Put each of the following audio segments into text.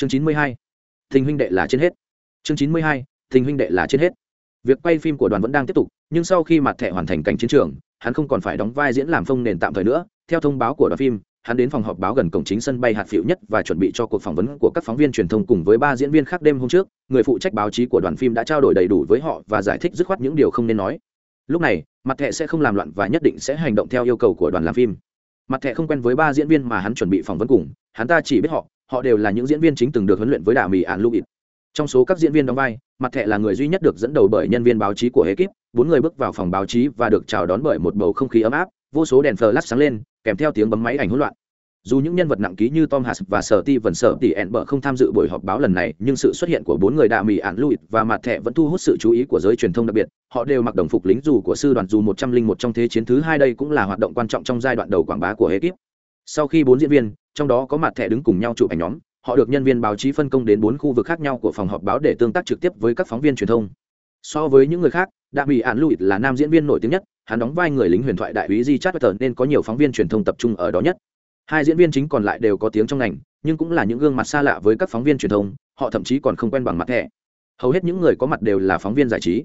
chương chín mươi hai. Thình huynh đệ là trên hết. Chương chín mươi hai. Thình huynh đệ là trên hết. Việc quay phim của đoàn vẫn đang tiếp tục, nhưng sau khi mặt thẻ hoàn thành cảnh chiến trường, hắn không còn phải đóng vai diễn làm phông nền tạm thời nữa. Theo thông báo của đoàn phim, hắn đến phòng họp báo gần cổng chính sân bay hạt phiệu nhất và chuẩn bị cho cuộc phỏng vấn của các phóng viên truyền thông cùng với ba diễn viên khác đêm hôm trước. Người phụ trách báo chí của đoàn phim đã trao đổi đầy đủ với họ và giải thích dứt khoát những điều không nên nói. Lúc này, mặt thẻ sẽ không làm loạn và nhất định sẽ hành động theo yêu cầu của đoàn làm phim. Mặt thẻ không quen với ba diễn viên mà hắn chuẩn bị phỏng vấn cùng, hắn ta chỉ biết họ họ đều là những diễn viên chính từng được huấn luyện với đà mì ạn lưu trong số các diễn viên đóng vai, mặt thẹ là người duy nhất được dẫn đầu bởi nhân viên báo chí của ekip, bốn người bước vào phòng báo chí và được chào đón bởi một bầu không khí ấm áp, vô số đèn flash sáng lên, kèm theo tiếng bấm máy ảnh hỗn loạn. Dù những nhân vật nặng ký như tom hass và sở ti vần sở tỷ ẹn bở không tham dự buổi họp báo lần này, nhưng sự xuất hiện của bốn người đạ mỹ ạn louis và mặt thẹ vẫn thu hút sự chú ý của giới truyền thông đặc biệt. Họ đều mặc đồng phục lính dù của sư đoàn dù một trăm linh một trong thế chiến thứ hai đây cũng là hoạt động quan trọng trong giai đoạn đầu quảng bá của ekip. Sau khi bốn diễn viên trong đó có mặt thẻ đứng cùng nhau chụp ảnh nhóm, họ được nhân viên báo chí phân công đến bốn khu vực khác nhau của phòng họp báo để tương tác trực tiếp với các phóng viên truyền thông. So với những người khác đạ bị ạn louis là nam diễn viên nổi tiếng nhất, hắn đóng vai người lính huyền thoại đại úy di chát nên có nhiều phóng viên truyền thông tập trung ở đó nhất. Hai diễn viên chính còn lại đều có tiếng trong ngành, nhưng cũng là những gương mặt xa lạ với các phóng viên truyền thông, họ thậm chí còn không quen bằng mặt thẻ. Hầu hết những người có mặt đều là phóng viên giải trí.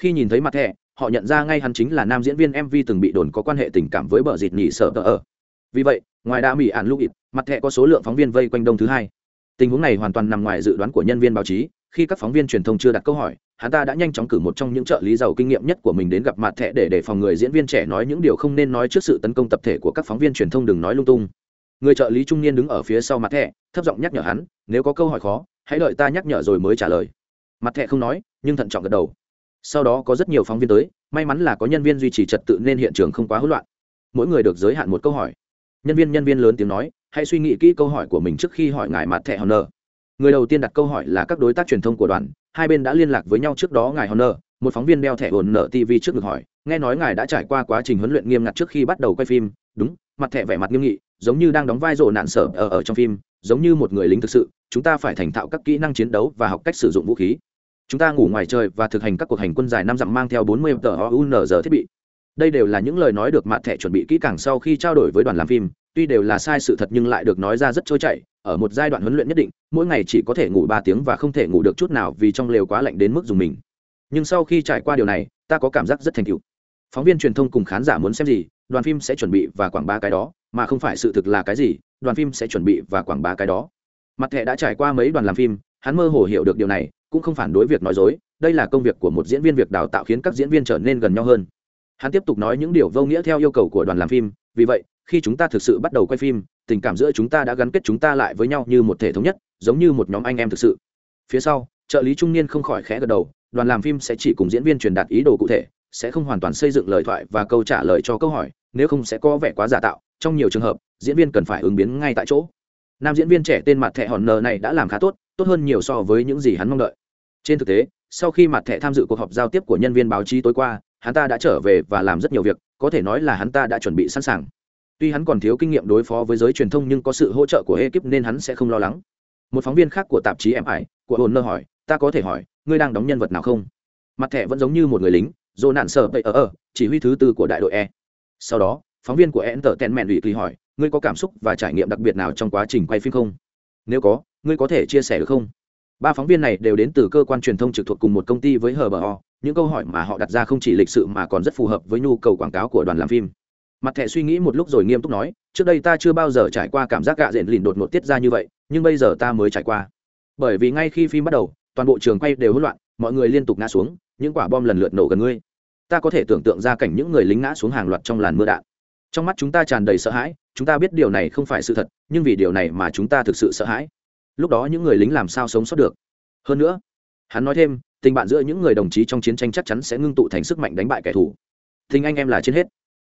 Khi nhìn thấy mặt thẻ, họ nhận ra ngay hắn chính là nam diễn viên mv từng bị đồn có quan hệ tình cảm với bờ dịt nhị sợ tờ ở vì vậy, ngoài đã mỹ ạn lúc ít mặt thẻ có số lượng phóng viên vây quanh đông thứ hai. Tình huống này hoàn toàn nằm ngoài dự đoán của nhân viên báo chí. Khi các phóng viên truyền thông chưa đặt câu hỏi, hắn ta đã nhanh chóng cử một trong những trợ lý giàu kinh nghiệm nhất của mình đến gặp mặt thẻ để đề phòng người diễn viên trẻ nói những điều không nên nói trước sự tấn công tập thể của các phóng viên truyền thông đừng nói lung tung. Người trợ lý trung niên đứng ở phía sau mặt thẻ, thấp giọng nhắc nhở hắn, nếu có câu hỏi khó, hãy đợi ta nhắc nhở rồi mới trả lời. Mặt thẻ không nói, nhưng thận trọng gật đầu. Sau đó có rất nhiều phóng viên tới, may mắn là có nhân viên duy trì trật tự nên hiện trường không quá hỗn loạn. Mỗi người được giới hạn một câu hỏi nhân viên nhân viên lớn tiếng nói hãy suy nghĩ kỹ câu hỏi của mình trước khi hỏi ngài mặt thẻ honor. Người đầu tiên đặt câu hỏi là các đối tác truyền thông của đoàn hai bên đã liên lạc với nhau trước đó ngài honor. Một phóng viên đeo thẻ hồn nở tv trước ngực hỏi nghe nói ngài đã trải qua quá trình huấn luyện nghiêm ngặt trước khi bắt đầu quay phim? Đúng mặt thẻ vẻ mặt nghiêm nghị giống như đang đóng vai rộ nạn sở ở, ở trong phim giống như một người lính thực sự chúng ta phải thành thạo các kỹ năng chiến đấu và học cách sử dụng vũ khí. Chúng ta ngủ ngoài trời và thực hành các cuộc hành quân dài năm dặm mang theo 40 tờ unr thiết bị đây đều là những lời nói được mặt thẻ chuẩn bị kỹ càng sau khi trao đổi với đoàn làm phim, tuy đều là sai sự thật nhưng lại được nói ra rất trôi chảy, ở một giai đoạn huấn luyện nhất định, mỗi ngày chỉ có thể ngủ ba tiếng và không thể ngủ được chút nào vì trong lều quá lạnh đến mức dùng mình. Nhưng sau khi trải qua điều này, ta có cảm giác rất thành tựu. Phóng viên truyền thông cùng khán giả muốn xem gì, đoàn phim sẽ chuẩn bị và quảng bá cái đó, mà không phải sự thực là cái gì, đoàn phim sẽ chuẩn bị và quảng bá cái đó. Mặt thẻ đã trải qua mấy đoàn làm phim, hắn mơ hồ hiểu được điều này, cũng không phản đối việc nói dối, đây là công việc của một diễn viên việc đào tạo khiến các diễn viên trở nên gần nhau hơn hắn tiếp tục nói những điều vô nghĩa theo yêu cầu của đoàn làm phim, vì vậy, khi chúng ta thực sự bắt đầu quay phim, tình cảm giữa chúng ta đã gắn kết chúng ta lại với nhau như một thể thống nhất, giống như một nhóm anh em thực sự. Phía sau, trợ lý trung niên không khỏi khẽ gật đầu, đoàn làm phim sẽ chỉ cùng diễn viên truyền đạt ý đồ cụ thể, sẽ không hoàn toàn xây dựng lời thoại và câu trả lời cho câu hỏi, nếu không sẽ có vẻ quá giả tạo, trong nhiều trường hợp, diễn viên cần phải ứng biến ngay tại chỗ. Nam diễn viên trẻ tên mặt thẻ hòn nờ này đã làm khá tốt tốt hơn nhiều so với những gì hắn mong đợi. Trên thực tế, sau khi mặt thẻ tham dự cuộc họp giao tiếp của nhân viên báo chí tối qua hắn ta đã trở về và làm rất nhiều việc, có thể nói là hắn ta đã chuẩn bị sẵn sàng. Tuy hắn còn thiếu kinh nghiệm đối phó với giới truyền thông nhưng có sự hỗ trợ của ekip nên hắn sẽ không lo lắng. Một phóng viên khác của tạp chí em ải của hồn nơ hỏi, ta có thể hỏi, ngươi đang đóng nhân vật nào không? Mặt thẻ vẫn giống như một người lính dồ nạn sợ bậy ở ờ, ở ờ, chỉ huy thứ tư của đại đội e. Sau đó, phóng viên của entertainment ủy hỏi, ngươi có cảm xúc và trải nghiệm đặc biệt nào trong quá trình quay phim không? Nếu có, ngươi có thể chia sẻ được không? Ba phóng viên này đều đến từ cơ quan truyền thông trực thuộc cùng một công ty với Hở Bờ Ho những câu hỏi mà họ đặt ra không chỉ lịch sự mà còn rất phù hợp với nhu cầu quảng cáo của đoàn làm phim. Mặt thẻ suy nghĩ một lúc rồi nghiêm túc nói, trước đây ta chưa bao giờ trải qua cảm giác gạ rền lìn đột ngột tiết ra như vậy, nhưng bây giờ ta mới trải qua. Bởi vì ngay khi phim bắt đầu, toàn bộ trường quay đều hỗn loạn, mọi người liên tục ngã xuống, những quả bom lần lượt nổ gần ngươi. Ta có thể tưởng tượng ra cảnh những người lính ngã xuống hàng loạt trong làn mưa đạn. Trong mắt chúng ta tràn đầy sợ hãi, chúng ta biết điều này không phải sự thật, nhưng vì điều này mà chúng ta thực sự sợ hãi. Lúc đó những người lính làm sao sống sót được? Hơn nữa, hắn nói thêm tình bạn giữa những người đồng chí trong chiến tranh chắc chắn sẽ ngưng tụ thành sức mạnh đánh bại kẻ thù. Tình anh em là trên hết.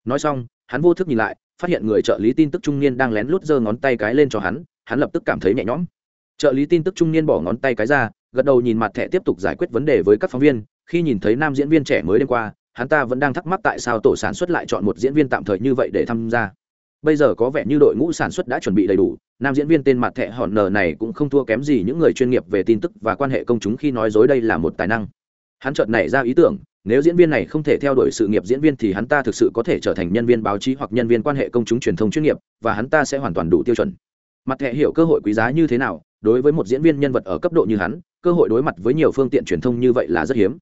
Nói xong, hắn vô thức nhìn lại, phát hiện người trợ lý tin tức trung niên đang lén lút giơ ngón tay cái lên cho hắn hắn lập tức cảm thấy nhẹ nhõm. Trợ lý tin tức trung niên bỏ ngón tay cái ra, gật đầu nhìn mặt thẻ tiếp tục giải quyết vấn đề với các phóng viên. Khi nhìn thấy nam diễn viên trẻ mới đêm qua, hắn ta vẫn đang thắc mắc tại sao tổ sản xuất lại chọn một diễn viên tạm thời như vậy để tham gia bây giờ có vẻ như đội ngũ sản xuất đã chuẩn bị đầy đủ, nam diễn viên tên mặt thẹ hòn nờ này cũng không thua kém gì những người chuyên nghiệp về tin tức và quan hệ công chúng khi nói dối đây là một tài năng. Hắn chợt nảy ra ý tưởng, nếu diễn viên này không thể theo đuổi sự nghiệp diễn viên thì hắn ta thực sự có thể trở thành nhân viên báo chí hoặc nhân viên quan hệ công chúng truyền thông chuyên nghiệp, và hắn ta sẽ hoàn toàn đủ tiêu chuẩn. Mặt thẹ hiểu cơ hội quý giá như thế nào, đối với một diễn viên nhân vật ở cấp độ như hắn, cơ hội đối mặt với nhiều phương tiện truyền thông như vậy là rất hiếm.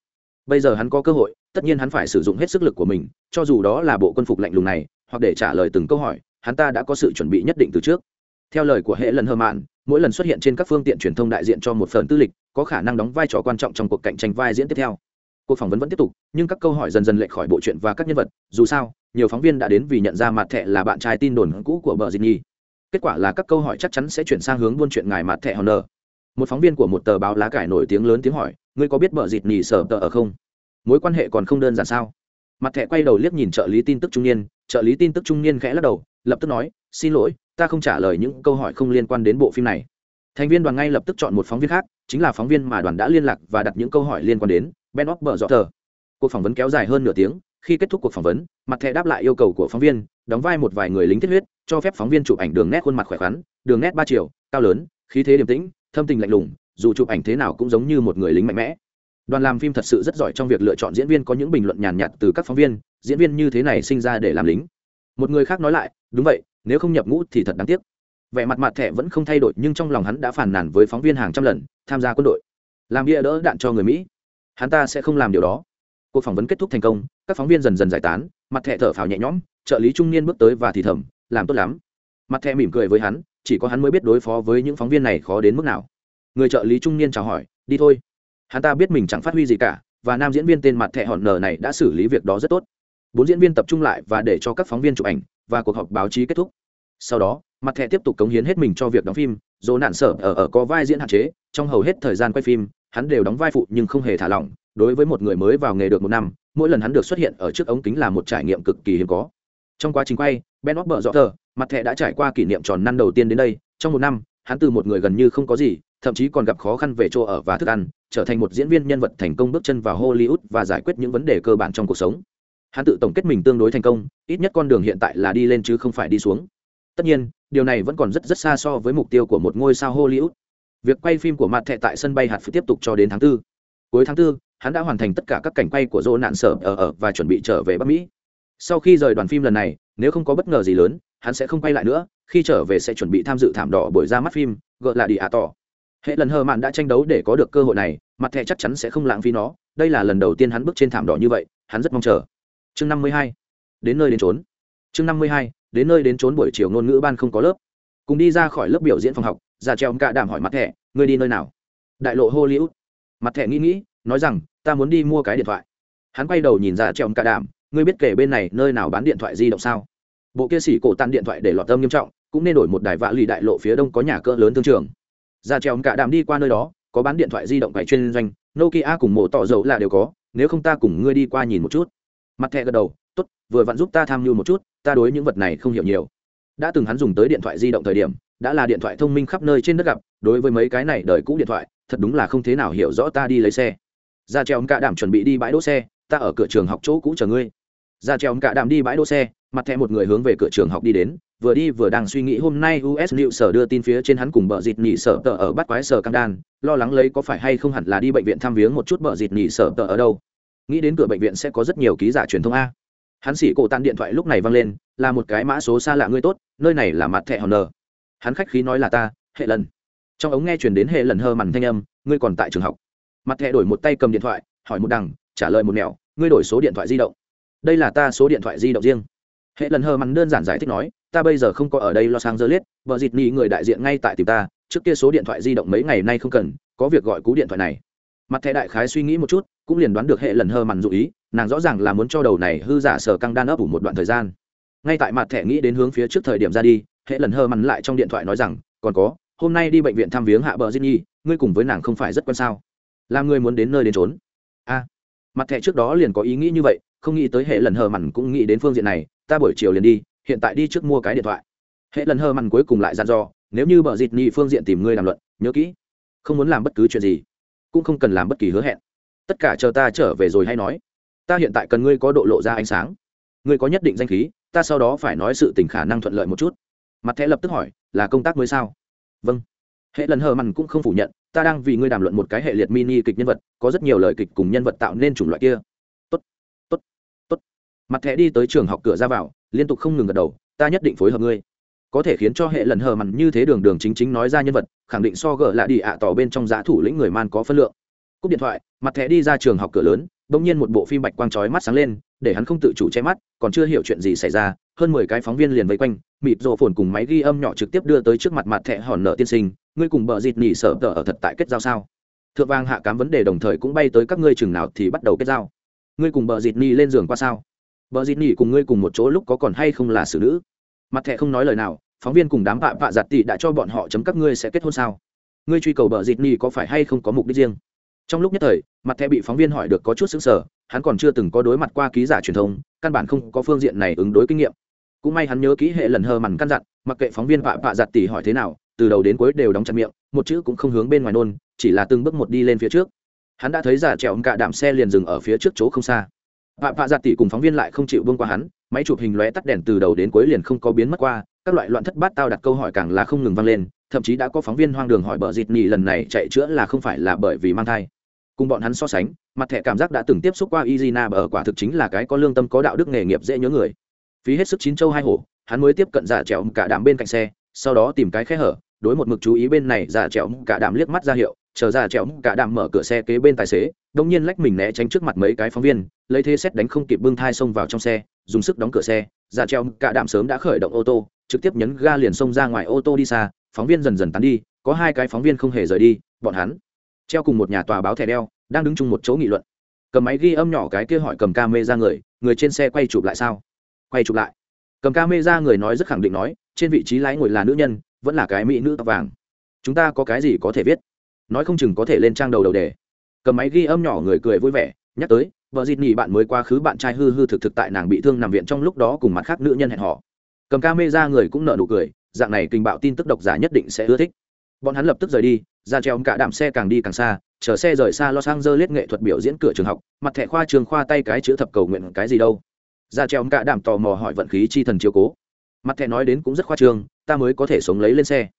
Bây giờ hắn có cơ hội, tất nhiên hắn phải sử dụng hết sức lực của mình, cho dù đó là bộ quân phục lạnh lùng này, hoặc để trả lời từng câu hỏi hắn ta đã có sự chuẩn bị nhất định từ trước. Theo lời của hệ lần hờ mạn, mỗi lần xuất hiện trên các phương tiện truyền thông đại diện cho một phần tư lịch, có khả năng đóng vai trò quan trọng trong cuộc cạnh tranh vai diễn tiếp theo. Cuộc phỏng vấn vẫn tiếp tục, nhưng các câu hỏi dần dần lệch khỏi bộ truyện và các nhân vật. Dù sao, nhiều phóng viên đã đến vì nhận ra mặt thẻ là bạn trai tin đồn cũ của bờ dinh nhi. Kết quả là các câu hỏi chắc chắn sẽ chuyển sang hướng buôn chuyện ngài mặt thẻ honor. Một phóng viên của một tờ báo lá cải nổi tiếng lớn tiếng hỏi, ngươi có biết bờ dịt nhì sở tờ ở không? Mối quan hệ còn không đơn giản sao? Mặt thẻ quay đầu liếc nhìn trợ lý tin tức trung niên, trợ lý tin tức trung niên khẽ lắc đầu lập tức nói, xin lỗi, ta không trả lời những câu hỏi không liên quan đến bộ phim này. Thành viên đoàn ngay lập tức chọn một phóng viên khác, chính là phóng viên mà đoàn đã liên lạc và đặt những câu hỏi liên quan đến ben óc bờ dọ tờ cuộc phỏng vấn kéo dài hơn nửa tiếng, khi kết thúc cuộc phỏng vấn, mặt thẻ đáp lại yêu cầu của phóng viên, đóng vai một vài người lính thiết huyết, cho phép phóng viên chụp ảnh đường nét khuôn mặt khỏe khoắn, đường nét ba chiều, cao lớn, khí thế điềm tĩnh, thâm tình lạnh lùng, dù chụp ảnh thế nào cũng giống như một người lính mạnh mẽ. Đoàn làm phim thật sự rất giỏi trong việc lựa chọn diễn viên có những bình luận nhàn nhạt từ các phóng viên, diễn viên như thế này sinh ra để làm lính. Một người khác nói lại đúng vậy, nếu không nhập ngũ thì thật đáng tiếc. Vẻ mặt mặt thẻ vẫn không thay đổi, nhưng trong lòng hắn đã phản nàn với phóng viên hàng trăm lần, tham gia quân đội. Làm bia đỡ đạn cho người mỹ. Hắn ta sẽ không làm điều đó. Cuộc phỏng vấn kết thúc thành công, các phóng viên dần dần giải tán mặt thẻ thở phào nhẹ nhõm, trợ lý trung niên bước tới và thì thầm, làm tốt lắm. Mặt thẻ mỉm cười với hắn, chỉ có hắn mới biết đối phó với những phóng viên này khó đến mức nào. Người trợ lý trung niên chào hỏi, đi thôi. Hắn ta biết mình chẳng phát huy gì cả, và nam diễn viên tên mặt thẻ hòn nở này đã xử lý việc đó rất tốt bốn diễn viên tập trung lại và để cho các phóng viên chụp ảnh, và cuộc họp báo chí kết thúc. Sau đó, mặt thẻ tiếp tục cống hiến hết mình cho việc đóng phim, dỗ nạn sở ở ở có vai diễn hạn chế, trong hầu hết thời gian quay phim, hắn đều đóng vai phụ nhưng không hề thả lỏng. Đối với một người mới vào nghề được một năm, mỗi lần hắn được xuất hiện ở trước ống kính là một trải nghiệm cực kỳ hiếm có. Trong quá trình quay, ben óc bợ dọ thờ, mặt thẻ đã trải qua kỷ niệm tròn năm đầu tiên đến đây. Trong một năm, hắn từ một người gần như không có gì, thậm chí còn gặp khó khăn về chỗ ở và thức ăn, trở thành một diễn viên nhân vật thành công bước chân vào hollywood và giải quyết những vấn đề cơ bản trong cuộc sống hắn tự tổng kết mình tương đối thành công ít nhất con đường hiện tại là đi lên chứ không phải đi xuống. Tất nhiên điều này vẫn còn rất rất xa so với mục tiêu của một ngôi sao hollywood. Việc quay phim của mặt thẹ tại sân bay hạt phải tiếp tục cho đến tháng 4. cuối tháng 4, hắn đã hoàn thành tất cả các cảnh quay của dô nạn sở ở ở và chuẩn bị trở về bắc mỹ. Sau khi rời đoàn phim lần này nếu không có bất ngờ gì lớn hắn sẽ không quay lại nữa khi trở về sẽ chuẩn bị tham dự thảm đỏ buổi ra mắt phim gợ là đi ạ tỏ hệ lần hờ mạn đã tranh đấu để có được cơ hội này mặt thẻ chắc chắn sẽ không lãng phí nó đây là lần đầu tiên hắn bước trên thảm đỏ như vậy hắn rất mong chờ chương năm mươi hai, đến nơi đến trốn chương năm mươi hai, đến nơi đến trốn buổi chiều ngôn ngữ ban không có lớp. Cùng đi ra khỏi lớp biểu diễn phòng học, già treo cạ đảm hỏi mặt thẻ, ngươi đi nơi nào? Đại lộ hollywood. Mặt thẻ nghĩ nghĩ, nói rằng, ta muốn đi mua cái điện thoại. Hắn quay đầu nhìn già treo cạ đảm ngươi biết kể bên này nơi nào bán điện thoại di động sao? Bộ kia xỉ cổ tàn điện thoại để lọt tâm nghiêm trọng, cũng nên đổi một đài vạ lì đại lộ phía đông có nhà cỡ lớn thương trường. Ra treo cạ đảm đi qua nơi đó, có bán điện thoại di động phải chuyên doanh, nokia cùng mổ tỏ dầu là đều có, nếu không ta cùng ngươi đi qua nhìn một chút mặt thẹ gật đầu, tốt, vừa vặn giúp ta tham mưu một chút, ta đối những vật này không hiểu nhiều. Đã từng hắn dùng tới điện thoại di động thời điểm, đã là điện thoại thông minh khắp nơi trên đất gặp, đối với mấy cái này đời cũ điện thoại, thật đúng là không thế nào hiểu rõ ta đi lấy xe. Ra treo cả đảm chuẩn bị đi bãi đỗ xe, ta ở cửa trường học chỗ cũ chờ ngươi. Ra treo cả đảm đi bãi đỗ xe, mặt thẹ một người hướng về cửa trường học đi đến, vừa đi vừa đang suy nghĩ hôm nay us liệu sở đưa tin phía trên hắn cùng bờ dịt nhị sở tờ ở bắt quái sở căng đan, lo lắng lấy có phải hay không hẳn là đi bệnh viện thăm viếng một chút bờ dịt nhị sở tờ ở đâu nghĩ đến cửa bệnh viện sẽ có rất nhiều ký giả truyền thông a. Hắn xỉ cổ tàn điện thoại lúc này văng lên, là một cái mã số xa lạ ngươi tốt, nơi này là mặt thẹ hòn nờ hắn khách khí nói là ta, hệ lần. Trong ống nghe chuyển đến hệ lần hơ mằn thanh âm, ngươi còn tại trường học. Mặt thẹ đổi một tay cầm điện thoại, hỏi một đằng, trả lời một mẹo ngươi đổi số điện thoại di động. Đây là ta số điện thoại di động riêng. Hệ lần hơ mằn đơn giản giải thích nói, ta bây giờ không có ở đây lo sang dơ liết vợ dịt ni người đại diện ngay tại tìm ta, trước kia số điện thoại di động mấy ngày nay không cần, có việc gọi cú điện thoại này mặt thẻ đại khái suy nghĩ một chút cũng liền đoán được hệ lần Hơ mặn dụ ý nàng rõ ràng là muốn cho đầu này hư giả sở căng đan ấp ủ một đoạn thời gian. Ngay tại mặt thẻ nghĩ đến hướng phía trước thời điểm ra đi hệ lần Hơ mặn lại trong điện thoại nói rằng còn có hôm nay đi bệnh viện thăm viếng hạ bờ Nhi, ngươi cùng với nàng không phải rất quan sao? Làm ngươi muốn đến nơi đến trốn a. Mặt thẻ trước đó liền có ý nghĩ như vậy không nghĩ tới hệ lần hờ mặn cũng nghĩ đến phương diện này ta buổi chiều liền đi hiện tại đi trước mua cái điện thoại. Hệ lần hờ mặn cuối cùng lại dặn dò nếu như bờ dịt Nhi phương diện tìm ngươi làm luận nhớ kỹ không muốn làm bất cứ chuyện gì cũng không cần làm bất kỳ hứa hẹn. Tất cả chờ ta trở về rồi hay nói. Ta hiện tại cần ngươi có độ lộ ra ánh sáng. Ngươi có nhất định danh khí ta sau đó phải nói sự tình khả năng thuận lợi một chút. Mặt thẻ lập tức hỏi là công tác mới sao? Vâng. Hệ lần hờ mằn cũng không phủ nhận ta đang vì ngươi đàm luận một cái hệ liệt mini kịch nhân vật có rất nhiều lời kịch cùng nhân vật tạo nên chủng loại kia. Tốt, tốt, tốt. mặt thẻ đi tới trường học cửa ra vào liên tục không ngừng gật đầu ta nhất định phối hợp ngươi có thể khiến cho hệ lần hờ mặn như thế đường đường chính chính nói ra nhân vật, khẳng định so gỡ lại đi ạ tỏ bên trong giá thủ lĩnh người man có phân lượng. Cúp điện thoại, mặt thẻ đi ra trường học cửa lớn, bỗng nhiên một bộ phim bạch quang chói mắt sáng lên, để hắn không tự chủ che mắt, còn chưa hiểu chuyện gì xảy ra, hơn mười cái phóng viên liền vây quanh, mịt rộ phồn cùng máy ghi âm nhỏ trực tiếp đưa tới trước mặt mặt thẻ hòn nợ tiên sinh, ngươi cùng bờ dịt nỉ sợ tờ ở thật tại kết giao sao? Thượng vang hạ cám vấn đề đồng thời cũng bay tới các ngươi chừng nào thì bắt đầu kết giao. Ngươi cùng bờ dịt nỉ lên giường qua sao? Bờ dịt nỉ cùng ngươi cùng một chỗ lúc có còn hay không là xử nữ? Mặt thẻ không nói lời nào, phóng viên cùng đám bạ bạ giặt tỷ đã cho bọn họ chấm các ngươi sẽ kết hôn sao? Ngươi truy cầu bờ dịt ni có phải hay không có mục đích riêng? Trong lúc nhất thời, mặt thẻ bị phóng viên hỏi được có chút xứng sở hắn còn chưa từng có đối mặt qua ký giả truyền thông, căn bản không có phương diện này ứng đối kinh nghiệm. Cũng may hắn nhớ kỹ hệ lần hờ mằn căn dặn, mặc kệ phóng viên vạ vạ giặt tỷ hỏi thế nào, từ đầu đến cuối đều đóng chặt miệng, một chữ cũng không hướng bên ngoài nôn, chỉ là từng bước một đi lên phía trước. Hắn đã thấy giả trèo cả đạm xe liền dừng ở phía trước chỗ không xa vạ vạ giặt tỷ cùng phóng viên lại không chịu vương qua hắn, máy chụp hình lóe tắt đèn từ đầu đến cuối liền không có biến mất qua, các loại loạn thất bát tao đặt câu hỏi càng là không ngừng vang lên, thậm chí đã có phóng viên hoang đường hỏi bờ dịt nhì lần này chạy chữa là không phải là bởi vì mang thai. Cùng bọn hắn so sánh, mặt thẻ cảm giác đã từng tiếp xúc qua izina bờ quả thực chính là cái có lương tâm có đạo đức nghề nghiệp dễ nhớ người. Phí hết sức chín châu hai hổ, hắn mới tiếp cận giả trẻo cả đạm bên cạnh xe, sau đó tìm cái khe hở, đối một mực chú ý bên này giả trẻo cả đạm liếc mắt ra hiệu, chờ giả trẻo cả đạm mở cửa xe kế bên tài xế đông nhiên lách mình né tránh trước mặt mấy cái phóng viên, lấy thế xét đánh không kịp bưng thai xông vào trong xe, dùng sức đóng cửa xe giả treo cả đạm sớm đã khởi động ô tô, trực tiếp nhấn ga liền xông ra ngoài ô tô đi xa, phóng viên dần dần tán đi, có hai cái phóng viên không hề rời đi, bọn hắn treo cùng một nhà tòa báo thẻ đeo, đang đứng chung một chỗ nghị luận. Cầm máy ghi âm nhỏ cái kia hỏi cầm ca mê ra người người trên xe quay chụp lại sao? Quay chụp lại. Cầm ca mê ra người nói rất khẳng định nói, trên vị trí lái ngồi là nữ nhân, vẫn là cái mỹ nữ tóc vàng. Chúng ta có cái gì có thể viết? Nói không chừng có thể lên trang đầu đầu đề cầm máy ghi âm nhỏ người cười vui vẻ, nhắc tới, vợ dịt nhì bạn mới quá khứ bạn trai hư hư thực thực tại nàng bị thương nằm viện trong lúc đó cùng mặt khác nữ nhân hẹn họ cầm ca mê ra người cũng nợ nụ cười, dạng này kinh bạo tin tức độc giả nhất định sẽ ưa thích. Bọn hắn lập tức rời đi, ra treo cả đạm xe càng đi càng xa, chờ xe rời xa los angeles nghệ thuật biểu diễn cửa trường học, mặt thẻ khoa trường khoa tay cái chữ thập cầu nguyện cái gì đâu. Ra treo cả đạm tò mò hỏi vận khí chi thần chiếu cố. Mặt thẻ nói đến cũng rất khoa trương, ta mới có thể sống lấy lên xe.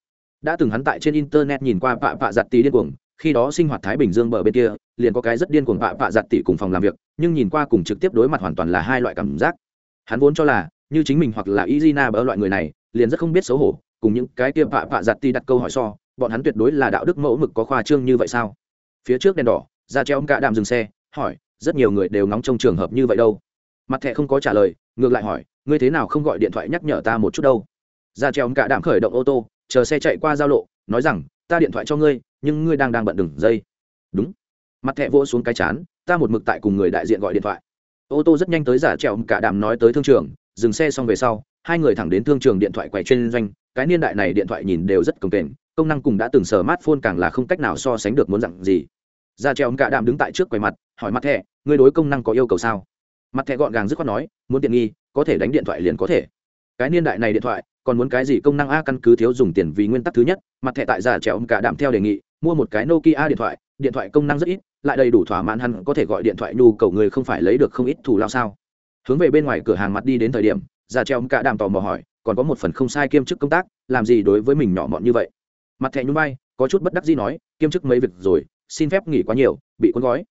Đã từng hắn tại trên internet nhìn qua vạ vạ giặt tí điên cuồng khi đó sinh hoạt thái bình dương bờ bên kia, liền có cái rất điên cuồng vạ vạ giặt tỷ cùng phòng làm việc, nhưng nhìn qua cùng trực tiếp đối mặt hoàn toàn là hai loại cảm giác. Hắn vốn cho là, như chính mình hoặc là izina bỡ loại người này, liền rất không biết xấu hổ, cùng những cái kia vạ vạ giặt tỷ đặt câu hỏi so, bọn hắn tuyệt đối là đạo đức mẫu mực có khoa trương như vậy sao? Phía trước đèn đỏ, ra treo ông cả đạm dừng xe, hỏi, rất nhiều người đều ngóng trong trường hợp như vậy đâu? Mặt thẻ không có trả lời, ngược lại hỏi, ngươi thế nào không gọi điện thoại nhắc nhở ta một chút đâu? Ra treo ông cả đạm khởi động ô tô, chờ xe chạy qua giao lộ, nói rằng ta điện thoại cho ngươi, nhưng ngươi đang đang bận đừng dây. Đúng. Mặt thẹ vỗ xuống cái chán, ta một mực tại cùng người đại diện gọi điện thoại. Ô tô rất nhanh tới giả treo cả đạm nói tới thương trường, dừng xe xong về sau, hai người thẳng đến thương trường điện thoại quầy chuyên doanh, cái niên đại này điện thoại nhìn đều rất cồng kềnh, công năng cùng đã từng sờ mát smartphone càng là không cách nào so sánh được muốn dặn gì. Giả treo cả đạm đứng tại trước quầy mặt, hỏi mặt thẹ ngươi đối công năng có yêu cầu sao? Mặt thẹ gọn gàng dứt khoát nói, muốn tiện nghi, có thể đánh điện thoại liền có thể. Cái niên đại này điện thoại còn muốn cái gì công năng a căn cứ thiếu dùng tiền vì nguyên tắc thứ nhất, mặt thẻ tại giả treo cả đạm theo đề nghị, mua một cái nokia điện thoại điện thoại công năng rất ít, lại đầy đủ thỏa mãn hắn có thể gọi điện thoại nhu cầu người không phải lấy được không ít thủ lao sao. Hướng về bên ngoài cửa hàng mặt đi đến thời điểm, giả treo cả đạm tò mò hỏi, còn có một phần không sai kiêm chức công tác, làm gì đối với mình nhỏ mọn như vậy? Mặt thẻ nhún bay có chút bất đắc dĩ nói, kiêm chức mấy việc rồi, xin phép nghỉ quá nhiều, bị cuốn gói.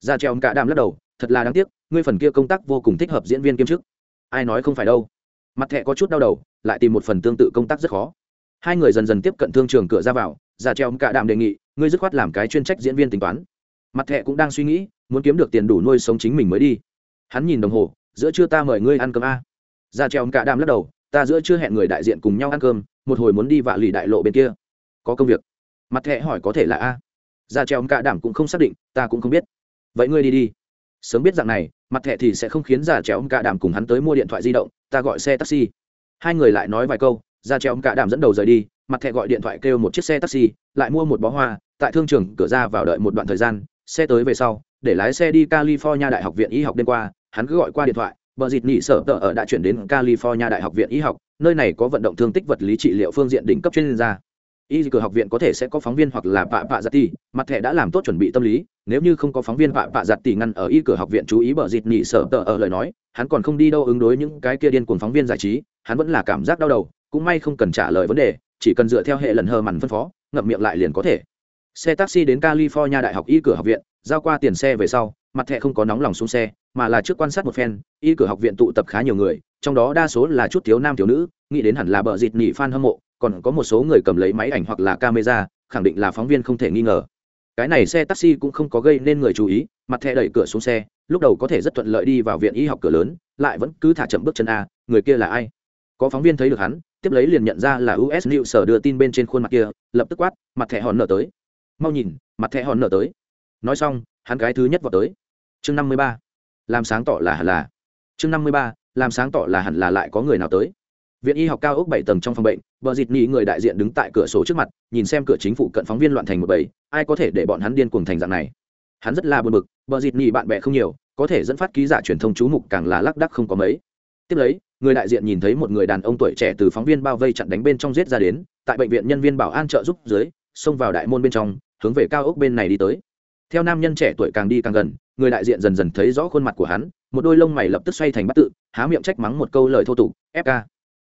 Giả treo cả đảm lắc đầu, thật là đáng tiếc, ngươi phần kia công tác vô cùng thích hợp diễn viên kiêm chức. Ai nói không phải đâu? Mặt thẹ có chút đau đầu, lại tìm một phần tương tự công tác rất khó. Hai người dần dần tiếp cận thương trường cửa ra vào già treo cả đàm đề nghị, ngươi dứt khoát làm cái chuyên trách diễn viên tính toán. Mặt thẹ cũng đang suy nghĩ, muốn kiếm được tiền đủ nuôi sống chính mình mới đi. Hắn nhìn đồng hồ, giữa trưa ta mời ngươi ăn cơm a. Già treo cả đàm lắc đầu, ta giữa chưa hẹn người đại diện cùng nhau ăn cơm, một hồi muốn đi vạ lì đại lộ bên kia. Có công việc. Mặt thẹ hỏi có thể là a. Già treo cả đảm cũng không xác định, ta cũng không biết. Vậy ngươi đi đi. Sớm biết rằng này mặt thẻ thì sẽ không khiến gia trẻ ông cả đảm cùng hắn tới mua điện thoại di động ta gọi xe taxi. Hai người lại nói vài câu gia trẻ ông cả đảm dẫn đầu rời đi mặt thẻ gọi điện thoại kêu một chiếc xe taxi lại mua một bó hoa tại thương trường cửa ra vào đợi một đoạn thời gian xe tới về sau để lái xe đi california đại học viện y học đêm qua hắn cứ gọi qua điện thoại Bờ dịt nỉ sở tờ ở đã chuyển đến California Đại học viện y học, nơi này có vận động thương tích vật lý trị liệu phương diện đỉnh cấp chuyên gia y cửa học viện có thể sẽ có phóng viên hoặc là bạ bạ giặt tỷ mặt thẻ đã làm tốt chuẩn bị tâm lý, nếu như không có phóng viên bạ bạ giặt tỷ ngăn ở y cửa học viện chú ý bờ dịt nhị sở tờ ở lời nói, hắn còn không đi đâu ứng đối những cái kia điên cuồng phóng viên giải trí, hắn vẫn là cảm giác đau đầu, cũng may không cần trả lời vấn đề, chỉ cần dựa theo hệ lần hờ mằn phân phó, ngậm miệng lại liền có thể. Xe taxi đến california đại học y cửa học viện, giao qua tiền xe về sau, mặt thẻ không có nóng lòng xuống xe, mà là trước quan sát một phen, y cửa học viện tụ tập khá nhiều người, trong đó đa số là chút thiếu nam thiếu nữ, nghĩ đến hẳn là bờ dịt nhị fan hâm mộ còn có một số người cầm lấy máy ảnh hoặc là camera, khẳng định là phóng viên không thể nghi ngờ. Cái này xe taxi cũng không có gây nên người chú ý, mặt thẻ đẩy cửa xuống xe, lúc đầu có thể rất thuận lợi đi vào viện y học cửa lớn, lại vẫn cứ thả chậm bước chân a, người kia là ai? Có phóng viên thấy được hắn, tiếp lấy liền nhận ra là us News sở đưa tin bên trên khuôn mặt kia, lập tức quát, mặt thẻ hòn nở tới. Mau nhìn, mặt thẻ hòn nở tới. Nói xong, hắn cái thứ nhất vào tới. Chương năm mươi ba, làm sáng tỏ là hẳn là. Chương năm mươi ba, làm sáng tỏ là hẳn là lại có người nào tới viện y học cao ốc bảy tầng trong phòng bệnh vợ dịt nhị người đại diện đứng tại cửa sổ trước mặt, nhìn xem cửa chính phủ cận phóng viên loạn thành một bầy, ai có thể để bọn hắn điên cuồng thành dạng này? Hắn rất là buồn bực vợ dịt nhị bạn bè không nhiều, có thể dẫn phát ký giả truyền thông chú mục càng là lác đắc không có mấy. Tiếp lấy, người đại diện nhìn thấy một người đàn ông tuổi trẻ từ phóng viên bao vây chặn đánh bên trong giết ra đến, tại bệnh viện nhân viên bảo an trợ giúp dưới, xông vào đại môn bên trong, hướng về cao ốc bên này đi tới. Theo nam nhân trẻ tuổi càng đi càng gần, người đại diện dần dần thấy rõ khuôn mặt của hắn, một đôi lông mày lập tức xoay thành bắt tự, há miệng trách mắng một câu lời thô tục fk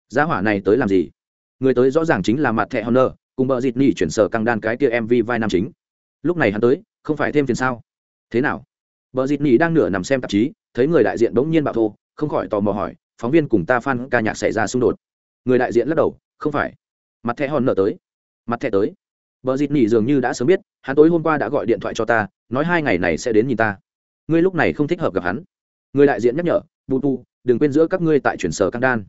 giá hỏa này tới làm gì? Người tới rõ ràng chính là mặt thẻ honor cùng bờ dịt nỉ chuyển sở căng đan cái tia mv vai nam chính. Lúc này hắn tới không phải thêm phiền sao? Thế nào? Bờ dịt nỉ đang nửa nằm xem tạp chí thấy người đại diện bỗng nhiên bạo thô không khỏi tò mò hỏi phóng viên cùng ta fan ca nhạc xảy ra xung đột? Người đại diện lắc đầu không phải. Mặt thẻ honor tới. Mặt thẻ tới. Bờ dịt nỉ dường như đã sớm biết, hắn tối hôm qua đã gọi điện thoại cho ta, nói hai ngày này sẽ đến nhìn ta. Ngươi lúc này không thích hợp gặp hắn. Người đại diện nhắc nhở, bù tu, đừng quên giữa các ngươi tại chuyển sở căng đan."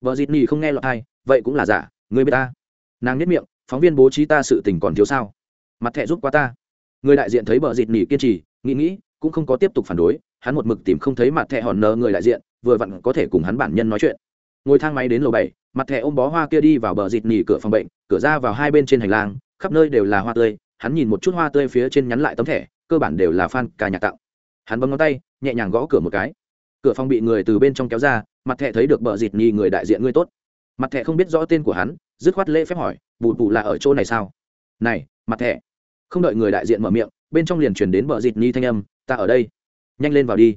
Bờ dịt nỉ không nghe lọt ai, vậy cũng là giả, người biết ta. Nàng nhất miệng, phóng viên bố trí ta sự tình còn thiếu sao? Mặt thẻ giúp qua ta. Người đại diện thấy bờ dịt nỉ kiên trì, nghĩ nghĩ, cũng không có tiếp tục phản đối, hắn một mực tìm không thấy mặt thẻ hòn nờ người đại diện, vừa vặn có thể cùng hắn bản nhân nói chuyện. Ngồi thang máy đến lầu bảy, mặt thẻ ôm bó hoa kia đi vào bờ dịt nỉ cửa phòng bệnh, cửa ra vào hai bên trên hành lang, khắp nơi đều là hoa tươi hắn nhìn một chút hoa tươi phía trên nhắn lại tấm thẻ cơ bản đều là fan ca nhạc tặng hắn bấm ngón tay nhẹ nhàng gõ cửa một cái cửa phòng bị người từ bên trong kéo ra mặt thẻ thấy được bờ dịt nhi người đại diện ngươi tốt. Mặt thẻ không biết rõ tên của hắn, dứt khoát lễ phép hỏi, bù bù là ở chỗ này sao? Này, mặt thẻ. Không đợi người đại diện mở miệng, bên trong liền truyền đến bờ dịt nhi thanh âm, ta ở đây. Nhanh lên vào đi.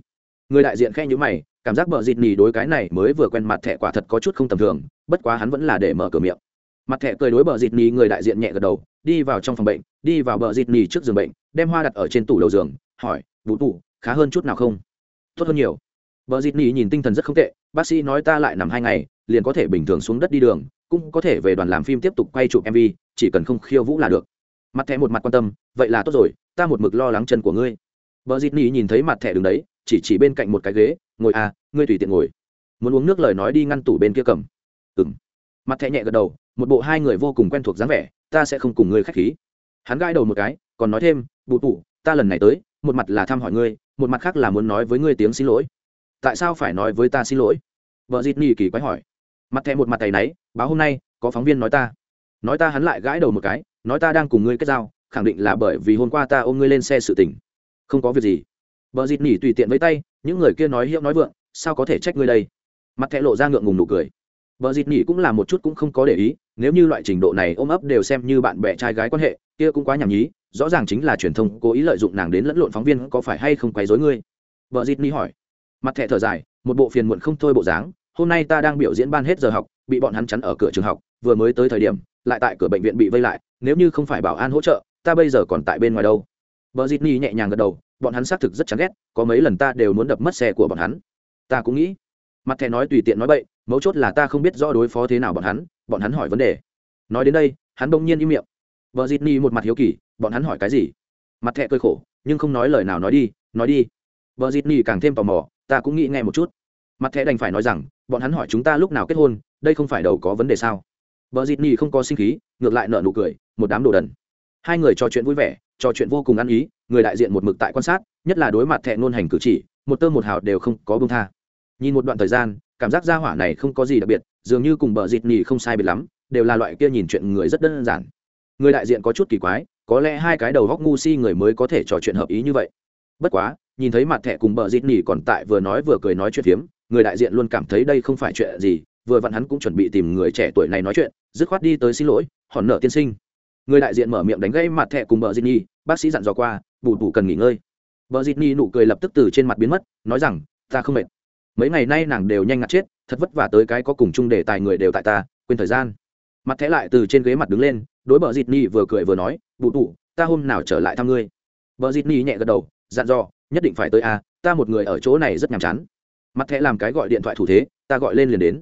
Người đại diện khe nhữ mày, cảm giác bờ dịt nhi đối cái này mới vừa quen mặt thẻ quả thật có chút không tầm thường, bất quá hắn vẫn là để mở cửa miệng. Mặt thẻ cười đối bờ dịt nhi người đại diện nhẹ gật đầu, đi vào trong phòng bệnh, đi vào bờ dịt nỉ trước giường bệnh, đem hoa đặt ở trên tủ đầu giường, hỏi vũ tủ khá hơn chút nào không? Tốt hơn nhiều. Bờ dịt nỉ nhìn tinh thần rất không tệ, bác sĩ nói ta lại nằm hai ngày, liền có thể bình thường xuống đất đi đường, cũng có thể về đoàn làm phim tiếp tục quay chụp mv chỉ cần không khiêu vũ là được. Mặt thẻ một mặt quan tâm, vậy là tốt rồi, ta một mực lo lắng chân của ngươi. Bờ dịt nỉ nhìn thấy mặt thẻ đứng đấy, chỉ chỉ bên cạnh một cái ghế, ngồi à ngươi tùy tiện ngồi. Muốn uống nước lời nói đi ngăn tủ bên kia cầm. Ừng mặt thẻ nhẹ gật đầu, một bộ hai người vô cùng quen thuộc dáng vẻ, ta sẽ không cùng ngươi khách khí. Hắn gãi đầu một cái, còn nói thêm bụ tụ ta lần này tới, một mặt là thăm hỏi ngươi, một mặt khác là muốn nói với ngươi tiếng xin lỗi tại sao phải nói với ta xin lỗi? Vợ dịt nỉ kỳ quái hỏi. Mặt thẹ một mặt tay náy, báo hôm nay, có phóng viên nói ta. Nói ta hắn lại gãi đầu một cái, nói ta đang cùng ngươi kết giao, khẳng định là bởi vì hôm qua ta ôm ngươi lên xe sự tình. Không có việc gì. Vợ dịt nỉ tùy tiện với tay, những người kia nói hiệu nói vượng, sao có thể trách ngươi đây? Mặt thẹ lộ ra ngượng ngùng nụ cười. Vợ dịt nỉ cũng là một chút cũng không có để ý, nếu như loại trình độ này ôm ấp đều xem như bạn bè trai gái quan hệ, kia cũng quá nhảm nhí, rõ ràng chính là truyền thông cố ý lợi dụng nàng đến lẫn lộn phóng viên có phải hay không quấy rối ngươi? Vợ dịt ni hỏi mặt thẻ thở dài, một bộ phiền muộn không thôi bộ dáng, hôm nay ta đang biểu diễn ban hết giờ học, bị bọn hắn chắn ở cửa trường học, vừa mới tới thời điểm, lại tại cửa bệnh viện bị vây lại, nếu như không phải bảo an hỗ trợ, ta bây giờ còn tại bên ngoài đâu. Vợ dịt ni nhẹ nhàng gật đầu, bọn hắn xác thực rất chán ghét, có mấy lần ta đều muốn đập mất xe của bọn hắn. Ta cũng nghĩ. Mặt thẻ nói tùy tiện nói bậy, mấu chốt là ta không biết rõ đối phó thế nào bọn hắn bọn hắn hỏi vấn đề. Nói đến đây, hắn bỗng nhiên im miệng. Vợ dịt ni một mặt hiếu kỳ, bọn hắn hỏi cái gì? Mặt thẻ cơi khổ, nhưng không nói lời nào nói đi nói đi. Vợ dịt ni càng thêm tò mò ta cũng nghĩ nghe một chút. Mặt thẻ đành phải nói rằng, bọn hắn hỏi chúng ta lúc nào kết hôn, đây không phải đầu có vấn đề sao? Vợ dịt nhì không có sinh khí, ngược lại nợ nụ cười, một đám đồ đần. Hai người trò chuyện vui vẻ, trò chuyện vô cùng ăn ý, người đại diện một mực tại quan sát, nhất là đối mặt thẹn nôn hành cử chỉ, một tơ một hào đều không có bông tha. Nhìn một đoạn thời gian, cảm giác gia hỏa này không có gì đặc biệt, dường như cùng bờ dịt nhì không sai biệt lắm, đều là loại kia nhìn chuyện người rất đơn giản. Người đại diện có chút kỳ quái, có lẽ hai cái đầu góc ngu si người mới có thể trò chuyện hợp ý như vậy. Bất quá nhìn thấy mặt thẻ cùng bờ dịt nỉ còn tại vừa nói vừa cười nói chuyện phiếm, người đại diện luôn cảm thấy đây không phải chuyện gì, vừa vặn hắn cũng chuẩn bị tìm người trẻ tuổi này nói chuyện, dứt khoát đi tới xin lỗi, hòn nợ tiên sinh. Người đại diện mở miệng đánh gãy mặt thẻ cùng bờ dịt nỉ, bác sĩ dặn dò qua, bù bù cần nghỉ ngơi. Bờ dịt nỉ nụ cười lập tức từ trên mặt biến mất, nói rằng, ta không mệt. Mấy ngày nay nàng đều nhanh ngạt chết, thật vất vả tới cái có cùng chung đề tài người đều tại ta, quên thời gian. Mặt thẻ lại từ trên ghế mặt đứng lên, đối bờ dịt nỉ vừa cười vừa nói, bù tụ ta hôm nào trở lại thăm ngươi. Bờ dịt nỉ nhẹ gật đầu, dặn dò nhất định phải tới a, ta một người ở chỗ này rất nhàm chán. Mặt thẻ làm cái gọi điện thoại thủ thế, ta gọi lên liền đến.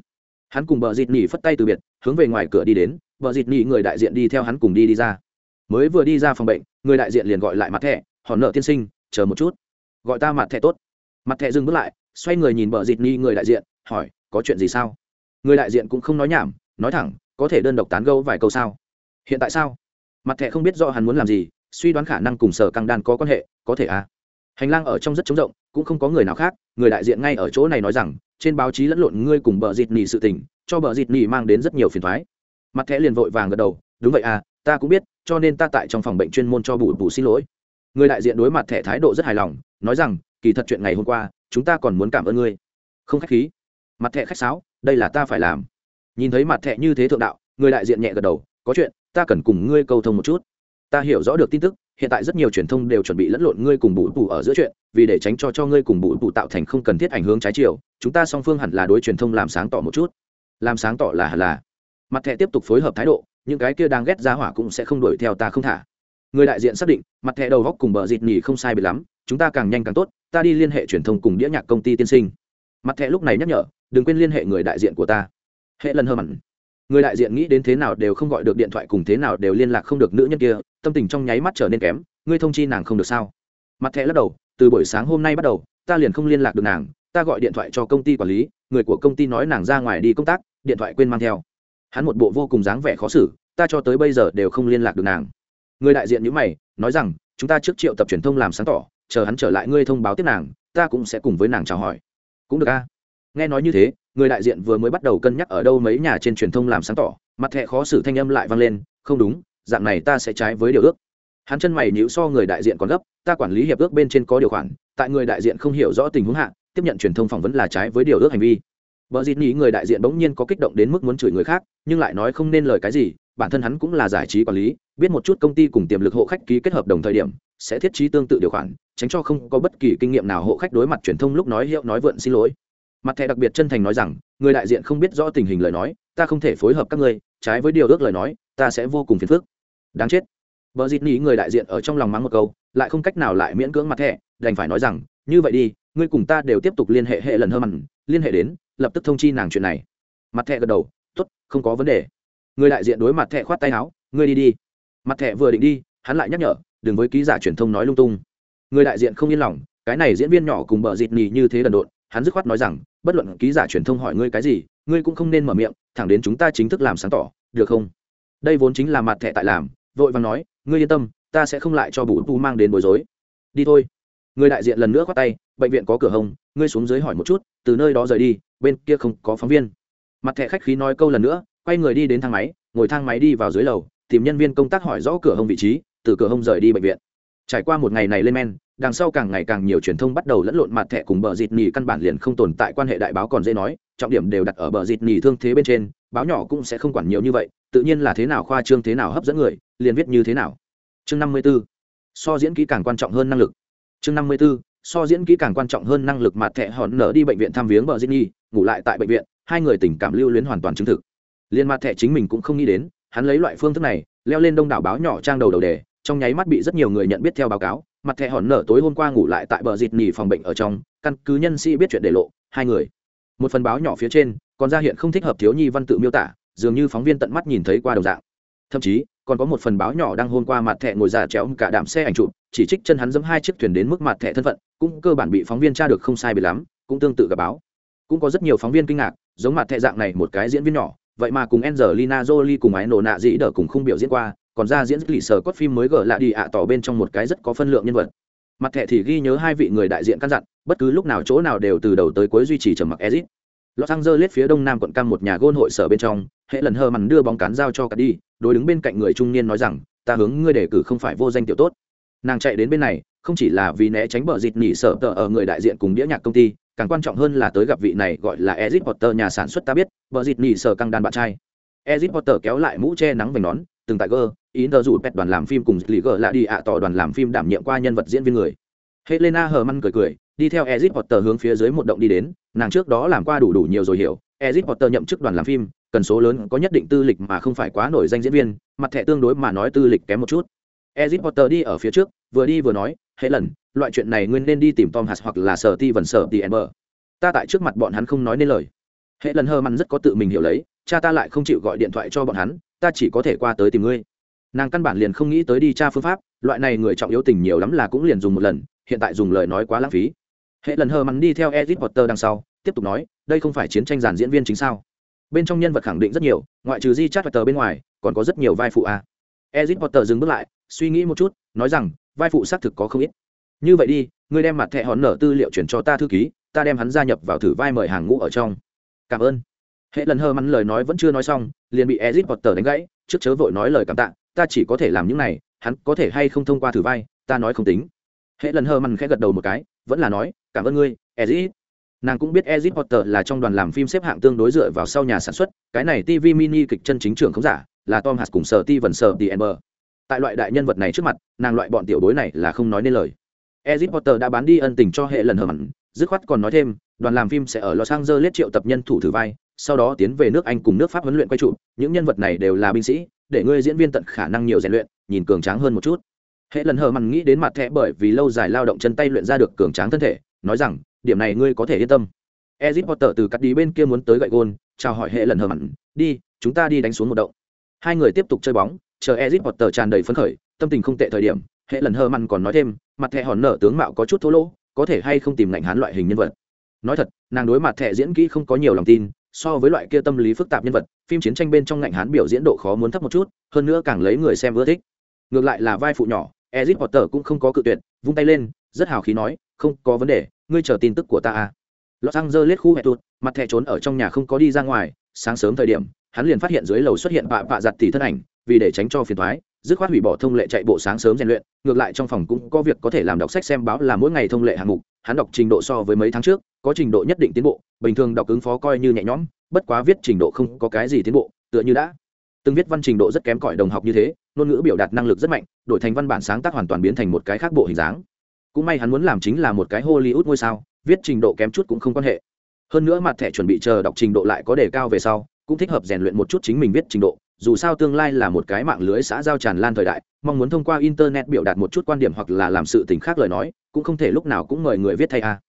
Hắn cùng bờ dịt nỉ phất tay từ biệt, hướng về ngoài cửa đi đến, bờ dịt nỉ người đại diện đi theo hắn cùng đi đi ra. Mới vừa đi ra phòng bệnh, người đại diện liền gọi lại mặt thẻ hòn nợ tiên sinh, chờ một chút. Gọi ta mặt thẻ tốt. Mặt thẻ dừng bước lại, xoay người nhìn bờ dịt nỉ người đại diện, hỏi, có chuyện gì sao? Người đại diện cũng không nói nhảm, nói thẳng, có thể đơn độc tán gẫu vài câu sao? Hiện tại sao? Mặt thẻ không biết rõ hắn muốn làm gì, suy đoán khả năng cùng sở căng đan có quan hệ, có thể à? Hành lang ở trong rất trống rộng, cũng không có người nào khác, người đại diện ngay ở chỗ này nói rằng, trên báo chí lẫn lộn ngươi cùng bờ dịt nỉ sự tình, cho bờ dịt nỉ mang đến rất nhiều phiền thoái. Mặt thẻ liền vội vàng gật đầu, đúng vậy à ta cũng biết, cho nên ta tại trong phòng bệnh chuyên môn cho bù bù xin lỗi. Người đại diện đối mặt thẻ thái độ rất hài lòng, nói rằng, kỳ thật chuyện ngày hôm qua, chúng ta còn muốn cảm ơn ngươi. Không khách khí. Mặt thẻ khách sáo, đây là ta phải làm. Nhìn thấy mặt thẻ như thế thượng đạo, người đại diện nhẹ gật đầu, có chuyện, ta cần cùng ngươi câu thông một chút. Ta hiểu rõ được tin tức hiện tại rất nhiều truyền thông đều chuẩn bị lẫn lộn ngươi cùng bụi bù ở giữa chuyện, vì để tránh cho cho ngươi cùng bụi bù tạo thành không cần thiết ảnh hưởng trái chiều, chúng ta song phương hẳn là đối truyền thông làm sáng tỏ một chút. Làm sáng tỏ là hẳn là. Mặt thẻ tiếp tục phối hợp thái độ, những cái kia đang ghét ra hỏa cũng sẽ không đuổi theo ta không thả. Người đại diện xác định, mặt thẻ đầu góc cùng bờ dịt nhì không sai bị lắm, chúng ta càng nhanh càng tốt, ta đi liên hệ truyền thông cùng đĩa nhạc công ty tiên sinh. Mặt thẻ lúc này nhắc nhở, đừng quên liên hệ người đại diện của ta. Hệ lần hơ mặn người đại diện nghĩ đến thế nào đều không gọi được điện thoại cùng thế nào đều liên lạc không được nữ nhân kia, tâm tình trong nháy mắt trở nên kém, ngươi thông chi nàng không được sao? Mặt thẻ lắc đầu, từ buổi sáng hôm nay bắt đầu, ta liền không liên lạc được nàng, ta gọi điện thoại cho công ty quản lý, người của công ty nói nàng ra ngoài đi công tác, điện thoại quên mang theo. Hắn một bộ vô cùng dáng vẻ khó xử, ta cho tới bây giờ đều không liên lạc được nàng. Người đại diện nhữ mày, nói rằng, chúng ta trước triệu tập truyền thông làm sáng tỏ, chờ hắn trở lại ngươi thông báo tiếp nàng, ta cũng sẽ cùng với nàng chào hỏi. Cũng được a. Nghe nói như thế người đại diện vừa mới bắt đầu cân nhắc ở đâu mấy nhà trên truyền thông làm sáng tỏ mặt thẹ khó xử thanh âm lại vang lên không đúng dạng này ta sẽ trái với điều ước hắn chân mày nhíu so người đại diện còn gấp ta quản lý hiệp ước bên trên có điều khoản tại người đại diện không hiểu rõ tình huống hạ tiếp nhận truyền thông phỏng vấn là trái với điều ước hành vi vợ dịt nghĩ người đại diện bỗng nhiên có kích động đến mức muốn chửi người khác, nhưng lại nói không nên lời cái gì, bản thân hắn cũng là giải trí quản lý, biết một chút công ty cùng tiềm lực hộ khách ký kết hợp đồng thời điểm, sẽ thiết trí tương tự điều khoản, tránh cho không có bất kỳ kinh nghiệm nào hộ khách đối mặt truyền thông lúc nói hiệu nói vượn xin lỗi. Mặt thẻ đặc biệt chân thành nói rằng, người đại diện không biết rõ tình hình lời nói, ta không thể phối hợp các ngươi, trái với điều ước lời nói, ta sẽ vô cùng phiền phức. Đáng chết. Bờ dịt Nỉ người đại diện ở trong lòng mắng một câu, lại không cách nào lại miễn cưỡng mặt thẻ, đành phải nói rằng, như vậy đi, ngươi cùng ta đều tiếp tục liên hệ hệ lần hơn mặn, liên hệ đến, lập tức thông chi nàng chuyện này mặt thẹ gật đầu t ố t không có vấn đề người đại diện đối mặt thẹ khoát tay áo ngươi đi đi mặt thẹ vừa định đi hắn lại nhắc nhở đừng với ký giả truyền thông nói lung tung người đại diện không yên lòng cái này diễn viên nhỏ cùng bờ dịt nhì như thế đần độn hắn dứt khoát nói rằng, bất luận ký giả truyền thông hỏi ngươi cái gì, ngươi cũng không nên mở miệng, thẳng đến chúng ta chính thức làm sáng tỏ, được không? Đây vốn chính là mặt thẻ tại làm, vội vàng nói, ngươi yên tâm, ta sẽ không lại cho bù tu mang đến bối rối. Đi thôi. Người đại diện lần nữa khoát tay, bệnh viện có cửa hông, ngươi xuống dưới hỏi một chút, từ nơi đó rời đi, bên kia không có phóng viên. Mặt thẻ khách khí nói câu lần nữa, quay người đi đến thang máy, ngồi thang máy đi vào dưới lầu, tìm nhân viên công tác hỏi rõ cửa hông vị trí, từ cửa hông rời đi bệnh viện. Trải qua một ngày này lên men đằng sau càng ngày càng nhiều truyền thông bắt đầu lẫn lộn mặt thẻ cùng bờ dịt nhì căn bản liền không tồn tại quan hệ đại báo còn dễ nói, trọng điểm đều đặt ở bờ dịt nhì thương thế bên trên, báo nhỏ cũng sẽ không quản nhiều như vậy, tự nhiên là thế nào khoa trương thế nào hấp dẫn người, liền viết như thế nào. Chương năm mươi b ố so diễn kỹ càng quan trọng hơn năng lực. Chương năm mươi b ố so diễn kỹ càng quan trọng hơn năng lực mặt thẻ hòn nở đi bệnh viện thăm viếng bờ dịt nhì, ngủ lại tại bệnh viện, hai người tình cảm lưu luyến hoàn toàn chứng thực. Liền mặt thẻ chính mình cũng không nghĩ đến, hắn lấy loại phương thức này, leo lên đông đảo báo nhỏ trang đầu đầu đề, trong nháy mắt bị rất nhiều người nhận biết theo báo cáo mặt thẻ hòn nở tối hôm qua ngủ lại tại bờ dịt nỉ phòng bệnh ở trong, căn cứ nhân sĩ biết chuyện để lộ, hai người. Một phần báo nhỏ phía trên, còn ra hiện không thích hợp thiếu nhi văn tự miêu tả, dường như phóng viên tận mắt nhìn thấy qua đồng dạng. Thậm chí, còn có một phần báo nhỏ đang hôn qua mặt thẻ ngồi giả chéo cả đạm xe ảnh chụp, chỉ trích chân hắn dẫm hai chiếc thuyền đến mức mặt thẻ thân phận, cũng cơ bản bị phóng viên tra được không sai bị lắm, cũng tương tự gặp báo. Cũng có rất nhiều phóng viên kinh ngạc, giống mặt thẻ dạng này một cái diễn viên nhỏ, vậy mà cùng Angelina Jolie cùng ái nổ nạ dĩ đỡ cùng không biểu diễn qua còn ra diễn lì sở cốt phim mới gỡ lại đi ạ tỏ bên trong một cái rất có phân lượng nhân vật. Mặt thẻ thì ghi nhớ hai vị người đại diện căn dặn bất cứ lúc nào chỗ nào đều từ đầu tới cuối duy trì trầm mặc ezit. Los angeles phía đông nam quận cam một nhà gôn hội sở bên trong hệ lần hơ mằn đưa bóng cán giao cho cả đi đối đứng bên cạnh người trung niên nói rằng ta hướng ngươi đề cử không phải vô danh tiểu tốt. Nàng chạy đến bên này không chỉ là vì né tránh bờ dịt nỉ sở tờ ở người đại diện cùng đĩa nhạc công ty càng quan trọng hơn là tới gặp vị này gọi là Ezit Potter nhà sản xuất ta biết, vợ dịt nỉ sở căng đàn bạn trai. Ezit Potter kéo lại mũ che nắng vành nón, từng tại gơ, ý nờ rủ pet đoàn làm phim cùng lì gơ lại đi ạ tỏ đoàn làm phim đảm nhiệm qua nhân vật diễn viên người. Helena hờ măn cười cười, đi theo Ezit Potter hướng phía dưới một động đi đến, nàng trước đó làm qua đủ đủ nhiều rồi hiểu, Ezit Potter nhậm chức đoàn làm phim, cần số lớn có nhất định tư lịch mà không phải quá nổi danh diễn viên, mặt thẻ tương đối mà nói tư lịch kém một chút. Ezit Potter đi ở phía trước, vừa đi vừa nói, "Helen, loại chuyện này nguyên nên đi tìm Tom hạt hoặc là Sở Ti vần Sở Ti Ember." ta tại trước mặt bọn hắn không nói nên lời hệ lần hơ măn rất có tự mình hiểu lấy cha ta lại không chịu gọi điện thoại cho bọn hắn ta chỉ có thể qua tới tìm ngươi. Nàng căn bản liền không nghĩ tới đi tra phương pháp, loại này người trọng yếu tình nhiều lắm là cũng liền dùng một lần, hiện tại dùng lời nói quá lãng phí. Hệ lần hờ mắn đi theo edit potter đằng sau, tiếp tục nói, đây không phải chiến tranh giàn diễn viên chính sao? Bên trong nhân vật khẳng định rất nhiều, ngoại trừ di chát potter bên ngoài, còn có rất nhiều vai phụ a à. edit potter dừng bước lại, suy nghĩ một chút, nói rằng, vai phụ xác thực có không ít. Như vậy đi, ngươi đem mặt thẻ hòn nở tư liệu chuyển cho ta thư ký, ta đem hắn gia nhập vào thử vai mời hàng ngũ ở trong. Cảm ơn hệ lần hơ mắn lời nói vẫn chưa nói xong, liền bị ezit potter đánh gãy, trước chớ vội nói lời cảm tạ, ta chỉ có thể làm những này, hắn có thể hay không thông qua thử vai, ta nói không tính. Hệ lần hơ mắn khẽ gật đầu một cái, vẫn là nói, cảm ơn ngươi ezit nàng cũng biết ezit potter là trong đoàn làm phim xếp hạng tương đối dựa vào sau nhà sản xuất, cái này tv mini kịch chân chính trưởng không giả, là tom hạt cùng sở ti vần sở tmb tại loại đại nhân vật này trước mặt, nàng loại bọn tiểu đối này là không nói nên lời. Ezit potter đã bán đi ân tình cho hệ lần hờ mặn dứt khoát còn nói thêm, đoàn làm phim sẽ ở los angeles triệu tập nhân thủ thử vai sau đó tiến về nước anh cùng nước pháp huấn luyện quay trụ. Những nhân vật này đều là binh sĩ để ngươi diễn viên tận khả năng nhiều rèn luyện nhìn cường tráng hơn một chút. Hệ lần hờ mằn nghĩ đến mặt thẻ bởi vì lâu dài lao động chân tay luyện ra được cường tráng thân thể nói rằng điểm này ngươi có thể yên tâm. Ezit potter từ cắt đi bên kia muốn tới gậy gôn chào hỏi hệ lần hờ mằn, đi chúng ta đi đánh xuống một động. Hai người tiếp tục chơi bóng chờ ezit potter tràn đầy phấn khởi tâm tình không tệ thời điểm hệ lần hờ mằn còn nói thêm mặt thẻ hòn nở tướng mạo có chút thô lỗ có thể hay không tìm ngành hán loại hình nhân vật? Nói thật nàng đối mặt thẻ diễn kỹ không có nhiều lòng tin so với loại kia tâm lý phức tạp nhân vật, phim chiến tranh bên trong ngạnh hán biểu diễn độ khó muốn thấp một chút, hơn nữa càng lấy người xem ưa thích. Ngược lại là vai phụ nhỏ, ezit potter cũng không có cự tuyệt, vung tay lên, rất hào khí nói, không có vấn đề, ngươi chờ tin tức của ta à. Lọt xăng dơ lết khu hẹn tụt mặt thẻ trốn ở trong nhà không có đi ra ngoài, sáng sớm thời điểm, hắn liền phát hiện dưới lầu xuất hiện bạ bạ giặt tỷ thân ảnh, vì để tránh cho phiền thoái dứt khoát hủy bỏ thông lệ chạy bộ sáng sớm rèn luyện, ngược lại trong phòng cũng có việc có thể làm đọc sách xem báo là mỗi ngày thông lệ hạng mục, hắn đọc trình độ so với mấy tháng trước, có trình độ nhất định tiến bộ, bình thường đọc ứng phó coi như nhẹ nhõm, bất quá viết trình độ không có cái gì tiến bộ, tựa như đã từng viết văn trình độ rất kém cỏi đồng học như thế, ngôn ngữ biểu đạt năng lực rất mạnh, đổi thành văn bản sáng tác hoàn toàn biến thành một cái khác bộ hình dáng. Cũng may hắn muốn làm chính là một cái hollywood ngôi sao, viết trình độ kém chút cũng không quan hệ. Hơn nữa mặt thẻ chuẩn bị chờ đọc trình độ lại có đề cao về sau, cũng thích hợp rèn luyện một chút chính mình viết trình độ dù sao tương lai là một cái mạng lưới xã giao tràn lan thời đại, mong muốn thông qua internet biểu đạt một chút quan điểm hoặc là làm sự tình khác lời nói, cũng không thể lúc nào cũng mời người viết thay a.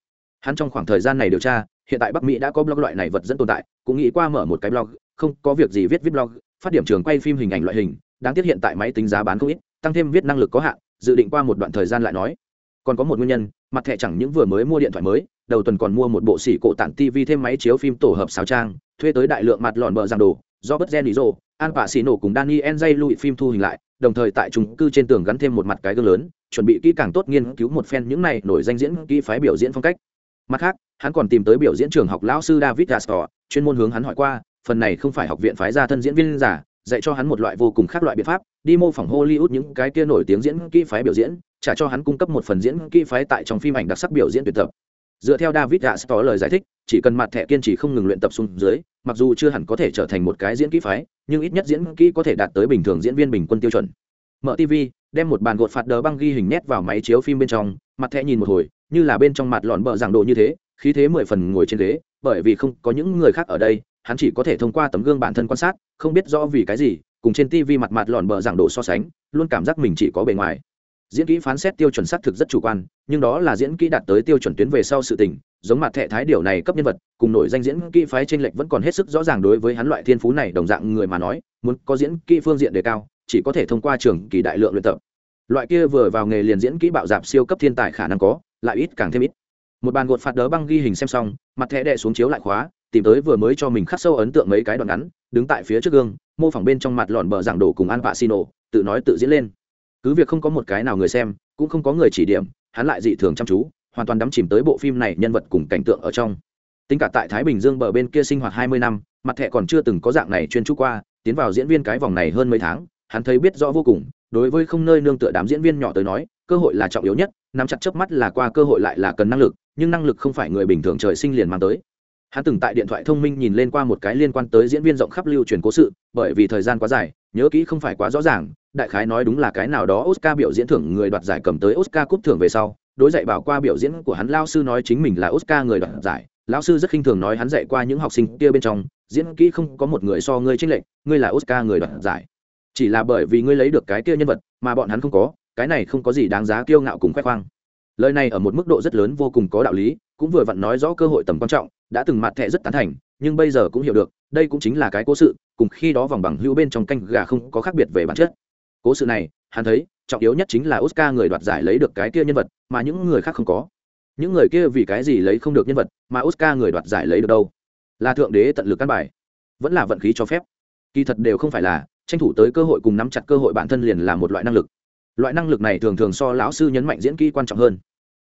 Hắn trong khoảng thời gian này điều tra, hiện tại bắc mỹ đã có blog loại này vật dẫn tồn tại, cũng nghĩ qua mở một cái blog, không có việc gì viết viết blog, phát điểm trường quay phim hình ảnh loại hình, đáng tiếc hiện tại máy tính giá bán không ít, tăng thêm viết năng lực có hạn, dự định qua một đoạn thời gian lại nói. Còn có một nguyên nhân, mặt thẻ chẳng những vừa mới mua điện thoại mới, đầu tuần còn mua một bộ xỉ cổ tản tv thêm máy chiếu phim tổ hợp sáo trang, thuê tới đại lượng mặt lọn bờ giang đồ do bất gen lý rô an pạ xì nổ cùng daniel dây lụi phim thu hình lại, đồng thời tại trung cư trên tường gắn thêm một mặt cái gương lớn, chuẩn bị kỹ càng tốt nghiên cứu một phen những này nổi danh diễn kỹ phái biểu diễn phong cách. Mặt khác, hắn còn tìm tới biểu diễn trường học lão sư david gastor chuyên môn hướng hắn hỏi qua, phần này không phải học viện phái ra thân diễn viên giả, dạy cho hắn một loại vô cùng khác loại biện pháp, đi mô phỏng hollywood những cái kia nổi tiếng diễn kỹ phái biểu diễn, trả cho hắn cung cấp một phần diễn kỹ phái tại trong phim ảnh đặc sắc biểu diễn tuyệt tập dựa theo david gastor lời giải thích, chỉ cần mặt thẻ kiên trì không ngừng luyện tập xuống dưới, mặc dù chưa hẳn có thể trở thành một cái diễn kỹ phái, nhưng ít nhất diễn kỹ có thể đạt tới bình thường diễn viên bình quân tiêu chuẩn. Mở tv đem một bàn gột phạt đờ băng ghi hình nét vào máy chiếu phim bên trong, mặt thẻ nhìn một hồi, như là bên trong mặt lọn bờ giảng đồ như thế, khí thế mười phần ngồi trên ghế, bởi vì không có những người khác ở đây, hắn chỉ có thể thông qua tấm gương bản thân quan sát, không biết rõ vì cái gì, cùng trên tv mặt mặt lọn bờ giảng đồ so sánh, luôn cảm giác mình chỉ có bề ngoài diễn kỹ phán xét tiêu chuẩn xác thực rất chủ quan, nhưng đó là diễn kỹ đạt tới tiêu chuẩn tuyến về sau sự tình, giống mặt thẻ thái điều này cấp nhân vật, cùng nổi danh diễn kỹ phái trên lệch vẫn còn hết sức rõ ràng đối với hắn loại thiên phú này đồng dạng người mà nói, muốn có diễn kỹ phương diện đề cao, chỉ có thể thông qua trường kỳ đại lượng luyện tập. Loại kia vừa vào nghề liền diễn kỹ bạo dạp siêu cấp thiên tài khả năng có, lại ít càng thêm ít. Một bàn gột phạt đỡ băng ghi hình xem xong, mặt thẻ đệ xuống chiếu lại khóa, tìm tới vừa mới cho mình khắc sâu ấn tượng mấy cái đoạn ngắn, đứng tại phía trước gương, mô phỏng bên trong mặt lọn bờ giảng đồ cùng an vạ xino tự nói tự diễn lên cứ việc không có một cái nào người xem, cũng không có người chỉ điểm, hắn lại dị thường chăm chú, hoàn toàn đắm chìm tới bộ phim này nhân vật cùng cảnh tượng ở trong. Tính cả tại thái bình dương bờ bên kia sinh hoạt hai mươi năm, mặt thẹ còn chưa từng có dạng này chuyên trú qua, tiến vào diễn viên cái vòng này hơn mấy tháng, hắn thấy biết rõ vô cùng, đối với không nơi nương tựa đám diễn viên nhỏ tới nói, cơ hội là trọng yếu nhất, nắm chặt chớp mắt là qua cơ hội lại là cần năng lực, nhưng năng lực không phải người bình thường trời sinh liền mang tới hắn từng tại điện thoại thông minh nhìn lên qua một cái liên quan tới diễn viên rộng khắp lưu truyền cố sự, bởi vì thời gian quá dài, nhớ kỹ không phải quá rõ ràng, đại khái nói đúng là cái nào đó oscar biểu diễn thưởng người đoạt giải cầm tới oscar cúp thưởng về sau, đối dạy bảo qua biểu diễn của hắn lao sư nói chính mình là oscar người đoạt giải, lão sư rất khinh thường nói hắn dạy qua những học sinh kia bên trong, diễn kỹ không có một người so ngươi trinh lệch, ngươi là oscar người đoạt giải. Chỉ là bởi vì ngươi lấy được cái kia nhân vật, mà bọn hắn không có, cái này không có gì đáng giá kiêu ngạo cùng khoe khoang. Lời này ở một mức độ rất lớn vô cùng có đạo lý cũng vừa vặn nói rõ cơ hội tầm quan trọng, đã từng mặt thẻ rất tán thành, nhưng bây giờ cũng hiểu được, đây cũng chính là cái cố sự, cùng khi đó vòng bằng hữu bên trong canh gà không có khác biệt về bản chất. Cố sự này, hắn thấy, trọng yếu nhất chính là oscar người đoạt giải lấy được cái kia nhân vật, mà những người khác không có. Những người kia vì cái gì lấy không được nhân vật, mà oscar người đoạt giải lấy được đâu? Là thượng đế tận lực căn bài. Vẫn là vận khí cho phép. Kỳ thật đều không phải là, tranh thủ tới cơ hội cùng nắm chặt cơ hội bản thân liền là một loại năng lực. Loại năng lực này thường thường so lão sư nhấn mạnh diễn kỹ quan trọng hơn.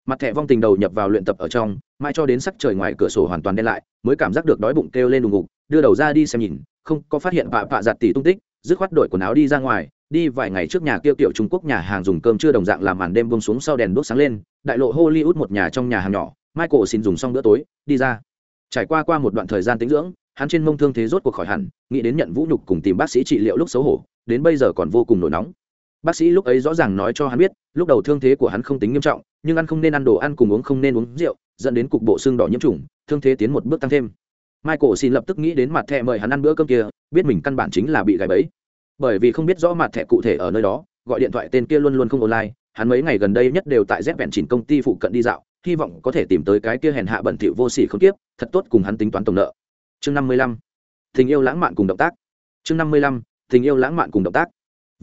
Mặt thẻ vong tình đầu nhập vào luyện tập ở trong mãi cho đến sắc trời ngoài cửa sổ hoàn toàn đen lại, mới cảm giác được đói bụng kêu lên đùng ngục, đưa đầu ra đi xem nhìn, không, có phát hiện vạ vạ giặt tỷ tung tích, dứt khoát đổi quần áo đi ra ngoài, đi vài ngày trước nhà tiêu tiểu trung quốc nhà hàng dùng cơm chưa đồng dạng làm màn đêm bông xuống sau đèn đốt sáng lên, đại lộ hollywood một nhà trong nhà hàng nhỏ, michael xin dùng xong bữa tối, đi ra. Trải qua qua một đoạn thời gian tính dưỡng, hắn trên mông thương thế rốt cuộc khỏi hẳn, nghĩ đến nhận vũ nhục cùng tìm bác sĩ trị liệu lúc xấu hổ, đến bây giờ còn vô cùng nổi nóng. Bác sĩ lúc ấy rõ ràng nói cho hắn biết, lúc đầu thương thế của hắn không tính nghiêm trọng nhưng ăn không nên ăn đồ ăn cùng uống không nên uống rượu, dẫn đến cục bộ xương đỏ nhiễm trùng, thương thế tiến một bước tăng thêm. Michael xin lập tức nghĩ đến mặt thẻ mời hắn ăn bữa cơm kia, biết mình căn bản chính là bị gài bẫy. Bởi vì không biết rõ mặt thẻ cụ thể ở nơi đó, gọi điện thoại tên kia luôn luôn không online, hắn mấy ngày gần đây nhất đều tại dép vẹn chỉnh công ty phụ cận đi dạo, hy vọng có thể tìm tới cái kia hèn hạ bẩn thỉu vô sỉ không tiếp thật tốt cùng hắn tính toán tổng nợ. Chương năm mươi lăm. Tình yêu lãng mạn cùng động tác. Chương năm mươi lăm. Tình yêu lãng mạn cùng động tác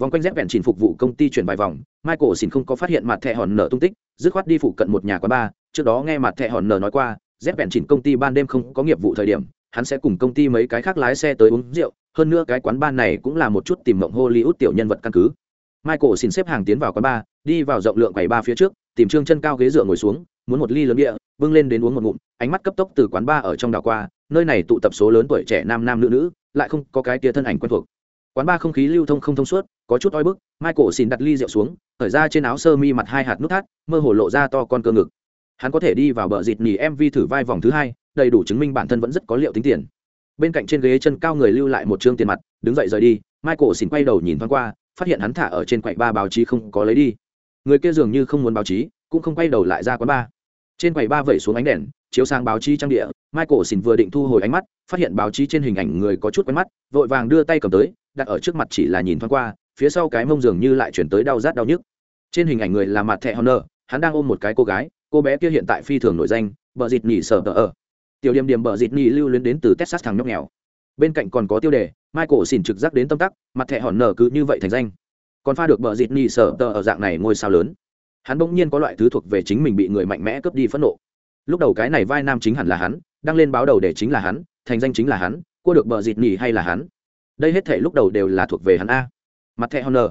vòng quanh dép vẹn chỉnh phục vụ công ty chuyển vài vòng, michael xin không có phát hiện mặt thẻ hòn nở tung tích, dứt khoát đi phụ cận một nhà quán bar. Trước đó nghe mặt thẻ hòn nở nói qua, dép vẹn chỉnh công ty ban đêm không có nghiệp vụ thời điểm, hắn sẽ cùng công ty mấy cái khác lái xe tới uống rượu. Hơn nữa cái quán bar này cũng là một chút tìm mộng hollywood tiểu nhân vật căn cứ. Michael xin xếp hàng tiến vào quán bar, đi vào rộng lượng quầy ba phía trước, tìm trương chân cao ghế dựa ngồi xuống, muốn một ly lớn địa bưng lên đến uống một ngụm. Ánh mắt cấp tốc từ quán bar ở trong đảo qua, nơi này tụ tập số lớn tuổi trẻ nam nam nữ nữ, lại không có cái tia thân ảnh quen thuộc. Quán bar không khí lưu thông không thông suốt có chút oi bức, michael xin đặt ly rượu xuống, thở ra trên áo sơ mi mặt hai hạt nút thắt, mơ hồ lộ ra to con cơ ngực. Hắn có thể đi vào bờ dịt nỉ mv thử vai vòng thứ hai, đầy đủ chứng minh bản thân vẫn rất có liệu tính tiền. Bên cạnh trên ghế chân cao người lưu lại một chương tiền mặt, đứng dậy rời đi, michael xin quay đầu nhìn thoáng qua, phát hiện hắn thả ở trên quầy ba báo chí không có lấy đi. Người kia dường như không muốn báo chí, cũng không quay đầu lại ra quán ba. Trên quầy ba vẩy xuống ánh đèn, chiếu sang báo chí trang địa, michael xin vừa định thu hồi ánh mắt, phát hiện báo chí trên hình ảnh người có chút quen mắt, vội vàng đưa tay cầm tới, đặt ở trước mặt chỉ là nhìn thoáng qua phía sau cái mông dường như lại chuyển tới đau rát đau nhức. Trên hình ảnh người là mặt thẹ honor, hắn đang ôm một cái cô gái, cô bé kia hiện tại phi thường nổi danh, bờ dịt nhỉ sở tờ ở. Tiểu điểm điểm bờ dịt nhỉ lưu luyến đến từ texas thằng nhóc nghèo. Bên cạnh còn có tiêu đề, michael xin trực giác đến tâm tắc mặt thẹ honor nở cứ như vậy thành danh. Còn pha được bờ dịt nhỉ sở tờ ở dạng này ngôi sao lớn. Hắn bỗng nhiên có loại thứ thuộc về chính mình bị người mạnh mẽ cướp đi phẫn nộ. Lúc đầu cái này vai nam chính hẳn là hắn đăng lên báo đầu để chính là hắn, thành danh chính là hắn, cua được bờ dịt nhỉ hay là hắn. Đây hết thể lúc đầu đều là thuộc về hắn a mặt thẻ honor.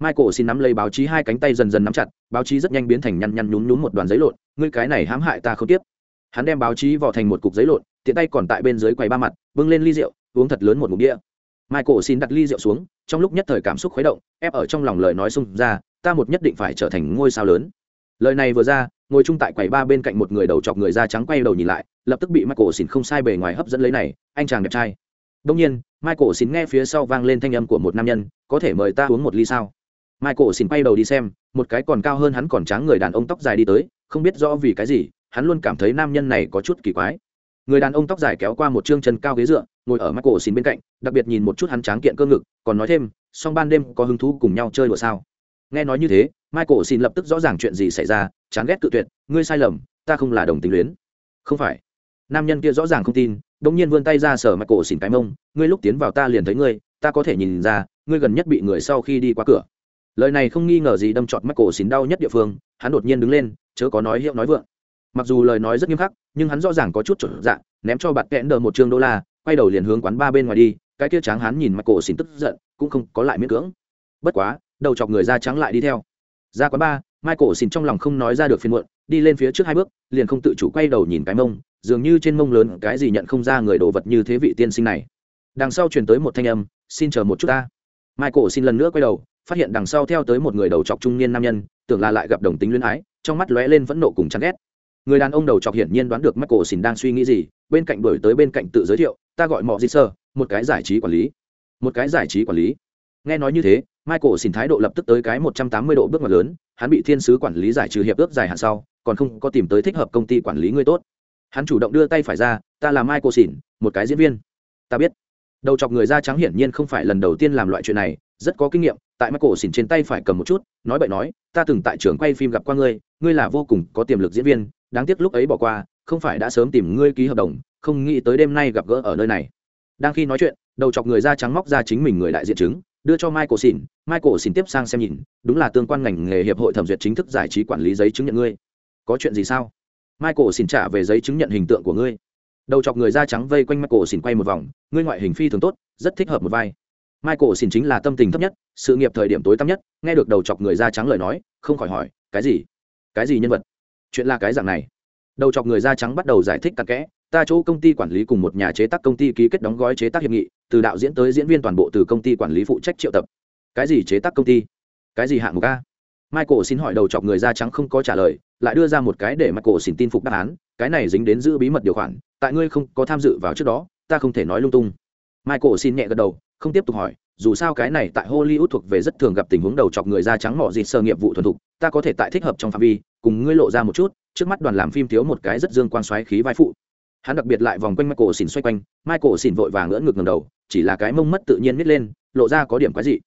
Michael xin nắm lấy báo chí hai cánh tay dần dần nắm chặt, báo chí rất nhanh biến thành nhăn nhăn nhún nhún một đoàn giấy lộn, ngươi cái này hãm hại ta không tiếp. Hắn đem báo chí vò thành một cục giấy lộn, tiện tay còn tại bên dưới quầy ba mặt, bưng lên ly rượu, uống thật lớn một mục đĩa michael xin đặt ly rượu xuống, trong lúc nhất thời cảm xúc khuấy động, ép ở trong lòng lời nói xung ra, ta một nhất định phải trở thành ngôi sao lớn. Lời này vừa ra, ngồi chung tại quầy ba bên cạnh một người đầu chọc người da trắng quay đầu nhìn lại, lập tức bị michael xin không sai bề ngoài hấp dẫn lấy này, anh chàng đẹp trai đông nhiên, michael xin nghe phía sau vang lên thanh âm của một nam nhân, có thể mời ta uống một ly sao? Michael xin quay đầu đi xem, một cái còn cao hơn hắn còn tráng người đàn ông tóc dài đi tới, không biết rõ vì cái gì, hắn luôn cảm thấy nam nhân này có chút kỳ quái. Người đàn ông tóc dài kéo qua một chương chân cao ghế dựa, ngồi ở michael xin bên cạnh, đặc biệt nhìn một chút hắn tráng kiện cơ ngực, còn nói thêm, song ban đêm có hứng thú cùng nhau chơi đùa sao? Nghe nói như thế, michael xin lập tức rõ ràng chuyện gì xảy ra, chán ghét cự tuyệt, ngươi sai lầm, ta không là đồng tính luyến. Không phải. Nam nhân kia rõ ràng không tin đông nhiên vươn tay ra sở mặt cổ xỉn cái mông, ngươi lúc tiến vào ta liền thấy ngươi, ta có thể nhìn ra, ngươi gần nhất bị người sau khi đi qua cửa. Lời này không nghi ngờ gì đâm trọt mắt cổ xỉn đau nhất địa phương, hắn đột nhiên đứng lên, chớ có nói hiệu nói vượng. Mặc dù lời nói rất nghiêm khắc, nhưng hắn rõ ràng có chút chuẩn dạng ném cho bạn kẽn đờ một chương đô la, quay đầu liền hướng quán ba bên ngoài đi, cái kia tráng hắn nhìn mặt cổ xỉn tức giận, cũng không có lại miễn cưỡng. Bất quá, đầu chọc người da trắng lại đi theo. Ra quán ba, michael xin trong lòng không nói ra được phiền muộn, đi lên phía trước hai bước, liền không tự chủ quay đầu nhìn cái mông dường như trên mông lớn cái gì nhận không ra người đồ vật như thế vị tiên sinh này. Đằng sau truyền tới một thanh âm, xin chờ một chút ta. Michael xin lần nữa quay đầu, phát hiện đằng sau theo tới một người đầu chọc trung niên nam nhân, tưởng là lại gặp đồng tính luyến ái, trong mắt lóe lên phẫn nộ cùng chán ghét. Người đàn ông đầu chọc hiển nhiên đoán được michael xin đang suy nghĩ gì, bên cạnh đổi tới bên cạnh tự giới thiệu, ta gọi mọi gì sơ, một cái giải trí quản lý. Một cái giải trí quản lý. Nghe nói như thế, michael xin thái độ lập tức tới cái một trăm tám mươi độ bước ngoặt lớn, hắn bị thiên sứ quản lý giải trừ hiệp ước dài hạn sau, còn không có tìm tới thích hợp công ty quản lý người tốt hắn chủ động đưa tay phải ra, ta là mai cô xỉn một cái diễn viên. Ta biết. Đầu chọc người da trắng hiển nhiên không phải lần đầu tiên làm loại chuyện này, rất có kinh nghiệm, tại mắt cổ xỉn trên tay phải cầm một chút, nói bậy nói, ta từng tại trường quay phim gặp qua ngươi ngươi là vô cùng có tiềm lực diễn viên, đáng tiếc lúc ấy bỏ qua, không phải đã sớm tìm ngươi ký hợp đồng, không nghĩ tới đêm nay gặp gỡ ở nơi này. Đang khi nói chuyện, đầu chọc người da trắng móc ra chính mình người đại diện chứng, đưa cho michael xin michael xin tiếp sang xem nhìn, đúng là tương quan ngành nghề hiệp hội thẩm duyệt chính thức giải trí quản lý giấy chứng nhận ngươi. Có chuyện gì sao? Michael xin trả về giấy chứng nhận hình tượng của ngươi. Đầu chọc người da trắng vây quanh michael xin quay một vòng, ngươi ngoại hình phi thường tốt, rất thích hợp một vai. Michael xin chính là tâm tình thấp nhất, sự nghiệp thời điểm tối tăm nhất, nghe được đầu chọc người da trắng lời nói, không khỏi hỏi, cái gì? Cái gì nhân vật? Chuyện là cái dạng này? Đầu chọc người da trắng bắt đầu giải thích cặn kẽ, ta chỗ công ty quản lý cùng một nhà chế tác công ty ký kết đóng gói chế tác hiệp nghị, từ đạo diễn tới diễn viên toàn bộ từ công ty quản lý phụ trách triệu tập. Cái gì chế tác công ty? Cái gì hạng mục a? Michael xin hỏi đầu chọc người da trắng không có trả lời, lại đưa ra một cái để michael xin tin phục đáp án, cái này dính đến giữ bí mật điều khoản, tại ngươi không có tham dự vào trước đó, ta không thể nói lung tung. Michael xin nhẹ gật đầu, không tiếp tục hỏi, dù sao cái này tại hollywood thuộc về rất thường gặp tình huống đầu chọc người da trắng mỏ dịt sơ nghiệp vụ thuần thục, ta có thể tại thích hợp trong phạm vi, cùng ngươi lộ ra một chút, trước mắt đoàn làm phim thiếu một cái rất dương quan xoáy khí vai phụ. Hắn đặc biệt lại vòng quanh michael xin xoay quanh, michael xin vội vàng ngỡ ngực ngầm đầu, chỉ là cái mông mất tự nhiên nít lên, lộ ra có điểm quái dị.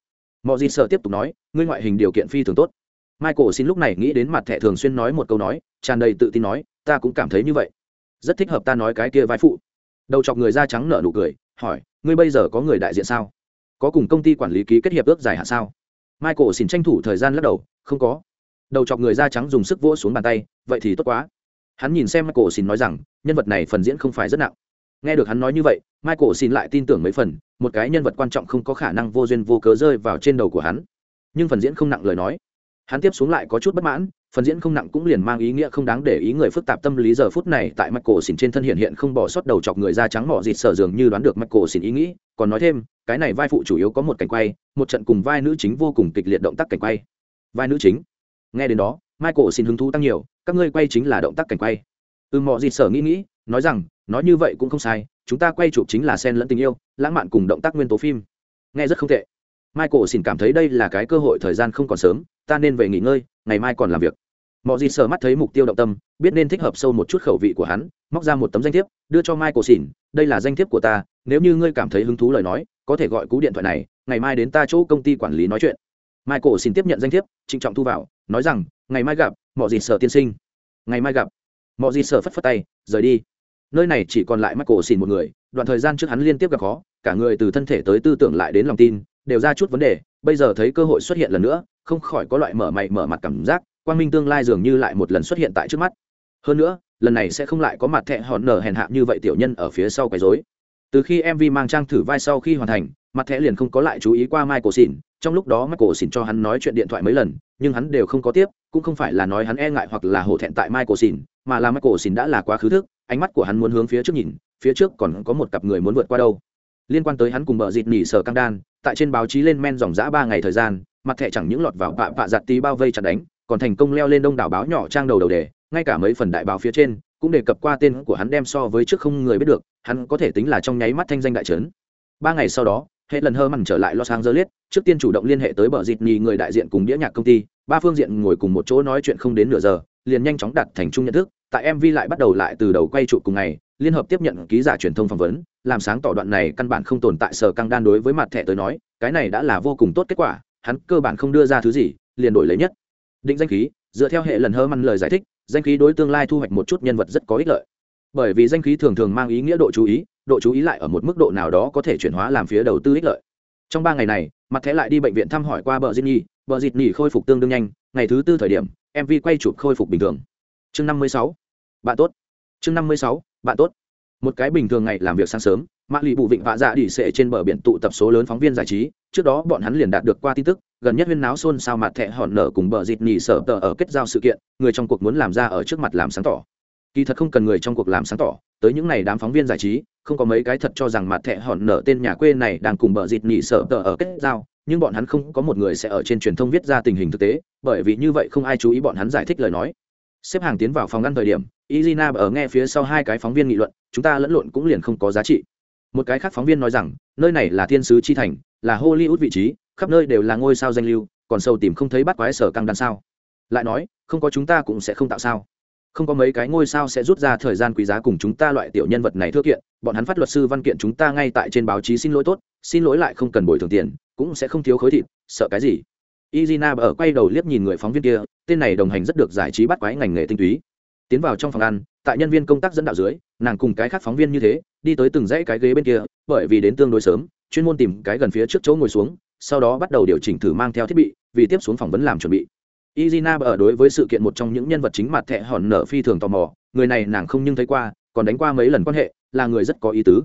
mọi gì sợ tiếp tục nói, ngươi ngoại hình điều kiện phi thường tốt michael xin lúc này nghĩ đến mặt thẻ thường xuyên nói một câu nói, tràn đầy tự tin nói, ta cũng cảm thấy như vậy. Rất thích hợp ta nói cái kia vai phụ. Đầu chọc người da trắng nở nụ cười, hỏi, ngươi bây giờ có người đại diện sao? Có cùng công ty quản lý ký kết hiệp ước dài hạn sao? Michael xin tranh thủ thời gian lắc đầu, không có. Đầu chọc người da trắng dùng sức vỗ xuống bàn tay, vậy thì tốt quá. Hắn nhìn xem michael xin nói rằng, nhân vật này phần diễn không phải rất nặng. Nghe được hắn nói như vậy, michael xin lại tin tưởng mấy phần, một cái nhân vật quan trọng không có khả năng vô duyên vô cớ rơi vào trên đầu của hắn. Nhưng phần diễn không nặng lời nói hắn tiếp xuống lại có chút bất mãn, phần diễn không nặng cũng liền mang ý nghĩa không đáng để ý người phức tạp tâm lý giờ phút này tại mặt cổ xỉn trên thân hiện hiện không bỏ sót đầu chọc người da trắng mỏ dịt sở dường như đoán được mặt cổ xỉn ý nghĩ, còn nói thêm, cái này vai phụ chủ yếu có một cảnh quay, một trận cùng vai nữ chính vô cùng kịch liệt động tác cảnh quay. Vai nữ chính? Nghe đến đó, michael xin hứng thú tăng nhiều, các ngươi quay chính là động tác cảnh quay. Ừ mọi gì sở nghĩ nghĩ, nói rằng, nói như vậy cũng không sai, chúng ta quay chụp chính là sen lẫn tình yêu, lãng mạn cùng động tác nguyên tố phim. Nghe rất không tệ michael xin cảm thấy đây là cái cơ hội thời gian không còn sớm, ta nên về nghỉ ngơi, ngày mai còn làm việc. Mọi gì sờ mắt thấy mục tiêu động tâm, biết nên thích hợp sâu một chút khẩu vị của hắn, móc ra một tấm danh thiếp, đưa cho michael xin, đây là danh thiếp của ta, nếu như ngươi cảm thấy hứng thú lời nói, có thể gọi cú điện thoại này, ngày mai đến ta chỗ công ty quản lý nói chuyện. Michael xin tiếp nhận danh thiếp, trịnh trọng thu vào, nói rằng, ngày mai gặp mọi gì sở tiên sinh. Ngày mai gặp. Mọi gì sở phất phất tay, rời đi. Nơi này chỉ còn lại michael xin một người, đoạn thời gian trước hắn liên tiếp gặp khó, cả người từ thân thể tới tư tưởng lại đến lòng tin đều ra chút vấn đề, bây giờ thấy cơ hội xuất hiện lần nữa, không khỏi có loại mở mày mở mặt cảm giác, quang minh tương lai dường như lại một lần xuất hiện tại trước mắt. Hơn nữa, lần này sẽ không lại có mặt thẹ hòn nở hèn hạ như vậy tiểu nhân ở phía sau quấy rối. Từ khi mv mang trang thử vai sau khi hoàn thành, mặt thẹ liền không có lại chú ý qua michael xỉn trong lúc đó michael xỉn cho hắn nói chuyện điện thoại mấy lần, nhưng hắn đều không có tiếp, cũng không phải là nói hắn e ngại hoặc là hổ thẹn tại michael xỉn mà là michael xỉn đã là quá khứ thức, ánh mắt của hắn muốn hướng phía trước nhìn, phía trước còn có một cặp người muốn vượt qua đâu. Liên quan tới hắn cùng bờ dịt nỉ sở căng đan tại trên báo chí lên men dòng dã ba ngày thời gian, mặt thẻ chẳng những lọt vào vạ vạ giặt tí bao vây chặt đánh, còn thành công leo lên đông đảo báo nhỏ trang đầu đầu đề, ngay cả mấy phần đại báo phía trên cũng đề cập qua tên của hắn đem so với trước không người biết được, hắn có thể tính là trong nháy mắt thanh danh đại trấn. Ba ngày sau đó, hệ lần hơ mằn trở lại los angeles, trước tiên chủ động liên hệ tới bờ dịt nhì người đại diện cùng đĩa nhạc công ty, ba phương diện ngồi cùng một chỗ nói chuyện không đến nửa giờ, liền nhanh chóng đặt thành chung nhận thức, tại mv lại bắt đầu lại từ đầu quay trụ cùng ngày liên hợp tiếp nhận ký giả truyền thông phỏng vấn, làm sáng tỏ đoạn này căn bản không tồn tại sở căng đan đối với mặt thẻ tới nói, cái này đã là vô cùng tốt kết quả, hắn cơ bản không đưa ra thứ gì, liền đổi lấy nhất. Định danh khí, dựa theo hệ lần hơ măn lời giải thích, danh khí đối tương lai thu hoạch một chút nhân vật rất có ích lợi. Bởi vì danh khí thường thường mang ý nghĩa độ chú ý, độ chú ý lại ở một mức độ nào đó có thể chuyển hóa làm phía đầu tư ích lợi. Trong ba ngày này, mặt thẻ lại đi bệnh viện thăm hỏi qua bờ diệt nhi bờ diệt nhi khôi phục tương đương nhanh, ngày thứ tư thời điểm mv quay chụp khôi phục bình thường. Chương năm mươi sáu. Bạn tốt. Chương năm mươi sáu bạn tốt. Một cái bình thường ngày làm việc sáng sớm mạ lì bụ vịnh vạ dạ đỉ xệ trên bờ biển tụ tập số lớn phóng viên giải trí. Trước đó, bọn hắn liền đạt được qua tin tức, gần nhất huyên náo xôn xao mặt thẹ hòn nở cùng bờ dịt nhì sở tờ ở kết giao sự kiện, người trong cuộc muốn làm ra ở trước mặt làm sáng tỏ. Kỳ thật không cần người trong cuộc làm sáng tỏ, tới những ngày đám phóng viên giải trí, không có mấy cái thật cho rằng mặt thẹ hòn nở tên nhà quê này đang cùng bờ dịt nhì sở tờ ở kết giao, nhưng bọn hắn không có một người sẽ ở trên truyền thông viết ra tình hình thực tế, bởi vì như vậy không ai chú ý bọn hắn giải thích lời nói. Xếp hàng tiến vào phòng ngăn thời điểm izina ở nghe phía sau hai cái phóng viên nghị luận, chúng ta lẫn lộn cũng liền không có giá trị. Một cái khác phóng viên nói rằng, nơi này là thiên sứ chi thành, là hollywood vị trí, khắp nơi đều là ngôi sao danh lưu, còn sâu tìm không thấy bắt quái sở căng đan sao. Lại nói, không có chúng ta cũng sẽ không tạo sao. Không có mấy cái ngôi sao sẽ rút ra thời gian quý giá cùng chúng ta loại tiểu nhân vật này thưa kiện, bọn hắn phát luật sư văn kiện chúng ta ngay tại trên báo chí xin lỗi tốt, xin lỗi lại không cần bồi thường tiền, cũng sẽ không thiếu khối thịt, sợ cái gì? Izina ở quay đầu liếc nhìn người phóng viên kia, tên này đồng hành rất được giải trí bắt quái ngành nghề tinh túy tiến vào trong phòng ăn, tại nhân viên công tác dẫn đạo dưới, nàng cùng cái khác phóng viên như thế, đi tới từng dãy cái ghế bên kia, bởi vì đến tương đối sớm, chuyên môn tìm cái gần phía trước chỗ ngồi xuống, sau đó bắt đầu điều chỉnh thử mang theo thiết bị, vì tiếp xuống phỏng vấn làm chuẩn bị. Izina ở đối với sự kiện một trong những nhân vật chính mặt thẹ hòn nở phi thường tò mò, người này nàng không nhưng thấy qua, còn đánh qua mấy lần quan hệ, là người rất có ý tứ.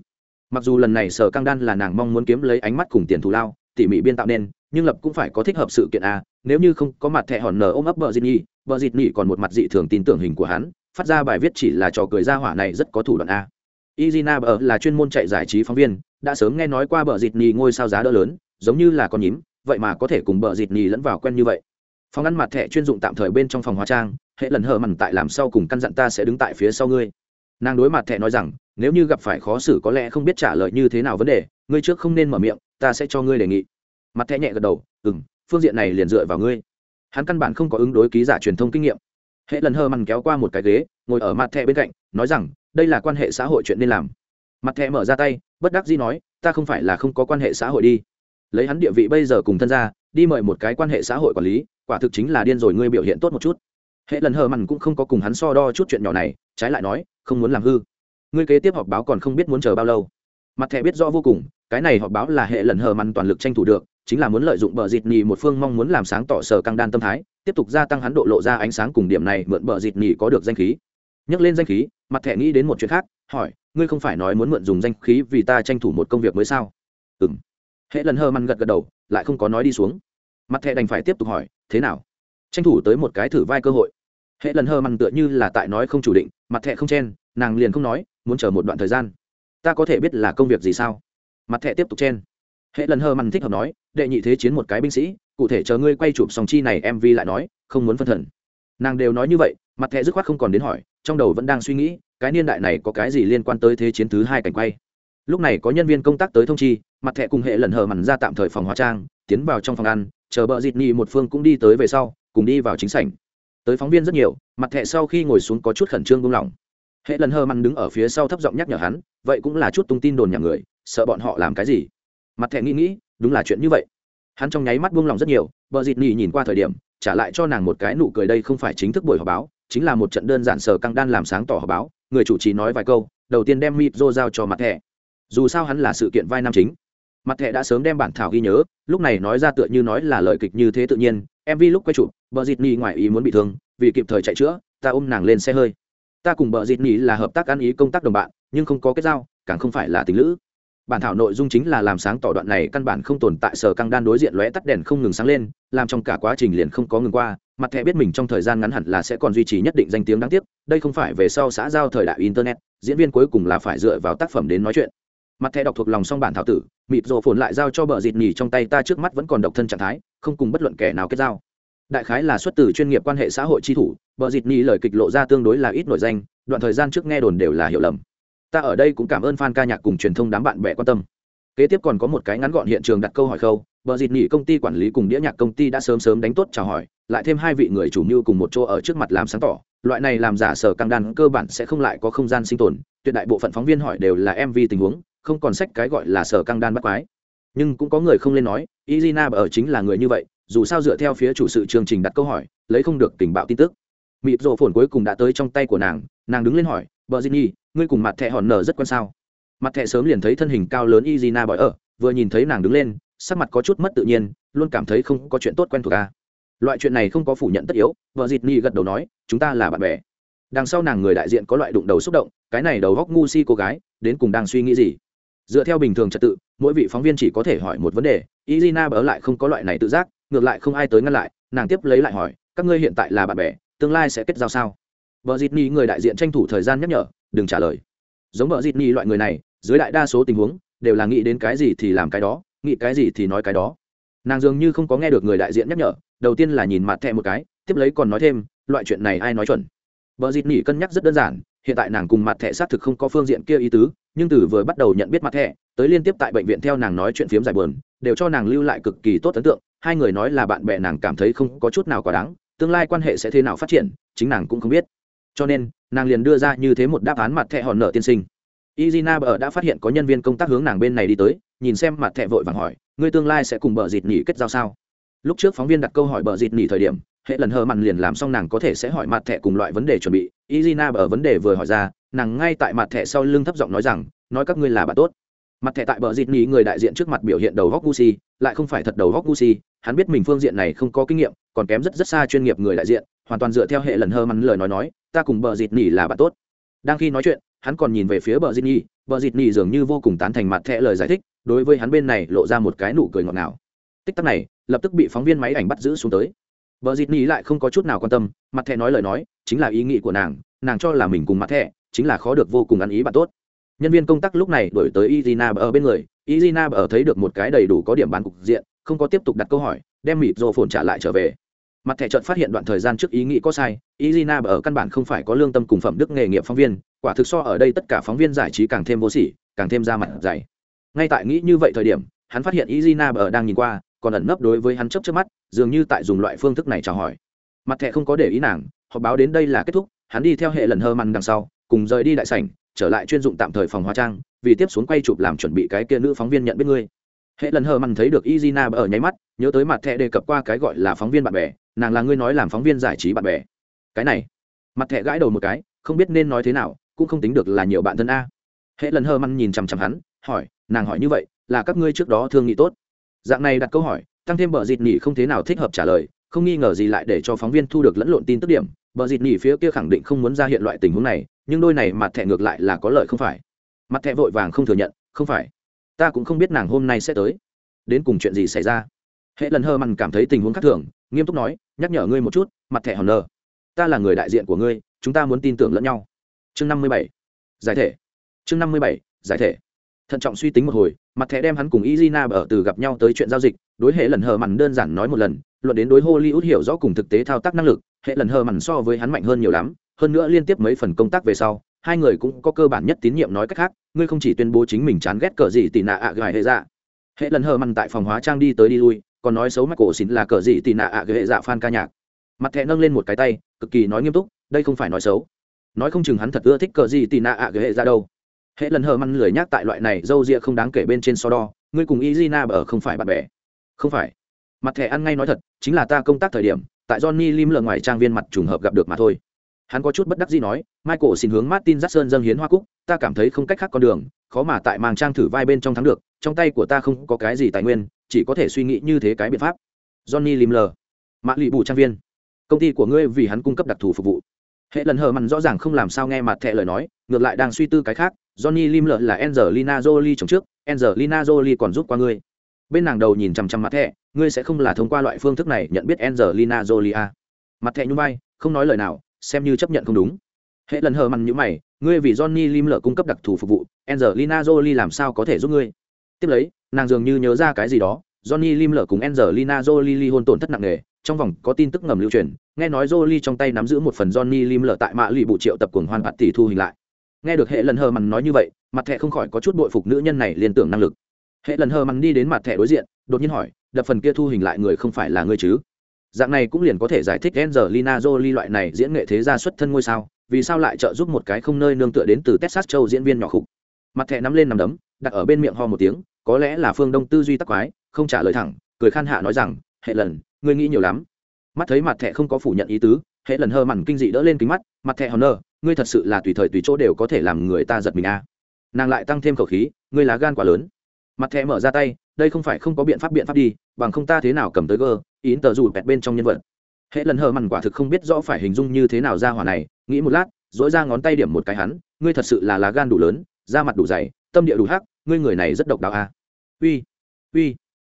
Mặc dù lần này sở căng đan là nàng mong muốn kiếm lấy ánh mắt cùng tiền thù lao, tỉ mỉ biên tạo nên, nhưng lập cũng phải có thích hợp sự kiện a nếu như không có mặt thẹ hòn nở ôm ấp bờ dịt nhi bờ dịt nỉ còn một mặt dị thường tin tưởng hình của hắn, phát ra bài viết chỉ là trò cười ra hỏa này rất có thủ đoạn a. Izina bờ là chuyên môn chạy giải trí phóng viên, đã sớm nghe nói qua bờ dịt nhì ngôi sao giá đỡ lớn, giống như là con nhím, vậy mà có thể cùng bờ dịt nhì lẫn vào quen như vậy. Phòng ăn mặt thẻ chuyên dụng tạm thời bên trong phòng hóa trang, hệ lần hờ mằn tại làm sau cùng căn dặn ta sẽ đứng tại phía sau ngươi. Nàng đối mặt thẻ nói rằng, nếu như gặp phải khó xử có lẽ không biết trả lời như thế nào vấn đề, ngươi trước không nên mở miệng, ta sẽ cho ngươi đề nghị. Mặt thẻ nhẹ gật đầu ừ m phương diện này liền dựa vào ngươi hắn căn bản không có ứng đối ký giả truyền thông kinh nghiệm. Hệ lần hờ mằn kéo qua một cái ghế, ngồi ở mặt thẻ bên cạnh, nói rằng, đây là quan hệ xã hội chuyện nên làm. Mặt thẻ mở ra tay, bất đắc dĩ nói, ta không phải là không có quan hệ xã hội đi. Lấy hắn địa vị bây giờ cùng thân ra đi mời một cái quan hệ xã hội quản lý, quả thực chính là điên rồi, ngươi biểu hiện tốt một chút. Hệ lần hờ mằn cũng không có cùng hắn so đo chút chuyện nhỏ này, trái lại nói, không muốn làm hư. Ngươi kế tiếp họp báo còn không biết muốn chờ bao lâu. Mặt thẻ biết rõ vô cùng, cái này họp báo là hệ lần hờ mằn toàn lực tranh thủ được chính là muốn lợi dụng bờ dịt nhì một phương mong muốn làm sáng tỏ sở căng đan tâm thái, tiếp tục gia tăng hắn độ lộ ra ánh sáng cùng điểm này mượn bờ dịt nhì có được danh khí. Nhắc lên danh khí, mặt thẻ nghĩ đến một chuyện khác, hỏi, ngươi không phải nói muốn mượn dùng danh khí vì ta tranh thủ một công việc mới sao? Ừ m hệ lần hơ mằn gật gật đầu, lại không có nói đi xuống. Mặt thẻ đành phải tiếp tục hỏi, thế nào? Tranh thủ tới một cái thử vai cơ hội. Hệ lần hơ mằn tựa như là tại nói không chủ định, mặt thẻ không chen, nàng liền không nói, muốn chờ một đoạn thời gian. Ta có thể biết là công việc gì sao? Mặt thẻ tiếp tục chen hệ lần hơ mằn thích hợp nói, đệ nhị thế chiến một cái binh sĩ, cụ thể chờ ngươi quay chụp sòng chi này mv lại nói, không muốn phân thần. Nàng đều nói như vậy, mặt thẻ dứt khoát không còn đến hỏi, trong đầu vẫn đang suy nghĩ, cái niên đại này có cái gì liên quan tới thế chiến thứ hai cảnh quay. Lúc này có nhân viên công tác tới thông chi, mặt thẻ cùng hệ lần hờ mằn ra tạm thời phòng hóa trang, tiến vào trong phòng ăn, chờ bờ dịt nhị một phương cũng đi tới về sau, cùng đi vào chính sảnh. Tới phóng viên rất nhiều, mặt thẻ sau khi ngồi xuống có chút khẩn trương buông lỏng. Hệ lần hờ mằn đứng ở phía sau thấp giọng nhắc nhở hắn, vậy cũng là chút tung tin đồn nhà người, sợ bọn họ làm cái gì? Mặt thẻ nghĩ nghĩ, đúng là chuyện như vậy. Hắn trong nháy mắt buông lỏng rất nhiều bờ dịt nhì nhìn qua thời điểm, trả lại cho nàng một cái nụ cười đây không phải chính thức buổi họp báo, chính là một trận đơn giản sờ căng đan làm sáng tỏ họp báo, người chủ trì nói vài câu, đầu tiên đem mịp rô giao cho mặt thẻ. Dù sao hắn là sự kiện vai nam chính. Mặt thẻ đã sớm đem bản thảo ghi nhớ, lúc này nói ra tựa như nói là lời kịch như thế tự nhiên mv lúc quay chụp bờ dịt nhì ngoài ý muốn bị thương, vì kịp thời chạy chữa, ta ôm nàng lên xe hơi. Ta cùng bờ dịt nhì là hợp tác ăn ý công tác đồng bạn, nhưng không có kết giao, càng không phải là tình lữ bản thảo nội dung chính là làm sáng tỏ đoạn này căn bản không tồn tại sở căng đan đối diện lóe tắt đèn không ngừng sáng lên, làm trong cả quá trình liền không có ngừng qua, mặt thẻ biết mình trong thời gian ngắn hẳn là sẽ còn duy trì nhất định danh tiếng đáng tiếc, đây không phải về sau xã giao thời đại internet, diễn viên cuối cùng là phải dựa vào tác phẩm đến nói chuyện. Mặt thẻ đọc thuộc lòng xong bản thảo tử mịp rộ phồn lại giao cho bờ dịt nhì trong tay ta trước mắt vẫn còn độc thân trạng thái, không cùng bất luận kẻ nào kết giao. Đại khái là xuất từ chuyên nghiệp quan hệ xã hội tri thủ, bờ dịt nhì lời kịch lộ ra tương đối là ít nội danh, đoạn thời gian trước nghe đồn đều là hiểu lầm ta ở đây cũng cảm ơn fan ca nhạc cùng truyền thông đám bạn bè quan tâm. Kế tiếp còn có một cái ngắn gọn hiện trường đặt câu hỏi khâu. Bờ dịt nghỉ công ty quản lý cùng đĩa nhạc công ty đã sớm sớm đánh tốt chào hỏi, lại thêm hai vị người chủ mưu cùng một chỗ ở trước mặt làm sáng tỏ. Loại này làm giả sở căng đan cơ bản sẽ không lại có không gian sinh tồn, tuyệt đại bộ phận phóng viên hỏi đều là mv tình huống, không còn sách cái gọi là sở căng đan bắt quái. Nhưng cũng có người không lên nói izina ở chính là người như vậy, dù sao dựa theo phía chủ sự chương trình đặt câu hỏi, lấy không được tình bạo tin tức. Mịp rộ phồn cuối cùng đã tới trong tay của nàng nàng đứng lên hỏi, bờ dini ngươi cùng mặt thẹ hòn nở rất quan sao? Mặt thẹ sớm liền thấy thân hình cao lớn izina bỏi ở, vừa nhìn thấy nàng đứng lên, sắc mặt có chút mất tự nhiên, luôn cảm thấy không có chuyện tốt quen thuộc ca loại chuyện này không có phủ nhận tất yếu, vợ dịt ni gật đầu nói, chúng ta là bạn bè. Đằng sau nàng người đại diện có loại đụng đầu xúc động, cái này đầu góc ngu si cô gái, đến cùng đang suy nghĩ gì? Dựa theo bình thường trật tự, mỗi vị phóng viên chỉ có thể hỏi một vấn đề, izina bỡ lại không có loại này tự giác, ngược lại không ai tới ngăn lại, nàng tiếp lấy lại hỏi, các ngươi hiện tại là bạn bè, tương lai sẽ kết giao sao? Vợ dịt ni người đại diện tranh thủ thời gian nhắc nhở đừng trả lời. Giống vợ dịt nhi loại người này, dưới đại đa số tình huống, đều là nghĩ đến cái gì thì làm cái đó, nghĩ cái gì thì nói cái đó. Nàng dường như không có nghe được người đại diện nhắc nhở, đầu tiên là nhìn mặt thẹ một cái, tiếp lấy còn nói thêm, loại chuyện này ai nói chuẩn. Vợ dịt nhi cân nhắc rất đơn giản, hiện tại nàng cùng mặt thẹ xác thực không có phương diện kia ý tứ, nhưng từ vừa bắt đầu nhận biết mặt thẹ, tới liên tiếp tại bệnh viện theo nàng nói chuyện phiếm giải bờn đều cho nàng lưu lại cực kỳ tốt ấn tượng, hai người nói là bạn bè nàng cảm thấy không có chút nào quá đáng, tương lai quan hệ sẽ thế nào phát triển, chính nàng cũng không biết cho nên, nàng liền đưa ra như thế một đáp án mặt thẹ hòn nợ tiên sinh. Izina bờ đã phát hiện có nhân viên công tác hướng nàng bên này đi tới, nhìn xem mặt thẹ vội vàng hỏi, ngươi tương lai sẽ cùng bờ dịt nhỉ kết giao sao? Lúc trước phóng viên đặt câu hỏi bờ dịt nhỉ thời điểm, hệ lần hờ mặn liền làm xong nàng có thể sẽ hỏi mặt thẹ cùng loại vấn đề chuẩn bị. Izina bờ vấn đề vừa hỏi ra, nàng ngay tại mặt thẻ sau lưng thấp giọng nói rằng, nói các ngươi là bạn tốt mặt thẻ tại bờ dịt nhì người đại diện trước mặt biểu hiện đầu góc gucci lại không phải thật đầu góc gucci hắn biết mình phương diện này không có kinh nghiệm còn kém rất rất xa chuyên nghiệp người đại diện hoàn toàn dựa theo hệ lần hơ mắn lời nói nói ta cùng bờ dịt nhì là bạn tốt. Đang khi nói chuyện hắn còn nhìn về phía bờ dịt nhì bờ dịt nhì dường như vô cùng tán thành mặt thẻ lời giải thích đối với hắn bên này lộ ra một cái nụ cười ngọt ngào. Tích tắc này lập tức bị phóng viên máy ảnh bắt giữ xuống tới. Bờ Dịt Nỉ lại không có chút nào quan tâm, mặt thẻ nói lời nói, chính là ý nghĩ của nàng, nàng cho là mình cùng mặt thẻ, chính là khó được vô cùng ăn ý bạn tốt. Nhân viên công tác lúc này đổi tới Izina ở bên người, Izina ở thấy được một cái đầy đủ có điểm bán cục diện, không có tiếp tục đặt câu hỏi, đem mịt rồ phồn trả lại trở về. Mặt thẻ chợt phát hiện đoạn thời gian trước ý nghĩ có sai, Izina ở căn bản không phải có lương tâm cùng phẩm đức nghề nghiệp phóng viên, quả thực so ở đây tất cả phóng viên giải trí càng thêm vô sỉ, càng thêm ra mặt dày. Ngay tại nghĩ như vậy thời điểm, hắn phát hiện Izina ở đang nhìn qua, còn ẩn nấp đối với hắn chớp trước mắt dường như tại dùng loại phương thức này chào hỏi mặt thẻ không có để ý nàng họ báo đến đây là kết thúc hắn đi theo hệ lần hơ măn đằng sau cùng rời đi đại sảnh trở lại chuyên dụng tạm thời phòng hóa trang, vì tiếp xuống quay chụp làm chuẩn bị cái kia nữ phóng viên nhận biết ngươi. Hệ lần hờ măn thấy được izina ở nháy mắt, nhớ tới mặt thẻ đề cập qua cái gọi là phóng viên bạn bè, nàng là ngươi nói làm phóng viên giải trí bạn bè. Cái này, mặt thẻ gãi đầu một cái, không biết nên nói thế nào, cũng không tính được là nhiều bạn thân a. Hệ lần hờ măn nhìn chằm chằm hắn, hỏi, nàng hỏi như vậy, là các ngươi trước đó thương nghị tốt? Dạng này đặt câu hỏi, tăng thêm bờ dịt nhỉ không thế nào thích hợp trả lời, không nghi ngờ gì lại để cho phóng viên thu được lẫn lộn tin tức điểm. Bờ dịt nhỉ phía kia khẳng định không muốn ra hiện loại tình huống này nhưng đôi này mặt thẻ ngược lại là có lợi không phải. Mặt thẻ vội vàng không thừa nhận, không phải. Ta cũng không biết nàng hôm nay sẽ tới. Đến cùng chuyện gì xảy ra? Hệ lần hơ mặn cảm thấy tình huống khác thường, nghiêm túc nói, nhắc nhở ngươi một chút, mặt thẻ hòn nờ. ta là người đại diện của ngươi, chúng ta muốn tin tưởng lẫn nhau. Chương năm mươi bảy. Giải thể. Chương năm mươi bảy. Giải thể. Thận trọng suy tính một hồi, mặt thẻ đem hắn cùng izina ở từ gặp nhau tới chuyện giao dịch, đối hệ lần hờ mằn đơn giản nói một lần, luận đến đối hollywood hiểu rõ cùng thực tế thao tác năng lực, hệ lần hờ mằn so với hắn mạnh hơn nhiều lắm hơn nữa liên tiếp mấy phần công tác về sau, hai người cũng có cơ bản nhất tín nhiệm nói cách khác, ngươi không chỉ tuyên bố chính mình chán ghét cờ gì tì nạ ạ gài hệ dạ. Hệ lần hờ mằn tại phòng hóa trang đi tới đi lui, còn nói xấu mắt cổ xín là cờ gì tì nạ ạ gài hệ dạ fan ca nhạc. Mặt thẻ nâng lên một cái tay, cực kỳ nói nghiêm túc, đây không phải nói xấu. Nói không chừng hắn thật ưa thích cờ gì tì nạ ạ gài hệ dạ đâu. Hệ lần hờ măn lười nhác tại loại này dâu ria không đáng kể bên trên so đo, ngươi cùng izina ở không phải bạn bè. Không phải. Mặt thẻ ăn ngay nói thật, chính là ta công tác thời điểm, tại johnny lim lờ ngoài trang viên mặt trùng hợp gặp được mà thôi hắn có chút bất đắc gì nói, michael xin hướng martin jackson dâng hiến hoa cúc, ta cảm thấy không cách khác con đường, khó mà tại màng trang thử vai bên trong thắng được, trong tay của ta không có cái gì tài nguyên, chỉ có thể suy nghĩ như thế cái biện pháp. Johnny lim lờ, mã lụy bù trang viên. Công ty của ngươi vì hắn cung cấp đặc thù phục vụ. Hệ lần hờ mặn rõ ràng không làm sao nghe mặt thẻ lời nói, ngược lại đang suy tư cái khác, johnny lim lờ là angelina jolie chồng trước, angelina jolie còn giúp qua ngươi. Bên nàng đầu nhìn chằm chằm mặt thẻ, ngươi sẽ không là thông qua loại phương thức này nhận biết angelina jolie à. mặt thẻ nhung bay không nói lời nào xem như chấp nhận không đúng. Hệ lần hờ mằn như mày, ngươi vì johnny lim lợ cung cấp đặc thù phục vụ, angelina jolie làm sao có thể giúp ngươi? Tiếp lấy, nàng dường như nhớ ra cái gì đó, johnny lim lợ cùng angelina jolie ly hôn tổn thất nặng nề, trong vòng có tin tức ngầm lưu truyền, nghe nói jolie trong tay nắm giữ một phần johnny lim lợ tại mạ lụy bụ triệu tập cuồng hoan bạt tỷ thu hình lại. Nghe được hệ lần hờ mằn nói như vậy, mặt thẻ không khỏi có chút bội phục nữ nhân này liên tưởng năng lực. Hệ lần hờ mằn đi đến mặt thẻ đối diện, đột nhiên hỏi, đập phần kia thu hình lại người không phải là ngươi chứ? Dạng này cũng liền có thể giải thích Angelina Jolie loại này diễn nghệ thế gia xuất thân ngôi sao, vì sao lại trợ giúp một cái không nơi nương tựa đến từ Texas châu diễn viên nhỏ khục. Mặt thẻ nắm lên nằm đấm, đặt ở bên miệng ho một tiếng, có lẽ là phương đông tư duy tắc quái, không trả lời thẳng, cười khan hạ nói rằng, hệ lần, ngươi nghĩ nhiều lắm. Mắt thấy mặt thẻ không có phủ nhận ý tứ, hệ lần hơ mặn kinh dị đỡ lên kính mắt, mặt thẻ hòn nơ ngươi thật sự là tùy thời tùy chỗ đều có thể làm người ta giật mình a. À. nàng lại tăng thêm khẩu khí, ngươi là gan quá lớn. Mặt thẻ mở ra tay, đây không phải không có biện pháp biện pháp đi bằng không ta thế nào cầm tới gơ ín tờ dù bẹt bên trong nhân vật. Hệ lần hờ mằn quả thực không biết rõ phải hình dung như thế nào ra hỏa này, nghĩ một lát dỗi ra ngón tay điểm một cái hắn, ngươi thật sự là lá gan đủ lớn, da mặt đủ dày, tâm địa đủ hắc, ngươi người này rất độc đạo a à. uy uy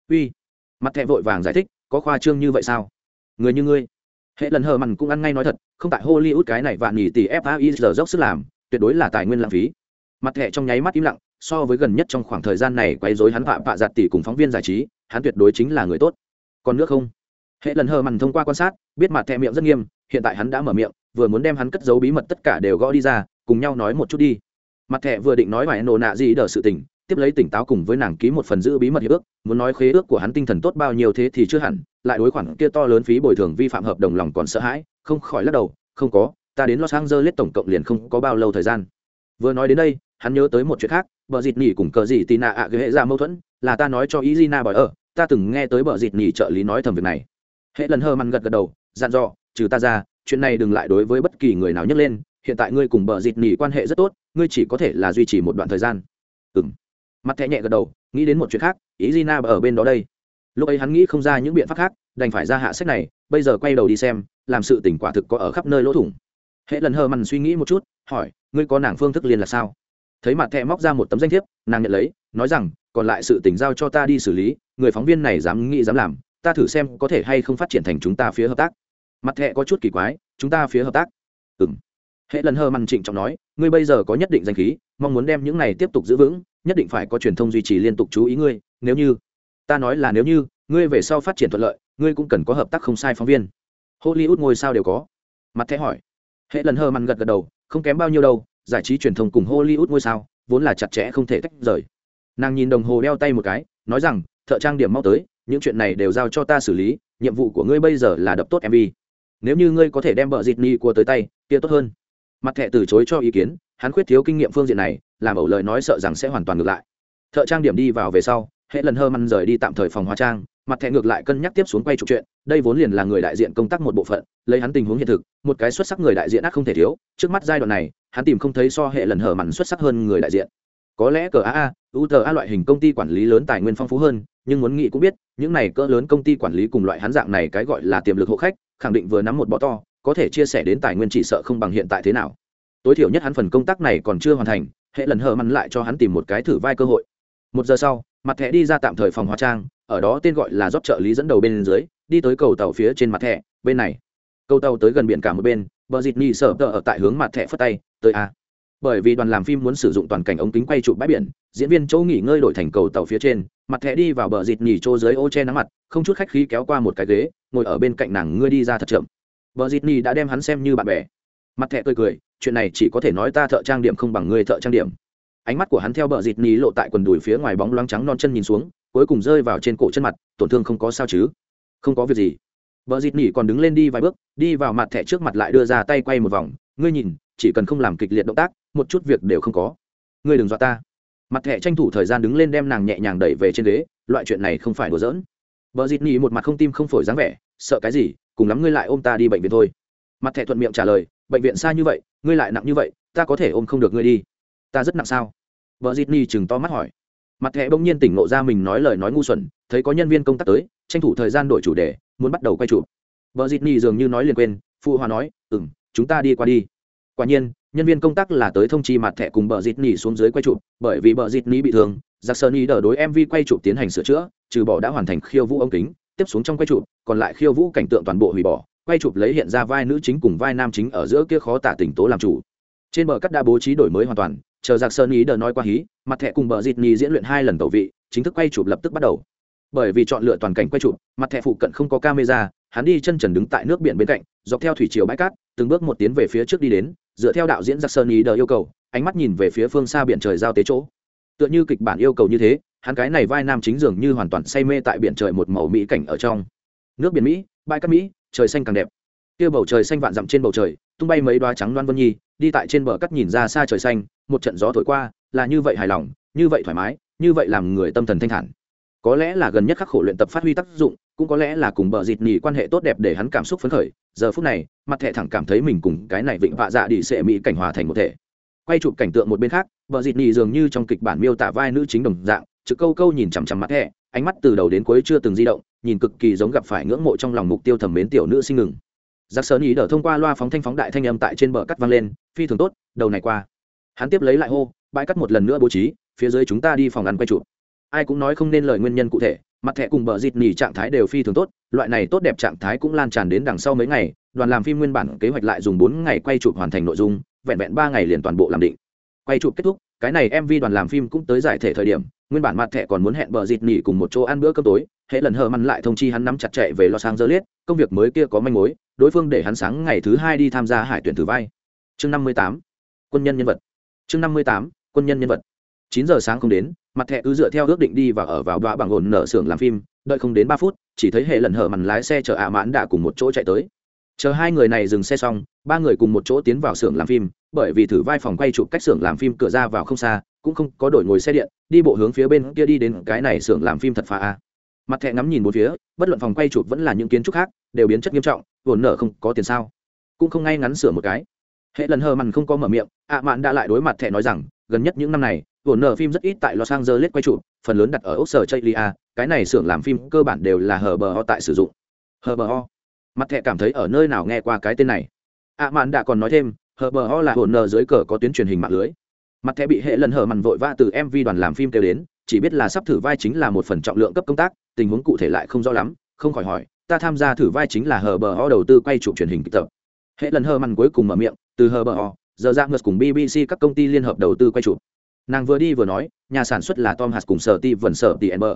uy. Mặt thẹ vội vàng giải thích, có khoa trương như vậy sao? Người như ngươi. Hệ lần hờ mằn cũng ăn ngay nói thật, không tại hollywood cái này và nghỉ tỷ fai giờ dốc sức làm, tuyệt đối là tài nguyên lãng phí. Mặt thẹ trong nháy mắt im lặng so với gần nhất trong khoảng thời gian này quấy rối hắn vạ vạ giặt tỷ cùng phóng viên giải trí, hắn tuyệt đối chính là người tốt. Còn nước không? Hệ lần hờ mằn thông qua quan sát, biết mặt thẹ miệng rất nghiêm, hiện tại hắn đã mở miệng, vừa muốn đem hắn cất giấu bí mật tất cả đều gõ đi ra, cùng nhau nói một chút đi. Mặt thẹ vừa định nói vài nổ nạ gì đỡ sự tình, tiếp lấy tỉnh táo cùng với nàng ký một phần giữ bí mật hiệp ước, muốn nói khế ước của hắn tinh thần tốt bao nhiêu thế thì chưa hẳn, lại đối khoản kia to lớn phí bồi thường vi phạm hợp đồng lòng còn sợ hãi, không khỏi lắc đầu, không có, ta đến los angeles tổng cộng liền không có bao lâu thời gian. Vừa nói đến đây, hắn nhớ tới một chuyện khác bờ dịt nỉ cùng cờ gì tì nạ ạ à hệ ra mâu thuẫn, là ta nói cho ý Gina bởi ở, ta từng nghe tới bờ dịt nỉ trợ lý nói thầm việc này. Hệ lần hơ măn gật gật đầu, dặn dò, trừ ta ra, chuyện này đừng lại đối với bất kỳ người nào nhấc lên, hiện tại ngươi cùng bờ dịt nỉ quan hệ rất tốt, ngươi chỉ có thể là duy trì một đoạn thời gian. Ừng mặt thẹ nhẹ gật đầu, nghĩ đến một chuyện khác, ý gina ở bên đó đây. Lúc ấy hắn nghĩ không ra những biện pháp khác, đành phải ra hạ sách này, bây giờ quay đầu đi xem, làm sự tỉnh quả thực có ở khắp nơi lỗ thủng. Hệ lần hờ mằn suy nghĩ một chút, hỏi, ngươi có nàng phương thức liên là sao? Thấy mặt thẹ móc ra một tấm danh thiếp, nàng nhận lấy, nói rằng, còn lại sự tỉnh giao cho ta đi xử lý, người phóng viên này dám nghĩ dám làm, ta thử xem có thể hay không phát triển thành chúng ta phía hợp tác. Mặt thẹ có chút kỳ quái, chúng ta phía hợp tác. Ừ m hệ lần hờ mằn trịnh trọng nói, ngươi bây giờ có nhất định danh khí, mong muốn đem những này tiếp tục giữ vững, nhất định phải có truyền thông duy trì liên tục chú ý ngươi, nếu như, ta nói là nếu như, ngươi về sau phát triển thuận lợi, ngươi cũng cần có hợp tác không sai phóng viên. Hollywood ngôi sao đều có. Mặt thẹ hỏi. Hệ lần hờ mằn gật gật đầu, không kém bao nhiêu đâu giải trí truyền thông cùng hollywood ngôi sao, vốn là chặt chẽ không thể tách rời. Nàng nhìn đồng hồ đeo tay một cái, nói rằng, thợ trang điểm mau tới, những chuyện này đều giao cho ta xử lý, nhiệm vụ của ngươi bây giờ là đập tốt mv nếu như ngươi có thể đem bờ dịt ni của tới tay, kia tốt hơn. Mặt thẻ từ chối cho ý kiến, hắn khuyết thiếu kinh nghiệm phương diện này, làm ẩu lời nói sợ rằng sẽ hoàn toàn ngược lại. Thợ trang điểm đi vào về sau hệ lần hơ măn rời đi tạm thời phòng hóa trang mặt thẻ ngược lại cân nhắc tiếp xuống quay trục chuyện, đây vốn liền là người đại diện công tác một bộ phận, lấy hắn tình huống hiện thực, một cái xuất sắc người đại diện ác không thể thiếu, trước mắt giai đoạn này, hắn tìm không thấy so hệ lần hở mặn xuất sắc hơn người đại diện. Có lẽ cờ aa u tờ a loại hình công ty quản lý lớn tài nguyên phong phú hơn, nhưng muốn nghĩ cũng biết, những này cỡ lớn công ty quản lý cùng loại hắn dạng này cái gọi là tiềm lực hộ khách, khẳng định vừa nắm một bọ to, có thể chia sẻ đến tài nguyên chỉ sợ không bằng hiện tại thế nào. Tối thiểu nhất hắn phần công tác này còn chưa hoàn thành, hệ lần hở mặn lại cho hắn tìm một cái thử vai cơ hội. Một giờ sau mặt thẻ đi ra tạm thời phòng hóa trang, ở đó tên gọi là rót trợ lý dẫn đầu bên dưới, đi tới cầu tàu phía trên mặt thẻ, bên này. Cầu tàu tới gần biển cả một bên, bờ dịt nhì sở tờ ở tại hướng mặt thẻ phất tay, tới a. Bởi vì đoàn làm phim muốn sử dụng toàn cảnh ống kính quay chụp bãi biển, diễn viên chỗ nghỉ ngơi đổi thành cầu tàu phía trên, mặt thẻ đi vào bờ dịt nhì chỗ dưới ô che nắng mặt, không chút khách khí kéo qua một cái ghế, ngồi ở bên cạnh nàng ngươi đi ra thật chậm. Bờ dịt nhì đã đem hắn xem như bạn bè. Mặt thẻ cười cười, chuyện này chỉ có thể nói ta thợ trang điểm không bằng ngươi thợ trang điểm ánh mắt của hắn theo bờ dịt nhì lộ tại quần đùi phía ngoài bóng loáng trắng non chân nhìn xuống, cuối cùng rơi vào trên cổ chân mặt, tổn thương không có sao chứ? Không có việc gì. Vợ dịt nỉ còn đứng lên đi vài bước, đi vào mặt thẻ trước mặt lại đưa ra tay quay một vòng. Ngươi nhìn, chỉ cần không làm kịch liệt động tác, một chút việc đều không có. Ngươi đừng dọa ta. Mặt thẻ tranh thủ thời gian đứng lên đem nàng nhẹ nhàng đẩy về trên ghế, loại chuyện này không phải đùa giỡn. Vợ dịt nỉ một mặt không tim không phổi dáng vẻ, sợ cái gì, cùng lắm ngươi lại ôm ta đi bệnh viện thôi. Mặt thẻ thuận miệng trả lời, bệnh viện xa như vậy, ngươi lại nặng như vậy, ta có thể ôm không được ngươi đi ta rất nặng sao? Vợ dịt Ni chừng to mắt hỏi. Mặt thẻ bỗng nhiên tỉnh ngộ ra mình nói lời nói ngu xuẩn, thấy có nhân viên công tác tới, tranh thủ thời gian đổi chủ đề, muốn bắt đầu quay chụp. Vợ dịt Ni dường như nói liền quên, phụ hòa nói ừ m chúng ta đi qua đi. Quả nhiên, nhân viên công tác là tới thông chi mặt thẻ cùng bờ dịt nỉ xuống dưới quay chụp, bởi vì bờ dịt nỉ bị thương, giặc sơn y đỡ đối mv quay chụp tiến hành sửa chữa, trừ bỏ đã hoàn thành khiêu vũ ống kính, tiếp xuống trong quay chụp, còn lại khiêu vũ cảnh tượng toàn bộ hủy bỏ, quay chụp lấy hiện ra vai nữ chính cùng vai nam chính ở giữa kia khó tả tỉnh tố làm chủ. Trên bờ cắt đã bố trí đổi mới hoàn toàn chờ giặc sơn ý đờ nói qua hí, mặt thẻ cùng bờ dịt nhì diễn luyện hai lần tẩu vị, chính thức quay chụp lập tức bắt đầu. Bởi vì chọn lựa toàn cảnh quay chụp, mặt thẻ phụ cận không có camera, hắn đi chân trần đứng tại nước biển bên cạnh, dọc theo thủy chiều bãi cát, từng bước một tiến về phía trước đi đến, dựa theo đạo diễn giặc sơn ý đờ yêu cầu, ánh mắt nhìn về phía phương xa biển trời giao tế chỗ. Tựa như kịch bản yêu cầu như thế, hắn cái này vai nam chính dường như hoàn toàn say mê tại biển trời một màu mỹ cảnh ở trong. Nước biển mỹ, bãi cát mỹ, trời xanh càng đẹp kia bầu trời xanh vạn dặm trên bầu trời, tung bay mấy đoá trắng loan vân nhi, đi tại trên bờ cắt nhìn ra xa trời xanh, một trận gió thổi qua, là như vậy hài lòng, như vậy thoải mái, như vậy làm người tâm thần thanh thản. Có lẽ là gần nhất khắc khổ luyện tập phát huy tác dụng, cũng có lẽ là cùng bờ dịt nhì quan hệ tốt đẹp để hắn cảm xúc phấn khởi, giờ phút này, mặt thẹ thẳng cảm thấy mình cùng cái này vịnh vạ dạ đi sẽ mỹ cảnh hòa thành một thể. Quay chụp cảnh tượng một bên khác, bờ dịt nhì dường như trong kịch bản miêu tả vai nữ chính đồng dạng trực câu câu nhìn chằm chằm mặt thẹ ánh mắt từ đầu đến cuối chưa từng di động, nhìn cực kỳ giống gặp phải ngưỡng mộ trong lòng mục tiêu thẩm mến tiểu nữ sinh ngừng giặc sơn ý đờ thông qua loa phóng thanh phóng đại thanh âm tại trên bờ cắt văng lên, phi thường tốt, đầu này qua. Hắn tiếp lấy lại hô, bãi cắt một lần nữa bố trí, phía dưới chúng ta đi phòng ăn quay chụp. Ai cũng nói không nên lời nguyên nhân cụ thể, mặt thẻ cùng bờ dịt nỉ trạng thái đều phi thường tốt, loại này tốt đẹp trạng thái cũng lan tràn đến đằng sau mấy ngày, đoàn làm phim nguyên bản kế hoạch lại dùng bốn ngày quay chụp hoàn thành nội dung, vẹn vẹn ba ngày liền toàn bộ làm định. Quay chụp kết thúc, cái này mv đoàn làm phim cũng tới giải thể thời điểm, nguyên bản mặt thẻ còn muốn hẹn bờ dịt nỉ cùng một chỗ ăn bữa cơm tối, hệ lần hờ măn lại thông chi hắn nắm chặt chạy về los angeles, công việc mới kia có manh mối đối phương để hắn sáng ngày thứ hai đi tham gia hải tuyển thử vai. Chương năm mươi tám, quân nhân nhân vật. Chương năm mươi tám, quân nhân nhân vật. Chín giờ sáng không đến, mặt thẹ cứ dựa theo ước định đi và ở vào đoạ bằng ổn nở xưởng làm phim, đợi không đến ba phút, chỉ thấy hệ lần hở mằn lái xe chở ạ mãn đã cùng một chỗ chạy tới. Chờ hai người này dừng xe xong, ba người cùng một chỗ tiến vào xưởng làm phim, bởi vì thử vai phòng quay chụp cách xưởng làm phim cửa ra vào không xa, cũng không có đổi ngồi xe điện, đi bộ hướng phía bên kia đi đến cái này xưởng làm phim thật phá a. Mặt thẹ ngắm nhìn bốn phía, bất luận phòng quay chụp vẫn là những kiến trúc khác, đều biến chất nghiêm trọng vồn nở không có tiền sao? Cũng không ngay ngắn sửa một cái. Hệ lần hờ mặn không có mở miệng, ạ mạn đã lại đối mặt thẻ nói rằng, gần nhất những năm này, vồn nở phim rất ít tại los angeles quay trụ. phần lớn đặt ở ốc sở chây cái này xưởng làm phim cơ bản đều là hờ bờ ho tại sử dụng. Hờ bờ ho? Mặt thẻ cảm thấy ở nơi nào nghe qua cái tên này? Ạ mạn đã còn nói thêm, hờ bờ ho là vồn nở dưới cờ có tuyến truyền hình mạng lưới. Mặt thẻ bị hệ lần hờ mặn vội vã từ mv đoàn làm phim kêu đến, chỉ biết là sắp thử vai chính là một phần trọng lượng cấp công tác, tình huống cụ thể lại không rõ lắm, không khỏi hỏi ta tham gia thử vai chính là hờ bờ ho đầu tư quay chụp truyền hình kịch tập. Hệ lần hờ mằn cuối cùng mở miệng, từ hờ bờ ho, giờ ra ngược cùng bbc các công ty liên hợp đầu tư quay chụp. Nàng vừa đi vừa nói, nhà sản xuất là tom hạt cùng sở ti vần sở ti ember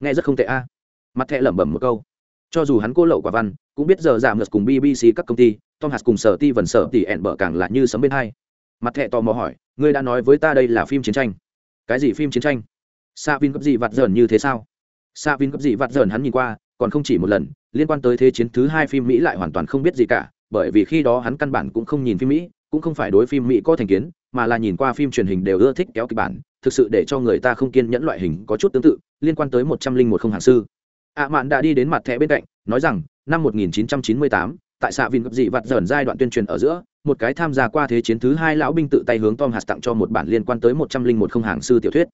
nghe rất không tệ a. Mặt thẹ lẩm bẩm một câu. Cho dù hắn cô lậu quả văn, cũng biết giờ giảm ngược cùng bbc các công ty, tom hạt cùng sở ti vần sở ti ember càng là như sấm bên hai. Mặt thẹ tò mò hỏi, ngươi đã nói với ta đây là phim chiến tranh? Cái gì phim chiến tranh? Sa vin cấp gì vặt dởn như thế sao? Sa vin cấp gì vặt dởn hắn nhìn qua, còn không chỉ một lần liên quan tới thế chiến thứ hai phim mỹ lại hoàn toàn không biết gì cả bởi vì khi đó hắn căn bản cũng không nhìn phim mỹ cũng không phải đối phim mỹ có thành kiến mà là nhìn qua phim truyền hình đều ưa thích kéo kịch bản thực sự để cho người ta không kiên nhẫn loại hình có chút tương tự liên quan tới một trăm linh một không hạng sư. Ạ mạn đã đi đến mặt thẻ bên cạnh nói rằng năm 1998, tại xạ vin gấp dị vặt dởn giai đoạn tuyên truyền ở giữa một cái tham gia qua thế chiến thứ hai lão binh tự tay hướng tom hạt tặng cho một bản liên quan tới một trăm linh một không hạng sư tiểu thuyết.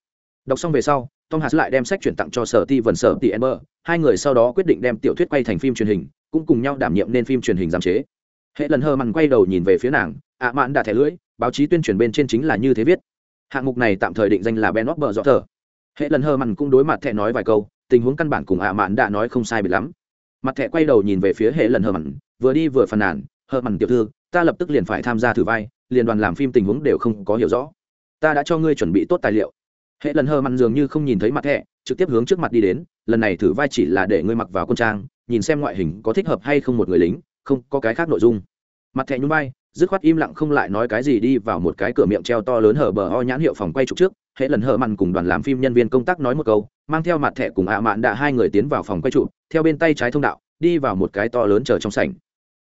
Đọc xong về sau tom hạt lại đem sách chuyển tặng cho sở ti vần sở ti ember hai người sau đó quyết định đem tiểu thuyết quay thành phim truyền hình, cũng cùng nhau đảm nhiệm nên phim truyền hình giám chế. Hệ lần hơ mặn quay đầu nhìn về phía nàng, ạ mạn đã thẻ lưỡi, báo chí tuyên truyền bên trên chính là như thế viết. Hạng mục này tạm thời định danh là ben óc bờ dọ thờ. Hệ lần hơ mặn cũng đối mặt thẻ nói vài câu, tình huống căn bản cùng ạ mạn đã nói không sai bị lắm. Mặt thẻ quay đầu nhìn về phía hệ lần hơ mặn vừa đi vừa phàn nàn, hơ mặn tiểu thư, ta lập tức liền phải tham gia thử vai liền đoàn làm phim tình huống đều không có hiểu rõ. Ta đã cho ngươi chuẩn bị tốt tài liệu hệ lần hơ mặn dường như không nhìn thấy mặt hệ, trực tiếp hướng trước mặt đi đến lần này thử vai chỉ là để ngươi mặc vào quân trang nhìn xem ngoại hình có thích hợp hay không một người lính không có cái khác nội dung. Mặt thẻ nhún vai dứt khoát im lặng không lại nói cái gì đi vào một cái cửa miệng treo to lớn hở bờ ho nhãn hiệu phòng quay trục trước. Hệ lần hở mặn cùng đoàn làm phim nhân viên công tác nói một câu mang theo mặt thẻ cùng ạ mạn đã hai người tiến vào phòng quay trụ theo bên tay trái thông đạo đi vào một cái to lớn chờ trong sảnh.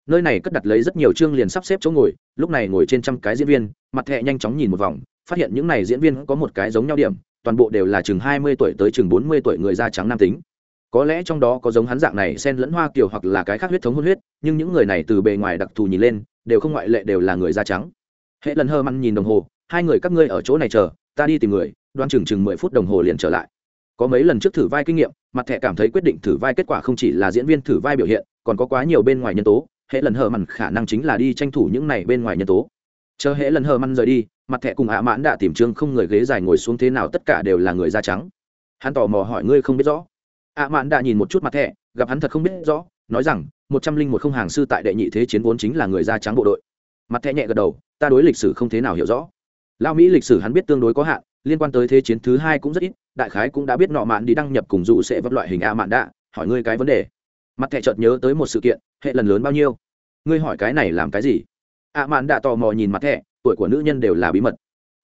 Nơi này cất đặt lấy rất nhiều chương liền sắp xếp chỗ ngồi lúc này ngồi trên trăm cái diễn viên mặt thẻ nhanh chóng nhìn một vòng phát hiện những này diễn viên có một cái giống nhau điểm toàn bộ đều là chừng hai mươi tuổi tới chừng bốn mươi tuổi người da trắng nam tính. Có lẽ trong đó có giống hắn dạng này xen lẫn hoa kiều hoặc là cái khác huyết thống hôn huyết, nhưng những người này từ bề ngoài đặc thù nhìn lên, đều không ngoại lệ đều là người da trắng. Hệ lần hơ măn nhìn đồng hồ, hai người các ngươi ở chỗ này chờ, ta đi tìm người, đoan chừng chừng mười phút đồng hồ liền trở lại. Có mấy lần trước thử vai kinh nghiệm, mặt thẻ cảm thấy quyết định thử vai kết quả không chỉ là diễn viên thử vai biểu hiện, còn có quá nhiều bên ngoài nhân tố, hệ lần hờ mặn khả năng chính là đi tranh thủ những này bên ngoài nhân tố chờ hệ lần hờ măn rời đi, mặt thẹ cùng ạ mãn đã tìm trương không người ghế dài ngồi xuống thế nào tất cả đều là người da trắng. Hắn tò mò hỏi ngươi không biết rõ. Ạ mãn đã nhìn một chút mặt thẹ gặp hắn thật không biết rõ, nói rằng, một trăm linh một không hàng sư tại đệ nhị thế chiến vốn chính là người da trắng bộ đội. Mặt thẹ nhẹ gật đầu, ta đối lịch sử không thế nào hiểu rõ. Lao mỹ lịch sử hắn biết tương đối có hạn, liên quan tới thế chiến thứ hai cũng rất ít, đại khái cũng đã biết nọ mạn đi đăng nhập cùng dụ sẽ vấp loại hình a mạn đạ hỏi ngươi cái vấn đề. Mặt thẹ chợt nhớ tới một sự kiện, hệ lần lớn bao nhiêu? Ngươi hỏi cái này làm cái gì? A mạn đã tò mò nhìn mặt thẻ, tuổi của nữ nhân đều là bí mật.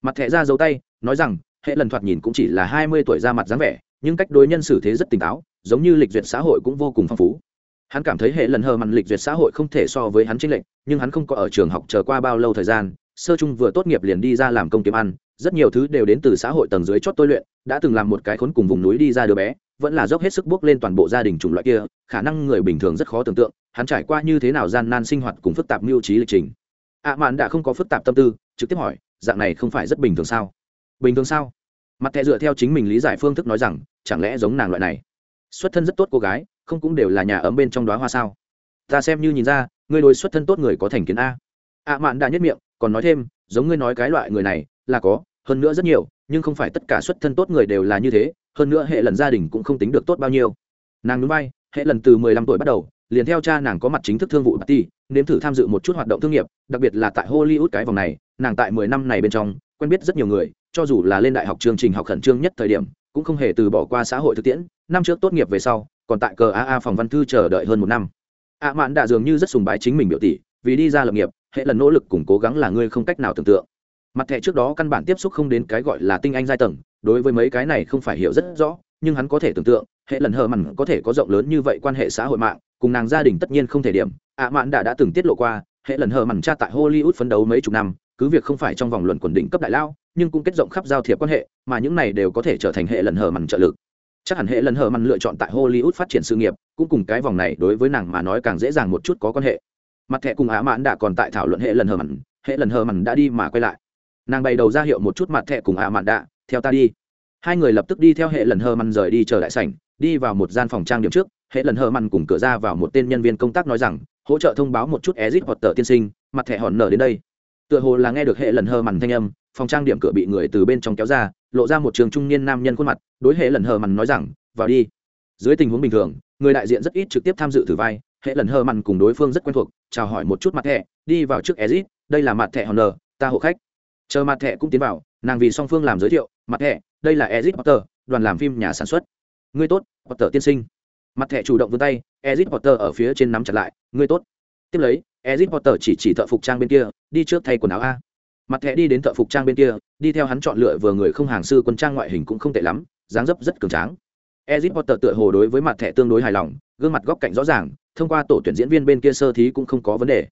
Mặt thẻ ra dấu tay, nói rằng, hệ lần thoạt nhìn cũng chỉ là hai mươi tuổi ra mặt dáng vẻ, nhưng cách đối nhân xử thế rất tỉnh táo, giống như lịch duyệt xã hội cũng vô cùng phong phú. Hắn cảm thấy hệ lần hờ mặn lịch duyệt xã hội không thể so với hắn chính lệnh nhưng hắn không có ở trường học chờ qua bao lâu thời gian, sơ trung vừa tốt nghiệp liền đi ra làm công kiếm ăn, rất nhiều thứ đều đến từ xã hội tầng dưới chót tôi luyện, đã từng làm một cái khốn cùng vùng núi đi ra đứa bé, vẫn là dốc hết sức bước lên toàn bộ gia đình chủng loại kia, khả năng người bình thường rất khó tưởng tượng, hắn trải qua như thế nào gian nan sinh hoạt cùng phức tạp mưu trí lịch trình ạ mạn đã không có phức tạp tâm tư, trực tiếp hỏi, dạng này không phải rất bình thường sao? Bình thường sao? Mặt thẹ dựa theo chính mình lý giải phương thức nói rằng, chẳng lẽ giống nàng loại này? Xuất thân rất tốt cô gái, không cũng đều là nhà ấm bên trong đoá hoa sao? Ta xem như nhìn ra, ngươi đối xuất thân tốt người có thành kiến a. ạ mạn đã nhất miệng, còn nói thêm, giống ngươi nói cái loại người này, là có, hơn nữa rất nhiều, nhưng không phải tất cả xuất thân tốt người đều là như thế, hơn nữa hệ lần gia đình cũng không tính được tốt bao nhiêu. Nàng núi bay hệ lần từ mười lăm tuổi bắt đầu liền theo cha nàng có mặt chính thức thương vụ party nếm thử tham dự một chút hoạt động thương nghiệp, đặc biệt là tại hollywood cái vòng này, nàng tại mười năm này bên trong, quen biết rất nhiều người, cho dù là lên đại học chương trình học khẩn trương nhất thời điểm, cũng không hề từ bỏ qua xã hội thực tiễn. Năm trước tốt nghiệp về sau, còn tại cờ aa phòng văn thư chờ đợi hơn một năm. Ạ mạn đã dường như rất sùng bái chính mình biểu tỷ, vì đi ra lập nghiệp, hệ lần nỗ lực cùng cố gắng là ngươi không cách nào tưởng tượng. Mặt thẻ trước đó căn bản tiếp xúc không đến cái gọi là tinh anh giai tầng, đối với mấy cái này không phải hiểu rất rõ, nhưng hắn có thể tưởng tượng, hệ lần hờ mặn có thể có rộng lớn như vậy quan hệ xã hội mạng cùng nàng gia đình tất nhiên không thể điểm. Ạ mạn đã đã từng tiết lộ qua hệ lần hờ mặn cha tại hollywood phấn đấu mấy chục năm cứ việc không phải trong vòng luận quần đỉnh cấp đại lao nhưng cũng kết rộng khắp giao thiệp quan hệ mà những này đều có thể trở thành hệ lần hờ mặn trợ lực. Chắc hẳn hệ lần hờ mặn lựa chọn tại hollywood phát triển sự nghiệp cũng cùng cái vòng này đối với nàng mà nói càng dễ dàng một chút có quan hệ. Mặt thẻ cùng ạ mạn đã còn tại thảo luận hệ lần hờ mặn hệ lần hờ mằn đã đi mà quay lại. Nàng bày đầu ra hiệu một chút mặt thẻ cùng ạ mạn đã, theo ta đi. Hai người lập tức đi theo hệ lần hờ mằn rời đi chờ đại sảnh đi vào một gian phòng trang điểm trước hệ lần hờ mằn cùng cửa ra vào một tên nhân viên công tác nói rằng, hỗ trợ thông báo một chút ezit hoặc tờ tiên sinh, mặt thẻ hòn nở đến đây. Tựa hồ là nghe được hệ lần hờ mằn thanh âm, phòng trang điểm cửa bị người từ bên trong kéo ra, lộ ra một trường trung niên nam nhân khuôn mặt, đối hệ lần hờ mằn nói rằng, vào đi. Dưới tình huống bình thường, người đại diện rất ít trực tiếp tham dự thử vai, hệ lần hờ mằn cùng đối phương rất quen thuộc, chào hỏi một chút mặt thẻ, đi vào trước ezit, đây là mặt thẻ hòn nở, ta hộ khách. Chờ mặt thẻ cũng tiến vào, nàng vì song phương làm giới thiệu, mặt thẻ, đây là ezit potter, đoàn làm phim nhà sản xuất. Ngươi tốt, potter tiên sinh mặt thẻ chủ động vươn tay ezit potter ở phía trên nắm chặt lại, ngươi tốt. Tiếp lấy ezit potter chỉ chỉ thợ phục trang bên kia, đi trước thay quần áo a. Mặt thẻ đi đến thợ phục trang bên kia, đi theo hắn chọn lựa vừa người không hàng sư quân trang ngoại hình cũng không tệ lắm, dáng dấp rất cường tráng. Ezit potter tựa hồ đối với mặt thẻ tương đối hài lòng, gương mặt góc cạnh rõ ràng, thông qua tổ tuyển diễn viên bên kia sơ thí cũng không có vấn đề.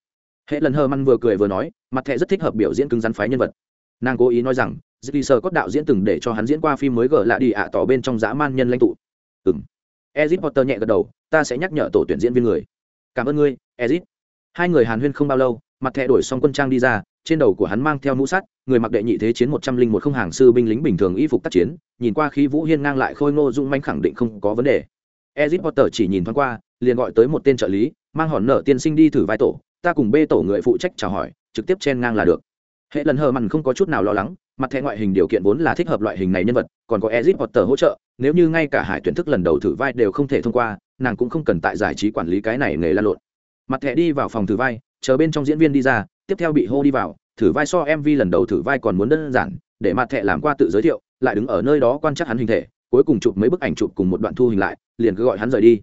Hệ lần hơ măn vừa cười vừa nói, mặt thẻ rất thích hợp biểu diễn cứng rắn phái nhân vật. Nàng cố ý nói rằng dì sơ có đạo diễn từng để cho hắn diễn qua phim mới gỡ lại đi ạ, tỏ bên trong dã man nhân lãnh tụ. Ừng ezit potter nhẹ gật đầu, ta sẽ nhắc nhở tổ tuyển diễn viên người. Cảm ơn ngươi, ezit. Hai người hàn huyên không bao lâu, mặt thẻ đổi xong quân trang đi ra, trên đầu của hắn mang theo mũ sắt, người mặc đệ nhị thế chiến một trăm linh một không hàng sư binh lính bình thường y phục tác chiến, nhìn qua khí vũ hiên ngang lại khôi ngô dung manh khẳng định không có vấn đề. Ezit potter chỉ nhìn thoáng qua, liền gọi tới một tên trợ lý, mang hòn nở tiên sinh đi thử vai tổ, ta cùng bê tổ người phụ trách chào hỏi, trực tiếp chen ngang là được. Hệ lần hờ mằn không có chút nào lo lắng, mặt thẻ ngoại hình điều kiện vốn là thích hợp loại hình này nhân vật, còn có ezit potter hỗ trợ nếu như ngay cả hải tuyển thức lần đầu thử vai đều không thể thông qua, nàng cũng không cần tại giải trí quản lý cái này nghề lan lộn. Mặt thẻ đi vào phòng thử vai, chờ bên trong diễn viên đi ra, tiếp theo bị hô đi vào, thử vai so mv lần đầu thử vai còn muốn đơn giản, để mặt thẻ làm qua tự giới thiệu, lại đứng ở nơi đó quan trắc hắn hình thể, cuối cùng chụp mấy bức ảnh chụp cùng một đoạn thu hình lại, liền cứ gọi hắn rời đi.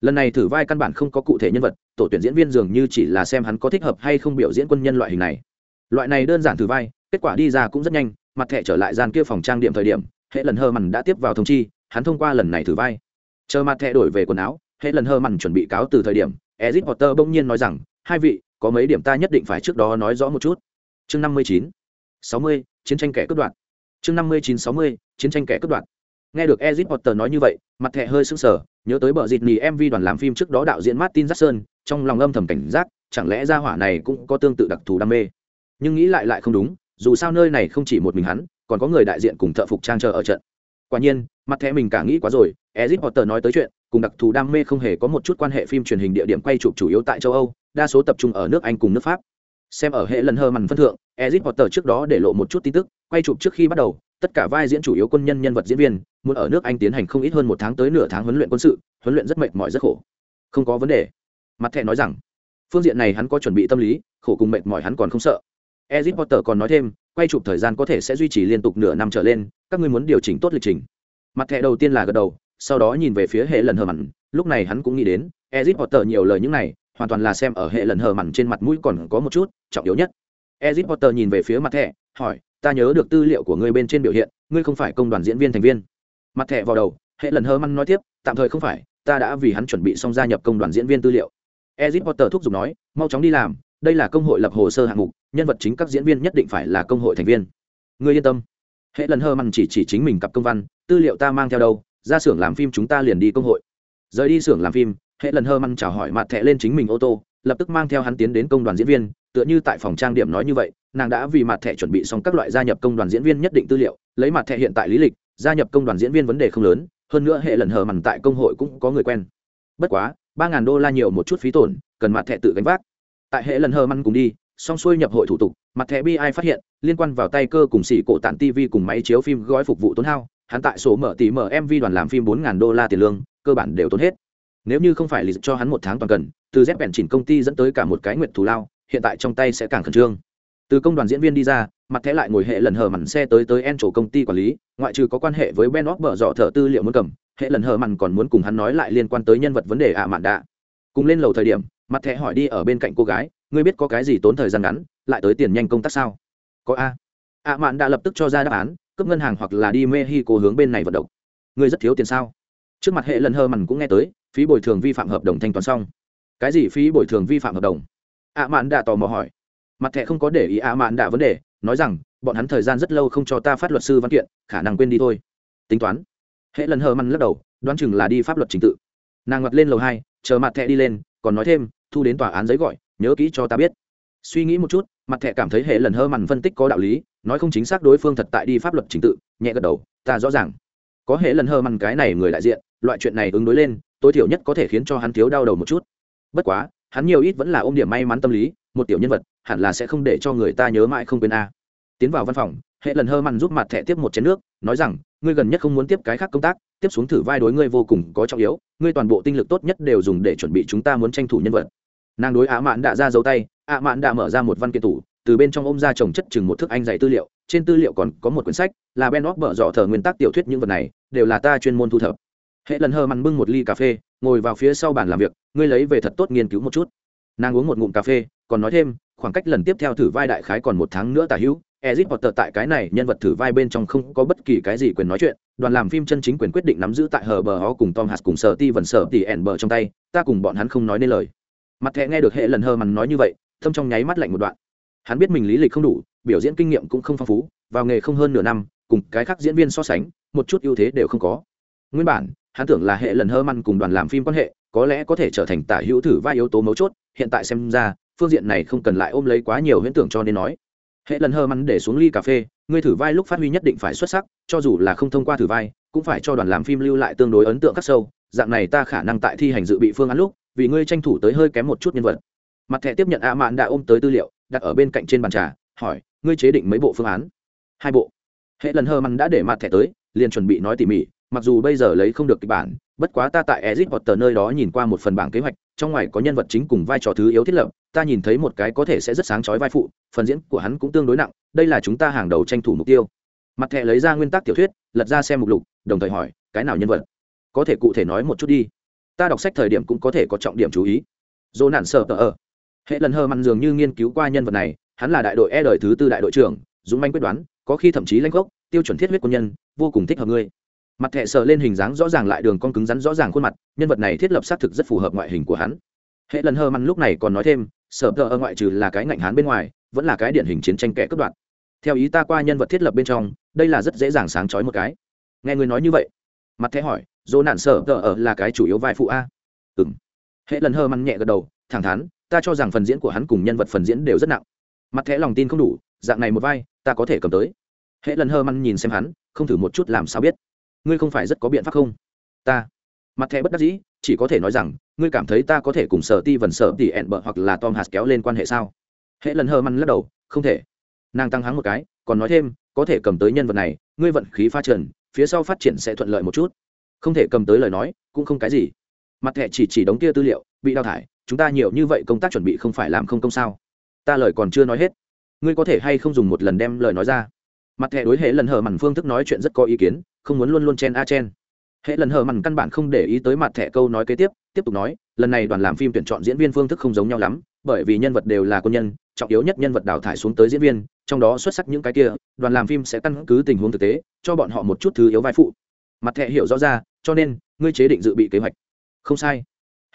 Lần này thử vai căn bản không có cụ thể nhân vật, tổ tuyển diễn viên dường như chỉ là xem hắn có thích hợp hay không biểu diễn quân nhân loại hình này. Loại này đơn giản thử vai, kết quả đi ra cũng rất nhanh, mặt thẻ trở lại gian kia phòng trang điểm thời điểm hệ lần hơ mằn đã tiếp vào thông chi hắn thông qua lần này thử vai. Chờ mặt thẹ đổi về quần áo, hệ lần hơ mằn chuẩn bị cáo từ thời điểm, ezit potter bỗng nhiên nói rằng, hai vị, có mấy điểm ta nhất định phải trước đó nói rõ một chút. Chương năm mươi chín. sáu mươi, chiến tranh kẻ cướp đoạt. Chương năm mươi chín, sáu mươi, chiến tranh kẻ cướp đoạt. Nghe được ezit potter nói như vậy, mặt thẹ hơi sững sờ, nhớ tới bờ dịt nì mv đoàn làm phim trước đó đạo diễn martin jackson, trong lòng âm thầm cảnh giác, chẳng lẽ gia hỏa này cũng có tương tự đặc thù đam mê? Nhưng nghĩ lại lại không đúng, dù sao nơi này không chỉ một mình hắn, còn có người đại diện cùng thợ phục trang chờ ở trận quả nhiên, mặt thẻ mình cả nghĩ quá rồi ezit potter nói tới chuyện, cùng đặc thù đam mê không hề có một chút quan hệ phim truyền hình địa điểm quay chụp chủ yếu tại châu âu, đa số tập trung ở nước anh cùng nước pháp. Xem ở hệ lần hơ mằn phân thượng ezit potter trước đó để lộ một chút tin tức, quay chụp trước khi bắt đầu, tất cả vai diễn chủ yếu quân nhân nhân vật diễn viên, muốn ở nước anh tiến hành không ít hơn một tháng tới nửa tháng huấn luyện quân sự, huấn luyện rất mệt mỏi rất khổ. Không có vấn đề. Mặt thẻ nói rằng, phương diện này hắn có chuẩn bị tâm lý, khổ cùng mệt mỏi hắn còn không sợ. Ezit potter còn nói thêm quay chụp thời gian có thể sẽ duy trì liên tục nửa năm trở lên, các ngươi muốn điều chỉnh tốt lịch trình. Mặt thẻ đầu tiên là gật đầu, sau đó nhìn về phía hệ lần hờ mặn, lúc này hắn cũng nghĩ đến ezip potter nhiều lời những này, hoàn toàn là xem ở hệ lần hờ mặn trên mặt mũi còn có một chút trọng yếu nhất. Ezip potter nhìn về phía mặt thẻ, hỏi, ta nhớ được tư liệu của ngươi bên trên biểu hiện, ngươi không phải công đoàn diễn viên thành viên. Mặt thẻ vào đầu, hệ lần hờ mặn nói tiếp, tạm thời không phải, ta đã vì hắn chuẩn bị xong gia nhập công đoàn diễn viên tư liệu. Ezip potter thúc giục nói, mau chóng đi làm đây là công hội lập hồ sơ hạng mục, nhân vật chính các diễn viên nhất định phải là công hội thành viên. Ngươi yên tâm. Hệ lần hơ mặn chỉ chỉ chính mình cặp công văn, tư liệu ta mang theo đâu, ra xưởng làm phim chúng ta liền đi công hội. Rời đi xưởng làm phim, hệ lần hơ mặn chào hỏi mặt thẹ lên chính mình ô tô, lập tức mang theo hắn tiến đến công đoàn diễn viên, tựa như tại phòng trang điểm nói như vậy, nàng đã vì mặt thẻ chuẩn bị xong các loại gia nhập công đoàn diễn viên nhất định tư liệu, lấy mặt thẻ hiện tại lý lịch, gia nhập công đoàn diễn viên vấn đề không lớn, hơn nữa hệ lần hờ mằn tại công hội cũng có người quen. Bất quá, ba ngàn đô la nhiều một chút phí tổn, cần mặt thẻ tự gánh vác tại hệ lần hờ măn cùng đi, xong xuôi nhập hội thủ tục, mặt thẻ bi ai phát hiện, liên quan vào tay cơ cùng xỉ cổ tản tv cùng máy chiếu phim gói phục vụ tốn hao, hắn tại số mở tỷ mở mv đoàn làm phim bốn ngàn đô la tiền lương, cơ bản đều tốn hết. Nếu như không phải lì cho hắn một tháng toàn cần, từ dép bèn chỉnh công ty dẫn tới cả một cái nguyện thù lao, hiện tại trong tay sẽ càng khẩn trương. Từ công đoàn diễn viên đi ra, mặt thẻ lại ngồi hệ lần hờ mặn xe tới tới en chỗ công ty quản lý, ngoại trừ có quan hệ với ben óc bở dọ thợ tư liệu muốn cầm, hệ lần hờ mặn còn muốn cùng hắn nói lại liên quan tới nhân vật vấn đề ạ mạn đạ. Cùng lên lầu thời điểm mặt thẻ hỏi đi ở bên cạnh cô gái, ngươi biết có cái gì tốn thời gian ngắn, lại tới tiền nhanh công tác sao? Có a. Ạ mạn đã lập tức cho ra đáp án, cướp ngân hàng hoặc là đi mexico hướng bên này vận động. Ngươi rất thiếu tiền sao? Trước mặt hệ lần hơ mằn cũng nghe tới, phí bồi thường vi phạm hợp đồng thanh toán xong. Cái gì phí bồi thường vi phạm hợp đồng? Ạ mạn đã tò mò hỏi. Mặt thẻ không có để ý ạ mạn đã vấn đề, nói rằng, bọn hắn thời gian rất lâu không cho ta phát luật sư văn kiện, khả năng quên đi thôi. Tính toán. Hệ lần hơ mằn lắc đầu, đoán chừng là đi pháp luật trình tự. Nàng ngặt lên lầu hai, chờ mặt thẻ đi lên còn nói thêm, thu đến tòa án giấy gọi, nhớ kỹ cho ta biết. Suy nghĩ một chút, mặt thẻ cảm thấy hệ lần hơ mằn phân tích có đạo lý, nói không chính xác đối phương thật tại đi pháp luật trình tự, nhẹ gật đầu, ta rõ ràng. Có hệ lần hơ mằn cái này người đại diện, loại chuyện này ứng đối lên, tối thiểu nhất có thể khiến cho hắn thiếu đau đầu một chút. Bất quá, hắn nhiều ít vẫn là ôm điểm may mắn tâm lý, một tiểu nhân vật, hẳn là sẽ không để cho người ta nhớ mãi không quên a. Tiến vào văn phòng, hệ lần hơ mằn giúp mặt thẻ tiếp một chén nước, nói rằng, ngươi gần nhất không muốn tiếp cái khác công tác, tiếp xuống thử vai đối ngươi vô cùng có trọng yếu ngươi toàn bộ tinh lực tốt nhất đều dùng để chuẩn bị chúng ta muốn tranh thủ nhân vật. Nàng đối ạ mạn đã ra dấu tay, ạ mạn đã mở ra một văn kiện tủ, từ bên trong ôm ra trồng chất chừng một thước anh dạy tư liệu, trên tư liệu còn có một quyển sách, là ben óc bở dọ thờ nguyên tắc tiểu thuyết những vật này, đều là ta chuyên môn thu thập. Hệ lần hơ mặn bưng một ly cà phê, ngồi vào phía sau bàn làm việc, ngươi lấy về thật tốt nghiên cứu một chút. Nàng uống một ngụm cà phê, còn nói thêm, khoảng cách lần tiếp theo thử vai đại khái còn một tháng nữa tả hữu Ezit Potter tại cái này nhân vật thử vai bên trong không có bất kỳ cái gì quyền nói chuyện, đoàn làm phim chân chính quyền quyết định nắm giữ tại hờ bờ ho cùng Tom Hanks cùng Sở Ti vần Sở Tỷ ẻn bờ trong tay, ta cùng bọn hắn không nói nên lời. Mặt thẻ nghe được hệ lần hơ mằn nói như vậy, thâm trong nháy mắt lạnh một đoạn. Hắn biết mình lý lịch không đủ, biểu diễn kinh nghiệm cũng không phong phú, vào nghề không hơn nửa năm, cùng cái khác diễn viên so sánh, một chút ưu thế đều không có. Nguyên bản, hắn tưởng là hệ lần hơ mằn cùng đoàn làm phim quan hệ, có lẽ có thể trở thành tả hữu thử vai yếu tố mấu chốt, hiện tại xem ra, phương diện này không cần lại ôm lấy quá nhiều huyễn tưởng cho nên nói hệ lần hơ mắn để xuống ly cà phê ngươi thử vai lúc phát huy nhất định phải xuất sắc cho dù là không thông qua thử vai cũng phải cho đoàn làm phim lưu lại tương đối ấn tượng khắc sâu. Dạng này ta khả năng tại thi hành dự bị phương án lúc vì ngươi tranh thủ tới hơi kém một chút nhân vật. Mặt thẻ tiếp nhận a mạn đã ôm tới tư liệu đặt ở bên cạnh trên bàn trà hỏi ngươi chế định mấy bộ phương án? Hai bộ. Hệ lần hơ mắn đã để mặt thẻ tới liền chuẩn bị nói tỉ mỉ mặc dù bây giờ lấy không được kịch bản bất quá ta tại ezit hoặc tờ nơi đó nhìn qua một phần bảng kế hoạch, trong ngoài có nhân vật chính cùng vai trò thứ yếu thiết lập, ta nhìn thấy một cái có thể sẽ rất sáng chói vai phụ, phần diễn của hắn cũng tương đối nặng, đây là chúng ta hàng đầu tranh thủ mục tiêu. Mặt thẻ lấy ra nguyên tắc tiểu thuyết, lật ra xem mục lục, đồng thời hỏi, cái nào nhân vật? Có thể cụ thể nói một chút đi. Ta đọc sách thời điểm cũng có thể có trọng điểm chú ý. Dỗ nản sợ tờ ở. Hệ lần hơ mặn dường như nghiên cứu qua nhân vật này, hắn là đại đội E đời thứ tư đại đội trưởng, dũng manh quyết đoán, có khi thậm chí lãnh gốc, tiêu chuẩn thiết huyết quân nhân, vô cùng thích hợp ngươi mặt thẻ sờ lên hình dáng rõ ràng lại đường con cứng rắn rõ ràng khuôn mặt, nhân vật này thiết lập xác thực rất phù hợp ngoại hình của hắn. Hệ lần hơ măn lúc này còn nói thêm, sở tờ ở ngoại trừ là cái ngạnh hán bên ngoài, vẫn là cái điển hình chiến tranh kẻ cướp đoạt. Theo ý ta qua nhân vật thiết lập bên trong, đây là rất dễ dàng sáng trói một cái. Nghe người nói như vậy, mặt thẻ hỏi, dỗ nạn sở tờ ở là cái chủ yếu vai phụ a? Ừng hệ lần hơ măn nhẹ gật đầu, thẳng thắn, ta cho rằng phần diễn của hắn cùng nhân vật phần diễn đều rất nặng. Mặt thẻ lòng tin không đủ, dạng này một vai, ta có thể cầm tới. Hệ lần hơ măn nhìn xem hắn, không thử một chút làm sao biết ngươi không phải rất có biện pháp không? Ta. Mặt thẻ bất đắc dĩ, chỉ có thể nói rằng, ngươi cảm thấy ta có thể cùng sở ti vần sở tỉ ẹn bợ hoặc là tom hạt kéo lên quan hệ sao? Hệ lần hơ măn lắc đầu, không thể. Nàng tăng hắng một cái, còn nói thêm, có thể cầm tới nhân vật này, ngươi vận khí pha trần, phía sau phát triển sẽ thuận lợi một chút. Không thể cầm tới lời nói, cũng không cái gì. Mặt thẻ chỉ chỉ đống kia tư liệu, bị đào thải, chúng ta nhiều như vậy công tác chuẩn bị không phải làm không công sao? Ta lời còn chưa nói hết. Ngươi có thể hay không dùng một lần đem lời nói ra? Mặt thẻ đối hệ lần hờ mằn phương thức nói chuyện rất có ý kiến, không muốn luôn luôn chen a chen. Hệ lần hờ mằn căn bản không để ý tới mặt thẻ câu nói kế tiếp tiếp tục nói, lần này đoàn làm phim tuyển chọn diễn viên phương thức không giống nhau lắm, bởi vì nhân vật đều là quân nhân, trọng yếu nhất nhân vật đào thải xuống tới diễn viên, trong đó xuất sắc những cái kia, đoàn làm phim sẽ căn cứ tình huống thực tế, cho bọn họ một chút thứ yếu vai phụ. Mặt thẻ hiểu rõ ra, cho nên, ngươi chế định dự bị kế hoạch. Không sai.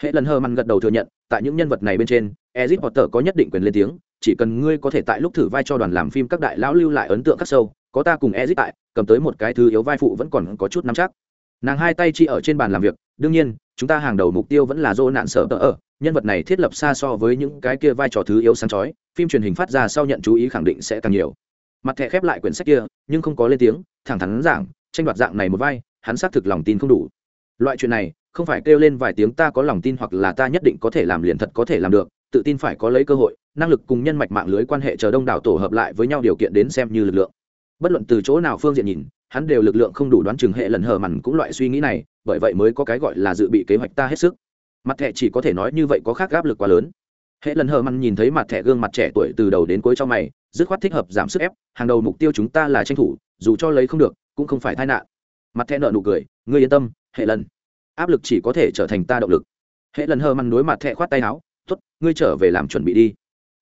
Hệ lần hờ mằn gật đầu thừa nhận, tại những nhân vật này bên trên, ezit potter có nhất định quyền lên tiếng, chỉ cần ngươi có thể tại lúc thử vai cho đoàn làm phim các đại lão lưu lại ấn tượng khắc sâu có ta cùng ezit tại, cầm tới một cái thứ yếu vai phụ vẫn còn có chút nắm chắc. Nàng hai tay chi ở trên bàn làm việc, đương nhiên, chúng ta hàng đầu mục tiêu vẫn là dô nạn sở tờ ở, nhân vật này thiết lập xa so với những cái kia vai trò thứ yếu sáng chói, phim truyền hình phát ra sau nhận chú ý khẳng định sẽ càng nhiều. Mặt thẻ khép lại quyển sách kia, nhưng không có lên tiếng, thẳng thắn giảng, tranh đoạt dạng này một vai, hắn xác thực lòng tin không đủ. Loại chuyện này, không phải kêu lên vài tiếng ta có lòng tin hoặc là ta nhất định có thể làm liền thật có thể làm được, tự tin phải có lấy cơ hội, năng lực cùng nhân mạch mạng lưới quan hệ chờ đông đảo tổ hợp lại với nhau điều kiện đến xem như lực lượng bất luận từ chỗ nào phương diện nhìn, hắn đều lực lượng không đủ đoán chừng hệ lần hờ mằn cũng loại suy nghĩ này, bởi vậy mới có cái gọi là dự bị kế hoạch ta hết sức. Mặt thẻ chỉ có thể nói như vậy có khác áp lực quá lớn. Hệ lần hờ mằn nhìn thấy mặt thẻ gương mặt trẻ tuổi từ đầu đến cuối trong mày, dứt khoát thích hợp giảm sức ép, hàng đầu mục tiêu chúng ta là tranh thủ, dù cho lấy không được, cũng không phải tai nạn. Mặt thẻ nợ nụ cười, ngươi yên tâm, hệ lần, áp lực chỉ có thể trở thành ta động lực. Hệ lần hờ mằn đối mặt thẻ khoát tay áo t t ngươi trở về làm chuẩn bị đi.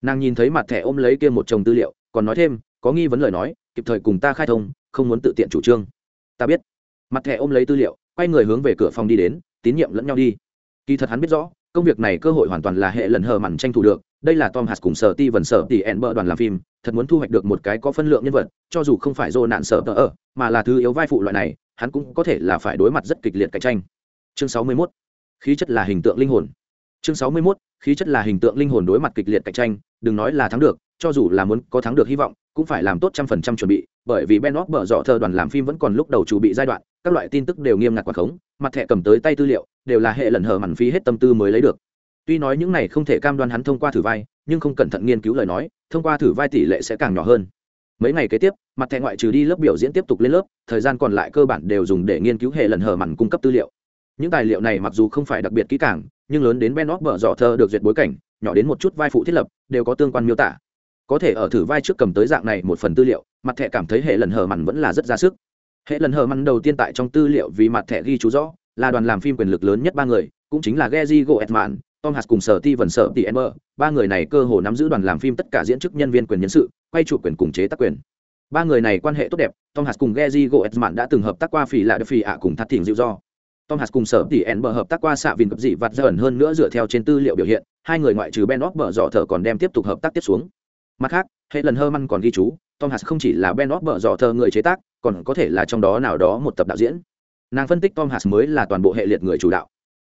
Nàng nhìn thấy mặt thẻ ôm lấy kia một chồng tư liệu, còn nói thêm, có nghi vấn lời nói kịp thời cùng ta khai thông, không muốn tự tiện chủ trương. Ta biết. Mặt thẻ ôm lấy tư liệu, quay người hướng về cửa phòng đi đến, tín nhiệm lẫn nhau đi. Kỳ thật hắn biết rõ, công việc này cơ hội hoàn toàn là hệ lần hờ mặn tranh thủ được, đây là tom hạt cùng sở ti vần sở tỉ ẹn bờ đoàn làm phim, thật muốn thu hoạch được một cái có phân lượng nhân vật, cho dù không phải dô nạn sở tờ ở mà là thứ yếu vai phụ loại này, hắn cũng có thể là phải đối mặt rất kịch liệt cạnh tranh. Chương sáu mươi 61. khí chất là hình tượng linh hồn. Chương sáu mươi 61. khí chất là hình tượng linh hồn đối mặt kịch liệt cạnh tranh đừng nói là thắng được, cho dù là muốn có thắng được hy vọng, cũng phải làm tốt trăm phần trăm chuẩn bị, bởi vì ben óc bở dọ thơ đoàn làm phim vẫn còn lúc đầu chuẩn bị giai đoạn, các loại tin tức đều nghiêm ngặt quả khống, mặt thẻ cầm tới tay tư liệu, đều là hệ lần hờ mằn phí hết tâm tư mới lấy được. Tuy nói những này không thể cam đoan hắn thông qua thử vai, nhưng không cẩn thận nghiên cứu lời nói, thông qua thử vai tỷ lệ sẽ càng nhỏ hơn. Mấy ngày kế tiếp, mặt thẻ ngoại trừ đi lớp biểu diễn tiếp tục lên lớp, thời gian còn lại cơ bản đều dùng để nghiên cứu hệ lần hờ mằn cung cấp tư liệu. Những tài liệu này mặc dù không phải đặc biệt kỹ càng, nhưng lớn đến ben óc bở dọ thơ được duyệt bối cảnh nhỏ đến một chút vai phụ thiết lập đều có tương quan miêu tả có thể ở thử vai trước cầm tới dạng này một phần tư liệu mặt thẻ cảm thấy hệ lần hờ mặn vẫn là rất ra sức hệ lần hờ mặn đầu tiên tại trong tư liệu vì mặt thẻ ghi chú rõ là đoàn làm phim quyền lực lớn nhất ba người cũng chính là Gezi Goetman, Tom Hanks cùng sở ti vần sở Ti Ember, ba người này cơ hồ nắm giữ đoàn làm phim tất cả diễn chức nhân viên quyền nhân sự, quay chủ quyền cùng chế tác quyền. Ba người này quan hệ tốt đẹp, Tom Hanks cùng Gezi Goetman đã từng hợp tác qua phỉ lạ phỉ ạ cùng thắt thỉnh dịu do. Tom Hanks cùng sở tỷ Ember hợp tác qua xạ vin cập dị vặt dần hơn nữa dựa theo trên tư liệu biểu hiện, hai người ngoại trừ Ben Offer dọ thở còn đem tiếp tục hợp tác tiếp xuống. Mặt khác, hệ lần Herman còn ghi chú, Tom Hanks không chỉ là Ben Offer dọ thở người chế tác, còn có thể là trong đó nào đó một tập đạo diễn. Nàng phân tích Tom Hanks mới là toàn bộ hệ liệt người chủ đạo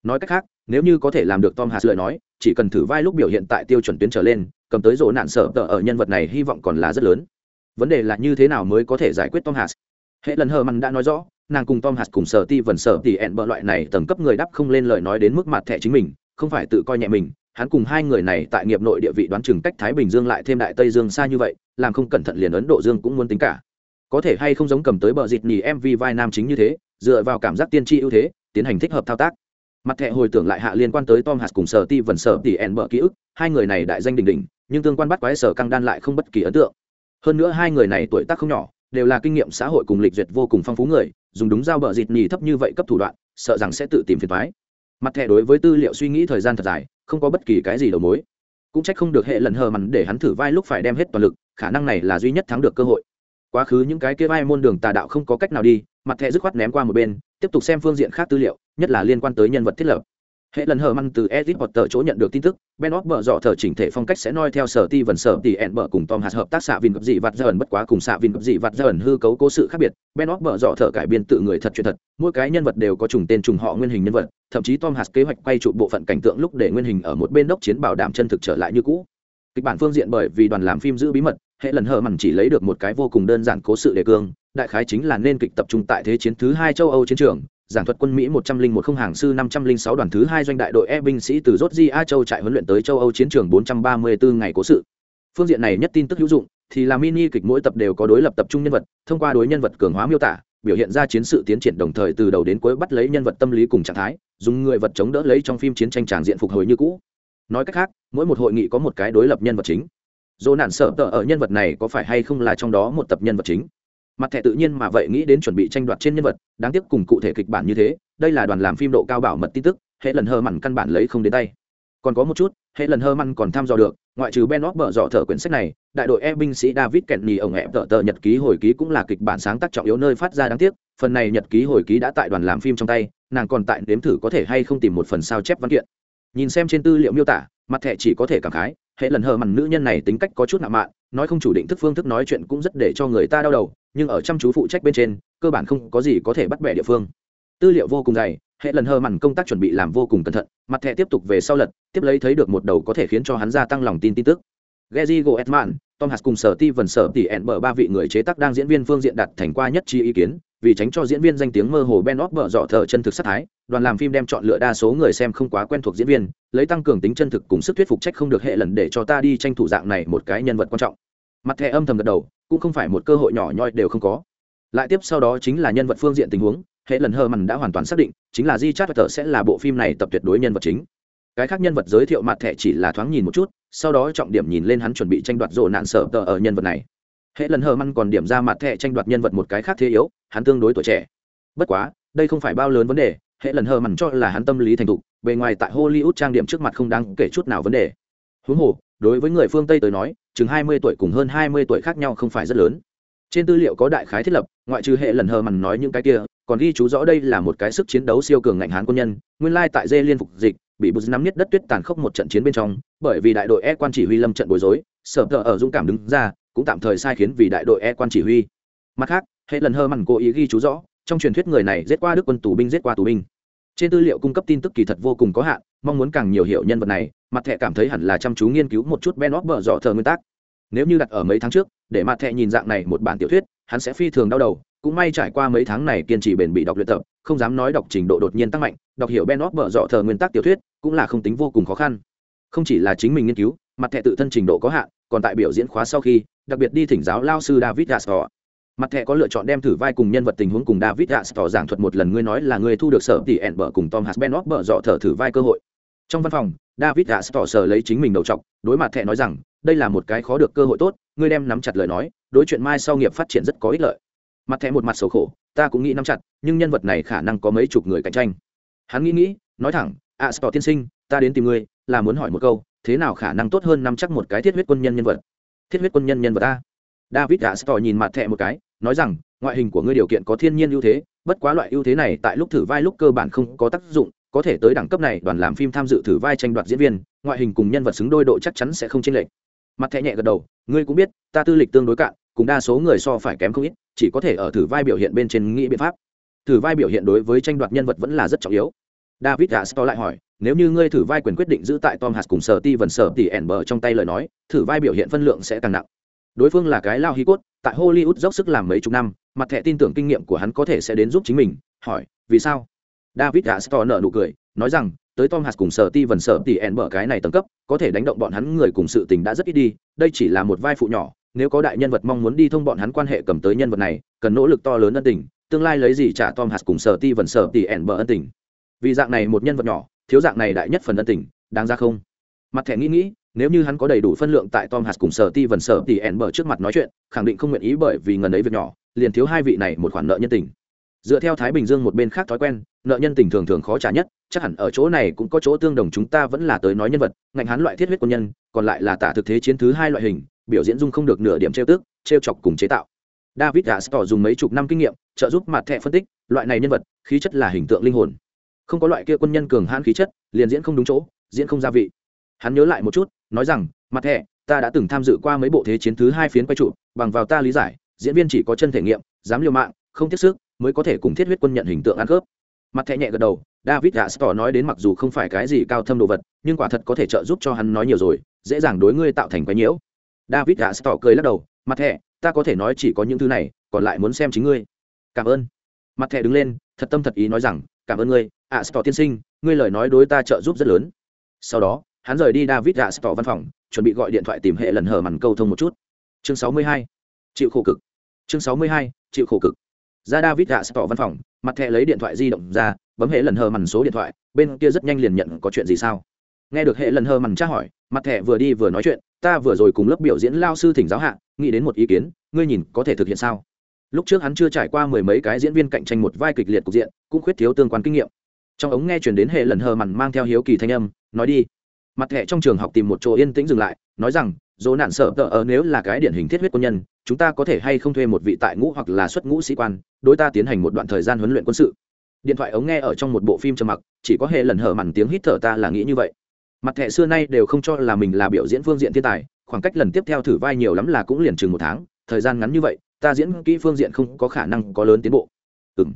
nói cách khác nếu như có thể làm được tom Hanks lời nói chỉ cần thử vai lúc biểu hiện tại tiêu chuẩn tuyến trở lên cầm tới rỗ nạn sở tờ ở nhân vật này hy vọng còn là rất lớn vấn đề là như thế nào mới có thể giải quyết tom Hanks? hệ lần Herman đã nói rõ nàng cùng tom hạt cùng sở ti vần sở thì ẹn bợ loại này tầng cấp người đắp không lên lời nói đến mức mặt thẻ chính mình, không phải tự coi nhẹ mình, hắn cùng hai người này tại nghiệp nội địa vị đoán chừng cách thái bình dương lại thêm đại tây dương xa như vậy, làm không cẩn thận liền ấn độ dương cũng muốn tính cả. Có thể hay không giống cầm tới bờ dịt nhì mv vai nam chính như thế, dựa vào cảm giác tiên tri ưu thế, tiến hành thích hợp thao tác. Mặt thẻ hồi tưởng lại hạ liên quan tới tom hạt cùng sở ti vần sở tỷ ẹn bợ ký ức, hai người này đại danh đình đình nhưng tương quan bắt quái sở căng đan lại không bất kỳ ấn tượng. Hơn nữa hai người này tuổi tác không nhỏ, đều là kinh nghiệm xã hội cùng lịch duyệt vô cùng phong phú người dùng đúng dao bờ dịt nhì thấp như vậy cấp thủ đoạn, sợ rằng sẽ tự tìm phiền thoái mặt thẻ đối với tư liệu suy nghĩ thời gian thật dài, không có bất kỳ cái gì đầu mối. Cũng trách không được hệ lần hờ mặn để hắn thử vai lúc phải đem hết toàn lực, khả năng này là duy nhất thắng được cơ hội. Quá khứ những cái kia vai môn đường tà đạo không có cách nào đi, mặt thẻ dứt khoát ném qua một bên, tiếp tục xem phương diện khác tư liệu, nhất là liên quan tới nhân vật thiết lập hệ lần hờ măn từ edit hoặc tờ chỗ nhận được tin tức, ben óc bở dọ thờ chỉnh thể phong cách sẽ noi theo sở ti vần sở tỷ ẹn bở cùng tom hạt hợp tác xạ vin cập dị vặt dần bất quá cùng xạ vin cập dị vặt dần hư cấu cố sự khác biệt. Ben óc bở dọ thờ cải biên tự người thật chuyện thật, mỗi cái nhân vật đều có trùng tên trùng họ nguyên hình nhân vật, thậm chí tom hạt kế hoạch quay trụ bộ phận cảnh tượng lúc để nguyên hình ở một bên đốc chiến bảo đảm chân thực trở lại như cũ. Kịch bản phương diện bởi vì đoàn làm phim giữ bí mật, hệ lần hờ mằn chỉ lấy được một cái vô cùng đơn giản cố sự đề cương, đại khái chính là nên kịch tập trung tại thế chiến thứ hai châu âu chiến trường giảng thuật quân mỹ một trăm linh một không hàng sư năm trăm linh sáu đoàn thứ hai doanh đại đội e binh sĩ từ rốt di a châu trại huấn luyện tới châu âu chiến trường bốn trăm ba mươi bốn ngày cố sự. Phương diện này nhất tin tức hữu dụng, thì là mini kịch mỗi tập đều có đối lập tập trung nhân vật, thông qua đối nhân vật cường hóa miêu tả, biểu hiện ra chiến sự tiến triển đồng thời từ đầu đến cuối bắt lấy nhân vật tâm lý cùng trạng thái, dùng người vật chống đỡ lấy trong phim chiến tranh tràng diện phục hồi như cũ. Nói cách khác, mỗi một hội nghị có một cái đối lập nhân vật chính. Dỗ nạn sợ tờ ở nhân vật này có phải hay không là trong đó một tập nhân vật chính? Mặt thẻ tự nhiên mà vậy nghĩ đến chuẩn bị tranh đoạt trên nhân vật, đáng tiếc cùng cụ thể kịch bản như thế, đây là đoàn làm phim độ cao bảo mật tin tức, hệ lần hơ mặn căn bản lấy không đến tay. Còn có một chút, hệ lần hơ mặn còn thăm dò được, ngoại trừ ben óc bở dọ thở quyển sách này, đại đội e binh sĩ david kenny ở ẹp tờ tờ nhật ký hồi ký cũng là kịch bản sáng tác trọng yếu nơi phát ra đáng tiếc, phần này nhật ký hồi ký đã tại đoàn làm phim trong tay, nàng còn tại nếm thử có thể hay không tìm một phần sao chép văn kiện. Nhìn xem trên tư liệu miêu tả, mặt thẻ chỉ có thể cảm khái, hệ lần hờ mặn nữ nhân này tính cách có chút nạ mạn nói không chủ định thức phương thức nói chuyện cũng rất để cho người ta đau đầu nhưng ở chăm chú phụ trách bên trên cơ bản không có gì có thể bắt bẻ địa phương tư liệu vô cùng dày hệ lần hờ mặn công tác chuẩn bị làm vô cùng cẩn thận mặt thẻ tiếp tục về sau lật tiếp lấy thấy được một đầu có thể khiến cho hắn gia tăng lòng tin tin tức Gezi Goetman, Tom Hanks cùng Sở Ti Vân Sở Tỷ ẹn bờ ba vị người chế tác đang diễn viên phương diện đặt thành qua nhất chi ý kiến, vì tránh cho diễn viên danh tiếng mơ hồ Ben bờ dọ thở chân thực sát thái, đoàn làm phim đem chọn lựa đa số người xem không quá quen thuộc diễn viên, lấy tăng cường tính chân thực cùng sức thuyết phục trách không được hệ lần để cho ta đi tranh thủ dạng này một cái nhân vật quan trọng. Mặt thẻ âm thầm gật đầu, cũng không phải một cơ hội nhỏ nhoi đều không có. Lại tiếp sau đó chính là nhân vật phương diện tình huống, hệ lần hờ mằn đã hoàn toàn xác định, chính là Di Chát sẽ là bộ phim này tập tuyệt đối nhân vật chính. Cái khác nhân vật giới thiệu mặt thẻ chỉ là thoáng nhìn một chút sau đó trọng điểm nhìn lên hắn chuẩn bị tranh đoạt rộ nạn sở tờ ở nhân vật này. Hệ lần hờ măn còn điểm ra mặt thẻ tranh đoạt nhân vật một cái khác thế yếu hắn tương đối tuổi trẻ. Bất quá đây không phải bao lớn vấn đề hệ lần hờ măn cho là hắn tâm lý thành thục bề ngoài tại hollywood trang điểm trước mặt không đáng kể chút nào vấn đề. Huống hồ đối với người phương tây tới nói chừng hai mươi tuổi cùng hơn hai mươi tuổi khác nhau không phải rất lớn. Trên tư liệu có đại khái thiết lập, ngoại trừ hệ lần hờ mằn nói những cái kia, còn ghi chú rõ đây là một cái sức chiến đấu siêu cường ngạnh hán quân nhân, nguyên lai tại dê liên phục dịch, bị bút nắm nhất đất tuyết tàn khốc một trận chiến bên trong, bởi vì đại đội e quan chỉ huy lâm trận bối rối, sở tờ ở dũng cảm đứng ra, cũng tạm thời sai khiến vì đại đội e quan chỉ huy. Mặt khác, hệ lần hơ mằn cố ý ghi chú rõ, trong truyền thuyết người này giết qua đức quân tù binh, giết qua tù binh. Trên tư liệu cung cấp tin tức kỳ thật vô cùng có hạn mong muốn càng nhiều hiểu nhân vật này, mặt thẻ cảm thấy hẳn là chăm chú nghiên cứu một chút ben bờ dọ thờ nguyên tắc. Nếu như đặt ở mấy tháng trước, để mặt thẻ nhìn dạng này một bản tiểu thuyết, hắn sẽ phi thường đau đầu, cũng may trải qua mấy tháng này kiên trì bền bỉ đọc luyện tập, không dám nói đọc trình độ đột nhiên tăng mạnh, đọc hiểu ben bờ dọ thờ nguyên tắc tiểu thuyết cũng là không tính vô cùng khó khăn. Không chỉ là chính mình nghiên cứu, mặt thẻ tự thân trình độ có hạn, còn tại biểu diễn khóa sau khi, đặc biệt đi thỉnh giáo lao sư david gastor mặt thẻ có lựa chọn đem thử vai cùng nhân vật tình huống cùng david gastor giảng thuật một lần, ngươi nói là ngươi thu được sở tỷ ẻn bờ cùng tom hasbenot bở dọ thở thử vai cơ hội trong văn phòng david gastor sờ lấy chính mình đầu trọc đối mặt Thẹ nói rằng đây là một cái khó được cơ hội tốt ngươi đem nắm chặt lời nói đối chuyện mai sau nghiệp phát triển rất có ích lợi. Mặt Thẹ một mặt xấu khổ ta cũng nghĩ nắm chặt nhưng nhân vật này khả năng có mấy chục người cạnh tranh. Hắn nghĩ nghĩ nói thẳng a à, tiên sinh ta đến tìm ngươi là muốn hỏi một câu thế nào khả năng tốt hơn nắm chắc một cái thiết huyết quân nhân nhân vật? Thiết huyết quân nhân nhân vật ta? David đã stor nhìn mặt thẹ một cái nói rằng ngoại hình của ngươi điều kiện có thiên nhiên ưu thế bất quá loại ưu thế này tại lúc thử vai lúc cơ bản không có tác dụng có thể tới đẳng cấp này, đoàn làm phim tham dự thử vai tranh đoạt diễn viên, ngoại hình cùng nhân vật xứng đôi độ chắc chắn sẽ không chênh lệch. Mặt thẹ nhẹ gật đầu, ngươi cũng biết, ta tư lịch tương đối cạn, cùng đa số người so phải kém không ít, chỉ có thể ở thử vai biểu hiện bên trên nghĩ biện pháp. Thử vai biểu hiện đối với tranh đoạt nhân vật vẫn là rất trọng yếu. David đã lại hỏi, nếu như ngươi thử vai quyền quyết định giữ tại tom hạt cùng sở ti vần sở tỉ ẻn bờ trong tay lời nói, thử vai biểu hiện phân lượng sẽ càng nặng. Đối phương là cái lao hi cốt, tại hollywood dốc sức làm mấy chục năm, mặt thẻ tin tưởng kinh nghiệm của hắn có thể sẽ đến giúp chính mình, hỏi, vì sao? David astor nở nụ cười, nói rằng, tới tom hạt cùng sở ti vần sở tỷ ẻn cái này tầng cấp, có thể đánh động bọn hắn người cùng sự tình đã rất ít đi, đây chỉ là một vai phụ nhỏ, nếu có đại nhân vật mong muốn đi thông bọn hắn quan hệ cầm tới nhân vật này, cần nỗ lực to lớn ân tình, tương lai lấy gì trả tom hạt cùng sở ti vần sở tỷ ẻn bờ ân tình. Vì dạng này một nhân vật nhỏ, thiếu dạng này đại nhất phần ân tình, đáng ra không? Mặt thẻ nghĩ nghĩ, nếu như hắn có đầy đủ phân lượng tại tom hạt cùng sở ti vần sở tỷ ẻn trước mặt nói chuyện, khẳng định không nguyện ý bởi vì ngần ấy việc nhỏ, liền thiếu hai vị này một khoản nợ nhân tình. Dựa theo thái bình dương một bên khác thói quen nợ nhân tình thường thường khó trả nhất, chắc hẳn ở chỗ này cũng có chỗ tương đồng chúng ta vẫn là tới nói nhân vật, ngạnh hắn loại thiết huyết quân nhân, còn lại là tả thực thế chiến thứ hai loại hình, biểu diễn dung không được nửa điểm trêu tức, trêu chọc cùng chế tạo. David gastor dùng mấy chục năm kinh nghiệm, trợ giúp mặt thẻ phân tích, loại này nhân vật, khí chất là hình tượng linh hồn. Không có loại kia quân nhân cường hãn khí chất, liền diễn không đúng chỗ, diễn không gia vị. Hắn nhớ lại một chút, nói rằng, mặt thẻ, ta đã từng tham dự qua mấy bộ thế chiến thứ hai phiến quay trụ, bằng vào ta lý giải, diễn viên chỉ có chân thể nghiệm, dám liều mạng, không tiếp sức, mới có thể cùng thiết huyết quân nhận hình tượng ăn khớp mặt thẻ nhẹ gật đầu david đã tỏ nói đến mặc dù không phải cái gì cao thâm đồ vật nhưng quả thật có thể trợ giúp cho hắn nói nhiều rồi dễ dàng đối ngươi tạo thành quái nhiễu. David đã tỏ cười lắc đầu mặt thẻ ta có thể nói chỉ có những thứ này còn lại muốn xem chính ngươi. Cảm ơn. Mặt thẻ đứng lên thật tâm thật ý nói rằng cảm ơn ngươi ạ à, tiên sinh ngươi lời nói đối ta trợ giúp rất lớn. Sau đó hắn rời đi david gạ stỏ văn phòng chuẩn bị gọi điện thoại tìm hệ lần hở mằn câu thông một chút. Chương 62. chịu khổ cực. Chương 62. chịu khổ cực ra david gạ stỏ văn phòng, mặt thẻ lấy điện thoại di động ra, bấm hệ lần hờ mằn số điện thoại, bên kia rất nhanh liền nhận có chuyện gì sao? Nghe được hệ lần hờ mằn tra hỏi, mặt thẻ vừa đi vừa nói chuyện, ta vừa rồi cùng lớp biểu diễn lao sư thỉnh giáo hạ, nghĩ đến một ý kiến, ngươi nhìn có thể thực hiện sao? Lúc trước hắn chưa trải qua mười mấy cái diễn viên cạnh tranh một vai kịch liệt cục diện, cũng khuyết thiếu tương quan kinh nghiệm. Trong ống nghe chuyển đến hệ lần hờ mằn mang theo hiếu kỳ thanh âm, nói đi. Mặt thẻ trong trường học tìm một chỗ yên tĩnh dừng lại, nói rằng dỗ nạn sợ tờ ở nếu là cái điển hình thiết huyết quân nhân, chúng ta có thể hay không thuê một vị tại ngũ hoặc là xuất ngũ sĩ quan, đối ta tiến hành một đoạn thời gian huấn luyện quân sự. Điện thoại ống nghe ở trong một bộ phim trầm mặc, chỉ có hệ lần hở mằn tiếng hít thở ta là nghĩ như vậy. Mặt thẻ xưa nay đều không cho là mình là biểu diễn phương diện thiên tài, khoảng cách lần tiếp theo thử vai nhiều lắm là cũng liền chừng một tháng, thời gian ngắn như vậy, ta diễn kỹ phương diện không có khả năng có lớn tiến bộ. Ừng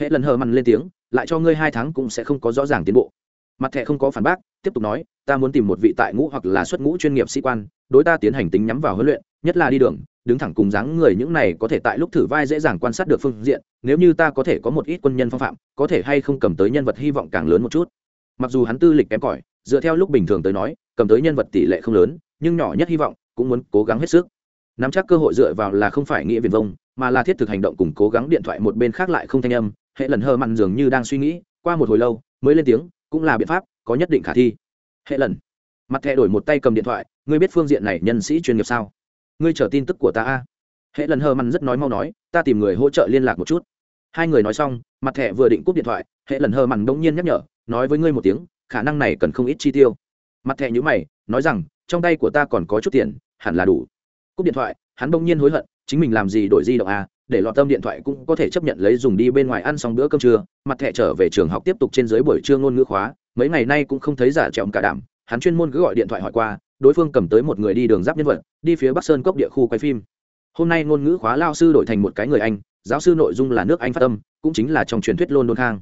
hệ lần hở mằn lên tiếng, lại cho ngươi hai tháng cũng sẽ không có rõ ràng tiến bộ. Mặt thẻ không có phản bác tiếp tục nói, ta muốn tìm một vị tại ngũ hoặc là xuất ngũ chuyên nghiệp sĩ quan, đối ta tiến hành tính nhắm vào huấn luyện, nhất là đi đường, đứng thẳng cùng dáng người những này có thể tại lúc thử vai dễ dàng quan sát được phương diện, nếu như ta có thể có một ít quân nhân phong phạm, có thể hay không cầm tới nhân vật hy vọng càng lớn một chút. Mặc dù hắn tư lịch kém cỏi, dựa theo lúc bình thường tới nói, cầm tới nhân vật tỷ lệ không lớn, nhưng nhỏ nhất hy vọng cũng muốn cố gắng hết sức. Nắm chắc cơ hội dựa vào là không phải nghĩa viền vông, mà là thiết thực hành động cùng cố gắng điện thoại một bên khác lại không thanh âm, hệ lần hơ mặn dường như đang suy nghĩ, qua một hồi lâu, mới lên tiếng, cũng là biện pháp có nhất định khả thi. Hệ lần, mặt thẻ đổi một tay cầm điện thoại, ngươi biết phương diện này nhân sĩ chuyên nghiệp sao? Ngươi chờ tin tức của ta a. Hệ lần hờ mặn rất nói mau nói, ta tìm người hỗ trợ liên lạc một chút. Hai người nói xong, mặt thẻ vừa định cúp điện thoại, hệ lần hờ mặn đông nhiên nhắc nhở, nói với ngươi một tiếng, khả năng này cần không ít chi tiêu. Mặt thẻ nhữ mày, nói rằng, trong tay của ta còn có chút tiền, hẳn là đủ. Cúp điện thoại, hắn đông nhiên hối hận, chính mình làm gì đổi di động a, để lọt tâm điện thoại cũng có thể chấp nhận lấy dùng đi bên ngoài ăn xong bữa cơm trưa. Mặt thẻ trở về trường học tiếp tục trên dưới buổi trưa ngôn ngữ khóa mấy ngày nay cũng không thấy giả trèo cả đảm hắn chuyên môn cứ gọi điện thoại hỏi qua, đối phương cầm tới một người đi đường giáp nhân vật, đi phía bắc sơn cốc địa khu quay phim. Hôm nay ngôn ngữ khóa lao sư đổi thành một cái người anh, giáo sư nội dung là nước anh phát âm, cũng chính là trong truyền thuyết london khang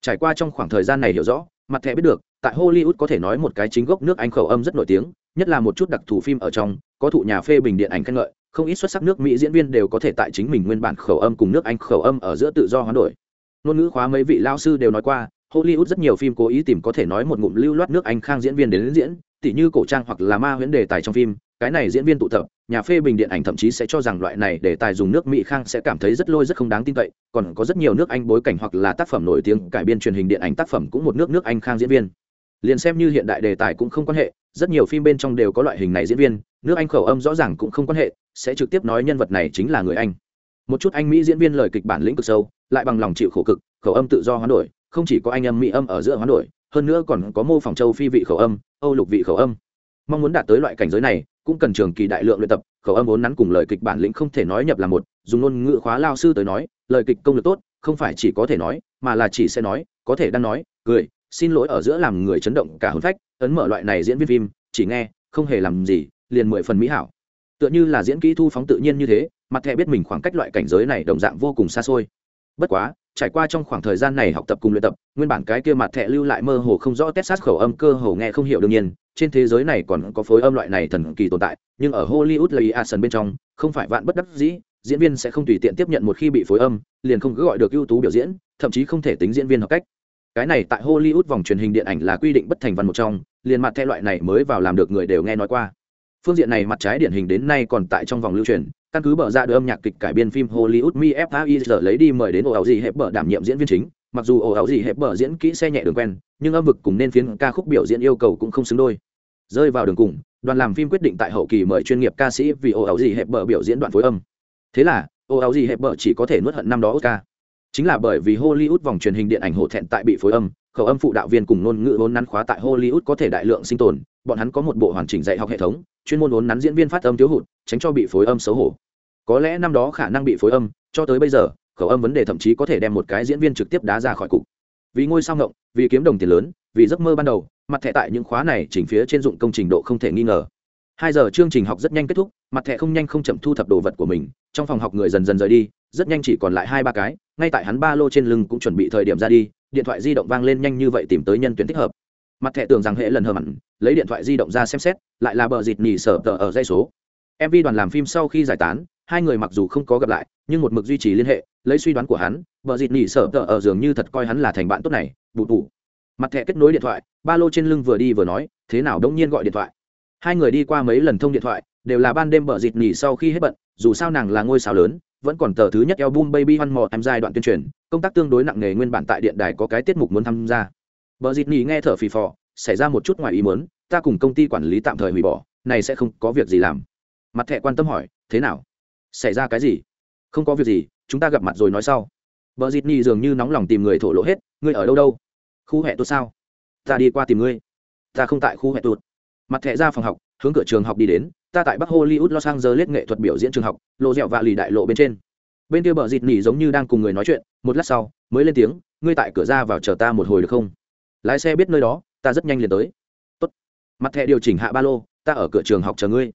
trải qua trong khoảng thời gian này hiểu rõ, mặt thẻ biết được, tại hollywood có thể nói một cái chính gốc nước anh khẩu âm rất nổi tiếng, nhất là một chút đặc thù phim ở trong, có thụ nhà phê bình điện ảnh khen ngợi, không ít xuất sắc nước mỹ diễn viên đều có thể tại chính mình nguyên bản khẩu âm cùng nước anh khẩu âm ở giữa tự do hoán đổi. Ngôn ngữ khóa mấy vị lao sư đều nói qua hollywood rất nhiều phim cố ý tìm có thể nói một ngụm lưu loát nước anh khang diễn viên đến, đến diễn tỉ như cổ trang hoặc là ma huyễn đề tài trong phim cái này diễn viên tụ tập nhà phê bình điện ảnh thậm chí sẽ cho rằng loại này đề tài dùng nước mỹ khang sẽ cảm thấy rất lôi rất không đáng tin cậy còn có rất nhiều nước anh bối cảnh hoặc là tác phẩm nổi tiếng cải biên truyền hình điện ảnh tác phẩm cũng một nước nước anh khang diễn viên. Liền xem như hiện đại đề tài cũng không quan hệ rất nhiều phim bên trong đều có loại hình này diễn viên nước anh khẩu âm rõ ràng cũng không quan hệ sẽ trực tiếp nói nhân vật này chính là người anh. Một chút anh mỹ diễn viên lời kịch bản lĩnh cực sâu lại bằng lòng chịu khổ cực khẩu âm tự do hoán đổi không chỉ có anh âm mỹ âm ở giữa hoán đổi, hơn nữa còn có mô phỏng châu phi vị khẩu âm, âu lục vị khẩu âm. Mong muốn đạt tới loại cảnh giới này, cũng cần trường kỳ đại lượng luyện tập, khẩu âm vốn nắn cùng lời kịch bản lĩnh không thể nói nhập là một, dùng ngôn ngữ khóa lao sư tới nói, lời kịch công lực tốt, không phải chỉ có thể nói, mà là chỉ sẽ nói, có thể đang nói, cười, xin lỗi ở giữa làm người chấn động cả hôn phách, ấn mở loại này diễn viên phim, chỉ nghe, không hề làm gì, liền mười phần mỹ hảo. Tựa như là diễn kỹ thu phóng tự nhiên như thế, mặt thẻ biết mình khoảng cách loại cảnh giới này đồng dạng vô cùng xa xôi. Bất quá trải qua trong khoảng thời gian này học tập cùng luyện tập, nguyên bản cái kia mặt thẻ lưu lại mơ hồ không rõ texas khẩu âm cơ hồ nghe không hiểu đương nhiên, trên thế giới này còn có phối âm loại này thần kỳ tồn tại, nhưng ở hollywood lấy action bên trong, không phải vạn bất đắc dĩ, diễn viên sẽ không tùy tiện tiếp nhận một khi bị phối âm, liền không cứ gọi được ưu tú biểu diễn, thậm chí không thể tính diễn viên học cách. Cái này tại hollywood vòng truyền hình điện ảnh là quy định bất thành văn một trong, liền mặt thẹ loại này mới vào làm được người đều nghe nói qua. Phương diện này mặt trái điển hình đến nay còn tại trong vòng lưu truyền căn cứ bở ra đưa âm nhạc kịch cải biên phim hollywood mi fai lấy đi mời đến ổ ảo gì hẹp bở đảm nhiệm diễn viên chính. Mặc dù ổ ảo gì hẹp bở diễn kỹ xe nhẹ đường quen, nhưng âm vực cùng nên phiến ca khúc biểu diễn yêu cầu cũng không xứng đôi. Rơi vào đường cùng, đoàn làm phim quyết định tại hậu kỳ mời chuyên nghiệp ca sĩ vì ổ ảo gì hẹp bở biểu diễn đoạn phối âm. Thế là ổ ảo gì hẹp bở chỉ có thể nuốt hận năm đó oscar. Chính là bởi vì hollywood vòng truyền hình điện ảnh hổ thẹn tại bị phối âm, khẩu âm phụ đạo viên cùng ngôn ngữ vốn nắn khóa tại hollywood có thể đại lượng sinh tồn, bọn hắn có một bộ hoàn chỉnh dạy học hệ thống, chuyên môn vốn nắn diễn viên phát âm thiếu hụt, tránh cho bị phối âm xấu hổ có lẽ năm đó khả năng bị phối âm, cho tới bây giờ, khẩu âm vấn đề thậm chí có thể đem một cái diễn viên trực tiếp đá ra khỏi cục. Vì ngôi sao ngộng, vì kiếm đồng tiền lớn, vì giấc mơ ban đầu, mặt thẻ tại những khóa này chỉnh phía trên dụng công trình độ không thể nghi ngờ. Hai giờ chương trình học rất nhanh kết thúc, mặt thẻ không nhanh không chậm thu thập đồ vật của mình, trong phòng học người dần dần rời đi, rất nhanh chỉ còn lại hai ba cái, ngay tại hắn ba lô trên lưng cũng chuẩn bị thời điểm ra đi, điện thoại di động vang lên nhanh như vậy tìm tới nhân tuyển thích hợp. Mặt thẻ tưởng rằng hệ lần hờ mặn, lấy điện thoại di động ra xem xét, lại là bờ dịt nỉ sở tờ ở dây số. Mv đoàn làm phim sau khi giải tán hai người mặc dù không có gặp lại nhưng một mực duy trì liên hệ lấy suy đoán của hắn vợ dịt nỉ sở tờ ở dường như thật coi hắn là thành bạn tốt này bụt bụ mặt thẻ kết nối điện thoại ba lô trên lưng vừa đi vừa nói thế nào đông nhiên gọi điện thoại hai người đi qua mấy lần thông điện thoại đều là ban đêm bờ dịt nỉ sau khi hết bận dù sao nàng là ngôi sao lớn vẫn còn tờ thứ nhất album Baby hoan mò em giai đoạn tuyên truyền, công tác tương đối nặng nề nguyên bản tại điện đài có cái tiết mục muốn tham gia. Bờ Dịt nỉ nghe thở phì phò, xảy ra một chút ngoài ý muốn, ta cùng công ty quản lý tạm thời hủy bỏ, này sẽ không có việc gì làm. Mặt thẻ quan tâm hỏi, thế nào? Xảy ra cái gì? Không có việc gì, chúng ta gặp mặt rồi nói sau. Bờ Dịt nhi dường như nóng lòng tìm người thổ lộ hết, ngươi ở đâu đâu? Khu hệ tôi sao? Ta đi qua tìm ngươi. Ta không tại khu hệ tuột. Mặt thẻ ra phòng học, hướng cửa trường học đi đến, ta tại bắc hollywood los angeles nghệ thuật biểu diễn trường học lộ dẻo và lì đại lộ bên trên bên kia bờ dịt nỉ giống như đang cùng người nói chuyện một lát sau mới lên tiếng ngươi tại cửa ra vào chờ ta một hồi được không lái xe biết nơi đó ta rất nhanh liền tới Tốt. mặt thẻ điều chỉnh hạ ba lô ta ở cửa trường học chờ ngươi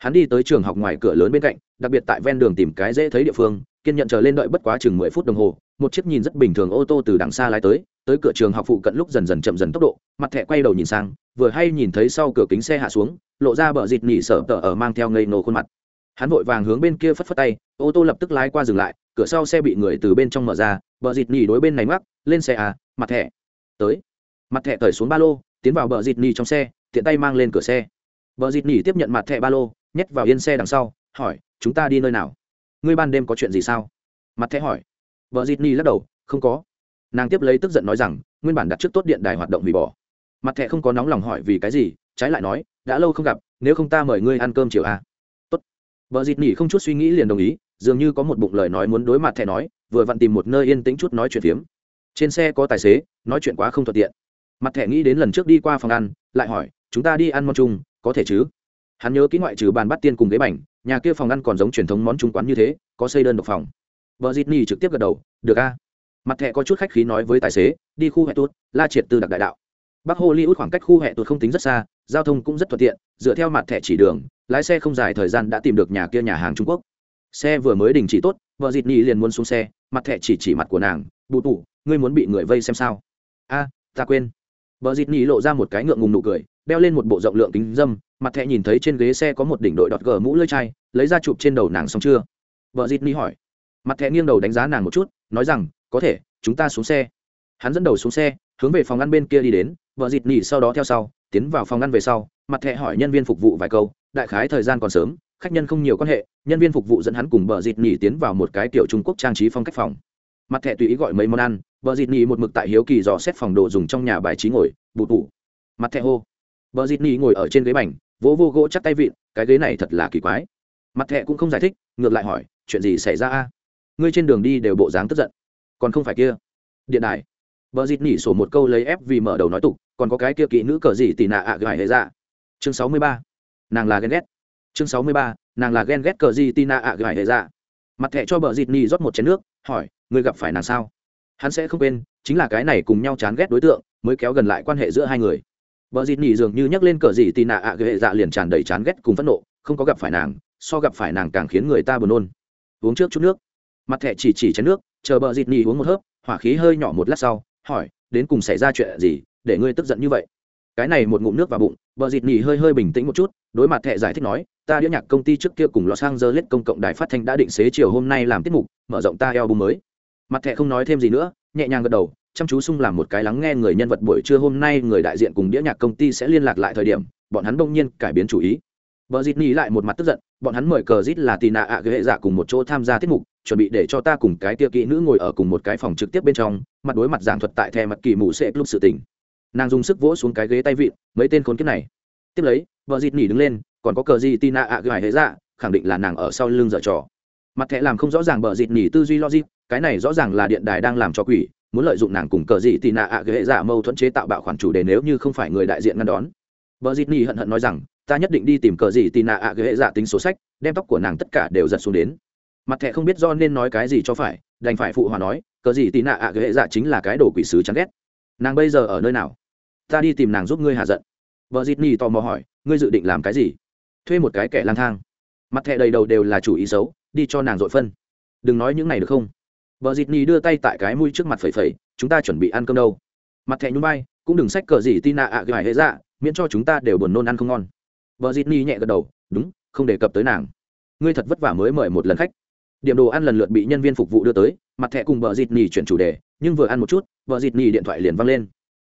hắn đi tới trường học ngoài cửa lớn bên cạnh, đặc biệt tại ven đường tìm cái dễ thấy địa phương, kiên nhận chờ lên đợi bất quá chừng mười phút đồng hồ, một chiếc nhìn rất bình thường ô tô từ đằng xa lái tới tới cửa trường học phụ cận lúc dần dần chậm dần tốc độ, mặt thẻ quay đầu nhìn sang, vừa hay nhìn thấy sau cửa kính xe hạ xuống, lộ ra bờ dịt nỉ sở tờ ở mang theo ngây nổ khuôn mặt. Hắn vội vàng hướng bên kia phất phất tay, ô tô lập tức lái qua dừng lại, cửa sau xe bị người từ bên trong mở ra, bờ dịt nỉ đối bên này mắc lên xe à mặt thẻ. Tới. Mặt thẻ cởi xuống ba lô, tiến vào bờ dịt nỉ trong xe, tiện tay mang lên cửa xe. Bờ dịt nỉ tiếp nhận mặt thẻ ba lô nhét vào yên xe đằng sau, hỏi, chúng ta đi nơi nào? Ngươi ban đêm có chuyện gì sao? Mặt thẻ hỏi. Vợ dịt ni lắc đầu, không có. Nàng tiếp lấy tức giận nói rằng, nguyên bản đặt trước tốt điện đài hoạt động hủy bỏ. Mặt thẻ không có nóng lòng hỏi vì cái gì, trái lại nói, đã lâu không gặp, nếu không ta mời ngươi ăn cơm chiều à. tốt. Vợ dịt ni không chút suy nghĩ liền đồng ý, dường như có một bụng lời nói muốn đối mặt thẻ nói, vừa vặn tìm một nơi yên tĩnh chút nói chuyện phiếm. Trên xe có tài xế, nói chuyện quá không thuận tiện. Mặt thẻ nghĩ đến lần trước đi qua phòng ăn, lại hỏi, chúng ta đi ăn món chung, có thể chứ? Hắn nhớ kỹ ngoại trừ bàn bắt tiên cùng ghế bành, nhà kia phòng ăn còn giống truyền thống món trung quán như thế, có xây đơn độc phòng. Vợ dịt nỉ trực tiếp gật đầu, được a. Mặt thẻ có chút khách khí nói với tài xế, đi khu hệ tốt la triệt từ đặc đại đạo. Bắc hollywood khoảng cách khu hệ tuột không tính rất xa, giao thông cũng rất thuận tiện, dựa theo mặt thẻ chỉ đường, lái xe không dài thời gian đã tìm được nhà kia nhà hàng trung quốc. Xe vừa mới đình chỉ tốt, vợ dịt nỉ liền muốn xuống xe, mặt thẻ chỉ chỉ mặt của nàng bụ tủ ngươi muốn bị người vây xem sao? A, ta quên. Vợ dịt nhì lộ ra một cái ngượng ngùng nụ cười đeo lên một bộ rộng lượng kính dâm, mặt thẹ nhìn thấy trên ghế xe có một đỉnh đội đọt gờ mũ lưỡi chai, lấy ra chụp trên đầu nàng xong chưa? Vợ dịt nhì hỏi. Mặt thẹ nghiêng đầu đánh giá nàng một chút, nói rằng, có thể, chúng ta xuống xe. Hắn dẫn đầu xuống xe, hướng về phòng ăn bên kia đi đến, vợ dịt nỉ sau đó theo sau, tiến vào phòng ăn về sau, mặt thẹ hỏi nhân viên phục vụ vài câu, đại khái thời gian còn sớm, khách nhân không nhiều quan hệ, nhân viên phục vụ dẫn hắn cùng bờ dịt nỉ tiến vào một cái kiểu trung quốc trang trí phong cách phòng. Mặt thẹ tùy ý gọi mấy món ăn bờ dịt nỉ một mực tại hiếu kỳ dò xét phòng đồ dùng trong nhà bài trí ngồi, bụt tủ mặt thẹ hô bờ dịt nỉ ngồi ở trên ghế bành vỗ vô gỗ chắc tay vịn cái ghế này thật là kỳ quái mặt thẹ cũng không giải thích ngược lại hỏi chuyện gì xảy ra a ngươi trên đường đi đều bộ dáng tức giận còn không phải kia điện đài Bờ dịt nỉ sổ một câu lấy ép vì mở đầu nói tục, còn có cái kia kỹ nữ cờ gì tỉ nạ ạ gài hệ ra. Chương sáu mươi ba, Nàng là ghen ghét. Chương sáu mươi ba, nàng là ghen ghét cờ gì tỉ nạ ạ gài hệ ra. Mặt Thẹ cho bờ dịt nỉ rót một chén nước, hỏi, ngươi gặp phải nàng sao? Hắn sẽ không quên, chính là cái này cùng nhau chán ghét đối tượng, mới kéo gần lại quan hệ giữa hai người. Bờ dịt nỉ dường như nhắc lên cờ gì tỉ nạ ạ gài dạ liền tràn đầy chán ghét cùng phẫn nộ, không có gặp phải nàng, so gặp phải nàng càng khiến người ta buồn nôn. Uống trước chút nước. Mặt thẻ chỉ chỉ chén nước, chờ bờ dịt nỉ uống một hớp, hỏa khí hơi nhỏ một lát sau, hỏi đến cùng xảy ra chuyện gì để ngươi tức giận như vậy cái này một ngụm nước vào bụng Bờ dịt nhì hơi hơi bình tĩnh một chút đối mặt thẹ giải thích nói ta đĩa nhạc công ty trước kia cùng los angeles công cộng đài phát thanh đã định xế chiều hôm nay làm tiết mục mở rộng ta eo bung mới mặt thẹ không nói thêm gì nữa nhẹ nhàng gật đầu chăm chú sung làm một cái lắng nghe người nhân vật buổi trưa hôm nay người đại diện cùng đĩa nhạc công ty sẽ liên lạc lại thời điểm bọn hắn đông nhiên cải biến chủ ý Bờ Dịt Nỉ lại một mặt tức giận, bọn hắn mời cờ Dịt là Tina ạ ghệ dạ cùng một chỗ tham gia tiết mục, chuẩn bị để cho ta cùng cái tia kỹ nữ ngồi ở cùng một cái phòng trực tiếp bên trong, mặt đối mặt giảng thuật tại thẻ mặt kỳ mụ sẽ lúc sự tình. Nàng dùng sức vỗ xuống cái ghế tay vịn, mấy tên khốn kiếp này. Tiếp lấy, Bờ Dịt Nỉ đứng lên, còn có cờ Dịt Tina ạ ghệ dạ, khẳng định là nàng ở sau lưng dở trò. Mặt thẻ làm không rõ ràng Bờ Dịt Nỉ tư duy logic, cái này rõ ràng là điện đài đang làm cho quỷ, muốn lợi dụng nàng cùng cờ gì thì nạ ạ ghệ giả mâu thuẫn chế tạo bạo khoản chủ đề nếu như không phải người đại diện ngăn đón. vợ Dịt ni hận hận nói rằng, ta nhất định đi tìm cờ gì thì nạ ạ ghệ giả tính số sách đem tóc của nàng tất cả đều giật xuống đến. Mặt thẻ không biết do nên nói cái gì cho phải đành phải phụ hòa nói cờ gì thì nạ ạ ghệ dạ chính là cái đồ quỷ sứ chán ghét. Nàng bây giờ ở nơi nào? Ta đi tìm nàng giúp ngươi hạ giận. Vợ dịt nỉ tò mò hỏi ngươi dự định làm cái gì? Thuê một cái kẻ lang thang. Mặt thẻ đầy đầu đều là chủ ý xấu đi cho nàng dội phân. Đừng nói những này được không? Bờ dịt nỉ đưa tay tại cái mũi trước mặt phẩy phẩy chúng ta chuẩn bị ăn cơm đâu? Mặt thẻ nhún vai, cũng đừng xách cờ gì Tina ạ gửi hệ dạ miễn cho chúng ta đều buồn nôn ăn không ngon. Bờ dịt ni nhẹ gật đầu đúng không đề cập tới nàng. Ngươi thật vất vả mới mời một lần khách. Điểm đồ ăn lần lượt bị nhân viên phục vụ đưa tới mặt thẻ cùng Bờ dịt ni chuyển chủ đề nhưng vừa ăn một chút vợ dịt ni điện thoại liền vang lên.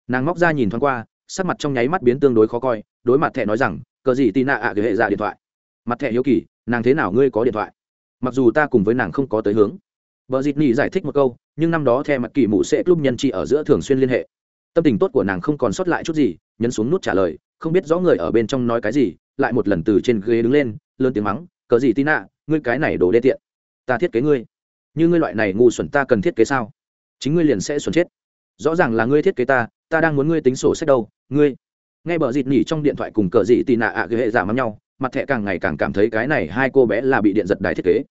Nàng móc ra nhìn thoáng qua sắc mặt trong nháy mắt biến tương đối khó coi đối mặt thẻ nói rằng cờ gì Tina ạ gửi hệ dạ điện thoại. Mặt thẻ hiếu kỳ nàng thế nào ngươi có điện thoại? Mặc dù ta cùng với nàng không có tới hướng. Bờ dịt Nỉ giải thích một câu nhưng năm đó theo mặt kỳ mụ sẽ club nhân trị ở giữa thường xuyên liên hệ. Tâm tình tốt của nàng không còn sót lại chút gì nhấn xuống nút trả lời không biết rõ người ở bên trong nói cái gì lại một lần từ trên ghế đứng lên lớn tiếng mắng cờ gì Tina, ngươi cái này đồ đê tiện. Ta thiết kế ngươi. Như ngươi loại này ngu xuẩn ta cần thiết kế sao? Chính ngươi liền sẽ xuẩn chết. Rõ ràng là ngươi thiết kế ta ta đang muốn ngươi tính sổ sách đâu ngươi. Nghe bờ dịt Nỉ trong điện thoại cùng cờ gì Tina ạ à hệ giả mắm nhau mặt thẻ càng ngày càng cảm thấy cái này hai cô bé là bị điện giật đài thiết kế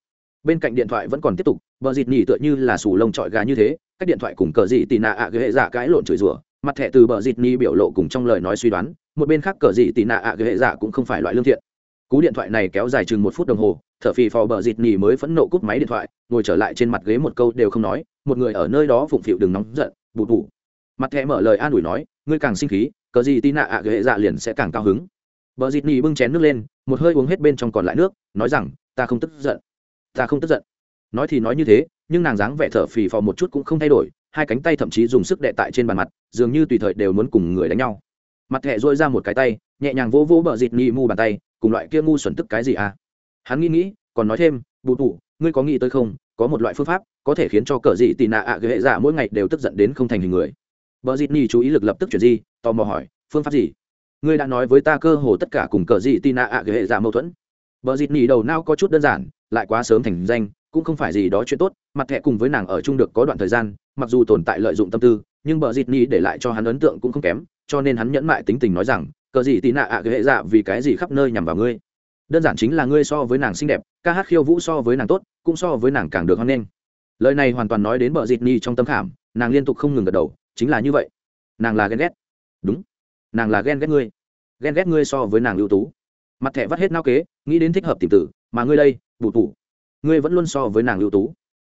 bên cạnh điện thoại vẫn còn tiếp tục, bờ dịt nhỉ tựa như là sù lông trọi gà như thế, cách điện thoại cùng cờ dị tì nạ ạ à hệ giả cãi lộn chửi rủa, mặt thẻ từ bờ dịt nỉ biểu lộ cùng trong lời nói suy đoán, một bên khác cờ dị tị nạ ạ à hệ dạ cũng không phải loại lương thiện. Cú điện thoại này kéo dài chừng một phút đồng hồ, thở phì phò bờ dịt nỉ mới phẫn nộ cúp máy điện thoại, ngồi trở lại trên mặt ghế một câu đều không nói, một người ở nơi đó phụng phịu đừng nóng giận, bụt bụ mặt thẻ mở lời an ủi nói, ngươi càng sinh khí, cờ gì tị nạ ạ à hệ dạ liền sẽ càng cao hứng. Bờ dịt nỉ bưng chén nước lên, một hơi uống hết bên trong còn lại nước, nói rằng, ta không tức giận ta không tức giận. Nói thì nói như thế, nhưng nàng dáng vẻ thở phì phò một chút cũng không thay đổi, hai cánh tay thậm chí dùng sức đệ tại trên bàn mặt, dường như tùy thời đều muốn cùng người đánh nhau. Mặt thẹ dội ra một cái tay, nhẹ nhàng vỗ vỗ bờ dịt nghi mu bàn tay, cùng loại kia ngu xuẩn tức cái gì à? Hắn nghĩ nghĩ, còn nói thêm bụ tủ ngươi có nghĩ tới không? Có một loại phương pháp, có thể khiến cho cờ dị tị nạ ạ à hệ giả dạ mỗi ngày đều tức giận đến không thành hình người. Bờ dịt nghi chú ý lực lập tức chuyển di, tò mò hỏi, phương pháp gì? Ngươi đã nói với ta cơ hồ tất cả cùng cờ dị tị nạ ạ à hệ giả dạ mâu thuẫn bờ dịt Nỉ đầu não có chút đơn giản, lại quá sớm thành danh, cũng không phải gì đó chuyện tốt, mặt thẹ cùng với nàng ở chung được có đoạn thời gian, mặc dù tồn tại lợi dụng tâm tư, nhưng bờ dịt Nỉ để lại cho hắn ấn tượng cũng không kém, cho nên hắn nhẫn mại tính tình nói rằng, cờ gì tì nạ ạ cái hệ dạ vì cái gì khắp nơi nhằm vào ngươi? Đơn giản chính là ngươi so với nàng xinh đẹp, ca hát khiêu vũ so với nàng tốt, cũng so với nàng càng được hoan nghênh. Lời này hoàn toàn nói đến bờ dịt Nỉ trong tâm khảm, nàng liên tục không ngừng gật đầu, chính là như vậy. Nàng là ghen ghét. Đúng. Nàng là ghen ghét ngươi. Ghen ghét ngươi so với nàng ưu tú mặt thẻ vắt hết nao kế, nghĩ đến thích hợp tìm tử, mà ngươi đây bụt bụt ngươi vẫn luôn so với nàng ưu tú.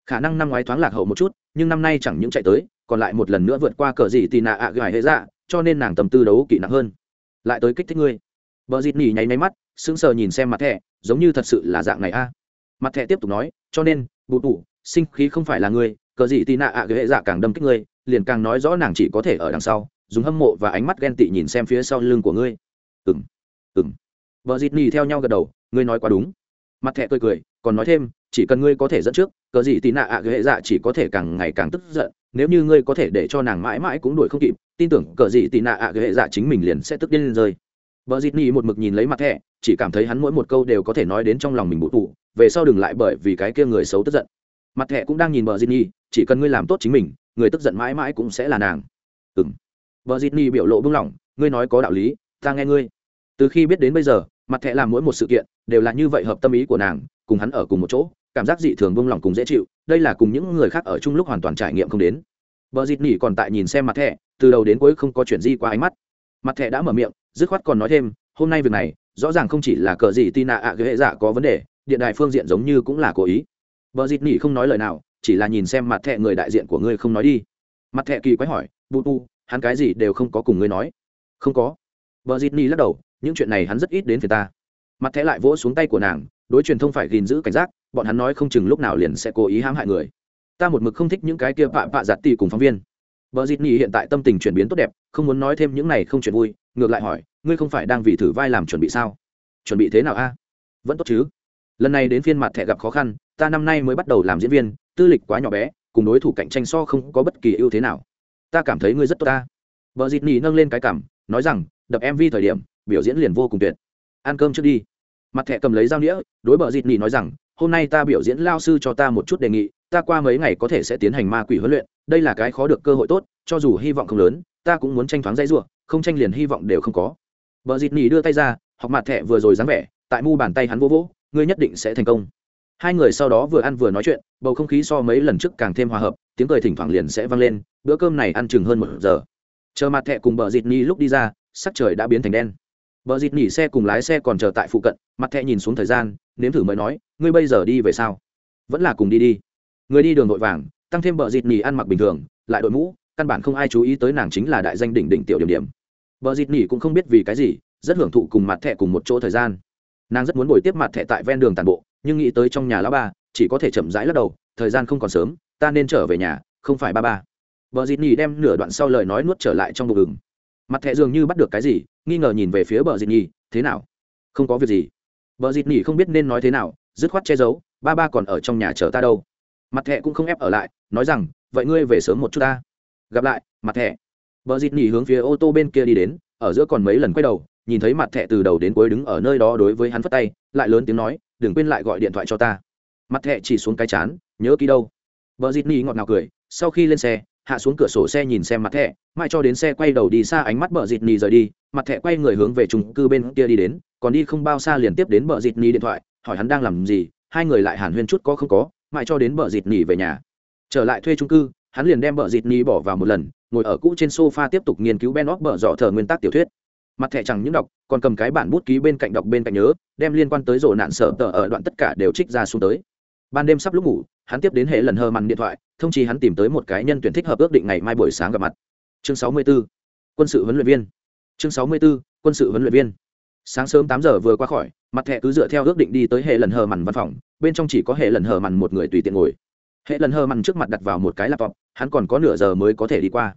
Khả năng năm ngoái thoáng lạc hậu một chút, nhưng năm nay chẳng những chạy tới, còn lại một lần nữa vượt qua cờ gì tì nạ ạ gài hệ dạ cho nên nàng tầm tư đấu kỹ nặng hơn. Lại tới kích thích ngươi. Vợ dịt nỉ nháy máy mắt, sững sờ nhìn xem mặt thẻ, giống như thật sự là dạng này a. Mặt thẻ tiếp tục nói, cho nên bụ tủ sinh khí không phải là ngươi, cờ gì tì nạ ạ cái hệ dạ càng đâm kích ngươi, liền càng nói rõ nàng chỉ có thể ở đằng sau, dùng hâm mộ và ánh mắt ghen tị nhìn xem phía sau lưng của ngươi. Ừng ừng vợ dịt nỉ theo nhau gật đầu, ngươi nói quá đúng. Mặt thẹ cười cười, còn nói thêm, chỉ cần ngươi có thể dẫn trước, cờ gì tì nạ ạ cái hệ dạ chỉ có thể càng ngày càng tức giận, nếu như ngươi có thể để cho nàng mãi mãi cũng đuổi không kịp, tin tưởng cờ gì tì nạ ạ cái hệ dạ chính mình liền sẽ tức điên lên rơi. Vợ dịt nỉ một mực nhìn lấy mặt thẹ, chỉ cảm thấy hắn mỗi một câu đều có thể nói đến trong lòng mình bụ tụ về sau đừng lại bởi vì cái kia người xấu tức giận. Mặt thẹ cũng đang nhìn vợ dịt nỉ chỉ cần ngươi làm tốt chính mình, người tức giận mãi mãi cũng sẽ là nàng. Ừ vợ dịt nỉ biểu lộ buông lỏng ngươi nói có đạo lý, ta nghe ngươi từ khi biết đến bây giờ, mặt thẻ làm mỗi một sự kiện đều là như vậy hợp tâm ý của nàng, cùng hắn ở cùng một chỗ, cảm giác dị thường vung lòng cùng dễ chịu, đây là cùng những người khác ở chung lúc hoàn toàn trải nghiệm không đến. Vợ dịt nỉ còn tại nhìn xem mặt thẻ, từ đầu đến cuối không có chuyện gì qua ánh mắt. Mặt thẻ đã mở miệng, dứt khoát còn nói thêm, hôm nay việc này, rõ ràng không chỉ là cờ gì tina ạ cái hệ dạ có vấn đề, điện đài phương diện giống như cũng là cố ý. Vợ dịt nỉ không nói lời nào, chỉ là nhìn xem mặt thẻ người đại diện của ngươi không nói đi. Mặt thẻ kỳ quái hỏi bu tu hắn cái gì đều không có cùng ngươi nói? Không có. Vợ dịt nỉ lắc đầu những chuyện này hắn rất ít đến phía ta. Mặt thẻ lại vỗ xuống tay của nàng, đối truyền thông phải gìn giữ cảnh giác, bọn hắn nói không chừng lúc nào liền sẽ cố ý hãm hại người. Ta một mực không thích những cái kia pạ pạ giặt tì cùng phóng viên. Vợ dịt nỉ hiện tại tâm tình chuyển biến tốt đẹp, không muốn nói thêm những này không chuyện vui, ngược lại hỏi, ngươi không phải đang vì thử vai làm chuẩn bị sao? Chuẩn bị thế nào a? Vẫn tốt chứ. Lần này đến phiên mặt thẻ gặp khó khăn, ta năm nay mới bắt đầu làm diễn viên, tư lịch quá nhỏ bé, cùng đối thủ cạnh tranh so không có bất kỳ ưu thế nào. Ta cảm thấy ngươi rất tốt ta. Vợ dịt nỉ nâng lên cái cảm, nói rằng, đập mv thời điểm biểu diễn liền vô cùng tuyệt. Ăn cơm trước đi. Mặt thẻ cầm lấy dao nghĩa đối bờ dịt nỉ nói rằng, hôm nay ta biểu diễn lao sư cho ta một chút đề nghị, ta qua mấy ngày có thể sẽ tiến hành ma quỷ huấn luyện, đây là cái khó được cơ hội tốt, cho dù hy vọng không lớn, ta cũng muốn tranh thoáng dây ruộng không tranh liền hy vọng đều không có. Vợ dịt nỉ đưa tay ra, học mặt thẻ vừa rồi dáng vẻ, tại mu bàn tay hắn vô vỗ ngươi nhất định sẽ thành công. Hai người sau đó vừa ăn vừa nói chuyện, bầu không khí so mấy lần trước càng thêm hòa hợp, tiếng cười thỉnh thoảng liền sẽ vang lên, bữa cơm này ăn chừng hơn một giờ. Chờ mặt thẻ cùng bờ dịt nỉ lúc đi ra, sắc trời đã biến thành đen. Bờ dịt nỉ xe cùng lái xe còn chờ tại phụ cận, mặt thẻ nhìn xuống thời gian, nếm thử mới nói, ngươi bây giờ đi về sao? Vẫn là cùng đi đi. Người đi đường vội vàng, tăng thêm bờ dịt nỉ ăn mặc bình thường, lại đội mũ, căn bản không ai chú ý tới nàng chính là đại danh đỉnh đỉnh tiểu điểm điểm. Bờ dịt nỉ cũng không biết vì cái gì, rất hưởng thụ cùng mặt thẻ cùng một chỗ thời gian. Nàng rất muốn ngồi tiếp mặt thẻ tại ven đường tàn bộ, nhưng nghĩ tới trong nhà lão ba, chỉ có thể chậm rãi lắc đầu, thời gian không còn sớm, ta nên trở về nhà, không phải ba ba. Bờ dịt nỉ đem nửa đoạn sau lời nói nuốt trở lại trong bụng gừng mặt thẹ dường như bắt được cái gì, nghi ngờ nhìn về phía bờ dịt nhì thế nào? Không có việc gì. Bờ dịt nhì không biết nên nói thế nào, dứt khoát che giấu, ba ba còn ở trong nhà chờ ta đâu. Mặt thẹ cũng không ép ở lại, nói rằng, vậy ngươi về sớm một chút ta. Gặp lại, mặt thẹ bờ dịt nhì hướng phía ô tô bên kia đi đến, ở giữa còn mấy lần quay đầu, nhìn thấy mặt thẹ từ đầu đến cuối đứng ở nơi đó đối với hắn phất tay, lại lớn tiếng nói, đừng quên lại gọi điện thoại cho ta. Mặt thẹ chỉ xuống cái chán, nhớ ký đâu. Bờ dịt nhì ngọt ngào cười, sau khi lên xe hạ xuống cửa sổ xe nhìn xem mặt thẻ mãi cho đến xe quay đầu đi xa ánh mắt bờ dịt nì rời đi, mặt thẻ quay người hướng về trung cư bên kia đi đến, còn đi không bao xa liền tiếp đến bờ dịt nì điện thoại, hỏi hắn đang làm gì, hai người lại hàn huyên chút có không có mãi cho đến bờ dịt nì về nhà. Trở lại thuê trung cư, hắn liền đem bờ dịt nì bỏ vào một lần, ngồi ở cũ trên sofa tiếp tục nghiên cứu ben óc bờ dọ thờ nguyên tắc tiểu thuyết. Mặt thẻ chẳng những đọc, còn cầm cái bản bút ký bên cạnh đọc bên cạnh nhớ, đem liên quan tới rổ nạn sở tờ ở đoạn tất cả đều trích ra xuống tới. Ban đêm sắp lúc ngủ hắn tiếp đến hệ lần hờ mằn điện thoại, thông chí hắn tìm tới một cái nhân tuyển thích hợp ước định ngày mai buổi sáng gặp mặt chương 64. quân sự huấn luyện viên chương 64. quân sự huấn luyện viên sáng sớm tám giờ vừa qua khỏi, mặt thẻ cứ dựa theo ước định đi tới hệ lần hờ mằn văn phòng, bên trong chỉ có hệ lần hờ mằn một người tùy tiện ngồi hệ lần hờ mằn trước mặt đặt vào một cái laptop, hắn còn có nửa giờ mới có thể đi qua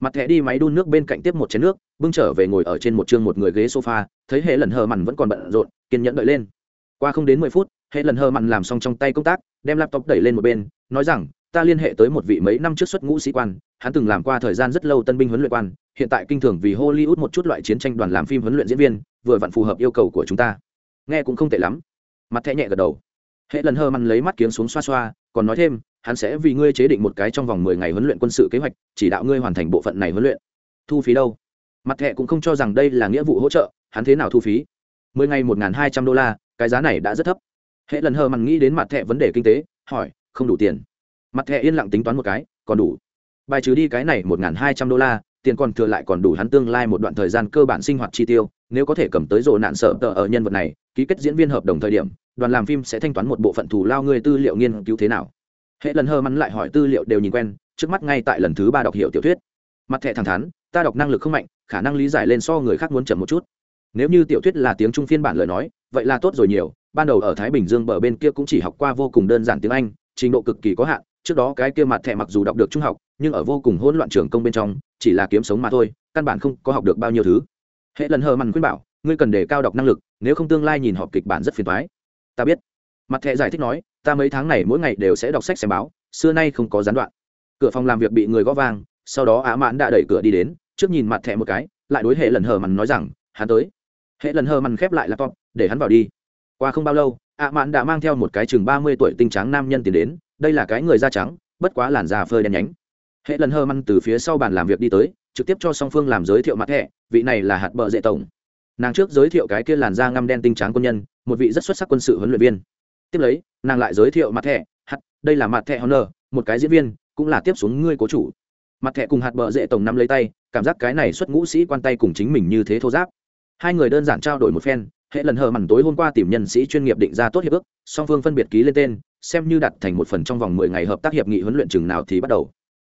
mặt thẻ đi máy đun nước bên cạnh tiếp một chén nước, bưng trở về ngồi ở trên một chương một người ghế sofa, thấy hệ lần hờ mằn vẫn còn bận rộn, kiên nhẫn đợi lên qua không đến mười phút hệ lần hờ mặn làm xong trong tay công tác, đem laptop đẩy lên một bên, nói rằng, ta liên hệ tới một vị mấy năm trước xuất ngũ sĩ quan, hắn từng làm qua thời gian rất lâu tân binh huấn luyện quan, hiện tại kinh thường vì hollywood một chút loại chiến tranh đoàn làm phim huấn luyện diễn viên, vừa vặn phù hợp yêu cầu của chúng ta. Nghe cũng không tệ lắm. Mặt thẻ nhẹ gật đầu. Hệ lần hờ mặn lấy mắt kiếm xuống xoa xoa, còn nói thêm, hắn sẽ vì ngươi chế định một cái trong vòng mười ngày huấn luyện quân sự kế hoạch, chỉ đạo ngươi hoàn thành bộ phận này huấn luyện. Thu phí đâu? Mặt thẻ cũng không cho rằng đây là nghĩa vụ hỗ trợ, hắn thế nào thu phí? Mười ngày một n g h n hai trăm đô la, cái giá này đã rất thấp hệ lần hờ mặn nghĩ đến mặt thẻ vấn đề kinh tế, hỏi, không đủ tiền. Mặt thẻ yên lặng tính toán một cái, còn đủ. Bài trừ đi cái này một n g h n hai trăm đô la, tiền còn thừa lại còn đủ hắn tương lai một đoạn thời gian cơ bản sinh hoạt chi tiêu, nếu có thể cầm tới rộ nạn sợ tờ ở nhân vật này, ký kết diễn viên hợp đồng thời điểm, đoàn làm phim sẽ thanh toán một bộ phận thù lao người tư liệu nghiên cứu thế nào. Hệ lần hơ mắn lại hỏi tư liệu đều nhìn quen, trước mắt ngay tại lần thứ ba đọc hiệu tiểu thuyết. Mặt thẻ thẳng thắn, ta đọc năng lực không mạnh, khả năng lý giải lên so người khác muốn chậm một chút nếu như tiểu thuyết là tiếng trung phiên bản lời nói, vậy là tốt rồi nhiều. Ban đầu ở thái bình dương bờ bên kia cũng chỉ học qua vô cùng đơn giản tiếng anh, trình độ cực kỳ có hạn. Trước đó cái kia mặt thẻ mặc dù đọc được trung học, nhưng ở vô cùng hỗn loạn trường công bên trong, chỉ là kiếm sống mà thôi, căn bản không có học được bao nhiêu thứ. Hệ lần hờ mằn khuyên bảo, ngươi cần đề cao đọc năng lực, nếu không tương lai nhìn họp kịch bản rất phiền thoái ta biết. Mặt thẻ giải thích nói, ta mấy tháng này mỗi ngày đều sẽ đọc sách xem báo, xưa nay không có gián đoạn. Cửa phòng làm việc bị người gõ vang, sau đó á mãn đã đẩy cửa đi đến, trước nhìn mặt thẻ một cái, lại đối hệ lần hờ mằn nói rằng, hắn tới hệ lần hơ mằn khép lại laptop, để hắn vào đi. Qua không bao lâu, ạ mạn đã mang theo một cái chừng ba mươi tuổi tinh trắng nam nhân tiến đến, đây là cái người da trắng, bất quá làn da phơi đen nhánh. Hệ lần hơ măn từ phía sau bàn làm việc đi tới, trực tiếp cho song phương làm giới thiệu mặt hệ. vị này là hạt bờ dệ tổng. Nàng trước giới thiệu cái kia làn da ngăm đen tinh trắng quân nhân, một vị rất xuất sắc quân sự huấn luyện viên. Tiếp lấy, nàng lại giới thiệu mặt thẻ hạt, đây là mặt thẻ honor, một cái diễn viên, cũng là tiếp xuống ngươi cố chủ. Mặt thẻ cùng hạt bờ dệ tổng nắm lấy tay, cảm giác cái này xuất ngũ sĩ quan tay cùng chính mình như thế thô giáp hai người đơn giản trao đổi một phen, hệ lần hờ mằn tối hôm qua tìm nhân sĩ chuyên nghiệp định ra tốt hiệp ước, song phương phân biệt ký lên tên, xem như đặt thành một phần trong vòng mười ngày hợp tác hiệp nghị huấn luyện chừng nào thì bắt đầu.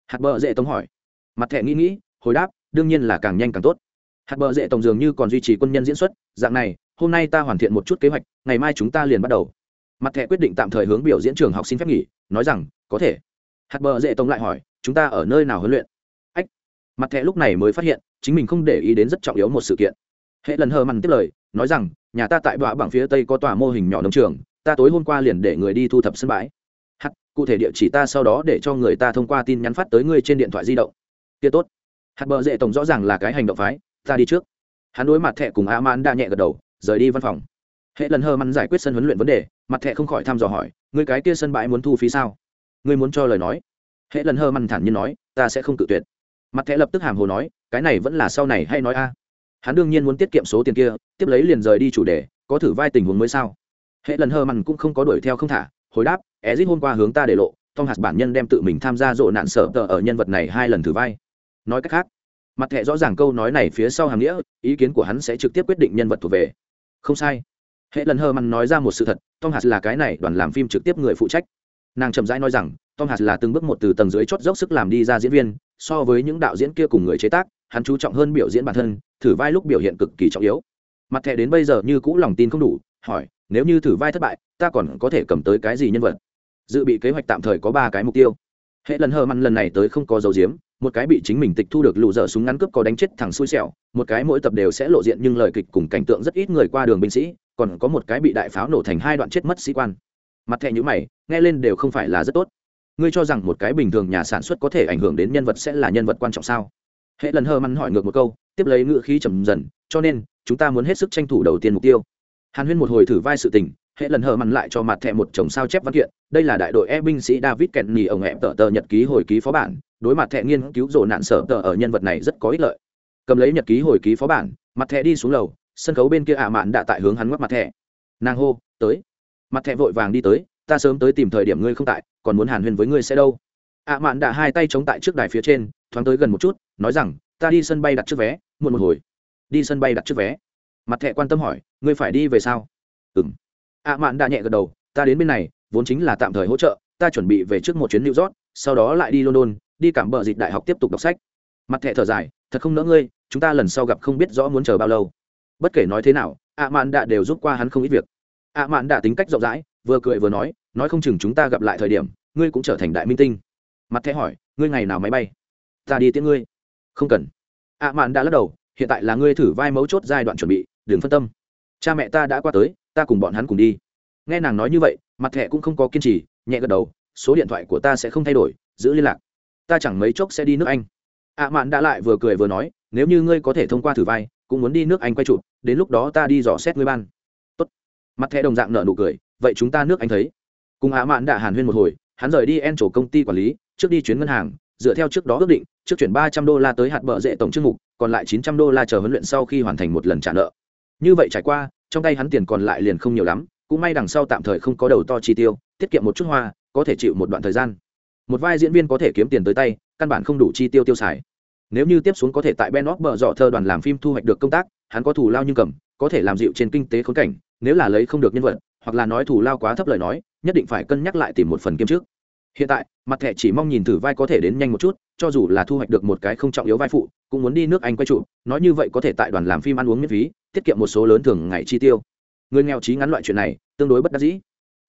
Hạt bờ dễ tống hỏi. Mặt thẻ nghĩ nghĩ, hồi đáp, đương nhiên là càng nhanh càng tốt. Hạt bờ dễ tổng dường như còn duy trì quân nhân diễn xuất, dạng này, hôm nay ta hoàn thiện một chút kế hoạch, ngày mai chúng ta liền bắt đầu. Mặt thẻ quyết định tạm thời hướng biểu diễn trường học xin phép nghỉ, nói rằng, có thể. Hạt bờ dễ tổng lại hỏi, chúng ta ở nơi nào huấn luyện? Ách. Mặt thẻ lúc này mới phát hiện, chính mình không để ý đến rất trọng yếu một sự kiện hệ lần hờ mằn tiếp lời, nói rằng, nhà ta tại bọa bảng phía tây có tòa mô hình nhỏ nông trường, ta tối hôm qua liền để người đi thu thập sân bãi. Hắt, cụ thể địa chỉ ta sau đó để cho người ta thông qua tin nhắn phát tới ngươi trên điện thoại di động. Kia tốt. Hạt bờ dễ tổng rõ ràng là cái hành động phái, ta đi trước. Hắn đối mặt thẹ cùng a man đã nhẹ gật đầu, rời đi văn phòng. Hệ lần hơ măn giải quyết sân huấn luyện vấn đề, mặt thẹ không khỏi thăm dò hỏi người cái kia sân bãi muốn thu phí sao? Ngươi muốn cho lời nói. Hệ lần hơ măn thản nhiên nói, ta sẽ không cự tuyệt. Mặt thẹ lập tức hàm hồ nói, cái này vẫn là sau này hay nói a hắn đương nhiên muốn tiết kiệm số tiền kia, tiếp lấy liền rời đi chủ đề, có thử vai tình huống mới sao? Hệ lần hơ mằn cũng không có đuổi theo không thả, hồi đáp ezit hôm qua hướng ta để lộ, tom hạt bản nhân đem tự mình tham gia rộ nạn sở tờ ở nhân vật này hai lần thử vai. Nói cách khác, mặt hệ rõ ràng câu nói này phía sau hàm nghĩa, ý kiến của hắn sẽ trực tiếp quyết định nhân vật thuộc về. Không sai. Hệ lần hơ mằn nói ra một sự thật, tom hạt là cái này đoàn làm phim trực tiếp người phụ trách. Nàng chậm rãi nói rằng, tom hạt là từng bước một từ tầng dưới chót dốc sức làm đi ra diễn viên, so với những đạo diễn kia cùng người chế tác hắn chú trọng hơn biểu diễn bản thân, thử vai lúc biểu hiện cực kỳ trọng yếu. Mặt thẻ đến bây giờ như cũ lòng tin không đủ, hỏi, nếu như thử vai thất bại, ta còn có thể cầm tới cái gì nhân vật? Dự bị kế hoạch tạm thời có ba cái mục tiêu. Hệ lần hờ mặn lần này tới không có dấu diếm một cái bị chính mình tịch thu được lụ dở súng ngắn cướp có đánh chết thằng xui xẻo, một cái mỗi tập đều sẽ lộ diện nhưng lời kịch cùng cảnh tượng rất ít người qua đường binh sĩ, còn có một cái bị đại pháo nổ thành hai đoạn chết mất sĩ quan. Mặt thẻ nhữ mày, nghe lên đều không phải là rất tốt. Ngươi cho rằng một cái bình thường nhà sản xuất có thể ảnh hưởng đến nhân vật sẽ là nhân vật quan trọng sao? Hệ lần hờ mắn hỏi ngược một câu, tiếp lấy ngựa khí chầm dần, cho nên, chúng ta muốn hết sức tranh thủ đầu tiên mục tiêu. Hàn huyên một hồi thử vai sự tình, hệ lần hờ măn lại cho mặt thẹ một chồng sao chép văn kiện, đây là đại đội e binh sĩ david kenny ở nghẹm tờ tờ nhật ký hồi ký phó bản, đối mặt thẹ nghiên cứu rộ nạn sở tờ ở nhân vật này rất có ích lợi. Cầm lấy nhật ký hồi ký phó bản, mặt thẹ đi xuống lầu, sân khấu bên kia ả mạn đã tại hướng hắn ngoắc mặt thẹ. nàng hô, tới. Mặt thẹ vội vàng đi tới, ta sớm tới tìm thời điểm ngươi không tại, còn muốn hàn huyên với ngươi sẽ đâu. Ạ mạn đã hai tay chống tại trước đài phía trên thoáng tới gần một chút, nói rằng, ta đi sân bay đặt trước vé, muộn một hồi. Đi sân bay đặt trước vé? Mặt thẹ quan tâm hỏi, ngươi phải đi về sao? Ừng ạ mạn đã nhẹ gật đầu, ta đến bên này, vốn chính là tạm thời hỗ trợ, ta chuẩn bị về trước một chuyến new york, sau đó lại đi london, đi cảm bờ dịch đại học tiếp tục đọc sách. Mặt thẹ thở dài, thật không nỡ ngươi, chúng ta lần sau gặp không biết rõ muốn chờ bao lâu. Bất kể nói thế nào ạ mạn đã đều giúp qua hắn không ít việc. Ạ mạn đã tính cách rộng rãi, vừa cười vừa nói nói không chừng chúng ta gặp lại thời điểm, ngươi cũng trở thành đại minh tinh. Mặt thẹ hỏi, ngươi ngày nào máy bay? Ta đi tiễn ngươi. Không cần. Ạ mạn đã lắc đầu, hiện tại là ngươi thử vai mấu chốt giai đoạn chuẩn bị, đừng phân tâm. Cha mẹ ta đã qua tới, ta cùng bọn hắn cùng đi. Nghe nàng nói như vậy, mặt thẻ cũng không có kiên trì, nhẹ gật đầu, số điện thoại của ta sẽ không thay đổi, giữ liên lạc. Ta chẳng mấy chốc sẽ đi nước anh. Ạ mạn đã lại vừa cười vừa nói, nếu như ngươi có thể thông qua thử vai, cũng muốn đi nước anh quay chụp, đến lúc đó ta đi dò xét ngươi ban. Tốt. mặt thẻ đồng dạng nợ nụ cười, vậy chúng ta nước anh thấy. Cùng ạ mạn đã hàn huyên một hồi, hắn rời đi en chỗ công ty quản lý, trước đi chuyến ngân hàng dựa theo trước đó ước định, trước chuyển ba trăm đô la tới hạt bờ rễ tổng chương mục, còn lại chín trăm đô la chờ huấn luyện sau khi hoàn thành một lần trả nợ. Như vậy trải qua, trong tay hắn tiền còn lại liền không nhiều lắm, cũng may đằng sau tạm thời không có đầu to chi tiêu, tiết kiệm một chút hoa, có thể chịu một đoạn thời gian. Một vai diễn viên có thể kiếm tiền tới tay, căn bản không đủ chi tiêu tiêu xài. Nếu như tiếp xuống có thể tại ben óc bờ dọ thơ đoàn làm phim thu hoạch được công tác, hắn có thủ lao nhưng cầm, có thể làm dịu trên kinh tế khốn cảnh, nếu là lấy không được nhân vật, hoặc là nói thủ lao quá thấp lời nói, nhất định phải cân nhắc lại tìm một phần kiếm trước hiện tại, mặt thẻ chỉ mong nhìn thử vai có thể đến nhanh một chút, cho dù là thu hoạch được một cái không trọng yếu vai phụ, cũng muốn đi nước anh quay trụ, nói như vậy có thể tại đoàn làm phim ăn uống miễn phí, tiết kiệm một số lớn thường ngày chi tiêu. Người nghèo trí ngắn loại chuyện này, tương đối bất đắc dĩ.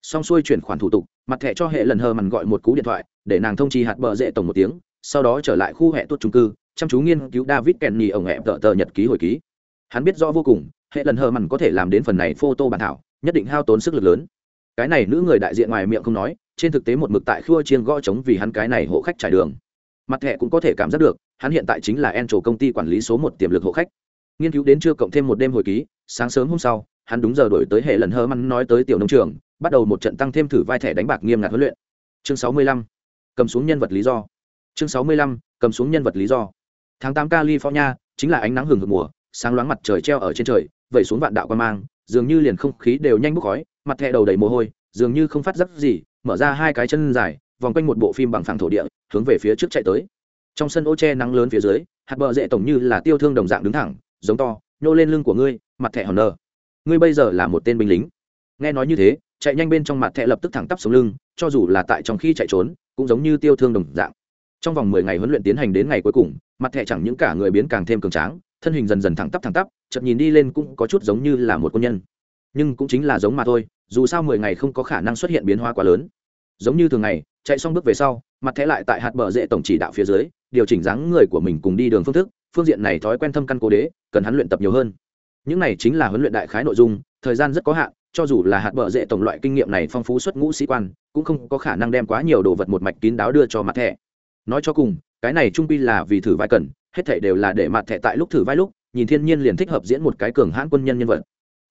Xong xuôi chuyển khoản thủ tục, mặt thẻ cho hệ lần hờ mằn gọi một cú điện thoại, để nàng thông trì hạt bờ dễ tổng một tiếng, sau đó trở lại khu hệ tốt trung cư, chăm chú nghiên cứu david kenny ổng hẹp tờ tờ nhật ký hồi ký. Hắn biết rõ vô cùng, hệ lần hờ mằn có thể làm đến phần này photo bản thảo, nhất định hao tốn sức lực lớn. Cái này nữ người đại diện ngoài miệng không nói trên thực tế một mực tại khua chiên gõ trống vì hắn cái này hộ khách trải đường. Mặt thẻ cũng có thể cảm giác được, hắn hiện tại chính là en trổ công ty quản lý số một tiềm lực hộ khách. Nghiên cứu đến chưa cộng thêm một đêm hồi ký, sáng sớm hôm sau, hắn đúng giờ đổi tới hệ lần hơ măn nói tới tiểu nông trường, bắt đầu một trận tăng thêm thử vai thẻ đánh bạc nghiêm ngặt huấn luyện. Chương sáu mươi lăm, cầm xuống nhân vật lý do. Chương sáu mươi lăm, cầm xuống nhân vật lý do. Tháng tám california, chính là ánh nắng hừng hực mùa, sáng loáng mặt trời treo ở trên trời, vẩy xuống vạn đạo quan mang, dường như liền không khí đều nhanh bốc khói, mặt thẹ đầu đầy mồ hôi, dường như không phát giác gì mở ra hai cái chân dài, vòng quanh một bộ phim bằng phẳng thổ địa, hướng về phía trước chạy tới. Trong sân ô che nắng lớn phía dưới, hạt bờ dễ tổng như là tiêu thương đồng dạng đứng thẳng, giống to, nhô lên lưng của ngươi, mặt thẻ hòn nờ ngươi bây giờ là một tên binh lính. Nghe nói như thế, chạy nhanh bên trong mặt thẻ lập tức thẳng tắp xuống lưng, cho dù là tại trong khi chạy trốn, cũng giống như tiêu thương đồng dạng. Trong vòng mười ngày huấn luyện tiến hành đến ngày cuối cùng, mặt thẻ chẳng những cả người biến càng thêm cường tráng, thân hình dần dần thẳng tắp thẳng tắp chậm nhìn đi lên cũng có chút giống như là một quân nhân. Nhưng cũng chính là giống mà thôi dù sao mười ngày không có khả năng xuất hiện biến hóa quá lớn. Giống như thường ngày, chạy xong bước về sau, mặt thẻ lại tại hạt bờ rễ tổng chỉ đạo phía dưới, điều chỉnh dáng người của mình cùng đi đường phương thức, phương diện này thói quen thâm căn cố đế, cần hắn luyện tập nhiều hơn. Những này chính là huấn luyện đại khái nội dung, thời gian rất có hạn, cho dù là hạt bờ rễ tổng loại kinh nghiệm này phong phú xuất ngũ sĩ quan, cũng không có khả năng đem quá nhiều đồ vật một mạch kín đáo đưa cho mặt thẻ. Nói cho cùng, cái này trung pi là vì thử vai cần, hết thảy đều là để mặt thẻ tại lúc thử vai lúc, nhìn thiên nhiên liền thích hợp diễn một cái cường hãn quân nhân nhân vật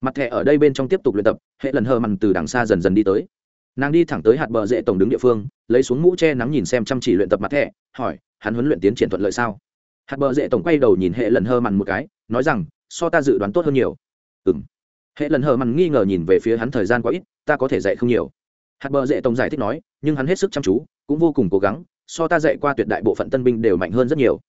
mặt thẻ ở đây bên trong tiếp tục luyện tập, hệ lần hờ mằn từ đằng xa dần dần đi tới. Nàng đi thẳng tới hạt bờ dễ tổng đứng địa phương, lấy xuống mũ che nắng nhìn xem chăm chỉ luyện tập mặt thẻ, hỏi, hắn huấn luyện tiến triển thuận lợi sao? Hạt bờ dễ tổng quay đầu nhìn hệ lần hờ mằn một cái, nói rằng, so ta dự đoán tốt hơn nhiều. Ừ m hệ lần hờ mằn nghi ngờ nhìn về phía hắn thời gian quá ít, ta có thể dạy không nhiều. Hạt bờ dễ tổng giải thích nói, nhưng hắn hết sức chăm chú, cũng vô cùng cố gắng, so ta dạy qua tuyệt đại bộ phận tân binh đều mạnh hơn rất nhiều.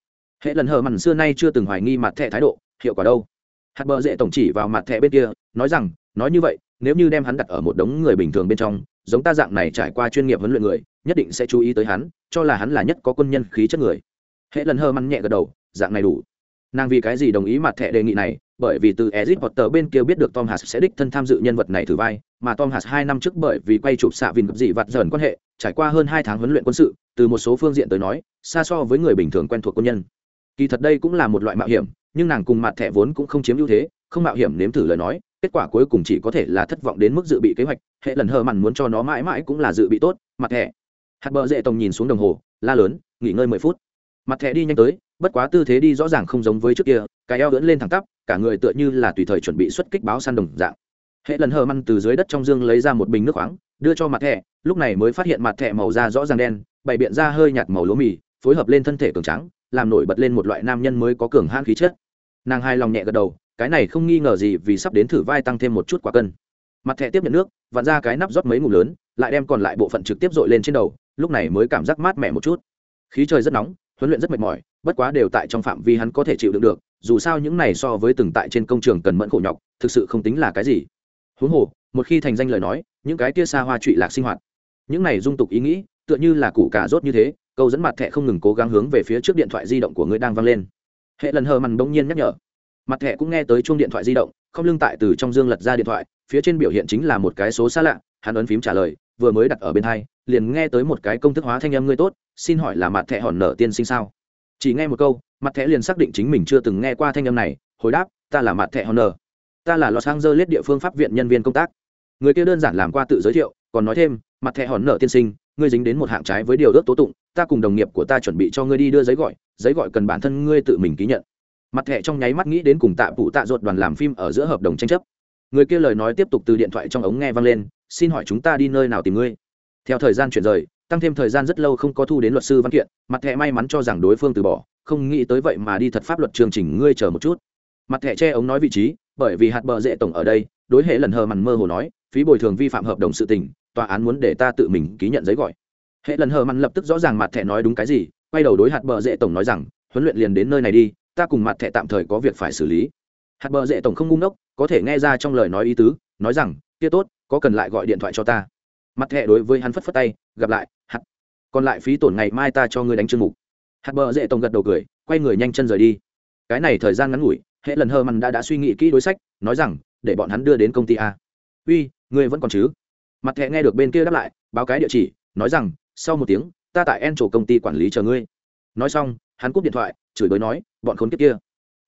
Hệ lần hờ mằn xưa nay chưa từng hoài nghi mặt thẻ thái độ, hiệu quả đâu? Hạt bờ dễ tổng chỉ vào mặt thẻ bên kia nói rằng nói như vậy nếu như đem hắn đặt ở một đống người bình thường bên trong giống ta dạng này trải qua chuyên nghiệp huấn luyện người nhất định sẽ chú ý tới hắn cho là hắn là nhất có quân nhân khí chất người. Hệ lần hơ măn nhẹ gật đầu dạng này đủ. Nàng vì cái gì đồng ý mặt thẻ đề nghị này? Bởi vì từ Ezit Potter bên kia biết được Tom Hanks sẽ đích thân tham dự nhân vật này thử vai, mà Tom Hanks hai năm trước bởi vì quay chụp xạ vin gặp dị vặt dần quan hệ, trải qua hơn hai tháng huấn luyện quân sự, từ một số phương diện tới nói, xa so với người bình thường quen thuộc quân nhân. Kỳ thật đây cũng là một loại mạo hiểm, nhưng nàng cùng mặt thẻ vốn cũng không chiếm ưu thế, không mạo hiểm nếm thử lời nói, kết quả cuối cùng chỉ có thể là thất vọng đến mức dự bị kế hoạch hệ lần hờ mặn muốn cho nó mãi mãi cũng là dự bị tốt mặt thẻ. Hạt bờ dễ tổng nhìn xuống đồng hồ la lớn nghỉ ngơi mười phút. Mặt thẻ đi nhanh tới bất quá tư thế đi rõ ràng không giống với trước kia cái eo lưỡn lên thẳng tắp cả người tựa như là tùy thời chuẩn bị xuất kích báo săn đồng dạng. Hệ lần hờ măn từ dưới đất trong dương lấy ra một bình nước khoáng đưa cho mặt thẻ lúc này mới phát hiện mặt thẻ màu da rõ ràng đen bày biện ra hơi nhạt màu lúa mì phối hợp lên thân thể cường trắng làm nổi bật lên một loại nam nhân mới có cường hãn khí chất nàng hai lòng nhẹ gật đầu, cái này không nghi ngờ gì vì sắp đến thử vai tăng thêm một chút quả cân. Mặt thẻ tiếp nhận nước, vặn ra cái nắp rót mấy ngụm lớn, lại đem còn lại bộ phận trực tiếp dội lên trên đầu, lúc này mới cảm giác mát mẻ một chút. Khí trời rất nóng, huấn luyện rất mệt mỏi, bất quá đều tại trong phạm vi hắn có thể chịu đựng được, dù sao những này so với từng tại trên công trường cần mẫn khổ nhọc, thực sự không tính là cái gì. Huống hồ, một khi thành danh lời nói, những cái kia xa hoa trụy lạc sinh hoạt. Những này dung tục ý nghĩ, tựa như là củ cà rốt như thế, câu dẫn mặt thẻ không ngừng cố gắng hướng về phía trước điện thoại di động của người đang văng lên hệ lần hờ mằn bỗng nhiên nhắc nhở. Mặt thẻ cũng nghe tới chuông điện thoại di động, không lưng tại từ trong dương lật ra điện thoại, phía trên biểu hiện chính là một cái số xa lạ, hắn ấn phím trả lời, vừa mới đặt ở bên hai, liền nghe tới một cái công thức hóa thanh âm ngươi tốt, xin hỏi là mặt thẻ hòn nở tiên sinh sao? Chỉ nghe một câu, mặt thẻ liền xác định chính mình chưa từng nghe qua thanh âm này, hồi đáp, ta là mặt thẻ hòn nở ta là los angeles địa phương pháp viện nhân viên công tác. Người kia đơn giản làm qua tự giới thiệu, còn nói thêm, mặt thẻ hòn nở tiên sinh, ngươi dính đến một hạng trái với điều ước tố tụng, ta cùng đồng nghiệp của ta chuẩn bị cho ngươi đi đưa giấy gọi giấy gọi cần bản thân ngươi tự mình ký nhận. Mặt thẻ trong nháy mắt nghĩ đến cùng tạ phụ tạ ruột đoàn làm phim ở giữa hợp đồng tranh chấp. Người kia lời nói tiếp tục từ điện thoại trong ống nghe vang lên, xin hỏi chúng ta đi nơi nào tìm ngươi? Theo thời gian chuyển rời, tăng thêm thời gian rất lâu không có thu đến luật sư văn kiện, mặt thẻ may mắn cho rằng đối phương từ bỏ, không nghĩ tới vậy mà đi thật pháp luật chương trình ngươi chờ một chút. Mặt thẻ che ống nói vị trí, bởi vì hạt bờ rễ tổng ở đây, đối hệ lần hờ mằn mơ hồ nói, phí bồi thường vi phạm hợp đồng sự tình, tòa án muốn để ta tự mình ký nhận giấy gọi. Hệ lần hờ mằn lập tức rõ ràng mặt thẻ nói đúng cái gì quay đầu đối hạt bờ dễ tổng nói rằng, huấn luyện liền đến nơi này đi, ta cùng mặt thẻ tạm thời có việc phải xử lý. Hạt bờ dễ tổng không ngung đốc có thể nghe ra trong lời nói ý tứ, nói rằng, kia tốt, có cần lại gọi điện thoại cho ta. Mặt thẻ đối với hắn phất phất tay, gặp lại, hạt, còn lại phí tổn ngày mai ta cho ngươi đánh chương mục. Hạt bờ dễ tổng gật đầu cười, quay người nhanh chân rời đi. Cái này thời gian ngắn ngủi, hệ lần hơ mằn đã đã suy nghĩ kỹ đối sách, nói rằng, để bọn hắn đưa đến công ty a. Uy, ngươi vẫn còn chứ? Mặt thẹ nghe được bên kia đáp lại, báo cái địa chỉ, nói rằng, sau một tiếng ta tại en chỗ công ty quản lý chờ ngươi. Nói xong, hắn cúp điện thoại, chửi bới nói, bọn khốn kiếp kia.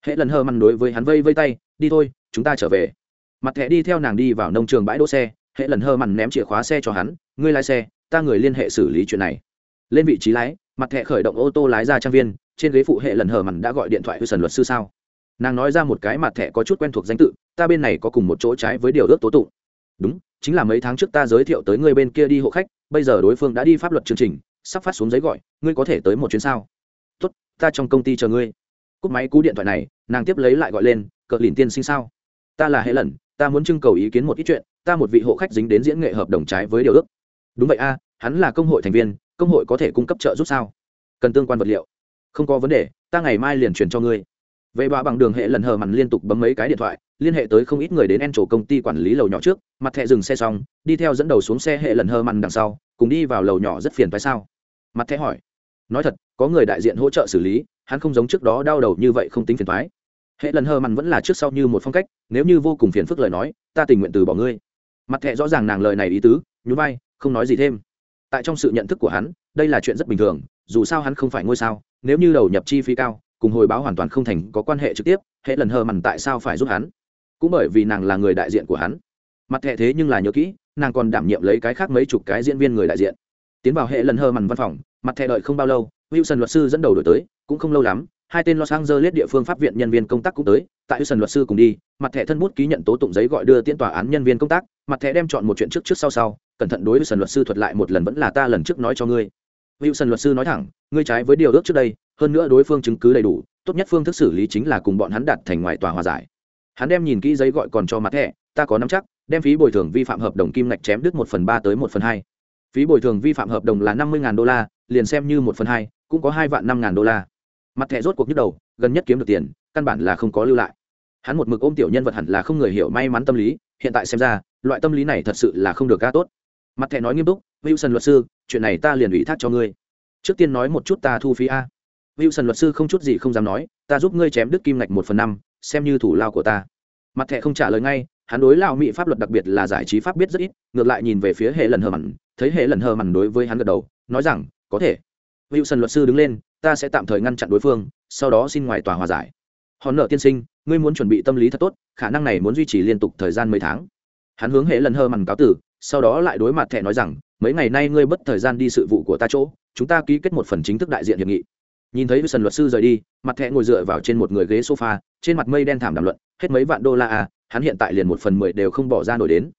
Hễ lần hơ mằn đối với hắn vây vây tay, đi thôi, chúng ta trở về. Mặt thẻ đi theo nàng đi vào nông trường bãi đỗ xe hễ lần hơ mằn ném chìa khóa xe cho hắn, ngươi lái xe, ta người liên hệ xử lý chuyện này. Lên vị trí lái, mặt thẻ khởi động ô tô lái ra trang viên, trên ghế phụ hệ lần hờ mằn đã gọi điện thoại với sần luật sư sao. Nàng nói ra một cái mặt thẻ có chút quen thuộc danh tự, ta bên này có cùng một chỗ trái với điều ước tố tụng. Đúng, chính là mấy tháng trước ta giới thiệu tới người bên kia đi hộ khách, bây giờ đối phương đã đi pháp luật chương trình sắp phát xuống giấy gọi, ngươi có thể tới một chuyến sao? Tốt, ta trong công ty chờ ngươi. Cúp máy cú điện thoại này, nàng tiếp lấy lại gọi lên, cờ lìn tiên sinh sao? Ta là hệ lần ta muốn trưng cầu ý kiến một ít chuyện, ta một vị hộ khách dính đến diễn nghệ hợp đồng trái với điều ước. Đúng vậy a, hắn là công hội thành viên, công hội có thể cung cấp trợ giúp sao? Cần tương quan vật liệu. Không có vấn đề, ta ngày mai liền truyền cho ngươi. Về bà bằng đường hệ lần hờ mằn liên tục bấm mấy cái điện thoại, liên hệ tới không ít người đến en chỗ công ty quản lý lầu nhỏ trước, mặt thẹ dừng xe xong, đi theo dẫn đầu xuống xe hệ lần hờ mằn đằng sau cùng đi vào lầu nhỏ rất phiền phải sao? Mặt thẻ hỏi. Nói thật, có người đại diện hỗ trợ xử lý, hắn không giống trước đó đau đầu như vậy không tính phiền thoái hệ lần hờ mằn vẫn là trước sau như một phong cách, nếu như vô cùng phiền phức lời nói, ta tình nguyện từ bỏ ngươi. Mặt thẹ rõ ràng nàng lời này ý tứ, nhún vai, không nói gì thêm. Tại trong sự nhận thức của hắn, đây là chuyện rất bình thường, dù sao hắn không phải ngôi sao, nếu như đầu nhập chi phí cao, cùng hồi báo hoàn toàn không thành có quan hệ trực tiếp, hệ lần hờ mằn tại sao phải giúp hắn? Cũng bởi vì nàng là người đại diện của hắn. Mặt thẹ thế nhưng là nhớ kỹ nàng còn đảm nhiệm lấy cái khác mấy chục cái diễn viên người đại diện. Tiến vào hệ lần hơ mằn văn phòng, mặt thẹ đợi không bao lâu, wilson luật sư dẫn đầu đổi tới, cũng không lâu lắm, hai tên los angeles địa phương pháp viện nhân viên công tác cũng tới, tại wilson luật sư cùng đi, mặt thẻ thân bút ký nhận tố tụng giấy gọi đưa tiễn tòa án nhân viên công tác, mặt thẻ đem chọn một chuyện trước trước sau sau, cẩn thận đối với luật sư thuật lại một lần vẫn là ta lần trước nói cho ngươi. Wilson luật sư nói thẳng, ngươi trái với điều ước trước đây, hơn nữa đối phương chứng cứ đầy đủ, tốt nhất phương thức xử lý chính là cùng bọn hắn đặt thành ngoài tòa hòa giải. Hắn đem nhìn kỹ giấy gọi còn cho mặt thẻ, ta có nắm chắc đem phí bồi thường vi phạm hợp đồng kim ngạch chém đứt một phần ba tới một phần hai. Phí bồi thường vi phạm hợp đồng là năm mươi đô la, liền xem như một phần hai, cũng có hai vạn năm đô la. Mặt thẻ rốt cuộc nhức đầu, gần nhất kiếm được tiền, căn bản là không có lưu lại. Hắn một mực ôm tiểu nhân vật hẳn là không người hiểu may mắn tâm lý, hiện tại xem ra, loại tâm lý này thật sự là không được ca tốt. Mặt thẻ nói nghiêm túc, wilson luật sư, chuyện này ta liền ủy thác cho ngươi. Trước tiên nói một chút ta thu phí a. Wilson luật sư không chút gì không dám nói, ta giúp ngươi chém đứt kim ngạch một phần năm, xem như thủ lao của ta. Mặt thẻ không trả lời ngay hắn đối lao mỹ pháp luật đặc biệt là giải trí pháp biết rất ít, ngược lại nhìn về phía hệ lần hờ mặn, thấy hệ lần hờ mặn đối với hắn gật đầu, nói rằng, có thể. Wilson luật sư đứng lên, ta sẽ tạm thời ngăn chặn đối phương, sau đó xin ngoài tòa hòa giải. Hòn nợ tiên sinh, ngươi muốn chuẩn bị tâm lý thật tốt, khả năng này muốn duy trì liên tục thời gian mấy tháng. Hắn hướng hệ lần hờ mằn cáo tử, sau đó lại đối mặt thẻ nói rằng, mấy ngày nay ngươi bất thời gian đi sự vụ của ta chỗ, chúng ta ký kết một phần chính thức đại diện hiệp nghị nhìn thấy sân luật sư rời đi, mặt thẻ ngồi dựa vào trên một người ghế sofa, trên mặt mây đen thảm đàm luận, hết mấy vạn đô la à hắn hiện tại liền một phần mười đều không bỏ ra nổi đến.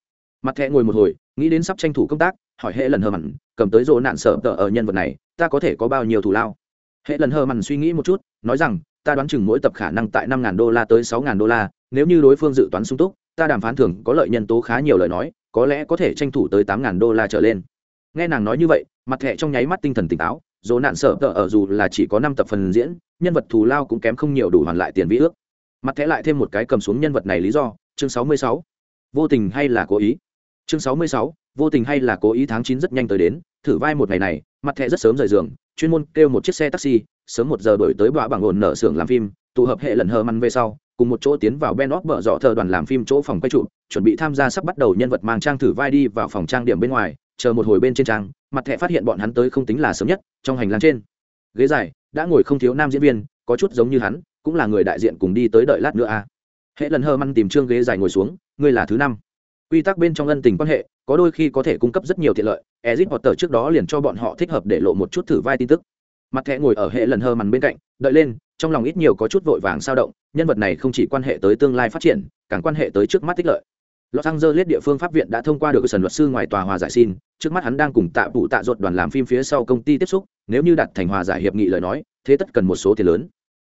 Mặt thẻ ngồi một hồi, nghĩ đến sắp tranh thủ công tác, hỏi hệ lần hơ mặn, cầm tới rỗ nạn sợ tờ ở nhân vật này, ta có thể có bao nhiêu thủ lao? Hệ lần hơ mặn suy nghĩ một chút, nói rằng, ta đoán chừng mỗi tập khả năng tại năm đô la tới sáu đô la, nếu như đối phương dự toán sung túc, ta đàm phán thường có lợi nhân tố khá nhiều lời nói, có lẽ có thể tranh thủ tới tám đô la trở lên. Nghe nàng nói như vậy, mặt thẻ trong nháy mắt tinh thần tỉnh táo dỗ nạn sợ tờ ở dù là chỉ có năm tập phần diễn, nhân vật thù lao cũng kém không nhiều đủ hoàn lại tiền vĩ ước. Mặt thẻ lại thêm một cái cầm xuống nhân vật này lý do, chương sáu mươi sáu. Vô tình hay là cố ý? Chương sáu mươi sáu, vô tình hay là cố ý tháng chín rất nhanh tới đến, thử vai một ngày này, mặt thẻ rất sớm rời giường, chuyên môn kêu một chiếc xe taxi, sớm một giờ đổi tới bọa bằng ổn nở xưởng làm phim, tụ hợp hệ lần hờ măn về sau, cùng một chỗ tiến vào ben óc bở dọ thờ đoàn làm phim chỗ phòng quay trụ chuẩn bị tham gia sắp bắt đầu nhân vật mang trang thử vai đi vào phòng trang điểm bên ngoài, chờ một hồi bên trên trang mặt thẻ phát hiện bọn hắn tới không tính là sớm nhất, trong hành lang trên. Ghế dài, đã ngồi không thiếu nam diễn viên, có chút giống như hắn, cũng là người đại diện cùng đi tới đợi lát nữa a. À. hệ lần hơ măn tìm trương ghế dài ngồi xuống, ngươi là thứ năm. Quy tắc bên trong ân tình quan hệ, có đôi khi có thể cung cấp rất nhiều tiện lợi, ezit potter trước đó liền cho bọn họ thích hợp để lộ một chút thử vai tin tức. Mặt thẻ ngồi ở hệ lần hơ mằn bên cạnh, đợi lên, trong lòng ít nhiều có chút vội vàng sao động, nhân vật này không chỉ quan hệ tới tương lai phát triển, càng quan hệ tới trước mắt tích lợi. Los Angeles địa phương pháp viện đã thông qua được sần luật sư ngoài tòa hòa giải xin, trước mắt hắn đang cùng tạ vụ tạ ruột đoàn làm phim phía sau công ty tiếp xúc, nếu như đặt thành hòa giải hiệp nghị lời nói, thế tất cần một số tiền lớn.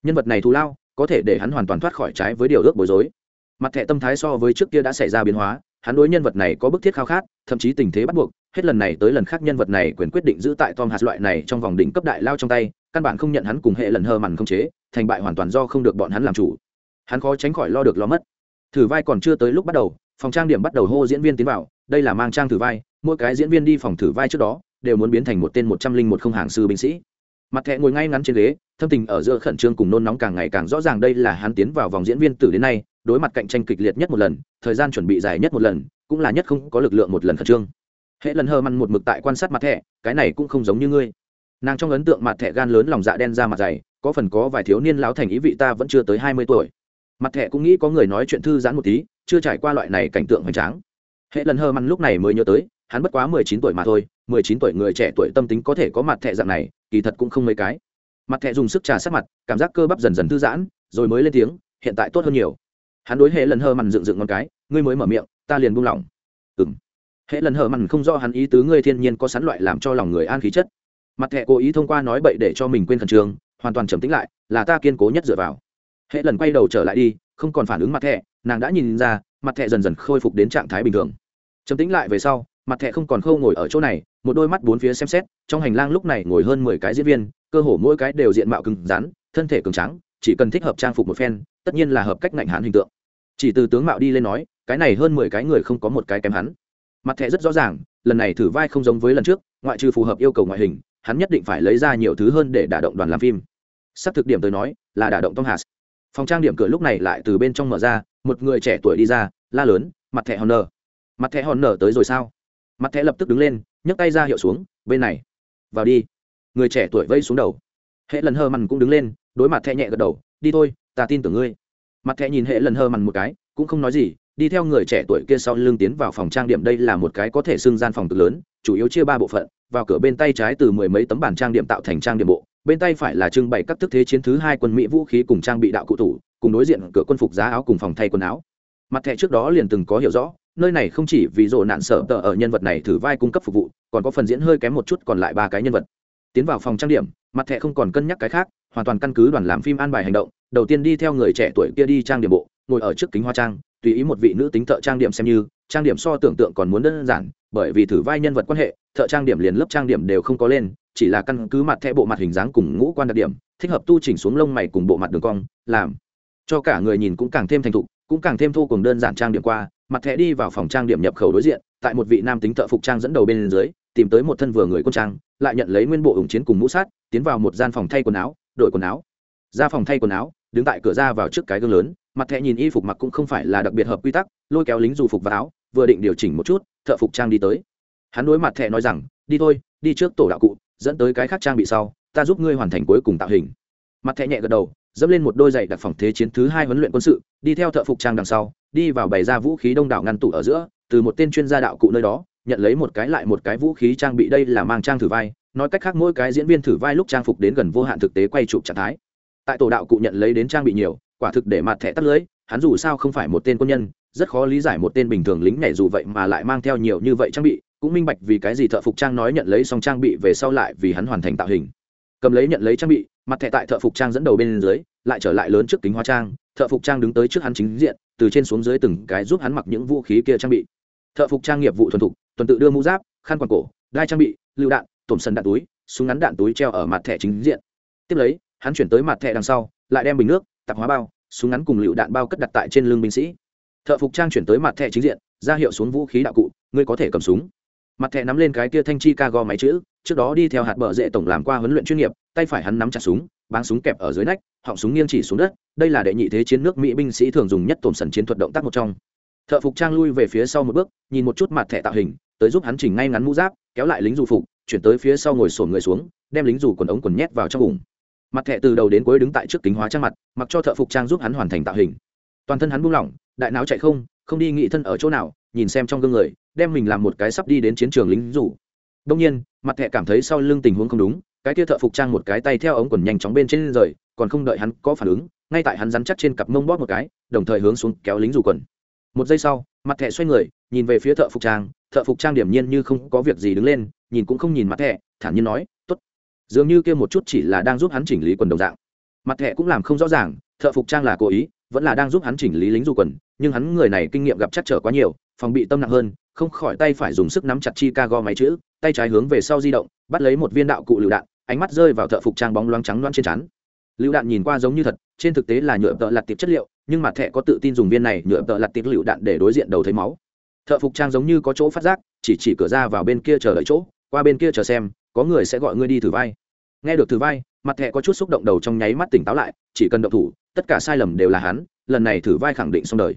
Nhân vật này thù lao, có thể để hắn hoàn toàn thoát khỏi trái với điều ước bối rối. Mặt thẻ tâm thái so với trước kia đã xảy ra biến hóa, hắn đối nhân vật này có bức thiết khao khát, thậm chí tình thế bắt buộc, hết lần này tới lần khác nhân vật này quyền quyết định giữ tại Tom Hạt loại này trong vòng đỉnh cấp đại lao trong tay, căn bản không nhận hắn cùng hệ lần hơ màn không chế, thành bại hoàn toàn do không được bọn hắn làm chủ. Hắn khó tránh khỏi lo được lo mất. Thử vai còn chưa tới lúc bắt đầu, phòng trang điểm bắt đầu hô diễn viên tiến vào, đây là mang trang thử vai, mỗi cái diễn viên đi phòng thử vai trước đó, đều muốn biến thành một tên một trăm linh một không hàng sư binh sĩ. Mặt thẹ ngồi ngay ngắn trên ghế thâm tình ở giữa khẩn trương cùng nôn nóng càng ngày càng rõ ràng đây là hắn tiến vào vòng diễn viên tử đến nay đối mặt cạnh tranh kịch liệt nhất một lần thời gian chuẩn bị dài nhất một lần cũng là nhất không có lực lượng một lần khẩn trương. Hệ lần hơ măn một mực tại quan sát mặt thẻ cái này cũng không giống như ngươi. Nàng trong ấn tượng mặt thẻ gan lớn lòng dạ đen ra mặt dày có phần có vài thiếu niên láo thành ý vị ta vẫn chưa tới hai mươi tuổi. Mặt thẻ cũng nghĩ có người nói chuyện thư giãn một tí chưa trải qua loại này cảnh tượng hoành tráng. Hệ lần hơ măn lúc này mới nhớ tới, hắn bất quá mười chín tuổi mà thôi, mười chín tuổi người trẻ tuổi tâm tính có thể có mặt thẻ dạng này, kỳ thật cũng không mấy cái. Mặt thẻ dùng sức trà sát mặt, cảm giác cơ bắp dần dần thư giãn, rồi mới lên tiếng, hiện tại tốt hơn nhiều. Hắn đối hệ lần hơ măn dựng dựng ngon cái, ngươi mới mở miệng, ta liền buông lỏng. Ừ m hệ lần hờ măn không do hắn ý tứ ngươi thiên nhiên có sắn loại làm cho lòng người an khí chất. Mặt thẻ cố ý thông qua nói bậy để cho mình quên khẩn trương, hoàn toàn trầm tĩnh lại, là ta kiên cố nhất dựa vào. Hệ lần quay đầu trở lại đi, không còn phản ứng mặt thẻ nàng đã nhìn ra, mặt thẻ dần dần khôi phục đến trạng thái bình thường. Trầm tĩnh lại về sau, mặt thẻ không còn khâu ngồi ở chỗ này, một đôi mắt bốn phía xem xét, trong hành lang lúc này ngồi hơn mười cái diễn viên, cơ hồ mỗi cái đều diện mạo cứng rắn, thân thể cường trắng chỉ cần thích hợp trang phục một phen, tất nhiên là hợp cách ngạnh hãn hình tượng. Chỉ từ tướng mạo đi lên nói, cái này hơn mười cái người không có một cái kém hắn. Mặt thẻ rất rõ ràng, lần này thử vai không giống với lần trước, ngoại trừ phù hợp yêu cầu ngoại hình, hắn nhất định phải lấy ra nhiều thứ hơn để đả động đoàn làm phim. Sắp thực điểm tới nói, là đả động tom hạt phòng trang điểm cửa lúc này lại từ bên trong mở ra một người trẻ tuổi đi ra, la lớn, mặt thẻ hòn nở mặt thẻ hòn nở tới rồi sao? Mặt thẻ lập tức đứng lên, nhấc tay ra hiệu xuống, bên này, vào đi. Người trẻ tuổi vây xuống đầu. Hệ lần hơ mằn cũng đứng lên, đối mặt thẻ nhẹ gật đầu, đi thôi, ta tin tưởng ngươi. Mặt thẻ nhìn hệ lần hơ mằn một cái, cũng không nói gì, đi theo người trẻ tuổi kia sau lưng tiến vào phòng trang điểm đây là một cái có thể xưng gian phòng cực lớn, chủ yếu chia ba bộ phận, vào cửa bên tay trái từ mười mấy tấm bản trang điểm tạo thành trang điểm bộ bên tay phải là trưng bày các thức thế chiến thứ hai quân mỹ vũ khí cùng trang bị đạo cụ thủ cùng đối diện cửa quân phục giá áo cùng phòng thay quần áo. Mặt thẻ trước đó liền từng có hiểu rõ, nơi này không chỉ vì rộ nạn sợ tờ ở nhân vật này thử vai cung cấp phục vụ, còn có phần diễn hơi kém một chút còn lại ba cái nhân vật. Tiến vào phòng trang điểm, mặt thẻ không còn cân nhắc cái khác, hoàn toàn căn cứ đoàn làm phim an bài hành động, đầu tiên đi theo người trẻ tuổi kia đi trang điểm bộ, ngồi ở trước kính hoa trang, tùy ý một vị nữ tính thợ trang điểm xem như trang điểm so tưởng tượng còn muốn đơn giản, bởi vì thử vai nhân vật quan hệ, thợ trang điểm liền lớp trang điểm đều không có lên, chỉ là căn cứ mặt thẻ bộ mặt hình dáng cùng ngũ quan đặc điểm, thích hợp tu chỉnh xuống lông mày cùng bộ mặt đường cong, làm. Cho cả người nhìn cũng càng thêm thành thục, cũng càng thêm thu cùng đơn giản trang điểm qua, mặt thẻ đi vào phòng trang điểm nhập khẩu đối diện, tại một vị nam tính thợ phục trang dẫn đầu bên dưới, tìm tới một thân vừa người quân trang, lại nhận lấy nguyên bộ ủng chiến cùng mũ sát, tiến vào một gian phòng thay quần áo đội quần áo. Ra phòng thay quần áo, đứng tại cửa ra vào trước cái gương lớn, mặt thẻ nhìn y phục mặc cũng không phải là đặc biệt hợp quy tắc, lôi kéo lính dù phục vào áo vừa định điều chỉnh một chút, thợ phục trang đi tới. Hắn đối mặt thẹ nói rằng, đi thôi, đi trước tổ đạo cụ, dẫn tới cái khác trang bị sau, ta giúp ngươi hoàn thành cuối cùng tạo hình. Mặt thẹ nhẹ gật đầu, dẫm lên một đôi giày đặc phòng thế chiến thứ hai huấn luyện quân sự, đi theo thợ phục trang đằng sau, đi vào bày ra vũ khí đông đảo ngăn tủ ở giữa, từ một tên chuyên gia đạo cụ nơi đó, nhận lấy một cái lại một cái vũ khí trang bị đây là mang trang thử vai, nói cách khác mỗi cái diễn viên thử vai lúc trang phục đến gần vô hạn thực tế quay chụp trạng thái. Tại tổ đạo cụ nhận lấy đến trang bị nhiều, quả thực để mặt thẻ tắt lưới, hắn dù sao không phải một tên quân nhân rất khó lý giải một tên bình thường lính nhảy dù vậy mà lại mang theo nhiều như vậy trang bị, cũng minh bạch vì cái gì thợ phục trang nói nhận lấy xong trang bị về sau lại vì hắn hoàn thành tạo hình. Cầm lấy nhận lấy trang bị, mặt thẻ tại thợ phục trang dẫn đầu bên dưới, lại trở lại lớn trước kính hóa trang, thợ phục trang đứng tới trước hắn chính diện, từ trên xuống dưới từng cái giúp hắn mặc những vũ khí kia trang bị. Thợ phục trang nghiệp vụ thuần thục, tuần tự đưa mũ giáp, khăn quàng cổ, đai trang bị, lựu đạn, tổm sần đạn túi, súng ngắn đạn túi treo ở mặt thẻ chính diện. Tiếp lấy, hắn chuyển tới mặt thẻ đằng sau, lại đem bình nước, tạp hóa bao, súng ngắn cùng lựu đạn bao cất đặt tại trên lưng binh sĩ thợ phục trang chuyển tới mặt thẻ chính diện, ra hiệu xuống vũ khí đạo cụ, ngươi có thể cầm súng. Mặt thẻ nắm lên cái kia thanh chi ca go máy chữ, trước đó đi theo hạt bờ rễ tổng làm qua huấn luyện chuyên nghiệp, tay phải hắn nắm chặt súng, báng súng kẹp ở dưới nách, họng súng nghiêng chỉ xuống đất, đây là đệ nhị thế chiến nước mỹ binh sĩ thường dùng nhất tổn sần chiến thuật động tác một trong. Thợ phục trang lui về phía sau một bước, nhìn một chút mặt thẻ tạo hình, tới giúp hắn chỉnh ngay ngắn mũ giáp, kéo lại lính dù phục, chuyển tới phía sau ngồi sổn người xuống, đem lính dù quần ống quần nhét vào trong vùng mặt thẻ từ đầu đến cuối đứng tại trước kính hóa trang mặt, mặc cho thợ phục trang giúp hắn hoàn thành tạo hình. Toàn thân hắn buông lỏng đại não chạy không không đi nghị thân ở chỗ nào, nhìn xem trong gương người, đem mình làm một cái sắp đi đến chiến trường lính rủ. đông nhiên, mặt thẹ cảm thấy sau lưng tình huống không đúng, cái kia thợ phục trang một cái tay theo ống quần nhanh chóng bên trên rời, còn không đợi hắn có phản ứng, ngay tại hắn rắn chắc trên cặp mông bóp một cái, đồng thời hướng xuống kéo lính rủ quần. Một giây sau, mặt thẹ xoay người, nhìn về phía thợ phục trang, thợ phục trang điểm nhiên như không có việc gì đứng lên, nhìn cũng không nhìn mặt thẹ thản nhiên nói t ố t dường như kia một chút chỉ là đang giúp hắn chỉnh lý quần đồng dạng. Mặt thẹ cũng làm không rõ ràng, thợ phục trang là cố ý vẫn là đang giúp hắn chỉnh lý lính du quần, nhưng hắn người này kinh nghiệm gặp chắc trở quá nhiều, phòng bị tâm nặng hơn, không khỏi tay phải dùng sức nắm chặt chi ca go máy chữ, tay trái hướng về sau di động, bắt lấy một viên đạo cụ lựu đạn, ánh mắt rơi vào thợ phục trang bóng loáng trắng loáng trên chắn lựu đạn nhìn qua giống như thật, trên thực tế là nhựa tợ lặt tiệp chất liệu, nhưng mặt thẻ có tự tin dùng viên này nhựa tợ lặt tiệp lựu đạn để đối diện đầu thấy máu. Thợ phục trang giống như có chỗ phát giác, chỉ chỉ cửa ra vào bên kia chờ đợi chỗ, qua bên kia chờ xem, có người sẽ gọi ngươi đi thử vai. Nghe được thử vai, mặt thẹ có chút xúc động đầu trong nháy mắt tỉnh táo lại, chỉ cần động thủ tất cả sai lầm đều là hắn, lần này thử vai khẳng định xong đời.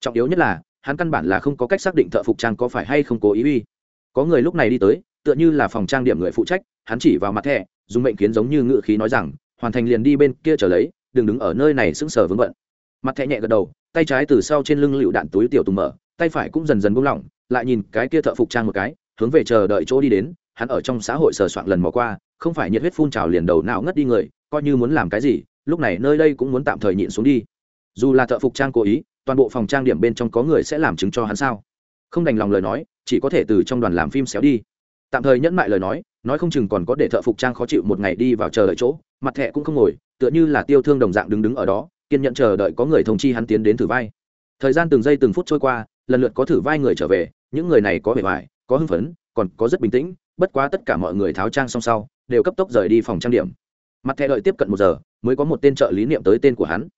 Trọng yếu nhất là, hắn căn bản là không có cách xác định thợ phục trang có phải hay không cố ý uy. Có người lúc này đi tới, tựa như là phòng trang điểm người phụ trách, hắn chỉ vào mặt thẻ, dùng mệnh kiến giống như ngự khí nói rằng, hoàn thành liền đi bên kia trở lấy, đừng đứng ở nơi này sững sờ vướng bận. Mặt thẻ nhẹ gật đầu, tay trái từ sau trên lưng lựu đạn túi tiểu tùng mở, tay phải cũng dần dần buông lỏng, lại nhìn cái kia thợ phục trang một cái, hướng về chờ đợi chỗ đi đến, hắn ở trong xã hội sờ soạn lần mò qua, không phải nhiệt huyết phun trào liền đầu não ngất đi người, coi như muốn làm cái gì lúc này nơi đây cũng muốn tạm thời nhịn xuống đi. Dù là thợ phục trang cố ý, toàn bộ phòng trang điểm bên trong có người sẽ làm chứng cho hắn sao? Không đành lòng lời nói, chỉ có thể từ trong đoàn làm phim xéo đi. Tạm thời nhẫn mại lời nói nói không chừng còn có để thợ phục trang khó chịu một ngày đi vào chờ đợi chỗ, mặt thẹ cũng không ngồi, tựa như là tiêu thương đồng dạng đứng đứng ở đó, kiên nhận chờ đợi có người thông chi hắn tiến đến thử vai. Thời gian từng giây từng phút trôi qua, lần lượt có thử vai người trở về, những người này có vẻ vải có hưng phấn, còn có rất bình tĩnh, bất quá tất cả mọi người tháo trang song sau, đều cấp tốc rời đi phòng trang điểm mặt thẻ đợi tiếp cận một giờ, mới có một tên trợ lý niệm tới tên của hắn.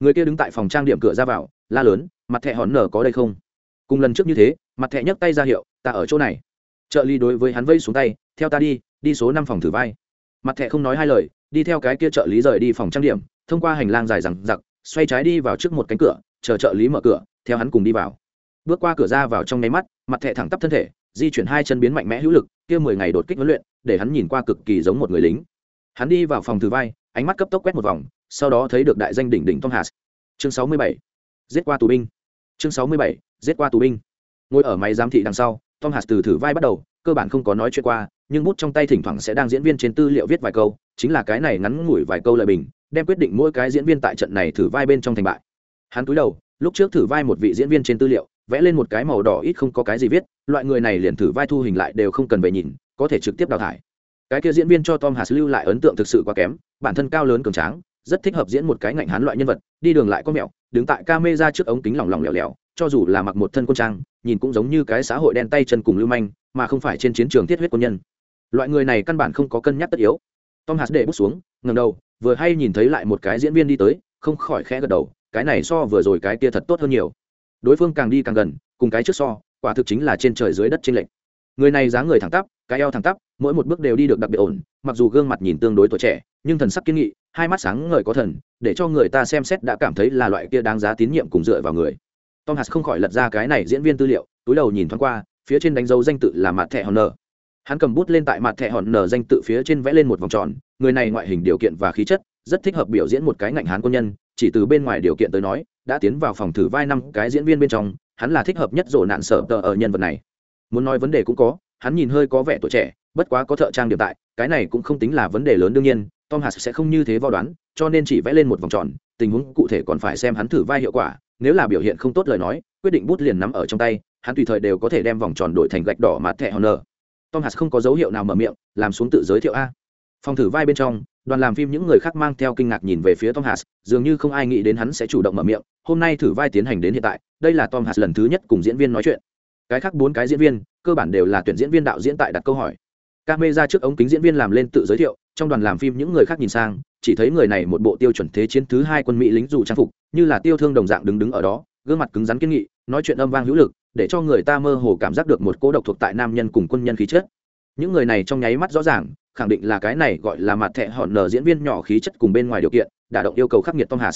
Người kia đứng tại phòng trang điểm cửa ra vào, la lớn, mặt thẻ hòn nở có đây không? Cùng lần trước như thế, mặt thẻ nhấc tay ra hiệu, ta ở chỗ này. Trợ lý đối với hắn vây xuống tay, theo ta đi đi số năm phòng thử vai. Mặt thẻ không nói hai lời, đi theo cái kia trợ lý rời đi phòng trang điểm, thông qua hành lang dài rằng giặc xoay trái đi vào trước một cánh cửa, chờ trợ lý mở cửa, theo hắn cùng đi vào. Bước qua cửa ra vào trong nháy mắt, mặt thẻ thẳng tắp thân thể, di chuyển hai chân biến mạnh mẽ hữu lực, kia mười ngày đột kích huấn luyện, để hắn nhìn qua cực kỳ giống một người lính hắn đi vào phòng thử vai, ánh mắt cấp tốc quét một vòng, sau đó thấy được đại danh đỉnh đỉnh tom hạt chương sáu mươi bảy. Giết qua tù binh. Chương sáu mươi bảy. Giết qua tù binh. Ngồi ở máy giám thị đằng sau, tom hạt từ thử vai bắt đầu, cơ bản không có nói chuyện qua, nhưng bút trong tay thỉnh thoảng sẽ đang diễn viên trên tư liệu viết vài câu, chính là cái này ngắn ngủi vài câu lời bình, đem quyết định mỗi cái diễn viên tại trận này thử vai bên trong thành bại. Hắn cúi đầu, lúc trước thử vai một vị diễn viên trên tư liệu, vẽ lên một cái màu đỏ ít không có cái gì viết, loại người này liền thử vai thu hình lại đều không cần về nhìn, có thể trực tiếp đào thải cái kia diễn viên cho tom hạt lưu lại ấn tượng thực sự quá kém, bản thân cao lớn cường tráng, rất thích hợp diễn một cái ngạnh hán loại nhân vật, đi đường lại có mẹo, đứng tại ca mê ra trước ống kính lỏng lỏng lẻo lẻo, cho dù là mặc một thân quân trang, nhìn cũng giống như cái xã hội đen tay chân cùng lưu manh, mà không phải trên chiến trường thiết huyết quân nhân. Loại người này căn bản không có cân nhắc tất yếu. Tom hạt để bút xuống ngầm đầu, vừa hay nhìn thấy lại một cái diễn viên đi tới, không khỏi khẽ gật đầu, cái này so vừa rồi cái kia thật tốt hơn nhiều. Đối phương càng đi càng gần, cùng cái trước so, quả thực chính là trên trời dưới đất trên lệnh người này dáng người thẳng tắp cái eo thẳng tắp, mỗi một bước đều đi được đặc biệt ổn, mặc dù gương mặt nhìn tương đối tuổi trẻ, nhưng thần sắc kiên nghị, hai mắt sáng ngời có thần, để cho người ta xem xét đã cảm thấy là loại kia đáng giá tín nhiệm cùng dựa vào người. Tom hạt không khỏi lật ra cái này diễn viên tư liệu, túi đầu nhìn thoáng qua, phía trên đánh dấu danh tự là mặt thẻ hòn nở hắn cầm bút lên tại mặt thẻ hòn nở danh tự phía trên vẽ lên một vòng tròn, người này ngoại hình điều kiện và khí chất, rất thích hợp biểu diễn một cái ngạnh hán quân nhân, chỉ từ bên ngoài điều kiện tới nói, đã tiến vào phòng thử vai năm cái diễn viên bên trong, hắn là thích hợp nhất rổ nạn sở tờ ở nhân vật này. Muốn nói vấn đề cũng có hắn nhìn hơi có vẻ tuổi trẻ bất quá có thợ trang điểm tại cái này cũng không tính là vấn đề lớn đương nhiên tom hạt sẽ không như thế vo đoán cho nên chỉ vẽ lên một vòng tròn tình huống cụ thể còn phải xem hắn thử vai hiệu quả nếu là biểu hiện không tốt lời nói quyết định bút liền nắm ở trong tay hắn tùy thời đều có thể đem vòng tròn đổi thành gạch đỏ mặt thẻ honor. Tom hạt không có dấu hiệu nào mở miệng làm xuống tự giới thiệu a. Phòng thử vai bên trong đoàn làm phim những người khác mang theo kinh ngạc nhìn về phía tom Hanks, dường như không ai nghĩ đến hắn sẽ chủ động mở miệng hôm nay thử vai tiến hành đến hiện tại đây là tom Hanks lần thứ nhất cùng diễn viên nói chuyện cái khác bốn cái diễn viên, cơ bản đều là tuyển diễn viên đạo diễn tại đặt câu hỏi. Ca mê ra trước ống kính diễn viên làm lên tự giới thiệu, trong đoàn làm phim những người khác nhìn sang, chỉ thấy người này một bộ tiêu chuẩn thế chiến thứ hai quân mỹ lính dù trang phục, như là tiêu thương đồng dạng đứng đứng ở đó, gương mặt cứng rắn kiên nghị, nói chuyện âm vang hữu lực, để cho người ta mơ hồ cảm giác được một cố độc thuộc tại nam nhân cùng quân nhân khí chất. Những người này trong nháy mắt rõ ràng, khẳng định là cái này gọi là mặt thẹ hòn nở diễn viên nhỏ khí chất cùng bên ngoài điều kiện đả động yêu cầu khắc nghiệt tom hạt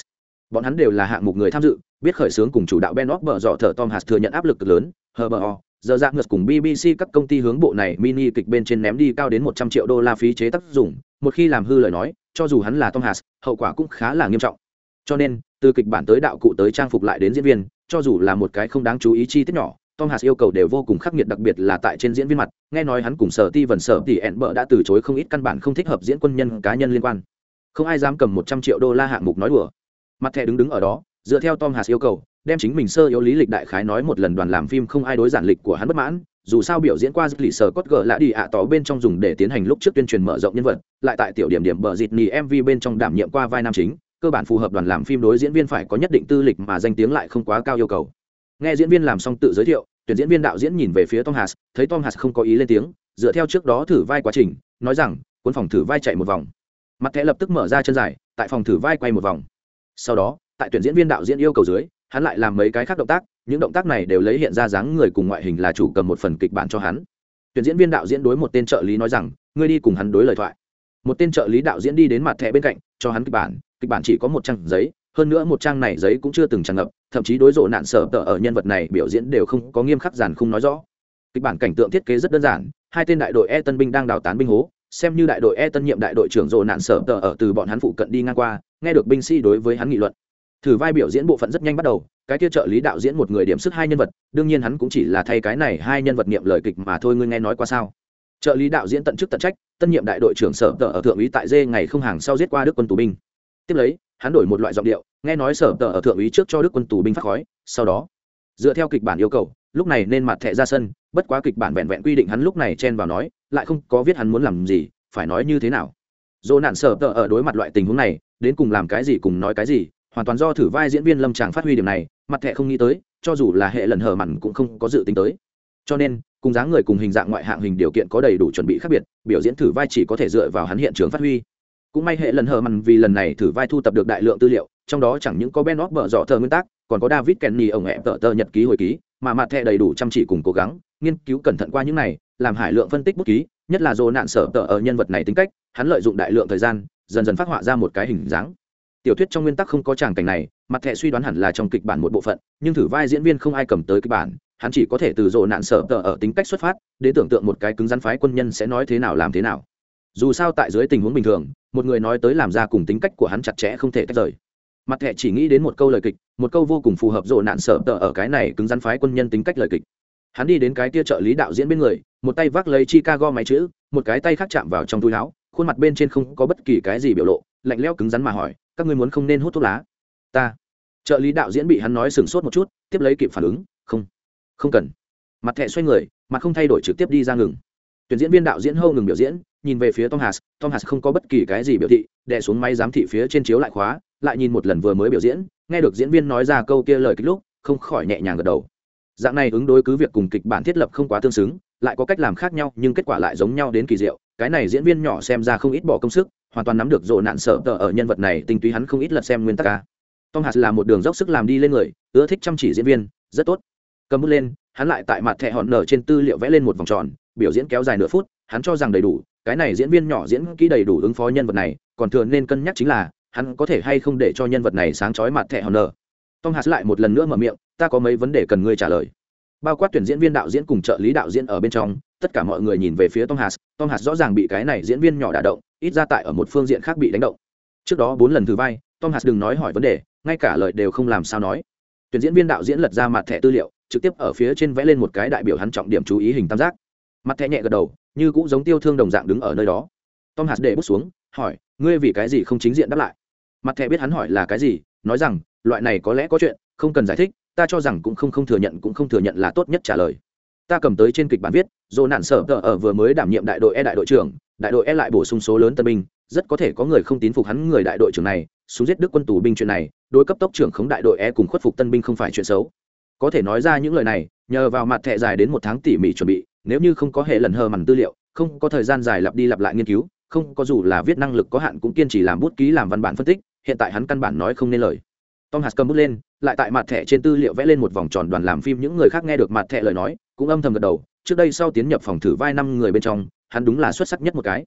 bọn hắn đều là hạng mục người tham dự, biết khởi xướng cùng chủ đạo ben óc bở dọ thở tom hạt thừa nhận áp lực cực lớn, hờ bờ o, giờ dạng ngược cùng bbc các công ty hướng bộ này mini kịch bên trên ném đi cao đến một trăm triệu đô la phí chế tác dụng, một khi làm hư lời nói, cho dù hắn là tom hạt hậu quả cũng khá là nghiêm trọng. Cho nên, từ kịch bản tới đạo cụ tới trang phục lại đến diễn viên, cho dù là một cái không đáng chú ý chi tiết nhỏ, tom hạt yêu cầu đều vô cùng khắc nghiệt đặc biệt là tại trên diễn viên mặt, nghe nói hắn cùng sở ti vần sở thì ẹn bợ đã từ chối không ít căn bản không thích hợp diễn quân nhân cá nhân liên quan. Không ai dám cầm một trăm triệu đô la hạng mục nói đùa mặt thẻ đứng đứng ở đó, dựa theo tom hạt yêu cầu, đem chính mình sơ yếu lý lịch đại khái nói một lần đoàn làm phim không ai đối giản lịch của hắn bất mãn, dù sao biểu diễn qua lì sờ cốt gờ lạ đi ạ tỏ bên trong dùng để tiến hành lúc trước tuyên truyền mở rộng nhân vật, lại tại tiểu điểm điểm bờ dịt nì mv bên trong đảm nhiệm qua vai nam chính, cơ bản phù hợp đoàn làm phim đối diễn viên phải có nhất định tư lịch mà danh tiếng lại không quá cao yêu cầu. Nghe diễn viên làm xong tự giới thiệu, tuyển diễn viên đạo diễn nhìn về phía tom hạt thấy tom hạt không có ý lên tiếng, dựa theo trước đó thử vai quá trình, nói rằng, cuốn phòng thử vai chạy một vòng. Mặt thẻ lập tức mở ra chân dài, tại phòng thử vai quay một vòng sau đó, tại tuyển diễn viên đạo diễn yêu cầu dưới, hắn lại làm mấy cái khác động tác, những động tác này đều lấy hiện ra dáng người cùng ngoại hình là chủ cầm một phần kịch bản cho hắn. Tuyển diễn viên đạo diễn đối một tên trợ lý nói rằng, ngươi đi cùng hắn đối lời thoại. Một tên trợ lý đạo diễn đi đến mặt thẻ bên cạnh, cho hắn kịch bản kịch bản chỉ có một trang giấy, hơn nữa một trang này giấy cũng chưa từng tràn ngập, thậm chí đối rộ nạn sở tờ ở nhân vật này biểu diễn đều không có nghiêm khắc giản không nói rõ. Kịch bản cảnh tượng thiết kế rất đơn giản, hai tên đại đội e tân binh đang đào tán binh hố xem như đại đội e tân nhiệm đại đội trưởng rộ nạn sở tờ ở từ bọn hắn phụ cận đi ngang qua, nghe được binh sĩ đối với hắn nghị luận. Thử vai biểu diễn bộ phận rất nhanh bắt đầu, cái kia trợ lý đạo diễn một người điểm sức hai nhân vật, đương nhiên hắn cũng chỉ là thay cái này hai nhân vật niệm lời kịch mà thôi, ngươi nghe nói qua sao? Trợ lý đạo diễn tận chức tận trách, tân nhiệm đại đội trưởng sở tờ ở thượng úy tại dê ngày không hàng sau giết qua đức quân tù binh. Tiếp lấy, hắn đổi một loại giọng điệu, nghe nói sở tờ ở thượng úy trước cho đức quân tù binh phát khói, sau đó, dựa theo kịch bản yêu cầu, lúc này nên mặt thẻ ra sân, bất quá kịch bản vẹn vẹn quy định hắn lúc này chen vào nói lại không có viết hắn muốn làm gì, phải nói như thế nào. Dỗ nạn sở tờ ở đối mặt loại tình huống này, đến cùng làm cái gì cùng nói cái gì, hoàn toàn do thử vai diễn viên lâm tràng phát huy điểm này, mặt thẻ không nghĩ tới, cho dù là hệ lần hở mặn cũng không có dự tính tới. Cho nên, cùng dáng người cùng hình dạng ngoại hạng hình điều kiện có đầy đủ chuẩn bị khác biệt, biểu diễn thử vai chỉ có thể dựa vào hắn hiện trường phát huy. Cũng may hệ lần hờ mặn vì lần này thử vai thu tập được đại lượng tư liệu, trong đó chẳng những có ben óc bở dọ thờ nguyên tắc còn có david kenny ổng hẹp tờ tờ nhật ký hồi ký mà mặt thẻ đầy đủ chăm chỉ cùng cố gắng, nghiên cứu cẩn thận qua những này, làm hải lượng phân tích bút ký, nhất là dồ nạn sở tờ ở nhân vật này tính cách, hắn lợi dụng đại lượng thời gian, dần dần phát họa ra một cái hình dáng. Tiểu thuyết trong nguyên tắc không có tràng cảnh này, mặt thẻ suy đoán hẳn là trong kịch bản một bộ phận, nhưng thử vai diễn viên không ai cầm tới kịch bản, hắn chỉ có thể từ rộ nạn sở tờ ở tính cách xuất phát để tưởng tượng một cái cứng rắn phái quân nhân sẽ nói thế nào làm thế nào. Dù sao tại dưới tình huống bình thường, một người nói tới làm ra cùng tính cách của hắn chặt chẽ không thể tách rời mặt thẻ chỉ nghĩ đến một câu lời kịch, một câu vô cùng phù hợp rộ nạn sở tờ ở cái này cứng rắn phái quân nhân tính cách lời kịch. Hắn đi đến cái tia trợ lý đạo diễn bên người, một tay vác lấy chicago máy chữ, một cái tay khác chạm vào trong túi áo, khuôn mặt bên trên không có bất kỳ cái gì biểu lộ, lạnh leo cứng rắn mà hỏi, các ngươi muốn không nên hút thuốc lá? Ta. Trợ lý đạo diễn bị hắn nói sừng sốt một chút, tiếp lấy kịp phản ứng, không không cần. Mặt thẻ xoay người, mặt không thay đổi trực tiếp đi ra ngừng. Tuyển diễn viên đạo diễn hâu ngừng biểu diễn, nhìn về phía tom hass tom hass không có bất kỳ cái gì biểu thị, đè xuống máy giám thị phía trên chiếu lại khóa lại nhìn một lần vừa mới biểu diễn, nghe được diễn viên nói ra câu kia lời kích lúc, không khỏi nhẹ nhàng gật đầu. Dạng này ứng đối cứ việc cùng kịch bản thiết lập không quá tương xứng, lại có cách làm khác nhau, nhưng kết quả lại giống nhau đến kỳ diệu. Cái này diễn viên nhỏ xem ra không ít bỏ công sức, hoàn toàn nắm được rộ nạn sợ tờ ở nhân vật này, tinh túy hắn không ít lật xem nguyên tắc ca. Tom hạt là một đường dốc sức làm đi lên người, ưa thích chăm chỉ diễn viên, rất tốt. Cầm bút lên, hắn lại tại mặt thẻ hòn nở trên tư liệu vẽ lên một vòng tròn, biểu diễn kéo dài nửa phút, hắn cho rằng đầy đủ. Cái này diễn viên nhỏ diễn kỹ đầy đủ ứng phó nhân vật này, còn thường nên cân nhắc chính là hắn có thể hay không để cho nhân vật này sáng chói mặt thẻ hòn nở tom hạt lại một lần nữa mở miệng, ta có mấy vấn đề cần ngươi trả lời. Bao quát tuyển diễn viên đạo diễn cùng trợ lý đạo diễn ở bên trong, tất cả mọi người nhìn về phía tom hạt tom hạt rõ ràng bị cái này diễn viên nhỏ đả động, ít ra tại ở một phương diện khác bị đánh động. Trước đó bốn lần thứ vai, tom hạt đừng nói hỏi vấn đề, ngay cả lời đều không làm sao nói. Tuyển diễn viên đạo diễn lật ra mặt thẻ tư liệu, trực tiếp ở phía trên vẽ lên một cái đại biểu hắn trọng điểm chú ý hình tam giác. Mặt thẻ nhẹ gật đầu, như cũng giống tiêu thương đồng dạng đứng ở nơi đó. Tom hạt để bút xuống, hỏi, ngươi vì cái gì không chính diện đáp lại? Mặt thẻ biết hắn hỏi là cái gì, nói rằng, loại này có lẽ có chuyện, không cần giải thích, ta cho rằng cũng không không thừa nhận, cũng không thừa nhận là tốt nhất trả lời. Ta cầm tới trên kịch bản viết dồ nạn sở tờ ở vừa mới đảm nhiệm đại đội e đại đội trưởng, đại đội e lại bổ sung số lớn tân binh, rất có thể có người không tín phục hắn người đại đội trưởng này xuống giết đức quân tù binh chuyện này, đối cấp tốc trưởng khống đại đội e cùng khuất phục tân binh không phải chuyện xấu. Có thể nói ra những lời này, nhờ vào mặt thẻ dài đến một tháng tỉ mỉ chuẩn bị, nếu như không có hệ lần hờ mằn tư liệu, không có thời gian dài lặp đi lặp lại nghiên cứu, không có dù là viết năng lực có hạn cũng kiên trì làm bút ký làm văn bản phân tích hiện tại hắn căn bản nói không nên lời. Tom hạt cầm bút lên, lại tại mặt thẻ trên tư liệu vẽ lên một vòng tròn đoàn làm phim những người khác nghe được mặt thẻ lời nói, cũng âm thầm gật đầu, trước đây sau tiến nhập phòng thử vai năm người bên trong, hắn đúng là xuất sắc nhất một cái.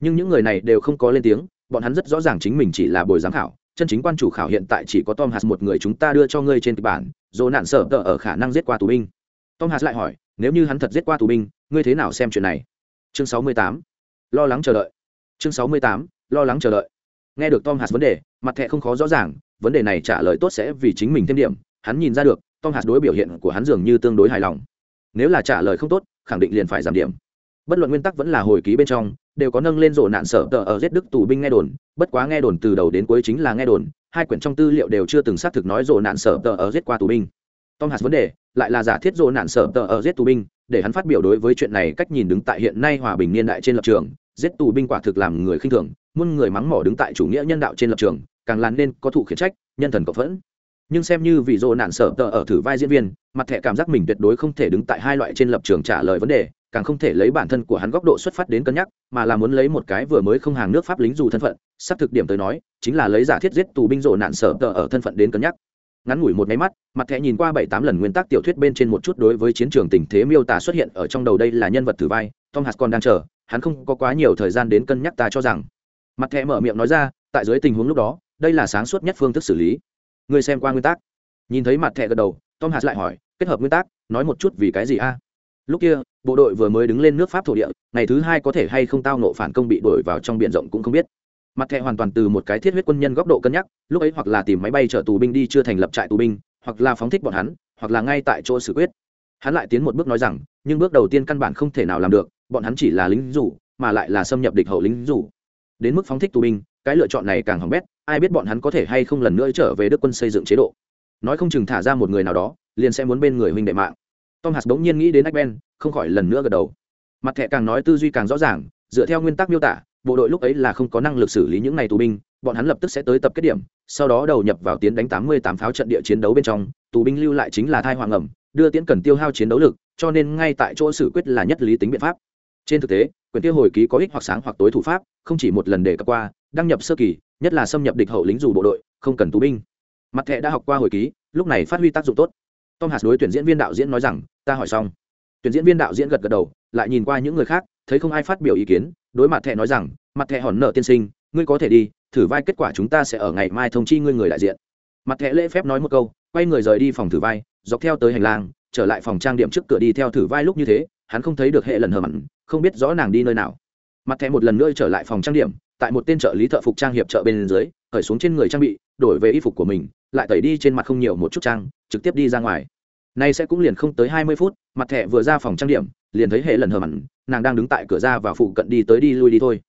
Nhưng những người này đều không có lên tiếng, bọn hắn rất rõ ràng chính mình chỉ là bồi giám khảo, chân chính quan chủ khảo hiện tại chỉ có tom hạt một người chúng ta đưa cho ngươi trên kịch bản dồ nạn sợ tờ ở khả năng giết qua tù binh. Tom hạt lại hỏi, nếu như hắn thật giết qua tù binh, ngươi thế nào xem chuyện này? Chương sáu mươi tám, lo lắng chờ đợi. Chương sáu mươi tám, lo lắng chờ đợi nghe được tom hạt vấn đề, mặt thẹ không khó rõ ràng, vấn đề này trả lời tốt sẽ vì chính mình thêm điểm, hắn nhìn ra được, tom hạt đối biểu hiện của hắn dường như tương đối hài lòng. Nếu là trả lời không tốt, khẳng định liền phải giảm điểm. Bất luận nguyên tắc vẫn là hồi ký bên trong, đều có nâng lên rổ nạn sở tờ ở giết đức tù binh nghe đồn, bất quá nghe đồn từ đầu đến cuối chính là nghe đồn, hai quyển trong tư liệu đều chưa từng xác thực nói rổ nạn sở tờ ở giết qua tù binh tom hạt vấn đề lại là giả thiết rổ nạn sở tờ ở giết tù binh, để hắn phát biểu đối với chuyện này cách nhìn đứng tại hiện nay hòa bình niên đại trên lập trường. Giết tù binh quả thực làm người khinh thường, muôn người mắng mỏ đứng tại chủ nghĩa nhân đạo trên lập trường, càng làm nên có thụ khiển trách, nhân thần cộng phẫn. Nhưng xem như vì dỗ nạn sở tờ ở thử vai diễn viên, mặt thẻ cảm giác mình tuyệt đối không thể đứng tại hai loại trên lập trường trả lời vấn đề, càng không thể lấy bản thân của hắn góc độ xuất phát đến cân nhắc, mà là muốn lấy một cái vừa mới không hàng nước pháp lính dù thân phận. Sắp thực điểm tới nói, chính là lấy giả thiết giết tù binh rộ nạn sở tờ ở thân phận đến cân nhắc ngắn ngủi một máy mắt, mặt thẻ nhìn qua bảy tám lần nguyên tắc tiểu thuyết bên trên một chút đối với chiến trường tình thế miêu tả xuất hiện ở trong đầu đây là nhân vật thử vai, tom hạt còn đang chờ, hắn không có quá nhiều thời gian đến cân nhắc ta cho rằng. Mặt thẻ mở miệng nói ra, tại dưới tình huống lúc đó, đây là sáng suốt nhất phương thức xử lý. Người xem qua nguyên tắc. Nhìn thấy mặt thẻ gật đầu, tom hạt lại hỏi, kết hợp nguyên tắc, nói một chút vì cái gì a? Lúc kia, bộ đội vừa mới đứng lên nước pháp thổ địa, ngày thứ hai có thể hay không tao nộ phản công bị đuổi vào trong b i ể n rộng cũng không biết mặt thẻ hoàn toàn từ một cái thiết huyết quân nhân góc độ cân nhắc, lúc ấy hoặc là tìm máy bay chở tù binh đi chưa thành lập trại tù binh, hoặc là phóng thích bọn hắn, hoặc là ngay tại chỗ xử quyết. Hắn lại tiến một bước nói rằng, nhưng bước đầu tiên căn bản không thể nào làm được, bọn hắn chỉ là lính rủ mà lại là xâm nhập địch hậu lính rủ đến mức phóng thích tù binh, cái lựa chọn này càng hỏng bét, ai biết bọn hắn có thể hay không lần nữa trở về đức quân xây dựng chế độ. Nói không chừng thả ra một người nào đó, liền sẽ muốn bên người huynh đệ mạng. Tom hạt bỗng nhiên nghĩ đến ách ben không khỏi lần nữa gật đầu. Mặt thẻ càng nói tư duy càng rõ ràng, dựa theo nguyên tắc miêu tả bộ đội lúc ấy là không có năng lực xử lý những ngày tù binh, bọn hắn lập tức sẽ tới tập kết điểm, sau đó đầu nhập vào tiến đánh tám mươi tám pháo trận địa chiến đấu bên trong, tù binh lưu lại chính là thai hoàng ẩm, đưa tiễn cần tiêu hao chiến đấu lực, cho nên ngay tại chỗ xử quyết là nhất lý tính biện pháp. Trên thực tế quyền tiêu hồi ký có ích hoặc sáng hoặc tối thủ pháp, không chỉ một lần để cập qua, đăng nhập sơ kỳ, nhất là xâm nhập địch hậu lính dù bộ đội, không cần tù binh. Mặt thẻ đã học qua hồi ký, lúc này phát huy tác dụng tốt. Tom hạt đối tuyển diễn viên đạo diễn nói rằng, ta hỏi xong. Tuyển diễn viên đạo diễn gật gật đầu, lại nhìn qua những người khác, thấy không ai phát biểu ý kiến đối mặt thẻ nói rằng, mặt thẻ hòn nợ tiên sinh, ngươi có thể đi, thử vai kết quả chúng ta sẽ ở ngày mai thông chi ngươi người đại diện. Mặt thẻ lễ phép nói một câu, quay người rời đi phòng thử vai, dọc theo tới hành lang, trở lại phòng trang điểm trước cửa đi theo thử vai lúc như thế, hắn không thấy được hệ lần hờ mặn, không biết rõ nàng đi nơi nào. Mặt thẻ một lần nữa trở lại phòng trang điểm, tại một tên trợ lý thợ phục trang hiệp trợ bên dưới khởi xuống trên người trang bị, đổi về y phục của mình, lại tẩy đi trên mặt không nhiều một chút trang, trực tiếp đi ra ngoài. Nay sẽ cũng liền không tới hai mươi phút, mặt thẻ vừa ra phòng trang điểm liền thấy hệ lần hờ mặn, nàng đang đứng tại cửa ra và phụ cận đi tới đi lui đi thôi.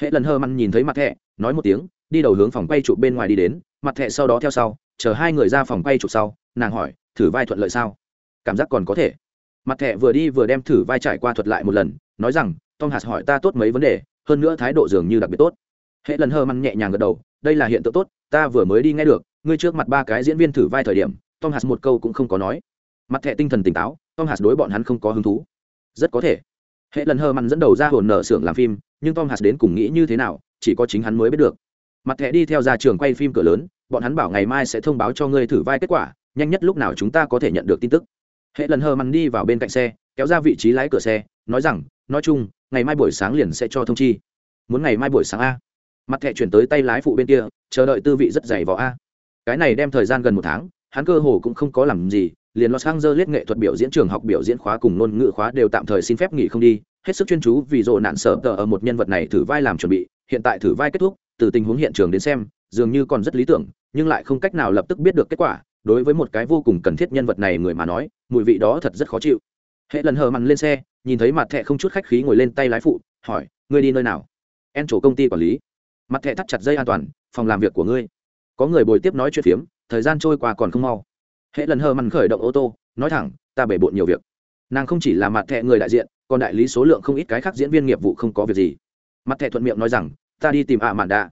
Hệ lần hờ mặn nhìn thấy mặt thẹ nói một tiếng, đi đầu hướng phòng quay trụ bên ngoài đi đến, mặt thẹ sau đó theo sau, chờ hai người ra phòng quay trụ sau, nàng hỏi, thử vai thuận lợi sao? Cảm giác còn có thể. Mặt thẹ vừa đi vừa đem thử vai trải qua thuật lại một lần, nói rằng, tom hạt hỏi ta tốt mấy vấn đề, hơn nữa thái độ dường như đặc biệt tốt. Hệ lần hờ mặn nhẹ nhàng gật đầu, đây là hiện tượng tốt, ta vừa mới đi nghe được, ngươi trước mặt ba cái diễn viên thử vai thời điểm, tom hạt một câu cũng không có nói. Mặt thẹ tinh thần tỉnh táo, tom hạt đối bọn hắn không có hứng thú rất có thể. Hệ lần hờ mặn dẫn đầu ra hồn nợ xưởng làm phim, nhưng tom hạt đến cùng nghĩ như thế nào, chỉ có chính hắn mới biết được. Mặt thẻ đi theo ra trường quay phim cửa lớn, bọn hắn bảo ngày mai sẽ thông báo cho ngươi thử vai kết quả, nhanh nhất lúc nào chúng ta có thể nhận được tin tức. Hệ lần hờ mặn đi vào bên cạnh xe, kéo ra vị trí lái cửa xe, nói rằng, nói chung, ngày mai buổi sáng liền sẽ cho thông chi. Muốn ngày mai buổi sáng a? Mặt thẻ chuyển tới tay lái phụ bên kia, chờ đợi tư vị rất dày vỏ a. Cái này đem thời gian gần một tháng, hắn cơ hồ cũng không có làm gì liền los angeles nghệ thuật biểu diễn, trường học biểu diễn khóa cùng ngôn ngữ khóa đều tạm thời xin phép nghỉ không đi. Hết sức chuyên chú vì rộ nạn sở tờ ở một nhân vật này thử vai làm chuẩn bị. Hiện tại thử vai kết thúc, từ tình huống hiện trường đến xem, dường như còn rất lý tưởng, nhưng lại không cách nào lập tức biết được kết quả. Đối với một cái vô cùng cần thiết nhân vật này người mà nói, mùi vị đó thật rất khó chịu. Hệ lần hờ mằn lên xe, nhìn thấy mặt thẻ không chút khách khí ngồi lên tay lái phụ, hỏi, ngươi đi nơi nào? En chỗ công ty quản lý. Mặt thẻ thắt chặt dây an toàn, phòng làm việc của ngươi. Có người bồi tiếp nói chuyện phiếm, thời gian trôi qua còn không mau hệ lần hờ mằn khởi động ô tô, nói thẳng, ta bể bộn nhiều việc. Nàng không chỉ là mặt thẹ người đại diện, còn đại lý số lượng không ít cái khác diễn viên nghiệp vụ không có việc gì. Mặt thẹ thuận miệng nói rằng, ta đi tìm ạ mạn đạ.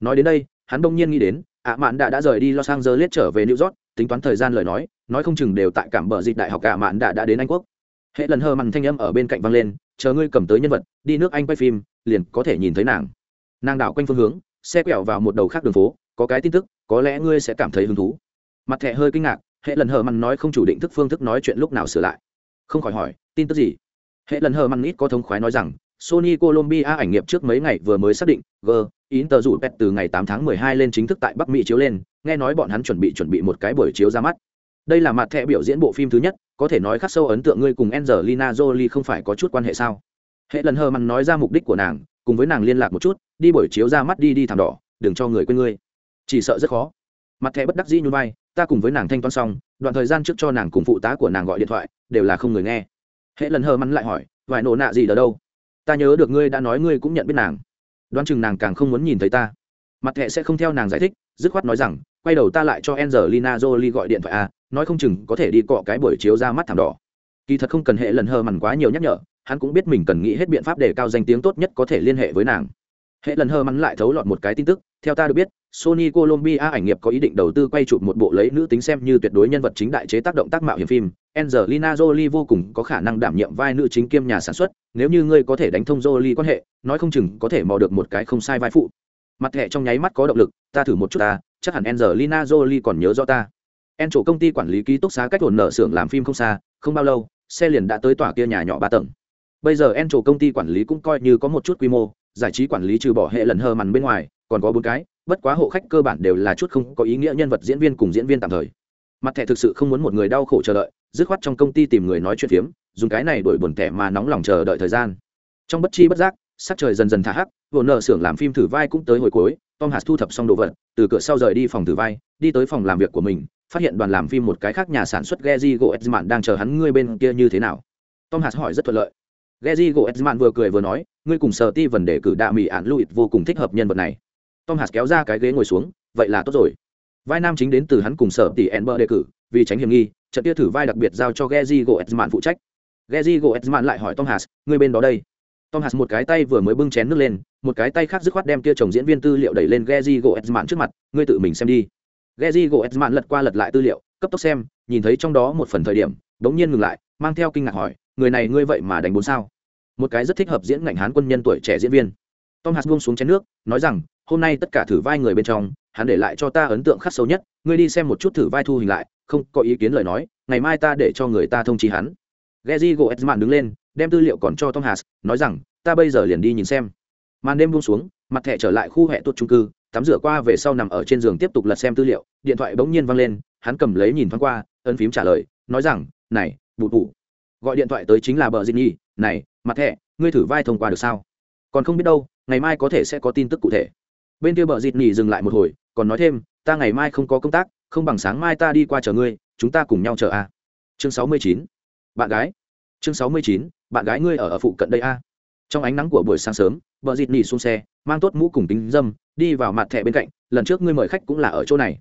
Nói đến đây, hắn đông nhiên nghĩ đến, ạ mạn đạ đã rời đi los angeles trở về new york, tính toán thời gian lời nói nói không chừng đều tại cảm bờ dịch đại học ạ mạn đạ đã đến anh quốc. Hệ lần hờ mằn thanh âm ở bên cạnh vang lên, chờ ngươi cầm tới nhân vật, đi nước anh quay phim, liền có thể nhìn thấy nàng. Nàng đảo quanh phương hướng, xe quẹo vào một đầu khác đường phố, có cái tin tức, có lẽ ngươi sẽ cảm thấy hứng thú. Mặt thẻ hơi kinh ngạc hệ lần hờ mặn nói không chủ định thức phương thức nói chuyện lúc nào sửa lại. Không khỏi hỏi, tin tức gì? Hệ lần hờ mặn ít có thống khoái nói rằng, sony colombia ảnh nghiệp trước mấy ngày vừa mới xác định, g in tờ rủ pet từ ngày 8 tháng 12 lên chính thức tại bắc mỹ chiếu lên, nghe nói bọn hắn chuẩn bị chuẩn bị một cái buổi chiếu ra mắt. Đây là mặt thẻ biểu diễn bộ phim thứ nhất, có thể nói khắc sâu ấn tượng ngươi cùng angelina jolie không phải có chút quan hệ sao? Hệ lần hờ mặn nói ra mục đích của nàng, cùng với nàng liên lạc một chút, đi buổi chiếu ra mắt đi đi thảm đỏ, đừng cho người quên ngươi. Chỉ sợ rất khó mặt thẻ bất đắc dĩ nhún vai ta cùng với nàng thanh toán xong đoạn thời gian trước cho nàng cùng phụ tá của nàng gọi điện thoại đều là không người nghe hệ lần hờ mắn lại hỏi vài nổ nạ gì ở đâu ta nhớ được ngươi đã nói ngươi cũng nhận biết nàng đoán chừng nàng càng không muốn nhìn thấy ta mặt thẻ sẽ không theo nàng giải thích dứt khoát nói rằng quay đầu ta lại cho Angelina Jolie gọi điện thoại à, nói không chừng có thể đi cọ cái buổi chiếu ra mắt thảm đỏ. Kỳ thật không cần hệ lần hờ mằn quá nhiều nhắc nhở, hắn cũng biết mình cần nghĩ hết biện pháp để cao danh tiếng tốt nhất có thể liên hệ với nàng. Hệ lần hờ mắn lại thấu lọt một cái tin tức, theo ta được biết, Sony Colombia ảnh nghiệp có ý định đầu tư quay chụp một bộ lấy nữ tính xem như tuyệt đối nhân vật chính đại chế tác động tác mạo hiểm phim. Angelina Jolie vô cùng có khả năng đảm nhiệm vai nữ chính kiêm nhà sản xuất, nếu như ngươi có thể đánh thông Jolie quan hệ, nói không chừng có thể mò được một cái không sai vai phụ. Mặt hệ trong nháy mắt có động lực, ta thử một chút ta, chắc hẳn Angelina Jolie còn nhớ rõ ta. en chỗ công ty quản lý ký túc xá cách ổn nợ xưởng làm phim không xa không bao lâu xe liền đã tới tòa kia nhà nhỏ ba tầng bây giờ en chỗ công ty quản lý cũng coi như có một chút quy mô giải trí quản lý trừ bỏ hệ lần hờ mằn bên ngoài còn có bốn cái bất quá hộ khách cơ bản đều là chút không có ý nghĩa nhân vật diễn viên cùng diễn viên tạm thời mặt thẻ thực sự không muốn một người đau khổ chờ đợi dứt khoát trong công ty tìm người nói chuyện phiếm dùng cái này đổi buồn thẻ mà nóng lòng chờ đợi thời gian trong bất chi bất giác sắc trời dần dần thả hắc vô nợ xưởng làm phim thử vai cũng tới hồi cuối tom hạt thu thập xong đồ vật từ cửa sau rời đi phòng thử vai đi tới phòng làm việc của mình phát hiện đoàn làm phim một cái khác nhà sản xuất Geji Goetzman đang chờ hắn ngươi bên kia như thế nào. Tom Hạt hỏi rất thuận lợi. Geji Goetzman vừa cười vừa nói, ngươi cùng Sở Ti vấn đề cử đạ mỹ ản Louis vô cùng thích hợp nhân vật này. Tom Hạt kéo ra cái ghế ngồi xuống, vậy là tốt rồi. Vai nam chính đến từ hắn cùng Sở Tỷ Enber đề cử, vì tránh hiểm nghi, trận kia thử vai đặc biệt giao cho Geji Goetzman phụ trách. Geji Goetzman lại hỏi Tom Hạt, người bên đó đây? Tom Hạt một cái tay vừa mới bưng chén nước lên, một cái tay khác dứt khoát đem kia chồng diễn viên tư liệu đẩy lên Geji Goetzman trước mặt, ngươi tự mình xem đi. Geji Goetzman lật qua lật lại tư liệu, cấp tốc xem, nhìn thấy trong đó một phần thời điểm, đống nhiên ngừng lại, mang theo kinh ngạc hỏi, người này ngươi vậy mà đánh bốn sao? Một cái rất thích hợp diễn ngành Hán quân nhân tuổi trẻ diễn viên. Tom Hạt buông xuống chén nước, nói rằng, hôm nay tất cả thử vai người bên trong, hắn để lại cho ta ấn tượng khắc sâu nhất, ngươi đi xem một chút thử vai thu hình lại, không có ý kiến lời nói, ngày mai ta để cho người ta thông trí hắn. Geji Goetzman đứng lên, đem tư liệu còn cho Tom Hạt, nói rằng, ta bây giờ liền đi nhìn xem. Màn đêm buông xuống, mặt thẻ trở lại khu hệ tuột trung cư, tắm rửa qua về sau nằm ở trên giường tiếp tục lật xem tư liệu điện thoại bỗng nhiên văng lên hắn cầm lấy nhìn thoáng qua ấn phím trả lời nói rằng này bụ bụ gọi điện thoại tới chính là bờ dinh nhi này mặt thẻ ngươi thử vai thông qua được sao còn không biết đâu ngày mai có thể sẽ có tin tức cụ thể bên kia bờ dịt nỉ dừng lại một hồi, còn nói thêm, ta ngày mai không có công tác, không bằng sáng mai ta đi qua chờ ngươi, chúng ta cùng nhau chờ a. Chương sáu mươi chín, bạn gái. Chương sáu mươi chín, bạn gái ngươi ở ở phụ cận đây a. Trong ánh nắng của buổi sáng sớm, bờ dịt nỉ xuống xe, mang tốt mũ cùng tính dâm, đi vào mặt thẻ bên cạnh, lần trước ngươi mời khách cũng là ở chỗ này.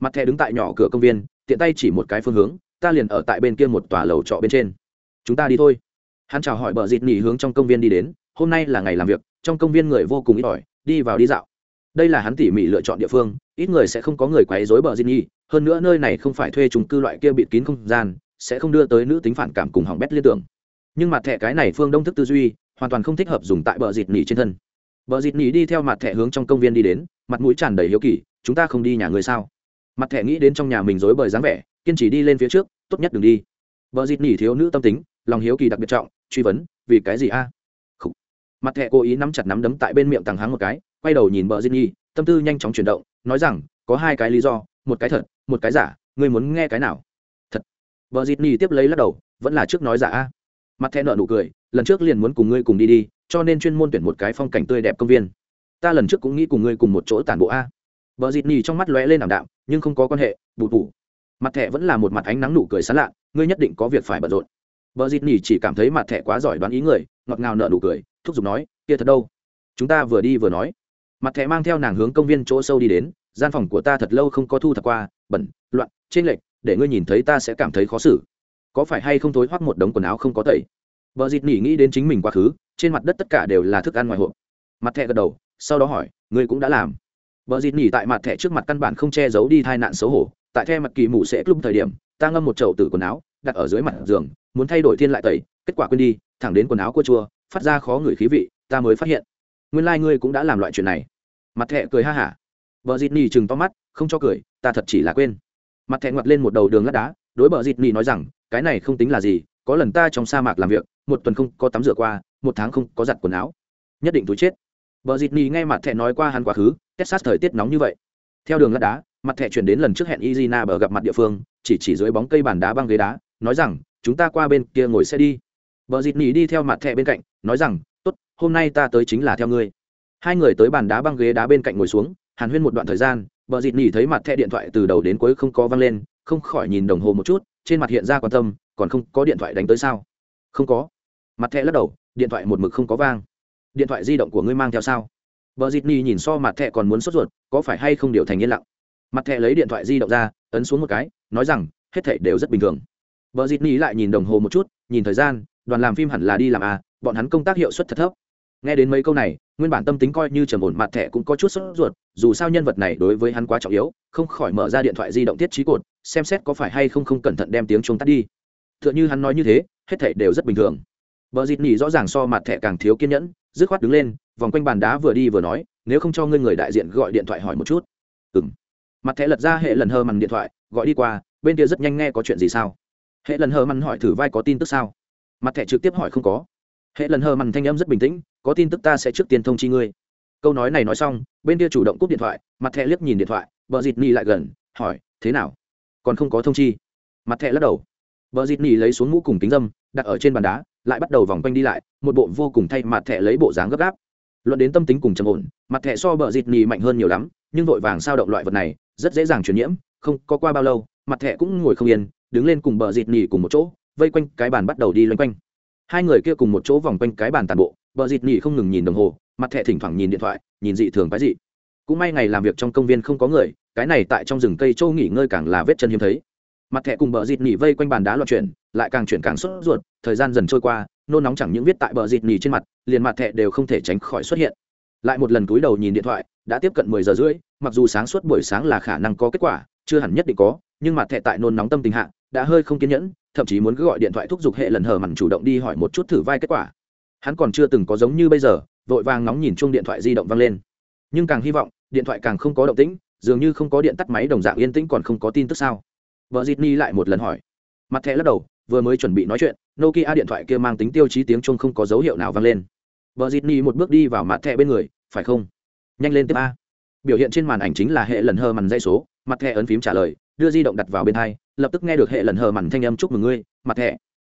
Mặt thẻ đứng tại nhỏ cửa công viên, tiện tay chỉ một cái phương hướng, ta liền ở tại bên kia một tòa lầu trọ bên trên. Chúng ta đi thôi. Hắn chào hỏi bờ dịt nỉ hướng trong công viên đi đến, hôm nay là ngày làm việc, trong công viên người vô cùng ít ỏi, đi vào đi dạo đây là hắn tỉ mỉ lựa chọn địa phương, ít người sẽ không có người quấy dối bờ di nhi hơn nữa nơi này không phải thuê trung cư loại kia bịt kín không gian, sẽ không đưa tới nữ tính phản cảm cùng hỏng bét liên tưởng. Nhưng mặt thẻ cái này phương đông thức tư duy, hoàn toàn không thích hợp dùng tại bờ dịt nỉ trên thân. Bờ dịt nỉ đi theo mặt thẻ hướng trong công viên đi đến, mặt mũi tràn đầy hiếu kỳ, chúng ta không đi nhà người sao? Mặt thẻ nghĩ đến trong nhà mình dối bời dáng vẻ, kiên trì đi lên phía trước, tốt nhất đừng đi. Bờ dịt nỉ thiếu nữ tâm tính, lòng hiếu kỳ đặc biệt trọng, truy vấn, vì cái gì a? Mặt thẻ cố ý nắm chặt nắm đấm tại bên miệng tàng háng một cái quay đầu nhìn bờ diên nhi, tâm tư nhanh chóng chuyển động, nói rằng, có hai cái lý do, một cái thật, một cái giả, ngươi muốn nghe cái nào? Thật. Bờ diên nhi tiếp lấy lắc đầu, vẫn là trước nói giả a. Mặt thẻ nợ nụ cười, lần trước liền muốn cùng ngươi cùng đi đi, cho nên chuyên môn tuyển một cái phong cảnh tươi đẹp công viên. Ta lần trước cũng nghĩ cùng ngươi cùng một chỗ tản bộ a. Vợ dịt nhì trong mắt lóe lên ảm đạm, nhưng không có quan hệ bụt bù. Mặt thẻ vẫn là một mặt ánh nắng nụ cười sáng lạ, ngươi nhất định có việc phải bận rộn. Vợ dịt nhì chỉ cảm thấy mặt thẻ quá giỏi đoán ý người, ngọt ngào nợ nụ cười, thúc giục nói, kia thật đâu? Chúng ta vừa đi vừa nói mặt thẻ mang theo nàng hướng công viên chỗ sâu đi đến, gian phòng của ta thật lâu không có thu thập qua, bẩn, loạn trên lệch, để ngươi nhìn thấy ta sẽ cảm thấy khó xử. Có phải hay không thối hoác một đống quần áo không có tẩy? Vợ dịt nỉ nghĩ đến chính mình quá khứ, trên mặt đất tất cả đều là thức ăn ngoài hộp. Mặt thẻ gật đầu, sau đó hỏi, ngươi cũng đã làm. Vợ dịt nỉ tại mặt thẻ trước mặt căn bản không che giấu đi tai nạn xấu hổ, tại the mặt kỳ mụ sẽ lúc thời điểm, ta ngâm một chậu tử quần áo, đặt ở dưới mặt giường, muốn thay đổi thiên lại tẩy, kết quả quên đi, thẳng đến quần áo của chua, phát ra khó ngửi khí vị, ta mới phát hiện. Nguyên lai、like、ngươi cũng đã làm loại chuyện này mặt thẹ cười ha hả. Vợ dịt nỉ chừng to mắt, không cho cười, ta thật chỉ là quên. Mặt thẹ ngoặt lên một đầu đường lát đá, đối bờ dịt nỉ nói rằng, cái này không tính là gì, có lần ta trong sa mạc làm việc, một tuần không có tắm rửa qua, một tháng không có giặt quần áo. Nhất định túi chết. Vợ dịt nỉ nghe mặt thẹ nói qua hắn quá khứ, texas thời tiết nóng như vậy. Theo đường lát đá, mặt thẹ chuyển đến lần trước hẹn izina bờ gặp mặt địa phương, chỉ chỉ dưới bóng cây bàn đá băng ghế đá, nói rằng, chúng ta qua bên kia ngồi xe đi. Vợ dịt nỉ đi theo mặt thẹ bên cạnh, nói rằng, tốt, hôm nay ta tới chính là theo ngươi hai người tới bàn đá băng ghế đá bên cạnh ngồi xuống, hàn huyên một đoạn thời gian vợ dịt nỉ thấy mặt thẹ điện thoại từ đầu đến cuối không có văng lên, không khỏi nhìn đồng hồ một chút, trên mặt hiện ra quan tâm, còn không có điện thoại đánh tới sao? Không có. Mặt thẹ lắc đầu, điện thoại một mực không có vang. Điện thoại di động của ngươi mang theo sao? Vợ dịt ni nhìn so mặt thẹ còn muốn sốt ruột, có phải hay không điều thành yên lặng? Mặt thẹ lấy điện thoại di động ra, ấn xuống một cái, nói rằng, hết thảy đều rất bình thường. Vợ dịt ni lại nhìn đồng hồ một chút, nhìn thời gian, đoàn làm phim hẳn là đi làm à bọn hắn công tác hiệu suất thật thấp nghe đến mấy câu này nguyên bản tâm tính coi như trầm ổn mặt thẻ cũng có chút sốt ruột dù sao nhân vật này đối với hắn quá trọng yếu không khỏi mở ra điện thoại di động tiết trí cột xem xét có phải hay không không cẩn thận đem tiếng chuông tắt đi. Tựa như hắn nói như thế hết thảy đều rất bình thường. Bờ Dịt Nỉ rõ ràng so mặt thẻ càng thiếu kiên nhẫn, dứt khoát đứng lên, vòng quanh bàn đá vừa đi vừa nói, nếu không cho ngươi người đại diện gọi điện thoại hỏi một chút. Ừm. Mặt thẻ lật ra hệ lần hơ mằn điện thoại, gọi đi qua, bên kia rất nhanh nghe có chuyện gì sao? Hệ lần hơ mằn hỏi thử vai có tin tức sao? Mặt thẻ trực tiếp hỏi không có. Hệ lần hơ mằn thanh âm rất bình tĩnh có tin tức ta sẽ trước tiên thông chi ngươi. Câu nói này nói xong, bên kia chủ động cúp điện thoại, mặt thẹ liếc nhìn điện thoại vợ dịt ni lại gần, hỏi, thế nào? Còn không có thông chi? Mặt thẹ lắc đầu. Vợ dịt ni lấy xuống mũ cùng kính dâm, đặt ở trên bàn đá, lại bắt đầu vòng quanh đi lại, một bộ vô cùng thay mặt thẹ lấy bộ dáng gấp gáp. Luận đến tâm tính cùng trầm ổn, mặt thẹ so bờ dịt nhì mạnh hơn nhiều lắm, nhưng vội vàng sao động loại vật này, rất dễ dàng truyền nhiễm, không có qua bao lâu, mặt thẹ cũng ngồi không yên, đứng lên cùng bờ dịt nhì cùng một chỗ, vây quanh cái bàn bắt đầu đi loanh quanh. Hai người kia cùng một chỗ vòng quanh cái bàn tàn bộ bờ dịt Nhỉ không ngừng nhìn đồng hồ, mặt Thẹ thỉnh thoảng nhìn điện thoại, nhìn dị thường cái dị. Cũng may ngày làm việc trong công viên không có người, cái này tại trong rừng cây châu nghỉ ngơi càng là vết chân hiếm thấy. Mặt Thẹ cùng bờ dịt Nhỉ vây quanh bàn đá loạn chuyển, lại càng chuyển càng sốt ruột, thời gian dần trôi qua, nôn nóng chẳng những viết tại bờ dịt Nhỉ trên mặt, liền mặt Thẹ đều không thể tránh khỏi xuất hiện. Lại một lần cúi đầu nhìn điện thoại, đã tiếp cận mười giờ rưỡi, mặc dù sáng suốt buổi sáng là khả năng có kết quả, chưa hẳn nhất định có, nhưng mặt Thẹ tại nôn nóng tâm tình hạ, đã hơi không kiên nhẫn, thậm chí muốn cứ gọi điện thoại thúc giục hệ lần hờ mặn chủ động đi hỏi một chút thử vai kết quả hắn còn chưa từng có giống như bây giờ, vội vàng nóng nhìn chung điện thoại di động vang lên. Nhưng càng hy vọng, điện thoại càng không có động tĩnh, dường như không có điện tắt máy đồng dạng yên tĩnh còn không có tin tức sao? Vợ dịt ni lại một lần hỏi. Mặt thẻ lắc đầu, vừa mới chuẩn bị nói chuyện, nokia điện thoại kia mang tính tiêu chí tiếng chung không có dấu hiệu nào vang lên. Vợ dịt ni một bước đi vào mặt thẻ bên người, phải không? Nhanh lên tiếp a. Biểu hiện trên màn ảnh chính là hệ lần hơ mằn dây số, mặt thẻ ấn phím trả lời, đưa di động đặt vào bên hai, lập tức nghe được hệ lần hơ mằn thanh âm chúc mừng ngươi, mặt thẻ.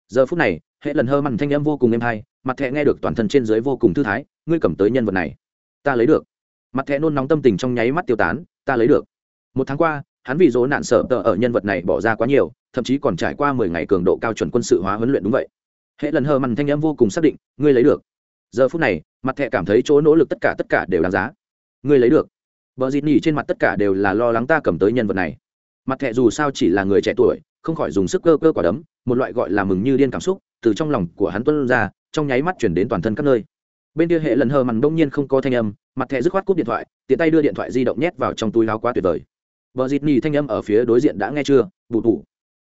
Giờ phút này, hệ lần hơ mằn thanh âm vô cùng êm hay mặt thẹ nghe được toàn thân trên dưới vô cùng thư thái, ngươi cầm tới nhân vật này. Ta lấy được. Mặt thẹ nôn nóng tâm tình trong nháy mắt tiêu tán, ta lấy được. Một tháng qua, hắn vì dỗ nạn sở tờ ở nhân vật này bỏ ra quá nhiều, thậm chí còn trải qua mười ngày cường độ cao chuẩn quân sự hóa huấn luyện đúng vậy. Hệ lần hờ mằn thanh âm vô cùng xác định, ngươi lấy được. Giờ phút này, mặt thẹ cảm thấy chỗ nỗ lực tất cả tất cả đều đáng giá. Ngươi lấy được. Vợ dịt nhỉ trên mặt tất cả đều là lo lắng ta cầm tới nhân vật này. Mặt thẹ dù sao chỉ là người trẻ tuổi, không khỏi dùng sức cơ cơ quả đấm, một loại gọi là mừng như điên cảm xúc, từ trong lòng của hắn tuân ra trong nháy mắt chuyển đến toàn thân các nơi. Bên kia hệ lần hờ mằn đông nhiên không có thanh âm, mặt thẻ dứt khoát cúp điện thoại, tiện tay đưa điện thoại di động nhét vào trong túi láo quá tuyệt vời. Vợ dịt nhì thanh âm ở phía đối diện đã nghe chưa? Bù tủ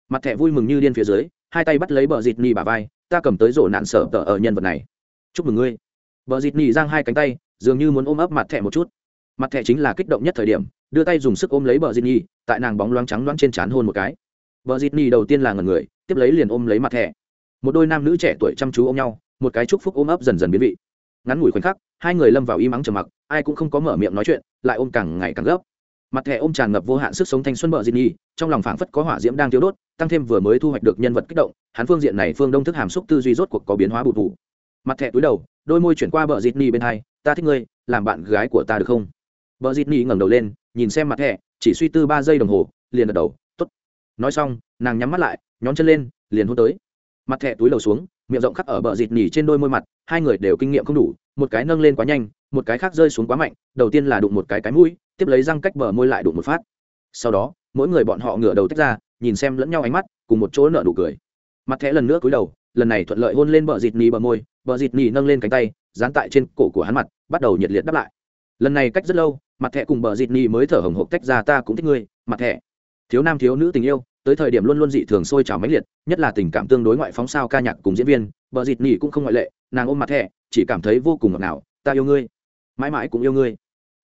mặt thẻ vui mừng như điên phía dưới, hai tay bắt lấy bờ dịt nhì bà vai, ta cầm tới rổ nạn sở tờ ở nhân vật này. Chúc mừng ngươi. Vợ dịt nhì giang hai cánh tay, dường như muốn ôm ấp mặt thẻ một chút. Mặt thẻ chính là kích động nhất thời điểm, đưa tay dùng sức ôm lấy bờ dịt nhì tại nàng bóng loáng trắng loáng trên trán hôn một cái. Vợ dịt nhì đầu tiên là ngần người, tiếp lấy liền ôm lấy mặt thẻ một đôi nam nữ trẻ tuổi chăm chú ôm nhau, một cái chúc phúc ôm ấp dần dần biến vị. Ngắn ngủi khoảnh khắc, hai người lâm vào im ắng trầm mặc, ai cũng không có mở miệng nói chuyện, lại ôm càng ngày càng gấp. Mặt thẻ ôm tràn ngập vô hạn sức sống thanh xuân bợ diệt nhi trong lòng phảng phất có hỏa diễm đang thiếu đốt, tăng thêm vừa mới thu hoạch được nhân vật kích động, hắn phương diện này phương đông thức hàm xúc tư duy rốt cuộc có biến hóa bụt vụ mặt thẻ túi đầu, đôi môi chuyển qua bợ diệt nhi bên hai, ta thích ngươi, làm bạn gái của ta được không? Bợ diệt nhi ngẩng đầu lên, nhìn xem mặt thẻ, chỉ suy tư ba giây đồng hồ, liền gật đầu, tốt. Nói xong, nàng nhắm mắt lại, nhón chân lên, liền hôn tới mặt thẻ túi lầu xuống, miệng rộng khắc ở bờ dịt nỉ trên đôi môi mặt, hai người đều kinh nghiệm không đủ, một cái nâng lên quá nhanh, một cái khác rơi xuống quá mạnh, đầu tiên là đụng một cái cái mũi, tiếp lấy răng cách bờ môi lại đụng một phát. Sau đó, mỗi người bọn họ ngửa đầu tách ra, nhìn xem lẫn nhau ánh mắt, cùng một chỗ nợ nụ cười. Mặt thẻ lần nữa cúi đầu, lần này thuận lợi hôn lên bờ dịt nỉ bờ môi, bờ dịt nỉ nâng lên cánh tay, dán tại trên cổ của hắn mặt, bắt đầu nhiệt liệt đáp lại. Lần này cách rất lâu, mặt thẻ cùng bờ dịt nỉ mới thở hồng hộc tách ra, ta cũng thích ngươi, mặt thẻ. Thiếu nam thiếu nữ tình yêu tới thời điểm luôn luôn dị thường sôi trào mãnh liệt, nhất là tình cảm tương đối ngoại phóng sao ca nhạc cùng diễn viên, bờ dịt nỉ cũng không ngoại lệ, nàng ôm mặt thẻ, chỉ cảm thấy vô cùng ngọt ngào, ta yêu ngươi. Mãi mãi cũng yêu ngươi.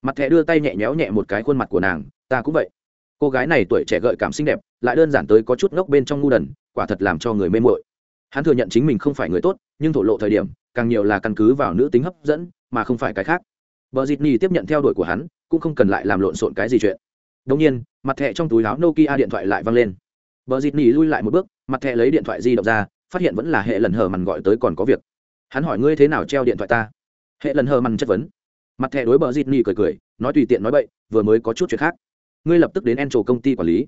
Mặt thẻ đưa tay nhẹ nhéo nhẹ một cái khuôn mặt của nàng, ta cũng vậy. Cô gái này tuổi trẻ gợi cảm xinh đẹp, lại đơn giản tới có chút ngốc bên trong ngu đần, quả thật làm cho người mê mội hắn thừa nhận chính mình không phải người tốt, nhưng thổ lộ thời điểm, càng nhiều là căn cứ vào nữ tính hấp dẫn, mà không phải cái khác. Vợ dịt nỉ tiếp nhận theo đuổi của hắn, cũng không cần lại làm lộn xộn cái gì chuyện. Đương nhiên, mặt thẻ trong túi áo nokia điện thoại lại văng lên. Bờ dịt Nỉ lui lại một bước, mặt thẻ lấy điện thoại di động ra, phát hiện vẫn là hệ lần hờ mằn gọi tới còn có việc. Hắn hỏi, ngươi thế nào treo điện thoại ta? Hệ lần hờ mằn chất vấn. Mặt thẻ đối bờ dịt Nỉ cười cười, nói tùy tiện nói bậy, vừa mới có chút chuyện khác. Ngươi lập tức đến Encho công ty quản lý.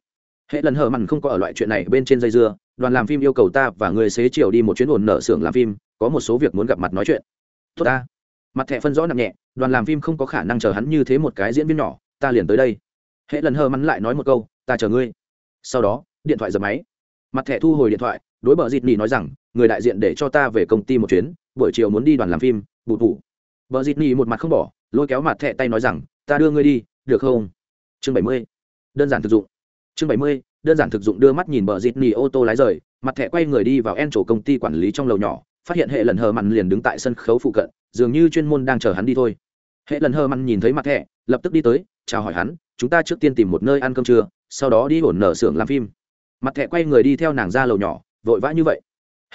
Hệ lần hờ mằn không có ở loại chuyện này bên trên dây dưa, đoàn làm phim yêu cầu ta và người xế chiều đi một chuyến ổn nợ xưởng làm phim, có một số việc muốn gặp mặt nói chuyện. Tốt ta. Mặt thẻ phân rõ nặng nhẹ, đoàn làm phim không có khả năng chờ hắn như thế một cái diễn viên nhỏ, ta liền tới đây. Hệ lần hờ mằn lại nói một câu, ta chờ ngươi. Sau đó điện thoại dập máy. Mặt thẻ thu hồi điện thoại, đối bờ dịt nỉ nói rằng, người đại diện để cho ta về công ty một chuyến, buổi chiều muốn đi đoàn làm phim, bụt bụ bờ dịt nỉ một mặt không bỏ, lôi kéo mặt thẻ tay nói rằng, ta đưa ngươi đi, được không? Chương bảy mươi, đơn giản thực dụng. Chương bảy mươi, đơn giản thực dụng đưa mắt nhìn bờ dịt nỉ ô tô lái rời, mặt thẻ quay người đi vào en chỗ công ty quản lý trong lầu nhỏ, phát hiện hệ lần hờ mặn liền đứng tại sân khấu phụ cận, dường như chuyên môn đang chờ hắn đi thôi. Hệ lần hờ mặn nhìn thấy mặt thẻ, lập tức đi tới, chào hỏi hắn, chúng ta trước tiên tìm một nơi ăn cơm trưa, sau đó đi ổn nở xưởng làm phim mặt thẹ quay người đi theo nàng ra lầu nhỏ, vội vã như vậy.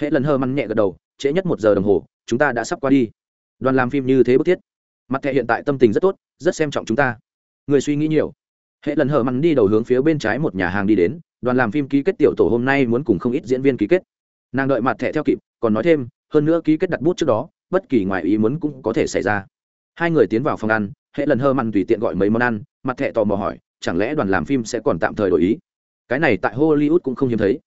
Hệ lần hơ măn nhẹ gật đầu, trễ nhất một giờ đồng hồ, chúng ta đã sắp qua đi. Đoàn làm phim như thế bức thiết. Mặt thẹ hiện tại tâm tình rất tốt, rất xem trọng chúng ta. Người suy nghĩ nhiều. Hệ lần hờ măng đi đầu hướng phía bên trái một nhà hàng đi đến, đoàn làm phim ký kết tiểu tổ hôm nay muốn cùng không ít diễn viên ký kết. Nàng đợi mặt thẻ theo kịp, còn nói thêm, hơn nữa ký kết đặt bút trước đó, bất kỳ ngoài ý muốn cũng có thể xảy ra. Hai người tiến vào phòng ăn, hệ lần hơ mặn tùy tiện gọi mấy món ăn, mặt thẻ tò mò hỏi, chẳng lẽ đoàn làm phim sẽ còn tạm thời đổi ý? Cái này tại hollywood cũng không hiếm thấy.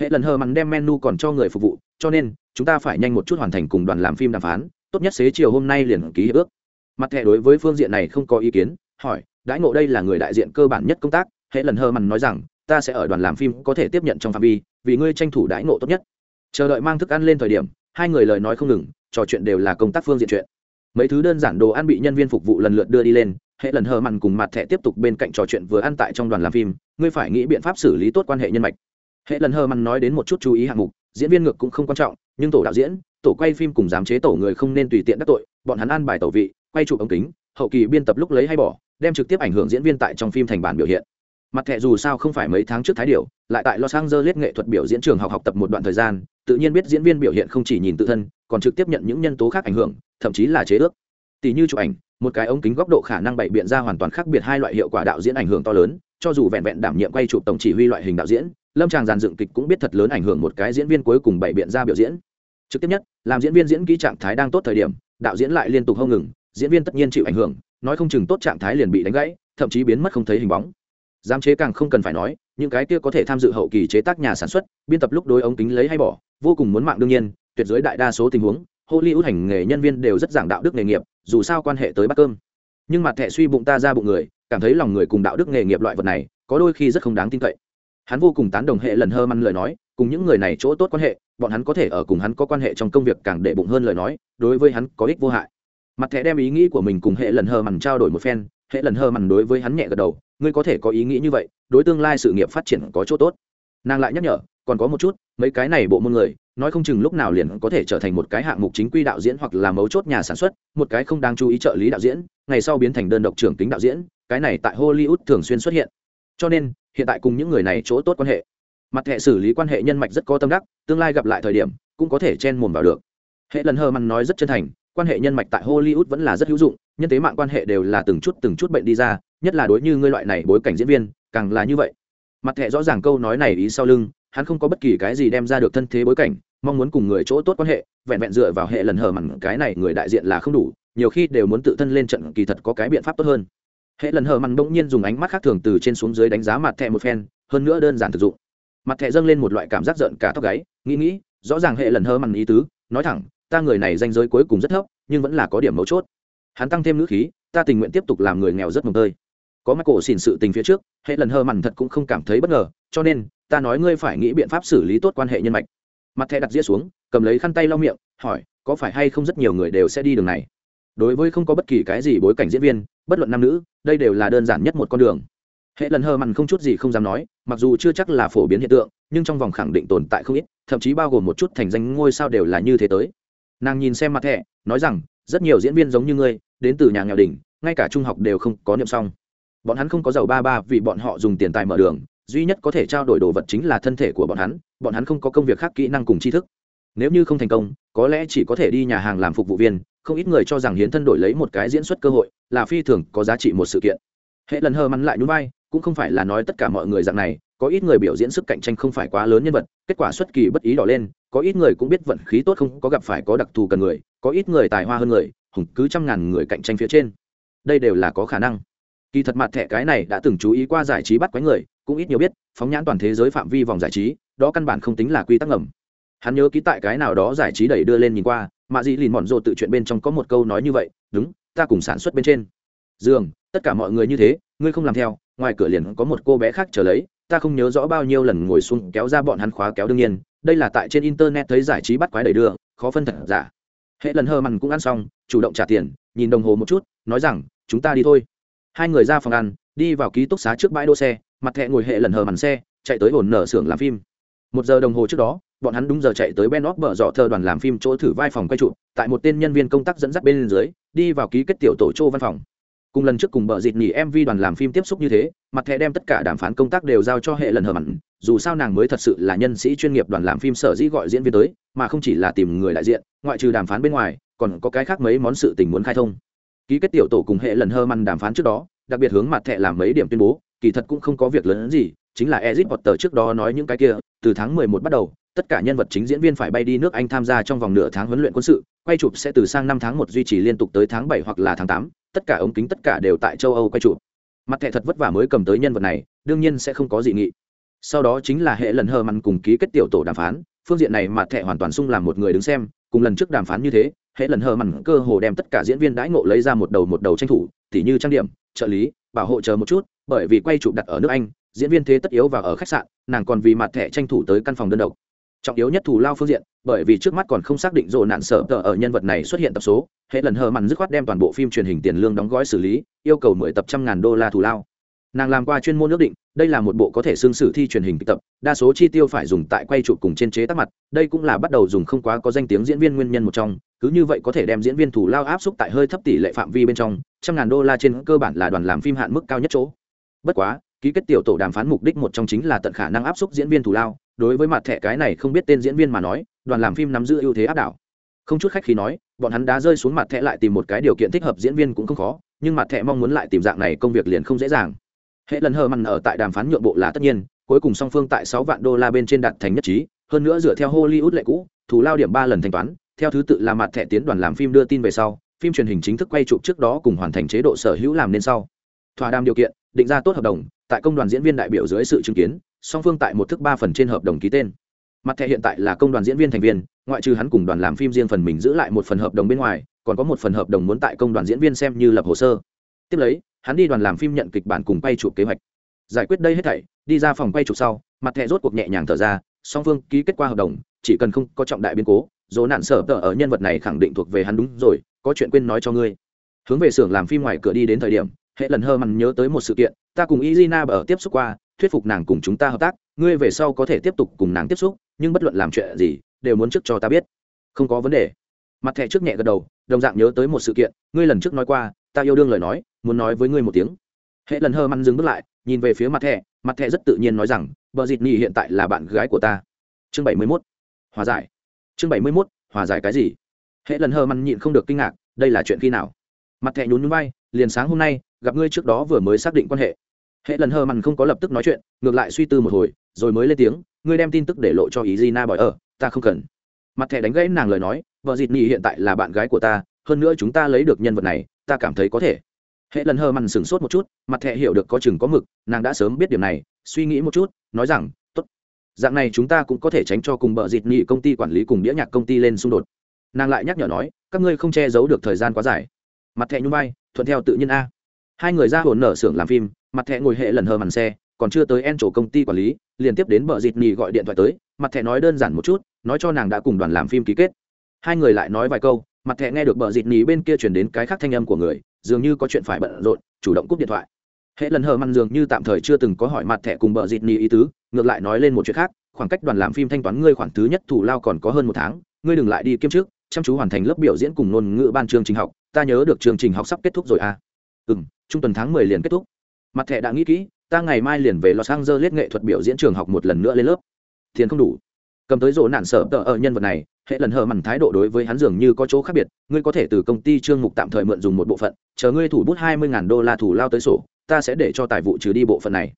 Hệ lần hơ mặn đem menu còn cho người phục vụ, cho nên, chúng ta phải nhanh một chút hoàn thành cùng đoàn làm phim đàm phán, tốt nhất xế chiều hôm nay liền ký hiệp ước. Mặt thẻ đối với phương diện này không có ý kiến, hỏi, đãi ngộ đây là người đại diện cơ bản nhất công tác, hệ lần hơ mặn nói rằng, ta sẽ ở đoàn làm phim có thể tiếp nhận trong phạm vi, vì ngươi tranh thủ đãi ngộ tốt nhất. Chờ đợi mang thức ăn lên thời điểm, hai người lời nói không ngừng, trò chuyện đều là công tác phương diện chuyện. Mấy thứ đơn giản đồ ăn bị nhân viên phục vụ lần lượt đưa đi lên hệ lần hờ mặn cùng mặt thẻ tiếp tục bên cạnh trò chuyện vừa ăn tại trong đoàn làm phim, ngươi phải nghĩ biện pháp xử lý tốt quan hệ nhân mạch. Hệ lần hờ mặn nói đến một chút chú ý hạng mục, diễn viên ngược cũng không quan trọng, nhưng tổ đạo diễn, tổ quay phim cùng giám chế tổ người không nên tùy tiện đắc tội, bọn hắn ăn bài tổ vị, quay chụp ống kính, hậu kỳ biên tập lúc lấy hay bỏ, đem trực tiếp ảnh hưởng diễn viên tại trong phim thành bản biểu hiện. Mặt thẻ dù sao không phải mấy tháng trước thái điều lại tại los angeles nghệ thuật biểu diễn trường học học tập một đoạn thời gian, tự nhiên biết diễn viên biểu hiện không chỉ nhìn tự thân, còn trực tiếp nhận những nhân tố khác ảnh hưởng, thậm chí là chế ước tỷ như chụp ảnh, một cái ống kính góc độ khả năng bày biện ra hoàn toàn khác biệt hai loại hiệu quả đạo diễn ảnh hưởng to lớn, cho dù vẹn vẹn đảm nhiệm quay chụp tổng chỉ huy loại hình đạo diễn, lâm tràng giàn dựng kịch cũng biết thật lớn ảnh hưởng một cái diễn viên cuối cùng bày biện ra biểu diễn. Trực tiếp nhất, làm diễn viên diễn kỹ trạng thái đang tốt thời điểm, đạo diễn lại liên tục không ngừng, diễn viên tất nhiên chịu ảnh hưởng, nói không chừng tốt trạng thái liền bị đánh gãy, thậm chí biến mất không thấy hình bóng. Giám chế càng không cần phải nói, những cái kia có thể tham dự hậu kỳ chế tác nhà sản xuất, biên tập lúc đối ống kính lấy hay bỏ, vô cùng muốn mạng đương nhiên, tuyệt giới đại đa số tình huống, hollywood hành nghề nhân viên đều rất giảng đạo đức nghề nghiệp dù sao quan hệ tới bát cơm. Nhưng mặt thẻ suy bụng ta ra bụng người, cảm thấy lòng người cùng đạo đức nghề nghiệp loại vật này, có đôi khi rất không đáng tin cậy. Hắn vô cùng tán đồng hệ lần hơ măn lời nói, cùng những người này chỗ tốt quan hệ, bọn hắn có thể ở cùng hắn có quan hệ trong công việc càng để bụng hơn lời nói, đối với hắn có ích vô hại. Mặt thẻ đem ý nghĩ của mình cùng hệ lần hơ mằn trao đổi một phen, hệ lần hơ mằn đối với hắn nhẹ gật đầu, ngươi có thể có ý nghĩ như vậy, đối tương lai sự nghiệp phát triển có chỗ tốt. Nàng lại nhắc nhở còn có một chút, mấy cái này bộ môn người, nói không chừng lúc nào liền có thể trở thành một cái hạng mục chính quy đạo diễn hoặc là mấu chốt nhà sản xuất, một cái không đáng chú ý trợ lý đạo diễn, ngày sau biến thành đơn độc trưởng tính đạo diễn, cái này tại hollywood thường xuyên xuất hiện. Cho nên, hiện tại cùng những người này chỗ tốt quan hệ. Mặt hệ xử lý quan hệ nhân mạch rất có tâm đắc, tương lai gặp lại thời điểm, cũng có thể chen mồm vào được. Hệ lần hờ mặn nói rất chân thành, quan hệ nhân mạch tại hollywood vẫn là rất hữu dụng, nhân tế mạng quan hệ đều là từng chút từng chút bệnh đi ra, nhất là đối như ngươi loại này bối cảnh diễn viên, càng là như vậy. Mặt thẻ rõ ràng câu nói này ý sau lưng hắn không có bất kỳ cái gì đem ra được thân thế bối cảnh, mong muốn cùng người chỗ tốt quan hệ, vẹn vẹn dựa vào hệ lần hờ mặn, cái này người đại diện là không đủ, nhiều khi đều muốn tự thân lên trận kỳ thật có cái biện pháp tốt hơn. Hệ lần hờ mặn bỗng nhiên dùng ánh mắt khác thường từ trên xuống dưới đánh giá mặt thẹ một phen, hơn nữa đơn giản thực dụng. Mặt thẹ dâng lên một loại cảm giác giận cả tóc gáy, nghĩ nghĩ, rõ ràng hệ lần hờ mặn ý tứ, nói thẳng, ta người này danh giới cuối cùng rất thấp, nhưng vẫn là có điểm mấu chốt. Hắn tăng thêm ngữ khí, ta tình nguyện tiếp tục làm người nghèo rất mồm tơi có mắt cổ xỉn sự tình phía trước, hệ lần hơ mặn thật cũng không cảm thấy bất ngờ, cho nên, ta nói ngươi phải nghĩ biện pháp xử lý tốt quan hệ nhân mạch. Mặt thẻ đặt dĩa xuống, cầm lấy khăn tay lau miệng, hỏi, có phải hay không rất nhiều người đều sẽ đi đường này? Đối với không có bất kỳ cái gì bối cảnh diễn viên, bất luận nam nữ, đây đều là đơn giản nhất một con đường. Hệ lần hơ mặn không chút gì không dám nói, mặc dù chưa chắc là phổ biến hiện tượng, nhưng trong vòng khẳng định tồn tại không ít, thậm chí bao gồm một chút thành danh ngôi sao đều là như thế tới. Nàng nhìn xem mặt thẻ, nói rằng, rất nhiều diễn viên giống như ngươi, đến từ nhà nghèo đình ngay cả trung học đều không có niệm xong bọn hắn không có giàu ba ba vì bọn họ dùng tiền tài mở đường, duy nhất có thể trao đổi đồ vật chính là thân thể của bọn hắn bọn hắn không có công việc khác kỹ năng cùng tri thức. Nếu như không thành công, có lẽ chỉ có thể đi nhà hàng làm phục vụ viên, không ít người cho rằng hiến thân đổi lấy một cái diễn xuất cơ hội là phi thường có giá trị một sự kiện. Hệ lần hơ mắn lại núi bay cũng không phải là nói tất cả mọi người dạng này, có ít người biểu diễn sức cạnh tranh không phải quá lớn nhân vật, kết quả xuất kỳ bất ý đỏ lên, có ít người cũng biết vận khí tốt không có gặp phải có đặc thù cần người, có ít người tài hoa hơn người, hùng cứ trăm ngàn người cạnh tranh phía trên. Đây đều là có khả năng kỳ thật mặt thẻ cái này đã từng chú ý qua giải trí bắt quái người, cũng ít nhiều biết, phóng nhãn toàn thế giới phạm vi vòng giải trí, đó căn bản không tính là quy tắc ngầm. Hắn nhớ ký tại cái nào đó giải trí đẩy đưa lên nhìn qua, mà dĩ lìn mòn rộ tự chuyện bên trong có một câu nói như vậy, đúng, ta cùng sản xuất bên trên. Dường, tất cả mọi người như thế, ngươi không làm theo, ngoài cửa liền có một cô bé khác trở lấy, ta không nhớ rõ bao nhiêu lần ngồi xuống kéo ra bọn hắn khóa kéo đương nhiên, đây là tại trên internet thấy giải trí bắt quái đẩy đưa, khó phân thật giả. Hệ lần hơ mằn cũng ăn xong, chủ động trả tiền, nhìn đồng hồ một chút, nói rằng, chúng ta đi thôi hai người ra phòng ăn, đi vào ký túc xá trước bãi đỗ xe, mặt thẹ ngồi hệ lần hờ màn xe, chạy tới ổn nở xưởng làm phim. Một giờ đồng hồ trước đó, bọn hắn đúng giờ chạy tới ben óc bở dọ thờ đoàn làm phim chỗ thử vai phòng quay trụ, tại một tên nhân viên công tác dẫn dắt bên dưới, đi vào ký kết tiểu tổ châu văn phòng. Cùng lần trước cùng bờ dịt nỉ mv đoàn làm phim tiếp xúc như thế, mặt thẻ đem tất cả đàm phán công tác đều giao cho hệ lần hờ mặn dù sao nàng mới thật sự là nhân sĩ chuyên nghiệp đoàn làm phim sở dĩ gọi diễn viên tới, mà không chỉ là tìm người đại diện, ngoại trừ đàm phán bên ngoài, còn có cái khác mấy món sự tình muốn khai thông ký kết tiểu tổ cùng hệ lần hơ măn đàm phán trước đó đặc biệt hướng mặt thẻ làm mấy điểm tuyên bố kỳ thật cũng không có việc lớn gì chính là Ezit tờ trước đó nói những cái kia, từ tháng 11 bắt đầu, tất cả nhân vật chính diễn viên phải bay đi nước Anh tham gia trong vòng nửa tháng huấn luyện quân sự, quay chụp sẽ từ sang năm tháng một duy trì liên tục tới tháng 7 hoặc là tháng 8, tất cả ống kính tất cả đều tại châu Âu quay chụp. Mặt thẻ thật vất vả mới cầm tới nhân vật này, đương nhiên sẽ không có gì nghị. Sau đó chính là hệ lần hờ mặn cùng ký kết tiểu tổ đàm phán, phương diện này mặt thẻ hoàn toàn sung làm một người đứng xem, cùng lần trước đàm phán như thế, hệ lần hờ mặn cơ hồ đem tất cả diễn viên đãi ngộ lấy ra một đầu một đầu tranh thủ, tỉ như trang điểm, trợ lý, bảo hộ chờ một chút, bởi vì quay chụp đặt ở nước Anh, diễn viên thế tất yếu và ở khách sạn nàng còn vì mặt thẻ tranh thủ tới căn phòng đơn độc. Trọng yếu nhất thủ lao phương diện bởi vì trước mắt còn không xác định rộ nạn sợ tờ ở nhân vật này xuất hiện tập số hệ lần hờ mặn dứt khoát đem toàn bộ phim truyền hình tiền lương đóng gói xử lý yêu cầu mười tập trăm ngàn đô la thủ lao. Nàng làm qua chuyên môn ước định đây là một bộ có thể xương sử thi truyền hình kịch tập đa số chi tiêu phải dùng tại quay trụ cùng trên chế tác mặt đây cũng là bắt đầu dùng không quá có danh tiếng diễn viên nguyên nhân một trong cứ như vậy có thể đem diễn viên thủ lao áp xúc tại hơi thấp tỷ lệ phạm vi bên trong, trăm ngàn đô la trên cơ bản là đoàn làm phim hạn mức cao nhất chỗ. Bất quá, ký kết tiểu tổ đàm phán mục đích một trong chính là tận khả năng áp suất diễn viên thủ lao, đối với mặt thẻ cái này không biết tên diễn viên mà nói, đoàn làm phim nắm giữ ưu thế áp đảo. Không chút khách khi nói, bọn hắn đã rơi xuống mặt thẻ lại tìm một cái điều kiện thích hợp diễn viên cũng không khó, nhưng mặt thẻ mong muốn lại tìm dạng này công việc liền không dễ dàng. Hệ lần hờ mặn ở tại đàm phán nhượng bộ là tất nhiên, cuối cùng song phương tại sáu vạn đô la bên trên đạt thành nhất trí, hơn nữa dựa theo hollywood lệ cũ, thủ lao điểm ba lần thanh toán theo thứ tự là mặt thẻ tiến đoàn làm phim đưa tin về sau, phim truyền hình chính thức quay chụp trước đó cùng hoàn thành chế độ sở hữu làm nên sau. Thỏa đàm điều kiện, định ra tốt hợp đồng, tại công đoàn diễn viên đại biểu dưới sự chứng kiến, song phương tại một thức ba phần trên hợp đồng ký tên. Mặt thẻ hiện tại là công đoàn diễn viên thành viên, ngoại trừ hắn cùng đoàn làm phim riêng phần mình giữ lại một phần hợp đồng bên ngoài, còn có một phần hợp đồng muốn tại công đoàn diễn viên xem như lập hồ sơ. Tiếp lấy, hắn đi đoàn làm phim nhận kịch bản cùng quay chụp kế hoạch. Giải quyết đây hết thảy, đi ra phòng quay chụp sau, mặt thẻ rốt cuộc nhẹ nhàng thở ra, song phương ký kết qua hợp đồng, chỉ cần không có trọng đại biến cố dỗ nạn sở tờ ở nhân vật này khẳng định thuộc về hắn đúng rồi, có chuyện quên nói cho ngươi. Hướng về xưởng làm phim ngoài cửa đi đến thời điểm, hệ lần hơ mặn nhớ tới một sự kiện, ta cùng izina ở tiếp xúc qua, thuyết phục nàng cùng chúng ta hợp tác, ngươi về sau có thể tiếp tục cùng nàng tiếp xúc, nhưng bất luận làm chuyện gì, đều muốn trước cho ta biết. Không có vấn đề. Mặt thẻ trước nhẹ gật đầu, đồng dạng nhớ tới một sự kiện, ngươi lần trước nói qua, ta yêu đương lời nói, muốn nói với ngươi một tiếng. Hệ lần hơ mặn dừng bước lại, nhìn về phía mặt thẻ mặt thẻ rất tự nhiên nói rằng vợ dịt nhì hiện tại là bạn gái của ta. Chương bảy mươi mốt. Hòa giải chương bảy mươi mốt, hòa giải cái gì? Hệ lần hờ mặn nhịn không được kinh ngạc, đây là chuyện khi nào? Mặt thẻ nhún nhún vai, liền sáng hôm nay, gặp ngươi trước đó vừa mới xác định quan hệ. Hệ lần hờ mặn không có lập tức nói chuyện, ngược lại suy tư một hồi, rồi mới lên tiếng, ngươi đem tin tức để lộ cho ý gì na bỏi ở, ta không cần. Mặt thẻ đánh gãy nàng lời nói, vợ dịt nhì hiện tại là bạn gái của ta, hơn nữa chúng ta lấy được nhân vật này, ta cảm thấy có thể. Hệ lần hờ mặn sửng sốt một chút, mặt thẻ hiểu được có chừng có mực, nàng đã sớm biết điểm này, suy nghĩ một chút, nói rằng dạng này chúng ta cũng có thể tránh cho cùng bờ dịt nhị công ty quản lý cùng đĩa nhạc công ty lên xung đột. Nàng lại nhắc nhở nói, các ngươi không che giấu được thời gian quá dài. Mặt thẹ nhung vai, thuận theo tự nhiên a. Hai người ra hồn nở xưởng làm phim, mặt thẹ ngồi hệ lần hờ màn xe, còn chưa tới en chỗ công ty quản lý, liền tiếp đến bờ dịt nhì gọi điện thoại tới, mặt thẹ nói đơn giản một chút, nói cho nàng đã cùng đoàn làm phim ký kết. Hai người lại nói vài câu, mặt thẹ nghe được bờ dịt nhì bên kia chuyển đến cái khác thanh âm của người, dường như có chuyện phải bận rộn, chủ động cúp điện thoại. Hệ lần hờ màn dường như tạm thời chưa từng có hỏi mặt thẹ cùng bờ dịt nhì ý tứ ngược lại nói lên một chuyện khác, khoảng cách đoàn làm phim thanh toán ngươi khoản thứ nhất thủ lao còn có hơn một tháng, ngươi đừng lại đi kiêm trước chăm chú hoàn thành lớp biểu diễn cùng ngôn ngữ ban chương trình học, ta nhớ được chương trình học sắp kết thúc rồi à. Ừ m trung tuần tháng mười liền kết thúc. Mặt thẻ đã nghĩ kỹ, ta ngày mai liền về los angeles nghệ thuật biểu diễn trường học một lần nữa lên lớp. Tiền không đủ. Cầm tới rỗ nạn sở tờ ở nhân vật này, hệ lần hờ mằn thái độ đối với hắn dường như có chỗ khác biệt, ngươi có thể từ công ty trương mục tạm thời mượn dùng một bộ phận, chờ ngươi thủ bút hai mươi đô la thủ lao tới sổ, ta sẽ để cho tài vụ trừ đi bộ phận này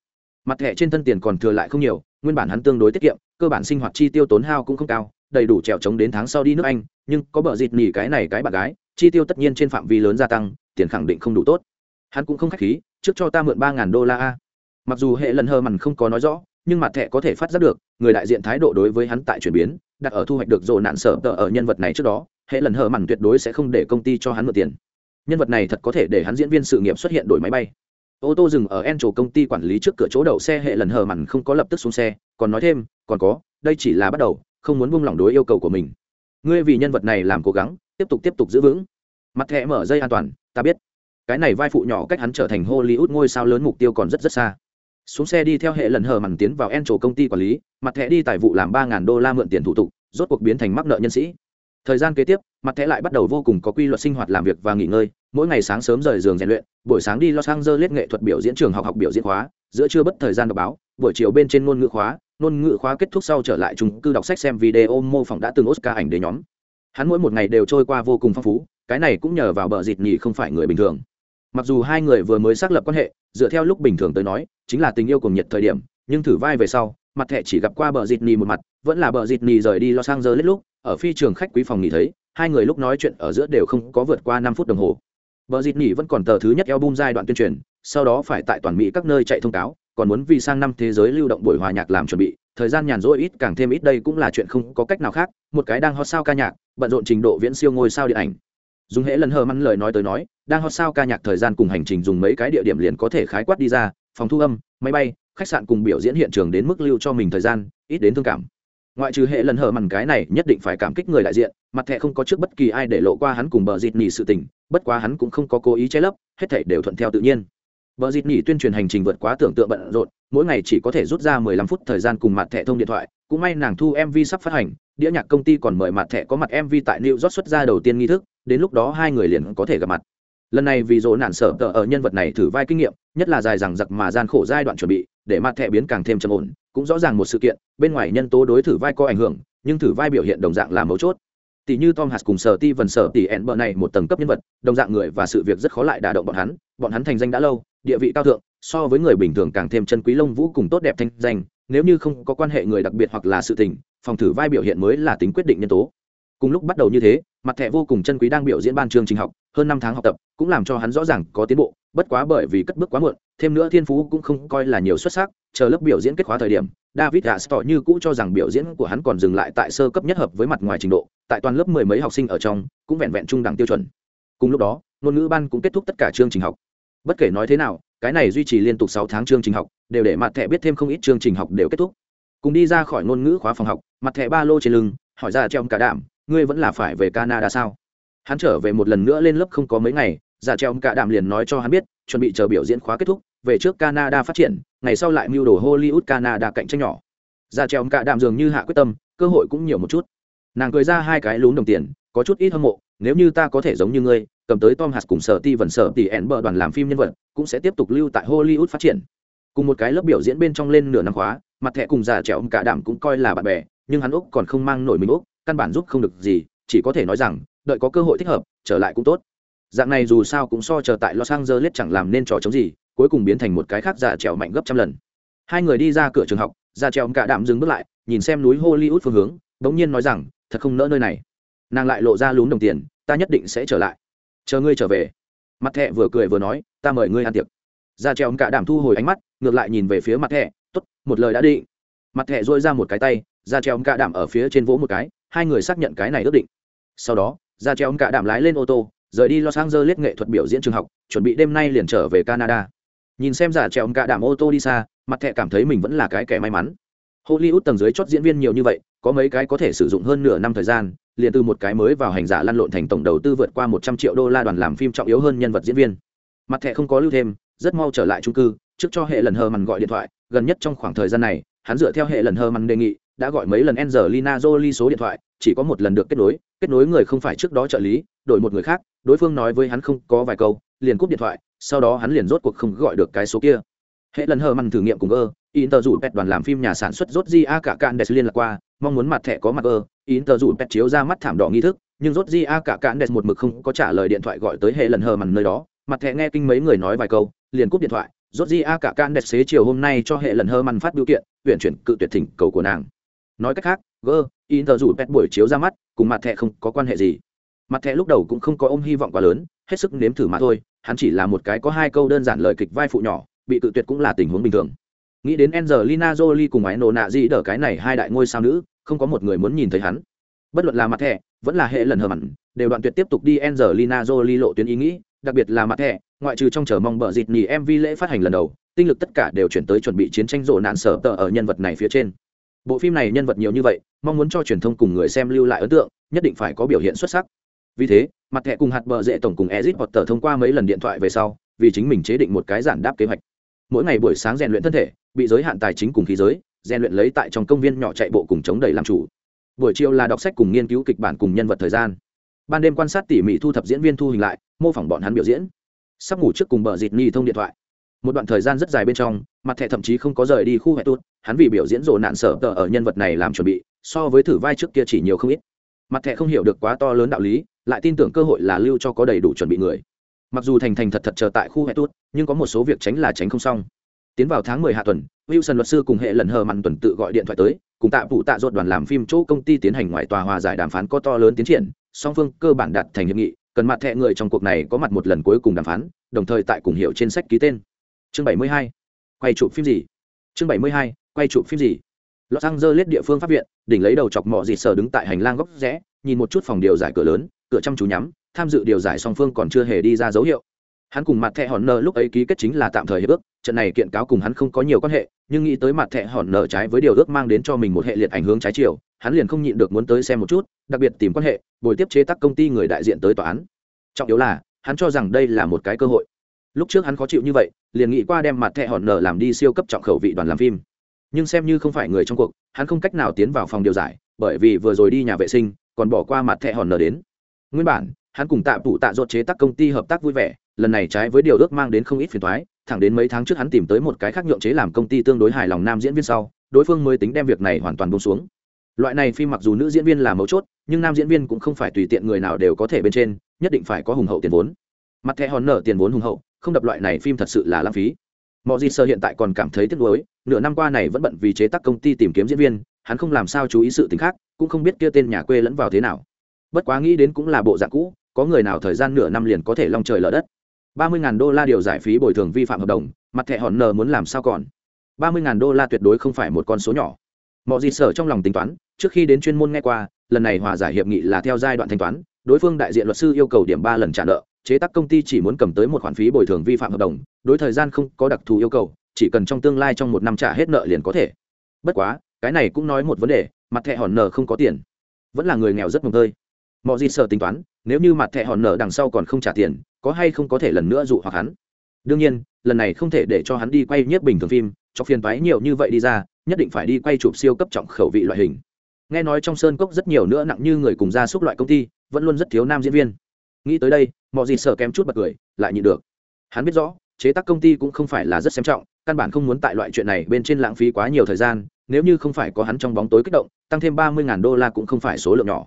mặt thẻ trên thân tiền còn thừa lại không nhiều, nguyên bản hắn tương đối tiết kiệm, cơ bản sinh hoạt chi tiêu tốn hao cũng không cao, đầy đủ trèo trống đến tháng sau đi nước anh, nhưng có bờ dịt nỉ cái này cái bạn gái, chi tiêu tất nhiên trên phạm vi lớn gia tăng, tiền khẳng định không đủ tốt. Hắn cũng không khách khí, trước cho ta mượn ba ngàn đô la a. Mặc dù hệ lần hơ mằn không có nói rõ, nhưng mặt thẻ có thể phát giác được, người đại diện thái độ đối với hắn tại chuyển biến, đặt ở thu hoạch được rộ nạn sở tờ ở nhân vật này trước đó, hệ lần hờ mằn tuyệt đối sẽ không để công ty cho hắn mượn tiền. Nhân vật này thật có thể để hắn diễn viên sự nghiệp xuất hiện đổi máy bay ô tô dừng ở en trổ công ty quản lý trước cửa chỗ đậu xe hệ lần hờ mặn không có lập tức xuống xe, còn nói thêm, còn có, đây chỉ là bắt đầu, không muốn buông lỏng đối yêu cầu của mình. Ngươi vì nhân vật này làm cố gắng, tiếp tục tiếp tục giữ vững. Mặt thẻ mở dây an toàn, ta biết. Cái này vai phụ nhỏ cách hắn trở thành hollywood ngôi sao lớn mục tiêu còn rất rất xa. Xuống xe đi theo hệ lần hờ mặn tiến vào en trổ công ty quản lý, mặt thẻ đi tài vụ làm ba đô la mượn tiền thủ tục, rốt cuộc biến thành mắc nợ nhân sĩ thời gian kế tiếp, mặt thẻ lại bắt đầu vô cùng có quy luật sinh hoạt làm việc và nghỉ ngơi. Mỗi ngày sáng sớm rời giường rèn luyện, buổi sáng đi los angeles nghệ thuật biểu diễn trường học học biểu diễn khóa, giữa trưa bất thời gian đọc báo, buổi chiều bên trên ngôn ngữ khóa, ngôn ngữ khóa kết thúc sau trở lại trung cư đọc sách xem video mô phỏng đã từng oscar ảnh đế nhóm. Hắn mỗi một ngày đều trôi qua vô cùng phong phú, cái này cũng nhờ vào bờ dịt nhì không phải người bình thường. Mặc dù hai người vừa mới xác lập quan hệ, dựa theo lúc bình thường tới nói, chính là tình yêu cùng nhiệt thời điểm, nhưng thử vai về sau, mặt thẻ chỉ gặp qua bờ dịt nhì một mặt, vẫn là bờ dịt nhì rời đi los angeles lúc ở phi trường khách quý phòng nghỉ thấy, hai người lúc nói chuyện ở giữa đều không có vượt qua năm phút đồng hồ. Bờ dịt nghỉ vẫn còn tờ thứ nhất album giai đoạn tuyên truyền, sau đó phải tại toàn mỹ các nơi chạy thông cáo, còn muốn vì sang năm thế giới lưu động buổi hòa nhạc làm chuẩn bị, thời gian nhàn rỗi ít, càng thêm ít đây cũng là chuyện không có cách nào khác, một cái đang hot sao ca nhạc, bận rộn trình độ viễn siêu ngôi sao điện ảnh. Dùng hễ lần hờ mắn lời nói tới nói, đang hot sao ca nhạc thời gian cùng hành trình dùng mấy cái địa điểm liền có thể khái quát đi ra, phòng thu âm, máy bay, khách sạn cùng biểu diễn hiện trường đến mức lưu cho mình thời gian, ít đến thương cảm ngoại trừ hệ lần hờ mằn cái này, nhất định phải cảm kích người đại diện, mặt thẻ không có trước bất kỳ ai để lộ qua hắn cùng bờ dịt nỉ sự tình, bất quá hắn cũng không có cố ý che lấp, hết thảy đều thuận theo tự nhiên. Bờ dịt nỉ tuyên truyền hành trình vượt quá tưởng tượng bận rộn, mỗi ngày chỉ có thể rút ra mười lăm phút thời gian cùng mặt thẻ thông điện thoại, cũng may nàng thu mv sắp phát hành, đĩa nhạc công ty còn mời mặt thẻ có mặt mv tại new york xuất ra đầu tiên nghi thức, đến lúc đó hai người liền có thể gặp mặt. Lần này vì dỗ nạn sở tờ ở nhân vật này thử vai kinh nghiệm, nhất là dài rằng giặc mà gian khổ giai đoạn chuẩn bị để mặt thẻ biến càng thêm trầm ổn, cũng rõ ràng một sự kiện, bên ngoài nhân tố đối thử vai có ảnh hưởng, nhưng thử vai biểu hiện đồng dạng là mấu chốt. Tỷ như tom hạt cùng sở ti vần sở tỷ ẹn bợ này một tầng cấp nhân vật, đồng dạng người và sự việc rất khó lại đả động bọn hắn bọn hắn thành danh đã lâu, địa vị cao thượng, so với người bình thường càng thêm chân quý lông vũ cùng tốt đẹp thanh danh, nếu như không có quan hệ người đặc biệt hoặc là sự tình, phòng thử vai biểu hiện mới là tính quyết định nhân tố cùng lúc bắt đầu như thế, mặt thẻ vô cùng chân quý đang biểu diễn ban chương trình học, hơn năm tháng học tập, cũng làm cho hắn rõ ràng có tiến bộ, bất quá bởi vì cất bước quá muộn, thêm nữa thiên phú cũng không coi là nhiều xuất sắc, chờ lớp biểu diễn kết khóa thời điểm, david astor như cũ cho rằng biểu diễn của hắn còn dừng lại tại sơ cấp nhất hợp với mặt ngoài trình độ, tại toàn lớp mười mấy học sinh ở trong, cũng vẹn vẹn trung đẳng tiêu chuẩn. Cùng lúc đó, ngôn ngữ ban cũng kết thúc tất cả chương trình học. Bất kể nói thế nào, cái này duy trì liên tục sáu tháng chương trình học, đều để mặt thẻ biết thêm không ít chương trình học đều kết thúc. Cùng đi ra khỏi ngôn ngữ khóa phòng học, mặt thẻ ba lô trên lưng, hỏi ra trong cả đảm ngươi vẫn là phải về canada sao? Hắn trở về một lần nữa lên lớp không có mấy ngày dạ giả treo cả đạm liền nói cho hắn biết, chuẩn bị chờ biểu diễn khóa kết thúc, về trước canada phát triển, ngày sau lại mưu đồ hollywood canada cạnh tranh nhỏ. Dạ giả treo cả đạm dường như hạ quyết tâm, cơ hội cũng nhiều một chút. Nàng cười ra hai cái lún đồng tiền, có chút ít hâm mộ, nếu như ta có thể giống như ngươi, cầm tới tom hạt cùng sở ti vần sở tỷ ẻn bờ đoàn làm phim nhân vật, cũng sẽ tiếp tục lưu tại hollywood phát triển. Cùng một cái lớp biểu diễn bên trong lên nửa năm khóa, mặt thẻ cùng già trèo cả đạm cũng coi là bạn bè, nhưng hắn úc còn không mang nổi mình úc căn bản giúp không được gì, chỉ có thể nói rằng, đợi có cơ hội thích hợp, trở lại cũng tốt. Dạng này dù sao cũng so chờ tại los angeles chẳng làm nên trò chống gì, cuối cùng biến thành một cái khác già trèo mạnh gấp trăm lần. Hai người đi ra cửa trường học, già trèo cả đạm dừng bước lại, nhìn xem núi hollywood phương hướng, bỗng nhiên nói rằng, thật không nỡ nơi này. Nàng lại lộ ra lún đồng tiền, ta nhất định sẽ trở lại. Chờ ngươi trở về. Mặt thẹ vừa cười vừa nói, ta mời ngươi ăn tiệc. Ra treo cả đảm thu hồi ánh mắt, ngược lại nhìn về phía mặt thẹ t ố t một lời đã định. Mặt thẹ dôi ra một cái tay ra treo cả đảm ở phía trên vỗ một cái hai người xác nhận cái này ước định. Sau đó, ra treo cả đảm lái lên ô tô, rời đi los angeles nghệ thuật biểu diễn trường học, chuẩn bị đêm nay liền trở về canada. Nhìn xem giả treo cả đảm ô tô đi xa, mặt thẹ cảm thấy mình vẫn là cái kẻ may mắn. Hollywood tầng dưới chót diễn viên nhiều như vậy, có mấy cái có thể sử dụng hơn nửa năm thời gian, liền từ một cái mới vào hành giả lăn lộn thành tổng đầu tư vượt qua một trăm triệu đô la đoàn làm phim trọng yếu hơn nhân vật diễn viên. Mặt thẻ không có lưu thêm, rất mau trở lại trung cư, trước cho hệ lần hờ mằn gọi điện thoại, gần nhất trong khoảng thời gian này hắn dựa theo hệ lần hờ mằn đề nghị đã gọi mấy lần Angelina Jolie số điện thoại, chỉ có một lần được kết nối, kết nối người không phải trước đó trợ lý, đổi một người khác, đối phương nói với hắn không có vài câu, liền cúp điện thoại, sau đó hắn liền rốt cuộc không gọi được cái số kia. Hệ lần hờ mằn thử nghiệm cùng ơ, Inter rủ pet đoàn làm phim nhà sản xuất rốt Di A cả cạn Des liên lạc qua, mong muốn mặt thẻ có mặt ơ, Inter rủ pet chiếu ra mắt thảm đỏ nghi thức, nhưng rốt Di A cả cạn Des một mực không có trả lời điện thoại gọi tới hệ lần hờ mằn nơi đó, mặt thẻ nghe kinh mấy người nói vài câu, liền cúp điện thoại. Rốt Di A cả can đẹp xế chiều hôm nay cho hệ lần hờ mằn phát biểu kiện, tuyển chuyển cự tuyệt thỉnh cầu của nàng. Nói cách khác, G, Inter rủ pet buổi chiếu ra mắt, cùng mặt thẻ không có quan hệ gì. Mặt thẻ lúc đầu cũng không có ôm hy vọng quá lớn, hết sức nếm thử mà thôi, hắn chỉ là một cái có hai câu đơn giản lời kịch vai phụ nhỏ, bị cự tuyệt cũng là tình huống bình thường nghĩ đến Angelina Jolie cùng ái nổ nạ gì đỡ cái này hai đại ngôi sao nữ không có một người muốn nhìn thấy hắn bất luận là mặt thẻ vẫn là hệ lần hờ mặn đều đoạn tuyệt tiếp tục đi Angelina Jolie lộ tuyến ý nghĩ đặc biệt là mặt thẻ, ngoại trừ trong chờ mong bờ dịt nhì MV lễ phát hành lần đầu, tinh lực tất cả đều chuyển tới chuẩn bị chiến tranh rộ nạn sở tờ ở nhân vật này phía trên. Bộ phim này nhân vật nhiều như vậy, mong muốn cho truyền thông cùng người xem lưu lại ấn tượng, nhất định phải có biểu hiện xuất sắc. Vì thế, mặt thẻ cùng hạt bờ rễ tổng cùng ezit potter thông qua mấy lần điện thoại về sau, vì chính mình chế định một cái giản đáp kế hoạch. Mỗi ngày buổi sáng rèn luyện thân thể, bị giới hạn tài chính cùng khí giới, rèn luyện lấy tại trong công viên nhỏ chạy bộ cùng chống đẩy làm chủ. Buổi chiều là đọc sách cùng nghiên cứu kịch bản cùng nhân vật thời gian ban đêm quan sát tỉ mỉ thu thập diễn viên thu hình lại, mô phỏng bọn hắn biểu diễn. Sắp ngủ trước cùng bờ dịt ni thông điện thoại. Một đoạn thời gian rất dài bên trong, mặt thẻ thậm chí không có rời đi khu hệ tốt hắn vì biểu diễn rộ nạn sở tờ ở nhân vật này làm chuẩn bị, so với thử vai trước kia chỉ nhiều không ít. Mặt thẻ không hiểu được quá to lớn đạo lý, lại tin tưởng cơ hội là lưu cho có đầy đủ chuẩn bị người. Mặc dù thành thành thật thật chờ tại khu hệ tốt nhưng có một số việc tránh là tránh không xong. Tiến vào tháng mười hạ tuần, wilson luật sư cùng hệ lần hờ mặn tuần tự gọi điện thoại tới cùng tạ vụ tạ ruột đoàn làm phim chỗ công ty tiến hành ngoại tòa hòa giải đàm phán có to lớn tiến triển, song phương cơ bản đạt thành hiệp nghị, cần mặt thẹ người trong cuộc này có mặt một lần cuối cùng đàm phán, đồng thời tại cùng hiệu trên sách ký tên. Chương bảy mươi hai, quay chụp phim gì? Chương bảy mươi hai, quay chụp phim gì? Lọt xăng dơ lết địa phương pháp viện, đỉnh lấy đầu chọc mọ dịt sờ đứng tại hành lang góc rẽ, nhìn một chút phòng điều giải cửa lớn, cửa chăm chú nhắm, tham dự điều giải song phương còn chưa hề đi ra dấu hiệu. Hắn cùng mặt thẹ hòn nợ lúc ấy ký kết chính là tạm thời hiệp ước trận này kiện cáo cùng hắn không có nhiều quan hệ, nhưng nghĩ tới mặt thẹ hòn nợ trái với điều ước mang đến cho mình một hệ liệt ảnh hướng trái chiều, hắn liền không nhịn được muốn tới xem một chút, đặc biệt tìm quan hệ, bồi tiếp chế tác công ty người đại diện tới tòa án. Trọng yếu là, hắn cho rằng đây là một cái cơ hội. Lúc trước hắn khó chịu như vậy, liền nghĩ qua đem mặt thẹ hòn nợ làm đi siêu cấp trọng khẩu vị đoàn làm phim. Nhưng xem như không phải người trong cuộc, hắn không cách nào tiến vào phòng điều giải, bởi vì vừa rồi đi nhà vệ sinh, còn bỏ qua mặt thẹ hòn nợ đến. Nguyên bản, hắn cùng tạ phụ tạ dột chế tác công ty hợp tác vui vẻ lần này trái với điều ước mang đến không ít phiền toái, thẳng đến mấy tháng trước hắn tìm tới một cái khác nhượng chế làm công ty tương đối hài lòng nam diễn viên sau đối phương mới tính đem việc này hoàn toàn bông xuống. Loại này phim mặc dù nữ diễn viên là mấu chốt nhưng nam diễn viên cũng không phải tùy tiện người nào đều có thể bên trên nhất định phải có hùng hậu tiền vốn. Mặt thẻ hòn nở tiền vốn hùng hậu không đập loại này phim thật sự là lãng phí. Mọi gì sơ hiện tại còn cảm thấy tiếc nuối nửa năm qua này vẫn bận vì chế tác công ty tìm kiếm diễn viên hắn không làm sao chú ý sự t khác cũng không biết kia tên nhà quê lẫn vào thế nào. Bất quá nghĩ đến cũng là bộ dạng cũ có người nào thời gian nửa năm liền có thể long trời lở đất ba mươi đô la điều giải phí bồi thường vi phạm hợp đồng, mặt thẻ hòn nờ muốn làm sao còn? ba mươi đô la tuyệt đối không phải một con số nhỏ. Mọi gì sở trong lòng tính toán, trước khi đến chuyên môn nghe qua, lần này hòa giải hiệp nghị là theo giai đoạn thanh toán, đối phương đại diện luật sư yêu cầu điểm ba lần trả nợ, chế tác công ty chỉ muốn cầm tới một khoản phí bồi thường vi phạm hợp đồng, đối thời gian không có đặc thù yêu cầu, chỉ cần trong tương lai trong một năm trả hết nợ liền có thể. Bất quá, cái này cũng nói một vấn đề, mặt thẻ hòn nợ không có tiền. Vẫn là người nghèo rất mồm hơi. mọi gì sợ tính toán, nếu như mặt thẻ hòn nợ đằng sau còn không trả tiền có hay không có thể lần nữa dụ hoặc hắn. Đương nhiên, lần này không thể để cho hắn đi quay nhiếp bình thường phim, cho phiền toái nhiều như vậy đi ra, nhất định phải đi quay chụp siêu cấp trọng khẩu vị loại hình. Nghe nói trong sơn cốc rất nhiều nữa nặng như người cùng ra xúc loại công ty, vẫn luôn rất thiếu nam diễn viên. Nghĩ tới đây mọi gì sợ kém chút bật cười, lại nhịn được. Hắn biết rõ, chế tác công ty cũng không phải là rất xem trọng, căn bản không muốn tại loại chuyện này bên trên lãng phí quá nhiều thời gian, nếu như không phải có hắn trong bóng tối kích động, tăng thêm ba mươi đô la cũng không phải số lượng nhỏ.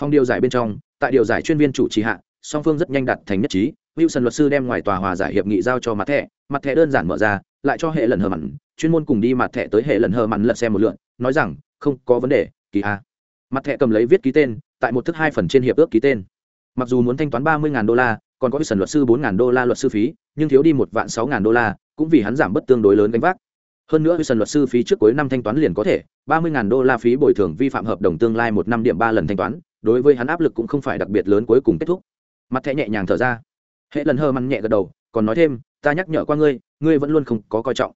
Phong điều giải bên trong, tại điều giải chuyên viên chủ trì hạ song phương rất nhanh đặt thành nhất trí, wilson luật sư đem ngoài tòa hòa giải hiệp nghị giao cho mặt thẻ mặt thẻ đơn giản mở ra, lại cho hệ lần hờ mặn, chuyên môn cùng đi mặt thẻ tới hệ lần hờ mặn lật xem một lượn, nói rằng, không có vấn đề, kỳ a. Mặt thẻ cầm lấy viết ký tên, tại một thức hai phần trên hiệp ước ký tên. Mặc dù muốn thanh toán ba mươi đô la, còn có wilson luật sư bốn đô la luật sư phí, nhưng thiếu đi một vạn sáu đô la, cũng vì hắn giảm bất tương đối lớn gánh vác. Hơn nữa wilson luật sư phí trước cuối năm thanh toán liền có thể, ba mươi đô la phí bồi thường vi phạm hợp đồng tương lai một năm điểm ba lần thanh toán, đối với hắn áp lực cũng không phải đặc biệt lớn cuối cùng kết thúc mặt thẻ nhẹ nhàng thở ra. Hệ lần hơ măn nhẹ gật đầu, còn nói thêm, ta nhắc nhở qua ngươi ngươi vẫn luôn không có coi trọng.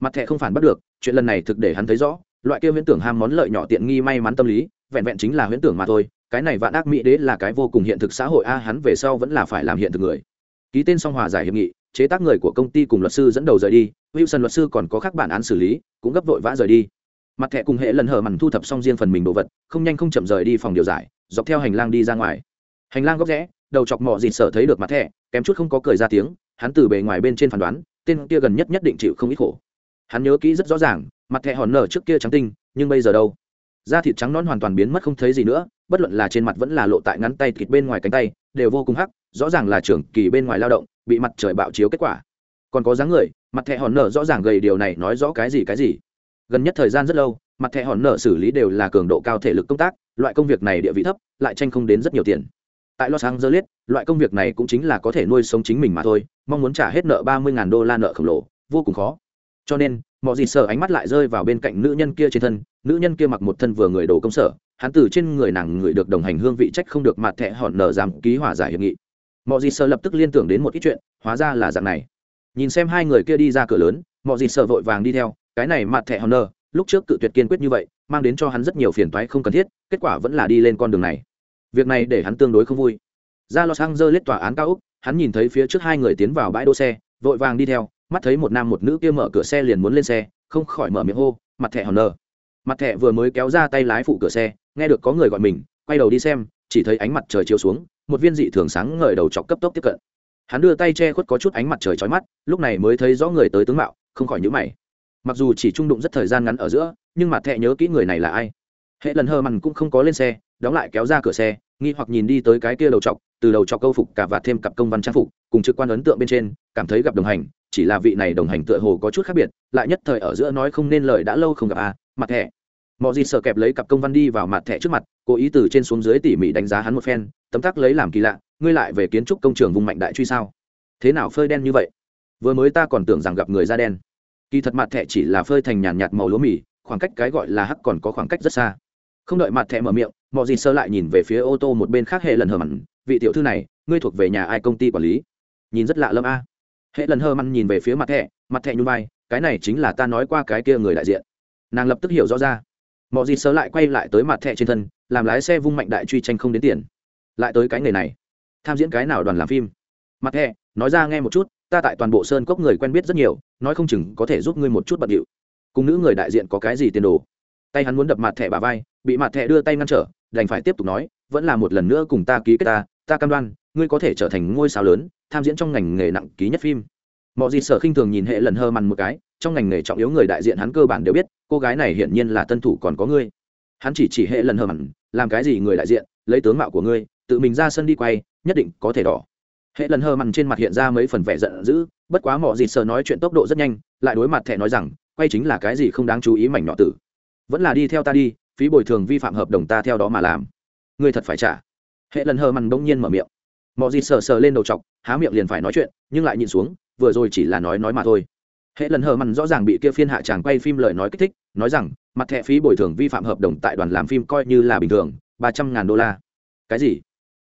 Mặt thẻ không phản bắt được, chuyện lần này thực để hắn thấy rõ, loại kia huyễn tưởng ham món lợi nhỏ tiện nghi may mắn tâm lý, vẹn vẹn chính là huyễn tưởng mà thôi, cái này vạn ác mỹ đế là cái vô cùng hiện thực xã hội a, hắn về sau vẫn là phải làm hiện thực người. Ký tên xong hòa giải hiệp nghị, chế tác người của công ty cùng luật sư dẫn đầu rời đi, wilson luật sư còn có các bản án xử lý, cũng gấp vội vã rời đi. Mặt thẻ cùng hệ lần hờ mằn thu thập xong riêng phần mình đồ vật, không nhanh không chậm rời đi phòng điều giải, dọc theo hành lang đi ra ngoài. Hành lang góc rẽ đầu chọc mọ dịt sở thấy được mặt thẻ, kém chút không có cười ra tiếng, hắn từ bề ngoài bên trên phán đoán, tên kia gần nhất nhất định chịu không ít khổ. Hắn nhớ kỹ rất rõ ràng, mặt thẻ hòn nở trước kia trắng tinh, nhưng bây giờ đâu? Da thịt trắng non hoàn toàn biến mất không thấy gì nữa, bất luận là trên mặt vẫn là lộ tại ngắn tay thịt bên ngoài cánh tay, đều vô cùng hắc, rõ ràng là trưởng kỳ bên ngoài lao động, bị mặt trời bạo chiếu kết quả. Còn có dáng người, mặt thẻ hòn nở rõ ràng gầy điều này nói rõ cái gì cái gì. Gần nhất thời gian rất lâu, mặt thẻ hòn nở xử lý đều là cường độ cao thể lực công tác, loại công việc này địa vị thấp, lại tranh không đến rất nhiều tiền tại los angeles, loại công việc này cũng chính là có thể nuôi sống chính mình mà thôi, mong muốn trả hết nợ ba mươi đô la nợ khổng lồ, vô cùng khó. Cho nên, mọi gì sở ánh mắt lại rơi vào bên cạnh nữ nhân kia trên thân, nữ nhân kia mặc một thân vừa người đồ công sở, hắn từ trên người nàng người được đồng hành hương vị trách không được mặt thẻ hòn nở giảm ký hòa giải hiệp nghị. Mọi gì sở lập tức liên tưởng đến một ít chuyện, hóa ra là dạng này. Nhìn xem hai người kia đi ra cửa lớn, mọi gì sở vội vàng đi theo, cái này mặt thẻ hòn nở, lúc trước cự tuyệt kiên quyết như vậy, mang đến cho hắn rất nhiều phiền toái không cần thiết, kết quả vẫn là đi lên con đường này việc này để hắn tương đối không vui. Ra los angeles tòa án cao úc hắn nhìn thấy phía trước hai người tiến vào bãi đỗ xe, vội vàng đi theo, mắt thấy một nam một nữ kia mở cửa xe liền muốn lên xe, không khỏi mở miệng hô, mặt thẻ hòn nờ mặt thẻ vừa mới kéo ra tay lái phụ cửa xe, nghe được có người gọi mình, quay đầu đi xem, chỉ thấy ánh mặt trời chiếu xuống, một viên dị thường sáng ngời đầu chọc cấp tốc tiếp cận. Hắn đưa tay che khuất có chút ánh mặt trời trói mắt, lúc này mới thấy rõ người tới tướng mạo, không khỏi nhữ mày. Mặc dù chỉ trung đụng rất thời gian ngắn ở giữa, nhưng mặt thẹ nhớ kỹ người này là ai. Hệ lần hờ mằn cũng không có lên xe đóng lại kéo ra cửa xe, nghi hoặc nhìn đi tới cái kia đầu chọc từ đầu chọc câu phục cả và thêm cặp công văn trang phục, cùng trực quan ấn tượng bên trên, cảm thấy gặp đồng hành, chỉ là vị này đồng hành tựa hồ có chút khác biệt, lại nhất thời ở giữa nói không nên lời đã lâu không gặp à mặt thẻ. Mọi gì sợ kẹp lấy cặp công văn đi vào mặt thẻ trước mặt, cố ý từ trên xuống dưới tỉ mỉ đánh giá hắn một phen, tấm tắc lấy làm kỳ lạ, ngươi lại về kiến trúc công trường vùng mạnh đại truy sao? Thế nào phơi đen như vậy? Vừa mới ta còn tưởng rằng gặp người da đen. Kỳ thật mặt thẻ chỉ là phơi thành nhàn nhạt màu lúa mì, khoảng cách cái gọi là hắc còn có khoảng cách rất xa. Không đợi mặt thẻ mở miệng mọi gì sơ lại nhìn về phía ô tô một bên khác hệ lần hờ mặn, vị tiểu thư này, ngươi thuộc về nhà ai công ty quản lý? Nhìn rất lạ lâm a. Hệ lần hờ mặn nhìn về phía mặt thẻ mặt thẻ nhún vai, cái này chính là ta nói qua cái kia người đại diện. Nàng lập tức hiểu rõ ra. Mọi gì sơ lại quay lại tới mặt thẻ trên thân, làm lái xe vung mạnh đại truy tranh không đến tiền. Lại tới cái nghề này. Tham diễn cái nào đoàn làm phim? Mặt thẻ, nói ra nghe một chút, ta tại toàn bộ sơn cốc người quen biết rất nhiều, nói không chừng có thể giúp ngươi một chút bận điệu. Cùng nữ người đại diện có cái gì tiền đồ? Tay hắn muốn đập mặt thẻ bà vai, bị mặt thẻ đưa tay ngăn trở đành phải tiếp tục nói, vẫn là một lần nữa cùng ta ký kết ta ta cam đoan, ngươi có thể trở thành ngôi sao lớn, tham diễn trong ngành nghề nặng ký nhất phim. Mọi gì sở khinh thường nhìn hệ lần hơ mằn một cái, trong ngành nghề trọng yếu người đại diện hắn cơ bản đều biết, cô gái này hiển nhiên là tân thủ còn có ngươi. Hắn chỉ chỉ hệ lần hơ mằn làm cái gì người đại diện, lấy tướng mạo của ngươi, tự mình ra sân đi quay, nhất định có thể đỏ. Hệ lần hơ mằn trên mặt hiện ra mấy phần vẻ giận dữ, bất quá mọi gì sở nói chuyện tốc độ rất nhanh, lại đối mặt thẻ nói rằng, quay chính là cái gì không đáng chú ý mảnh nọ tử. Vẫn là đi theo ta đi phí bồi thường vi phạm hợp đồng ta theo đó mà làm. Ngươi thật phải trả. Hệ lần hờ mằn bỗng nhiên mở miệng. Mọi gì sờ sờ lên đầu chọc, há miệng liền phải nói chuyện, nhưng lại nhìn xuống, vừa rồi chỉ là nói nói mà thôi. Hệ lần hờ mằn rõ ràng bị kia phiên hạ chàng quay phim lời nói kích thích, nói rằng, mặt thẻ phí bồi thường vi phạm hợp đồng tại đoàn làm phim coi như là bình thường, ba trăm ngàn đô la. Cái gì?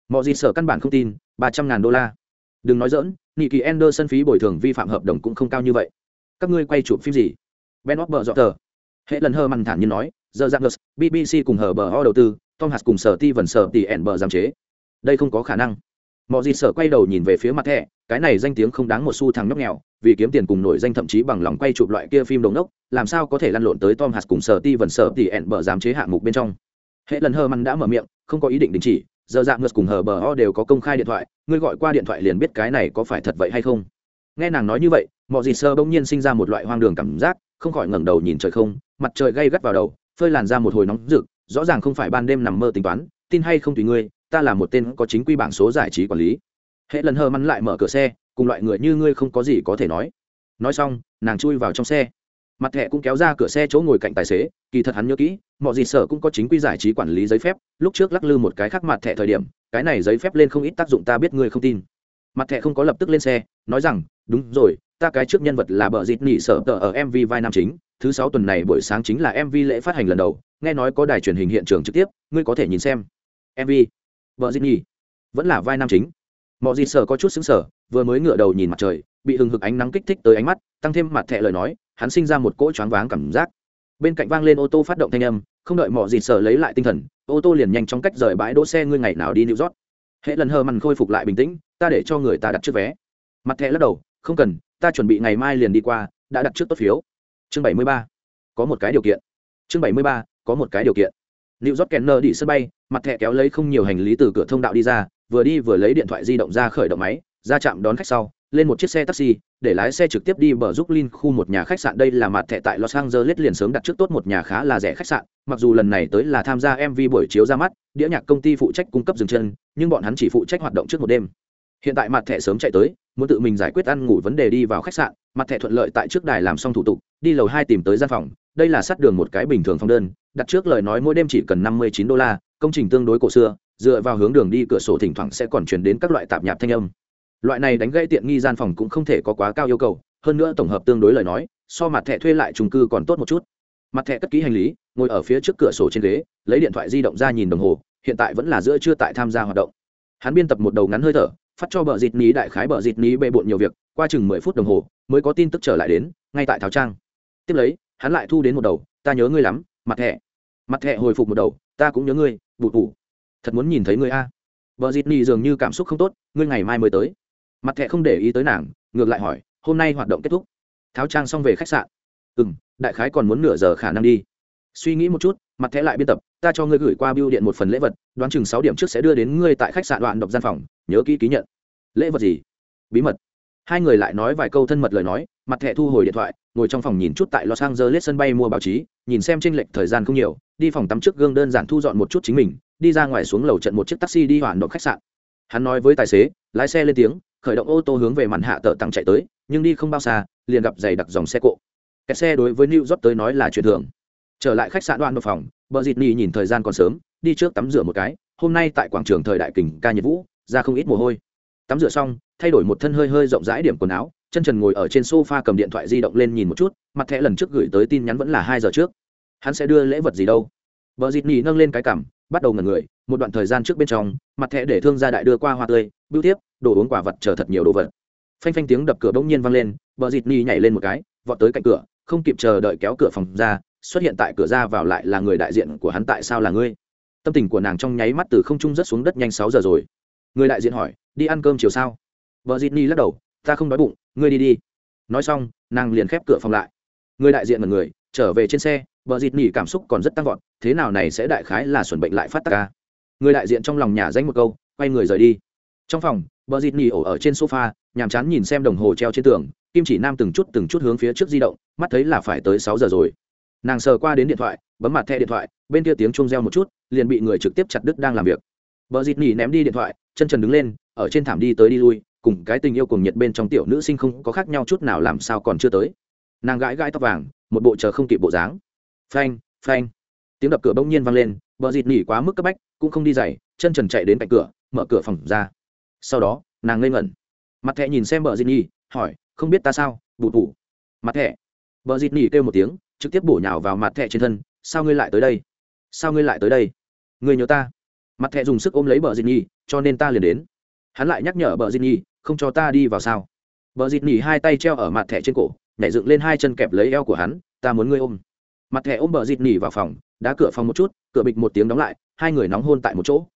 Mọi gì sở căn bản không tin, ba trăm ngàn đô la. Đừng nói dỡn nghị kỳ ender sân phí bồi thường vi phạm hợp đồng cũng không cao như vậy. Các ngươi quay chụp phim gì? Ben Walker bờ tờ. Hệ lần hờ mằn thản nhiên nói giờ dạng ngược bbc cùng hờ bờ ho đầu tư, tom hạt cùng sở ti vần sở tỉ ẻn bờ giam chế. Đây không có khả năng. Mọi gì sở quay đầu nhìn về phía mặt thẻ, cái này danh tiếng không đáng một xu thằng nhóc nghèo, vì kiếm tiền cùng nổi danh thậm chí bằng lòng quay chụp loại kia phim đồng đốc làm sao có thể lăn lộn tới tom hạt cùng sở ti vần sở tỉ ẻn bờ giám chế hạng mục bên trong. Hệ lần hơ măn đã mở miệng, không có ý định đình chỉ, giờ dạng ngược cùng hờ bờ ho đều có công khai điện thoại, ngươi gọi qua điện thoại liền biết cái này có phải thật vậy hay không. Nghe nàng nói như vậy mọi gì sơ bỗng nhiên sinh ra một loại hoang đường cảm giác, không khỏi ngẩng đầu nhìn trời không, mặt trời gay gắt vào đầu phơi làn ra một hồi nóng rực, rõ ràng không phải ban đêm nằm mơ tính toán, tin hay không tùy ngươi, ta là một tên có chính quy bảng số giải trí quản lý. Hệ lần hờ mắn lại mở cửa xe, cùng loại người như ngươi không có gì có thể nói. Nói xong, nàng chui vào trong xe. Mặt thẻ cũng kéo ra cửa xe chỗ ngồi cạnh tài xế, kỳ thật hắn nhớ kỹ, mọi gì sở cũng có chính quy giải trí quản lý giấy phép, lúc trước lắc lư một cái khác mặt thẻ thời điểm, cái này giấy phép lên không ít tác dụng ta biết ngươi không tin. Mặt thẻ không có lập tức lên xe, nói rằng, đúng rồi, ta cái trước nhân vật là bờ dịt nỉ sở tờ ở mv vai nam chính thứ sáu tuần này buổi sáng chính là mv lễ phát hành lần đầu, nghe nói có đài truyền hình hiện trường trực tiếp, ngươi có thể nhìn xem. Mv vợ dịt nhi? Vẫn là vai nam chính. Mọi gì sở có chút xứng sở vừa mới ngựa đầu nhìn mặt trời, bị hừng hực ánh nắng kích thích tới ánh mắt, tăng thêm mặt thẹ lời nói, hắn sinh ra một cỗ choáng váng cảm giác. Bên cạnh vang lên ô tô phát động thanh âm, không đợi mọi gì sở lấy lại tinh thần, ô tô liền nhanh chóng cách rời bãi đỗ xe ngươi ngày nào đi new york. Hệ lần hờ mằn khôi phục lại bình tĩnh, ta để cho người ta đặt trước vé. Mặt thẹ lắc đầu, không cần, ta chuẩn bị ngày mai liền đi qua, đã đặt trước tốt phiếu chương bảy mươi ba. Có một cái điều kiện. Chương bảy mươi ba có một cái điều kiện. Lưu Rót Kèn Nơ đi sân bay, mặt thẻ kéo lấy không nhiều hành lý từ cửa thông đạo đi ra, vừa đi vừa lấy điện thoại di động ra khởi động máy, ra trạm đón khách sau, lên một chiếc xe taxi, để lái xe trực tiếp đi bờ Brooklyn khu một nhà khách sạn. Đây là mặt thẻ tại Los Angeles liền sớm đặt trước tốt một nhà khá là rẻ khách sạn, mặc dù lần này tới là tham gia MV buổi chiếu ra mắt, đĩa nhạc công ty phụ trách cung cấp dừng chân, nhưng bọn hắn chỉ phụ trách hoạt động trước một đêm. Hiện tại mặt thẻ sớm chạy tới, muốn tự mình giải quyết ăn ngủ vấn đề đi vào khách sạn, mặt thẻ thuận lợi tại trước đài làm xong thủ tục, đi lầu hai tìm tới gian phòng, đây là sát đường một cái bình thường phòng đơn, đặt trước lời nói mỗi đêm chỉ cần năm mươi chín đô la, công trình tương đối cổ xưa, dựa vào hướng đường đi cửa sổ thỉnh thoảng sẽ còn truyền đến các loại tạp nhạp thanh âm. Loại này đánh gãy tiện nghi gian phòng cũng không thể có quá cao yêu cầu, hơn nữa tổng hợp tương đối lời nói, so mặt thẻ thuê lại trung cư còn tốt một chút. Mặt thẻ cất kỹ hành lý, ngồi ở phía trước cửa sổ trên ghế, lấy điện thoại di động ra nhìn đồng hồ, hiện tại vẫn là giữa trưa tại tham gia hoạt động. Hắn biên tập một đầu ngắn hơi thở, phát cho bờ dịt ní đại khái bờ dịt ní bề bộn nhiều việc, qua chừng mười phút đồng hồ mới có tin tức trở lại đến, ngay tại tháo trang. Tiếp lấy, hắn lại thu đến một đầu, ta nhớ ngươi lắm, mặt thẹ mặt thẹ hồi phục một đầu ta cũng nhớ ngươi bụt bụ thật muốn nhìn thấy ngươi a. Vợ dịt nỉ dường như cảm xúc không tốt ngươi ngày mai mới tới. Mặt thẹ không để ý tới nàng ngược lại hỏi hôm nay hoạt động kết thúc? Tháo trang xong về khách sạn. Ừ m đại khái còn muốn nửa giờ khả năng đi. Suy nghĩ một chút mặt thẹ lại biên tập ta cho ngươi gửi qua bưu điện một phần lễ vật, đoán chừng sáu điểm trước sẽ đưa đến ngươi tại khách sạn đoạn độc gian phòng, nhớ kỹ ký nhận. Lễ vật gì? Bí mật. Hai người lại nói vài câu thân mật lời nói, mặt thẻ thu hồi điện thoại, ngồi trong phòng nhìn chút tại los angeles sân bay mua báo chí, nhìn xem tranh lệch thời gian không nhiều, đi phòng tắm trước gương đơn giản thu dọn một chút chính mình, đi ra ngoài xuống lầu trận một chiếc taxi đi hoàn động khách sạn. Hắn nói với tài xế, lái xe lên tiếng, khởi động ô tô hướng về màn hạ tờ tăng chạy tới, nhưng đi không bao xa, liền gặp dày đặc dòng xe cộ. Kẹt xe đối với new york tới nói là chuyện thường trở lại khách sạn đoan một phòng, bờ dịt nỉ nhìn thời gian còn sớm, đi trước tắm rửa một cái. Hôm nay tại quảng trường thời đại kình ca nhiệt vũ, ra không ít mồ hôi. Tắm rửa xong, thay đổi một thân hơi hơi rộng rãi điểm quần áo, chân trần ngồi ở trên sofa cầm điện thoại di động lên nhìn một chút, mặt thẻ lần trước gửi tới tin nhắn vẫn là hai giờ trước. Hắn sẽ đưa lễ vật gì đâu? Vợ dịt nỉ nâng lên cái cảm bắt đầu ngần người, một đoạn thời gian trước bên trong, mặt thẻ để thương gia đại đưa qua hoa tươi, bưu tiếp đồ uống quả vật chờ thật nhiều đồ vật. Phanh phanh tiếng đập cửa bỗng nhiên vang lên vợ dịt nỉ nhảy lên một cái, vọt tới cạnh cửa, không kịp chờ đợi kéo cửa phòng ra xuất hiện tại cửa ra vào lại là người đại diện của hắn tại sao là ngươi? Tâm tình của nàng trong nháy mắt từ không trung rất xuống đất nhanh sáu giờ rồi. Người đại diện hỏi, đi ăn cơm chiều sao? Vợ dịt ni lắc đầu, ta không đói bụng, ngươi đi đi. Nói xong, nàng liền khép cửa phòng lại. Người đại diện mật người, trở về trên xe, vợ dịt ni cảm xúc còn rất tăng vọt, thế nào này sẽ đại khái là xuẩn bệnh lại phát tắc ca? Người đại diện trong lòng nhà danh một câu, quay người rời đi. Trong phòng, vợ dịt ni ổ ở trên sofa, nhàm chán nhìn xem đồng hồ treo trên tường, kim chỉ nam từng chút từng chút hướng phía trước di động, mắt thấy là phải tới sáu giờ rồi nàng sờ qua đến điện thoại, bấm mặt thẻ điện thoại, bên kia tiếng chuông reo một chút, liền bị người trực tiếp chặt đứt đang làm việc. Vợ dịt nỉ ném đi điện thoại, chân trần đứng lên, ở trên thảm đi tới đi lui, cùng cái tình yêu cùng nhiệt bên trong tiểu nữ sinh không có khác nhau chút nào làm sao còn chưa tới. Nàng gãi gãi tóc vàng, một bộ chờ không kịp bộ dáng. Phanh phanh. Tiếng đập cửa bỗng nhiên vang lên vợ dịt nỉ quá mức cấp bách, cũng không đi dày chân trần chạy đến cạnh cửa, mở cửa phòng ra. Sau đó, nàng ngây ngẩn. Mặt thẹ nhìn xem vợ dịt nỉ, hỏi, không biết ta sao, bụt bụ mặt thẹ vợ dịt nỉ kêu một tiếng trực tiếp bổ nhào vào mặt thẹ trên thân, sao ngươi lại tới đây? Sao ngươi lại tới đây? Ngươi nhớ ta. Mặt thẹ dùng sức ôm lấy bờ dịt nhi cho nên ta liền đến. Hắn lại nhắc nhở bờ dịt nhi không cho ta đi vào sao? Bờ dịt nhi hai tay treo ở mặt thẹ trên cổ, nhảy dựng lên hai chân kẹp lấy eo của hắn, ta muốn ngươi ôm. Mặt thẹ ôm bờ dịt nhi vào phòng, đá cửa phòng một chút, cửa bịch một tiếng đóng lại, hai người nóng hôn tại một chỗ.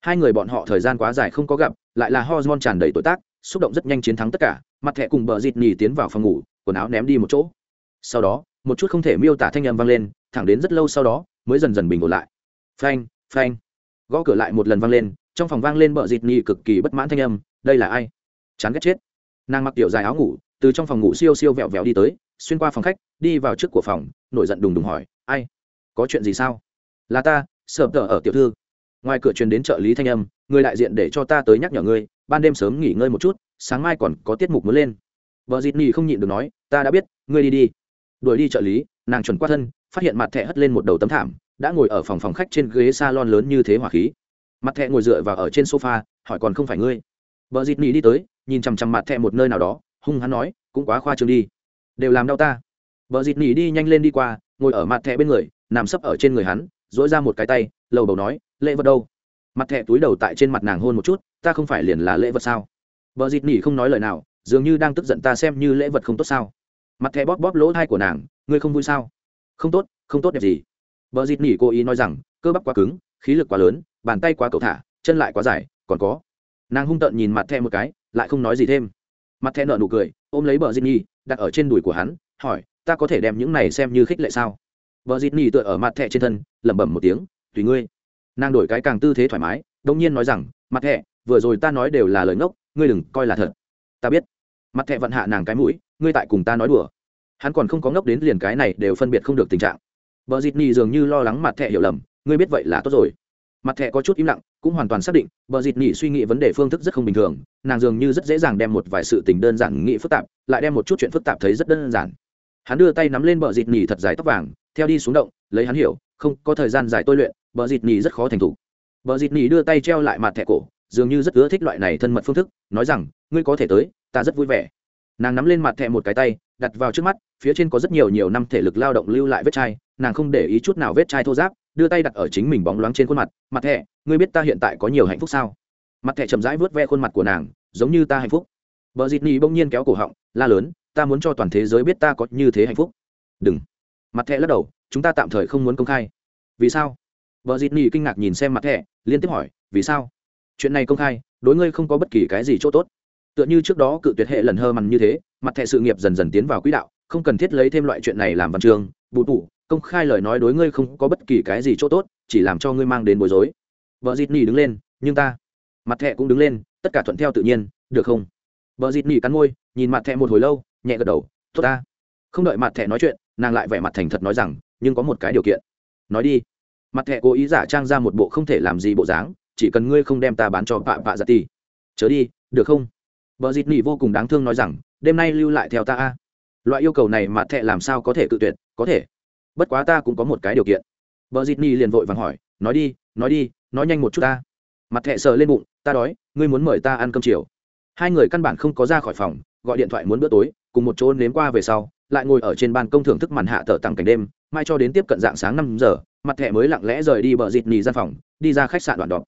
Hai người bọn họ thời gian quá dài không có gặp, lại là hormone tràn đầy tuổi tác, xúc động rất nhanh chiến thắng tất cả. Mặt thẹ cùng bờ dịt nhi tiến vào phòng ngủ, quần áo ném đi một chỗ. Sau đó một chút không thể miêu tả thanh âm vang lên, thẳng đến rất lâu sau đó, mới dần dần bình ổn lại. Phanh phanh. Gõ cửa lại một lần vang lên, trong phòng vang lên bờ dịt nhi cực kỳ bất mãn thanh âm, đây là ai? Chán ghét chết. Nàng mặc kiểu dài áo ngủ, từ trong phòng ngủ siêu siêu vẹo vẹo đi tới, xuyên qua phòng khách, đi vào trước của phòng, nổi giận đùng đùng hỏi, ai? Có chuyện gì sao? Là ta, sợ tờ ở tiểu thư. Ngoài cửa truyền đến trợ lý thanh âm, người đại diện để cho ta tới nhắc nhở ngươi, ban đêm sớm nghỉ ngơi một chút, sáng mai còn có tiết mục mới lên. Vợ dịt nỉ không nhịn được nói, ta đã biết, ngươi đi đi đuổi đi trợ lý, nàng chuẩn qua thân, phát hiện mặt thẹ hất lên một đầu tấm thảm, đã ngồi ở phòng phòng khách trên ghế s a lon lớn như thế hỏa khí. Mặt thẹ ngồi dựa vào ở trên sofa, hỏi còn không phải ngươi? Vợ dịt nỉ đi tới, nhìn chằm chằm mặt thẹ một nơi nào đó, hung hắn nói, cũng quá khoa trương đi. Đều làm đau ta. Vợ dịt nỉ đi nhanh lên đi qua, ngồi ở mặt thẹ bên người, nằm sấp ở trên người hắn dỗi ra một cái tay, lầu bầu nói, lễ vật đâu? Mặt thẹ túi đầu tại trên mặt nàng hôn một chút, ta không phải liền là lễ vật sao? Vợ dịt nỉ không nói lời nào, dường như đang tức giận ta xem như lễ vật không tốt sao mặt thẻ bóp bóp lỗ thai của nàng, ngươi không vui sao? Không tốt không tốt đẹp gì. Vợ dịt nỉ cố ý nói rằng, cơ bắp quá cứng, khí lực quá lớn, bàn tay quá cầu thả, chân lại quá dài, còn có. Nàng hung tợn nhìn mặt thẻ một cái, lại không nói gì thêm. Mặt thẻ nợ nụ cười, ôm lấy bờ dịt nỉ, đặt ở trên đùi của hắn, hỏi, ta có thể đem những này xem như khích lệ sao? Vợ dịt nỉ tựa ở mặt thẻ trên thân, lẩm bẩm một tiếng, tùy ngươi. Nàng đổi cái càng tư thế thoải mái đông nhiên nói rằng, mặt thẻ, vừa rồi ta nói đều là lời ngốc, ngươi đừng coi là thật. Ta biết. Mặt thẻ vận hạ nàng cái mũi, ngươi tại cùng ta nói đùa hắn còn không có ngốc đến liền cái này đều phân biệt không được tình trạng. Vợ dịt nỉ dường như lo lắng mặt thẹ hiểu lầm, ngươi biết vậy là tốt rồi. Mặt thẹ có chút im lặng, cũng hoàn toàn xác định vợ dịt nỉ suy nghĩ vấn đề phương thức rất không bình thường, nàng dường như rất dễ dàng đem một vài sự tình đơn giản nghĩ phức tạp, lại đem một chút chuyện phức tạp thấy rất đơn giản. Hắn đưa tay nắm lên bờ dịt nỉ thật dài tóc vàng, theo đi xuống động, lấy hắn hiểu, không có thời gian dài tôi luyện, bờ dịt nỉ rất khó thành thủ. bờ dịt nỉ đưa tay treo lại mặt thẻ cổ, dường như rất ưa thích loại này thân mật phương thức, nói rằng, ngươi có thể tới, ta rất vui vẻ. Nàng nắm lên mặt thẹ một cái tay đặt vào trước mắt, phía trên có rất nhiều nhiều năm thể lực lao động lưu lại vết chai, nàng không để ý chút nào vết chai thô giáp đưa tay đặt ở chính mình bóng loáng trên khuôn mặt mặt thẹ ngươi biết ta hiện tại có nhiều hạnh phúc sao? Mặt thẹ chậm rãi vớt ve khuôn mặt của nàng, giống như ta hạnh phúc. Vợ dịt nỉ bỗng nhiên kéo cổ họng, la lớn, ta muốn cho toàn thế giới biết ta có như thế hạnh phúc. Đừng. Mặt thẹ lắc đầu, chúng ta tạm thời không muốn công khai. Vì sao? Vợ dịt nỉ kinh ngạc nhìn xem mặt thẹ liên tiếp hỏi, vì sao? Chuyện này công khai, đối ngươi không có bất kỳ cái gì chỗ tốt. Tựa như trước đó cự tuyệt hệ lần hơ mằn như thế mặt thẻ sự nghiệp dần dần tiến vào quỹ đạo, không cần thiết lấy thêm loại chuyện này làm văn trường bù tủ công khai lời nói đối ngươi không có bất kỳ cái gì chỗ tốt, chỉ làm cho ngươi mang đến bối rối. Vợ dịt nỉ đứng lên, nhưng ta. Mặt thẻ cũng đứng lên, tất cả thuận theo tự nhiên, được không? Vợ dịt nỉ cắn môi, nhìn mặt thẻ một hồi lâu, nhẹ gật đầu, tốt ta. Không đợi mặt thẻ nói chuyện, nàng lại vẻ mặt thành thật nói rằng, nhưng có một cái điều kiện. Nói đi. Mặt thẻ cố ý giả trang ra một bộ không thể làm gì bộ dáng, chỉ cần ngươi không đem ta bán cho vạ vạ dạ giặt ti chớ đi, được không? Vợ dịt nỉ vô cùng đáng thương nói rằng đêm nay lưu lại theo ta a. Loại yêu cầu này mặt thẹ làm sao có thể cự tuyệt, có thể. Bất quá ta cũng có một cái điều kiện. Vợ dịt ni liền vội vàng hỏi, nói đi nói đi, nói nhanh một chút ta. Mặt thẹ sờ lên bụng, ta đói, ngươi muốn mời ta ăn cơm chiều. Hai người căn bản không có ra khỏi phòng, gọi điện thoại muốn bữa tối, cùng một chỗ nếm qua về sau, lại ngồi ở trên ban công thưởng thức màn hạ tờ tặng cảnh đêm, mai cho đến tiếp cận dạng sáng năm giờ, mặt thẻ mới lặng lẽ rời đi bờ dịt nhì gian phòng, đi ra khách sạn đoạn đọc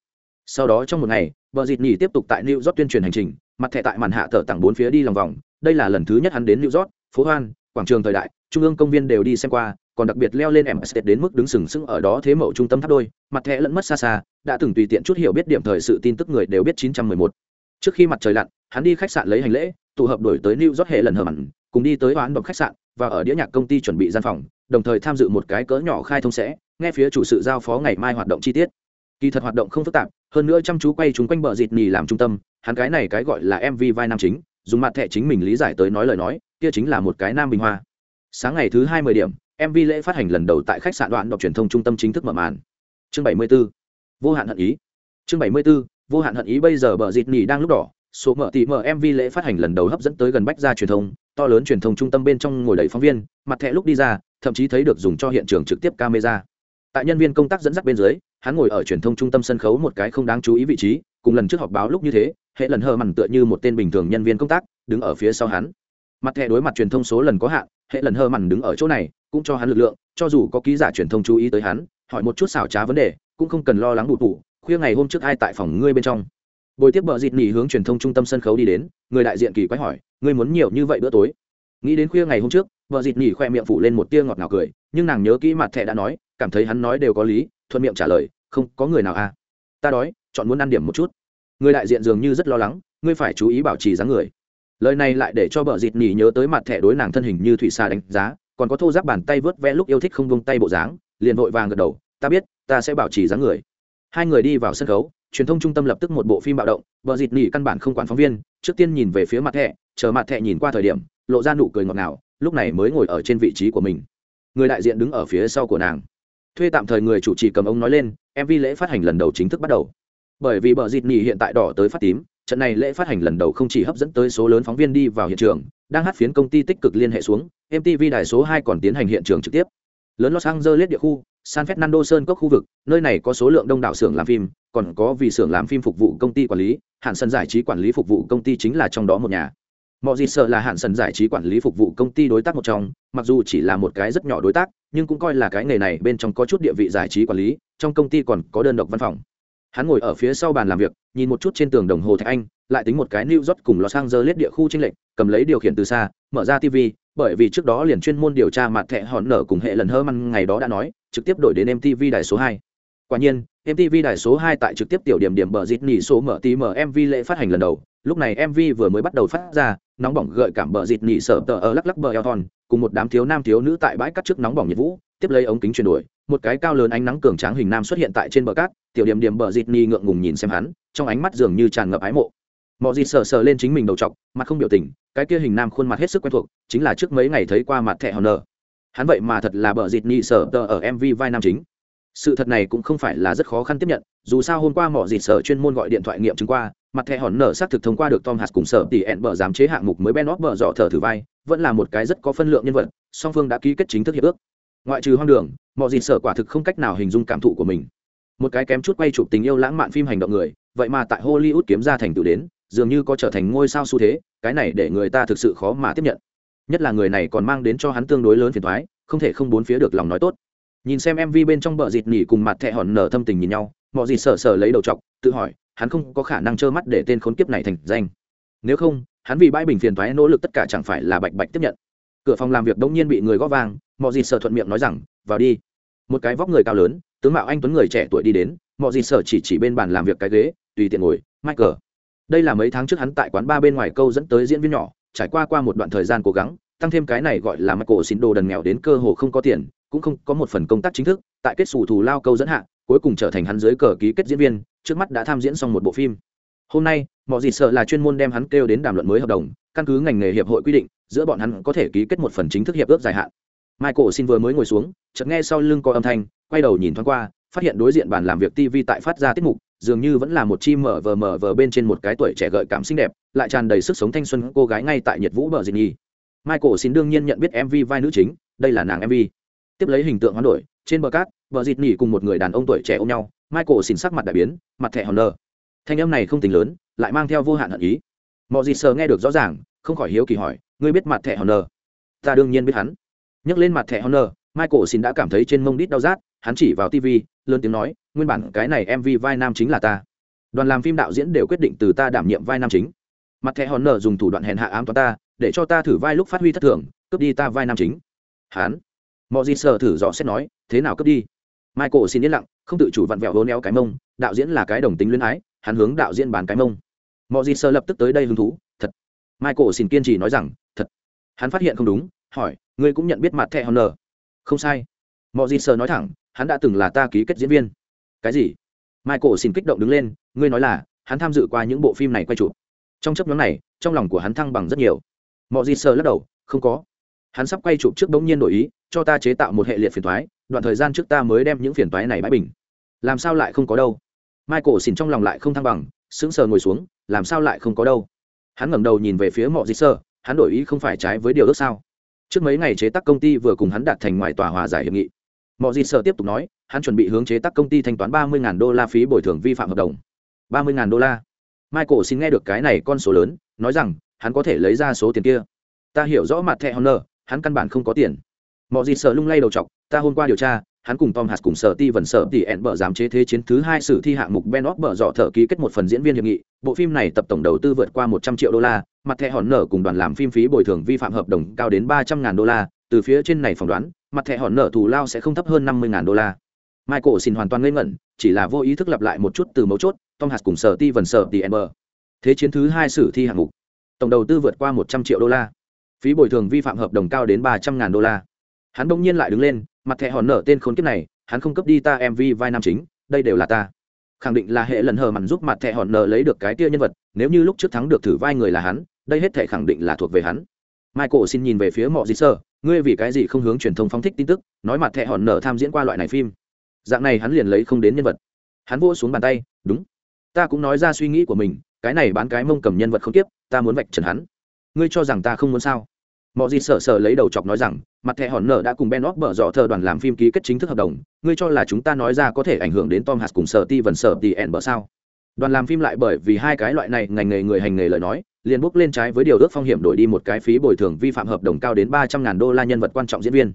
sau đó trong một ngày, bờ dịt nhì tiếp tục tại new york tuyên truyền hành trình mặt thẻ tại màn hạ tờ tặng bốn phía đi lòng vòng, đây là lần thứ nhất hắn đến new york, phố hoan, quảng trường thời đại, trung ương công viên đều đi xem qua, còn đặc biệt leo lên em estate đến mức đứng sừng sững ở đó thế mậu trung tâm tháp đôi, mặt thẻ lẫn mất xa xa, đã từng tùy tiện chút hiểu biết điểm thời sự tin tức người đều biết 911. trước khi mặt trời lặn, hắn đi khách sạn lấy hành lễ, tụ hợp đổi tới new york hệ lần hờ mặn, cùng đi tới oán độc khách sạn, và ở đĩa nhạc công ty chuẩn bị gian phòng, đồng thời tham dự một cái cỡ nhỏ khai thông sẽ, nghe phía chủ sự giao phó ngày mai hoạt động chi tiết kỳ thật hoạt động không phức tạp, hơn nữa chăm chú quay chúng quanh bờ dịt nỉ làm trung tâm hắn cái này cái gọi là mv vai nam chính, dùng mặt thẻ chính mình lý giải tới nói lời nói, kia chính là một cái nam bình hoa sáng ngày thứ hai mươi điểm mv lễ phát hành lần đầu tại khách sạn đoạn đọc truyền thông trung tâm chính thức mở màn chương bảy mươi 74. vô hạn hận ý chương bảy mươi 74. vô hạn hận ý bây giờ bờ dịt nỉ đang lúc đỏ, số mở tỷ mở mv lễ phát hành lần đầu hấp dẫn tới gần bách gia truyền thông, to lớn truyền thông trung tâm bên trong ngồi đầy phóng viên, mặt thẻ lúc đi ra, thậm chí thấy được dùng cho hiện trường trực tiếp camera tại nhân viên công tác dẫn dắt bên dưới, hắn ngồi ở truyền thông trung tâm sân khấu một cái không đáng chú ý vị trí, cùng lần trước họp báo lúc như thế hệ lần hờ mằn tựa như một tên bình thường nhân viên công tác, đứng ở phía sau hắn. Mặt thẻ đối mặt truyền thông số lần có hạn, hệ lần hờ mằn đứng ở chỗ này, cũng cho hắn lực lượng, cho dù có ký giả truyền thông chú ý tới hắn, hỏi một chút xảo trá vấn đề, cũng không cần lo lắng bụt bụ khuya ngày hôm trước ai tại phòng ngươi bên trong. Bồi tiếp bờ dịt nỉ hướng truyền thông trung tâm sân khấu đi đến, người đại diện kỳ quái hỏi, ngươi muốn nhiều như vậy bữa tối? Nghĩ đến khuya ngày hôm trước vợ dịt nỉ khoe miệng phủ lên một tia ngọt ngào cười, nhưng nàng nhớ kỹ mặt thẻ đã nói, cảm thấy hắn nói đều có lý, thuận miệng trả lời, không, có người nào à? Ta đói, chọn muốn ăn điểm một chút người đại diện dường như rất lo lắng, ngươi phải chú ý bảo trì dáng người. Lời này lại để cho bờ dịt nỉ nhớ tới mặt thẻ đối nàng thân hình như thủy xa đánh giá, còn có thô giáp bàn tay vớt vẽ lúc yêu thích không vung tay bộ dáng, liền vội vàng gật đầu, ta biết, ta sẽ bảo trì dáng người. Hai người đi vào sân khấu, truyền thông trung tâm lập tức một bộ phim bạo động, Bờ dịt nỉ căn bản không quản phóng viên, trước tiên nhìn về phía mặt thẻ, chờ mặt thẻ nhìn qua thời điểm, lộ ra nụ cười ngọt ngào, lúc này mới ngồi ở trên vị trí của mình. Người đại diện đứng ở phía sau của nàng. Thuê tạm thời người chủ trì cầm ông nói lên mv lễ phát hành lần đầu chính thức bắt đầu bởi vì bờ dịt nỉ hiện tại đỏ tới phát tím, trận này lễ phát hành lần đầu không chỉ hấp dẫn tới số lớn phóng viên đi vào hiện trường, đang hát phiến công ty tích cực liên hệ xuống mtv đài số hai còn tiến hành hiện trường trực tiếp. Lớn los angeles địa khu, san fernando sơn cốc khu vực, nơi này có số lượng đông đảo xưởng làm phim, còn có vì xưởng làm phim phục vụ công ty quản lý hạn sân giải trí quản lý phục vụ công ty chính là trong đó một nhà. Mọi gì sợ là hạn sân giải trí quản lý phục vụ công ty đối tác một trong, mặc dù chỉ là một cái rất nhỏ đối tác, nhưng cũng coi là cái nghề này bên trong có chút địa vị giải trí quản lý, trong công ty còn có đơn độc văn phòng hắn ngồi ở phía sau bàn làm việc, nhìn một chút trên tường đồng hồ thạch anh, lại tính một cái new york cùng los angeles địa khu tranh lệch, cầm lấy điều khiển từ xa, mở ra tv bởi vì trước đó liền chuyên môn điều tra mặt thẻ hòn nở cùng hệ lần hơ măn ngày đó đã nói, trực tiếp đổi đến mtv đài số hai. Quả nhiên mtv đài số hai tại trực tiếp tiểu điểm điểm bờ dịt nỉ số mở tí mở mv lễ phát hành lần đầu, lúc này mv vừa mới bắt đầu phát ra, nóng bỏng gợi cảm bờ dịt nỉ sở tờ ở lắc lắc bờ eo thon, cùng một đám thiếu nam thiếu nữ tại bãi cắt trước nóng bỏng nhiệt vũ tiếp lấy ống kính chuyển đổi, một cái cao lớn ánh nắng cường tráng hình nam xuất hiện tại trên bờ cát, tiểu điểm điểm bờ dịt ni ngượng ngùng nhìn xem hắn, trong ánh mắt dường như tràn ngập ái mộ. Mọi gì sờ sờ lên chính mình đầu t mặt không biểu tình, cái kia hình nam khuôn mặt hết sức quen thuộc, chính là trước mấy ngày thấy qua mặt thẻ hòn nở hắn vậy mà thật là bờ dịt ni sờ tờ ở mv vai nam chính. Sự thật này cũng không phải là rất khó khăn tiếp nhận, dù sao hôm qua mọi dịt sờ chuyên môn gọi điện thoại nghiệm chứng qua, mặt thẻ hòn nở xác thực thông qua được tom hạt cùng sở tỷ ẹn bờ giám chế hạng mục mới ben óp bờ dọ thở thử vai, vẫn là một cái rất có phân lượng nhân vật, song phương đã ký kết chính thức hiệp ước ngoại trừ hoang đường, mọi gì sở quả thực không cách nào hình dung cảm thụ của mình. Một cái kém chút quay chụp tình yêu lãng mạn phim hành động người, vậy mà tại hollywood kiếm ra thành tựu đến, dường như có trở thành ngôi sao xu thế, cái này để người ta thực sự khó mà tiếp nhận. Nhất là người này còn mang đến cho hắn tương đối lớn phiền thoái không thể không bốn phía được lòng nói tốt. Nhìn xem mv bên trong bờ dịt nỉ cùng mặt thẹ hòn nở thâm tình nhìn nhau, mọi gì sờ sờ lấy đầu chọc, tự hỏi, hắn không có khả năng trơ mắt để tên khốn kiếp này thành danh. Nếu không, hắn vì bãi bình phiền thoái nỗ lực tất cả chẳng phải là bạch bạch tiếp nhận cửa phòng làm việc đông nhiên bị người góp vang, mọi gì sợ thuận miệng nói rằng, vào đi. Một cái vóc người cao lớn, tướng mạo anh tuấn người trẻ tuổi đi đến, mọi gì sợ chỉ chỉ bên bàn làm việc cái ghế, tùy tiện ngồi, michael. Đây là mấy tháng trước hắn tại quán ba bên ngoài câu dẫn tới diễn viên nhỏ, trải qua qua một đoạn thời gian cố gắng, tăng thêm cái này gọi là michael xin đồ đần nghèo đến cơ hồ không có tiền, cũng không có một phần công tác chính thức, tại kết xù thù lao câu dẫn hạ, cuối cùng trở thành hắn dưới cờ ký kết diễn viên, trước mắt đã tham diễn xong một bộ phim. Hôm nay, mọi gì sợ là chuyên môn đem hắn kêu đến đàm luận mới hợp đồng, căn cứ ngành nghề hiệp hội quy định giữa bọn hắn có thể ký kết một phần chính thức hiệp ước dài hạn. Michael xin vừa mới ngồi xuống, chợt nghe sau lưng có âm thanh, quay đầu nhìn thoáng qua, phát hiện đối diện bàn làm việc tv tại phát ra tiết mục, dường như vẫn là một chi mở vờ mở vờ bên trên một cái tuổi trẻ gợi cảm xinh đẹp, lại tràn đầy sức sống thanh xuân cô gái ngay tại nhiệt vũ bờ dì nhi. Michael xin đương nhiên nhận biết mv vai nữ chính, đây là nàng mv tiếp lấy hình tượng hoán đổi, trên bờ cát, bờ dịt nỉ cùng một người đàn ông tuổi trẻ ôm nhau, michael xin sắc mặt đại biến, mặt thẻ hòn lờ thanh âm này không tính lớn, lại mang theo vô hạn hận ý. Mọi gì sờ nghe được rõ ràng không khỏi hiếu kỳ hỏi ngươi biết mặt thẻ Honor? ta đương nhiên biết hắn. Nhắc lên mặt thẻ Honor, michael xin đã cảm thấy trên mông đít đau rát hắn chỉ vào tv lớn tiếng nói nguyên bản cái này mv vai nam chính là ta. Đoàn làm phim đạo diễn đều quyết định từ ta đảm nhiệm vai nam chính. Mặt thẻ Honor dùng thủ đoạn hèn hạ ám toán ta để cho ta thử vai lúc phát huy thất thường cướp đi ta vai nam chính. Hắn mọi gì sờ thử dò xét nói thế nào cướp đi? Michael xin yên lặng không tự chủ vặn vẹo hố éo cái mông đạo diễn là cái đồng tính luyến ái hắn hướng đạo diễn bàn cái mông. Mọi gì sờ lập tức tới đây hứng thú michael xin kiên trì nói rằng, thật. Hắn phát hiện không đúng, hỏi, ngươi cũng nhận biết mặt thẻ hòn không sai. Mọi gì sờ nói thẳng, hắn đã từng là ta ký kết diễn viên. Cái gì? Michael xin kích động đứng lên, ngươi nói là, hắn tham dự qua những bộ phim này quay chụp. Trong chấp nhóm này, trong lòng của hắn thăng bằng rất nhiều. Mọi gì sờ lắc đầu, không có. Hắn sắp quay chụp trước bỗng nhiên đổi ý, cho ta chế tạo một hệ liệt phiền toái, đoạn thời gian trước ta mới đem những phiền toái này bãi bình. Làm sao lại không có đâu? Michael xin trong lòng lại không thăng bằng, sững sờ ngồi xuống, làm sao lại không có đâu? Hắn ngẩng đầu nhìn về phía mọi dị sơ, hắn đổi ý không phải trái với điều ước sao? Trước mấy ngày chế tác công ty vừa cùng hắn đạt thành ngoài tòa hòa giải hiệp nghị. Mọi dị sơ tiếp tục nói, hắn chuẩn bị hướng chế tác công ty thanh toán ba mươi đô la phí bồi thường vi phạm hợp đồng. ba mươi đô la? Michael xin nghe được cái này con số lớn, nói rằng, hắn có thể lấy ra số tiền kia. Ta hiểu rõ mặt thẻ honor, hắn căn bản không có tiền. Mọi dị sơ lung lay đầu chọc, ta hôm qua điều tra hắn cùng tom hạt cùng sở ti vần sở tỷ ẹn bở giám chế thế chiến thứ hai sử thi hạng mục ben óc bở dọ thở ký kết một phần diễn viên hiệp nghị. Bộ phim này tập tổng đầu tư vượt qua một trăm triệu đô la, mặt thẻ hòn nở cùng đoàn làm phim phí bồi thường vi phạm hợp đồng cao đến ba trăm ngàn đô la. Từ phía trên này phỏng đoán, mặt thẻ hòn nở thù lao sẽ không thấp hơn năm mươi ngàn đô la. Michael xin hoàn toàn ngây ngẩn, chỉ là vô ý thức lặp lại một chút từ mấu chốt, tom hạt cùng sở ti vần sở tỷ ẹn bở thế chiến thứ hai sử thi hạng mục, tổng đầu tư vượt qua một trăm triệu đô la. Phí bồi thường vi phạm hợp đồng cao đến ba trăm ngàn đô la hắn đông nhiên lại đứng lên, mặt thẻ hòn nở tên khốn kiếp này, hắn không cấp đi ta mv vai nam chính, đây đều là ta. Khẳng định là hệ lần hờ mặn giúp mặt thẻ hòn nở lấy được cái tia nhân vật, nếu như lúc trước thắng được thử vai người là hắn, đây hết thể khẳng định là thuộc về hắn. Michael xin nhìn về phía mọi gì sơ ngươi vì cái gì không hướng truyền thông phóng thích tin tức, nói mặt thẻ hòn nở tham diễn qua loại này phim. Dạng này hắn liền lấy không đến nhân vật. Hắn vỗ xuống bàn tay, đúng. Ta cũng nói ra suy nghĩ của mình, cái này bán cái mông cầm nhân vật không tiếp, ta muốn vạch trần hắn. Ngươi cho rằng ta không muốn sao? Mọi gì sợ sợ lấy đầu chọc nói rằng, mặt thẻ hòn nở đã cùng ben óc bở dọ thờ đoàn làm phim ký kết chính thức hợp đồng, ngươi cho là chúng ta nói ra có thể ảnh hưởng đến tom hạt cùng sợ ti vần sợ ti ẻn bở sao? Đoàn làm phim lại bởi vì hai cái loại này ngành nghề người hành nghề lời nói, liền bước lên trái với điều ước phong hiểm đổi đi một cái phí bồi thường vi phạm hợp đồng cao đến ba trăm ngàn đô la nhân vật quan trọng diễn viên.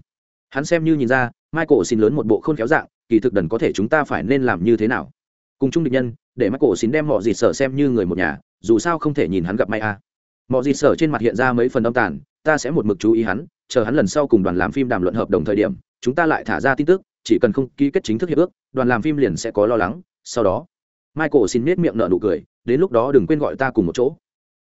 Hắn xem như nhìn ra, michael xin lớn một bộ khôn khéo dạng, kỳ thực đần có thể chúng ta phải nên làm như thế nào. Cùng chung địch nhân, để michael xin đem mọi gì sợ xem như người một nhà, dù sao không thể nhìn hắn gặp may a. À. mọi gì sợ trên mặt hiện ra mấy phần âm tàn ta sẽ một mực chú ý hắn, chờ hắn lần sau cùng đoàn làm phim đàm luận hợp đồng thời điểm, chúng ta lại thả ra tin tức, chỉ cần không ký kết chính thức hiệp ước, đoàn làm phim liền sẽ có lo lắng, sau đó, michael xin miết miệng nở nụ cười, đến lúc đó đừng quên gọi ta cùng một chỗ.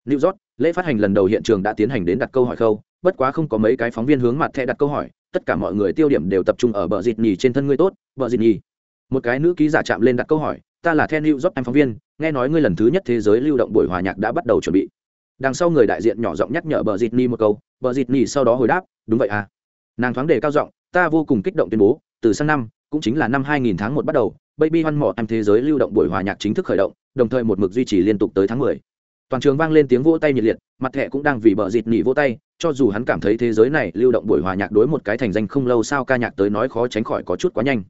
New york, lễ phát hành lần đầu hiện trường đã tiến hành đến đặt câu hỏi khâu, bất quá không có mấy cái phóng viên hướng mặt thẻ đặt câu hỏi, tất cả mọi người tiêu điểm đều tập trung ở bờ dịt nhì trên thân ngươi tốt, bờ dịt nhì. Một cái nữ ký giả chạm lên đặt câu hỏi, ta là the new york anh phóng viên, nghe nói ngươi lần thứ nhất thế giới lưu động buổi hòa nhạc đã bắt đầu chuẩn bị đằng sau người đại diện nhỏ giọng nhắc nhở bờ dịt ni một câu, bờ dịt ni sau đó hồi đáp, đúng vậy à nàng thoáng đề cao giọng, ta vô cùng kích động tuyên bố, từ sang năm, cũng chính là năm 2000 tháng một bắt đầu, baby hoan mỏ em thế giới lưu động buổi hòa nhạc chính thức khởi động, đồng thời một mực duy trì liên tục tới tháng 10. toàn trường vang lên tiếng vỗ tay nhiệt liệt, mặt thẻ cũng đang vì bờ dịt nỉ vỗ tay, cho dù hắn cảm thấy thế giới này lưu động buổi hòa nhạc đối một cái thành danh không lâu sao ca nhạc tới nói khó tránh khỏi có chút quá nhanh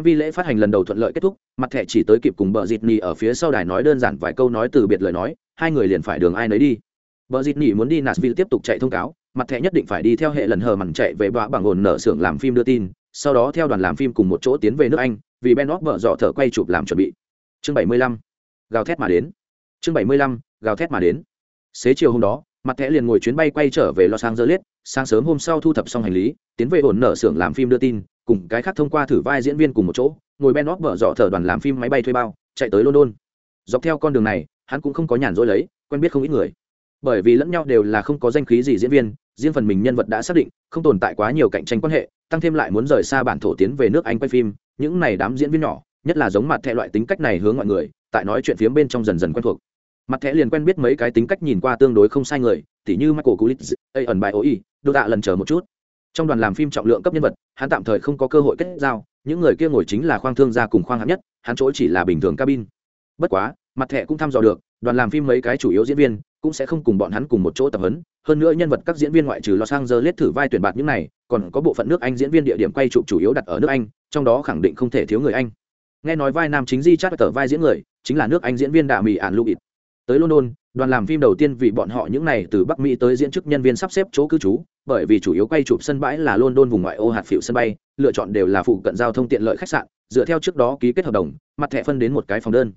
mv lễ phát hành lần đầu thuận lợi kết thúc, mặt thẻ chỉ tới kịp cùng bờ dịt nỉ ở phía sau đài nói đơn giản vài câu nói từ biệt lời nói hai người liền phải đường ai nấy đi bờ dịt nỉ muốn đi nashville tiếp tục chạy thông cáo, mặt thẻ nhất định phải đi theo hệ lần hờ mằn chạy về bạ bằng ổn nở xưởng làm phim đưa tin, sau đó theo đoàn làm phim cùng một chỗ tiến về nước anh, vì ben óc vợ dọ thở quay chụp làm chuẩn bị chương 75. gào thét mà đến chương 75. gào thét mà đến xế chiều hôm đó, mặt thẻ liền ngồi chuyến bay quay trở về los angeles, sáng sớm hôm sau thu thập xong hành lý, tiến về ổn nở xưởng làm phim đưa tin, cùng cái khác thông qua thử vai diễn viên cùng một chỗ, ngồi ben óc vợ dọ thở đoàn làm phim máy bay thuê bao, chạy tới london dọc theo con đường này hắn cũng không có nhàn rỗi lấy, quen biết không ít người. Bởi vì lẫn nhau đều là không có danh khí gì diễn viên, riêng phần mình nhân vật đã xác định, không tồn tại quá nhiều cạnh tranh quan hệ, tăng thêm lại muốn rời xa bản thổ tiến về nước anh quay phim, những này đám diễn viên nhỏ, nhất là giống mặt thẹ loại tính cách này hướng mọi người, tại nói chuyện phiếm bên trong dần dần quen thuộc. Mặt thẻ liền quen biết mấy cái tính cách nhìn qua tương đối không sai người, tỉ như michael kulitz a ẩn bài ô y đô tạ lần chờ một chút. Trong đoàn làm phim trọng lượng cấp nhân vật, hắn tạm thời không có cơ hội kết giao, những người kia ngồi chính là khoang thương gia cùng khoang hạng nhất, hắn chỗ chỉ là bình thường cabin. Bất quá mặt thẻ cũng thăm dò được, đoàn làm phim mấy cái chủ yếu diễn viên cũng sẽ không cùng bọn hắn cùng một chỗ tập huấn. Hơn nữa nhân vật các diễn viên ngoại trừ los angeles thử vai tuyển bạt những này, còn có bộ phận nước anh diễn viên địa điểm quay chụp chủ yếu đặt ở nước anh, trong đó khẳng định không thể thiếu người anh. Nghe nói vai nam chính di chát tờ vai diễn người chính là nước anh diễn viên đạ mỹ ản lụi tới london, đoàn làm phim đầu tiên vì bọn họ những này từ bắc mỹ tới diễn chức nhân viên sắp xếp chỗ cư trú, bởi vì chủ yếu quay chụp sân bãi là london vùng ngoại ô hạt phiệu sân bay, lựa chọn đều là phụ cận giao thông tiện lợi khách sạn, dựa theo trước đó ký kết hợp đồng, mặt thẻ phân đến một cái phòng đơn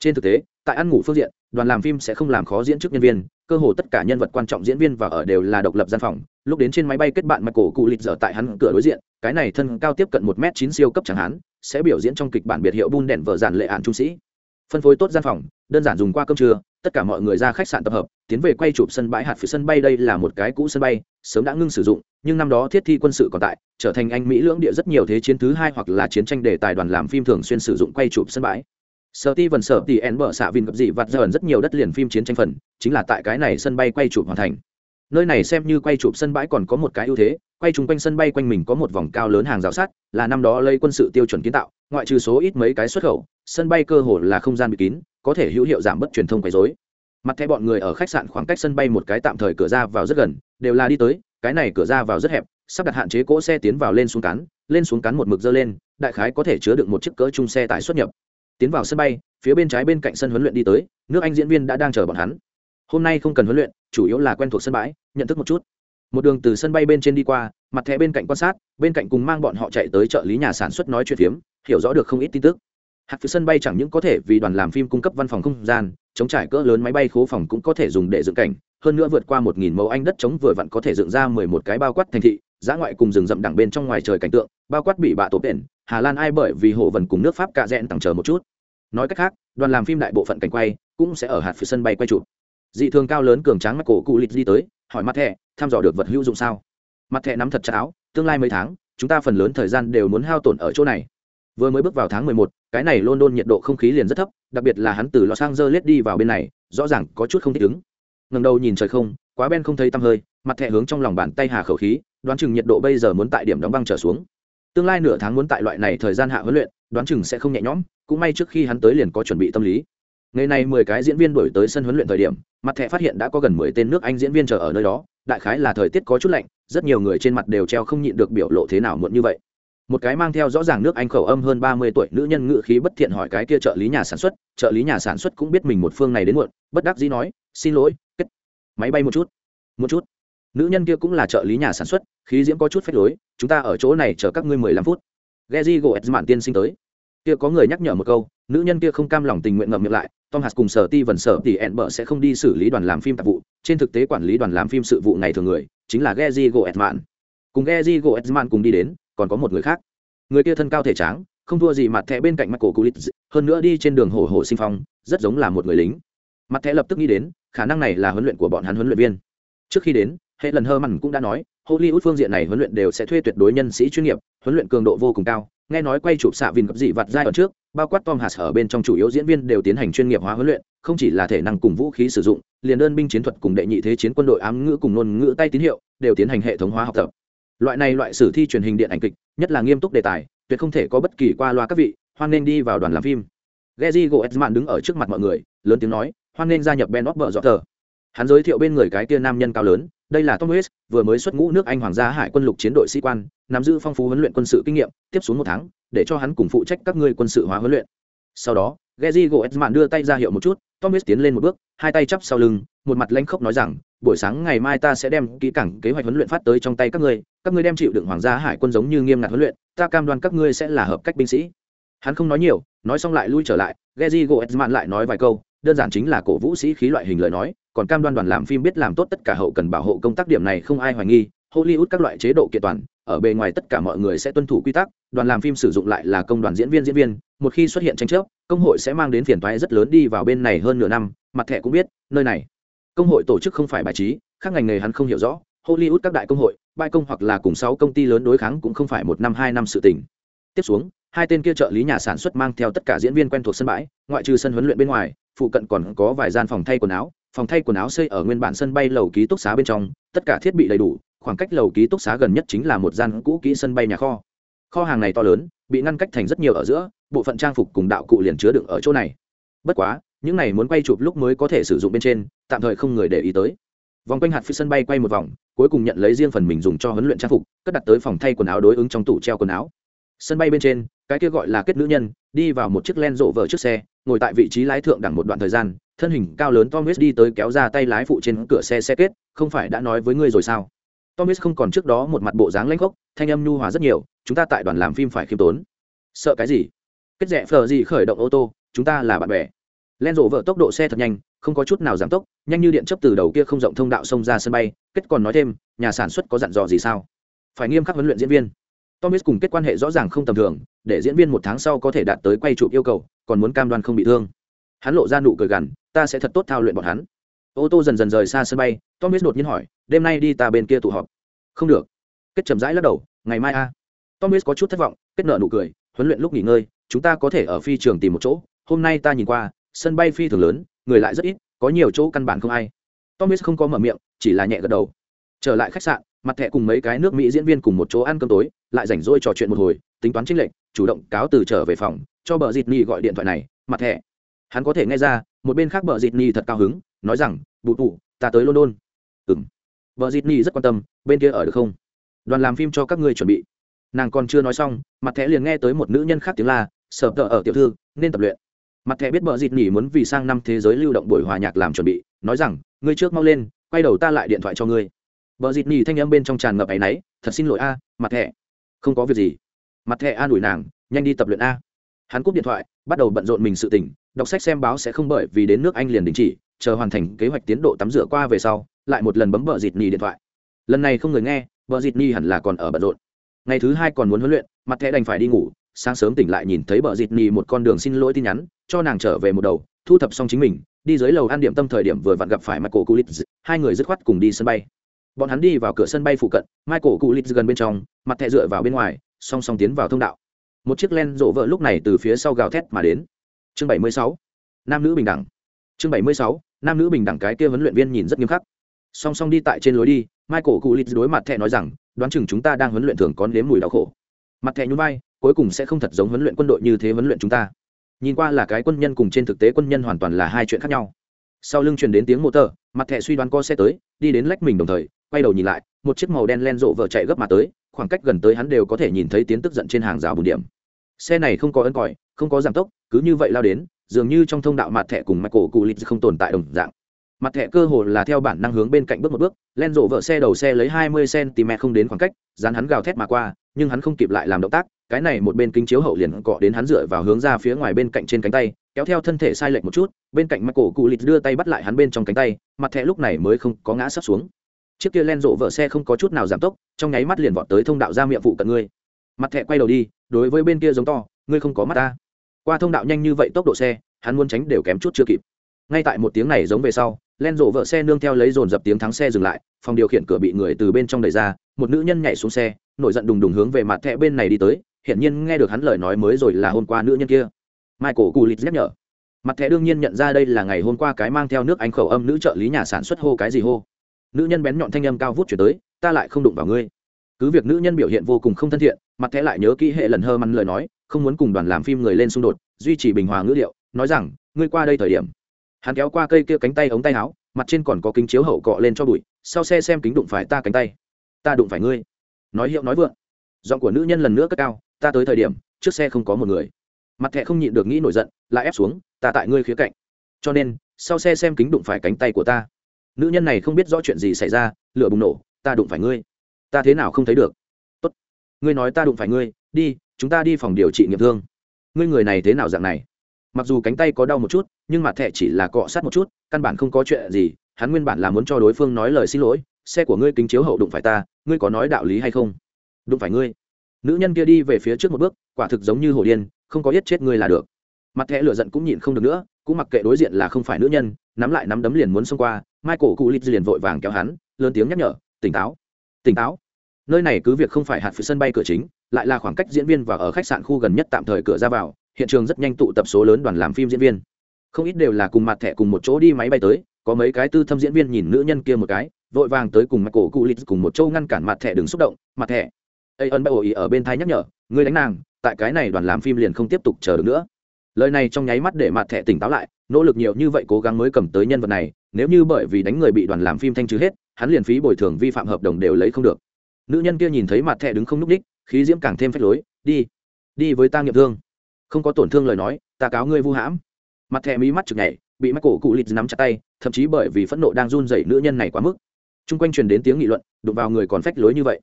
trên thực tế, tại ăn ngủ phương diện, đoàn làm phim sẽ không làm khó diễn chức nhân viên, cơ hồ tất cả nhân vật quan trọng diễn viên và ở đều là độc lập gian phòng. Lúc đến trên máy bay kết bạn mặt cổ cụ lịch dở tại hắn cửa đối diện, cái này thân cao tiếp cận một m chín siêu cấp chẳng hắn sẽ biểu diễn trong kịch bản biệt hiệu bun đèn vợ giản lệ ạn trung sĩ. Phân phối tốt gian phòng, đơn giản dùng qua cơm trưa, tất cả mọi người ra khách sạn tập hợp, tiến về quay chụp sân bãi hạt phía sân bay đây là một cái cũ sân bay, sớm đã ngưng sử dụng, nhưng năm đó thiết thi quân sự còn tại, trở thành anh mỹ lưỡng địa rất nhiều thế chiến thứ hai hoặc là chiến tranh đề tài đoàn làm phim thường xuyên sử dụng quay chụp sân bãi sở ti vần sở thì en bờ xạ vin gặp dị vặt dởn rất nhiều đất liền phim chiến tranh phần, chính là tại cái này sân bay quay chụp hoàn thành. Nơi này xem như quay chụp sân bãi còn có một cái ưu thế, quay chung quanh sân bay quanh mình có một vòng cao lớn hàng rào sắt, là năm đó lấy quân sự tiêu chuẩn kiến tạo, ngoại trừ số ít mấy cái xuất khẩu, sân bay cơ hồ là không gian bị kín, có thể hữu hiệu giảm bớt truyền thông quấy rối. Mặt thẻ bọn người ở khách sạn khoảng cách sân bay một cái tạm thời cửa ra vào rất gần, đều là đi tới, cái này cửa ra vào rất hẹp, sắp đặt hạn chế cỗ xe tiến vào lên xuống cắn lên xuống cắn một mực dơ lên, đại khái có thể chứa được một chiếc cỡ chung xe tải xuất nhập tiến vào sân bay, phía bên trái bên cạnh sân huấn luyện đi tới, nước anh diễn viên đã đang chờ bọn hắn. Hôm nay không cần huấn luyện, chủ yếu là quen thuộc sân bãi, nhận thức một chút. Một đường từ sân bay bên trên đi qua, mặt thẻ bên cạnh quan sát, bên cạnh cùng mang bọn họ chạy tới trợ lý nhà sản xuất nói chuyện phiếm, hiểu rõ được không ít tin tức. Hạt phía sân bay chẳng những có thể vì đoàn làm phim cung cấp văn phòng không gian, chống trải cỡ lớn máy bay khố phòng cũng có thể dùng để dựng cảnh, hơn nữa vượt qua một nghìn mẫu anh đất chống vừa vặn có thể dựng ra mười một cái bao quát thành thị giã ngoại cùng rừng rậm đẳng bên trong ngoài trời cảnh tượng, bao quát bị bạ tổ biển hà lan ai bởi vì hồ vần cùng nước pháp cạ rẽn tặng chờ một chút. Nói cách khác đoàn làm phim đại bộ phận cảnh quay cũng sẽ ở hạt phía sân bay quay chụp. Dị thường cao lớn cường tráng mắt cổ cụ lịch đi tới hỏi mặt thẻ thăm dò được vật hữu dụng sao? Mặt thẻ nắm thật chặt áo tương lai mấy tháng chúng ta phần lớn thời gian đều muốn hao tổn ở chỗ này. Vừa mới bước vào tháng mười một, cái này london nhiệt độ không khí liền rất thấp đặc biệt là hắn từ lò sang dơ lết đi vào bên này rõ ràng có chút không thích ứng. Ngầm đầu nhìn trời không quá ben không thấy tăm hơi mặt thẻ hướng trong lòng bàn tay hà khẩu khí đoán chừng nhiệt độ bây giờ muốn tại điểm đóng băng trở xuống tương lai nửa tháng muốn tại loại này thời gian hạ huấn luyện, đoán chừng sẽ không nhẹ nhõm, cũng may trước khi hắn tới liền có chuẩn bị tâm lý. Ngày này mười cái diễn viên đổi tới sân huấn luyện thời điểm, mặt thẻ phát hiện đã có gần mười tên nước anh diễn viên chờ ở nơi đó, đại khái là thời tiết có chút lạnh, rất nhiều người trên mặt đều treo không nhịn được biểu lộ thế nào muộn như vậy. Một cái mang theo rõ ràng nước anh khẩu âm hơn ba mươi tuổi nữ nhân ngự khí bất thiện hỏi cái kia trợ lý nhà sản xuất, trợ lý nhà sản xuất cũng biết mình một phương này đến muộn, bất đắc dĩ nói, xin lỗi, kết, máy bay một chút một chút nữ nhân kia cũng là trợ lý nhà sản xuất, khí diễm có chút phép lối, chúng ta ở chỗ này chờ các ngươi mười lăm phút. Geji Goetz mạn tiên sinh tới. Kia có người nhắc nhở một câu, nữ nhân kia không cam lòng tình nguyện ngậm miệng lại, tom hạt cùng sở ti vần sở thì ẹn bở sẽ không đi xử lý đoàn làm phim tạp vụ. Trên thực tế quản lý đoàn làm phim sự vụ này thường người, chính là Geji Goetz cùng Geji Goetz cùng đi đến, còn có một người khác. Người kia thân cao thể tráng, không thua gì mặt thẻ bên cạnh mặt cổ culit hơn nữa đi trên đường hổ hổ sinh phong, rất giống là một người lính. Mặt thẻ lập tức nghĩ đến, khả năng này là huấn luyện của bọn hắn huấn luyện viên. Trước khi đến hệ lần hơ mặn cũng đã nói, hollywood phương diện này huấn luyện đều sẽ thuê tuyệt đối nhân sĩ chuyên nghiệp, huấn luyện cường độ vô cùng cao. Nghe nói quay chụp xạ vìn gặp dị vặt dai ở trước, bao quát tom hạt ở bên trong chủ yếu diễn viên đều tiến hành chuyên nghiệp hóa huấn luyện, không chỉ là thể năng cùng vũ khí sử dụng, liền đơn binh chiến thuật cùng đệ nhị thế chiến quân đội ám ngữ cùng ngôn ngữ tay tín hiệu đều tiến hành hệ thống hóa học tập. Loại này loại sử thi truyền hình điện ảnh kịch, nhất là nghiêm túc đề tài, tuyệt không thể có bất kỳ qua loa các vị, hoan nên đi vào đoàn làm phim. Geji Goetzman đứng ở trước mặt mọi người, lớn tiếng nói, hoan nên gia nhập Ben vợ dọ tờ hắn giới thiệu bên người cái kia nam nhân cao lớn đây là Tom West, vừa mới xuất ngũ nước Anh Hoàng gia Hải quân lục chiến đội sĩ quan, nắm giữ phong phú huấn luyện quân sự kinh nghiệm, tiếp xuống một tháng, để cho hắn cùng phụ trách các ngươi quân sự hóa huấn luyện. Sau đó, Geji Goetzman đưa tay ra hiệu một chút, Tom West tiến lên một bước, hai tay chắp sau lưng, một mặt lãnh khốc nói rằng, buổi sáng ngày mai ta sẽ đem kỹ cảng kế hoạch huấn luyện phát tới trong tay các ngươi, các ngươi đem chịu đựng Hoàng gia Hải quân giống như nghiêm ngặt huấn luyện, ta cam đoan các ngươi sẽ là hợp cách binh sĩ. Hắn không nói nhiều, nói xong lại lui trở lại, Geji Goetzman lại nói vài câu, đơn giản chính là cổ vũ sĩ khí loại hình lời nói, còn cam đoan đoàn làm phim biết làm tốt tất cả hậu cần bảo hộ công tác điểm này không ai hoài nghi hollywood các loại chế độ kiện toàn ở bề ngoài tất cả mọi người sẽ tuân thủ quy tắc đoàn làm phim sử dụng lại là công đoàn diễn viên diễn viên một khi xuất hiện tranh chấp công hội sẽ mang đến phiền toái rất lớn đi vào bên này hơn nửa năm mặt thẻ cũng biết nơi này công hội tổ chức không phải bài trí khác ngành nghề hắn không hiểu rõ hollywood các đại công hội bãi công hoặc là cùng sáu công ty lớn đối kháng cũng không phải một năm hai năm sự tình. Tiếp xuống hai tên kia trợ lý nhà sản xuất mang theo tất cả diễn viên quen thuộc sân bãi, ngoại trừ sân huấn luyện bên ngoài, phụ cận còn có vài gian phòng thay quần áo, phòng thay quần áo xây ở nguyên bản sân bay lầu ký túc xá bên trong, tất cả thiết bị đầy đủ, khoảng cách lầu ký túc xá gần nhất chính là một gian cũ kỹ sân bay nhà kho. Kho hàng này to lớn, bị ngăn cách thành rất nhiều ở giữa, bộ phận trang phục cùng đạo cụ liền chứa đựng ở chỗ này. Bất quá, những này muốn quay chụp lúc mới có thể sử dụng bên trên, tạm thời không người để ý tới. Vòng quanh hạt phi sân bay quay một vòng, cuối cùng nhận lấy riêng phần mình dùng cho huấn luyện trang phục, cất đặt tới phòng thay quần áo đối ứng trong tủ treo quần áo sân bay bên trên, cái kia gọi là kết nữ nhân, đi vào một chiếc len rộ vợ trước xe, ngồi tại vị trí lái thượng đẳng một đoạn thời gian, thân hình cao lớn thomas đi tới kéo ra tay lái phụ trên cửa xe xe kết, không phải đã nói với ngươi rồi sao? Thomas không còn trước đó một mặt bộ dáng lãnh gốc thanh âm nhu hòa rất nhiều, chúng ta tại đoàn làm phim phải khiêm tốn. Sợ cái gì? Kết rẽ phờ gì khởi động ô tô, chúng ta là bạn bè. Len rộ vợ tốc độ xe thật nhanh, không có chút nào giảm tốc, nhanh như điện chấp từ đầu kia không rộng thông đạo xông ra sân bay, kết còn nói thêm, nhà sản xuất có dặn dò gì sao? Phải nghiêm khắc huấn luyện diễn viên thomas cùng kết quan hệ rõ ràng không tầm thường, để diễn viên một tháng sau có thể đạt tới quay chụp yêu cầu, còn muốn cam đoan không bị thương. Hắn lộ ra nụ cười gằn, ta sẽ thật tốt thao luyện bọn hắn. Ô tô dần dần rời xa sân bay thomas đột nhiên hỏi, đêm nay đi ta bên kia tụ họp? Không được. Kết chậm rãi lắc đầu, ngày mai a. À. thomas có chút thất vọng, kết nợ nụ cười, huấn luyện lúc nghỉ ngơi, chúng ta có thể ở phi trường tìm một chỗ, hôm nay ta nhìn qua, sân bay phi thường lớn, người lại rất ít, có nhiều chỗ căn bản không ai. Thomas không có mở miệng, chỉ là nhẹ gật đầu. Trở lại khách sạn mặt thẻ cùng mấy cái nước mỹ diễn viên cùng một chỗ ăn cơm tối, lại rảnh rỗi trò chuyện một hồi, tính toán chính lệnh chủ động cáo từ trở về phòng, cho bờ dịt ni gọi điện thoại này, mặt thẻ. Hắn có thể nghe ra, một bên khác bờ dịt ni thật cao hứng, nói rằng bụ tụ ta tới london. Ừng bờ dịt ni rất quan tâm, bên kia ở được không? Đoàn làm phim cho các ngươi chuẩn bị. Nàng còn chưa nói xong, mặt thẻ liền nghe tới một nữ nhân khác tiếng la sợ tợ ở tiểu thư, nên tập luyện. Mặt thẻ biết bờ dịt ni muốn vì sang năm thế giới lưu động buổi hòa nhạc làm chuẩn bị, nói rằng, ngươi trước mau lên, quay đầu ta lại điện thoại cho ngươi bờ dịt nhỉ thanh âm bên trong tràn ngập ấy nấy, thật xin lỗi a mặt thẻ. Không có việc gì. Mặt thẻ an ủi nàng nhanh đi tập luyện a. Hắn cúp điện thoại bắt đầu bận rộn mình sự tỉnh đọc sách xem báo sẽ không bởi vì đến nước anh liền đình chỉ chờ hoàn thành kế hoạch tiến độ tắm rửa qua về sau lại một lần bấm bờ dịt nhỉ điện thoại. Lần này không người nghe bờ dịt nhỉ hẳn là còn ở bận rộn. Ngày thứ hai còn muốn huấn luyện mặt thẻ đành phải đi ngủ sáng sớm tỉnh lại nhìn thấy bờ dịt nhỉ một con đường xin lỗi tin nhắn cho nàng trở về một đầu thu thập xong chính mình đi dưới lầu ăn điểm tâm thời điểm vừa vặn gặp phải michael kulit hai người dứt khoát cùng đi sân bay bọn hắn đi vào cửa sân bay phụ cận, michael kulit gần bên trong, mặt thẹ dựa vào bên ngoài, song song tiến vào thông đạo. Một chiếc len rộ vợ lúc này từ phía sau gào thét mà đến. Chương 76. nam nữ bình đẳng. Chương 76. nam nữ bình đẳng cái kia huấn luyện viên nhìn rất nghiêm khắc. Song song đi tại trên lối đi, michael kulit đối mặt thẹ nói rằng, đoán chừng chúng ta đang huấn luyện thường có nếm mùi đau khổ. Mặt thẹ nhún vai, cuối cùng sẽ không thật giống huấn luyện quân đội như thế huấn luyện chúng ta. Nhìn qua là cái quân nhân cùng trên thực tế quân nhân hoàn toàn là hai chuyện khác nhau. Sau lưng truyền đến tiếng mô tờ, mặt thẻ suy đoán co xe tới, đi đến lách mình đồng thời quay đầu nhìn lại, một chiếc màu đen len rộ vợ chạy gấp mà tới, khoảng cách gần tới hắn đều có thể nhìn thấy tiến tức giận trên hàng rào bùn điểm. Xe này không có ấn còi, không có giảm tốc, cứ như vậy lao đến, dường như trong thông đạo mặt thẻ cùng mặt cổ cụ lịch không tồn tại đồng dạng. Mặt thẻ cơ hồ là theo bản năng hướng bên cạnh bước một bước len rộ vợ xe đầu xe lấy hai mươi cm không đến khoảng cách, dán hắn gào thét mà qua, nhưng hắn không kịp lại làm động tác, cái này một bên kính chiếu hậu liền cọ đến hắn dựa vào hướng ra phía ngoài bên cạnh trên cánh tay, kéo theo thân thể sai lệch một chút, bên cạnh mặt cổ cụ lịt đưa tay bắt lại hắn bên trong cánh tay, mặt thẻ lúc này mới không có ngã sấp xuống chiếc kia len rộ vợ xe không có chút nào giảm tốc, trong nháy mắt liền vọt tới thông đạo ra miệng vụ cận ngươi. Mặt thẹ quay đầu đi, đối với bên kia giống to, ngươi không có mắt ta. Qua thông đạo nhanh như vậy tốc độ xe, hắn muốn tránh đều kém chút chưa kịp. Ngay tại một tiếng này giống về sau len rộ vợ xe nương theo lấy dồn dập tiếng thắng xe dừng lại, phòng điều khiển cửa bị người từ bên trong đẩy ra, một nữ nhân nhảy xuống xe, nổi giận đùng đùng hướng về mặt thẹ bên này đi tới, hiển nhiên nghe được hắn lời nói mới rồi là hôm qua nữ nhân kia. Michael lịt nhắc nhở. Mặt thẻ đương nhiên nhận ra đây là ngày hôm qua cái mang theo nước anh khẩu âm nữ trợ lý nhà sản xuất hô cái gì hô nữ nhân bén nhọn thanh âm cao vút chuyển tới, ta lại không đụng vào ngươi. Cứ việc nữ nhân biểu hiện vô cùng không thân thiện, mặt thẻ lại nhớ kỹ hệ lần hơ măn lời nói, không muốn cùng đoàn làm phim người lên xung đột, duy trì bình hòa ngữ liệu nói rằng, ngươi qua đây thời điểm. Hắn kéo qua cây kia cánh tay ống tay áo, mặt trên còn có kính chiếu hậu cọ lên cho bụi, sau xe xem kính đụng phải ta cánh tay. Ta đụng phải ngươi. Nói hiệu nói vượng. Giọng của nữ nhân lần nữa cất cao, ta tới thời điểm, trước xe không có một người. Mặt thẹ không nhịn được nghĩ nổi giận, lại ép xuống, ta tại ngươi khía cạnh. Cho nên, sau xe xem kính đụng phải cánh tay của ta nữ nhân này không biết rõ chuyện gì xảy ra, lửa bùng nổ, ta đụng phải ngươi. Ta thế nào không thấy được? Tốt, ngươi nói ta đụng phải ngươi, đi, chúng ta đi phòng điều trị nghiệm thương. Ngươi người này thế nào dạng này? Mặc dù cánh tay có đau một chút, nhưng mặt thẻ chỉ là cọ sát một chút, căn bản không có chuyện gì, hắn nguyên bản là muốn cho đối phương nói lời xin lỗi, xe của ngươi kính chiếu hậu đụng phải ta, ngươi có nói đạo lý hay không? Đụng phải ngươi. Nữ nhân kia đi về phía trước một bước, quả thực giống như hổ điên, không có giết chết ngươi là được mặt thẻ lửa giận cũng nhịn không được nữa, cũng mặc kệ đối diện là không phải nữ nhân, nắm lại nắm đấm liền muốn xông qua, michael cụ lít liền vội vàng kéo hắn, lớn tiếng nhắc nhở, tỉnh táo tỉnh táo. Nơi này cứ việc không phải hạt phía sân bay cửa chính, lại là khoảng cách diễn viên và ở khách sạn khu gần nhất tạm thời cửa ra vào, hiện trường rất nhanh tụ tập số lớn đoàn làm phim diễn viên. Không ít đều là cùng mặt thẻ cùng một chỗ đi máy bay tới, có mấy cái tư thâm diễn viên nhìn nữ nhân kia một cái, vội vàng tới cùng mặt cổ cụ lịch cùng một châu ngăn cản mặt thẻ đừng xúc động, mặt thẻ. Ây ân bạo ý ở bên thai nhắc nhở người đánh nàng, tại cái này đoàn làm phim liền không tiếp tục chờ được nữa lời này trong nháy mắt để mặt thẻ tỉnh táo lại, nỗ lực nhiều như vậy cố gắng mới cầm tới nhân vật này, nếu như bởi vì đánh người bị đoàn làm phim thanh trừ hết, hắn liền phí bồi thường vi phạm hợp đồng đều lấy không được. Nữ nhân kia nhìn thấy mặt thẻ đứng không núp đích, khí diễm càng thêm phách lối, đi đi với ta nghiệm thương. Không có tổn thương lời nói, ta cáo ngươi vu hãm. Mặt thẻ mí mắt chực nhảy, bị mắt cổ cụ lịt nắm chặt tay, thậm chí bởi vì phẫn nộ đang run dậy nữ nhân này quá mức. T r u n g quanh truyền đến tiếng nghị luận, đụng vào người còn phách lối như vậy.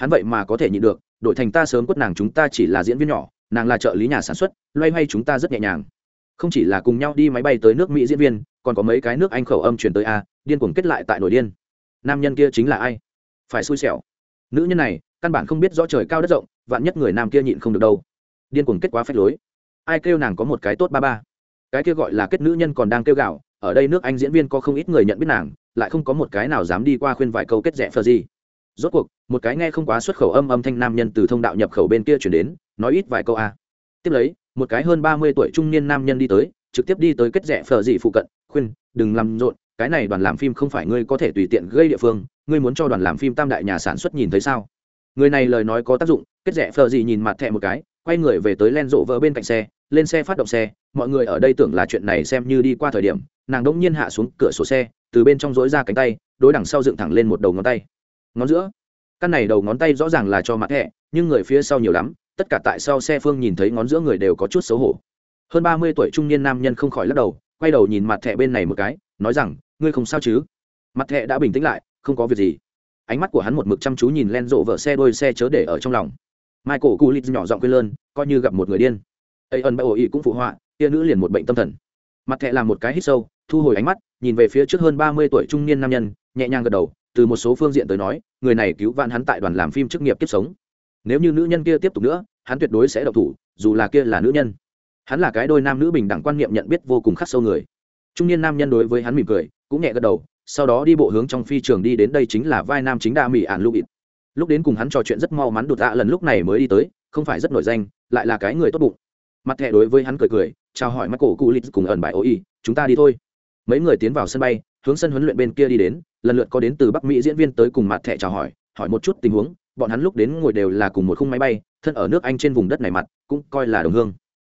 Hắn vậy mà có thể nhịn được đội thành ta sớm quất nàng chúng ta chỉ là diễn viên nhỏ, nàng là trợ lý nhà sản xuất loay hoay chúng ta rất nhẹ nhàng. Không chỉ là cùng nhau đi máy bay tới nước mỹ diễn viên, còn có mấy cái nước anh khẩu âm chuyển tới a, điên cuồng kết lại tại nội điên. Nam nhân kia chính là ai? Phải xui xẻo. Nữ nhân này, căn bản không biết rõ trời cao đất rộng, vạn nhất người nam kia nhịn không được đâu. Điên cuồng kết quá phách lối. Ai kêu nàng có một cái tốt ba ba? Cái kia gọi là kết nữ nhân còn đang kêu gạo ở đây nước anh diễn viên có không ít người nhận biết nàng, lại không có một cái nào dám đi qua khuyên vài câu kết rẽ phờ gì. Rốt cuộc, một cái nghe không quá xuất khẩu âm âm thanh nam nhân từ thông đạo nhập khẩu bên kia chuyển đến, nói ít vài câu a tiếp lấy, một cái hơn ba mươi tuổi trung niên nam nhân đi tới, trực tiếp đi tới kết rẽ phờ gì phụ cận, khuyên, đừng làm rộn, cái này đoàn làm phim không phải ngươi có thể tùy tiện gây địa phương, ngươi muốn cho đoàn làm phim tam đại nhà sản xuất nhìn thấy sao? Người này lời nói có tác dụng, kết rẽ phờ gì nhìn mặt thẹ một cái, quay người về tới len rộ vỡ bên cạnh xe, lên xe phát động xe, mọi người ở đây tưởng là chuyện này xem như đi qua thời điểm, nàng đông nhiên hạ xuống cửa sổ xe, từ bên trong dối ra cánh tay, đối đằng sau dựng thẳng lên một đầu ngón tay. Ngón giữa. Căn này đầu ngón tay rõ ràng là cho mặt thẹ nhưng người phía sau nhiều lắm tất cả tại sau xe phương nhìn thấy ngón giữa người đều có chút xấu hổ. Hơn ba mươi tuổi trung niên nam nhân không khỏi lắc đầu, quay đầu nhìn mặt thẹ bên này một cái, nói rằng, ngươi không sao chứ? Mặt thẹ đã bình tĩnh lại, không có việc gì. Ánh mắt của hắn một mực chăm chú nhìn len rộ vợ xe đôi xe chớ để ở trong lòng. Michael culit nhỏ giọng quê lơn, coi như gặp một người điên. Ây ân ổ ý cũng phụ họa tia nữ liền một bệnh tâm thần. Mặt thẹ làm một cái hít sâu, thu hồi ánh mắt, nhìn về phía trước hơn ba mươi tuổi trung niên nam nhân, nhẹ nhàng gật đầu, từ một số phương diện tới nói, người này cứu vãn hắn tại đoàn làm phim chức nghiệp kiếp sống nếu như nữ nhân kia tiếp tục nữa, hắn tuyệt đối sẽ độc thủ, dù là kia là nữ nhân. Hắn là cái đôi nam nữ bình đẳng quan niệm nhận biết vô cùng khắc sâu người. Trung niên nam nhân đối với hắn mỉm cười, cũng nhẹ gật đầu, sau đó đi bộ hướng trong phi trường đi đến đây chính là vai nam chính đa mỹ ản lưu ít lúc đến cùng hắn trò chuyện rất mau mắn đột tạ lần lúc này mới đi tới, không phải rất nổi danh, lại là cái người tốt bụng. Mặt thẹ đối với hắn cười cười, chào hỏi mắt cổ cụ lịch cùng ẩn bài ô y chúng ta đi thôi. Mấy người tiến vào sân bay, hướng sân huấn luyện bên kia đi đến, lần lượt có đến từ bắc mỹ diễn viên tới cùng mặt thẹ chào hỏi hỏi một chút tình huống bọn hắn lúc đến ngồi đều là cùng một khung máy bay, thân ở nước anh trên vùng đất này mặt, cũng coi là đồng hương.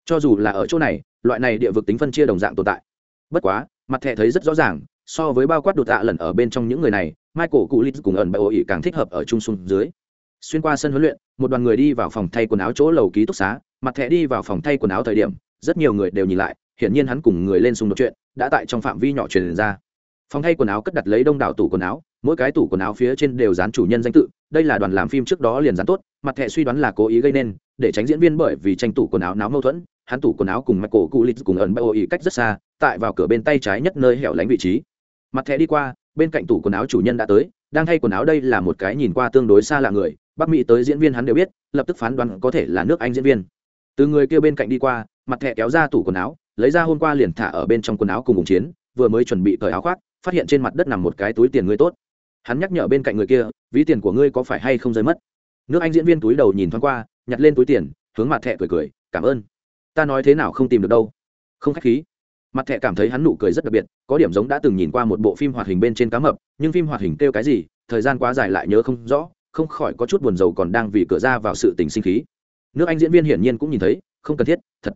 Cho dù là ở chỗ này, loại này địa vực tính phân chia đồng dạng tồn tại. Bất quá, mặt thẻ thấy rất rõ ràng, so với bao quát đột tạ lần ở bên trong những người này, michael cụ lít cùng ẩn bại ô ỉ càng thích hợp ở trung sung dưới. Xuyên qua sân huấn luyện, một đoàn người đi vào phòng thay quần áo chỗ lầu ký túc xá, mặt thẻ đi vào phòng thay quần áo thời điểm, rất nhiều người đều nhìn lại, hiển nhiên hắn cùng người lên xung đột chuyện, đã tại trong phạm vi nhỏ truyền ra. Phòng thay quần áo cất đặt lấy đông đảo tủ quần áo mỗi cái tủ quần áo phía trên đều dán chủ nhân danh tự, đây là đoàn làm phim trước đó liền dán tốt, mặt thẻ suy đoán là cố ý gây nên, để tránh diễn viên bởi vì tranh tủ quần áo náo mâu thuẫn, hắn tủ quần áo cùng mặt cổ cụ lịch cùng ẩn bao ý cách rất xa, tại vào cửa bên tay trái nhất nơi hẻo lánh vị trí. Mặt thẻ đi qua, bên cạnh tủ quần áo chủ nhân đã tới, đang thay quần áo đây là một cái nhìn qua tương đối xa lạ người bắc mỹ tới diễn viên hắn đều biết, lập tức phán đoán có thể là nước anh diễn viên. Từ người kia bên cạnh đi qua, mặt thẻ kéo ra tủ quần áo, lấy ra hôm qua liền thả ở bên trong quần áo cùng ủng chiến, vừa mới chuẩn bị cởi áo khoác, phát hiện trên mặt đất nằm một cái túi tiền người tốt hắn nhắc nhở bên cạnh người kia, ví tiền của ngươi có phải hay không rơi mất? Nước anh diễn viên túi đầu nhìn thoáng qua, nhặt lên túi tiền, hướng mặt thẻ cười cười, cảm ơn. Ta nói thế nào không tìm được đâu. Không k h á c h khí. Mặt thẻ cảm thấy hắn nụ cười rất đặc biệt, có điểm giống đã từng nhìn qua một bộ phim hoạt hình bên trên cá mập, nhưng phim hoạt hình kêu cái gì, thời gian quá dài lại nhớ không rõ, không khỏi có chút buồn rầu còn đang vì cửa ra vào sự tình sinh khí. Nước anh diễn viên hiển nhiên cũng nhìn thấy, không cần thiết, thật.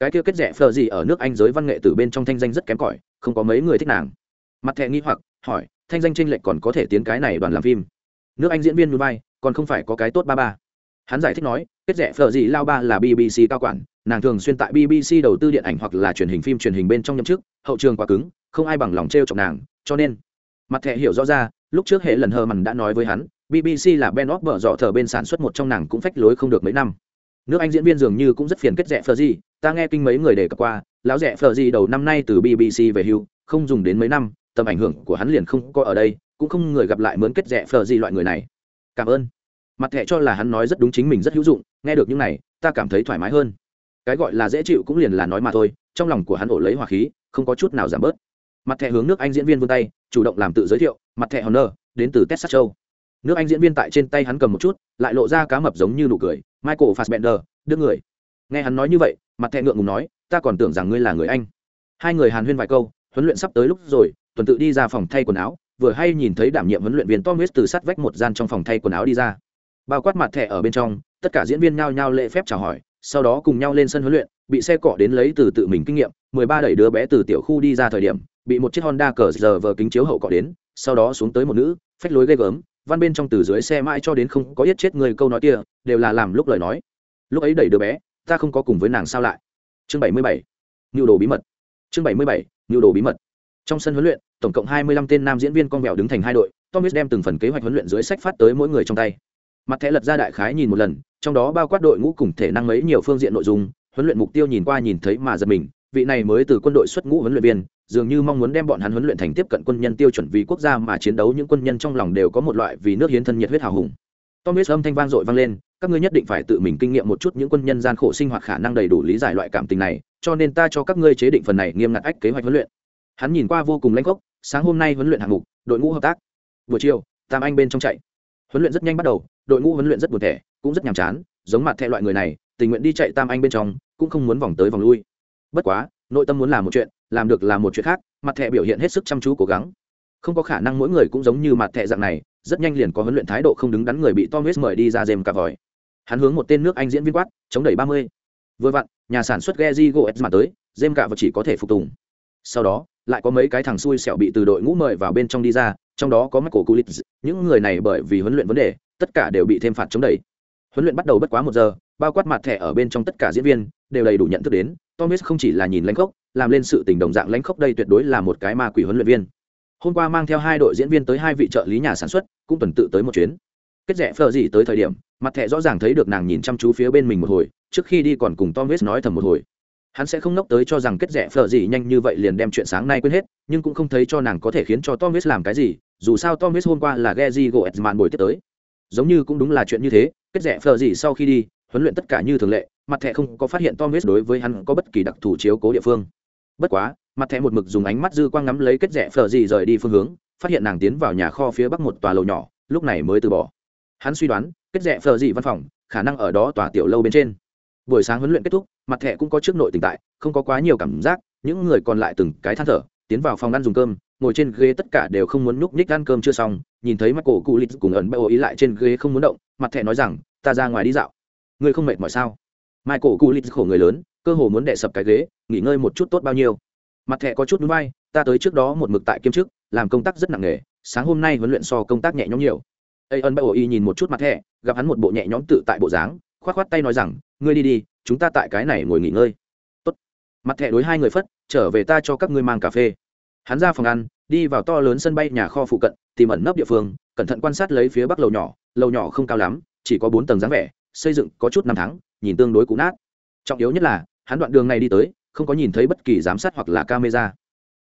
Cái kia kết rẻ phờ gì ở nước anh giới văn nghệ từ bên trong thanh danh rất kém cỏi, không có mấy người thích nàng. Mặt thẹ nghi hoặc, hỏi thanh danh tranh lệch còn có thể tiến cái này đoàn làm phim. Nước anh diễn viên núi bay còn không phải có cái tốt ba ba. Hắn giải thích nói, kết rẻ phở dị lao ba là bbc cao quản, nàng thường xuyên tại bbc đầu tư điện ảnh hoặc là truyền hình phim truyền hình bên trong nhậm chức, hậu trường quá cứng, không ai bằng lòng t r e o chọc nàng, cho nên mặt thẻ hiểu rõ ra, lúc trước hệ lần hờ mằn đã nói với hắn bbc là ben óc vợ dọ thờ bên sản xuất một trong nàng cũng phách lối không được mấy năm. Nước anh diễn viên dường như cũng rất phiền kết rẻ phở dị ta nghe kinh mấy người đề cập qua, lão rẻ phở dị đầu năm nay từ bbc về hưu, không dùng đến mấy năm tầm ảnh hưởng của hắn liền không có ở đây, cũng không người gặp lại mướn kết rẻ phờ gì loại người này. Cảm ơn. Mặt thẻ cho là hắn nói rất đúng chính mình rất hữu dụng, nghe được những này, ta cảm thấy thoải mái hơn. Cái gọi là dễ chịu cũng liền là nói mà thôi, trong lòng của hắn ổ lấy hỏa khí, không có chút nào giảm bớt. Mặt thẻ hướng nước anh diễn viên vươn tay, chủ động làm tự giới thiệu, mặt thẻ honor, đến từ texas châu. Nước anh diễn viên tại trên tay hắn cầm một chút, lại lộ ra cá mập giống như nụ cười, michael fassbender đứa người. Nghe hắn nói như vậy, mặt thẹ ngượng ngùng nói, ta còn tưởng rằng ngươi là người anh. Hai người hàn huyên vài câu, huấn luyện sắp tới lúc rồi tuần tự đi ra phòng thay quần áo vừa hay nhìn thấy đảm nhiệm huấn luyện viên Thomas từ sát vách một gian trong phòng thay quần áo đi ra. Bao quát mặt thẻ ở bên trong, tất cả diễn viên nhao nhao lễ phép chào hỏi, sau đó cùng nhau lên sân huấn luyện, bị xe cọ đến lấy từ tự mình kinh nghiệm, 13 đẩy đứa bé từ tiểu khu đi ra thời điểm, bị một chiếc Honda cờ giờ vờ kính chiếu hậu cọ đến, sau đó xuống tới một nữ, phách lối ghê gớm, văn bên trong từ dưới xe mãi cho đến không có giết chết người câu nói kia, đều là làm lúc lời nói. Lúc ấy đẩy đứa bé, ta không có cùng với nàng sao lại. Chương 77. nhu đồ bí mật. Chương 77. nhu đồ bí mật. Trong sân huấn luyện, tổng cộng 25 tên nam diễn viên con mèo đứng thành hai đội, Thomas đem từng phần kế hoạch huấn luyện dưới sách phát tới mỗi người trong tay. Mặt thẻ lật ra đại khái nhìn một lần, trong đó bao quát đội ngũ cùng thể năng mấy nhiều phương diện nội dung, huấn luyện mục tiêu nhìn qua nhìn thấy mà giật mình, vị này mới từ quân đội xuất ngũ huấn luyện viên, dường như mong muốn đem bọn hắn huấn luyện thành tiếp cận quân nhân tiêu chuẩn vì quốc gia mà chiến đấu những quân nhân trong lòng đều có một loại vì nước hiến thân nhiệt huyết hào hùng. Thomas âm thanh vang dội vang lên, các ngươi nhất định phải tự mình kinh nghiệm một chút những quân nhân gian khổ sinh hoạt khả năng đầy đủ lý giải loại cảm tình này, cho nên ta cho các ngươi chế định phần này nghiêm ngặt ách kế hoạch huấn luyện. Hắn nhìn qua vô cùng lãnh gốc, sáng hôm nay huấn luyện hạng mục, đội ngũ hợp tác. Buổi chiều, tam anh bên trong chạy. Huấn luyện rất nhanh bắt đầu, đội ngũ huấn luyện rất buồn thẻ, cũng rất nhàm chán, giống mặt thẹ loại người này, tình nguyện đi chạy tam anh bên trong, cũng không muốn vòng tới vòng lui. Bất quá, nội tâm muốn làm một chuyện, làm được là một chuyện khác, mặt thẹ biểu hiện hết sức chăm chú cố gắng. Không có khả năng mỗi người cũng giống như mặt thẹ dạng này, rất nhanh liền có huấn luyện thái độ không đứng đắn người bị tom huyết mời đi ra dèm cà vòi. Hắn hướng một tên nước anh diễn viên quát, chống đẩy ba mươi. Vừa vặn, nhà sản xuất geji goetz mà tới dèm cả và chỉ có thể phục tùng. Sau đó lại có mấy cái thằng xui xẻo bị từ đội ngũ mời vào bên trong đi ra, trong đó có michael kulit những người này bởi vì huấn luyện vấn đề, tất cả đều bị thêm phạt chống đẩy. Huấn luyện bắt đầu bất quá một giờ, bao quát mặt thẻ ở bên trong tất cả diễn viên, đều đầy đủ nhận thức đến, thomas không chỉ là nhìn lãnh khốc, làm lên sự tình đồng dạng lãnh khốc đây tuyệt đối là một cái ma quỷ huấn luyện viên. Hôm qua mang theo hai đội diễn viên tới hai vị trợ lý nhà sản xuất, cũng tuần tự tới một chuyến. Kết rẽ phờ gì tới thời điểm, mặt thẻ rõ ràng thấy được nàng nhìn chăm chú phía bên mình một hồi, trước khi đi còn cùng thomas nói thầm một hồi hắn sẽ không nốc tới cho rằng kết rẻ phở gì nhanh như vậy liền đem chuyện sáng nay quên hết, nhưng cũng không thấy cho nàng có thể khiến cho Tom West làm cái gì, dù sao Tom West hôm qua là geji goetzman buổi tiếp tới. Giống như cũng đúng là chuyện như thế, kết rẻ phở gì sau khi đi, huấn luyện tất cả như thường lệ, mặt thẻ không có phát hiện Tom West đối với hắn có bất kỳ đặc thù chiếu cố địa phương. Bất quá, mặt thẻ một mực dùng ánh mắt dư quang ngắm lấy kết rẻ phở gì rời đi phương hướng, phát hiện nàng tiến vào nhà kho phía bắc một tòa lầu nhỏ, lúc này mới từ bỏ. Hắn suy đoán, kết rẻ phở gì văn phòng, khả năng ở đó tòa tiểu lâu bên trên buổi sáng huấn luyện kết thúc, mặt thẻ cũng có trước nội tình tại, không có quá nhiều cảm giác, những người còn lại từng cái than thở, tiến vào phòng ăn dùng cơm, ngồi trên ghế tất cả đều không muốn nhúc nhích ăn cơm chưa xong, nhìn thấy mắt cổ cụ lịch cùng ẩn beo ý lại trên ghế không muốn động, mặt thẻ nói rằng, ta ra ngoài đi dạo. Ngươi không mệt mỏi sao? Mai cổ cụ lịch khổ người lớn, cơ hồ muốn đẻ sập cái ghế, nghỉ ngơi một chút tốt bao nhiêu? Mặt thẻ có chút núi bay ta tới trước đó một mực tại kiêm chức, làm công tác rất nặng nề, sáng hôm nay huấn luyện so công tác nhẹ nhõm nhiều. Ây ân beo ý nhìn một chút mặt thẻ, gặp hắn một bộ nhẹ nhõm tự tại bộ dáng, khoát khoát tay nói rằng ngươi đi đi, chúng ta tại cái này ngồi nghỉ ngơi. Tốt. mặt thẻ đối hai người phất, trở về ta cho các ngươi mang cà phê. Hắn ra phòng ăn, đi vào to lớn sân bay nhà kho phụ cận, tìm ẩn nấp địa phương, cẩn thận quan sát lấy phía bắc lầu nhỏ lầu nhỏ không cao lắm, chỉ có bốn tầng dáng vẻ, xây dựng có chút năm tháng, nhìn tương đối cũ nát. Trọng yếu nhất là, hắn đoạn đường này đi tới, không có nhìn thấy bất kỳ giám sát hoặc là camera.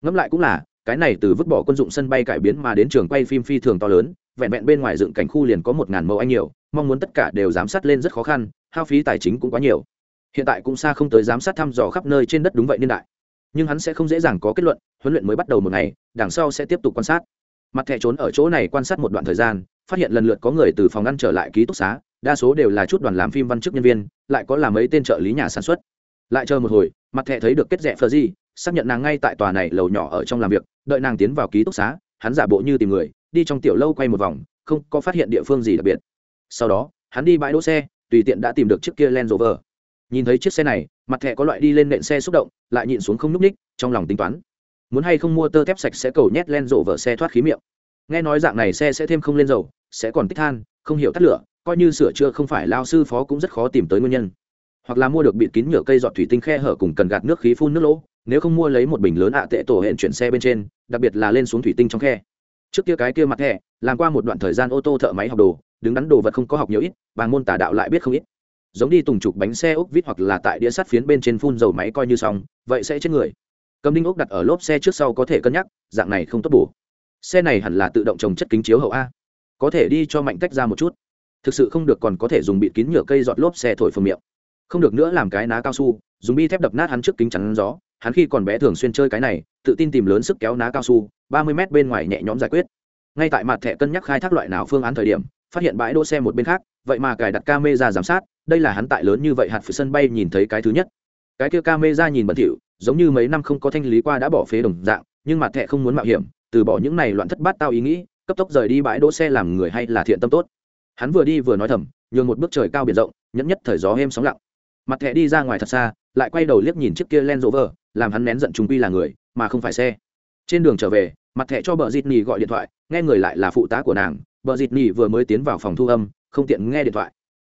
Ngẫm lại cũng là, cái này từ vứt bỏ quân dụng sân bay cải biến mà đến trường quay phim phi thường to lớn, vẹn vẹn bên ngoài dựng cảnh khu liền có một ngàn mẫu anh nhiều, mong muốn tất cả đều giám sát lên rất khó khăn hao phí tài chính cũng quá nhiều. Hiện tại cũng xa không tới giám sát thăm dò khắp nơi trên đất đúng vậy niên đại. Nhưng hắn sẽ không dễ dàng có kết luận, huấn luyện mới bắt đầu một ngày, đằng sau sẽ tiếp tục quan sát. Mặt thẻ trốn ở chỗ này quan sát một đoạn thời gian, phát hiện lần lượt có người từ phòng ngăn trở lại ký túc xá, đa số đều là chút đoàn làm phim văn chức nhân viên, lại có là mấy tên trợ lý nhà sản xuất. Lại chờ một hồi, mặt thẻ thấy được kết rẽ phờ di xác nhận nàng ngay tại tòa này lầu nhỏ ở trong làm việc, đợi nàng tiến vào ký túc xá, hắn giả bộ như tìm người, đi trong tiểu lâu quay một vòng, không có phát hiện địa phương gì đặc biệt. Sau đó, hắn đi bãi đỗ xe tùy tiện đã tìm được chiếc kia Land Rover. Nhìn thấy chiếc xe này, mặt thẻ có loại đi lên nện xe xúc động, lại nhịn xuống không núp ú ních trong lòng tính toán. Muốn hay không mua tơ thép sạch sẽ cầu nhét len Rover xe thoát khí miệng. Nghe nói dạng này xe sẽ thêm không lên dầu, sẽ còn tích than, không hiểu tắt lửa, coi như sửa chữa không phải lao sư phó cũng rất khó tìm tới nguyên nhân. Hoặc là mua được bịt kín nhựa cây giọt thủy tinh khe hở cùng cần gạt nước khí phun nước lỗ, nếu không mua lấy một bình lớn ạ tệ tổ hẹn chuyển xe bên trên, đặc biệt là lên xuống thủy tinh trong khe. Trước kia cái kia mặt thẻ, làm qua một đoạn thời gian ô tô thợ máy học đồ đứng đắn đồ vật không có học nhiều ít bàn môn tà đạo lại biết không ít. Giống đi tùng trục bánh xe ốc vít hoặc là tại đĩa sắt phiến bên trên phun dầu máy coi như xong, vậy sẽ chết người. Cầm đinh ốc đặt ở lốp xe trước sau có thể cân nhắc, dạng này không tốt bổ. Xe này hẳn là tự động trồng chất kính chiếu hậu a. Có thể đi cho mạnh tách ra một chút. Thực sự không được còn có thể dùng bịt kín nhựa cây dọn lốp xe thổi phồng miệng. Không được nữa làm cái ná cao su, dùng bi thép đập nát hắn trước kính chắn gió. Hắn khi còn bé thường xuyên chơi cái này, tự tin tìm lớn sức kéo ná cao su, ba mươi m bên ngoài nhẹ nhõm giải quyết. Ngay tại mặt thẻ cân nhắc khai thác loại nào phương án thời điểm phát hiện bãi đỗ xe một bên khác vậy mà cài đặt camera giám sát đây là hắn tại lớn như vậy hạt phía sân bay nhìn thấy cái thứ nhất. Cái kia camera nhìn bẩn thỉu giống như mấy năm không có thanh lý qua đã bỏ phế đồng dạng nhưng mặt thẻ không muốn mạo hiểm từ bỏ những này loạn thất bát tao ý nghĩ cấp tốc rời đi bãi đỗ xe làm người hay là thiện tâm tốt. Hắn vừa đi vừa nói thầm nhường một bước trời cao biển rộng nhẫn nhất thời gió êm sóng lặng. Mặt thẻ đi ra ngoài thật xa lại quay đầu liếc nhìn chiếc kia len vờ, làm hắn nén giận chúng quy là người mà không phải xe. Trên đường trở về mặt thẻ cho bờ dịt gọi điện thoại nghe người lại là phụ tá của nàng bờ dịt nỉ vừa mới tiến vào phòng thu âm, không tiện nghe điện thoại.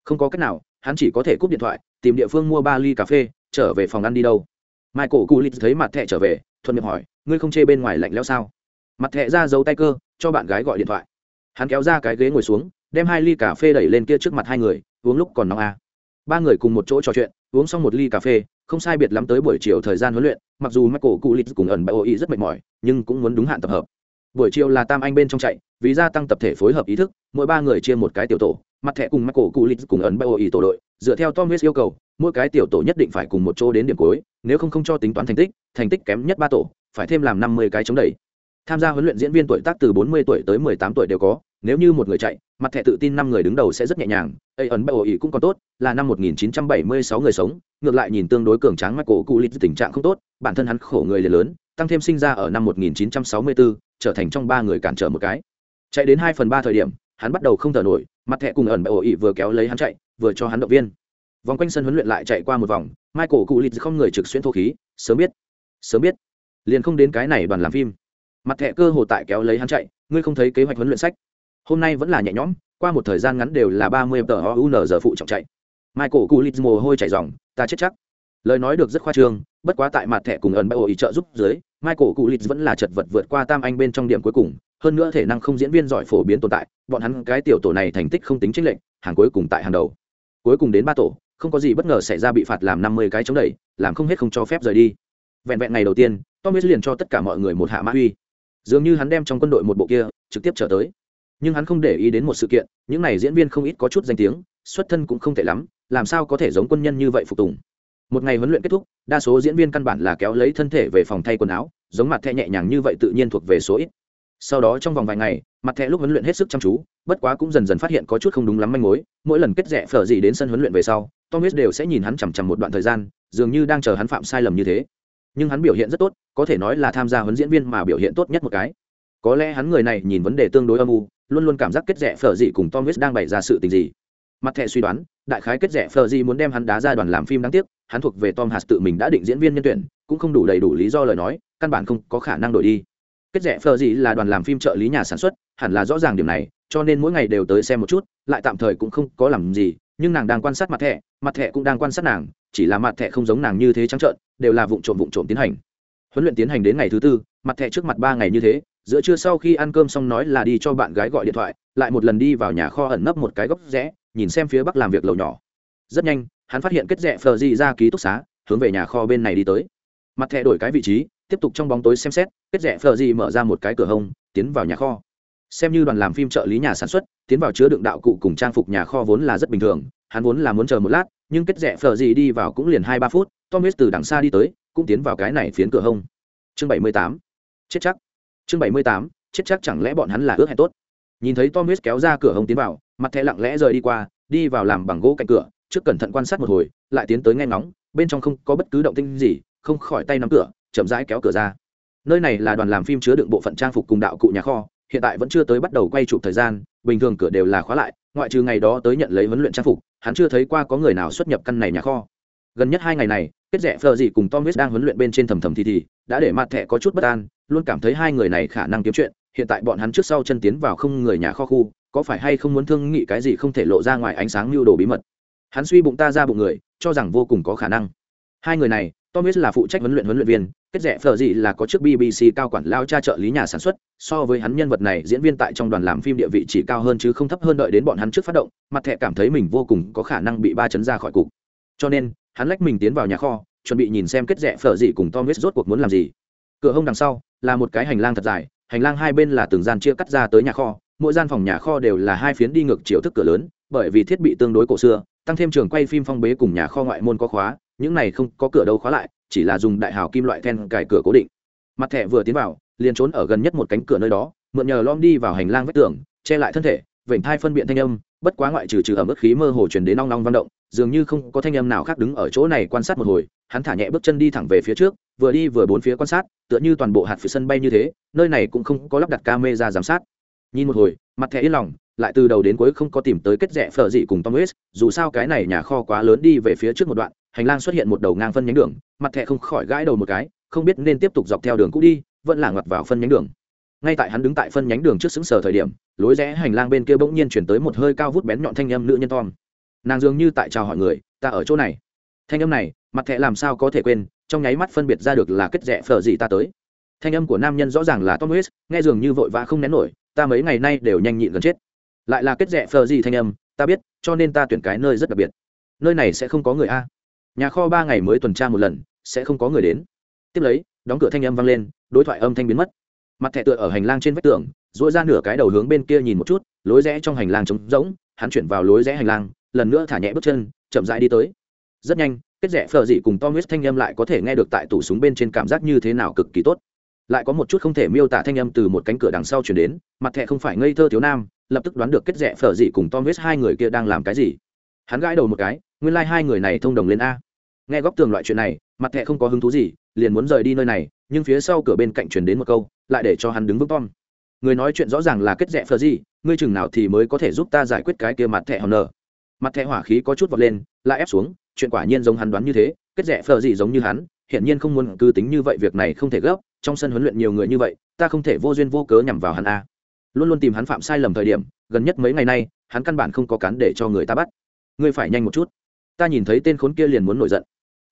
Không có cách nào, hắn chỉ có thể cúp điện thoại, tìm địa phương mua ba ly cà phê, trở về phòng ăn đi đâu. Michael culit thấy mặt Thẹ trở về, thuận miệng hỏi, ngươi không chê bên ngoài lạnh lẽo sao? Mặt Thẹ ra giấu tay cơ, cho bạn gái gọi điện thoại. Hắn kéo ra cái ghế ngồi xuống, đem hai ly cà phê đẩy lên kia trước mặt hai người, uống lúc còn nóng à. ba người cùng một chỗ trò chuyện, uống xong một ly cà phê, không sai biệt lắm tới buổi chiều thời gian huấn luyện, mặc dù michael cụ lịch cùng ẩn bại ý rất mệt mỏi, nhưng cũng muốn đúng hạn tập hợp. Buổi chiều là tam anh bên trong chạy vì gia tăng tập thể phối hợp ý thức mỗi ba người chia một cái tiểu tổ mặt thẻ cùng michael cụ lịch cùng ấn bại ý tổ đội dựa theo tom yêu cầu mỗi cái tiểu tổ nhất định phải cùng một chỗ đến điểm cuối nếu không không cho tính toán thành tích thành tích kém nhất ba tổ phải thêm làm năm mươi cái chống đẩy. Tham gia huấn luyện diễn viên tuổi tác từ 40 tuổi tới 18 tuổi đều có nếu như một người chạy mặt thẻ tự tin năm người đứng đầu sẽ rất nhẹ nhàng ấy ấn bầu ý cũng còn tốt là năm 1976 người sống ngược lại nhìn tương đối cường tráng mắt cổ cụ lịch tình trạng không tốt bản thân hắn khổ người liền lớn tăng thêm sinh ra ở năm 1964, trở thành trong ba người cản trở một cái chạy đến hai phần ba thời điểm, hắn bắt đầu không thở nổi, mặt thẻ cùng ẩn bại ổ ỉ vừa kéo lấy hắn chạy, vừa cho hắn động viên. Vòng quanh sân huấn luyện lại chạy qua một vòng, michael cụ lịch không người trực xuyên thô khí, sớm biết sớm biết, liền không đến cái này đoàn làm phim. Mặt thẻ cơ hồ tại kéo lấy hắn chạy, ngươi không thấy kế hoạch huấn luyện sách? Hôm nay vẫn là nhẹ nhõm, qua một thời gian ngắn đều là ba mươi tờ o u n giờ phụ trọng chạy. Michael lịch mồ hôi chảy dòng ta chết chắc. Lời nói được rất khoa trương, bất quá tại mặt thẻ cùng ẩn bay ý trợ giúp dưới, michael lịch vẫn là chật vật vượt qua tam anh bên trong điểm cuối cùng hơn nữa thể năng không diễn viên giỏi phổ biến tồn tại, bọn hắn cái tiểu tổ này thành tích không tính trích lệnh hàng cuối cùng tại hàng đầu. Cuối cùng đến ba tổ, không có gì bất ngờ xảy ra bị phạt làm năm mươi cái chống đẩy, làm không hết không cho phép rời đi. Vẹn vẹn ngày đầu tiên Thomas liền cho tất cả mọi người một hạ mã uy. Dường như hắn đem trong quân đội một bộ kia, trực tiếp trở tới. Nhưng hắn không để ý đến một sự kiện, những n à y diễn viên không ít có chút danh tiếng, xuất thân cũng không tệ lắm, làm sao có thể giống quân nhân như vậy phục tùng. Một ngày huấn luyện kết thúc, đa số diễn viên căn bản là kéo lấy thân thể về phòng thay quần áo, giống mặt thẹ nhẹ nhàng như vậy tự nhiên thuộc về số ít sau đó trong vòng vài ngày, mặt thẻ lúc huấn luyện hết sức chăm chú, bất quá cũng dần dần phát hiện có chút không đúng lắm manh mối, mỗi lần kết rẽ phở gì đến sân huấn luyện về sau, tom huyết đều sẽ nhìn hắn chằm chằm một đoạn thời gian, dường như đang chờ hắn phạm sai lầm như thế. Nhưng hắn biểu hiện rất tốt, có thể nói là tham gia huấn diễn viên mà biểu hiện tốt nhất một cái. Có lẽ hắn người này nhìn vấn đề tương đối âm u, luôn luôn cảm giác kết rẽ phở gì cùng tom huyết đang bày ra sự tình gì. Mặt thẻ suy đoán, đại khái kết rẽ phở gì muốn đem hắn đá ra đoàn làm phim đáng tiếc, hắn thuộc về tom hạt tự mình đã định diễn viên nhân tuyển, cũng không đủ đầy đủ lý do lời nói, căn bản không có khả năng đổi đi kết rẽ Phờ dị là đoàn làm phim trợ lý nhà sản xuất, hẳn là rõ ràng điểm này, cho nên mỗi ngày đều tới xem một chút, lại tạm thời cũng không có làm gì, nhưng nàng đang quan sát mặt thẻ mặt thẻ cũng đang quan sát nàng, chỉ là mặt thẻ không giống nàng như thế trắng trợn, đều là vụ trộm vụ trộm tiến hành. Huấn luyện tiến hành đến ngày thứ tư, mặt thẻ trước mặt ba ngày như thế, giữa trưa sau khi ăn cơm xong nói là đi cho bạn gái gọi điện thoại, lại một lần đi vào nhà kho ẩn nấp một cái góc rẽ, nhìn xem phía bắc làm việc lầu nhỏ. Rất nhanh, hắn phát hiện kết rẽ phờ di ra ký túc xá, hướng về nhà kho bên này đi tới. Mặt thẻ đổi cái vị trí tiếp tục trong bóng tối xem xét, kết rẽ phờ gì mở ra một cái cửa hông, tiến vào nhà kho. Xem như đoàn làm phim trợ lý nhà sản xuất, tiến vào chứa đựng đạo cụ cùng trang phục nhà kho vốn là rất bình thường, hắn vốn là muốn chờ một lát, nhưng kết rẽ phờ gì đi vào cũng liền hai ba phút thomas từ đằng xa đi tới, cũng tiến vào cái này phiến cửa hông. Chương bảy mươi tám, chết chắc. Chương bảy mươi tám, chết chắc chẳng lẽ bọn hắn là ước hẹn tốt? Nhìn thấy tom kéo ra cửa hông tiến vào, mặt thẻ lặng lẽ rời đi qua, đi vào làm bằng gỗ cạnh cửa, trước cẩn thận quan sát một hồi, lại tiến tới nghe ngóng, bên trong không có bất cứ động tinh gì, không khỏi tay nắm cửa chậm rãi kéo cửa ra. Nơi này là đoàn làm phim chứa đựng bộ phận trang phục cùng đạo cụ nhà kho, hiện tại vẫn chưa tới bắt đầu quay chụp thời gian, bình thường cửa đều là khóa lại, ngoại trừ ngày đó tới nhận lấy huấn luyện trang phục, hắn chưa thấy qua có người nào xuất nhập căn này nhà kho. Gần nhất hai ngày này, kết rẽ phờ gì cùng tom đang huấn luyện bên trên thầm thầm thì thì, đã để mặt thẻ có chút bất an, luôn cảm thấy hai người này khả năng kiếm chuyện, hiện tại bọn hắn trước sau chân tiến vào không người nhà kho khu, có phải hay không muốn thương nghị cái gì không thể lộ ra ngoài ánh sáng mưu đồ bí mật. Hắn suy bụng ta ra bụng người, cho rằng vô cùng có khả năng. Hai người này, Tom thomas là phụ trách huấn luyện huấn luyện viên kết rẽ phở gì là có trước bbc cao quản lao cha trợ lý nhà sản xuất, so với hắn nhân vật này, diễn viên tại trong đoàn làm phim địa vị chỉ cao hơn chứ không thấp hơn đợi đến bọn hắn trước phát động, mặt thẻ cảm thấy mình vô cùng có khả năng bị ba chấn ra khỏi cục. Cho nên, hắn lách mình tiến vào nhà kho, chuẩn bị nhìn xem kết rẽ phở gì cùng Tom thomas rốt cuộc muốn làm gì. Cửa hông đằng sau là một cái hành lang thật dài, hành lang hai bên là từng gian chia cắt ra tới nhà kho, mỗi gian phòng nhà kho đều là hai phiến đi ngược chiều thức cửa lớn, bởi vì thiết bị tương đối cổ xưa, tăng thêm trường quay phim phong bế cùng nhà kho ngoại môn có khóa, những này không có cửa đâu khóa lại chỉ là dùng đại hào kim loại then cài cửa cố định. Mặt thẻ vừa tiến vào, liền trốn ở gần nhất một cánh cửa nơi đó, mượn nhờ lom đi vào hành lang vách tường, che lại thân thể, vểnh thai phân biện thanh âm, bất quá ngoại trừ trừ ở mức khí mơ hồ chuyển đến nong nong văn động, dường như không có thanh âm nào khác đứng ở chỗ này quan sát một hồi, hắn thả nhẹ bước chân đi thẳng về phía trước, vừa đi vừa bốn phía quan sát, tựa như toàn bộ hạt phía sân bay như thế, nơi này cũng không có lắp đặt camera giám sát. Nhìn một hồi, mặt thẻ yên lòng, lại từ đầu đến cuối không có tìm tới kết rẽ phở dị cùng tom west dù sao cái này nhà kho quá lớn đi về phía trước một đoạn hành lang xuất hiện một đầu ngang phân nhánh đường, mặt thẻ không khỏi gãi đầu một cái, không biết nên tiếp tục dọc theo đường cũ đi, vẫn là ngoặt vào phân nhánh đường. Ngay tại hắn đứng tại phân nhánh đường trước xứng sở thời điểm, lối rẽ hành lang bên kia bỗng nhiên chuyển tới một hơi cao vút bén nhọn thanh âm nữ nhân tom. Nàng dường như tại chào hỏi người, ta ở chỗ này. Thanh âm này, mặt thẹ làm sao có thể quên, trong nháy mắt phân biệt ra được là kết rẽ phở gì ta tới. Thanh âm của nam nhân rõ ràng là tom west nghe dường như vội vã không nén nổi, ta mấy ngày nay đều nhanh nhịn gần chết. Lại là kết rẽ phở gì thanh âm, ta biết, cho nên ta tuyển cái nơi rất đặc biệt. Nơi này sẽ không có người a nhà kho ba ngày mới tuần tra một lần, sẽ không có người đến. Tiếp lấy, đóng cửa thanh âm vang lên, đối thoại âm thanh biến mất. Mặt thẻ tựa ở hành lang trên vách tường dỗi ra nửa cái đầu hướng bên kia nhìn một chút, lối rẽ trong hành lang trống rỗng, hắn chuyển vào lối rẽ hành lang, lần nữa thả nhẹ bước chân, chậm rãi đi tới. Rất nhanh, kết rẽ phờ dị cùng tom huyết thanh âm lại có thể nghe được tại tủ súng bên trên cảm giác như thế nào cực kỳ tốt. Lại có một chút không thể miêu tả thanh âm từ một cánh cửa đằng sau chuyển đến, mặt thẻ không phải ngây thơ thiếu nam, lập tức đoán được kết rẽ phở dị cùng tom huyết hai người kia đang làm cái gì. Hắn gãi đầu một cái nguyên lai、like、hai người này thông đồng lên a. Nghe góc tường loại chuyện này mặt thẹ không có hứng thú gì liền muốn rời đi nơi này nhưng phía sau cửa bên cạnh chuyển đến một câu lại để cho hắn đứng vững tom người nói chuyện rõ ràng là kết rẽ phở gì, ngươi chừng nào thì mới có thể giúp ta giải quyết cái kia mặt thẹ hòn nở mặt thẹ hỏa khí có chút vọt lên lại ép xuống chuyện quả nhiên giống hắn đoán như thế kết rẽ phờ gì giống như hắn hiển nhiên không muốn cứ tính như vậy việc này không thể gấp trong sân huấn luyện nhiều người như vậy ta không thể vô duyên vô cớ nhằm vào hắn a. Luôn luôn tìm hắn phạm sai lầm thời điểm gần nhất mấy ngày nay hắn căn bản không có cán để cho người ta bắt. Ngươi phải nhanh một chút ta nhìn thấy tên khốn kia liền muốn nổi giận.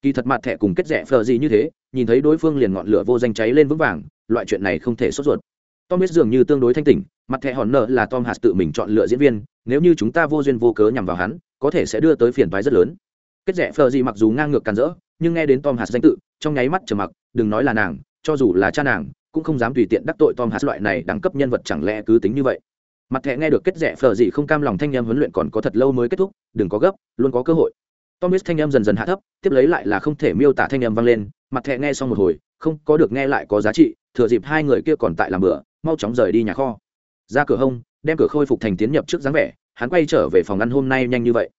Kỳ thật mặt thẻ cùng kết rẽ phờ gì như thế, nhìn thấy đối phương liền ngọn lửa vô danh cháy lên vững vàng, loại chuyện này không thể sốt ruột. Tom biết dường như tương đối thanh tỉnh, mặt thẻ hòn nợ là tom hạt tự mình chọn lựa diễn viên, nếu như chúng ta vô duyên vô cớ nhằm vào hắn, có thể sẽ đưa tới phiền phái rất lớn. Kết rẽ phờ gì mặc dù ngang ngược càn rỡ, nhưng nghe đến tom hạt danh tự, trong nháy mắt trầm mặc, đừng nói là nàng, cho dù là cha nàng, cũng không dám tùy tiện đắc tội tom hạt loại này đẳng cấp nhân vật chẳng lẽ cứ tính như vậy. Mặt thẻ nghe được kết rẽ phờ gì không cam lòng thanh em huấn luyện còn có thật lâu mới kết thúc, đừng có gấp, luôn có cơ hội tom biết thanh em dần dần hạ thấp tiếp lấy lại là không thể miêu tả thanh em vang lên mặt thẻ nghe xong một hồi không có được nghe lại có giá trị thừa dịp hai người kia còn tại làm bữa mau chóng rời đi nhà kho. Ra cửa hông đem cửa khôi phục thành tiến nhập trước dáng vẻ hắn quay trở về phòng ăn hôm nay nhanh như vậy.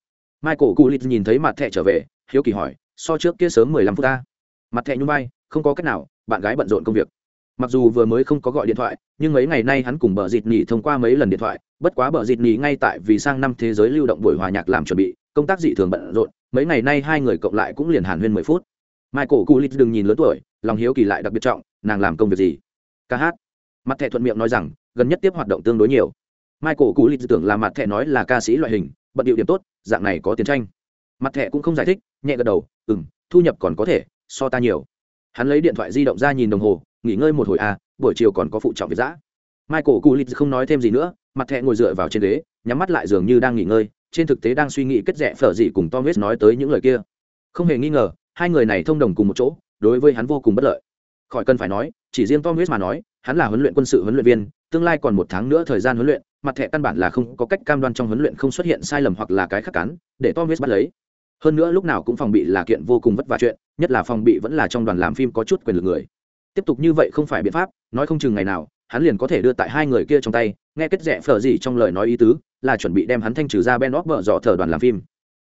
Michael culit nhìn thấy mặt thẻ trở về hiếu kỳ hỏi so trước kia sớm mười lăm phút ta? Mặt thẻ nhún vai, không có cách nào bạn gái bận rộn công việc. Mặc dù vừa mới không có gọi điện thoại nhưng mấy ngày nay hắn cùng bờ dịt nhỉ thông qua mấy lần điện thoại bất quá bờ dịt nhỉ ngay tại vì sang năm thế giới lưu động buổi hòa nhạc làm chuẩn bị công tác dị thường bận rộn mấy ngày nay hai người cộng lại cũng liền hàn huyên mười phút. Michael culit đừng nhìn lớn tuổi, lòng hiếu kỳ lại đặc biệt trọng, nàng làm công việc gì? Ca hát. Mặt thẻ thuận miệng nói rằng, gần nhất tiếp hoạt động tương đối nhiều. Michael culit tưởng là mặt thẻ nói là ca sĩ loại hình, bận điệu điểm tốt, dạng này có tiền tranh. Mặt thẻ cũng không giải thích, nhẹ gật đầu ừ m thu nhập còn có thể, so ta nhiều. Hắn lấy điện thoại di động ra nhìn đồng hồ, nghỉ ngơi một hồi à buổi chiều còn có phụ trọng việc giã michael culit không nói thêm gì nữa, mặt thẹ ngồi dựa vào trên ghế, nhắm mắt lại dường như đang nghỉ ngơi trên thực tế đang suy nghĩ kết rẽ phở gì cùng tom west nói tới những lời kia. Không hề nghi ngờ, hai người này thông đồng cùng một chỗ, đối với hắn vô cùng bất lợi. Khỏi cần phải nói, chỉ riêng tom west mà nói, hắn là huấn luyện quân sự huấn luyện viên, tương lai còn một tháng nữa thời gian huấn luyện, mặt thẻ căn bản là không có cách cam đoan trong huấn luyện không xuất hiện sai lầm hoặc là cái khắc cán để tom west bắt lấy. Hơn nữa lúc nào cũng phòng bị là kiện vô cùng vất vả chuyện, nhất là phòng bị vẫn là trong đoàn làm phim có chút quyền lực người. Tiếp tục như vậy không phải biện pháp, nói không chừng ngày nào hắn liền có thể đưa tại hai người kia trong tay, nghe kết rẽ phở gì trong lời nói ý tứ, là chuẩn bị đem hắn thanh trừ ra ben óp vợ dọ thờ đoàn làm phim.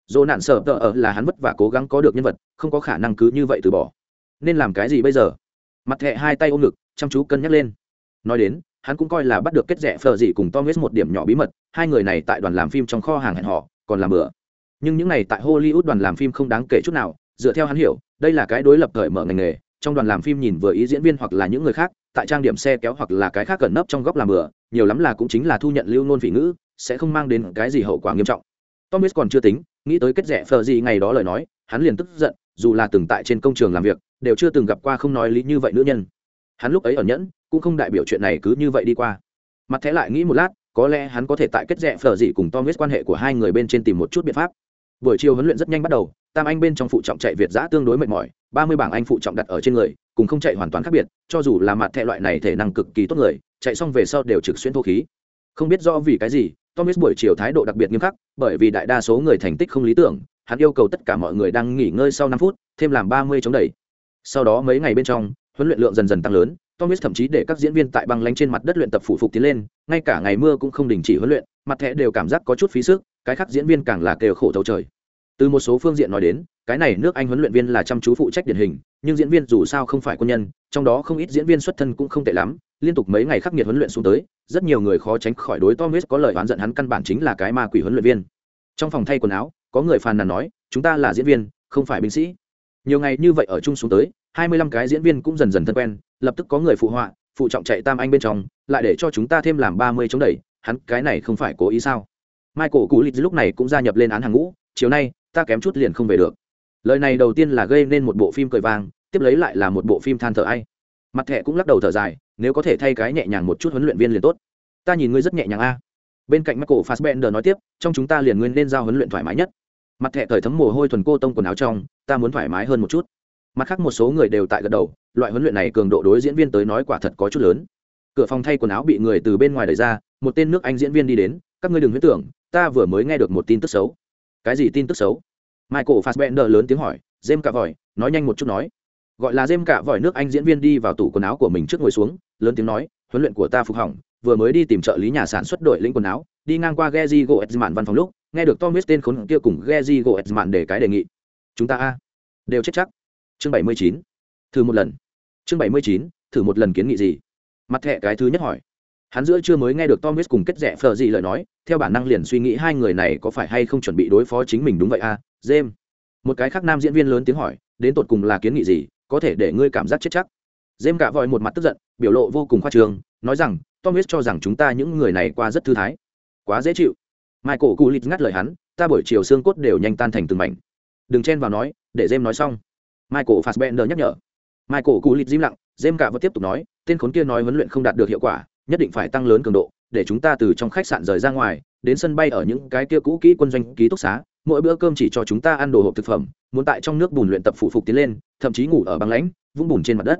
Dỗ nạn sợ tờ ở là hắn vất vả cố gắng có được nhân vật, không có khả năng cứ như vậy từ bỏ. Nên làm cái gì bây giờ? Mặt thẹ hai tay ôm ngực, chăm chú cân nhắc lên. Nói đến, hắn cũng coi là bắt được kết rẽ phở gì cùng tom một điểm nhỏ bí mật, hai người này tại đoàn làm phim trong kho hàng hẹn họ còn làm bữa nhưng những này tại hollywood đoàn làm phim không đáng kể chút nào, dựa theo hắn hiểu, đây là cái đối lập thời mở ngành nghề trong đoàn làm phim nhìn vừa ý diễn viên hoặc là những người khác, tại trang điểm xe kéo hoặc là cái khác cẩn nấp trong góc làm bữa nhiều lắm là cũng chính là thu nhận lưu nôn phỉ ngữ, sẽ không mang đến cái gì hậu quả nghiêm trọng. Thomas còn chưa tính, nghĩ tới kết rẻ phờ gì ngày đó lời nói, hắn liền tức giận, dù là từng tại trên công trường làm việc, đều chưa từng gặp qua không nói lý như vậy nữ nhân. Hắn lúc ấy ẩn nhẫn, cũng không đại biểu chuyện này cứ như vậy đi qua. Mặt thế lại nghĩ một lát, có lẽ hắn có thể tại kết rẽ phở dị cùng thomas quan hệ của hai người bên trên tìm một chút biện pháp. Buổi chiều huấn luyện rất nhanh bắt đầu, tam anh bên trong phụ trọng chạy việt giã tương đối mệt mỏi ba mươi bảng anh phụ trọng đặt ở trên người, cùng không chạy hoàn toàn khác biệt, cho dù là mặt thẻ loại này thể năng cực kỳ tốt người, chạy xong về sau đều trực xuyên thô khí. Không biết do vì cái gì thomas buổi chiều thái độ đặc biệt nghiêm khắc, bởi vì đại đa số người thành tích không lý tưởng, hắn yêu cầu tất cả mọi người đang nghỉ ngơi sau năm phút, thêm làm ba mươi chống đẩy. Sau đó mấy ngày bên trong, huấn luyện lượng dần dần tăng lớn thomas thậm chí để các diễn viên tại băng lánh trên mặt đất luyện tập phủ phục tiến lên, ngay cả ngày mưa cũng không đình chỉ huấn luyện, mặt thẻ đều cảm giác có chút phí sức, cái khác diễn viên càng là kêu khổ thấu trời từ một số phương diện nói đến, cái này nước anh huấn luyện viên là chăm chú phụ trách điển hình, nhưng diễn viên dù sao không phải quân nhân, trong đó không ít diễn viên xuất thân cũng không tệ lắm, liên tục mấy ngày khắc nghiệt huấn luyện xuống tới, rất nhiều người khó tránh khỏi đối thomas có lời oán giận hắn căn bản chính là cái ma quỷ huấn luyện viên. Trong phòng thay quần áo, có người phàn nàn nói, chúng ta là diễn viên, không phải binh sĩ. Nhiều ngày như vậy ở chung xuống tới, hai mươi lăm cái diễn viên cũng dần dần thân quen, lập tức có người phụ họa, phụ trọng chạy tam anh bên trong, lại để cho chúng ta thêm làm ba mươi chống đẩy, hắn cái này không phải cố ý sao? Michael cú lịch lúc này cũng gia nhập lên án hàng ngũ, chiều nay ta kém chút liền không về được. Lời này đầu tiên là gây nên một bộ phim cười vang, tiếp lấy lại là một bộ phim than thở ai. Mặt thẻ cũng lắc đầu thở dài, nếu có thể thay cái nhẹ nhàng một chút huấn luyện viên liền tốt. Ta nhìn ngươi rất nhẹ nhàng a. Bên cạnh michael fassbender nói tiếp, trong chúng ta liền nguyên nên giao huấn luyện thoải mái nhất. Mặt thẻ thời thấm mồ hôi thuần cô tông quần áo trong, ta muốn thoải mái hơn một chút. Mặt khác một số người đều tại gật đầu, loại huấn luyện này cường độ đối diễn viên tới nói quả thật có chút lớn. Cửa phòng thay quần áo bị người từ bên ngoài đẩy ra, một tên nước anh diễn viên đi đến, các ngươi đừng huyết tưởng, ta vừa mới nghe được một tin tức xấu. Cái gì tin tức xấu? Michael fassbender lớn tiếng hỏi jem cả vòi nói nhanh một chút nói gọi là jem cả vòi nước anh diễn viên đi vào tủ quần áo của mình trước ngồi xuống lớn tiếng nói huấn luyện của ta phục hỏng vừa mới đi tìm trợ lý nhà sản xuất đội lĩnh quần áo đi ngang qua Geji Goetzman văn phòng lúc, nghe được Thomas tên khốn kia cùng Geji Goetzman để cái đề nghị. Chúng ta a đều chết chắc. Chương 79. Thử một lần. Chương 79. Thử một lần kiến nghị gì? Mặt thẻ cái thứ nhất hỏi. Hắn giữa chưa mới nghe được Thomas cùng kết rẻ phở gì lời nói, theo bản năng liền suy nghĩ hai người này có phải hay không chuẩn bị đối phó chính mình đúng vậy a, James. Một cái khác nam diễn viên lớn tiếng hỏi, đến tột cùng là kiến nghị gì, có thể để ngươi cảm giác chết chắc. James cả vội một mặt tức giận, biểu lộ vô cùng khoa trương, nói rằng, Thomas cho rằng chúng ta những người này qua rất thư thái. Quá dễ chịu. Michael cù lít ngắt lời hắn ta buổi chiều xương cốt đều nhanh tan thành từng mảnh. Đừng chen vào nói để jem nói xong. Michael fassbender nhắc nhở. Michael cù lít im lặng jem cả vẫn tiếp tục nói tên khốn kia nói huấn luyện không đạt được hiệu quả nhất định phải tăng lớn cường độ để chúng ta từ trong khách sạn rời ra ngoài đến sân bay ở những cái kia cũ kỹ quân doanh ký túc xá mỗi bữa cơm chỉ cho chúng ta ăn đồ hộp thực phẩm muốn tại trong nước bùn luyện tập phụ phục tiến lên thậm chí ngủ ở băng lãnh vũng bùn trên mặt đất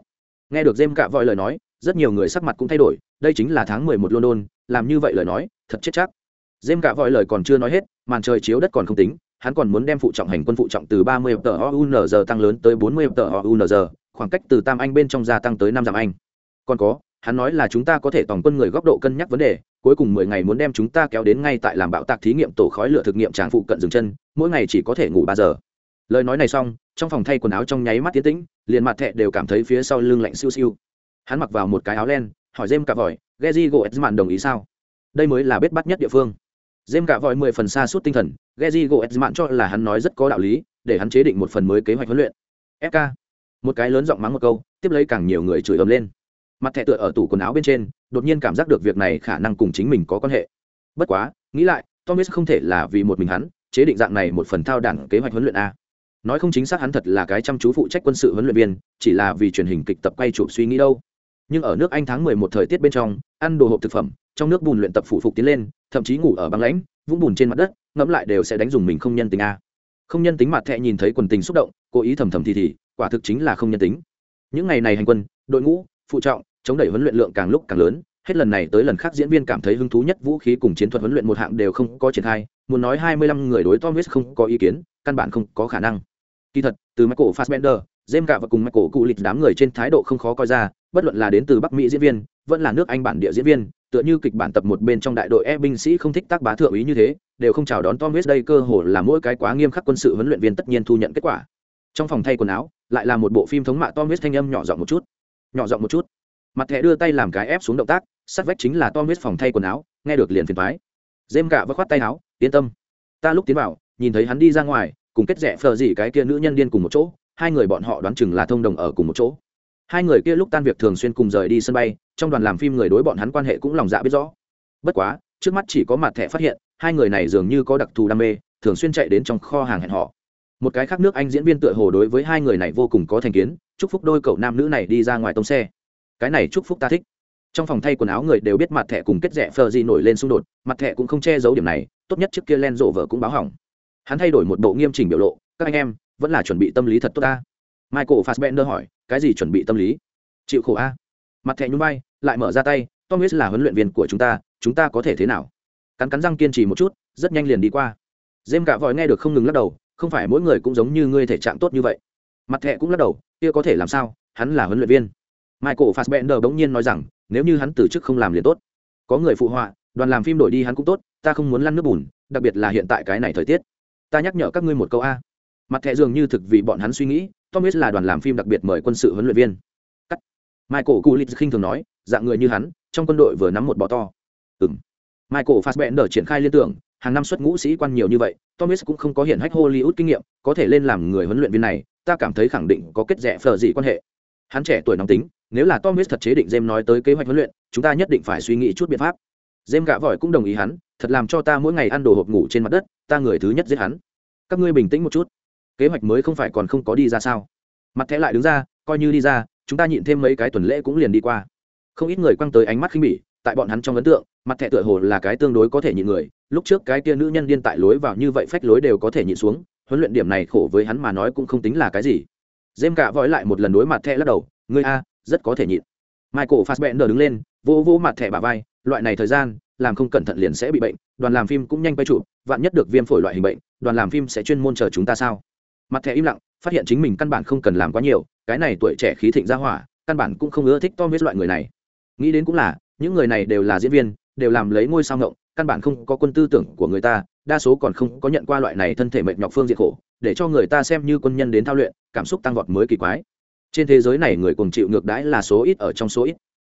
nghe được dêm cả vội lời nói rất nhiều người sắc mặt cũng thay đổi đây chính là tháng mười một london làm như vậy lời nói thật chết chắc dêm cả vội lời còn chưa nói hết màn trời chiếu đất còn không tính hắn còn muốn đem phụ trọng hành quân phụ trọng từ 30 tờ unr tăng lớn tới 40 tờ unr khoảng cách từ Tam Anh bên trong gia tăng tới năm dặm Anh. Còn có, hắn nói là chúng ta có thể tổng quân người góc độ cân nhắc vấn đề, cuối cùng 10 ngày muốn đem chúng ta kéo đến ngay tại làm bạo tạc thí nghiệm tổ khói lửa thực nghiệm tràng phụ cận dừng chân, mỗi ngày chỉ có thể ngủ 3 giờ. Lời nói này xong, trong phòng thay quần áo trong nháy mắt tiến tĩnh, liền mặt thẻ đều cảm thấy phía sau lưng lạnh siêu siêu. Hắn mặc vào một cái áo len, hỏi Jem cả vòi Geji Goetzman đồng ý sao? Đây mới là bết bắt nhất địa phương Jem cả vòi mười phần xa suốt tinh thần, Geji Goetzman cho là hắn nói rất có đạo lý, để hắn chế định một phần mới kế hoạch huấn luyện. FK. Một cái lớn giọng mắng một câu, tiếp lấy càng nhiều người chửi ầm lên. Mặt thẻ tựa ở tủ quần áo bên trên, đột nhiên cảm giác được việc này khả năng cùng chính mình có quan hệ. Bất quá, nghĩ lại, Thomas không thể là vì một mình hắn, chế định dạng này một phần thao đảng kế hoạch huấn luyện a. Nói không chính xác hắn thật là cái chăm chú phụ trách quân sự huấn luyện viên, chỉ là vì truyền hình kịch tập quay chụp suy nghĩ đâu. Nhưng ở nước Anh tháng 11 thời tiết bên trong, ăn đồ hộp thực phẩm, trong nước bùn luyện tập phủ phục tiến lên thậm chí ngủ ở băng lãnh vũng bùn trên mặt đất ngẫm lại đều sẽ đánh dùng mình không nhân tính a không nhân tính mặt thẹ nhìn thấy quần tình xúc động cố ý thầm thầm thì thì quả thực chính là không nhân tính những ngày này hành quân đội ngũ phụ trọng, chống đẩy huấn luyện lượng càng lúc càng lớn. Hết lần này tới lần khác diễn viên cảm thấy hứng thú nhất vũ khí cùng chiến thuật huấn luyện một hạng đều không có triển khai. Muốn nói hai mươi lăm người đối Tom Thomas không có ý kiến, căn bản không có khả năng. Kỳ thật, từ Michael Fassbender, James cả và cùng Michael cụ lịch đám người trên thái độ không khó coi ra, bất luận là đến từ Bắc Mỹ diễn viên, vẫn là nước Anh bản địa diễn viên, tựa như kịch bản tập một bên trong đại đội e binh sĩ không thích tác bá thượng ý như thế, đều không chào đón tom west đây cơ hồ là mỗi cái quá nghiêm khắc quân sự huấn luyện viên tất nhiên thu nhận kết quả. Trong phòng thay quần áo, lại là một bộ phim thống mạ tom west thanh âm nhỏ giọng một chút nhỏ giọng một chút. Mặt thẻ đưa tay làm cái ép xuống động tác, sát vách chính là tom huyết phòng thay quần áo, nghe được liền phiền thoái dêm gạ và khoát tay áo, yên tâm, ta lúc tiến vào, nhìn thấy hắn đi ra ngoài, cùng kết rẽ phờ gì cái kia nữ nhân điên cùng một chỗ, hai người bọn họ đoán chừng là thông đồng ở cùng một chỗ. Hai người kia lúc tan việc thường xuyên cùng rời đi sân bay, trong đoàn làm phim người đối bọn hắn quan hệ cũng lòng dạ biết rõ. Bất quá, trước mắt chỉ có mặt thẻ phát hiện, hai người này dường như có đặc thù đam mê, thường xuyên chạy đến trong kho hàng hẹn họ một cái khác nước anh diễn viên tựa hồ đối với hai người này vô cùng có thành kiến, chúc phúc đôi cậu nam nữ này đi ra ngoài tông xe. Cái này chúc phúc ta thích. Trong phòng thay quần áo người đều biết mặt thẻ cùng kết rẽ phờ gì nổi lên xung đột, mặt thẻ cũng không che giấu điểm này, tốt nhất trước kia len rộ vợ cũng báo hỏng. Hắn thay đổi một bộ nghiêm chỉnh biểu lộ, các anh em, vẫn là chuẩn bị tâm lý thật tốt ta. Michael fassbender hỏi, cái gì chuẩn bị tâm lý? Chịu khổ a. Mặt thẻ nhún bay lại mở ra tay thomas là huấn luyện viên của chúng ta chúng ta có thể thế nào? Cắn cắn răng kiên trì một chút, rất nhanh liền đi qua. Dêm cả vòi nghe được không ngừng lắc đầu không phải mỗi người cũng giống như ngươi thể trạng tốt như vậy. Mặt thẻ cũng lắc đầu, kia có thể làm sao? Hắn là huấn luyện viên. Michael fassbender bỗng nhiên nói rằng, nếu như hắn từ chức không làm liền tốt. Có người phụ họa, đoàn làm phim đổi đi hắn cũng tốt, ta không muốn lăn nước bùn, đặc biệt là hiện tại cái này thời tiết. Ta nhắc nhở các ngươi một câu a. Mặt thẻ dường như thực vì bọn hắn suy nghĩ thomas là đoàn làm phim đặc biệt mời quân sự huấn luyện viên. Cắt. Michael kulit khinh thường nói, dạng người như hắn, trong quân đội vừa nắm một bò to. Ừ m michael fassbender triển khai liên tưởng hàng năm xuất ngũ sĩ quan nhiều như vậy, thomas cũng không có hiện hách hollywood kinh nghiệm, có thể lên làm người huấn luyện viên này, ta cảm thấy khẳng định có kết rẽ phờ gì quan hệ. Hắn trẻ tuổi nóng tính, nếu là thomas thật chế định jem nói tới kế hoạch huấn luyện, chúng ta nhất định phải suy nghĩ chút biện pháp. Jem gạ vội cũng đồng ý hắn, thật làm cho ta mỗi ngày ăn đồ hộp ngủ trên mặt đất, ta người thứ nhất giết hắn. Các ngươi bình tĩnh một chút. Kế hoạch mới không phải còn không có đi ra sao? Mặt thẻ lại đứng ra, coi như đi ra, chúng ta nhịn thêm mấy cái tuần lễ cũng liền đi qua. Không ít người quăng tới ánh mắt khinh bỉ tại bọn hắn trong ấn tượng, mặt thẻ tựa hồ là cái tương đối có thể nhịn người, lúc trước cái kia nữ nhân điên tại lối vào như vậy phách lối đều có thể nhịn xuống, huấn luyện điểm này khổ với hắn mà nói cũng không tính là cái gì. Dêm cả vói lại một lần đối mặt thẻ lắc đầu, ngươi a, rất có thể nhịn. Michael fassbender đứng lên vô vô mặt thẻ bà vai, loại này thời gian, làm không cẩn thận liền sẽ bị bệnh, đoàn làm phim cũng nhanh quay trụ vạn nhất được viêm phổi loại hình bệnh, đoàn làm phim sẽ chuyên môn chờ chúng ta sao? Mặt thẻ im lặng, phát hiện chính mình căn bản không cần làm quá nhiều, cái này tuổi trẻ khí thịnh ra hỏa, căn bản cũng không ưa thích tom với loại người này. Nghĩ đến cũng là những người này đều là diễn viên, đều làm lấy ngôi sao ngộng, căn bản không có quân tư tưởng của người ta, đa số còn không có nhận qua loại này thân thể mệt nhọc phương diện khổ, để cho người ta xem như quân nhân đến thao luyện, cảm xúc tăng vọt mới kỳ quái. Trên thế giới này người cùng chịu ngược đãi là số ít ở trong số ít.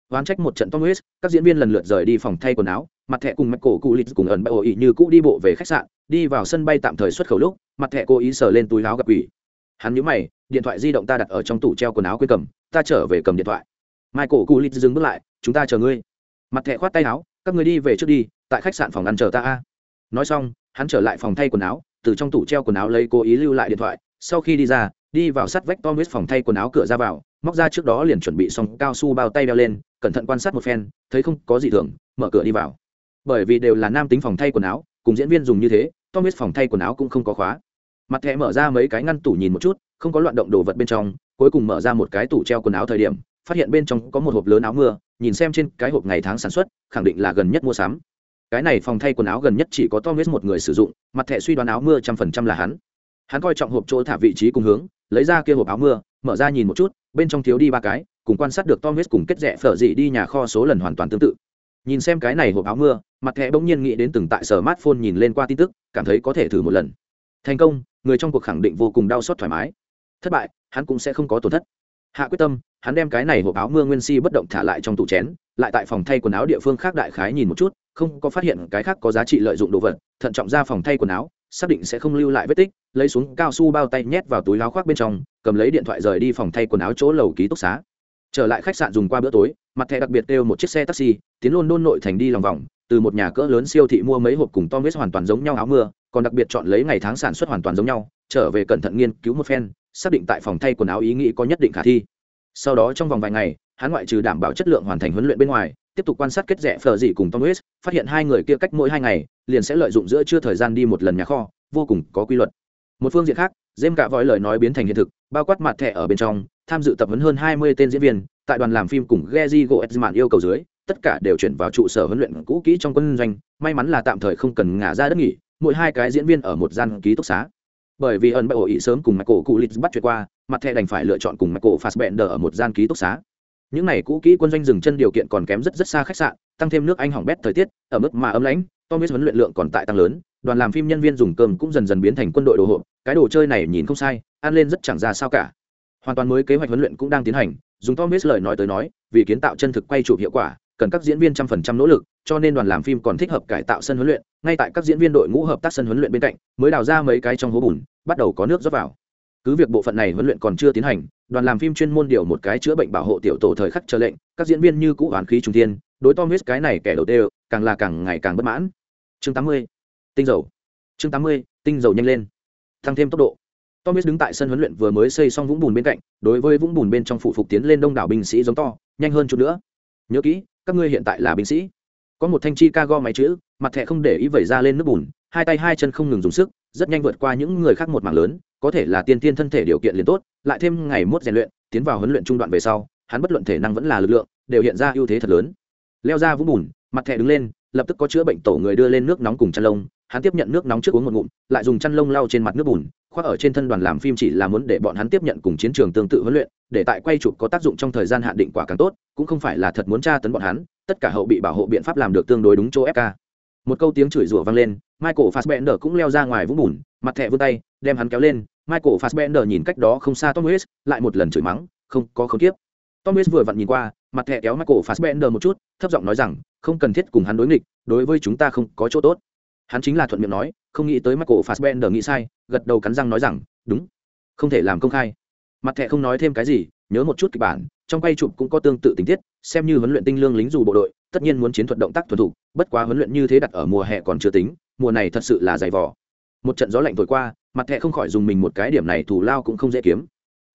Oán trách một trận tom huyết các diễn viên lần lượt rời đi phòng thay quần áo, mặt thẻ cùng mạch cổ cụ lịch cùng ẩn bại ý như cũ đi bộ về khách sạn, đi vào sân bay tạm thời xuất khẩu lúc, mặt thẻ cố ý sờ lên túi áo gặp quỷ. Hắn nhớ mày, điện thoại di động ta đặt ở trong tủ treo quần áo quê cầm, ta trở về cầm điện thoại. Michael cụ lịch dừng bước lại, chúng ta chờ ngươi mặt thẻ khoát tay áo các người đi về trước đi tại khách sạn phòng ăn chờ ta a nói xong hắn trở lại phòng thay quần áo từ trong tủ treo quần áo lấy cố ý lưu lại điện thoại sau khi đi ra đi vào sắt vách Thomas phòng thay quần áo cửa ra vào, móc ra trước đó liền chuẩn bị xong cao su bao tay đeo lên, cẩn thận quan sát một phen, thấy không có gì thường, mở cửa đi vào. Bởi vì đều là nam tính phòng thay quần áo, cùng diễn viên dùng như thế, Thomas phòng thay quần áo cũng không có khóa. Mặt thẻ mở ra mấy cái ngăn tủ nhìn một chút, không có loạn động đồ vật bên trong, cuối cùng mở ra một cái tủ treo quần áo thời điểm, phát hiện bên trong có một hộp lớn áo mưa, nhìn xem trên cái hộp ngày tháng sản xuất, khẳng định là gần nhất mua sắm. Cái này phòng thay quần áo gần nhất chỉ có tom hết một người sử dụng, mặt thẻ suy đoán áo mưa trăm phần trăm là hắn. Hắn coi trọng hộp chỗ thả vị trí cùng hướng lấy ra kia hộp áo mưa mở ra nhìn một chút bên trong thiếu đi ba cái cùng quan sát được tom hết cùng kết rẽ phở dị đi nhà kho số lần hoàn toàn tương tự. Nhìn xem cái này hộp áo mưa mặt thẻ bỗng nhiên nghĩ đến từng tại sở mát phone nhìn lên qua tin tức cảm thấy có thể thử một lần. Thành công người trong cuộc khẳng định vô cùng đau xót thoải mái. Thất bại hắn cũng sẽ không có tổn thất hạ quyết tâm, hắn đem cái này hộp áo mưa nguyên si bất động thả lại trong tủ chén, lại tại phòng thay quần áo địa phương khác đại khái nhìn một chút, không có phát hiện cái khác có giá trị lợi dụng đồ vật, thận trọng ra phòng thay quần áo, xác định sẽ không lưu lại vết tích, lấy xuống cao su bao tay nhét vào túi áo khoác bên trong, cầm lấy điện thoại rời đi phòng thay quần áo chỗ lầu ký túc xá. Trở lại khách sạn dùng qua bữa tối, mặt thẻ đặc biệt kêu một chiếc xe taxi, tiến luôn đôn nội thành đi lòng vòng, từ một nhà cỡ lớn siêu thị mua mấy hộp cùng tom vết hoàn toàn giống nhau áo mưa, còn đặc biệt chọn lấy ngày tháng sản xuất hoàn toàn giống nhau, trở về cẩn thận nghiên cứu một phen xác định tại phòng thay quần áo ý nghĩ có nhất định khả thi. Sau đó trong vòng vài ngày, hắn ngoại trừ đảm bảo chất lượng hoàn thành huấn luyện bên ngoài, tiếp tục quan sát kết rẽ phờ dị cùng tom west phát hiện hai người kia cách mỗi hai ngày, liền sẽ lợi dụng giữa chưa thời gian đi một lần nhà kho, vô cùng có quy luật. Một phương diện khác dêm cả vòi lời nói biến thành hiện thực, bao quát mặt thẻ ở bên trong, tham dự tập huấn hơn hai mươi tên diễn viên, tại đoàn làm phim cùng Geji Goetzman yêu cầu dưới, tất cả đều chuyển vào trụ sở huấn luyện cũ kỹ trong quân doanh, may mắn là tạm thời không cần ngả ra đất nghỉ, mỗi hai cái diễn viên ở một gian ký túc xá bởi vì ẩn bại ổ ý sớm cùng mạch cổ cụ lịch bắt chuyện qua, mặt thẻ đành phải lựa chọn cùng mạch cổ phạt bẹn đờ ở một gian ký túc xá. Những này cũ kỹ quân doanh dừng chân điều kiện còn kém rất rất xa khách sạn, tăng thêm nước anh hỏng bét thời tiết, ở mức mà ấm lãnh thomas huấn luyện lượng còn tại tăng lớn, đoàn làm phim nhân viên dùng cơm cũng dần dần biến thành quân đội đồ hộp, cái đồ chơi này nhìn không sai, ăn lên rất chẳng ra sao cả. Hoàn toàn mới kế hoạch huấn luyện cũng đang tiến hành, dùng thomas lời nói tới nói, vì kiến tạo chân thực quay chụp hiệu quả, cần các diễn viên trăm phần trăm nỗ lực, cho nên đoàn làm phim còn thích hợp cải tạo sân huấn luyện, ngay tại các diễn viên đội ngũ hợp tác sân huấn luyện bên cạnh, mới đào ra mấy cái trong hố bùn bắt đầu có nước rót vào. Cứ việc bộ phận này huấn luyện còn chưa tiến hành, đoàn làm phim chuyên môn điều một cái chữa bệnh bảo hộ tiểu tổ thời khắc chờ lệnh, các diễn viên như cũ hoàn khí trung thiên, đối tom huyết cái này kẻ đầu tiên càng là càng ngày càng bất mãn. Chương tám mươi, tinh dầu. Chương tám mươi, tinh dầu nhanh lên. Tăng thêm tốc độ. Tom huyết đứng tại sân huấn luyện vừa mới xây xong vũng bùn bên cạnh, đối với vũng bùn bên trong phụ phục tiến lên đông đảo binh sĩ giống to, nhanh hơn chút nữa. Nhớ kỹ, các ngươi hiện tại là binh sĩ. Có một thanh chi ca go máy chữ, mặt thẻ không để ý vẩy ra lên nước bùn hai tay hai chân không ngừng dùng sức, rất nhanh vượt qua những người khác một mảng lớn, có thể là tiên tiên thân thể điều kiện liền tốt, lại thêm ngày mốt rèn luyện, tiến vào huấn luyện trung đoạn về sau, hắn bất luận thể năng vẫn là lực lượng, đều hiện ra ưu thế thật lớn. Leo ra vũng bùn, mặt thẻ đứng lên, lập tức có chữa bệnh tổ người đưa lên nước nóng cùng chăn lông, hắn tiếp nhận nước nóng trước uống một ngụm, lại dùng chăn lông lau trên mặt nước bùn, khoác ở trên thân đoàn làm phim chỉ là muốn để bọn hắn tiếp nhận cùng chiến trường tương tự huấn luyện, để tại quay chụp có tác dụng trong thời gian hạn định quả càng tốt, cũng không phải là thật muốn tra tấn bọn hắn, tất cả hậu bị bảo hộ biện pháp làm được tương đối đúng chỗ fk một câu tiếng chửi rủa vang lên michael fassbender cũng leo ra ngoài vũng bùn mặt thẹ vươn tay đem hắn kéo lên. Michael fassbender nhìn cách đó không xa tom West, lại một lần chửi mắng không có không tiếp. Tom West vừa vặn nhìn qua mặt thẹ kéo michael fassbender một chút thấp giọng nói rằng không cần thiết cùng hắn đối nghịch đối với chúng ta không có chỗ tốt. Hắn chính là thuận miệng nói không nghĩ tới michael fassbender nghĩ sai gật đầu cắn răng nói rằng đúng không thể làm công khai. Mặt thẹ không nói thêm cái gì nhớ một chút kịch bản trong quay chụp cũng có tương tự tình tiết xem như huấn luyện tinh lương lính dù bộ đội tất nhiên muốn chiến thuật động tác thuần thục bất quá huấn luyện như thế đặt ở mùa hè còn chưa tính mùa này thật sự là dày vỏ một trận gió lạnh thổi qua mặt thẹ không khỏi dùng mình một cái điểm này thủ lao cũng không dễ kiếm.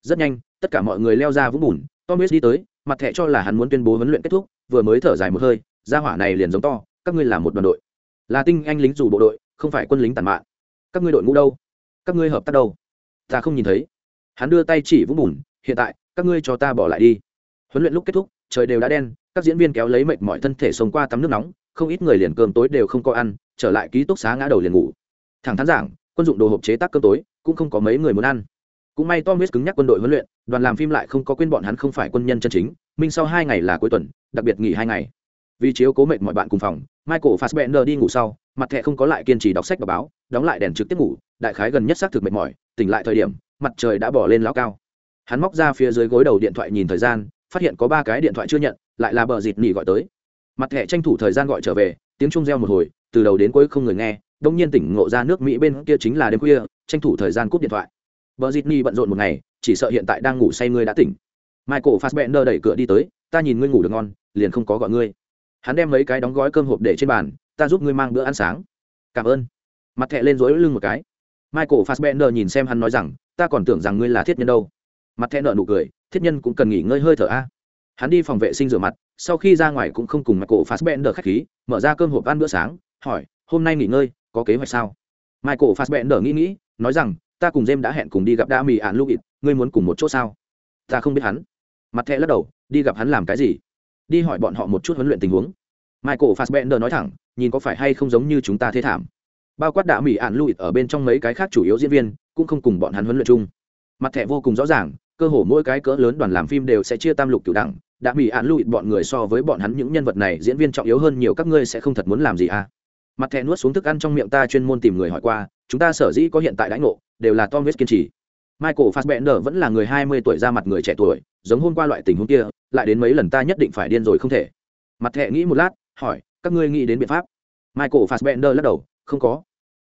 Rất nhanh tất cả mọi người leo ra vũng bùn thomas đi tới mặt thẹ cho là hắn muốn tuyên bố huấn luyện kết thúc vừa mới thở dài một hơi ra hỏa này liền giống to các ngươi là một đoàn đội. Là tinh anh lính dù bộ đội không phải quân lính tàn mạng, các ngươi đội ngũ đâu? Các ngươi hợp tác đâu? Ta không nhìn thấy. Hắn đưa tay chỉ vũng bùn hiện tại các ngươi cho ta bỏ lại đi. Huấn luyện lúc kết thúc trời đều đã đen các diễn viên kéo lấy mệt mọi thân thể sống qua tắm nước nóng, không ít người liền cơm tối đều không có ăn, trở lại ký túc xá ngã đầu liền ngủ. Thẳng thắn giảng, quân dụng đồ hộp chế tác cơm tối, cũng không có mấy người muốn ăn. Cũng may tom huyết cứng nhắc quân đội huấn luyện, đoàn làm phim lại không có quên bọn hắn không phải quân nhân chân chính minh sau hai ngày là cuối tuần, đặc biệt nghỉ hai ngày. Vì chiếu cố mệt mọi bạn cùng phòng, michael fassbender đi ngủ sau, mặt thẹ không có lại kiên trì đọc sách và báo, đóng lại đèn trực tiếp ngủ, đại khái gần nhất xác thực mệt mỏi, tỉnh lại thời điểm, mặt trời đã bỏ lên lão cao. Hắn móc ra phía dưới gối đầu điện thoại nhìn thời gian, phát hiện có ba cái điện thoại chưa nhận lại là bờ dịt nỉ gọi tới. Mặt thẻ tranh thủ thời gian gọi trở về, tiếng trung reo một hồi, từ đầu đến cuối không người nghe, đông nhiên tỉnh ngộ ra nước mỹ bên kia chính là đêm khuya, tranh thủ thời gian cúp điện thoại. Bờ dịt nỉ bận rộn một ngày, chỉ sợ hiện tại đang ngủ say ngươi đã tỉnh. Michael fassbender đẩy cửa đi tới, ta nhìn ngươi ngủ được ngon, liền không có gọi ngươi. Hắn đem mấy cái đóng gói cơm hộp để trên bàn, ta giúp ngươi mang bữa ăn sáng. Cảm ơn. Mặt thẹ lên dối lưng một cái. Michael fassbender nhìn xem hắn nói rằng, ta còn tưởng rằng ngươi là thiết nhân đâu. Mặt thẹ nợ nụ cười, thiết nhân cũng cần nghỉ ngơi hơi thở a hắn đi phòng vệ sinh rửa mặt, sau khi ra ngoài cũng không cùng mặt cổ fassbender khách khí, mở ra cơm hộp ăn bữa sáng, hỏi, hôm nay nghỉ ngơi, có kế hoạch sao? Michael fassbender nghĩ nghĩ, nói rằng, ta cùng jem đã hẹn cùng đi gặp đa mì ạn lưu ngươi muốn cùng một chỗ sao? Ta không biết hắn. Mặt thẹ lắc đầu, đi gặp hắn làm cái gì? Đi hỏi bọn họ một chút huấn luyện tình huống. Michael fassbender nói thẳng, nhìn có phải hay không giống như chúng ta thế thảm. Bao quát đạ mỹ ạn lụi ở bên trong mấy cái khác chủ yếu diễn viên, cũng không cùng bọn hắn huấn luyện chung. Mặt thẻ vô cùng rõ ràng cơ hồ mỗi cái cỡ lớn đoàn làm phim đều sẽ chia tam lục cửu đẳng, đã bị án lụi bọn người so với bọn hắn những nhân vật này diễn viên trọng yếu hơn nhiều, các ngươi sẽ không thật muốn làm gì à? Mặt thẻ nuốt xuống thức ăn trong miệng ta chuyên môn tìm người hỏi qua, chúng ta sở dĩ có hiện tại đãi ngộ, đều là tom west kiên trì. Michael fassbender vẫn là người hai mươi tuổi ra mặt người trẻ tuổi, giống hôm qua loại tình huống kia, lại đến mấy lần ta nhất định phải điên rồi không thể. Mặt thẻ nghĩ một lát, hỏi, các ngươi nghĩ đến biện pháp? Michael fassbender lắc đầu, không có.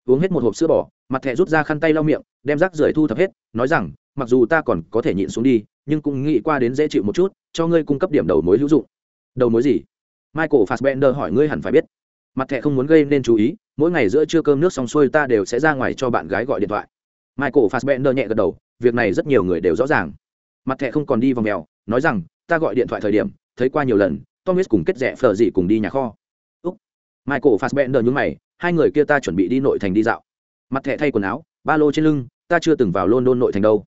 Uống hết một hộp sữa bò, mặt thẻ rút ra khăn tay lau miệng đem rác rưởi thu thập hết, nói rằng, mặc dù ta còn có thể nhịn xuống đi, nhưng cũng nghĩ qua đến dễ chịu một chút, cho ngươi cung cấp điểm đầu mối hữu dụng. Đầu mối gì? Michael fassbender hỏi ngươi hẳn phải biết. Mặt thẻ không muốn gây nên chú ý, mỗi ngày giữa trưa cơm nước xong xuôi ta đều sẽ ra ngoài cho bạn gái gọi điện thoại. Michael fassbender nhẹ gật đầu, việc này rất nhiều người đều rõ ràng. Mặt thẻ không còn đi vòng mèo, nói rằng, ta gọi điện thoại thời điểm, thấy qua nhiều lần thomas cùng kết rẽ phở dị cùng đi nhà kho. Úc. Michael fassbender nhún mày, hai người kia ta chuẩn bị đi nội thành đi dạo. Mặt thẻ thay quần áo, ba lô trên lưng ta chưa từng vào london nội thành đâu.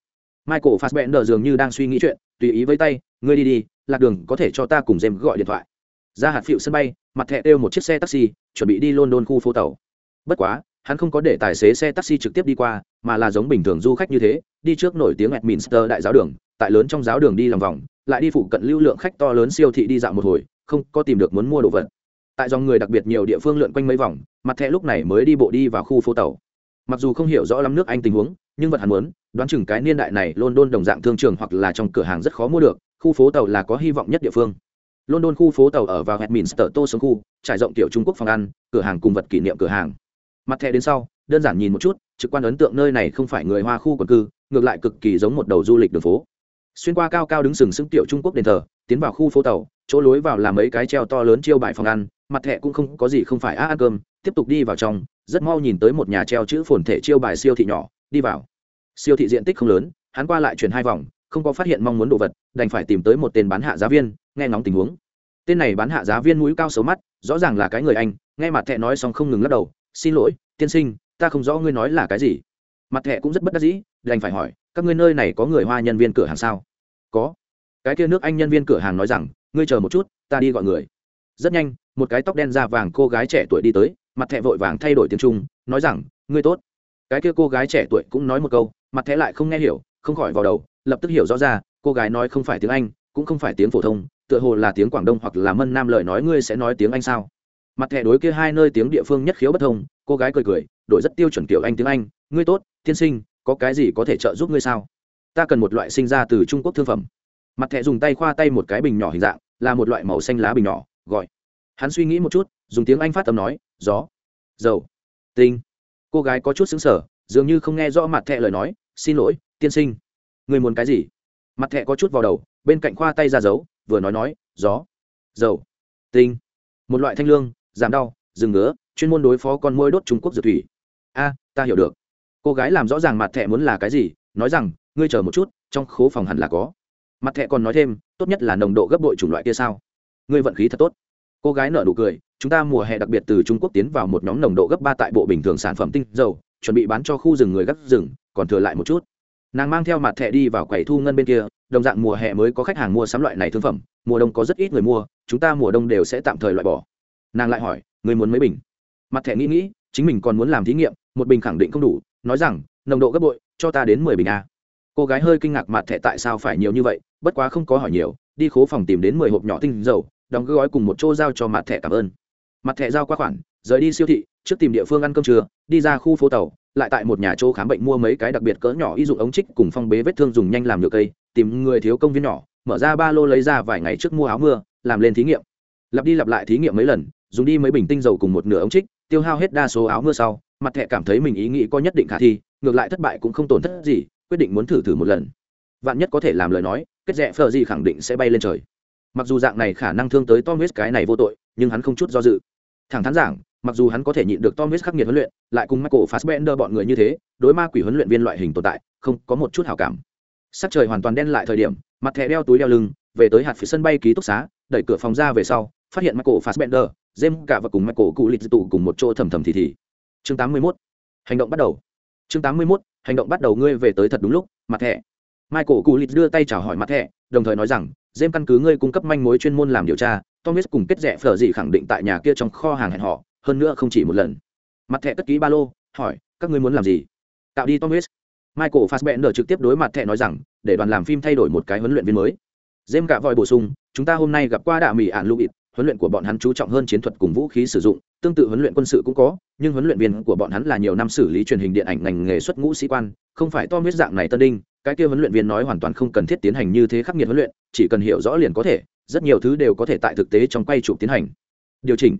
Michael fassbender dường như đang suy nghĩ chuyện, tùy ý với tay, ngươi đi đi, lạc đường có thể cho ta cùng jem gọi điện thoại. Ra hạt phiệu sân bay, mặt thẹ kêu một chiếc xe taxi, chuẩn bị đi london khu phố tàu. Bất quá, hắn không có để tài xế xe taxi trực tiếp đi qua, mà là giống bình thường du khách như thế, đi trước nổi tiếng Westminster đại giáo đường, tại lớn trong giáo đường đi lòng vòng, lại đi phụ cận lưu lượng khách to lớn siêu thị đi dạo một hồi, không có tìm được muốn mua đồ vật. Tại dòng người đặc biệt nhiều địa phương lượn quanh mấy vòng, mặt thẹ lúc này mới đi bộ đi vào khu phố tàu. Mặc dù không hiểu rõ lắm nước anh tình huống nhưng vật hắn muốn, đoán chừng cái niên đại này london đồng dạng thương trường hoặc là trong cửa hàng rất khó mua được, khu phố tàu là có hy vọng nhất địa phương. London khu phố tàu ở vào Westminster tô sống khu, trải rộng tiểu trung quốc phòng ăn, cửa hàng cùng vật kỷ niệm cửa hàng. Mặt thẻ đến sau, đơn giản nhìn một chút, trực quan ấn tượng nơi này không phải người hoa khu quần cư, ngược lại cực kỳ giống một đầu du lịch đường phố. Xuyên qua cao cao đứng sừng sững tiểu trung quốc đền thờ, tiến vào khu phố tàu, chỗ lối vào là mấy cái treo to lớn chiêu bài phòng ăn, mặt thẻ cũng không có gì không phải á ăn cơm, tiếp tục đi vào trong, rất mau nhìn tới một nhà treo chữ phồn thể chiêu bài siêu thị nhỏ, đi vào siêu thị diện tích không lớn, hắn qua lại chuyển hai vòng, không có phát hiện mong muốn đồ vật, đành phải tìm tới một tên bán hạ giá viên, nghe ngóng tình huống. Tên này bán hạ giá viên mũi cao xấu mắt, rõ ràng là cái người anh, nghe mặt thẹ nói xong không ngừng lắc đầu, xin lỗi, tiên sinh, ta không rõ ngươi nói là cái gì. Mặt thẹ cũng rất bất đắc dĩ, đành phải hỏi, các ngươi nơi này có người hoa nhân viên cửa hàng sao? Có. Cái kia nước anh nhân viên cửa hàng nói rằng, ngươi chờ một chút, ta đi gọi người. Rất nhanh, một cái tóc đen da vàng cô gái trẻ tuổi đi tới, mặt thẹ vội vàng thay đổi tiếng trung, nói rằng, ngươi tốt. Cái kia cô gái trẻ tuổi cũng nói một câu mặt thẻ lại không nghe hiểu, không khỏi vào đầu, lập tức hiểu rõ ra, cô gái nói không phải tiếng anh, cũng không phải tiếng phổ thông, tựa hồ là tiếng quảng đông hoặc là mân nam lời nói ngươi sẽ nói tiếng anh sao? Mặt thẻ đối kia hai nơi tiếng địa phương nhất khiếu bất thông, cô gái cười cười, đổi rất tiêu chuẩn kiểu anh tiếng anh, ngươi tốt, tiên sinh, có cái gì có thể trợ giúp ngươi sao? Ta cần một loại sinh ra từ trung quốc thương phẩm. Mặt thẻ dùng tay khoa tay một cái bình nhỏ hình dạng, là một loại màu xanh lá bình nhỏ, gọi. Hắn suy nghĩ một chút, dùng tiếng anh phát âm nói, gió, dầu, tinh. Cô gái có chút xứng sở dường như không nghe rõ mặt thẹ lời nói, xin lỗi, tiên sinh. Người muốn cái gì? Mặt thẹ có chút vào đầu, bên cạnh khoa tay ra giấu vừa nói nói, gió, dầu, tinh. Một loại thanh lương, giảm đau, dừng ngứa, chuyên môn đối phó con môi đốt trung quốc dược thủy. A, ta hiểu được. Cô gái làm rõ ràng mặt thẹ muốn là cái gì, nói rằng, ngươi chờ một chút, trong khố phòng hẳn là có. Mặt thẹ còn nói thêm, tốt nhất là nồng độ gấp bội chủng loại kia sao? Ngươi vận khí thật tốt. Cô gái nở nụ cười, chúng ta mùa hè đặc biệt từ trung quốc tiến vào một nhóm nồng độ gấp ba tại bộ bình thường sản phẩm tinh dầu chuẩn bị bán cho khu rừng người gấp rừng, còn thừa lại một chút. Nàng mang theo mặt thẻ đi vào quầy thu ngân bên kia, đồng dạng mùa hè mới có khách hàng mua sắm loại này thương phẩm, mùa đông có rất ít người mua, chúng ta mùa đông đều sẽ tạm thời loại bỏ. Nàng lại hỏi, người muốn mấy bình? Mặt thẻ nghĩ nghĩ, chính mình còn muốn làm thí nghiệm, một bình khẳng định không đủ, nói rằng, nồng độ gấp bội, cho ta đến mười bình a. Cô gái hơi kinh ngạc mặt thẻ tại sao phải nhiều như vậy, bất quá không có hỏi nhiều, đi khố phòng tìm đến mười hộp nhỏ tinh dầu, đóng gói cùng một chỗ giao cho mặt thẻ cảm ơn. Mặt thẻ giao qua khoản, rời đi siêu thị, trước tìm địa phương ăn cơm trưa đi ra khu phố tàu, lại tại một nhà chỗ khám bệnh mua mấy cái đặc biệt cỡ nhỏ y dụng ống trích cùng phong bế vết thương dùng nhanh làm nhựa cây, tìm người thiếu công viên nhỏ, mở ra ba lô lấy ra vài ngày trước mua áo mưa, làm lên thí nghiệm. Lặp đi lặp lại thí nghiệm mấy lần, dùng đi mấy bình tinh dầu cùng một nửa ống trích, tiêu hao hết đa số áo mưa sau, mặt thẻ cảm thấy mình ý nghĩ có nhất định khả thi, ngược lại thất bại cũng không tổn thất gì, quyết định muốn thử thử một lần. Vạn nhất có thể làm lời nói, kết rẽ phờ gì khẳng định sẽ bay lên trời. Mặc dù dạng này khả năng thương tới tom huyết cái này vô tội, nhưng hắn không chút do dự. Thẳng thắn giảng mặc dù hắn có thể nhịn được tom huyết khắc nghiệt huấn luyện lại cùng michael fassbender bọn người như thế đối ma quỷ huấn luyện viên loại hình tồn tại không có một chút hảo cảm sắc trời hoàn toàn đen lại thời điểm mặt thẻ đeo túi đeo lưng về tới hạt phía sân bay ký túc xá đẩy cửa phòng ra về sau phát hiện michael fassbender Jim cả và cùng michael cụ lịch tụ cùng một chỗ thầm thầm thì thì chương 81. hành động bắt đầu chương 81. hành động bắt đầu ngươi về tới thật đúng lúc mặt thẻ michael cụ lịch đưa tay chào hỏi mặt thẻ đồng thời nói rằng Jim căn cứ ngươi cung cấp manh mối chuyên môn làm điều tra, Thomas cùng kết rẻ phở gì khẳng định tại nhà kia trong kho hàng hẹn họ, hơn nữa không chỉ một lần. Mặt thẻ cất ký ba lô, hỏi, các ngươi muốn làm gì? Tạo đi Thomas. Michael Fassbender trực tiếp đối mặt thẻ nói rằng, để đoàn làm phim thay đổi một cái huấn luyện viên mới. Jem cả vòi bổ sung, chúng ta hôm nay gặp qua đạ mỹ ản lưu huấn luyện của bọn hắn chú trọng hơn chiến thuật cùng vũ khí sử dụng, tương tự huấn luyện quân sự cũng có, nhưng huấn luyện viên của bọn hắn là nhiều năm xử lý truyền hình điện ảnh ngành nghề xuất ngũ sĩ quan, không phải Thomas dạng này tân đinh, cái kia huấn luyện viên nói hoàn toàn không cần thiết tiến hành như thế khắc nghiệt huấn luyện chỉ cần hiểu rõ liền có thể rất nhiều thứ đều có thể tại thực tế trong quay chụp tiến hành điều chỉnh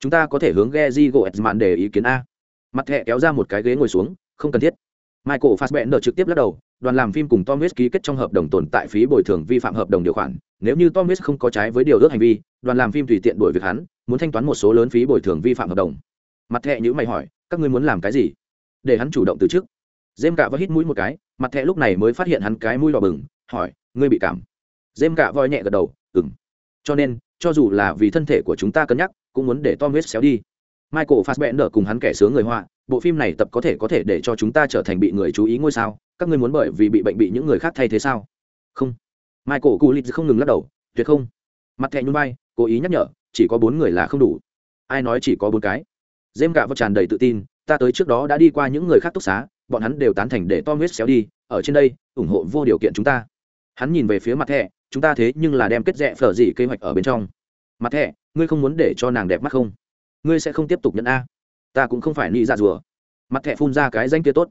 chúng ta có thể hướng Geji Goetzman để ý kiến a mặt thẻ kéo ra một cái ghế ngồi xuống không cần thiết Michael Fassbender trực tiếp lắc đầu, đoàn làm phim cùng Tom Hanks ký kết trong hợp đồng tồn tại phí bồi thường vi phạm hợp đồng điều khoản, nếu như Tom Hanks không có trái với điều ước hành vi, đoàn làm phim tùy tiện đuổi việc hắn, muốn thanh toán một số lớn phí bồi thường vi phạm hợp đồng. Mặt thẻ nhíu mày hỏi, các ngươi muốn làm cái gì? Để hắn chủ động từ chức. Dêm cả và hít mũi một cái, mặt thẹ lúc này mới phát hiện hắn cái mũi đỏ bừng hỏi ngươi bị cảm dêm cả voi nhẹ gật đầu ừng cho nên cho dù là vì thân thể của chúng ta cân nhắc cũng muốn để tom huyết xéo đi. Michael fassbender cùng hắn kẻ sướng người họa bộ phim này tập có thể có thể để cho chúng ta trở thành bị người chú ý ngôi sao các ngươi muốn bởi vì bị bệnh bị những người khác thay thế sao? Không. Michael kulit không ngừng lắc đầu tuyệt không. Mặt thẻ nhún vai cố ý nhắc nhở chỉ có bốn người là không đủ. Ai nói chỉ có bốn cái? Dêm gạ vào tràn đầy tự tin ta tới trước đó đã đi qua những người khác túc xá bọn hắn đều tán thành để Tom huyết xéo đi, ở trên đây, ủng hộ vô điều kiện chúng ta. Hắn nhìn về phía mặt thẻ, chúng ta thế nhưng là đem kết rẽ phở gì kế hoạch ở bên trong. Mặt thẻ, ngươi không muốn để cho nàng đẹp mắt không? Ngươi sẽ không tiếp tục nhận a? Ta cũng không phải nị dạ rùa. Mặt thẻ phun ra cái danh kia tốt.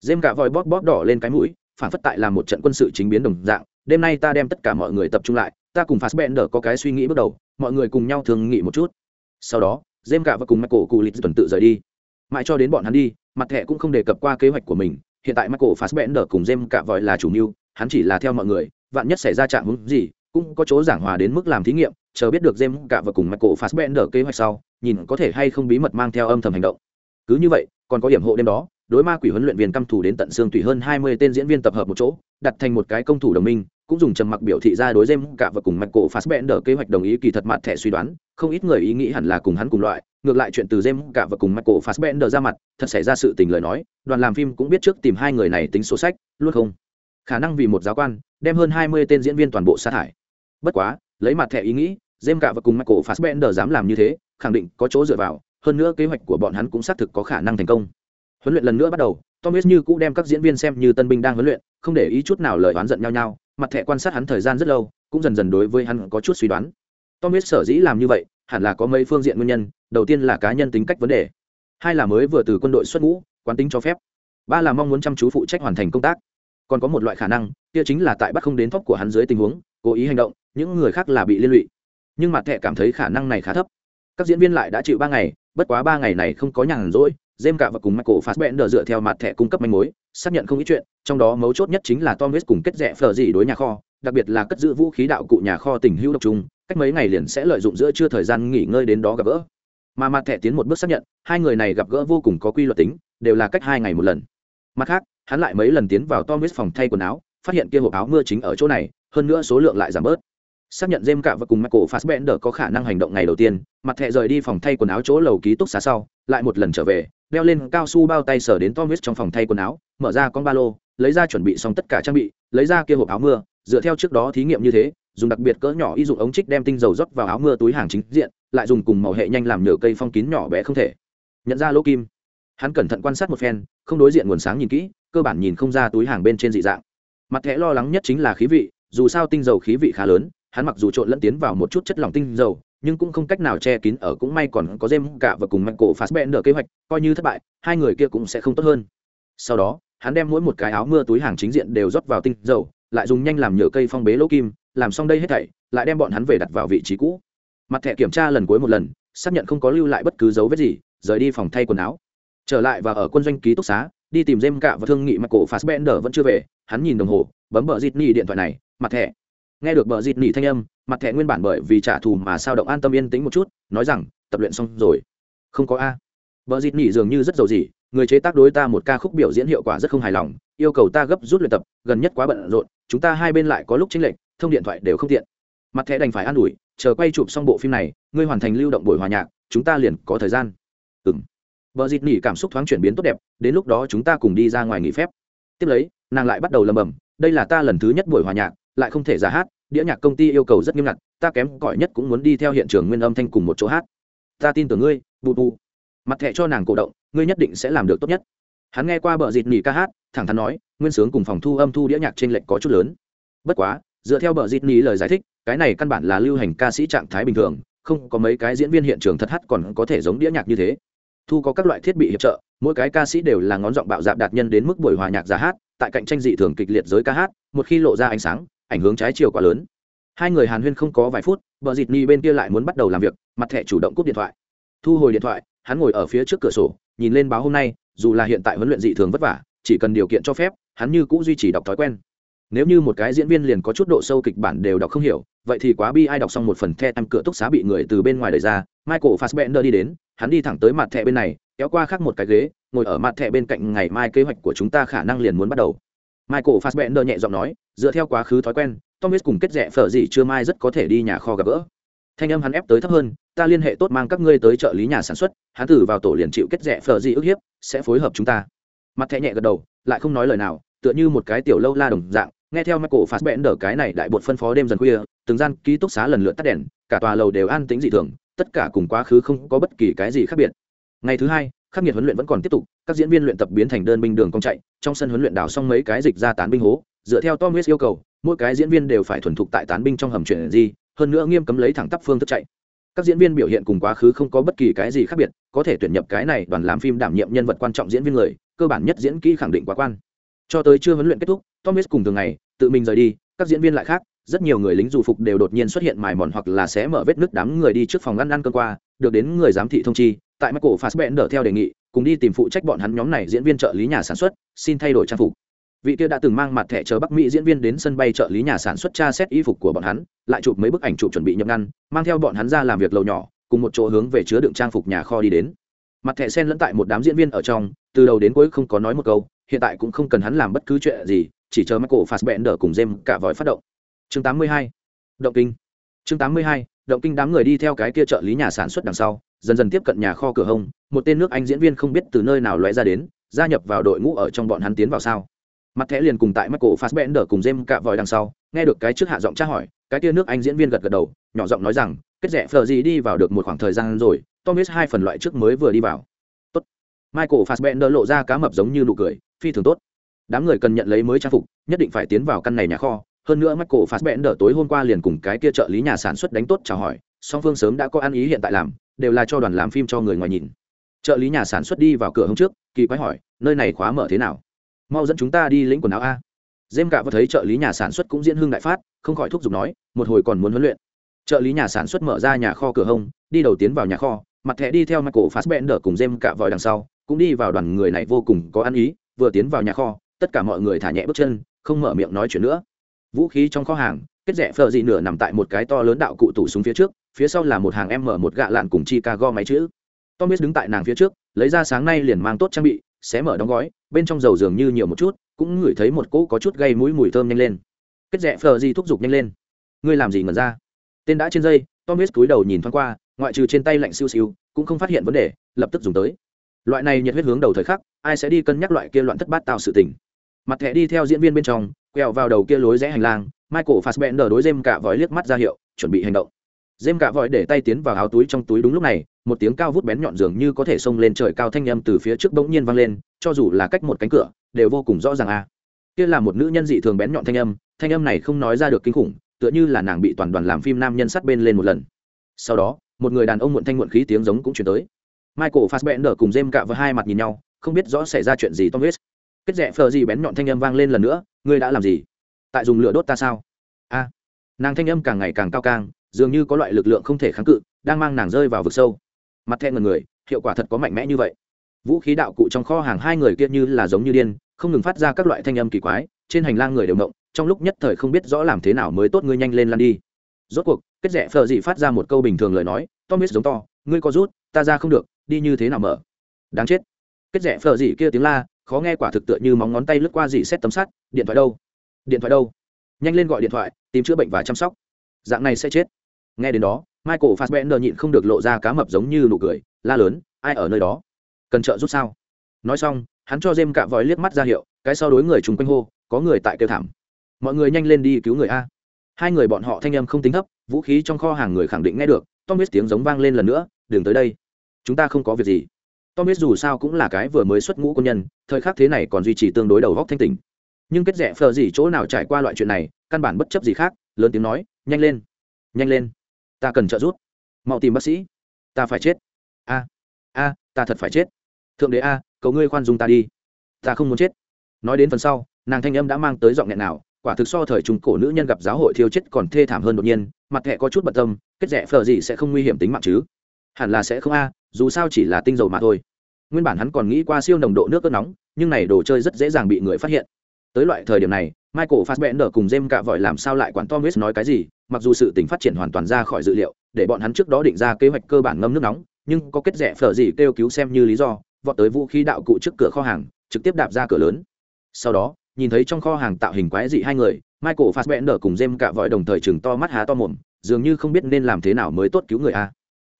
Dêm cả vòi bóp bóp đỏ lên cái mũi, phản phất tại là một trận quân sự chính biến đồng dạng. Đêm nay ta đem tất cả mọi người tập trung lại, ta cùng Fassbender có cái suy nghĩ bước đầu, mọi người cùng nhau thường nghị một chút. Sau đó, Dêm cả và cùng Michael lịch tuần tự rời đi. Mãi cho đến bọn hắn đi, mặt thẻ cũng không đề cập qua kế hoạch của mình hiện tại michael fassbender cùng dêm cả vòi là chủ mưu hắn chỉ là theo mọi người vạn nhất xảy ra trạng hướng gì cũng có chỗ giảng hòa đến mức làm thí nghiệm chờ biết được jem cả và cùng michael fassbender kế hoạch sau nhìn có thể hay không bí mật mang theo âm thầm hành động cứ như vậy còn có điểm hộ đêm đó đối ma quỷ huấn luyện viên căm thủ đến tận xương tùy hơn hai mươi tên diễn viên tập hợp một chỗ đặt thành một cái công thủ đồng minh cũng dùng trầm mặc biểu thị ra đối dêm cả và cùng mặt cổ Fassbender kế hoạch đồng ý kỳ thật mặt thẻ suy đoán, không ít người ý nghĩ hẳn là cùng hắn cùng loại, ngược lại chuyện từ dêm cả và cùng mặt cổ Fassbender ra mặt, thật xảy ra sự tình lời nói, đoàn làm phim cũng biết trước tìm hai người này tính số sách, luôn không. Khả năng vì một giáo quan, đem hơn hai mươi tên diễn viên toàn bộ sa thải. Bất quá, lấy mặt thẻ ý nghĩ, jem cả và cùng mặt cổ Fassbender dám làm như thế, khẳng định có chỗ dựa vào, hơn nữa kế hoạch của bọn hắn cũng xác thực có khả năng thành công. Huấn luyện lần nữa bắt đầu, Thomas như cũ đem các diễn viên xem như tân binh đang huấn luyện, không để ý chút nào lời oán giận nhau nhau, mặt thẻ quan sát hắn thời gian rất lâu cũng dần dần đối với hắn có chút suy đoán tom biết sở dĩ làm như vậy hẳn là có mấy phương diện nguyên nhân đầu tiên là cá nhân tính cách vấn đề hai là mới vừa từ quân đội xuất ngũ quán tính cho phép ba là mong muốn chăm chú phụ trách hoàn thành công tác còn có một loại khả năng kia chính là tại bắt không đến thóp của hắn dưới tình huống cố ý hành động những người khác là bị liên lụy nhưng mặt thẻ cảm thấy khả năng này khá thấp các diễn viên lại đã chịu ba ngày bất quá ba ngày này không có nhàn rỗi Jem cả và cùng Michael Fassbender dựa theo mặt thẻ cung cấp manh mối, xác nhận không ít chuyện, trong đó mấu chốt nhất chính là Tom West cùng kết rẽ phở gì đối nhà kho, đặc biệt là cất giữ vũ khí đạo cụ nhà kho tình hữu độc trùng, cách mấy ngày liền sẽ lợi dụng giữa trưa thời gian nghỉ ngơi đến đó gặp gỡ. Mà mặt thẻ tiến một bước xác nhận, hai người này gặp gỡ vô cùng có quy luật tính, đều là cách hai ngày một lần. Mặt khác, hắn lại mấy lần tiến vào Tom West phòng thay quần áo, phát hiện kia hộp áo mưa chính ở chỗ này, hơn nữa số lượng lại giảm bớt xác nhận Jem cả và cùng Michael Fassbender có khả năng hành động ngày đầu tiên, mặt thẻ rời đi phòng thay quần áo chỗ lầu ký túc xá sau, lại một lần trở về, đeo lên cao su bao tay sở đến Thomas trong phòng thay quần áo, mở ra con ba lô, lấy ra chuẩn bị xong tất cả trang bị, lấy ra kia hộp áo mưa, dựa theo trước đó thí nghiệm như thế, dùng đặc biệt cỡ nhỏ y dụng ống trích đem tinh dầu rót vào áo mưa túi hàng chính diện, lại dùng cùng màu hệ nhanh làm nhựa cây phong kín nhỏ bé không thể. Nhận ra lỗ kim, hắn cẩn thận quan sát một phen, không đối diện nguồn sáng nhìn kỹ, cơ bản nhìn không ra túi hàng bên trên dị dạng. Mặt thẻ lo lắng nhất chính là khí vị, dù sao tinh dầu khí vị khá lớn, hắn mặc dù trộn lẫn tiến vào một chút chất lỏng tinh dầu nhưng cũng không cách nào che kín ở cũng may còn có dêm cả và cùng mạnh cổ phạt bẹn nở kế hoạch coi như thất bại hai người kia cũng sẽ không tốt hơn. Sau đó hắn đem mỗi một cái áo mưa túi hàng chính diện đều rót vào tinh dầu lại dùng nhanh làm nhựa cây phong bế lỗ kim làm xong đây hết thảy lại đem bọn hắn về đặt vào vị trí cũ. Mặt thẻ kiểm tra lần cuối một lần xác nhận không có lưu lại bất cứ dấu vết gì rời đi phòng thay quần áo trở lại và ở quân doanh ký túc xá, đi tìm dêm cả và thương nghị mặc cổ phạt bẹn nở vẫn chưa về, hắn nhìn đồng hồ, bấm bờ dịt nhì điện thoại này, mặt thẻ. Nghe được bờ dịt nỉ thanh âm, mặt thẻ nguyên bản bởi vì trả thù mà sao động an tâm yên tĩnh một chút, nói rằng, tập luyện xong rồi. Không có a. Bờ dịt nỉ dường như rất giàu gì, người chế tác đối ta một ca khúc biểu diễn hiệu quả rất không hài lòng, yêu cầu ta gấp rút luyện tập, gần nhất quá bận rộn, chúng ta hai bên lại có lúc chênh lệch, thông điện thoại đều không tiện. Mặt thẻ đành phải an ủi, chờ quay chụp xong bộ phim này, ngươi hoàn thành lưu động buổi hòa nhạc, chúng ta liền có thời gian vợ dịt nỉ cảm xúc thoáng chuyển biến tốt đẹp, đến lúc đó chúng ta cùng đi ra ngoài nghỉ phép. Tiếp lấy, nàng lại bắt đầu lầm bầm, đây là ta lần thứ nhất buổi hòa nhạc, lại không thể giả hát, đĩa nhạc công ty yêu cầu rất nghiêm ngặt, ta kém cỏi nhất cũng muốn đi theo hiện trường nguyên âm thanh cùng một chỗ hát. Ta tin tưởng ngươi, bù bù. Mặt thẹ cho nàng cổ động, ngươi nhất định sẽ làm được tốt nhất. Hắn nghe qua bờ dịt nỉ ca hát, thẳng thắn nói, nguyên sướng cùng phòng thu âm thu đĩa nhạc trên lệnh có chút lớn. Bất quá, dựa theo bờ dịt nỉ lời giải thích, cái này căn bản là lưu hành ca sĩ trạng thái bình thường, không có mấy cái diễn viên hiện trường thật hát còn có thể giống đĩa nhạc như thế thu có các loại thiết bị hiệp trợ, mỗi cái ca sĩ đều là ngón giọng bạo dạp đạt nhân đến mức buổi hòa nhạc giả hát, tại cạnh tranh dị thường kịch liệt giới ca hát, một khi lộ ra ánh sáng, ảnh hướng trái chiều quá lớn. Hai người hàn huyên không có vài phút, vợ dịt ni bên kia lại muốn bắt đầu làm việc, mặt thẻ chủ động cúp điện thoại. Thu hồi điện thoại, hắn ngồi ở phía trước cửa sổ, nhìn lên báo hôm nay, dù là hiện tại huấn luyện dị thường vất vả, chỉ cần điều kiện cho phép, hắn như cũ duy trì đọc thói quen nếu như một cái diễn viên liền có chút độ sâu kịch bản đều đọc không hiểu, vậy thì quá bi ai đọc xong một phần the tam cửa túc xá bị người từ bên ngoài đẩy ra, michael fassbender đi đến, hắn đi thẳng tới mặt thẻ bên này, kéo qua khác một cái ghế, ngồi ở mặt thẻ bên cạnh ngày mai kế hoạch của chúng ta khả năng liền muốn bắt đầu. Michael fassbender nhẹ giọng nói, dựa theo quá khứ thói quen thomas cùng kết rẽ phở gì chưa mai rất có thể đi nhà kho gặp gỡ. Thanh âm hắn ép tới thấp hơn, ta liên hệ tốt mang các ngươi tới trợ lý nhà sản xuất, hắn tử vào tổ liền chịu kết rẽ phở gì ức hiếp, sẽ phối hợp chúng ta. Mặt thẻ nhẹ gật đầu, lại không nói lời nào, tựa như một cái tiểu lâu la đồng dạng nghe theo michael fassbender cái này đại bột phân phó đêm dần khuya, từng gian ký túc xá lần lượt tắt đèn, cả tòa lầu đều an tĩnh dị thường, tất cả cùng quá khứ không có bất kỳ cái gì khác biệt. Ngày thứ hai, khắc nghiệt huấn luyện vẫn còn tiếp tục, các diễn viên luyện tập biến thành đơn binh đường công chạy, trong sân huấn luyện đào xong mấy cái dịch ra tán binh hố, dựa theo tom yêu cầu, mỗi cái diễn viên đều phải thuần thục tại tán binh trong hầm chuyển gì hơn nữa nghiêm cấm lấy thẳng tắp phương thức chạy. Các diễn viên biểu hiện cùng quá khứ không có bất kỳ cái gì khác biệt, có thể tuyển nhập cái này đoàn làm phim đảm nhiệm nhân vật quan trọng diễn viên người, cơ bản nhất diễn kỹ khẳng định quá quan. Cho tới chưa huấn luyện kết thúc, Tom thomas cùng thường ngày tự mình rời đi, các diễn viên lại khác, rất nhiều người lính dù phục đều đột nhiên xuất hiện mài mòn hoặc là sẽ mở vết nước đám người đi trước phòng ngăn ăn cơn qua, được đến người giám thị thông chi, tại michael đỡ theo đề nghị, cùng đi tìm phụ trách bọn hắn nhóm này diễn viên trợ lý nhà sản xuất, xin thay đổi trang phục. Vị kia đã từng mang mặt thẻ chờ bắc mỹ diễn viên đến sân bay trợ lý nhà sản xuất tra xét y phục của bọn hắn, lại chụp mấy bức ảnh chụp chuẩn bị nhập ngăn, mang theo bọn hắn ra làm việc lầu nhỏ, cùng một chỗ hướng về chứa đựng trang phục nhà kho đi đến. Mặt thẻ sen lẫn tại một đám diễn viên ở trong, từ đầu đến cuối không có nói một câu, hiện tại cũng không cần hắn làm bất cứ chuyện gì chỉ chờ michael fassbender cùng James cả vòi phát động chương 82. động kinh chương 82. động kinh đám người đi theo cái kia trợ lý nhà sản xuất đằng sau, dần dần tiếp cận nhà kho cửa hông, một tên nước anh diễn viên không biết từ nơi nào lóe ra đến, gia nhập vào đội ngũ ở trong bọn hắn tiến vào sao mặt thẻ liền cùng tại michael fassbender cùng James cả vòi đằng sau, nghe được cái trước hạ giọng tra hỏi, cái kia nước anh diễn viên gật gật đầu, nhỏ giọng nói rằng, kết rẻ phờ gì đi vào được một khoảng thời gian rồi thomas hai phần loại trước mới vừa đi vào tốt michael fassbender lộ ra cá mập giống như nụ cười, phi thường tốt đám người cần nhận lấy mới trang phục, nhất định phải tiến vào căn này nhà kho. Hơn nữa mắt cổ phạt bẽn đỡ tối hôm qua liền cùng cái kia trợ lý nhà sản xuất đánh tốt chào hỏi, song phương sớm đã có ăn ý hiện tại làm, đều là cho đoàn làm phim cho người ngoài nhìn. Trợ lý nhà sản xuất đi vào cửa hôm trước, kỳ quái hỏi, nơi này khóa mở thế nào? Mau dẫn chúng ta đi lĩnh quần áo a. Dêm cả vừa thấy trợ lý nhà sản xuất cũng diễn hưng đại phát, không khỏi thúc giục nói, một hồi còn muốn huấn luyện. Trợ lý nhà sản xuất mở ra nhà kho cửa hông, đi đầu tiến vào nhà kho, mặt thẻ đi theo mặt cổ phát bẽn đỡ cùng dêm cả vòi đằng sau, cũng đi vào đoàn người này vô cùng có ăn ý, vừa tiến vào nhà kho tất cả mọi người thả nhẹ bước chân, không mở miệng nói chuyện nữa. Vũ khí trong kho hàng, kết rẽ phờ dị nửa nằm tại một cái to lớn đạo cụ tủ xuống phía trước, phía sau là một hàng m một gạ lạn cùng chicago máy chữ. Thomas đứng tại nàng phía trước, lấy ra sáng nay liền mang tốt trang bị, xé mở đóng gói, bên trong dầu dường như nhiều một chút, cũng ngửi thấy một cỗ có chút gây mũi mùi thơm nhanh lên. Kết rẽ phờ dị thúc giục nhanh lên. Ngươi làm gì ngẩn ra? Tên đã trên dây thomas cúi đầu nhìn thoáng qua, ngoại trừ trên tay lạnh siêu siêu, cũng không phát hiện vấn đề, lập tức dùng tới. Loại này nhiệt huyết hướng đầu thời khắc, ai sẽ đi cân nhắc loại kia loạn thất bát tạo sự tình? Mặt thẻ đi theo diễn viên bên trong, quẹo vào đầu kia lối rẽ hành lang, michael fassbender đối dêm cả vòi liếc mắt ra hiệu, chuẩn bị hành động. Dêm cả vòi để tay tiến vào áo túi trong túi đúng lúc này, một tiếng cao vút bén nhọn dường như có thể xông lên trời cao thanh â từ phía trước bỗng nhiên vang lên, cho dù là cách một cánh cửa, đều vô cùng rõ ràng a. Kia là một nữ nhân dị thường bén nhọn thanh âm thanh âm này không nói ra được kinh khủng, tựa như là nàng bị toàn đoàn làm phim nam nhân sát bên lên một lần. Sau đó, một người đàn ông muộn thanh muộn khí tiếng giống cũng chuyển tới. Michael fassbender cùng jem cạ vòi hai mặt nhìn nhau, không biết rõ xảy ra chuyện gì, tom huyết kết rẽ phờ gì bén nhọn thanh âm vang lên lần nữa, ngươi đã làm gì? Tại dùng lửa đốt ta sao? A. Nàng thanh âm càng ngày càng cao càng, dường như có loại lực lượng không thể kháng cự, đang mang nàng rơi vào vực sâu. Mặt thẹn ngần người, hiệu quả thật có mạnh mẽ như vậy. Vũ khí đạo cụ trong kho hàng hai người kia như là giống như điên, không ngừng phát ra các loại thanh âm kỳ quái, trên hành lang người đều động, trong lúc nhất thời không biết rõ làm thế nào mới tốt ngươi nhanh lên lăn đi. Rốt cuộc, kết rẽ phờ dị phát ra một câu bình thường lời nói, tom biết giống to, ngươi có rút, ta ra không được, đi như thế nào mở? Đáng chết. Kết rẽ phờ dị kia tiếng la khó nghe quả thực tựa như móng ngón tay lướt qua dị xét tấm sắt, điện thoại đâu? Điện thoại đâu? Nhanh lên gọi điện thoại, tìm chữa bệnh và chăm sóc. Dạng này sẽ chết. Nghe đến đó, michael fassbender nhịn không được lộ ra cá mập giống như nụ cười, la lớn, ai ở nơi đó? Cần trợ giúp sao? Nói xong, hắn cho jem cạ vòi liếc mắt ra hiệu, cái sau đối người chung quanh hô, có người tại kêu thảm. Mọi người nhanh lên đi cứu người a. Hai người bọn họ thanh em không tính thấp, vũ khí trong kho hàng người khẳng định nghe được, tom biết tiếng giống vang lên lần nữa, đừng tới đây. Chúng ta không có việc gì tom biết dù sao cũng là cái vừa mới xuất ngũ quân nhân, thời khắc thế này còn duy trì tương đối đầu góc thanh tình nhưng kết rẽ phờ gì chỗ nào trải qua loại chuyện này, căn bản bất chấp gì khác, lớn tiếng nói, nhanh lên nhanh lên. Ta cần trợ giúp. Mau tìm bác sĩ. Ta phải chết. A a, ta thật phải chết. Thượng đế a, cầu ngươi khoan dung ta đi. Ta không muốn chết. Nói đến phần sau, nàng thanh âm đã mang tới giọng nghẹn nào, quả thực so thời trung cổ nữ nhân gặp giáo hội thiêu chết còn thê thảm hơn đột nhiên, mặt thẹ có chút bận tâm, kết rẽ phờ gì sẽ không nguy hiểm tính mạng chứ? Hẳn là sẽ không a dù sao chỉ là tinh dầu mà thôi. Nguyên bản hắn còn nghĩ qua siêu nồng độ nước cất nóng, nhưng này đồ chơi rất dễ dàng bị người phát hiện. Tới loại thời điểm này, michael fassbender cùng jem cạ vội làm sao lại quản tom nói cái gì, mặc dù sự tình phát triển hoàn toàn ra khỏi dự liệu, để bọn hắn trước đó định ra kế hoạch cơ bản ngâm nước nóng, nhưng có kết rẻ phở gì kêu cứu xem như lý do, vọt tới vũ khí đạo cụ trước cửa kho hàng, trực tiếp đạp ra cửa lớn. Sau đó, nhìn thấy trong kho hàng tạo hình quái dị hai người, michael fassbender cùng jem cạ vội đồng thời chừng to mắt há to mồm, dường như không biết nên làm thế nào mới tốt cứu người a.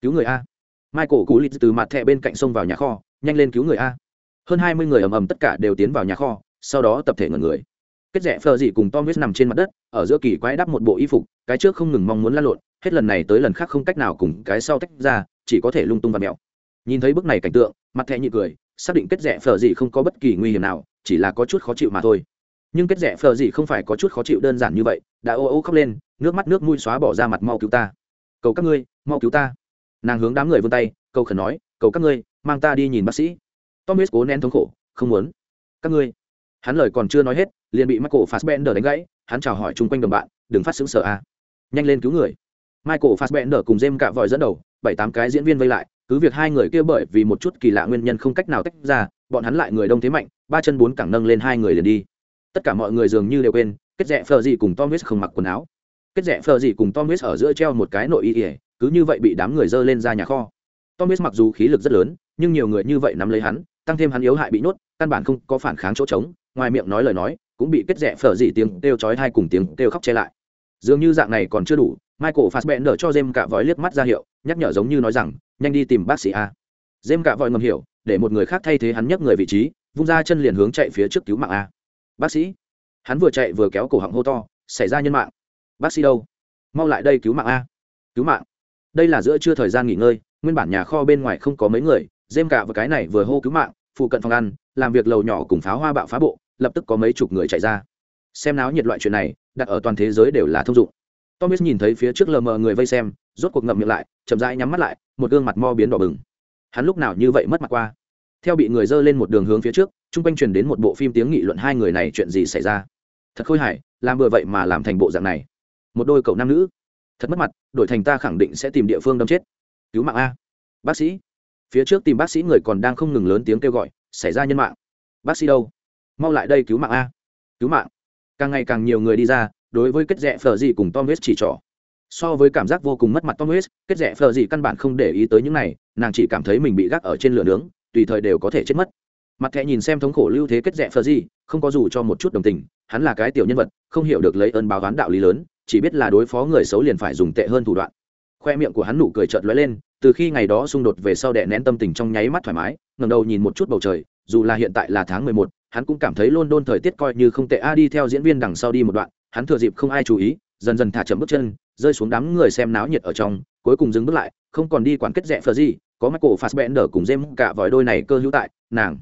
Cứu người a michael cú lít từ mặt thẻ bên cạnh sông vào nhà kho, nhanh lên cứu người a. Hơn hai mươi người ầm ầm tất cả đều tiến vào nhà kho, sau đó tập thể ngẩn người. Kết rẽ phờ dị cùng tom huyết nằm trên mặt đất, ở giữa kỳ quái đắp một bộ y phục, cái trước không ngừng mong muốn lăn lộn, hết lần này tới lần khác không cách nào cùng cái sau tách ra, chỉ có thể lung tung và mẹo. Nhìn thấy bức này cảnh tượng, mặt thẹ nhị cười, xác định kết rẽ phờ dị không có bất kỳ nguy hiểm nào, chỉ là có chút khó chịu mà thôi. Nhưng kết rẽ phờ dị không phải có chút khó chịu đơn giản như vậy, đã ô ô khóc lên, nước mắt nước mũi xóa bỏ ra mặt mau cứu ta. Cầu các ngươi, mau cứu ta nàng hướng đám người vươn tay, cầu khẩn nói, cầu các ngươi, mang ta đi nhìn bác sĩ. Tom huyết cố nén thống khổ, không muốn. Các ngươi? Hắn lời còn chưa nói hết, liền bị michael fassbender đánh gãy, hắn chào hỏi chung quanh đồng bạn, đừng phát xứng sợ a. À. nhanh lên cứu người. Michael fassbender cùng jem cạ vòi dẫn đầu, bảy tám cái diễn viên vây lại, cứ việc hai người kia bởi vì một chút kỳ lạ nguyên nhân không cách nào tách ra, bọn hắn lại người đông thế mạnh, ba chân bốn cẳng nâng lên hai người liền đi. Tất cả mọi người dường như đều quên, kết rẽ phờ gì cùng tom huyết không mặc quần áo. Kết rẽ phờ gì cùng tom huyết ở giữa treo một cái nội y ỉa cứ như vậy bị đám người dơ lên ra nhà kho. Tom biết mặc dù khí lực rất lớn, nhưng nhiều người như vậy nắm lấy hắn, tăng thêm hắn yếu hại bị nhốt, căn bản không có phản kháng chỗ trống, ngoài miệng nói lời nói, cũng bị kết rẽ phở dị tiếng kêu chói hai cùng tiếng kêu khóc che lại. Dường như dạng này còn chưa đủ, michael fassbender cho jem cả vòi liếc mắt ra hiệu, nhắc nhở giống như nói rằng, nhanh đi tìm bác sĩ a. Jem cả vòi ngầm hiểu, để một người khác thay thế hắn nhấc người vị trí, vung ra chân liền hướng chạy phía trước cứu mạng a. Bác sĩ. Hắn vừa chạy vừa kéo cổ họng hô to, xảy ra nhân mạng. Bác sĩ đâu? Mau lại đây cứu mạng a. Cứu mạng? Đây là giữa trưa thời gian nghỉ ngơi, nguyên bản nhà kho bên ngoài không có mấy người dêm cả và cái này vừa hô cứu mạng, phụ cận phòng ăn, làm việc lầu nhỏ cùng pháo hoa bạo phá bộ, lập tức có mấy chục người chạy ra. Xem náo nhiệt loại chuyện này, đặt ở toàn thế giới đều là thông dụng. Thomas nhìn thấy phía trước lờ mờ người vây xem, rốt cuộc ngậm miệng lại, chậm rãi nhắm mắt lại, một gương mặt mo biến đỏ bừng. Hắn lúc nào như vậy mất mặt qua? Theo bị người dơ lên một đường hướng phía trước, chung quanh truyền đến một bộ phim tiếng nghị luận hai người này chuyện gì xảy ra? Thật khôi hài, làm bừa vậy mà làm thành bộ dạng này. Một đôi cậu nam nữ thật mất mặt, đổi thành ta khẳng định sẽ tìm địa phương đâm chết. Cứu mạng a. Bác sĩ. Phía trước tìm bác sĩ người còn đang không ngừng lớn tiếng kêu gọi, xảy ra nhân mạng. Bác sĩ đâu? Mau lại đây cứu mạng a. Cứu mạng. Càng ngày càng nhiều người đi ra, đối với kết rẽ phờ gì cùng tom west chỉ trỏ. So với cảm giác vô cùng mất mặt tom west, kết rẽ phờ gì căn bản không để ý tới những này, nàng chỉ cảm thấy mình bị gác ở trên lửa nướng, tùy thời đều có thể chết mất. Mặt thẹ nhìn xem thống khổ lưu thế kết rẽ phờ gì, không có dù cho một chút đồng tình, hắn là cái tiểu nhân vật, không hiểu được lấy ơn báo toán đạo lý lớn chỉ biết là đối phó người xấu liền phải dùng tệ hơn thủ đoạn. Khoe miệng của hắn nụ cười chợt lóe lên từ khi ngày đó xung đột về sau đè nén tâm tình trong nháy mắt thoải mái ngẩng đầu nhìn một chút bầu trời dù là hiện tại là tháng mười một, hắn cũng cảm thấy london thời tiết coi như không tệ a đi theo diễn viên đằng sau đi một đoạn hắn thừa dịp không ai chú ý dần dần thả chậm bước chân rơi xuống đám người xem náo nhiệt ở trong cuối cùng dừng bước lại không còn đi quản kết rẽ phờ gì có michael fassbender cùng dêm cả vòi đôi này cơ hữu tại nàng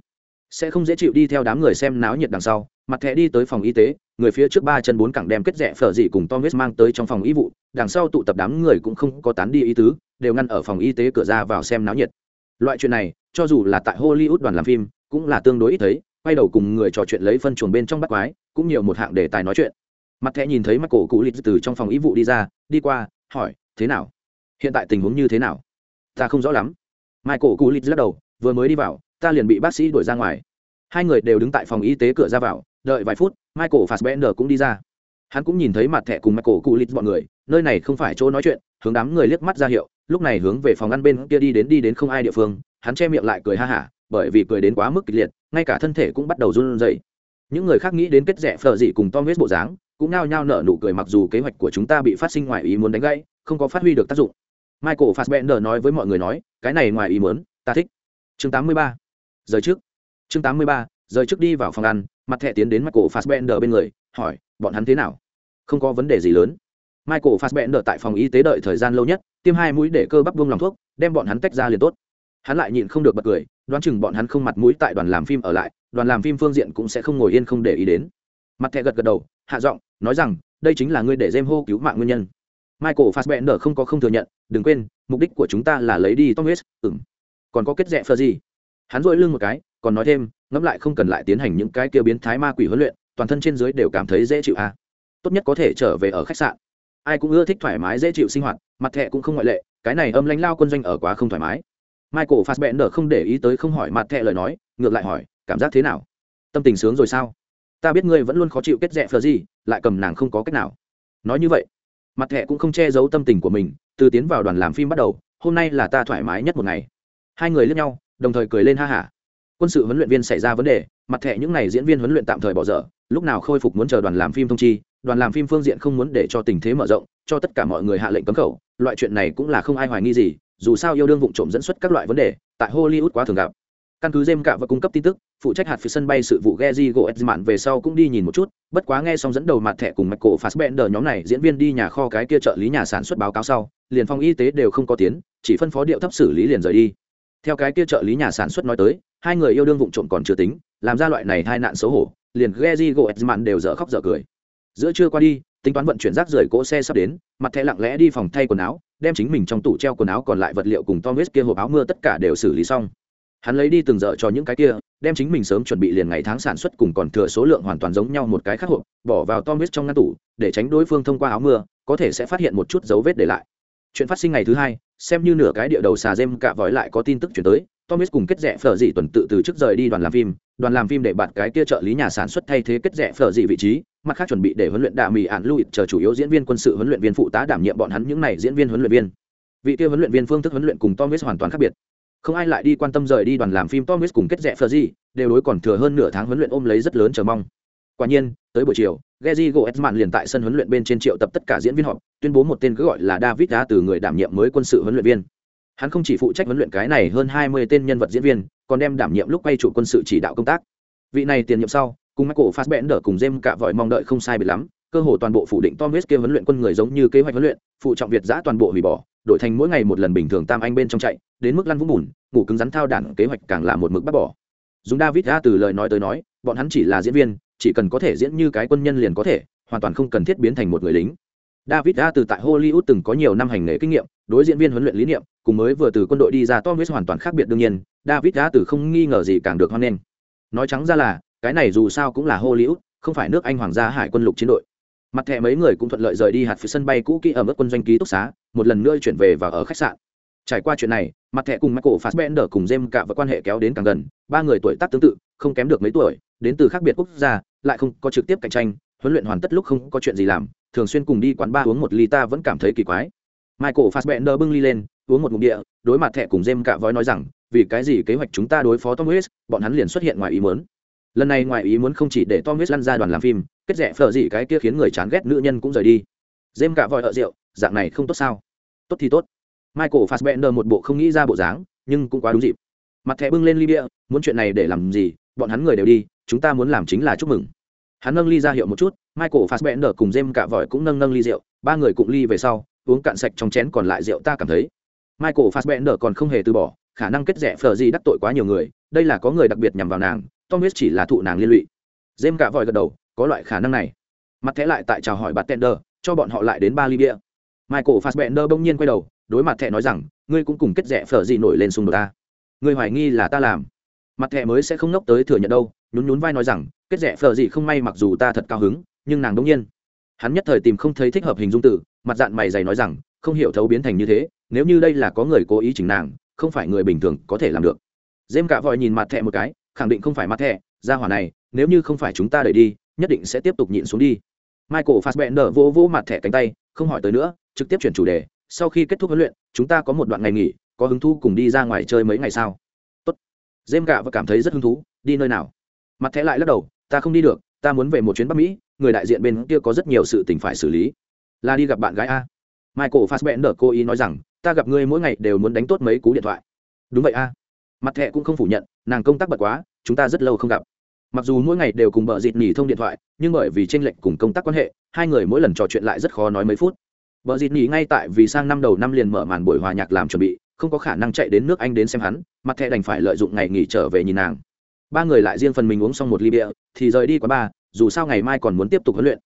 sẽ không dễ chịu đi theo đám người xem náo nhiệt đằng sau mặt thẻ đi tới phòng y tế người phía trước ba chân bốn cẳng đem kết rẽ phở dị cùng tom mang tới trong phòng y vụ, đằng sau tụ tập đám người cũng không có tán đi ý tứ, đều ngăn ở phòng y tế cửa ra vào xem náo nhiệt. Loại chuyện này, cho dù là tại hollywood đoàn làm phim, cũng là tương đối ít thấy, quay đầu cùng người trò chuyện lấy phân chuồng bên trong bắt quái, cũng nhiều một hạng đề tài nói chuyện. Mặt thẻ nhìn thấy mắt cổ cụ lịch từ trong phòng y vụ đi ra, đi qua, hỏi, thế nào? Hiện tại tình huống như thế nào? Ta không rõ lắm. Michael cụ lịch lắc đầu, vừa mới đi vào, ta liền bị bác sĩ đuổi ra ngoài. Hai người đều đứng tại phòng y tế cửa ra vào đợi vài phút michael fassbender cũng đi ra. Hắn cũng nhìn thấy mặt thẻ cùng michael cụ Lít bọn người nơi này không phải chỗ nói chuyện hướng đám người liếc mắt ra hiệu lúc này hướng về phòng ăn bên kia đi đến đi đến không ai địa phương hắn che miệng lại cười ha hả bởi vì cười đến quá mức kịch liệt ngay cả thân thể cũng bắt đầu run rẩy. Những người khác nghĩ đến kết rẽ phờ dị cùng tom hết bộ dáng cũng nao nhao nở nụ cười mặc dù kế hoạch của chúng ta bị phát sinh ngoài ý muốn đánh gãy không có phát huy được tác dụng. Michael fassbender nói với mọi người nói cái này ngoài ý muốn ta thích. Chương 83. rời trước. Chương 83, rời trước đi vào phòng ăn, mặt thẻ tiến đến michael fassbender bên người, hỏi, bọn hắn thế nào? Không có vấn đề gì lớn. Michael fassbender tại phòng y tế đợi thời gian lâu nhất, tiêm hai mũi để cơ bắp vung lòng thuốc, đem bọn hắn tách ra liền tốt. Hắn lại nhịn không được bật cười, đoán chừng bọn hắn không mặt mũi tại đoàn làm phim ở lại, đoàn làm phim phương diện cũng sẽ không ngồi yên không để ý đến. Mặt thẻ gật gật đầu, hạ giọng, nói rằng, đây chính là ngươi để jem hô cứu mạng nguyên nhân. Michael fassbender không có không thừa nhận, đừng quên, mục đích của chúng ta là lấy đi tom hết ừng còn có kết rẽ phờ gì hắn dội lưng một cái còn nói thêm, ngẫm lại không cần lại tiến hành những cái kia biến thái ma quỷ huấn luyện, toàn thân trên dưới đều cảm thấy dễ chịu à. tốt nhất có thể trở về ở khách sạn. Ai cũng ưa thích thoải mái, dễ chịu sinh hoạt, mặt thẹ cũng không ngoại lệ, cái này âm lãnh lao quân doanh ở quá không thoải mái. Michael fassbender không để ý tới không hỏi mặt thẹ lời nói, ngược lại hỏi, cảm giác thế nào? Tâm tình sướng rồi sao? Ta biết ngươi vẫn luôn khó chịu kết rẽ phờ gì, lại cầm nàng không có cách nào. Nói như vậy, mặt thẹ cũng không che giấu tâm tình của mình, từ tiến vào đoàn làm phim bắt đầu, hôm nay là ta thoải mái nhất một ngày. Hai người lướt nhau, đồng thời cười lên ha hả quân sự huấn luyện viên xảy ra vấn đề mặt thẻ những n à y diễn viên huấn luyện tạm thời bỏ dở lúc nào khôi phục muốn chờ đoàn làm phim thông chi đoàn làm phim phương diện không muốn để cho tình thế mở rộng cho tất cả mọi người hạ lệnh cấm khẩu loại chuyện này cũng là không ai hoài nghi gì dù sao yêu đương vụ trộm dẫn xuất các loại vấn đề tại hollywood quá thường gặp căn cứ jem cạ và cung cấp tin tức phụ trách hạt phía sân bay sự vụ Geji Goetzman về sau cũng đi nhìn một chút, bất quá nghe xong dẫn đầu mặt thẻ cùng Michael Fassbender nhóm này diễn viên đi nhà kho cái kia trợ lý nhà sản xuất báo cáo sau, liền phòng y tế đều không có tiến, chỉ phân phó điệu thấp xử lý liền rời đi. Theo cái kia trợ lý nhà sản xuất nói tới, hai người yêu đương vụng trộm còn chưa tính, làm ra loại này hai nạn xấu hổ, liền Geji Goetzman đều dở khóc dở cười. Giữa trưa qua đi, tính toán vận chuyển rác rưởi cỗ xe sắp đến, mặt thẻ lặng lẽ đi phòng thay quần áo, đem chính mình trong tủ treo quần áo còn lại vật liệu cùng Thomas kia hộp áo mưa tất cả đều xử lý xong hắn lấy đi từng giờ cho những cái kia đem chính mình sớm chuẩn bị liền ngày tháng sản xuất cùng còn thừa số lượng hoàn toàn giống nhau một cái khác hộp bỏ vào tom trong ngăn tủ để tránh đối phương thông qua áo mưa có thể sẽ phát hiện một chút dấu vết để lại chuyện phát sinh ngày thứ hai xem như nửa cái địa đầu xà dêm cạ vói lại có tin tức chuyển tới thomas cùng kết rẽ phở dị tuần tự từ trước rời đi đoàn làm phim đoàn làm phim để bạn cái kia trợ lý nhà sản xuất thay thế kết rẽ phở dị vị trí mặt khác chuẩn bị để huấn luyện đạ mì ạn louis chờ chủ yếu diễn viên quân sự huấn luyện viên phụ tá đảm nhiệm bọn hắn những này diễn viên huấn luyện viên vị kia huấn luyện viên phương thức huấn luyện cùng thomas hoàn toàn khác biệt không ai lại đi quan tâm rời đi đoàn làm phim Thomas cùng kết rẽ Fergie, đều đối còn thừa hơn nửa tháng huấn luyện ôm lấy rất lớn chờ mong. Quả nhiên, tới buổi chiều, Geji Goetzman liền tại sân huấn luyện bên trên triệu tập tất cả diễn viên họp, tuyên bố một tên cứ gọi là David đã từ người đảm nhiệm mới quân sự huấn luyện viên. Hắn không chỉ phụ trách huấn luyện cái này hơn 20 tên nhân vật diễn viên, còn đem đảm nhiệm lúc quay trụ quân sự chỉ đạo công tác. Vị này tiền nhiệm sau, cùng Michael Fassbender cùng James cả vội mong đợi không sai biệt lắm, cơ hồ toàn bộ phủ định Tom West kia huấn luyện quân người giống như kế hoạch huấn luyện, phụ trọng Việt giã toàn bộ hủy bỏ, đổi thành mỗi ngày một lần bình thường tam anh bên trong chạy đến mức lăn vũng bùn ngủ cứng rắn thao đản kế hoạch càng là một mực bắt bỏ dùng david ra từ lời nói tới nói bọn hắn chỉ là diễn viên chỉ cần có thể diễn như cái quân nhân liền có thể, hoàn toàn không cần thiết biến thành một người lính. David đã từ tại hollywood từng có nhiều năm hành nghề kinh nghiệm, đối diễn viên huấn luyện lý niệm, cùng mới vừa từ quân đội đi ra tom Hanks hoàn toàn khác biệt đương nhiên, david đã từ không nghi ngờ gì càng được hoan nghênh. Nói trắng ra là, cái này dù sao cũng là hollywood, không phải nước anh hoàng gia hải quân lục chiến đội. Mặt thẻ mấy người cũng thuận lợi rời đi hạt phía sân bay cũ kỹ ở mức quân doanh ký túc xá, một lần nữa chuyển về và ở khách sạn. Trải qua chuyện này, mặt thẻ cùng michael fassbender cùng jem cả và quan hệ kéo đến càng gần, ba người tuổi tác tương tự, không kém được mấy tuổi đến từ khác biệt quốc gia lại không có trực tiếp cạnh tranh huấn luyện hoàn tất lúc không có chuyện gì làm thường xuyên cùng đi quán ba uống một ly ta vẫn cảm thấy kỳ quái. Michael fassbender bưng ly lên uống một ngụm địa đối mặt thẻ cùng jem cả vói nói rằng vì cái gì kế hoạch chúng ta đối phó tom Hanks, bọn hắn liền xuất hiện ngoài ý muốn. Lần này ngoài ý muốn không chỉ để tom Hanks lăn ra đoàn làm phim kết rẽ phở gì cái kia khiến người chán ghét nữ nhân cũng rời đi. Jem cả vội ở rượu dạng này không tốt sao? Tốt thì tốt. Michael fassbender một bộ không nghĩ ra bộ dáng nhưng cũng quá đúng dịp. Mặt thẻ bưng lên ly bia muốn chuyện này để làm gì? Bọn hắn người đều đi, chúng ta muốn làm chính là chúc mừng. Hắn nâng ly ra hiệu một chút, michael fassbender cùng jem cả vòi cũng nâng nâng ly rượu, ba người cùng ly về sau, uống cạn sạch trong chén còn lại rượu ta cảm thấy. Michael fassbender còn không hề từ bỏ, khả năng kết rẻ phở gì đắc tội quá nhiều người, đây là có người đặc biệt nhằm vào nàng, tom huyết chỉ là thụ nàng liên lụy. Jem cả vòi gật đầu, có loại khả năng này. Mặt thẻ lại tại chào hỏi bạt tender cho bọn họ lại đến ba ly bia. Michael fassbender bỗng nhiên quay đầu, đối mặt thẻ nói rằng, ngươi cũng cùng kết rẻ phở gì nổi lên xung đột ta. Ngươi hoài nghi là ta làm mặt thẻ mới sẽ không ngốc tới thừa nhận đâu, nhún nhún vai nói rằng, kết rẻ phờ gì không may mặc dù ta thật cao hứng, nhưng nàng đông nhiên. Hắn nhất thời tìm không thấy thích hợp hình dung tử mặt dạng mày dày nói rằng, không hiểu thấu biến thành như thế, nếu như đây là có người cố ý chỉnh nàng, không phải người bình thường có thể làm được. Dêm cả vòi nhìn mặt thẻ một cái, khẳng định không phải mặt thẻ ra hỏa này, nếu như không phải chúng ta đẩy đi, nhất định sẽ tiếp tục nhịn xuống đi. Michael fassbender vỗ vỗ mặt thẻ cánh tay, không hỏi tới nữa, trực tiếp chuyển chủ đề, sau khi kết thúc huấn luyện, chúng ta có một đoạn ngày nghỉ, có hứng thú cùng đi ra ngoài chơi mấy ngày sao? Dêm gạ và cảm thấy rất hứng thú, đi nơi nào? Mặt thẻ lại lắc đầu, ta không đi được, ta muốn về một chuyến bắc mỹ, người đại diện bên kia có rất nhiều sự tình phải xử lý. Là đi gặp bạn gái a. Michael fassbender cố ý nói rằng, ta gặp ngươi mỗi ngày đều muốn đánh tốt mấy cú điện thoại. Đúng vậy a. Mặt thẻ cũng không phủ nhận, nàng công tác bật quá, chúng ta rất lâu không gặp. Mặc dù mỗi ngày đều cùng bợ dịt nỉ thông điện thoại, nhưng bởi vì tranh lệch cùng công tác quan hệ, hai người mỗi lần trò chuyện lại rất khó nói mấy phút. Bợ dịt nỉ ngay tại vì sang năm đầu năm liền mở màn buổi hòa nhạc làm chuẩn bị không có khả năng chạy đến nước anh đến xem hắn, mặt thẹ đành phải lợi dụng ngày nghỉ trở về nhìn nàng. Ba người lại riêng phần mình uống xong một ly bia, thì rời đi quá ba dù sao ngày mai còn muốn tiếp tục huấn luyện.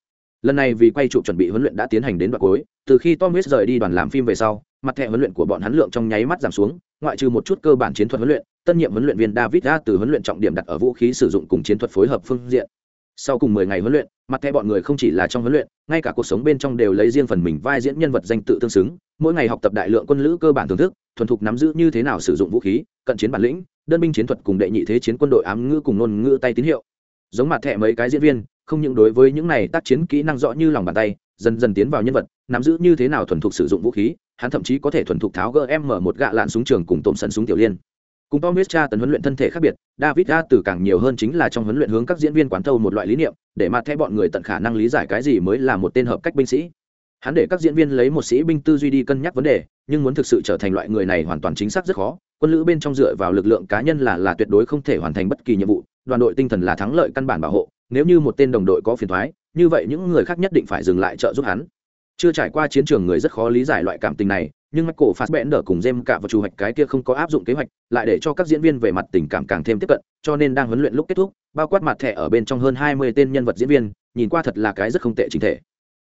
Lần này vì quay trụ chuẩn bị huấn luyện đã tiến hành đến đoạn cuối, từ khi tom huyết rời đi đoàn làm phim về sau, mặt thẻ huấn luyện của bọn hắn lượng trong nháy mắt giảm xuống, ngoại trừ một chút cơ bản chiến thuật huấn luyện, tân nhiệm huấn luyện viên david ra từ huấn luyện trọng điểm đặt ở vũ khí sử dụng cùng chiến thuật phối hợp phương diện. Sau cùng mười ngày huấn luyện, mặt thẻ bọn người không chỉ là trong huấn luyện, ngay cả cuộc sống bên trong đều lấy riêng phần mình vai diễn nhân vật danh tự tương xứng mỗi ngày học tập đại lượng quân lữ cơ bản thưởng thức, thuần thục nắm giữ như thế nào sử dụng vũ khí, cận chiến bản lĩnh, đơn binh chiến thuật cùng đệ nhị thế chiến quân đội ám ngữ cùng ngôn ngữ tay tín hiệu. Giống mặt thẻ mấy cái diễn viên, không những đối với những này tác chiến kỹ năng rõ như lòng bàn tay, dần dần tiến vào nhân vật, nắm giữ như thế nào thuần thục sử dụng vũ khí, hắn thậm chí có thể thuần thục tháo gm một gạ lạn súng trường cùng tôm sân súng tiểu liên. Cùng tom huyết cha tấn huấn luyện thân thể khác biệt, david a từ càng nhiều hơn chính là trong huấn luyện hướng các diễn viên quán thâu một loại lý niệm, để mặt thẻ bọn người tận khả năng lý giải cái gì mới là một tên hợp cách binh sĩ hắn để các diễn viên lấy một sĩ binh tư duy đi cân nhắc vấn đề nhưng muốn thực sự trở thành loại người này hoàn toàn chính xác rất khó. Quân lữ bên trong dựa vào lực lượng cá nhân là là tuyệt đối không thể hoàn thành bất kỳ nhiệm vụ. Đoàn đội tinh thần là thắng lợi căn bản bảo hộ. Nếu như một tên đồng đội có phiền thoái như vậy những người khác nhất định phải dừng lại trợ giúp hắn. Chưa trải qua chiến trường người rất khó lý giải loại cảm tình này nhưng mắt cổ phạt bẽn Fassbender cùng dêm cả và chủ hoạch cái kia không có áp dụng kế hoạch, lại để cho các diễn viên về mặt tình cảm càng thêm tiếp cận, cho nên đang huấn luyện lúc kết thúc, bao quát mặt thẻ ở bên trong hơn 20 tên nhân vật diễn viên, nhìn qua thật là cái rất không tệ chính thể.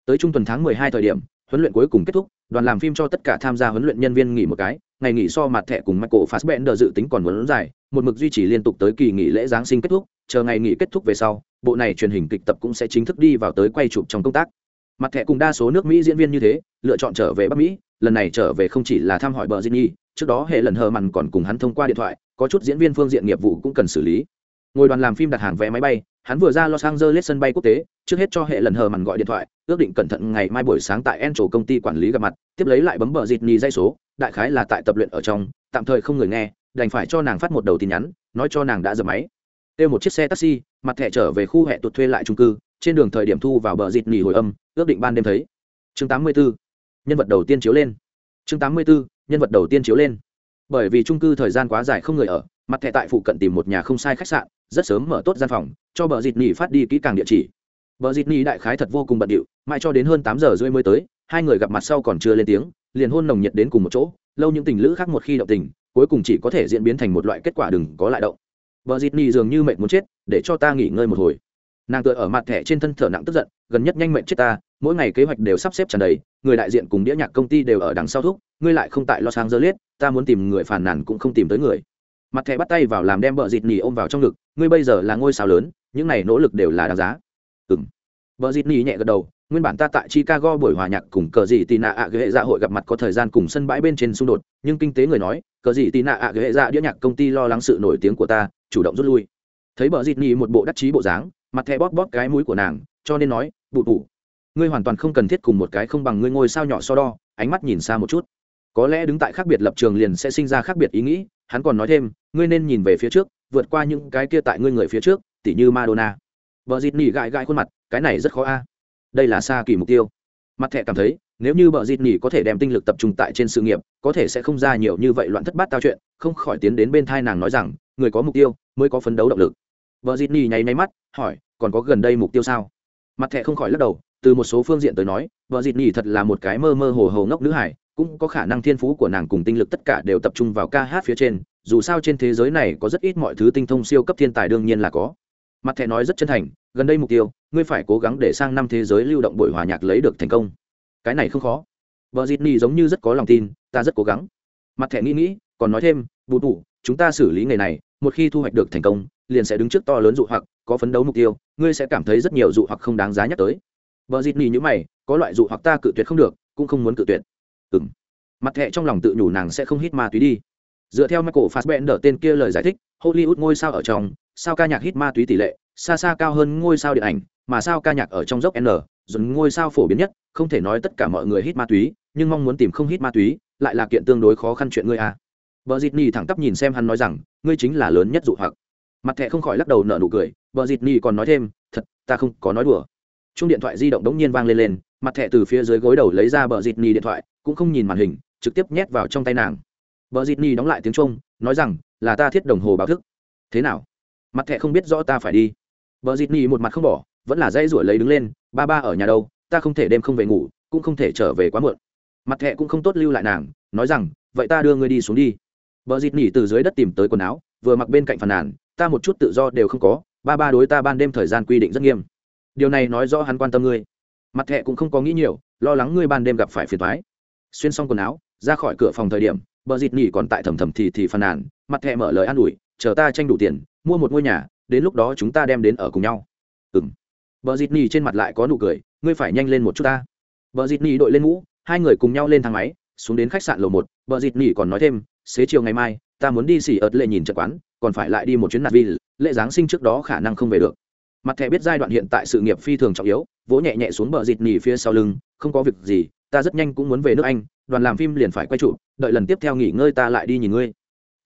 Tới trung tuần tháng 12 thời điểm, huấn luyện cuối cùng kết thúc, đoàn làm phim cho tất cả tham gia huấn luyện nhân viên nghỉ một cái, ngày nghỉ so mặt thẻ cùng Michael Fassbender dự tính còn muốn dài, một mực duy trì liên tục tới kỳ nghỉ lễ giáng sinh kết thúc, chờ ngày nghỉ kết thúc về sau, bộ này truyền hình kịch tập cũng sẽ chính thức đi vào tới quay chụp trong công tác. Mặt thẻ cùng đa số nước Mỹ diễn viên như thế, lựa chọn trở về Bắc Mỹ, lần này trở về không chỉ là thăm hỏi bờ Jinny, trước đó hệ lần hờ mằn còn cùng hắn thông qua điện thoại, có chút diễn viên phương diện nghiệp vụ cũng cần xử lý. Ngồi đoàn làm phim đặt hàng vé máy bay, hắn vừa ra Los Angeles sân bay quốc tế, trước hết cho hệ lần hờ mằn gọi điện thoại, ước định cẩn thận ngày mai buổi sáng tại Encho công ty quản lý gặp mặt, tiếp lấy lại bấm bờ Jinny dây số, đại khái là tại tập luyện ở trong, tạm thời không người nghe, đành phải cho nàng phát một đầu tin nhắn, nói cho nàng đã dập máy. Tiêu một chiếc xe taxi, mặt thẻ trở về khu hẹ tuột thuê lại trung cư, trên đường thời điểm thu vào bờ dịt nhì hồi âm, ước định ban đêm thấy. Chương 84. Nhân vật đầu tiên chiếu lên. Chương 84. Nhân vật đầu tiên chiếu lên. Bởi vì trung cư thời gian quá dài không người ở, mặt thẻ tại phụ cận tìm một nhà không sai khách sạn, rất sớm mở tốt gian phòng, cho bờ dịt nhì phát đi kỹ càng địa chỉ. Bờ dịt Nỉ đại khái thật vô cùng bận điệu, mãi cho đến hơn tám giờ rưỡi mới tới, hai người gặp mặt sau còn chưa lên tiếng, liền hôn nồng nhiệt đến cùng một chỗ, lâu những tình lữ khác một khi động tình, cuối cùng chỉ có thể diễn biến thành một loại kết quả đừng có lại động. Bờ dịt nỉ dường như mệt muốn chết để cho ta nghỉ ngơi một hồi. Nàng tựa ở mặt thẻ trên thân thở nặng tức giận gần nhất nhanh mệnh chết ta mỗi ngày kế hoạch đều sắp xếp tràn đầy người đại diện cùng đĩa nhạc công ty đều ở đằng sau thúc ngươi lại không tại lo Angeles, dơ liết ta muốn tìm người phản nàn cũng không tìm tới người. Mặt thẻ bắt tay vào làm đem bờ dịt nỉ ôm vào trong ngực ngươi bây giờ là ngôi sao lớn những này nỗ lực đều là đáng giá bờ dịt nỉ nhẹ gật đầu, nguyên bản ta tại chicago buổi hòa nhạc cùng cờ dị tì nạ ạ ghệ dạ hội gặp mặt có thời gian cùng sân bãi bên trên xung đột, nhưng kinh tế người nói, cờ dị tì nạ ạ ghệ dạ đĩa nhạc công ty lo lắng sự nổi tiếng của ta, chủ động rút lui. Thấy bờ dịt nỉ một bộ đắc chí bộ dáng, mặt thẻ bóp bóp cái mũi của nàng, cho nên nói bụ bụ ngươi hoàn toàn không cần thiết cùng một cái không bằng ngươi ngôi sao nhỏ so đo. Ánh mắt nhìn xa một chút. Có lẽ đứng tại khác biệt lập trường liền sẽ sinh ra khác biệt ý nghĩ, hắn còn nói thêm, ngươi nên nhìn về phía trước, vượt qua những cái kia tại ngươi người phía trước, tỉ như madonna. Bờ dịt nỉ gãi gãi khuôn mặt cái này rất khó a. Đây là xa kỳ mục tiêu. Mặt thẹ cảm thấy, nếu như vợ dịt nỉ có thể đem tinh lực tập trung tại trên sự nghiệp, có thể sẽ không ra nhiều như vậy loạn thất bát tao chuyện, không khỏi tiến đến bên thai nàng nói rằng, người có mục tiêu, mới có phấn đấu động lực. Vợ dịt nỉ nháy máy mắt, hỏi, còn có gần đây mục tiêu sao? Mặt thẹ không khỏi lắc đầu, từ một số phương diện tới nói vợ dịt nỉ thật là một cái mơ mơ hồ hồ ngốc nữ hải cũng có khả năng thiên phú của nàng cùng tinh lực tất cả đều tập trung vào ca hát phía trên, dù sao trên thế giới này có rất ít mọi thứ tinh thông siêu cấp thiên tài đương nhiên là có. Mặt thẻ nói rất chân thành gần đây mục tiêu, ngươi phải cố gắng để sang năm thế giới lưu động buổi hòa nhạc lấy được thành công. Cái này không khó. Vợ dịt nỉ giống như rất có lòng tin, ta rất cố gắng. Mặt thẻ nghĩ nghĩ, còn nói thêm bù tủ chúng ta xử lý nghề này, một khi thu hoạch được thành công, liền sẽ đứng trước to lớn dụ hoặc, có phấn đấu mục tiêu, ngươi sẽ cảm thấy rất nhiều dụ hoặc không đáng giá nhắc tới. Vợ dịt nỉ như mày, có loại dụ hoặc ta cự tuyệt không được, cũng không muốn cự tuyệt. Ừng mặt thẹ trong lòng tự nhủ nàng sẽ không hít ma túy đi. Dựa theo michael fassbender tên kia lời giải thích, hollywood ngôi sao ở trong, sao ca nhạc hít ma túy tỷ lệ xa xa cao hơn ngôi sao điện ảnh, mà sao ca nhạc ở trong dốc n dồn ngôi sao phổ biến nhất, không thể nói tất cả mọi người hít ma túy, nhưng mong muốn tìm không hít ma túy, lại là kiện tương đối khó khăn chuyện ngươi à. vợ dịt nỉ thẳng tắp nhìn xem hắn nói rằng, ngươi chính là lớn nhất dụ hoặc. Mặt thẹ không khỏi lắc đầu nở nụ cười vợ dịt nỉ còn nói thêm, thật, ta không có nói đùa. Chung điện thoại di động đống nhiên vang lên lên, mặt thẹ từ phía dưới gối đầu lấy ra bờ dịt nỉ điện thoại, cũng không nhìn màn hình, trực tiếp nhét vào trong tay nàng. Vợ dịt ni đóng lại tiếng trung nói rằng, là ta thiết đồng hồ báo thức. Thế nào? Mặt thẹ không biết rõ ta phải đi vợ dịt nỉ một mặt không bỏ, vẫn là dây rủi lấy đứng lên, ba ba ở nhà đâu? Ta không thể đêm không về ngủ, cũng không thể trở về quá muộn. Mặt thẹ cũng không tốt lưu lại nàng, nói rằng, vậy ta đưa ngươi đi xuống đi. Vợ dịt nỉ từ dưới đất tìm tới quần áo, vừa mặc bên cạnh phàn nàn, ta một chút tự do đều không có, ba ba đối ta ban đêm thời gian quy định rất nghiêm. Điều này nói rõ hắn quan tâm ngươi. Mặt thẹ cũng không có nghĩ nhiều, lo lắng ngươi ban đêm gặp phải phiền thoái xuyên xong quần áo, ra khỏi cửa phòng thời điểm, bờ dịt nỉ còn tại thầm thầm thì thì phàn nàn, mặt thẹ mở lời an ủi, chờ ta tranh đủ tiền, mua một ngôi nhà đến lúc đó chúng ta đem đến ở cùng nhau. Ừng bờ dịt Nỉ trên mặt lại có nụ cười, ngươi phải nhanh lên một chút ta. Bờ dịt Nỉ đội lên mũ, hai người cùng nhau lên thang máy, xuống đến khách sạn lầu một. Bờ dịt Nỉ còn nói thêm, xế chiều ngày mai, ta muốn đi xỉ ợt lệ nhìn trận quán, còn phải lại đi một chuyến nạt vi lễ giáng sinh trước đó khả năng không về được. Mặt thẻ biết giai đoạn hiện tại sự nghiệp phi thường trọng yếu, vỗ nhẹ nhẹ xuống bờ dịt Nỉ phía sau lưng, không có việc gì, ta rất nhanh cũng muốn về nước anh, đoàn làm phim liền phải quay trụ đợi lần tiếp theo nghỉ ngơi ta lại đi nhìn ngươi.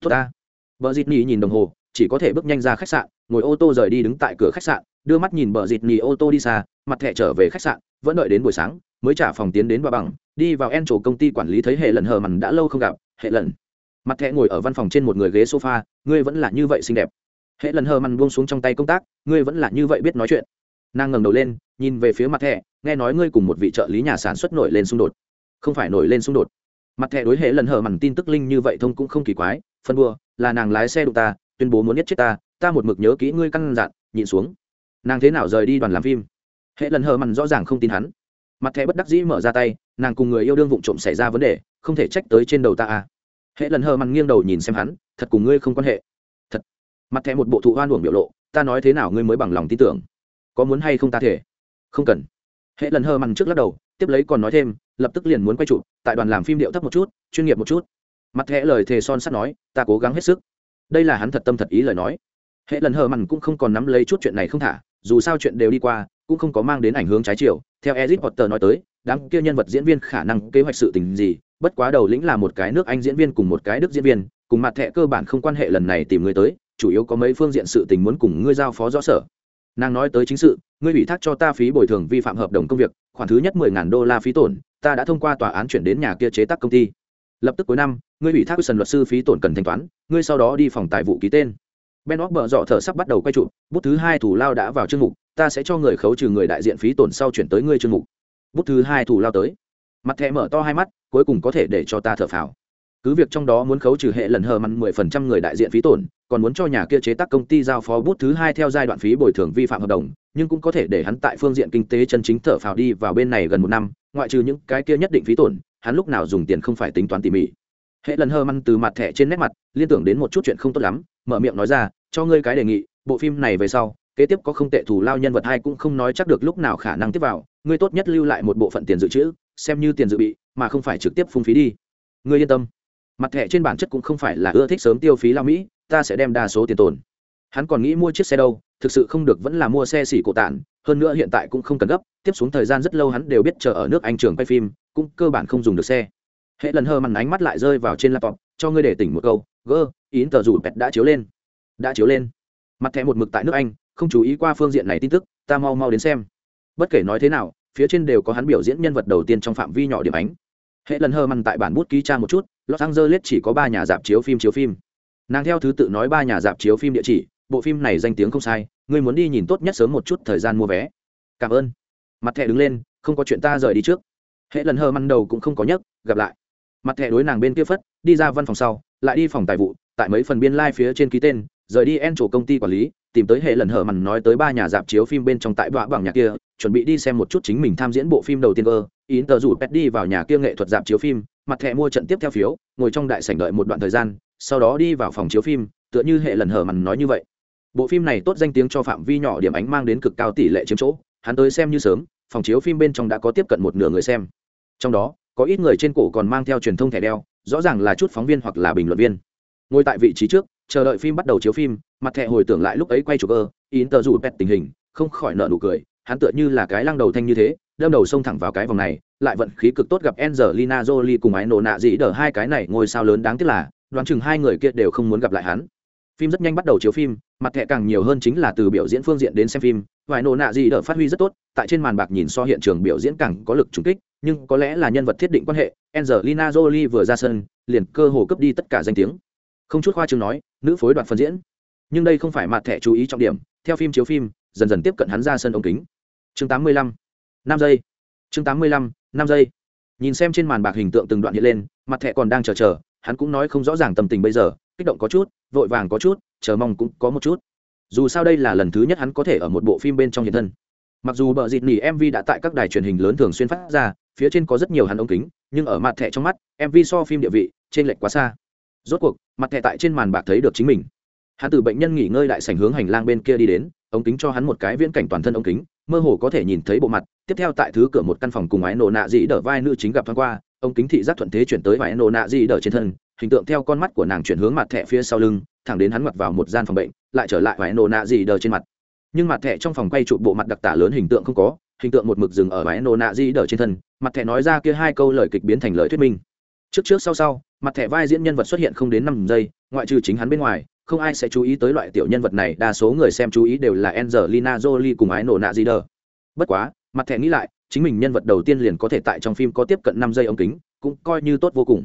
Tốt ta. Vợ dịt Nỉ nhìn đồng hồ chỉ có thể bước nhanh ra khách sạn, ngồi ô tô rời đi đứng tại cửa khách sạn, đưa mắt nhìn bờ dịt nhì ô tô đi xa, mặt thẻ trở về khách sạn, vẫn đợi đến buổi sáng, mới trả phòng tiến đến bà bằng, đi vào en chỗ công ty quản lý thấy hệ lần hờ mằn đã lâu không gặp, hệ lần. Mặt thẻ ngồi ở văn phòng trên một người ghế sofa, ngươi vẫn là như vậy xinh đẹp. Hệ lần hờ mằn buông xuống trong tay công tác, ngươi vẫn là như vậy biết nói chuyện. Nàng ngẩng đầu lên, nhìn về phía mặt thẻ, nghe nói ngươi cùng một vị trợ lý nhà sản xuất nổi lên xung đột. Không phải nổi lên xung đột. Mặt thẻ đối hệ lần hờ mằn tin tức linh như vậy thông cũng không kỳ quái, phân đua là nàng lái xe đụng ta tuyên bố muốn giết chết ta ta một mực nhớ kỹ ngươi căn dặn, nhịn xuống. Nàng thế nào rời đi đoàn làm phim? Hệ lần hờ mằn rõ ràng không tin hắn. Mặt thẻ bất đắc dĩ mở ra tay, nàng cùng người yêu đương vụ trộm xảy ra vấn đề, không thể trách tới trên đầu ta à. Hệ lần hờ mằn nghiêng đầu nhìn xem hắn, thật cùng ngươi không quan hệ. Thật. Mặt thẻ một bộ thụ hoan uổng biểu lộ, ta nói thế nào ngươi mới bằng lòng tin tưởng? Có muốn hay không ta thể? Không cần. Hệ lần hờ mằn trước lắc đầu, tiếp lấy còn nói thêm, lập tức liền muốn quay chụp, tại đoàn làm phim điệu thấp một chút, chuyên nghiệp một chút. Mặt thẻ lời thề son sắt nói, ta cố gắng hết sức đây là hắn thật tâm thật ý lời nói. Hệ lần hờ mặn cũng không còn nắm lấy chút chuyện này không thả, dù sao chuyện đều đi qua, cũng không có mang đến ảnh hướng trái chiều. Theo ezit potter nói tới, đám kia nhân vật diễn viên khả năng kế hoạch sự tình gì, bất quá đầu lĩnh là một cái nước anh diễn viên cùng một cái đức diễn viên, cùng mặt thẻ cơ bản không quan hệ lần này tìm người tới, chủ yếu có mấy phương diện sự tình muốn cùng ngươi giao phó rõ sở. Nàng nói tới chính sự, ngươi ủy thác cho ta phí bồi thường vi phạm hợp đồng công việc, khoản thứ nhất mười ngàn đô la phí tổn, ta đã thông qua tòa án chuyển đến nhà kia chế tác công ty. Lập tức cuối năm ngươi ủy thác sần luật sư phí tổn cần thanh toán, ngươi sau đó đi phòng tài vụ ký tên. Ben óc bợ dọ thở sắp bắt đầu quay trụ, bút thứ hai thủ lao đã vào chương mục, ta sẽ cho người khấu trừ người đại diện phí tổn sau chuyển tới ngươi chương mục. Bút thứ hai thủ lao tới. Mặt thẻ mở to hai mắt, cuối cùng có thể để cho ta thở phào. Cứ việc trong đó muốn khấu trừ hệ lần hờ mặn mười phần trăm người đại diện phí tổn, còn muốn cho nhà kia chế tác công ty giao phó bút thứ hai theo giai đoạn phí bồi thường vi phạm hợp đồng, nhưng cũng có thể để hắn tại phương diện kinh tế chân chính thở phào đi vào bên này gần một năm, ngoại trừ những cái kia nhất định phí tổn, hắn lúc nào dùng tiền không phải tính toán tỉ mỉ hệ lần hơ măn từ mặt thẻ trên nét mặt, liên tưởng đến một chút chuyện không tốt lắm, mở miệng nói ra, cho ngươi cái đề nghị, bộ phim này về sau, kế tiếp có không tệ thủ lao nhân vật hay cũng không nói chắc được lúc nào khả năng tiếp vào, ngươi tốt nhất lưu lại một bộ phận tiền dự trữ, xem như tiền dự bị, mà không phải trực tiếp phung phí đi. Ngươi yên tâm. Mặt thẻ trên bản chất cũng không phải là ưa thích sớm tiêu phí lao mỹ, ta sẽ đem đa số tiền tồn. Hắn còn nghĩ mua chiếc xe đâu, thực sự không được vẫn là mua xe xỉ cổ tản, hơn nữa hiện tại cũng không cần gấp, tiếp xuống thời gian rất lâu hắn đều biết chờ ở nước anh trường quay phim, cũng cơ bản không dùng được xe hệ lần hơ mặn ánh mắt lại rơi vào trên laptop, cho ngươi để tỉnh một câu, gơ ín tờ rủ pet đã chiếu lên. Đã chiếu lên. Mặt thẻ một mực tại nước anh, không chú ý qua phương diện này tin tức, ta mau mau đến xem. Bất kể nói thế nào, phía trên đều có hắn biểu diễn nhân vật đầu tiên trong phạm vi nhỏ điểm ánh. Hệ lần hơ mặn tại bản bút ký tra một chút, los angeles chỉ có ba nhà dạp chiếu phim chiếu phim. Nàng theo thứ tự nói ba nhà dạp chiếu phim địa chỉ, bộ phim này danh tiếng không sai, ngươi muốn đi nhìn tốt nhất sớm một chút thời gian mua vé. Cảm ơn. Mặt thẻ đứng lên, không có chuyện ta rời đi trước. Hệ lần hơ măn đầu cũng không có nhấc, gặp lại mặt thẻ đối nàng bên kia phất, đi ra văn phòng sau, lại đi phòng tài vụ, tại mấy phần biên lai、like、phía trên ký tên, rời đi en chỗ công ty quản lý, tìm tới hệ lần hở mằn nói tới ba nhà dạp chiếu phim bên trong tại đoạn bảng nhà kia, chuẩn bị đi xem một chút chính mình tham diễn bộ phim đầu tiên cơ. In tờ rủ pet đi vào nhà kia nghệ thuật dạp chiếu phim, mặt thẻ mua trận tiếp theo phiếu, ngồi trong đại sảnh đợi một đoạn thời gian, sau đó đi vào phòng chiếu phim, tựa như hệ lần hở mằn nói như vậy. Bộ phim này tốt danh tiếng cho phạm vi nhỏ điểm ánh mang đến cực cao tỷ lệ chiếm chỗ, hắn tới xem như sớm, phòng chiếu phim bên trong đã có tiếp cận một nửa người xem. Trong đó có ít người trên cổ còn mang theo truyền thông thẻ đeo, rõ ràng là chút phóng viên hoặc là bình luận viên. Ngồi tại vị trí trước, chờ đợi phim bắt đầu chiếu phim, mặt thẻ hồi tưởng lại lúc ấy quay chụp ơ in tờ dù pet tình hình, không khỏi nợ nụ cười, hắn tựa như là cái lăng đầu thanh như thế, đâm đầu xông thẳng vào cái vòng này, lại vận khí cực tốt gặp Angelina Jolie cùng ái nổ nạ dĩ đỡ hai cái này ngôi sao lớn đáng tiếc là, đoán chừng hai người kia đều không muốn gặp lại hắn. Phim rất nhanh bắt đầu chiếu phim, mặt thẻ càng nhiều hơn chính là từ biểu diễn phương diện đến xem phim vài nổ nạ gì đỡ phát huy rất tốt, tại trên màn bạc nhìn so hiện trường biểu diễn càng có lực trung kích nhưng có lẽ là nhân vật thiết định quan hệ, Angelina Jolie vừa ra sân, liền cơ hồ cướp đi tất cả danh tiếng. Không chút khoa chương nói, nữ phối đoạn phần diễn. Nhưng đây không phải mặt thẻ chú ý trọng điểm, theo phim chiếu phim, dần dần tiếp cận hắn ra sân ống kính. Chương 85. năm giây. Chương 85. năm giây. Nhìn xem trên màn bạc hình tượng từng đoạn hiện lên, mặt thẻ còn đang chờ chờ, hắn cũng nói không rõ ràng tâm tình bây giờ, kích động có chút, vội vàng có chút, chờ mong cũng có một chút. Dù sao đây là lần thứ nhất hắn có thể ở một bộ phim bên trong hiện thân mặc dù bờ dịt nỉ mv đã tại các đài truyền hình lớn thường xuyên phát ra, phía trên có rất nhiều hắn ống kính, nhưng ở mặt thẻ trong mắt mv so phim địa vị trên lệch quá xa. Rốt cuộc, mặt thẻ tại trên màn bạc thấy được chính mình. Hắn từ bệnh nhân nghỉ ngơi đại sảnh hướng hành lang bên kia đi đến, ống kính cho hắn một cái viễn cảnh toàn thân ống kính, mơ hồ có thể nhìn thấy bộ mặt. Tiếp theo tại thứ cửa một căn phòng cùng ái nổ nạ dị đỡ vai nữ chính gặp thoáng qua, ống kính thị giác thuận thế chuyển tới vài nổ nạ dị đỡ trên thân, hình tượng theo con mắt của nàng chuyển hướng mặt thẻ phía sau lưng, thẳng đến hắn mặt vào một gian phòng bệnh, lại trở lại vài nổ nạ dị đỡ trên mặt nhưng mặt thẻ trong phòng quay trụ bộ mặt đặc tả lớn hình tượng không có, hình tượng một mực dừng ở bãi nổ nạ di đờ trên thân, mặt thẻ nói ra kia hai câu lời kịch biến thành lời thuyết minh. Trước trước sau sau, mặt thẻ vai diễn nhân vật xuất hiện không đến năm giây, ngoại trừ chính hắn bên ngoài, không ai sẽ chú ý tới loại tiểu nhân vật này, đa số người xem chú ý đều là Angelina Jolie cùng ái nổ nạ di đờ. Bất quá, mặt thẻ nghĩ lại, chính mình nhân vật đầu tiên liền có thể tại trong phim có tiếp cận năm giây ống kính, cũng coi như tốt vô cùng.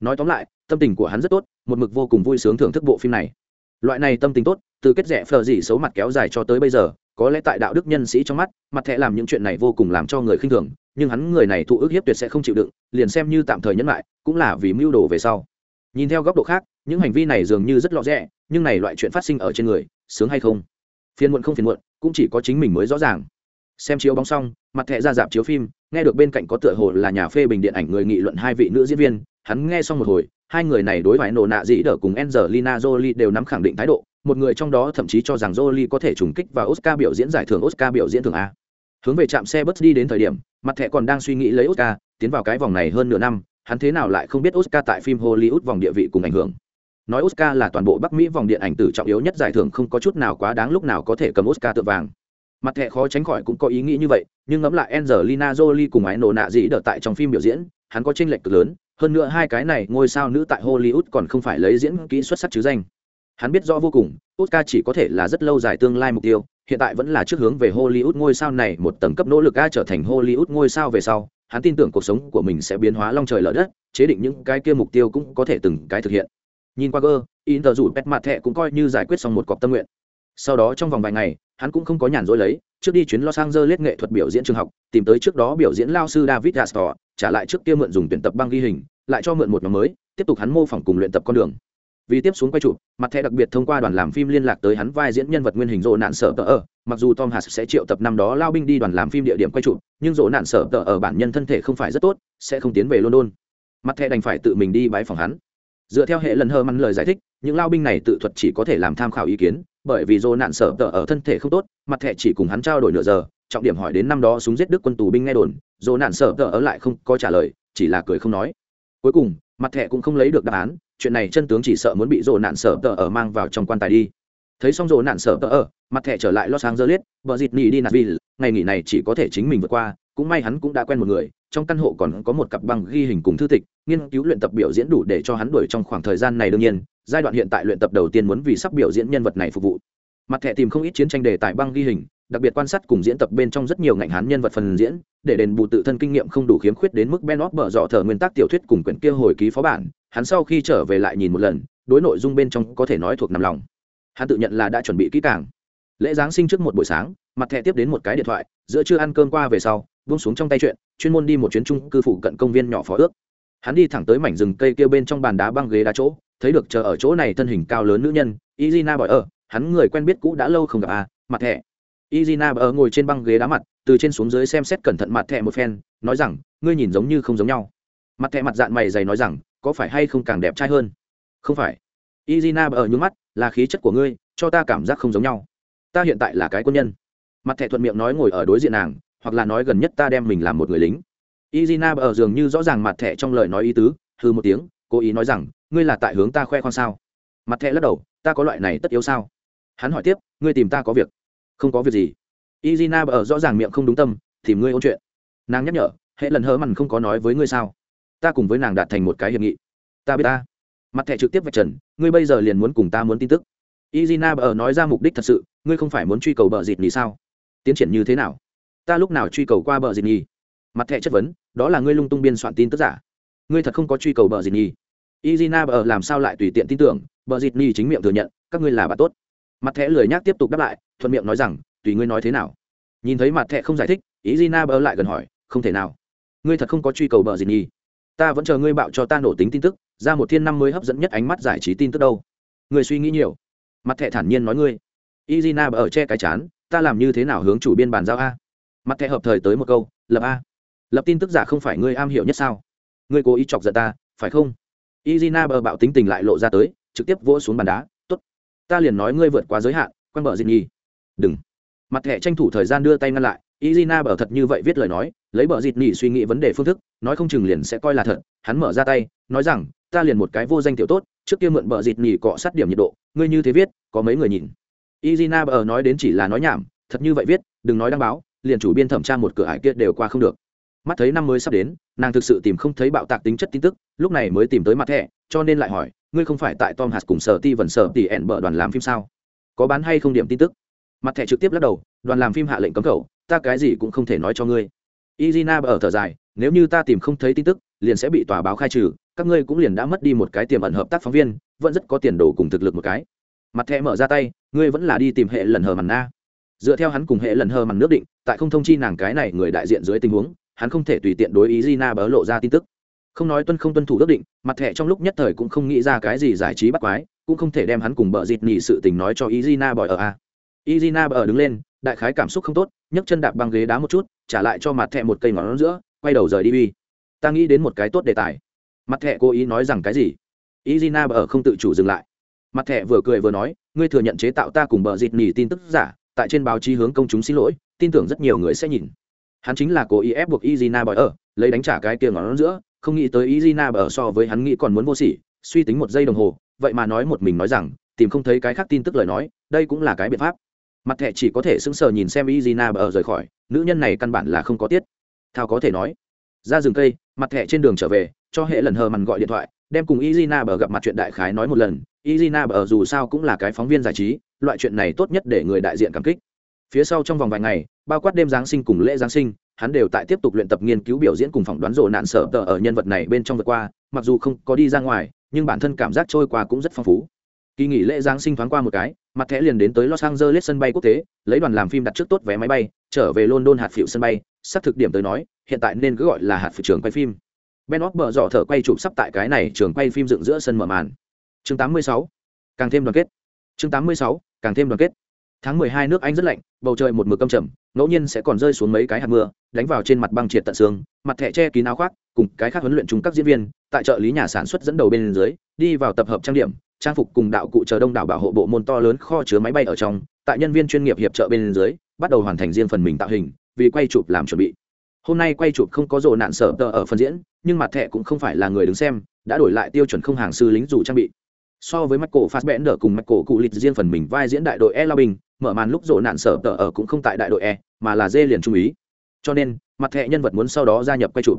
Nói tóm lại, tâm tình của hắn rất tốt, một mực vô cùng vui sướng thưởng thức bộ phim này. Loại này tâm tình tốt từ kết rẽ phờ gì xấu mặt kéo dài cho tới bây giờ, có lẽ tại đạo đức nhân sĩ trong mắt, mặt thẹ làm những chuyện này vô cùng làm cho người khinh thường, nhưng hắn người này thụ ức hiếp tuyệt sẽ không chịu đựng, liền xem như tạm thời nhẫn lại, cũng là vì mưu đồ về sau. Nhìn theo góc độ khác, những hành vi này dường như rất lọ rẽ nhưng này loại chuyện phát sinh ở trên người, sướng hay không? Phiền muộn không phiền muộn, cũng chỉ có chính mình mới rõ ràng. Xem chiếu bóng xong, mặt thẹ ra dạp chiếu phim, nghe được bên cạnh có tựa hồ là nhà phê bình điện ảnh người nghị luận hai vị nữ diễn viên, hắn nghe xong một hồi, hai người này đối thoại nổ nạ dĩ đỡ cùng Angelina Jolie đều nắm khẳng định thái độ một người trong đó thậm chí cho rằng Jolie có thể trùng kích vào Oscar biểu diễn giải thưởng Oscar biểu diễn thường A. Hướng về trạm xe bus đi đến thời điểm, mặt thẻ còn đang suy nghĩ lấy Oscar, tiến vào cái vòng này hơn nửa năm, hắn thế nào lại không biết Oscar tại phim Hollywood vòng địa vị cùng ảnh hưởng. Nói Oscar là toàn bộ Bắc Mỹ vòng điện ảnh tử trọng yếu nhất giải thưởng không có chút nào quá đáng lúc nào có thể cầm Oscar tự vàng. Mặt thẻ khó tránh khỏi cũng có ý nghĩ như vậy, nhưng ngẫm lại Angelina Jolie cùng ái nổ nạ gì đợt tại trong phim biểu diễn, hắn có tranh lệch cực lớn, hơn nữa hai cái này ngôi sao nữ tại Hollywood còn không phải lấy diễn kỹ xuất sắc chứ danh hắn biết rõ vô cùng Oscar chỉ có thể là rất lâu dài tương lai mục tiêu hiện tại vẫn là trước hướng về Hollywood ngôi sao này một tầng cấp nỗ lực a trở thành Hollywood ngôi sao về sau, hắn tin tưởng cuộc sống của mình sẽ biến hóa long trời lở đất, chế định những cái kia mục tiêu cũng có thể từng cái thực hiện. Nhìn qua cơ, Inter rủ pet mặt thẻ cũng coi như giải quyết xong một cọc tâm nguyện. Sau đó trong vòng vài ngày, hắn cũng không có nhàn rỗi lấy, trước đi chuyến Los Angeles nghệ thuật biểu diễn trường học, tìm tới trước đó biểu diễn lao sư David Astor, trả lại trước kia mượn dùng tuyển tập băng ghi hình, lại cho mượn một nhóm mới, tiếp tục hắn mô phỏng cùng luyện tập con đường vì tiếp xuống quay chụp, mặt thẻ đặc biệt thông qua đoàn làm phim liên lạc tới hắn vai diễn nhân vật nguyên hình rộ nạn sở tờ ở mặc dù tom hass sẽ triệu tập năm đó lao binh đi đoàn làm phim địa điểm quay chụp, nhưng rộ nạn sở tờ ở bản nhân thân thể không phải rất tốt, sẽ không tiến về london. Mặt thẻ đành phải tự mình đi bãi phòng hắn. Dựa theo hệ lần hơ mắn lời giải thích, những lao binh này tự thuật chỉ có thể làm tham khảo ý kiến, bởi vì rộ nạn sở tờ ở thân thể không tốt, mặt thẻ chỉ cùng hắn trao đổi nửa giờ, trọng điểm hỏi đến năm đó súng giết đức quân tù binh nghe đồn, rộ nạn sở tờ ở lại không có trả lời, chỉ là cười không nói. Cuối cùng, mặt thẻ cũng không lấy được đáp án chuyện này chân tướng chỉ sợ muốn bị rồ nạn sở tờ ở mang vào trong quan tài đi. Thấy xong rồ nạn sở tờ ở, mặt thẻ trở lại lo sáng dơ liết vợ dịt nỉ đi nạt vì, ngày nghỉ này chỉ có thể chính mình vượt qua, cũng may hắn cũng đã quen một người, trong căn hộ còn có một cặp băng ghi hình cùng thư tịch, nghiên cứu luyện tập biểu diễn đủ để cho hắn đuổi trong khoảng thời gian này đương nhiên, giai đoạn hiện tại luyện tập đầu tiên muốn vì sắp biểu diễn nhân vật này phục vụ. Mặt thẻ tìm không ít chiến tranh đề tài băng ghi hình, đặc biệt quan sát cùng diễn tập bên trong rất nhiều ngành hán nhân vật phần diễn, để đền bù tự thân kinh nghiệm không đủ khiếm khuyết đến mức ben óp bở dọ thờ nguyên tắc tiểu thuyết cùng quyển kia hồi ký phó bản hắn sau khi trở về lại nhìn một lần, đối nội dung bên trong có thể nói thuộc nằm lòng. Hắn tự nhận là đã chuẩn bị kỹ càng. Lễ giáng sinh trước một buổi sáng, mặt thẻ tiếp đến một cái điện thoại, giữa trưa ăn cơm qua về sau, buông xuống trong tay chuyện, chuyên môn đi một chuyến chung cư phụ cận công viên nhỏ phó ước. Hắn đi thẳng tới mảnh rừng cây kia bên trong bàn đá băng ghế đá chỗ, thấy được chờ ở chỗ này thân hình cao lớn nữ nhân izina bỏi ở hắn người quen biết cũ đã lâu không gặp à mặt thẻ. Izina ở ngồi trên băng ghế đá mặt, từ trên xuống dưới xem xét cẩn thận mặt thẻ một phen, nói rằng, ngươi nhìn giống như không giống nhau. Mặt thẻ mặt dạng mày dày nói rằng có phải hay không càng đẹp trai hơn? Không phải. Izina ở nhúm mắt, là khí chất của ngươi, cho ta cảm giác không giống nhau. Ta hiện tại là cái quân nhân. Mặt thẻ thuận miệng nói ngồi ở đối diện nàng, hoặc là nói gần nhất ta đem mình làm một người lính. Izina ở dường như rõ ràng mặt thẻ trong lời nói ý tứ hư một tiếng, cố ý nói rằng, ngươi là tại hướng ta khoe khoang sao? Mặt thẻ lắc đầu, ta có loại này tất yếu sao? Hắn hỏi tiếp, ngươi tìm ta có việc. Không có việc gì. Izina ở rõ ràng miệng không đúng tâm, tìm ngươi ôn chuyện. Nàng nhắc nhở hệ lần hớ mằn không có nói với ngươi sao? Ta cùng với nàng đạt thành một cái hiệp nghị. Ta biết ta. Mặt thẻ trực tiếp vạch trần, ngươi bây giờ liền muốn cùng ta muốn tin tức. Izina ở nói ra mục đích thật sự, ngươi không phải muốn truy cầu bờ dịt nhì sao? Tiến triển như thế nào? Ta lúc nào truy cầu qua bờ dịt nhì mặt thẻ chất vấn, đó là ngươi lung tung biên soạn tin tức giả. Ngươi thật không có truy cầu bờ dịt nhì izina ở làm sao lại tùy tiện tin tưởng, bờ dịt nhì chính miệng thừa nhận, các ngươi là bạn tốt. Mặt thẻ lười nhác tiếp tục đáp lại, thuận miệng nói rằng, tùy ngươi nói thế nào. Nhìn thấy mặt thẻ không giải thích ý ở lại gần hỏi, không thể nào. Ngươi thật không có truy cầu bờ gì nhi ta vẫn chờ ngươi bạo cho ta nổ tính tin tức, ra một thiên năm mới hấp dẫn nhất ánh mắt giải trí tin tức đâu. Ngươi suy nghĩ nhiều. Mặt thẻ thản nhiên nói ngươi. Izina ở che cái chán, ta làm như thế nào hướng chủ biên bàn giao a? Mặt thẻ hợp thời tới một câu, lập a. Lập tin tức giả không phải ngươi am hiểu nhất sao? Ngươi cố ý chọc giận ta, phải không? Izina bờ bạo tính tình lại lộ ra tới, trực tiếp vỗ xuống bàn đá ta liền nói ngươi vượt quá giới hạn, quen bờ dịp nhi đừng. Mặt thẻ tranh thủ thời gian đưa tay ngăn lại izina bờ thật như vậy viết lời nói lấy bờ dịt nỉ suy nghĩ vấn đề phương thức, nói không chừng liền sẽ coi là thật, hắn mở ra tay, nói rằng, ta liền một cái vô danh tiểu tốt, trước kia mượn bờ dịt nỉ cọ sát điểm nhiệt độ, ngươi như thế viết, có mấy người nhìn. Izina bờ nói đến chỉ là nói nhảm, thật như vậy viết, đừng nói đăng báo, liền chủ biên thẩm tra một cửa ải kia đều qua không được. Mắt thấy năm mới sắp đến, nàng thực sự tìm không thấy bạo tạc tính chất tin tức, lúc này mới tìm tới mặt thẻ, cho nên lại hỏi, ngươi không phải tại tom hạt cùng sở ti vần sở tỉ ẹn bờ đoàn làm phim sao? Có bán hay không điểm tin tức? Mặt thẻ trực tiếp lắc đầu, đoàn làm phim hạ lệnh cấm khẩu, ta cái gì cũng không thể nói cho ngươi izina ở thở dài, nếu như ta tìm không thấy tin tức, liền sẽ bị tòa báo khai trừ, các ngươi cũng liền đã mất đi một cái tiềm ẩn hợp tác phóng viên, vẫn rất có tiền đồ cùng thực lực một cái. Mặt thẻ mở ra tay, ngươi vẫn là đi tìm hệ lần hờ mằn na dựa theo hắn cùng hệ lần hờ mằn nước định, tại không thông chi nàng cái này người đại diện dưới tình huống, hắn không thể tùy tiện đối ý Gina lộ ra tin tức. Không nói tuân không tuân thủ ước định, mặt thẻ trong lúc nhất thời cũng không nghĩ ra cái gì giải trí bắt quái, cũng không thể đem hắn cùng bợ dịt nhị sự tình nói cho izina bỏi ở a. Izina bở đứng lên đại khái cảm xúc không tốt, nhấc chân đạp băng ghế đá một chút, trả lại cho mặt thẻ một cây ngón giữa, quay đầu rời đi uy. Ta nghĩ đến một cái tốt đề tài. Mặt thẻ cố ý nói rằng cái gì? Izina bờ không tự chủ dừng lại. Mặt thẻ vừa cười vừa nói, ngươi thừa nhận chế tạo ta cùng bờ dịt nỉ tin tức giả, tại trên báo chí hướng công chúng xin lỗi, tin tưởng rất nhiều người sẽ nhìn. Hắn chính là cố ý ép buộc izina bỏi ở, lấy đánh trả cái kia ngón giữa, không nghĩ tới izina bờ so với hắn nghĩ còn muốn vô sỉ, suy tính một giây đồng hồ, vậy mà nói một mình nói rằng, tìm không thấy cái khác tin tức lời nói, đây cũng là cái biện pháp mặt thẻ chỉ có thể sững sờ nhìn xem izina bờ rời khỏi, nữ nhân này căn bản là không có tiết. Thao có thể nói, ra rừng cây, mặt thẻ trên đường trở về, cho hệ lần hờ mằn gọi điện thoại, đem cùng izina bờ gặp mặt chuyện đại khái nói một lần. Izina bờ dù sao cũng là cái phóng viên giải trí, loại chuyện này tốt nhất để người đại diện cảm kích. Phía sau trong vòng vài ngày, bao quát đêm giáng sinh cùng lễ giáng sinh, hắn đều tại tiếp tục luyện tập nghiên cứu biểu diễn cùng phỏng đoán rộ nạn sợ tờ ở nhân vật này bên trong vượt qua, mặc dù không có đi ra ngoài, nhưng bản thân cảm giác trôi qua cũng rất phong phú. Kỳ nghỉ lễ giáng sinh thoáng qua một cái mặt thẻ liền đến tới los angeles sân bay quốc tế, lấy đoàn làm phim đặt trước tốt vé máy bay, trở về london hạt phiệu sân bay sắp thực điểm tới nói, hiện tại nên cứ gọi là hạt phiệu trường quay phim ben óc bờ dọ thở quay chụp sắp tại cái này trường quay phim dựng giữa sân mở màn chương 86. càng thêm đoàn kết chương 86. càng thêm đoàn kết tháng 12 nước anh rất lạnh, bầu trời một mực căm trầm, ngẫu nhiên sẽ còn rơi xuống mấy cái hạt mưa, đánh vào trên mặt băng triệt tận xương, mặt thẻ che kín áo khoác, cùng cái khác huấn luyện trung các diễn viên, tại trợ lý nhà sản xuất dẫn đầu bên dưới, đi vào tập hợp trang điểm trang phục cùng đạo cụ chờ đông đảo bảo hộ bộ môn to lớn kho chứa máy bay ở trong, tại nhân viên chuyên nghiệp hiệp trợ bên dưới, bắt đầu hoàn thành riêng phần mình tạo hình, vì quay chụp làm chuẩn bị. Hôm nay quay chụp không có rộ nạn sở tờ ở phần diễn, nhưng mặt thẻ cũng không phải là người đứng xem, đã đổi lại tiêu chuẩn không hàng sư lính dù trang bị. So với mắt cổ phát bẽn đỡ cùng michael cụ lịch riêng phần mình vai diễn đại đội e lao bình mở màn lúc rộ nạn sở tờ ở cũng không tại đại đội e mà là dê liền trung ý cho nên, mặt thẻ nhân vật muốn sau đó gia nhập quay chụp.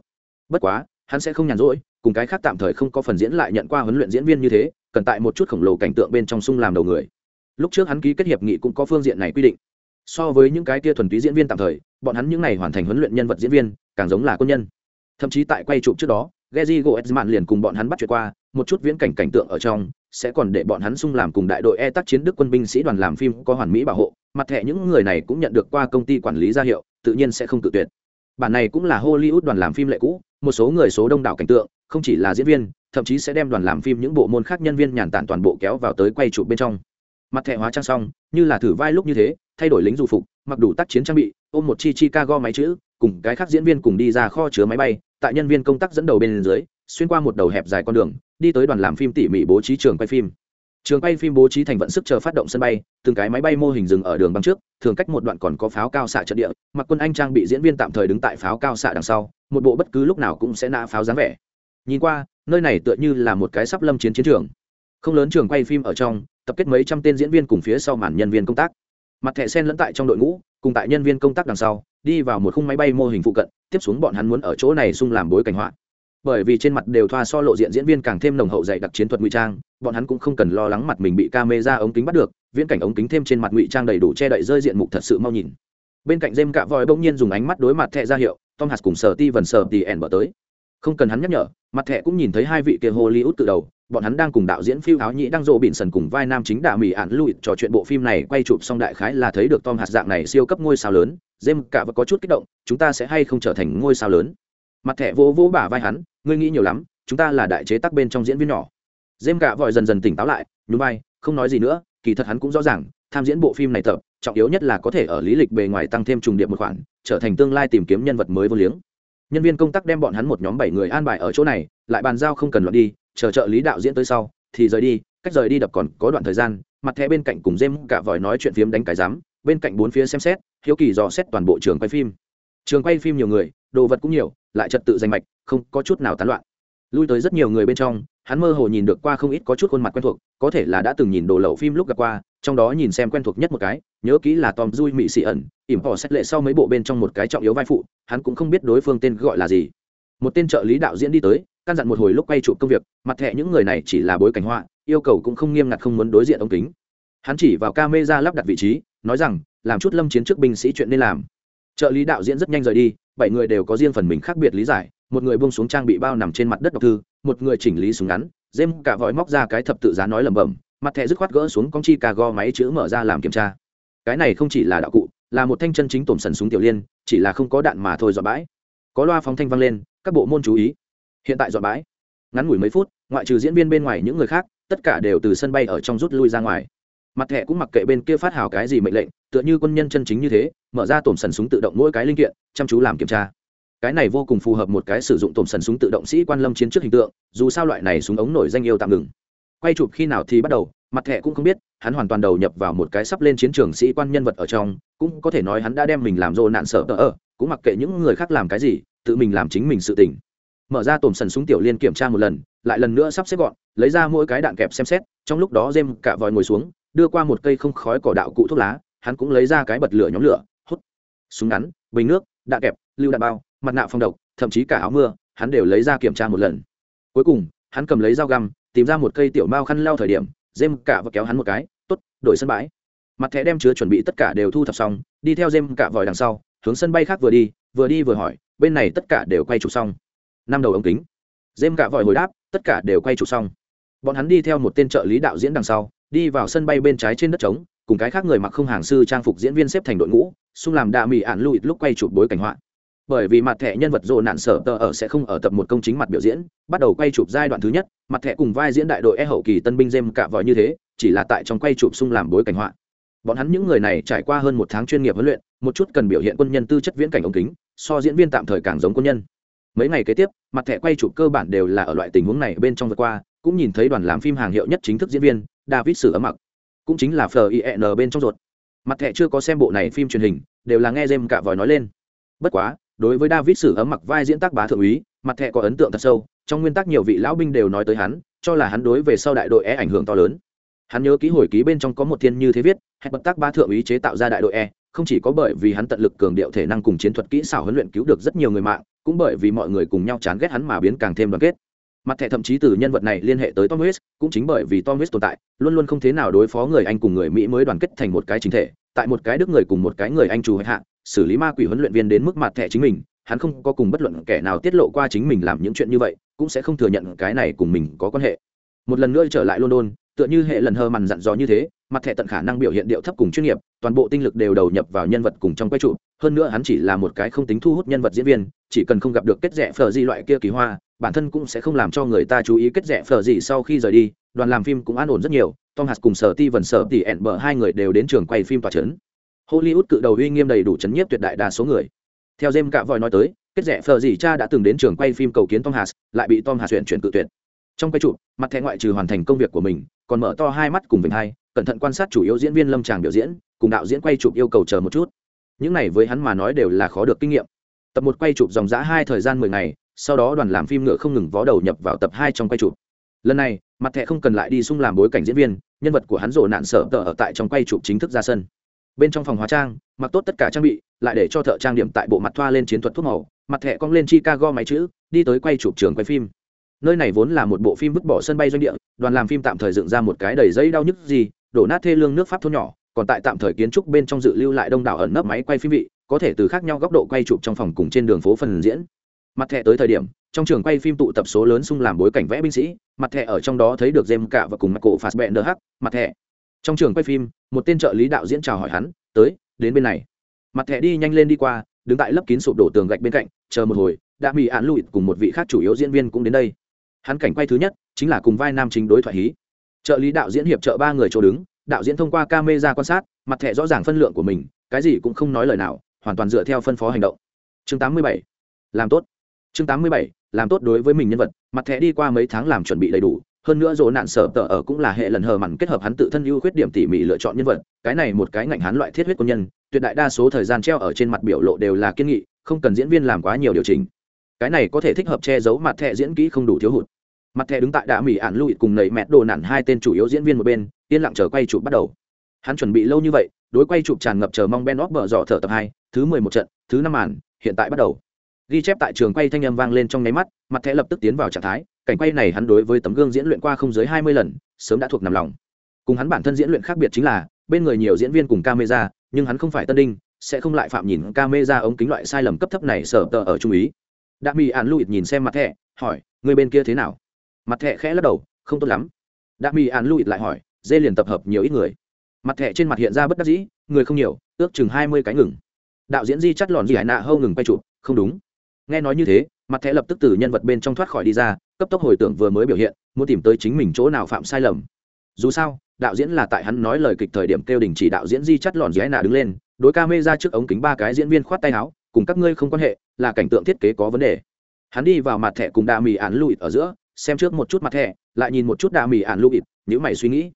Bất quá, hắn sẽ không nhàn rỗi, cùng cái khác tạm thời không có phần diễn lại nhận qua huấn luyện diễn viên như thế cần tại một chút khổng lồ cảnh tượng bên trong sung làm đầu người. Lúc trước hắn ký kết hiệp nghị cũng có phương diện này quy định. So với những cái kia thuần túy diễn viên tạm thời bọn hắn những n à y hoàn thành huấn luyện nhân vật diễn viên càng giống là quân nhân. Thậm chí tại quay chụp trước đó Geji Goetzman liền cùng bọn hắn bắt chuyện qua, một chút viễn cảnh cảnh tượng ở trong, sẽ còn để bọn hắn xung làm cùng đại đội E tác chiến Đức quân binh sĩ đoàn làm phim có hoàn mỹ bảo hộ, mặt thẻ những người này cũng nhận được qua công ty quản lý gia hiệu, tự nhiên sẽ không tự tuyệt. Bản này cũng là Hollywood đoàn làm phim lệ cũ, một số người số đông đảo cảnh tượng, không chỉ là diễn viên, thậm chí sẽ đem đoàn làm phim những bộ môn khác nhân viên nhàn tản toàn bộ kéo vào tới quay chụp bên trong. Mặt thẻ hóa trang xong, như là thử vai lúc như thế, thay đổi lính dù phục, mặc đủ tác chiến trang bị, ôm một chi chi ca go máy chữ, cùng cái khác diễn viên cùng đi ra kho chứa máy bay, tại nhân viên công tác dẫn đầu bên dưới xuyên qua một đầu hẹp dài con đường đi tới đoàn làm phim tỉ mỉ bố trí trường quay phim trường quay phim bố trí thành vận sức chờ phát động sân bay từng cái máy bay mô hình dừng ở đường băng trước thường cách một đoạn còn có pháo cao xạ trận địa mặc quân anh trang bị diễn viên tạm thời đứng tại pháo cao xạ đằng sau một bộ bất cứ lúc nào cũng sẽ nã pháo dáng vẻ nhìn qua, nơi này tựa như là một cái sắp lâm chiến chiến trường. Không lớn trường quay phim ở trong, tập kết mấy trăm tên diễn viên cùng phía sau màn nhân viên công tác. Mặt thẻ sen lẫn tại trong đội ngũ, cùng tại nhân viên công tác đằng sau, đi vào một khung máy bay mô hình phụ cận, tiếp xuống bọn hắn muốn ở chỗ này xung làm bối cảnh họa. Bởi vì trên mặt đều thoa so lộ diện diễn viên càng thêm nồng hậu dạy đặc chiến thuật ngụy trang, bọn hắn cũng không cần lo lắng mặt mình bị ca mê ra ống kính bắt được, viễn cảnh ống kính thêm trên mặt ngụy trang đầy đủ che đậy rơi diện mục thật sự mau nhìn. Bên cạnh dêm cạ vòi bỗng nhiên dùng ánh mắt đối mặt thẹ ra hiệu, tom hạt cùng sở ti vần sở tì ẻn bở tới không cần hắn nhắc nhở, mặt thẹ cũng nhìn thấy hai vị kia hollywood từ đầu, bọn hắn đang cùng đạo diễn phiêu áo nhĩ đang rộ bịn sần cùng vai nam chính đạ mỹ ạn lụi trò chuyện bộ phim này quay chụp xong đại khái là thấy được tom hạt dạng này siêu cấp ngôi sao lớn jem cả và có chút kích động, chúng ta sẽ hay không trở thành ngôi sao lớn? Mặt thẻ vỗ vỗ bả vai hắn, ngươi nghĩ nhiều lắm, chúng ta là đại chế tác bên trong diễn viên nhỏ. Jem cả vội dần dần tỉnh táo lại, nhún vai, không nói gì nữa, kỳ thật hắn cũng rõ ràng, tham diễn bộ phim này tập, trọng yếu nhất là có thể ở lý lịch bề ngoài tăng thêm trùng điệp một khoản, trở thành tương lai tìm kiếm nhân vật mới vô liếng nhân viên công tác đem bọn hắn một nhóm bảy người an bài ở chỗ này, lại bàn giao không cần luận đi, chờ trợ lý đạo diễn tới sau, thì rời đi, cách rời đi đập còn có đoạn thời gian, mặt thẻ bên cạnh cùng dêm cả vòi nói chuyện phiếm đánh cái giám, bên cạnh bốn phía xem xét, hiếu kỳ dò xét toàn bộ trường quay phim. Trường quay phim nhiều người, đồ vật cũng nhiều, lại trật tự danh mạch, không có chút nào tán loạn lui tới rất nhiều người bên trong, hắn mơ hồ nhìn được qua không ít có chút khuôn mặt quen thuộc, có thể là đã từng nhìn đồ lậu phim lúc gặp qua, trong đó nhìn xem quen thuộc nhất một cái, nhớ kỹ là tom dui mị xị ẩn, ỉm họ xét lệ sau mấy bộ bên trong một cái trọng yếu vai phụ, hắn cũng không biết đối phương tên gọi là gì. Một tên trợ lý đạo diễn đi tới, căn dặn một hồi lúc quay chụp công việc, mặt thẹ những người này chỉ là bối cảnh họa, yêu cầu cũng không nghiêm ngặt không muốn đối diện ống kính. Hắn chỉ vào ca mê ra lắp đặt vị trí, nói rằng, làm chút lâm chiến trước binh sĩ chuyện nên làm. Trợ lý đạo diễn rất nhanh rời đi, bảy người đều có riêng phần mình khác biệt lý giải một người buông xuống trang bị bao nằm trên mặt đất đọc thư, một người chỉnh lý súng ngắn dêm cả vòi móc ra cái thập tự giá nói lẩm bẩm, mặt thẻ dứt khoát gỡ xuống con chi cà go máy chữ mở ra làm kiểm tra. Cái này không chỉ là đạo cụ, là một thanh chân chính tổm sần súng tiểu liên, chỉ là không có đạn mà thôi dọn bãi. Có loa phóng thanh vang lên, các bộ môn chú ý. Hiện tại dọn bãi. Ngắn ngủi mấy phút, ngoại trừ diễn viên bên ngoài những người khác, tất cả đều từ sân bay ở trong rút lui ra ngoài. Mặt thẻ cũng mặc kệ bên kia phát hào cái gì mệnh lệnh, tựa như quân nhân chân chính như thế, mở ra tổm sần súng tự động mỗi cái linh kiện, chăm chú làm kiểm tra cái này vô cùng phù hợp một cái sử dụng tổm sần súng tự động sĩ quan lâm chiến trước hình tượng, dù sao loại này súng ống nổi danh yêu tạm ngừng. Quay chụp khi nào thì bắt đầu, mặt thẻ cũng không biết, hắn hoàn toàn đầu nhập vào một cái sắp lên chiến trường sĩ quan nhân vật ở trong, cũng có thể nói hắn đã đem mình làm rô nạn sợ tờ ở cũng mặc kệ những người khác làm cái gì, tự mình làm chính mình sự tỉnh mở ra tổm sần súng tiểu liên kiểm tra một lần, lại lần nữa sắp xếp gọn, lấy ra mỗi cái đạn kẹp xem xét, trong lúc đó dêm cả vòi ngồi xuống, đưa qua một cây không khói cỏ đạo cụ thuốc lá, hắn cũng lấy ra cái bật lửa nhóm lửa, hút. Súng ngắn, bình nước, đạn kẹp, lưu đạn bao mặt nạ phòng độc, thậm chí cả áo mưa, hắn đều lấy ra kiểm tra một lần. Cuối cùng, hắn cầm lấy dao găm, tìm ra một cây tiểu mao khăn lau thời điểm dêm cả và kéo hắn một cái t ố t đổi sân bãi. Mặt thẻ đem chứa chuẩn bị tất cả đều thu thập xong, đi theo dêm cả vòi đằng sau, hướng sân bay khác vừa đi vừa đi vừa hỏi, bên này tất cả đều quay chụp xong? Năm đầu ống kính. Dêm cả vòi hồi đáp, tất cả đều quay chụp xong. Bọn hắn đi theo một tên trợ lý đạo diễn đằng sau, đi vào sân bay bên trái trên đất trống, cùng cái khác người mặc không hàng sư trang phục diễn viên xếp thành đội ngũ, xung làm đạ mỹ ạn lụi lúc quay chụp bối cảnh họa bởi vì mặt thẻ nhân vật rộ nạn sở tờ ở sẽ không ở tập một công chính mặt biểu diễn, bắt đầu quay chụp giai đoạn thứ nhất, mặt thẻ cùng vai diễn đại đội e hậu kỳ tân binh dêm cạ vòi như thế, chỉ là tại trong quay chụp xung làm bối cảnh họa. Bọn hắn những người này trải qua hơn một tháng chuyên nghiệp huấn luyện, một chút cần biểu hiện quân nhân tư chất viễn cảnh ống kính, so diễn viên tạm thời càng giống quân nhân. Mấy ngày kế tiếp, mặt thẻ quay chụp cơ bản đều là ở loại tình huống này bên trong vượt qua, cũng nhìn thấy đoàn làm phim hàng hiệu nhất chính thức diễn viên, david sử ấm mặc, cũng chính là fin bên trong ruột. Mặt thẻ chưa có xem bộ này phim truyền hình, đều là nghe dêm cả vòi nói lên. Bất quá đối với david sử ấm mặc vai diễn tác bá thượng úy, mặt thẻ có ấn tượng thật sâu, trong nguyên tắc nhiều vị lão binh đều nói tới hắn, cho là hắn đối về sau đại đội e ảnh hưởng to lớn. Hắn nhớ ký hồi ký bên trong có một thiên như thế viết, hẹn bật tác ba thượng úy chế tạo ra đại đội e không chỉ có bởi vì hắn tận lực cường điệu thể năng cùng chiến thuật kỹ xảo huấn luyện cứu được rất nhiều người mạng, cũng bởi vì mọi người cùng nhau chán ghét hắn mà biến càng thêm đoàn kết. Mặt thẻ thậm chí từ nhân vật này liên hệ tới tom huyết cũng chính bởi vì tom huyết tồn tại, luôn luôn không thế nào đối phó người anh cùng người mỹ mới đoàn kết thành một cái chính thể, tại một cái đức người cùng một cái người anh chủ hạ xử lý ma quỷ huấn luyện viên đến mức mặt thẻ chính mình, hắn không có cùng bất luận kẻ nào tiết lộ qua chính mình làm những chuyện như vậy, cũng sẽ không thừa nhận cái này cùng mình có quan hệ. Một lần nữa trở lại london, tựa như hệ lần hơ mằn dặn dò như thế, mặt thẻ tận khả năng biểu hiện điệu thấp cùng chuyên nghiệp, toàn bộ tinh lực đều đầu nhập vào nhân vật cùng trong quay trụ, hơn nữa hắn chỉ là một cái không tính thu hút nhân vật diễn viên, chỉ cần không gặp được kết rẽ phờ di loại kia kỳ hoa, bản thân cũng sẽ không làm cho người ta chú ý kết rẽ phờ gì sau khi rời đi, đoàn làm phim cũng an ổn rất nhiều, tom hạt cùng sở ti vần sở tỉ ẹn bờ hai người đều đến trường quay phim tòa trấn hollywood cự đầu uy nghiêm đầy đủ chấn nhiếp tuyệt đại đa số người. Theo jem cạ vòi nói tới kết rẻ phờ gì cha đã từng đến trường quay phim cầu kiến tom Hanks, lại bị tom Hanks chuyển chuyển cự tuyệt. Trong quay trụ mặt thẻ ngoại trừ hoàn thành công việc của mình còn mở to hai mắt cùng vịnh hai cẩn thận quan sát chủ yếu diễn viên lâm tràng biểu diễn cùng đạo diễn quay chụp yêu cầu chờ một chút. Những này với hắn mà nói đều là khó được kinh nghiệm. Tập một quay chụp dòng giã hai thời gian mười ngày sau đó đoàn làm phim ngựa không ngừng vó đầu nhập vào tập hai trong quay chụp. Lần này mặt thẻ không cần lại đi xung làm bối cảnh diễn viên nhân vật của hắn rộ nạn sợ tờ ở tại trong quay chụp chính thức ra sân bên trong phòng hóa trang, mặc tốt tất cả trang bị, lại để cho thợ trang điểm tại bộ mặt thoa lên chiến thuật thuốc màu, mặt thẻ cong lên chicago máy chữ, đi tới quay chụp trường quay phim. Nơi này vốn là một bộ phim vứt bỏ sân bay doanh địa, đoàn làm phim tạm thời dựng ra một cái đầy dây đau nhức gì, đổ nát thê lương nước pháp thôn nhỏ, còn tại tạm thời kiến trúc bên trong dự lưu lại đông đảo ẩn nấp máy quay phim vị, có thể từ khác nhau góc độ quay chụp trong phòng cùng trên đường phố phần diễn. Mặt thẻ tới thời điểm, trong trường quay phim tụ tập số lớn xung làm bối cảnh vẽ binh sĩ, mặt thẻ ở trong đó thấy được jem cả và cùng mặt cổ phạt bẹn đờ hắc mặt thẻ trong trường quay phim, một tên trợ lý đạo diễn chào hỏi hắn, tới, đến bên này mặt thẻ đi nhanh lên đi qua, đứng tại lớp kín sụp đổ tường gạch bên cạnh, chờ một hồi, đã bị án lụi cùng một vị khác chủ yếu diễn viên cũng đến đây hắn cảnh quay thứ nhất, chính là cùng vai nam chính đối thoại hí trợ lý đạo diễn hiệp trợ ba người chỗ đứng, đạo diễn thông qua camera quan sát, mặt thẻ rõ ràng phân lượng của mình, cái gì cũng không nói lời nào, hoàn toàn dựa theo phân phó hành động chương 87. làm tốt chương 87. làm tốt đối với mình nhân vật, mặt thẻ đi qua mấy tháng làm chuẩn bị đầy đủ hơn nữa dỗ nạn sở tờ ở cũng là hệ lần hờ mặn kết hợp hắn tự thân ưu khuyết điểm tỉ mỉ lựa chọn nhân vật. Cái này một cái ngạnh hắn loại thiết huyết quân nhân, tuyệt đại đa số thời gian treo ở trên mặt biểu lộ đều là kiên nghị, không cần diễn viên làm quá nhiều điều chỉnh. Cái này có thể thích hợp che giấu mặt thẻ diễn kỹ không đủ thiếu hụt. Mặt thẻ đứng tại đạ mỹ ạn lụi cùng nầy mẹt đồ nản hai tên chủ yếu diễn viên một bên, yên lặng chờ quay chụp bắt đầu. Hắn chuẩn bị lâu như vậy, đối quay chụp tràn ngập chờ mong ben óp bở dọ thở tập hai, thứ mười một trận, thứ năm màn, hiện tại bắt đầu. Ghi chép tại trường quay thanh âm vang lên trong nháy mắt, mặt thẻ lập tức tiến vào trạng thái cảnh quay này hắn đối với tấm gương diễn luyện qua không dưới hai mươi lần, sớm đã thuộc nằm lòng. Cùng hắn bản thân diễn luyện khác biệt chính là, bên người nhiều diễn viên cùng camera, nhưng hắn không phải tân đinh, sẽ không lại phạm nhìn camera ống kính loại sai lầm cấp thấp này sở tờ ở trung ý. Đạ mỹ ạn lụi nhìn xem mặt thẻ, hỏi, người bên kia thế nào? Mặt thẻ khẽ lắc đầu, không tốt lắm. Đạ mỹ ạn lụi lại hỏi, dê liền tập hợp nhiều ít người? Mặt thẻ trên mặt hiện ra bất đắc dĩ, người không nhiều, ước chừng hai mươi cái ngừng. Đạo diễn di chắt lòn gì hải nạ hâu ngừng quay chụp, không đúng. Nghe nói như thế, mặt thẻ lập tức từ nhân vật bên trong thoát khỏi đi ra cấp tốc hồi tưởng vừa mới biểu hiện, muốn tìm tới chính mình chỗ nào phạm sai lầm. Dù sao, đạo diễn là tại hắn nói lời kịch thời điểm kêu đình chỉ đạo diễn di chắt lòn gì hải nạ đứng lên, đối ca mê ra trước ống kính ba cái diễn viên khoát tay áo, cùng các ngươi không quan hệ, là cảnh tượng thiết kế có vấn đề. Hắn đi vào mặt thẻ cùng đà mì ạn lụi ở giữa, xem trước một chút mặt thẻ, lại nhìn một chút đà mì ạn lụi nếu mày suy nghĩ.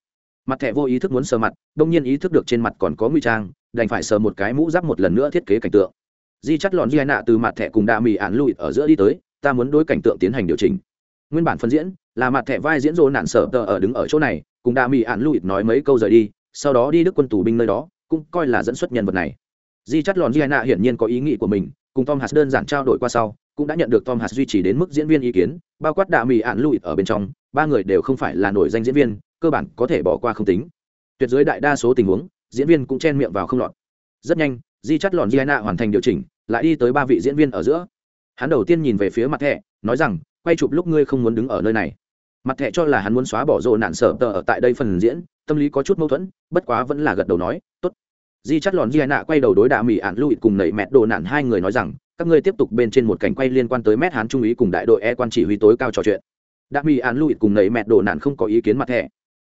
Mặt thẻ vô ý thức muốn sờ mặt, đông nhiên ý thức được trên mặt còn có nguy trang, đành phải sờ một cái mũ giáp một lần nữa thiết kế cảnh tượng. Di chắt lòn di hai nạ từ mặt thẻ cùng đà mì ạn lụi ở giữa đi tới, ta muốn đối cảnh tượng tiến hành điều chỉnh nguyên bản phân diễn, là mặt thẻ vai diễn rô nạn sở tờ ở đứng ở chỗ này, cùng đa mỹ ạn lụi nói mấy câu rời đi, sau đó đi đức quân tù binh nơi đó, cũng coi là dẫn xuất nhân vật này. Di chắt lòn di nạ hiển nhiên có ý nghĩ của mình, cùng tom hạt đơn giản trao đổi qua sau, cũng đã nhận được tom hạt duy trì đến mức diễn viên ý kiến, bao quát đạ mỹ ạn lụi ở bên trong, ba người đều không phải là nổi danh diễn viên, cơ bản có thể bỏ qua không tính. Tuyệt dưới đại đa số tình huống, diễn viên cũng chen miệng vào không lọt. Rất nhanh, di chắt lòn giana hoàn thành điều chỉnh, lại đi tới ba vị diễn viên ở giữa. Hắn đầu tiên nhìn về phía mặt thẻ, nói rằng quay chụp lúc ngươi không muốn đứng ở nơi này. Mặt thẻ cho là hắn muốn xóa bỏ rộ nạn sở tờ ở tại đây phần diễn, tâm lý có chút mâu thuẫn, bất quá vẫn là gật đầu nói, tốt. Di chắt lòn giana quay đầu đối đạ mỹ ạn lụi cùng nẩy mẹt đồ nạn hai người nói rằng, các ngươi tiếp tục bên trên một cảnh quay liên quan tới mét hán trung ý cùng đại đội e quan chỉ huy tối cao trò chuyện. Đã mỹ ạn lụi cùng nẩy mẹt đồ nạn không có ý kiến mặt thẻ.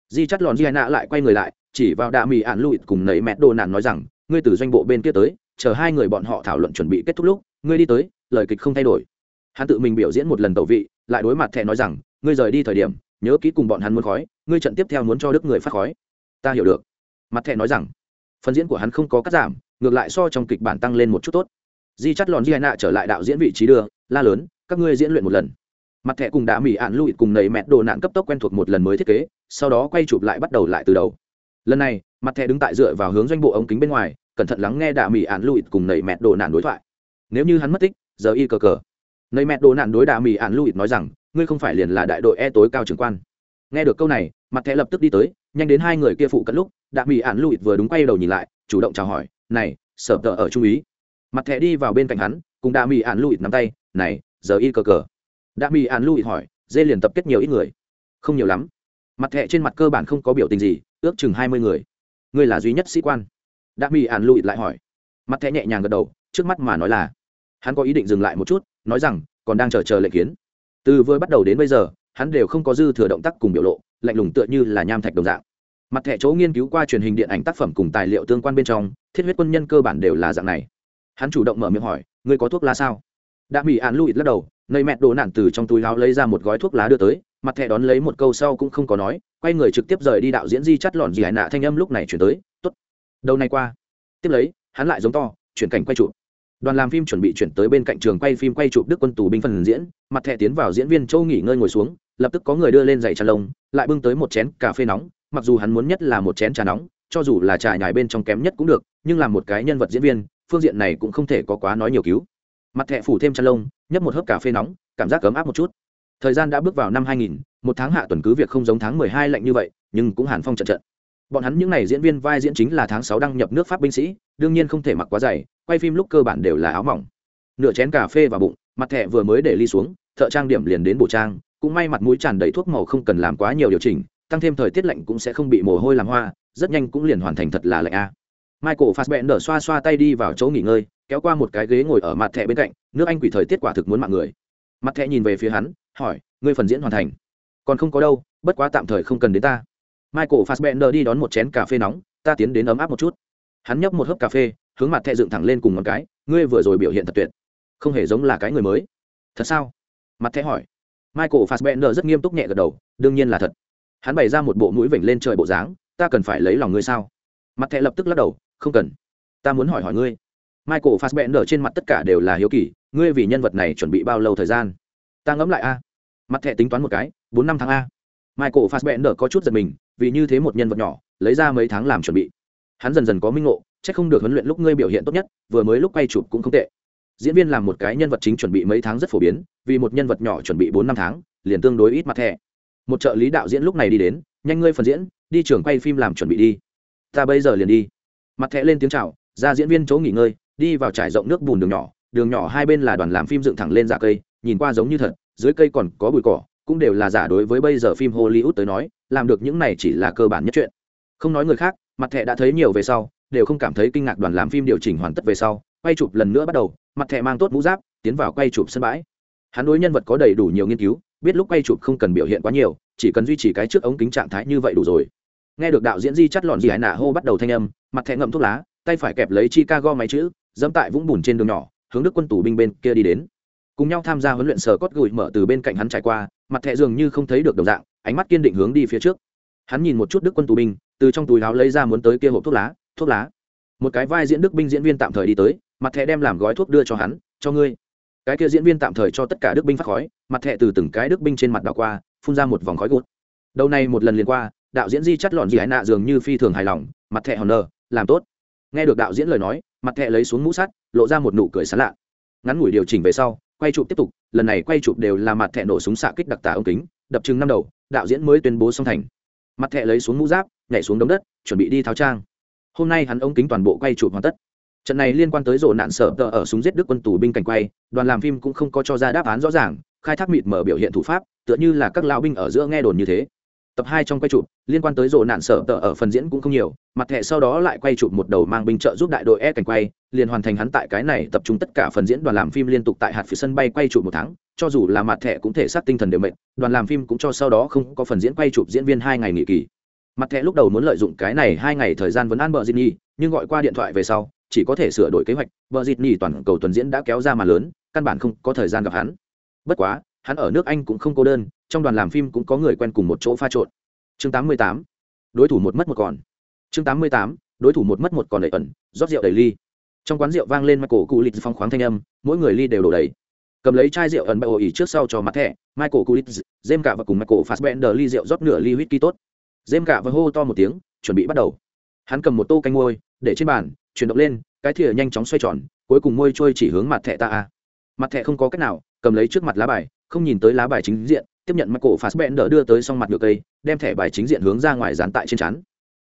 Di chắt lòn di nạ lại quay người lại, chỉ vào đạ mỹ ạn lụi cùng nẩy mẹt đồ nạn nói rằng, ngươi từ doanh bộ bên kia tới, chờ hai người bọn họ thảo luận chuẩn bị kết thúc lúc, ngươi đi tới, lời kịch không thay đổi hắn tự mình biểu diễn một lần tẩu vị, lại đối mặt thẻ nói rằng, ngươi rời đi thời điểm, nhớ kỹ cùng bọn hắn muốn khói, ngươi trận tiếp theo muốn cho đức người phát khói. Ta hiểu được. Mặt thẻ nói rằng. Phần diễn của hắn không có cắt giảm, ngược lại so trong kịch bản tăng lên một chút tốt. Di chắt lòn di nạ trở lại đạo diễn vị trí đưa, la lớn, các ngươi diễn luyện một lần. Mặt thẻ cùng đã mỹ ạn lụi cùng nầy mẹt đồ nạn cấp tốc quen thuộc một lần mới thiết kế, sau đó quay chụp lại bắt đầu lại từ đầu. Lần này, mặt thẻ đứng tại dựa vào hướng doanh bộ ống kính bên ngoài, cẩn thận lắng nghe đạ mỹ ạn lụi cùng nầy mẹt đồ nạn đối thoại. Nếu như hắn mất tích, giờ y cờ cờ nầy mẹ đồ nạn đối đạ mỹ ạn lụi nói rằng, ngươi không phải liền là đại đội e tối cao trưởng quan. Nghe được câu này, mặt thẻ lập tức đi tới, nhanh đến hai người kia phụ cận lúc đạ mỹ ạn lụi vừa đúng quay đầu nhìn lại, chủ động chào hỏi, này, sở tờ ở trung ý. Mặt thẻ đi vào bên cạnh hắn, cùng đạ mỹ ạn lụi nắm tay, này, giờ y cờ cờ. Đạ mỹ ạn lụi hỏi, dê liền tập kết nhiều ít người? Không nhiều lắm. Mặt thẻ trên mặt cơ bản không có biểu tình gì, ước chừng hai mươi người. Ngươi là duy nhất sĩ quan. Đạ mỹ ạn lụi lại hỏi. Mặt thẻ nhẹ nhàng gật đầu, trước mắt mà nói là hắn có ý định dừng lại một chút, nói rằng, còn đang chờ chờ lệnh kiến. Từ vừa bắt đầu đến bây giờ, hắn đều không có dư thừa động tác cùng biểu lộ, lạnh lùng tựa như là nham thạch đồng dạng. Mặt thẻ chỗ nghiên cứu qua truyền hình điện ảnh tác phẩm cùng tài liệu tương quan bên trong, thiết huyết quân nhân cơ bản đều là dạng này. Hắn chủ động mở miệng hỏi, ngươi có thuốc lá sao? Đã bị án lụi lắc đầu nơi mẹ đồ nạn từ trong túi láo lấy ra một gói thuốc lá đưa tới, mặt thẻ đón lấy một câu sau cũng không có nói, quay người trực tiếp rời đi đạo diễn di chắt lọn gì hải nạ thanh âm lúc này chuyển tới t ố t đầu này qua. Tiếp lấy, hắn lại giống to, chuyển cảnh quay trụ đoàn làm phim chuẩn bị chuyển tới bên cạnh trường quay phim quay chụp đức quân tù binh phần diễn mặt thẻ tiến vào diễn viên châu nghỉ ngơi ngồi xuống lập tức có người đưa lên giày trà lông lại bưng tới một chén cà phê nóng mặc dù hắn muốn nhất là một chén trà nóng cho dù là trà nhài bên trong kém nhất cũng được nhưng là một cái nhân vật diễn viên phương diện này cũng không thể có quá nói nhiều cứu. Mặt thẻ phủ thêm trà lông nhấp một hớp cà phê nóng cảm giác ấm áp một chút. Thời gian đã bước vào năm 2000, một tháng hạ tuần cứ việc không giống tháng 12 lạnh như vậy nhưng cũng hàn phong trận trận. Bọn hắn những n à y diễn viên vai diễn chính là tháng sáu đăng nhập nước pháp binh sĩ đương nhiên không thể mặc quá dày quay phim lúc cơ bản đều là áo mỏng. Nửa chén cà phê vào bụng, mặt thẻ vừa mới để ly xuống, thợ trang điểm liền đến bổ trang, cũng may mặt mũi tràn đầy thuốc màu không cần làm quá nhiều điều chỉnh, tăng thêm thời tiết lạnh cũng sẽ không bị mồ hôi làm hoa, rất nhanh cũng liền hoàn thành thật là lạnh a. Michael fassbender xoa xoa tay đi vào chỗ nghỉ ngơi, kéo qua một cái ghế ngồi ở mặt thẻ bên cạnh, nước anh quỷ thời tiết quả thực muốn mạng người. Mặt thẻ nhìn về phía hắn, hỏi, ngươi phần diễn hoàn thành? Còn không có đâu, bất quá tạm thời không cần đến ta. Michael fassbender đi đón một chén cà phê nóng, ta tiến đến ấm áp một chút. Hắn nhấp một hớp cà phê hướng mặt thẹ dựng thẳng lên cùng một cái, ngươi vừa rồi biểu hiện thật tuyệt, không hề giống là cái người mới. Thật sao? Mặt thẹ hỏi. Michael fassbender rất nghiêm túc nhẹ gật đầu, đương nhiên là thật. Hắn bày ra một bộ mũi vểnh lên trời bộ dáng, ta cần phải lấy lòng ngươi sao? Mặt thẹ lập tức lắc đầu, không cần. Ta muốn hỏi hỏi ngươi. Michael fassbender trên mặt tất cả đều là hiếu kỳ, ngươi vì nhân vật này chuẩn bị bao lâu thời gian? Ta ngẫm lại a. Mặt thẹ tính toán một cái, bốn năm tháng a. Michael fassbender có chút giật mình, vì như thế một nhân vật nhỏ, lấy ra mấy tháng làm chuẩn bị. Hắn dần dần có minh ngộ Chắc không được huấn luyện lúc ngươi biểu hiện tốt nhất vừa mới lúc quay chụp cũng không tệ. Diễn viên làm một cái nhân vật chính chuẩn bị mấy tháng rất phổ biến vì một nhân vật nhỏ chuẩn bị bốn năm tháng liền tương đối ít mặt thẻ. Một trợ lý đạo diễn lúc này đi đến nhanh ngươi phần diễn đi trường quay phim làm chuẩn bị đi. Ta bây giờ liền đi. Mặt thẻ lên tiếng chào, ra diễn viên chỗ nghỉ ngơi đi vào trải rộng nước bùn đường nhỏ đường nhỏ hai bên là đoàn làm phim dựng thẳng lên giả cây nhìn qua giống như thật dưới cây còn có bụi cỏ cũng đều là giả đối với bây giờ phim hollywood tới nói làm được những này chỉ là cơ bản nhất chuyện. Không nói người khác mặt thẻ đã thấy nhiều về sau đều không cảm thấy kinh ngạc đoàn làm phim điều chỉnh hoàn tất về sau, quay chụp lần nữa bắt đầu, mặt thẻ mang tốt mũ giáp, tiến vào quay chụp sân bãi. Hắn đối nhân vật có đầy đủ nhiều nghiên cứu, biết lúc quay chụp không cần biểu hiện quá nhiều, chỉ cần duy trì cái trước ống kính trạng thái như vậy đủ rồi. Nghe được đạo diễn di chắt lọn gì hải nạ hô bắt đầu thanh âm, mặt thẻ ngậm thuốc lá, tay phải kẹp lấy chicago máy chữ, dẫm tại vũng bùn trên đường nhỏ, hướng đức quân tù binh bên kia đi đến. Cùng nhau tham gia huấn luyện sở cốt gửi mở từ bên cạnh hắn trải qua, mặt thẻ dường như không thấy được đồng dạng, ánh mắt kiên định hướng đi phía trước. Hắn nhìn một chút đức quân tù binh, từ trong túi áo lấy ra muốn tới kia hộp thuốc lá thuốc lá. Một cái vai diễn đức binh diễn viên tạm thời đi tới, mặt thẻ đem làm gói thuốc đưa cho hắn, cho ngươi. Cái kia diễn viên tạm thời cho tất cả đức binh phát khói, mặt thẻ từ từng cái đức binh trên mặt đảo qua, phun ra một vòng khói gột. Đầu này một lần liền qua, đạo diễn di chắt lọn gì ái nạ dường như phi thường hài lòng, mặt thẻ hòn nờ, làm tốt. Nghe được đạo diễn lời nói, mặt thẻ lấy xuống mũ sắt, lộ ra một nụ cười sán lạ. Ngắn ngủi điều chỉnh về sau, quay chụp tiếp tục, lần này quay chụp đều là mặt thẻ nổ súng xạ kích đặc tả ống kính, đập chừng năm đầu, đạo diễn mới tuyên bố xong thành. Mặt thẻ lấy xuống mũ giáp, nhảy xuống đống đất, chuẩn bị đi tháo trang hôm nay hắn ống kính toàn bộ quay chụp hoàn tất. Trận này liên quan tới rộ nạn sở tờ ở súng giết đức quân tù binh cảnh quay, đoàn làm phim cũng không có cho ra đáp án rõ ràng, khai thác mịt mở biểu hiện thủ pháp, tựa như là các lao binh ở giữa nghe đồn như thế. Tập hai trong quay chụp, liên quan tới rộ nạn sở tờ ở phần diễn cũng không nhiều, mặt thẻ sau đó lại quay chụp một đầu mang binh trợ giúp đại đội e cảnh quay, liền hoàn thành hắn tại cái này tập trung tất cả phần diễn đoàn làm phim liên tục tại hạt phía sân bay quay chụp một tháng, cho dù là mặt thẻ cũng thể xác tinh thần đều mệt, đoàn làm phim cũng cho sau đó không có phần diễn quay chụp diễn viên hai ngày nghỉ kỳ mặt thẻ lúc đầu muốn lợi dụng cái này hai ngày thời gian vấn an bờ dịt nhi, nhưng gọi qua điện thoại về sau, chỉ có thể sửa đổi kế hoạch. Bờ dịt nhi toàn cầu tuần diễn đã kéo ra mà lớn, căn bản không có thời gian gặp hắn. Bất quá, hắn ở nước anh cũng không cô đơn, trong đoàn làm phim cũng có người quen cùng một chỗ pha trộn. Chương 88. đối thủ một mất một còn. Chương 88. đối thủ một mất một còn đầy ẩn, rót rượu đầy ly. Trong quán rượu vang lên michael cụ lịch phong khoáng thanh âm, mỗi người ly đều đổ đầy. Cầm lấy chai rượu ẩn bậy ổ ỉ trước sau cho mặt thẻ, michael cụ lịch jem cả và cùng michael fassbender ly rượu rót nửa ly whisky tốt dêm cạ và hô to một tiếng chuẩn bị bắt đầu hắn cầm một tô canh môi để trên bàn chuyển động lên cái thìa nhanh chóng xoay tròn cuối cùng môi trôi chỉ hướng mặt thẻ ta a mặt thẻ không có cách nào cầm lấy trước mặt lá bài không nhìn tới lá bài chính diện tiếp nhận mặt cổ phảm bẹn đỡ đưa tới xong mặt ngựa cây, đem thẻ bài chính diện hướng ra ngoài dán tại trên chắn.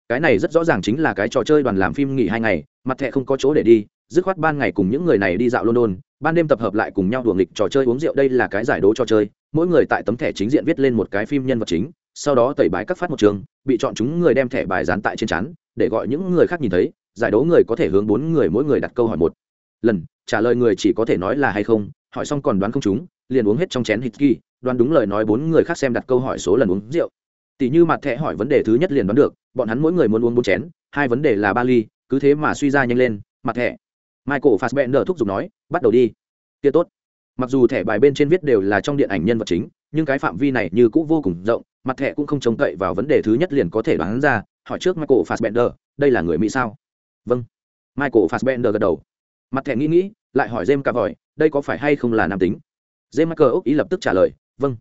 Cái này rất rõ ràng chính là cái trò chơi đoàn làm phim nghỉ hai ngày, mặt thẻ không có chỗ để đi, dứt khoát ban ngày cùng những người này đi dạo London, ban đêm tập hợp lại cùng nhau đùa nghịch trò chơi uống rượu đây là cái giải đố trò chơi, mỗi người tại tấm thẻ chính diện viết lên một cái phim nhân vật chính, sau đó tẩy bài các phát một trường, bị chọn chúng người đem thẻ bài dán tại trên chắn, để gọi những người khác nhìn thấy, giải đấu người có thể hướng bốn người mỗi người đặt câu hỏi một. Lần, trả lời người chỉ có thể nói là hay không, hỏi xong còn đoán không chúng, liền uống hết trong chén hít ghi đoán đúng lời nói bốn người khác xem đặt câu hỏi số lần uống rượu. Tỷ như mặt thẻ hỏi vấn đề thứ nhất liền đoán được bọn hắn mỗi người muốn uống bốn chén hai vấn đề là ba ly cứ thế mà suy ra nhanh lên mặt thẻ. Michael fassbender thúc giục nói bắt đầu đi. Kia tốt. Mặc dù thẻ bài bên trên viết đều là trong điện ảnh nhân vật chính nhưng cái phạm vi này như cũ vô cùng rộng mặt thẻ cũng không trông cậy vào vấn đề thứ nhất liền có thể đoán ra, hỏi trước michael fassbender, đây là người mỹ sao? Vâng. Michael fassbender gật đầu. Mặt thẻ nghĩ nghĩ, lại hỏi jem cả vòi đây có phải hay không là nam tính? James Michael ốc ý lập tức trả lời vâng.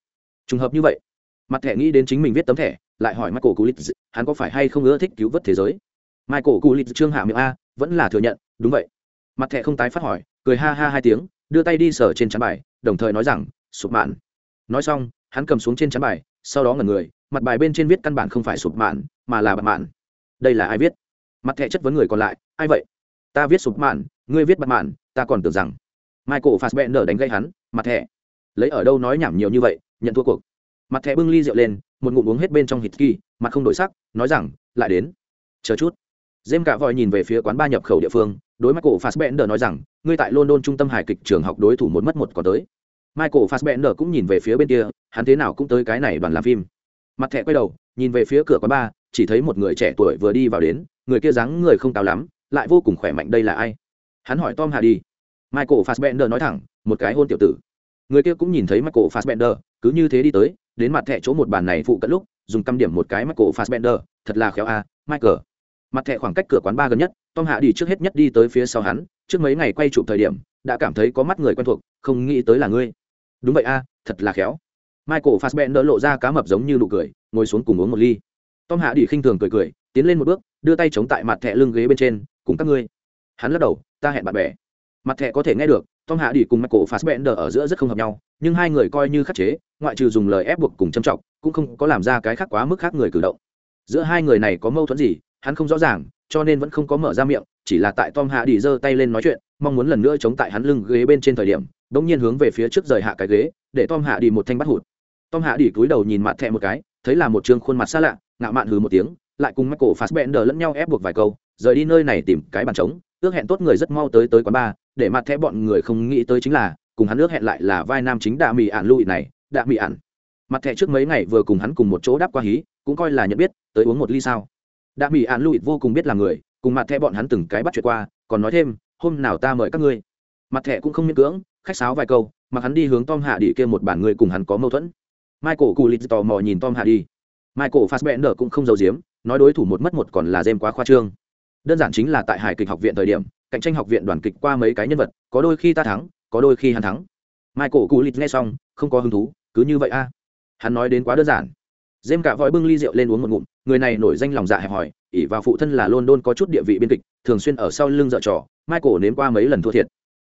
Trùng hợp như vậy. Mặt thẻ nghĩ đến chính mình viết tấm thẻ, lại hỏi michael culit hắn có phải hay không ưa thích cứu vớt thế giới? Michael culit trương hạ miệng a, vẫn là thừa nhận, đúng vậy. Mặt thẻ không tái phát hỏi, cười ha ha hai tiếng, đưa tay đi sở trên chắn bài, đồng thời nói rằng, sụp mạn. Nói xong, hắn cầm xuống trên chắn bài sau đó ngẩn người mặt bài bên trên viết căn bản không phải sụp mạn mà là bật mạn. Đây là ai viết? Mặt thẻ chất vấn người còn lại ai vậy? Ta viết sụp mạn ngươi viết bật mạn ta còn tưởng rằng michael fassbender đánh gây hắn mặt thẻ. Lấy ở đâu nói nhảm nhiều như vậy nhận thua cuộc. Mặt thẻ bưng ly rượu lên một ngụm uống hết bên trong hít kỳ mặt không đổi sắc nói rằng lại đến. Chờ chút. Dêm cả vòi nhìn về phía quán ba nhập khẩu địa phương, đối Michael nở nói rằng, ngươi tại London trung tâm hài kịch trường học đối thủ một mất một có tới. Michael Fassbender cũng nhìn về phía bên kia, hắn thế nào cũng tới cái này đoàn làm phim. Mặt thẻ quay đầu, nhìn về phía cửa quán ba, chỉ thấy một người trẻ tuổi vừa đi vào đến, người kia dáng người không cao lắm, lại vô cùng khỏe mạnh đây là ai? Hắn hỏi Tom Hardy. Michael Fassbender nói thẳng, một cái hôn tiểu tử người kia cũng nhìn thấy michael fassbender cứ như thế đi tới đến mặt thẻ chỗ một bàn này phụ cận lúc dùng căm điểm một cái michael fassbender thật là khéo a michael mặt thẻ khoảng cách cửa quán ba gần nhất tom Hardy trước hết nhất đi tới phía sau hắn trước mấy ngày quay chụp thời điểm đã cảm thấy có mắt người quen thuộc không nghĩ tới là ngươi đúng vậy a, thật là khéo. Michael fassbender lộ ra cá mập giống như nụ cười, ngồi xuống cùng uống một ly. Tom hạ đi khinh thường cười cười, tiến lên một bước, đưa tay chống tại mặt thẹ lưng ghế bên trên, cùng các ngươi. Hắn lắc đầu, ta hẹn bạn bè. Mặt thẹ có thể nghe được, tom hạ đi cùng michael fassbender ở giữa rất không hợp nhau, nhưng hai người coi như khắc chế, ngoại trừ dùng lời ép buộc cùng châm trọng cũng không có làm ra cái khác quá mức khác người cử động. Giữa hai người này có mâu thuẫn gì, hắn không rõ ràng, cho nên vẫn không có mở ra miệng, chỉ là tại tom hạ đi giơ tay lên nói chuyện, mong muốn lần nữa chống tại hắn lưng ghế bên trên thời điểm bỗng nhiên hướng về phía trước rời hạ cái ghế, để tom hạ đi một thanh bắt hụt. Tom hạ đi cúi đầu nhìn mặt thẹ một cái, thấy là một chương khuôn mặt xa lạ, ngạo mạn hừ một tiếng, lại cùng michael fassbender lẫn nhau ép buộc vài câu, rời đi nơi này tìm cái bàn trống, ước hẹn tốt người rất mau tới tới quán bar, để mặt thẻ bọn người không nghĩ tới chính là, cùng hắn ước hẹn lại là vai nam chính đạ mỹ ạn lụi này, đạ mỹ ạn mặt thẻ trước mấy ngày vừa cùng hắn cùng một chỗ đáp qua hí, cũng coi là nhận biết, tới uống một ly sao. Đạ mỹ ạn lụi vô cùng biết là người, cùng mặt thẻ bọn hắn từng cái bắt chuyện qua, còn nói thêm, hôm nào ta mời các ngươi? Mặt thẻ cũng không miễn cưỡng khách sáo vài câu mà hắn đi hướng tom hạ đi kia một bản người cùng hắn có mâu thuẫn. Michael cù lịch tò mò nhìn tom hạ đi. Michael fassbender cũng không giấu giếm, nói đối thủ một mất một còn là dêm quá khoa trương. Đơn giản chính là tại hải kịch học viện thời điểm, cạnh tranh học viện đoàn kịch qua mấy cái nhân vật, có đôi khi ta thắng, có đôi khi hắn thắng. Michael cù lịch nghe xong, không có hứng thú, cứ như vậy a. Hắn nói đến quá đơn giản. Dêm cả vòi bưng ly rượu lên uống một ngụm, người này nổi danh lòng dạ hẹp hòi ỉ và phụ thân là london có chút địa vị biên kịch, thường xuyên ở sau lưng dợ trò, michael nếm qua mấy lần thua thiệt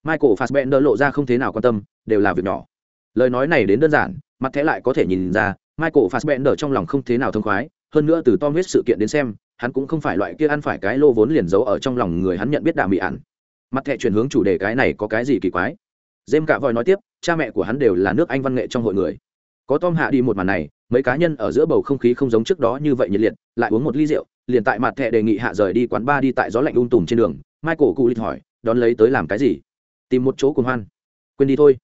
michael fassbender lộ ra không thế nào quan tâm, đều là việc nhỏ. Lời nói này đến đơn giản, mặt thế lại có thể nhìn ra, michael fassbender trong lòng không thế nào thông khoái, hơn nữa từ tom huyết sự kiện đến xem, hắn cũng không phải loại kia ăn phải cái lô vốn liền giấu ở trong lòng người hắn nhận biết đạm mị ăn. mặt thẻ chuyển hướng chủ đề cái này có cái gì kỳ quái? Dêm cả vòi nói tiếp, cha mẹ của hắn đều là nước anh văn nghệ trong hội người. Có tom hạ đi một màn này, mấy cá nhân ở giữa bầu không khí không giống trước đó như vậy nhiệt liệt, lại uống một ly rượu, liền tại mặt thẻ đề nghị hạ rời đi quán bar đi tại gió lạnh um tùm trên đường, michael cụ lịch hỏi, đón lấy tới làm cái gì? Tìm một chỗ cùng hoan. Quên đi thôi.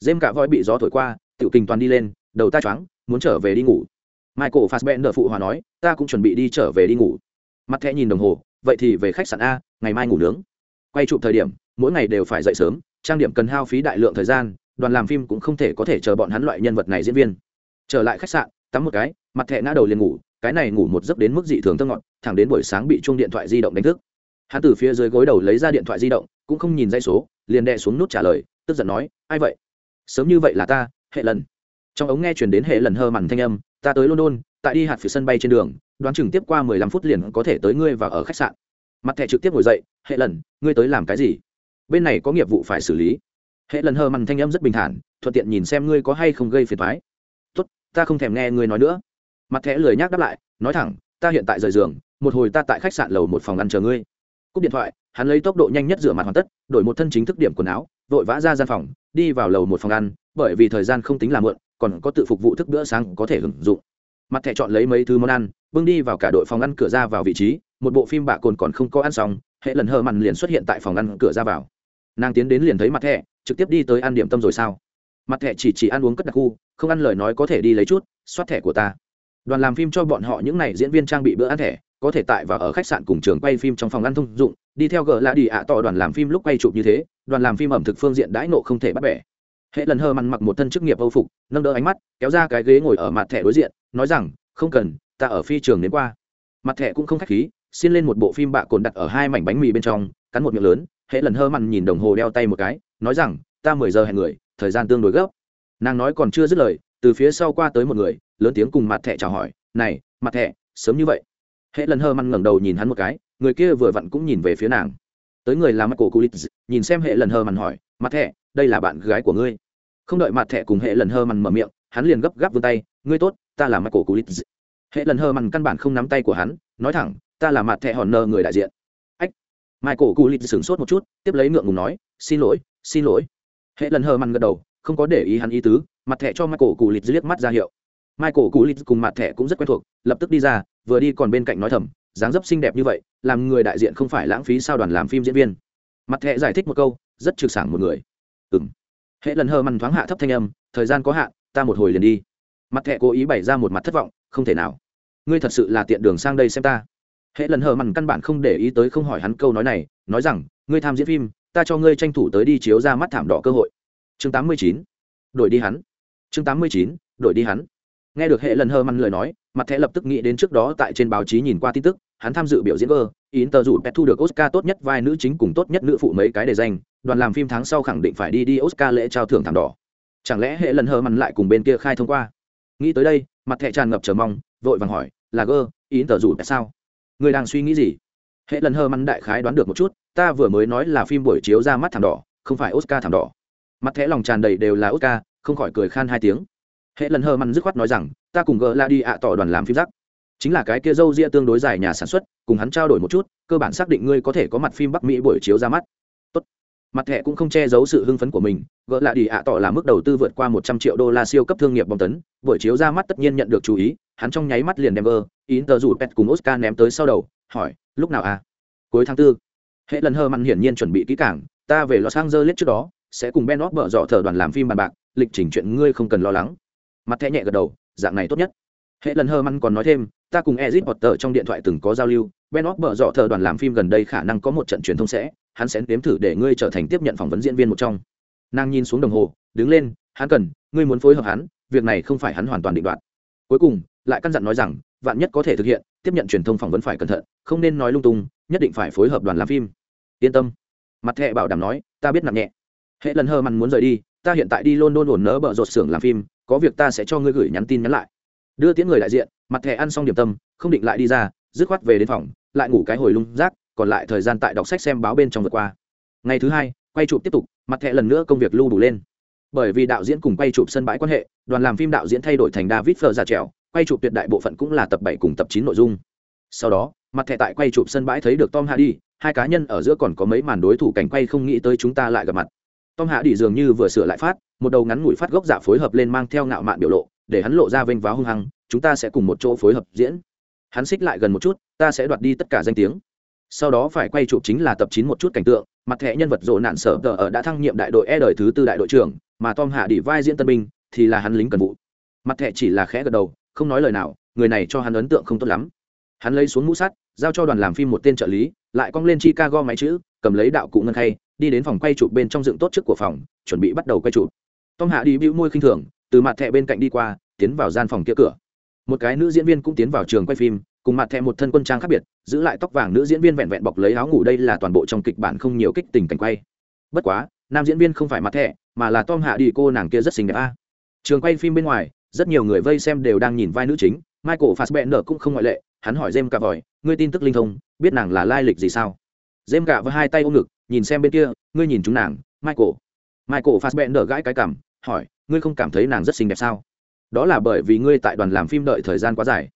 Dêm cả voi bị gió thổi qua, tiểu kình toàn đi lên, đầu ta choáng, muốn trở về đi ngủ. Michael fassbender phụ hòa nói, ta cũng chuẩn bị đi trở về đi ngủ. Mặt thẹ nhìn đồng hồ, vậy thì về khách sạn a, ngày mai ngủ nướng. Quay chụp thời điểm, mỗi ngày đều phải dậy sớm, trang điểm cần hao phí đại lượng thời gian, đoàn làm phim cũng không thể có thể chờ bọn hắn loại nhân vật này diễn viên. Trở lại khách sạn, tắm một cái, mặt thẹ ngã đầu liền ngủ, cái này ngủ một giấc đến mức dị thường thơ ngọt, thẳng đến buổi sáng bị chuông điện thoại di động đánh thức hắn từ phía dưới gối đầu lấy ra điện thoại di động, cũng không nhìn dây số, liền đe xuống nút trả lời, tức giận nói, ai vậy? Sớm như vậy là ta, hệ lần. Trong ống nghe chuyển đến hệ lần hơ mằn thanh âm, ta tới london, tại đi hạt phía sân bay trên đường, đoán chừng tiếp qua mười lăm phút liền có thể tới ngươi và ở khách sạn. Mặt thẻ trực tiếp ngồi dậy, hệ lần, ngươi tới làm cái gì? Bên này có nghiệp vụ phải xử lý. Hệ lần hơ mằn thanh âm rất bình thản, thuận tiện nhìn xem ngươi có hay không gây phiền thoái tốt, ta không thèm nghe ngươi nói nữa. Mặt thẻ lười nhác đáp lại, nói thẳng, ta hiện tại rời giường, một hồi ta tại khách sạn lầu một phòng ăn chờ ngươi cúp điện thoại, hắn lấy tốc độ nhanh nhất rửa mặt hoàn tất, đổi một thân chính thức điểm quần áo, vội vã ra gian phòng, đi vào lầu một phòng ăn, bởi vì thời gian không tính là mượn còn có tự phục vụ thức bữa sáng có thể hưởng dụng. Mặt thẻ chọn lấy mấy thứ món ăn, bưng đi vào cả đội phòng ăn cửa ra vào vị trí, một bộ phim bạ cồn còn không có ăn xong, hệ lần hờ mặn liền xuất hiện tại phòng ăn cửa ra vào. Nàng tiến đến liền thấy mặt thẻ, trực tiếp đi tới ăn điểm tâm rồi sao? Mặt thẻ chỉ chỉ ăn uống cất đặc khu, không ăn lời nói có thể đi lấy chút, xoát thẻ của ta đoàn làm phim cho bọn họ những n à y diễn viên trang bị bữa ăn thẻ, có thể tại và ở khách sạn cùng trường quay phim trong phòng ăn thông dụng, đi theo gờ là đi ạ tỏ đoàn làm phim lúc quay chụp như thế, đoàn làm phim ẩm thực phương diện đãi nộ không thể bắt bẻ. Hệ lần hơ mặn mặc một thân chức nghiệp âu phục, nâng đỡ ánh mắt, kéo ra cái ghế ngồi ở mặt thẻ đối diện, nói rằng, không cần, ta ở phi trường đến qua. Mặt thẻ cũng không k h á c h khí, xin lên một bộ phim bạ cồn đặt ở hai mảnh bánh mì bên trong, cắn một miệng lớn, hệ lần hơ mặn nhìn đồng hồ đeo tay một cái, nói rằng, ta mười giờ hẹn người, thời gian tương đối gấp. Nàng nói còn chưa dứt lời, từ phía sau qua tới một người lớn tiếng cùng mặt thẻ chào hỏi, này, mặt thẻ, sớm như vậy. Hệ lần hơ măn ngẩng đầu nhìn hắn một cái, người kia vừa vặn cũng nhìn về phía nàng. Tới người là mắt cổ culit nhìn xem hệ lần hơ măn hỏi, mặt thẻ, đây là bạn gái của ngươi? Không đợi mặt thẻ cùng hệ lần hơ măn mở miệng, hắn liền gấp gáp vươn tay, ngươi tốt, ta là mắt cổ culit hệ lần hơ măn căn bản không nắm tay của hắn, nói thẳng, ta là mặt thẻ hòn nơ người đại diện. Ách mai cổ culit sửng sốt một chút, tiếp lấy ngượng ngùng nói, xin lỗi xin lỗi. Hệ lần hơ mằn gật đầu, không có để ý hắn ý tứ, mặt thẻ cho michael culit liếc mắt ra hiệu michael culit cùng mặt thẻ cũng rất quen thuộc, lập tức đi ra, vừa đi còn bên cạnh nói thầm, dáng dấp xinh đẹp như vậy, làm người đại diện không phải lãng phí sao đoàn làm phim diễn viên. Mặt thẻ giải thích một câu, rất trực sảng một người. Ừ m hệ lần hờ mằn thoáng hạ thấp thanh âm, thời gian có hạn, ta một hồi liền đi. Mặt thẻ cố ý bày ra một mặt thất vọng, không thể nào. Ngươi thật sự là tiện đường sang đây xem ta. Hệ lần hờ mằn căn bản không để ý tới không hỏi hắn câu nói này, nói rằng, ngươi tham diễn phim, ta cho ngươi tranh thủ tới đi chiếu ra mắt thảm đỏ cơ hội. Chương 89. đổi đi hắn. Chương 89. đổi đi hắn nghe được hệ lần hơ măn lời nói, mặt thẻ lập tức nghĩ đến trước đó tại trên báo chí nhìn qua tin tức, hắn tham dự biểu diễn vơ in tờ rủ pet thu được oscar tốt nhất vai nữ chính cùng tốt nhất nữ phụ mấy cái đề danh, đoàn làm phim tháng sau khẳng định phải đi đi oscar lễ trao thưởng thảm đỏ. Chẳng lẽ hệ lần hơ măn lại cùng bên kia khai thông qua? Nghĩ tới đây, mặt thẻ tràn ngập chờ mong, vội vàng hỏi, là gơ in tờ rủ pet sao? Người đang suy nghĩ gì? Hệ lần hơ măn đại khái đoán được một chút, ta vừa mới nói là phim buổi chiếu ra mắt thảm đỏ, không phải oscar thảm đỏ. Mặt thẻ lòng tràn đầy đều là oscar, không khỏi cười khan hai tiếng hệ lần hơ mặn dứt khoát nói rằng, ta cùng gỡ la đi ạ, tỏ đoàn làm phim rắc chính là cái kia dâu ria tương đối dài nhà sản xuất, cùng hắn trao đổi một chút, cơ bản xác định ngươi có thể có mặt phim bắc mỹ buổi chiếu ra mắt. Tốt. mặt thẻ cũng không che giấu sự hưng phấn của mình gỡ lại đi ạ tỏ là mức đầu tư vượt qua một trăm triệu đô la siêu cấp thương nghiệp bóng tấn, buổi chiếu ra mắt tất nhiên nhận được chú ý, hắn trong nháy mắt liền đem vơ, ý tờ rủ pet cùng oscar ném tới sau đầu, hỏi, lúc nào à cuối tháng tư. Hệ lần hơ mặn hiển nhiên chuẩn bị kỹ cảng ta về los angeles trước đó, sẽ cùng ben óc bở dọ thờ đoàn làm phim bàn bạc, lịch trình chuyện ngươi không cần lo lắng mặt thẻ nhẹ gật đầu, dạng này tốt nhất. Hệ lần hơ măn còn nói thêm, ta cùng ezit potter trong điện thoại từng có giao lưu, ben óc bở dọ thờ đoàn làm phim gần đây khả năng có một trận truyền thông sẽ, hắn sẽ nếm thử để ngươi trở thành tiếp nhận phỏng vấn diễn viên một trong. Nàng nhìn xuống đồng hồ, đứng lên, hắn cần, ngươi muốn phối hợp hắn, việc này không phải hắn hoàn toàn định đoạt. Cuối cùng, lại căn dặn nói rằng, vạn nhất có thể thực hiện, tiếp nhận truyền thông phỏng vấn phải cẩn thận, không nên nói lung tung, nhất định phải phối hợp đoàn làm phim. Yên tâm. Mặt thẹ bảo đảm nói, ta biết nặng nhẹ. Hệ lần hơ mặn muốn rời đi ta hiện tại đi london ổn nớ bợ rột xưởng làm phim, có việc ta sẽ cho ngươi gửi nhắn tin nhắn lại. Đưa tiếng người đại diện, mặt thẻ ăn xong điểm tâm, không định lại đi ra, dứt khoát về đến phòng, lại ngủ cái hồi lung rác, còn lại thời gian tại đọc sách xem báo bên trong vượt qua. Ngày thứ hai, quay chụp tiếp tục, mặt thẻ lần nữa công việc lưu đủ lên. Bởi vì đạo diễn cùng quay chụp sân bãi quan hệ, đoàn làm phim đạo diễn thay đổi thành david phờ ra trèo quay chụp tuyệt đại bộ phận cũng là tập bảy cùng tập chín nội dung. Sau đó, mặt thẻ tại quay chụp sân bãi thấy được tom hardy, hai cá nhân ở giữa còn có mấy màn đối thủ cảnh quay không nghĩ tới chúng ta lại gặp mặt tom hạ đi dường như vừa sửa lại phát, một đầu ngắn ngủi phát gốc giả phối hợp lên mang theo ngạo mạn biểu lộ, để hắn lộ ra vênh váo hung hăng, chúng ta sẽ cùng một chỗ phối hợp diễn. Hắn xích lại gần một chút, ta sẽ đoạt đi tất cả danh tiếng. Sau đó phải quay chụp chính là tập chín một chút cảnh tượng, mặt thẻ nhân vật rộ nạn sở tờ ở đã thăng nhiệm đại đội e đời thứ tư đại đội trưởng, mà tom hạ đi vai diễn tân binh, thì là hắn lính cần vụ. Mặt thẻ chỉ là khẽ gật đầu, không nói lời nào, người này cho hắn ấn tượng không tốt lắm. Hắn lấy xuống mũ sắt, giao cho đoàn làm phim một tên trợ lý, lại cong lên chicago máy chữ, cầm lấy đạo cụ ngân khay đi đến phòng quay chụp bên trong dựng tốt trước của phòng, chuẩn bị bắt đầu quay chụp. Tom hạ đi bĩu môi khinh thường, từ mặt thẻ bên cạnh đi qua, tiến vào gian phòng kia cửa. Một cái nữ diễn viên cũng tiến vào trường quay phim, cùng mặt thẻ một thân quân trang khác biệt, giữ lại tóc vàng nữ diễn viên vẹn vẹn bọc lấy áo ngủ đây là toàn bộ trong kịch bản không nhiều kích tình cảnh quay. Bất quá, nam diễn viên không phải mặt thẻ, mà là tom hạ đi cô nàng kia rất xinh đẹp a. Trường quay phim bên ngoài, rất nhiều người vây xem đều đang nhìn vai nữ chính, michael fassbender cũng không ngoại lệ, hắn hỏi jem cà vòi ngươi tin tức linh thông, biết nàng là lai lịch gì sao? Jem cà với hai tay ôm ngực nhìn xem bên kia, ngươi nhìn chúng nàng, michael. Michael fassbender gãi cái cảm hỏi, ngươi không cảm thấy nàng rất xinh đẹp sao? Đó là bởi vì ngươi tại đoàn làm phim đợi thời gian quá dài.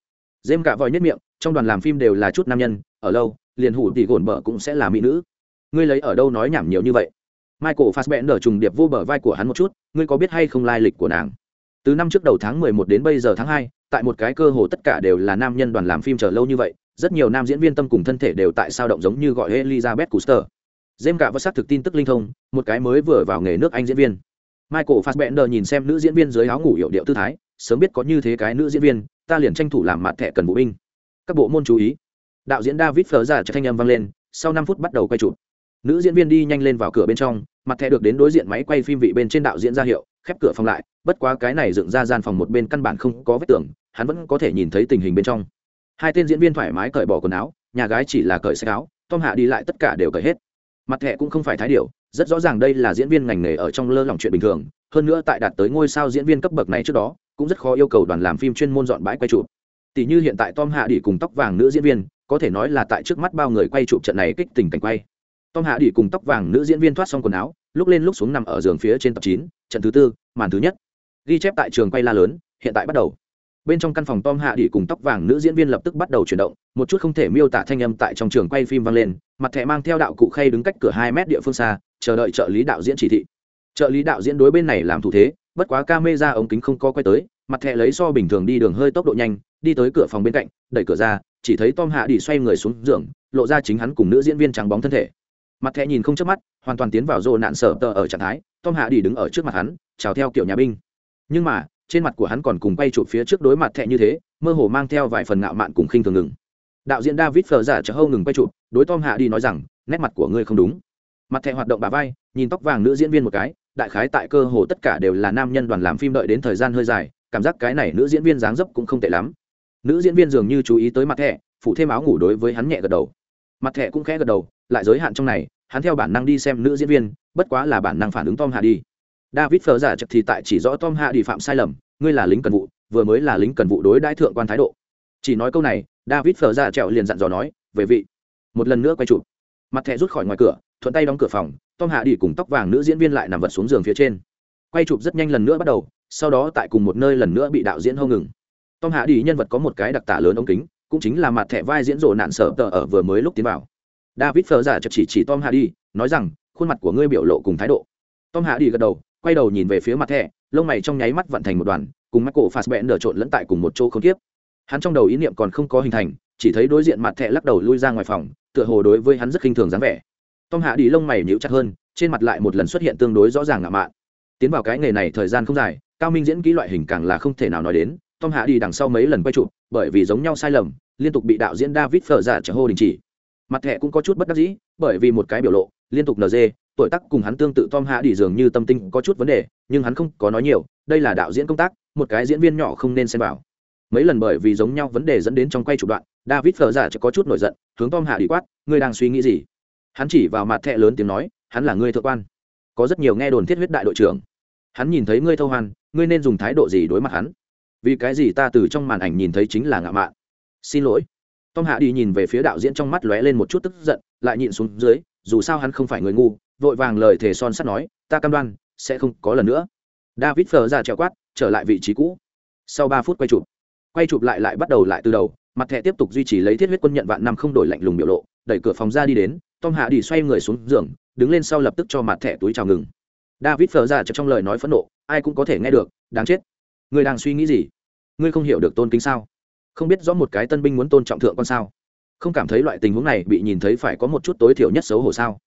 Dêm cạ vòi nhất miệng, trong đoàn làm phim đều là chút nam nhân, ở lâu, liền hủ thì gồn bờ cũng sẽ là mỹ nữ. Ngươi lấy ở đâu nói nhảm nhiều như vậy? Michael fassbender trùng điệp vô bờ vai của hắn một chút, ngươi có biết hay không lai lịch của nàng? Từ năm trước đầu tháng mười một đến bây giờ tháng hai, tại một cái cơ hồ tất cả đều là nam nhân đoàn làm phim chờ lâu như vậy, rất nhiều nam diễn viên tâm cùng thân thể đều tại sao động giống như gọi elizabeth custer. Dêm cả vớt xác thực tin tức linh thông, một cái mới vừa vào nghề nước anh diễn viên. Michael fassbender nhìn xem nữ diễn viên dưới áo ngủ hiệu điệu tư thái, sớm biết có như thế cái nữ diễn viên, ta liền tranh thủ làm mặt thẻ cần bộ binh. Các bộ môn chú ý. Đạo diễn david phở giả cho thanh âm vang lên, sau năm phút bắt đầu quay chụp. Nữ diễn viên đi nhanh lên vào cửa bên trong, mặt thẻ được đến đối diện máy quay phim vị bên trên đạo diễn ra hiệu, khép cửa phòng lại, bất quá cái này dựng ra gian phòng một bên căn bản không có vết tường, hắn vẫn có thể nhìn thấy tình hình bên trong. Hai tên diễn viên thoải mái cởi bỏ quần áo, nhà gái chỉ là cởi xe áo, tom hạ đi lại tất cả đều cởi hết mặt thẻ cũng không phải thái điệu rất rõ ràng đây là diễn viên ngành nghề ở trong lơ lỏng chuyện bình thường, hơn nữa tại đạt tới ngôi sao diễn viên cấp bậc này trước đó, cũng rất khó yêu cầu đoàn làm phim chuyên môn dọn bãi quay chụp. Tỷ như hiện tại tom hạ đi cùng tóc vàng nữ diễn viên, có thể nói là tại trước mắt bao người quay chụp trận này kích tình cảnh quay. Tom hạ đi cùng tóc vàng nữ diễn viên thoát xong quần áo, lúc lên lúc xuống nằm ở giường phía trên tập chín, trận thứ tư, màn thứ nhất. Ghi chép tại trường quay la lớn, hiện tại bắt đầu bên trong căn phòng tom hạ đi cùng tóc vàng nữ diễn viên lập tức bắt đầu chuyển động, một chút không thể miêu tả thanh âm tại trong trường quay phim vang lên, mặt thẻ mang theo đạo cụ khay đứng cách cửa hai mét địa phương xa, chờ đợi trợ lý đạo diễn chỉ thị. Trợ lý đạo diễn đối bên này làm thủ thế, bất quá ca mê ra ống kính không có quay tới, mặt thẻ lấy so bình thường đi đường hơi tốc độ nhanh, đi tới cửa phòng bên cạnh, đẩy cửa ra, chỉ thấy tom hạ đi xoay người xuống giường, lộ ra chính hắn cùng nữ diễn viên trắng bóng thân thể. Mặt thẻ nhìn không chớp mắt, hoàn toàn tiến vào rô nạn sở tờ ở trạng thái, tom hạ đi đứng ở trước mặt hắn, chào theo kiểu nhà binh. Nhưng mà trên mặt của hắn còn cùng quay chụp phía trước đối mặt thẹ như thế, mơ hồ mang theo vài phần ngạo mạn cùng khinh thường ngừng. Đạo diễn david phờ giả chợ hâu ngừng quay chụp, đối tom hạ đi nói rằng, nét mặt của ngươi không đúng. Mặt thẹ hoạt động bà vai, nhìn tóc vàng nữ diễn viên một cái, đại khái tại cơ hồ tất cả đều là nam nhân đoàn làm phim đợi đến thời gian hơi dài, cảm giác cái này nữ diễn viên dáng dấp cũng không tệ lắm. Nữ diễn viên dường như chú ý tới mặt thẹ phụ thêm áo ngủ đối với hắn nhẹ gật đầu. Mặt thẹ cũng khẽ gật đầu, lại giới hạn trong này, hắn theo bản năng đi xem nữ diễn viên, bất quá là bản năng phản ứng tom hạ đi david phở giả chật thì tại chỉ rõ tom hạ đi phạm sai lầm, ngươi là lính cần vụ, vừa mới là lính cần vụ đối đãi thượng quan thái độ. Chỉ nói câu này, david phở giả trẹo liền dặn dò nói, về vị. Một lần nữa quay chụp. Mặt thẻ rút khỏi ngoài cửa, thuận tay đóng cửa phòng, tom hạ đi cùng tóc vàng nữ diễn viên lại nằm vật xuống giường phía trên. Quay chụp rất nhanh lần nữa bắt đầu, sau đó tại cùng một nơi lần nữa bị đạo diễn hô ngừng. Tom hạ đi nhân vật có một cái đặc tả lớn ống kính, cũng chính là mặt thẻ vai diễn rộ nạn sở tờ ở vừa mới lúc tiến vào. David phờ giả chật chỉ chỉ tom hạ đi nói rằng, khuôn mặt của ngươi biểu lộ cùng thái độ. Tom hạ đi gật đầu quay đầu nhìn về phía mặt thẻ, lông mày trong nháy mắt vận thành một đoàn, cùng mắt cổ phạt bẹn nở trộn lẫn tại cùng một chỗ không tiếp hắn trong đầu ý niệm còn không có hình thành, chỉ thấy đối diện mặt thẻ lắc đầu lui ra ngoài phòng, tựa hồ đối với hắn rất khinh thường dáng vẻ. Tom hạ đi lông mày nhíu chặt hơn, trên mặt lại một lần xuất hiện tương đối rõ ràng ngạo mạn. Tiến vào cái nghề này thời gian không dài, cao minh diễn kỹ loại hình càng là không thể nào nói đến, tom hạ đi đằng sau mấy lần quay chụp, bởi vì giống nhau sai lầm, liên tục bị đạo diễn david phở giả trở hô đình chỉ. Mặt thẻ cũng có chút bất đắc dĩ, bởi vì một cái biểu lộ, liên tục nd tuổi tác cùng hắn tương tự tom hạ đi dường như tâm tinh có chút vấn đề nhưng hắn không có nói nhiều đây là đạo diễn công tác một cái diễn viên nhỏ không nên xen vào. Mấy lần bởi vì giống nhau vấn đề dẫn đến trong quay chụp đoạn david phờ giả có chút nổi giận hướng tom hạ đi quát ngươi đang suy nghĩ gì? Hắn chỉ vào mặt thẻ lớn tiếng nói hắn là ngươi thượng quan. Có rất nhiều nghe đồn thiết huyết đại đội trưởng. Hắn nhìn thấy ngươi thâu hoàn, ngươi nên dùng thái độ gì đối mặt hắn? Vì cái gì ta từ trong màn ảnh nhìn thấy chính là ngạo mạn? Xin lỗi. Tom hạ đi nhìn về phía đạo diễn trong mắt lóe lên một chút tức giận lại nhịn xuống dưới dù sao hắn không phải người ngu vội vàng lời thề son sắt nói, ta cam đoan, sẽ không có lần nữa. David phờ ra trèo quát, trở lại vị trí cũ. Sau ba phút quay chụp quay chụp lại lại bắt đầu lại từ đầu, mặt thẻ tiếp tục duy trì lấy thiết huyết quân nhận vạn năm không đổi lạnh lùng biểu lộ, đẩy cửa phòng ra đi đến, tom hạ đi xoay người xuống giường, đứng lên sau lập tức cho mặt thẻ túi chào ngừng. David phờ ra trong lời nói phẫn nộ, ai cũng có thể nghe được, đáng chết. Ngươi đang suy nghĩ gì? Ngươi không hiểu được tôn kính sao? Không biết rõ một cái tân binh muốn tôn trọng thượng con sao? Không cảm thấy loại tình huống này bị nhìn thấy phải có một chút tối thiểu nhất xấu hổ sao?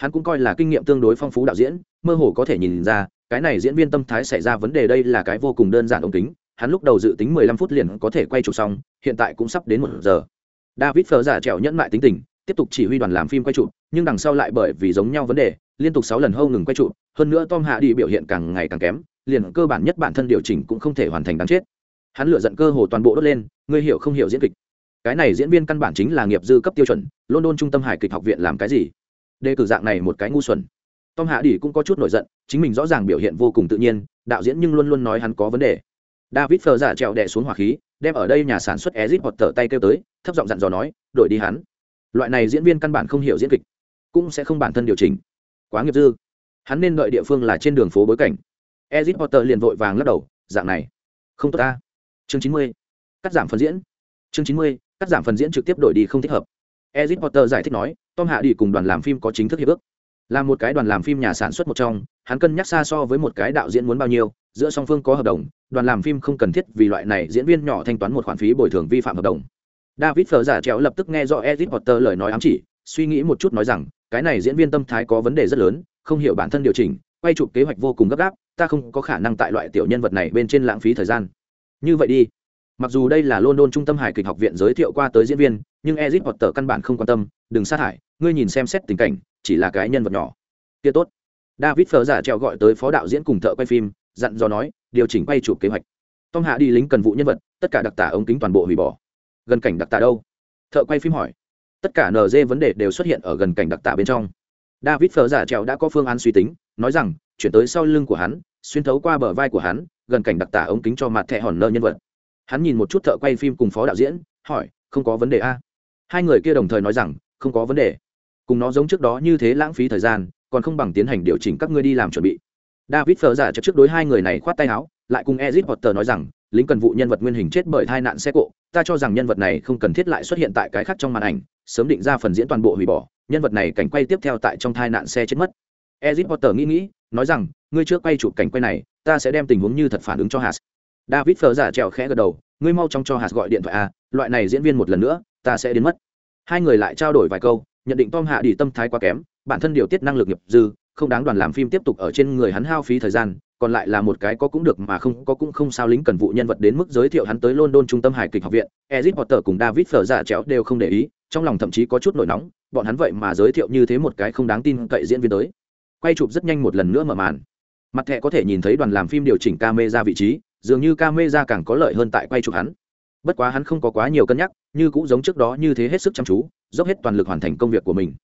Hắn cũng coi là kinh nghiệm tương đối phong phú đạo diễn, mơ hồ có thể nhìn ra, cái này diễn viên tâm thái xảy ra vấn đề đây là cái vô cùng đơn giản ống kính, hắn lúc đầu dự tính mười lăm phút liền có thể quay chụp xong, hiện tại cũng sắp đến một giờ. David phờ giả trèo nhẫn mại tính tình, tiếp tục chỉ huy đoàn làm phim quay chụp, nhưng đằng sau lại bởi vì giống nhau vấn đề, liên tục sáu lần hâu ngừng quay chụp, hơn nữa tom hạ đi biểu hiện càng ngày càng kém, liền cơ bản nhất bản thân điều chỉnh cũng không thể hoàn thành đáng chết. Hắn lựa giận cơ hồ toàn bộ đốt lên, ngươi hiểu không hiểu diễn kịch? Cái này diễn viên căn bản chính là nghiệp dư cấp tiêu chuẩn, london trung tâm hải kịch học viện làm cái gì? Đề cử dạng này một cái ngu xuẩn. Tom hạ đi cũng có chút nổi giận, chính mình rõ ràng biểu hiện vô cùng tự nhiên, đạo diễn nhưng luôn luôn nói hắn có vấn đề. David phờ giả trèo đè xuống hỏa khí, đem ở đây nhà sản xuất ezit hoặc tờ tay kêu tới, thấp giọng dặn dò nói, đổi đi hắn. Loại này diễn viên căn bản không hiểu diễn kịch, cũng sẽ không bản thân điều chỉnh. Quá nghiệp dư. Hắn nên đợi địa phương là trên đường phố bối cảnh. Ezit potter liền vội vàng lắc đầu, dạng này, không tốt ta. Chương chín mươi, cắt giảm phần diễn. Chương chín mươi, cắt giảm phần diễn trực tiếp đổi đi không thích hợp. Ezit potter giải thích nói tom hạ đi cùng đoàn làm phim có chính thức hiệp ước. Là một cái đoàn làm phim nhà sản xuất một trong, hắn cân nhắc xa so với một cái đạo diễn muốn bao nhiêu, giữa song phương có hợp đồng, đoàn làm phim không cần thiết vì loại này diễn viên nhỏ thanh toán một khoản phí bồi thường vi phạm hợp đồng. David phở giả trèo lập tức nghe rõ Edith potter lời nói ám chỉ, suy nghĩ một chút nói rằng, cái này diễn viên tâm thái có vấn đề rất lớn, không hiểu bản thân điều chỉnh, quay chụp kế hoạch vô cùng gấp gáp, ta không có khả năng tại loại tiểu nhân vật này bên trên lãng phí thời gian. Như vậy đi. Mặc dù đây là london trung tâm hài kịch học viện giới thiệu qua tới diễn viên nhưng Ezic potter căn bản không quan tâm, đừng sát hại ngươi nhìn xem xét tình cảnh, chỉ là cái nhân vật nhỏ. Kia tốt. David phờ giả trèo gọi tới phó đạo diễn cùng thợ quay phim, dặn dò nói, điều chỉnh quay chụp kế hoạch. Tom hạ đi lính cần vụ nhân vật, tất cả đặc tả ống kính toàn bộ hủy bỏ. Gần cảnh đặc tả đâu? Thợ quay phim hỏi. Tất cả NG vấn đề đều xuất hiện ở gần cảnh đặc tả bên trong. David phờ giả trèo đã có phương án suy tính, nói rằng, chuyển tới sau lưng của hắn, xuyên thấu qua bờ vai của hắn, gần cảnh đặc tả ống kính cho mặt thẻ hòn lơ nhân vật. Hắn nhìn một chút thợ quay phim cùng phó đạo diễn, hỏi, không có vấn đề a? Hai người kia đồng thời nói rằng, không có vấn đề. Cùng nó giống trước đó như thế lãng phí thời gian, còn không bằng tiến hành điều chỉnh các ngươi đi làm chuẩn bị. David phờ giả trước đối hai người này khoát tay áo, lại cùng ezit potter nói rằng, lính cần vụ nhân vật nguyên hình chết bởi tai nạn xe cộ, ta cho rằng nhân vật này không cần thiết lại xuất hiện tại cái khác trong màn ảnh, sớm định ra phần diễn toàn bộ hủy bỏ, nhân vật này cảnh quay tiếp theo tại trong tai nạn xe chết mất. Ezit potter nghĩ nghĩ, nói rằng, ngươi trước quay chụp cảnh quay này, ta sẽ đem tình huống như thật phản ứng cho hạt david phờ giả trèo khẽ gật đầu ngươi mau chóng cho hạt gọi điện thoại a loại này diễn viên một lần nữa, ta sẽ đến mất. Hai người lại trao đổi vài câu, nhận định tom hạ đi tâm thái quá kém, bản thân điều tiết năng lực nghiệp dư, không đáng đoàn làm phim tiếp tục ở trên người hắn hao phí thời gian, còn lại là một cái có cũng được mà không, có cũng không sao lính cần vụ nhân vật đến mức giới thiệu hắn tới london trung tâm hài kịch học viện, ezit potter cùng david phở giả chéo đều không để ý, trong lòng thậm chí có chút nổi nóng, bọn hắn vậy mà giới thiệu như thế một cái không đáng tin cậy diễn viên tới. Quay chụp rất nhanh một lần nữa mở màn. Mặt thẻ có thể nhìn thấy đoàn làm phim điều chỉnh camera vị trí dường như camera càng có lợi hơn tại quay chụp hắn. Bất quá hắn không có quá nhiều cân nhắc, như cũng giống trước đó như thế hết sức chăm chú, dốc hết toàn lực hoàn thành công việc của mình.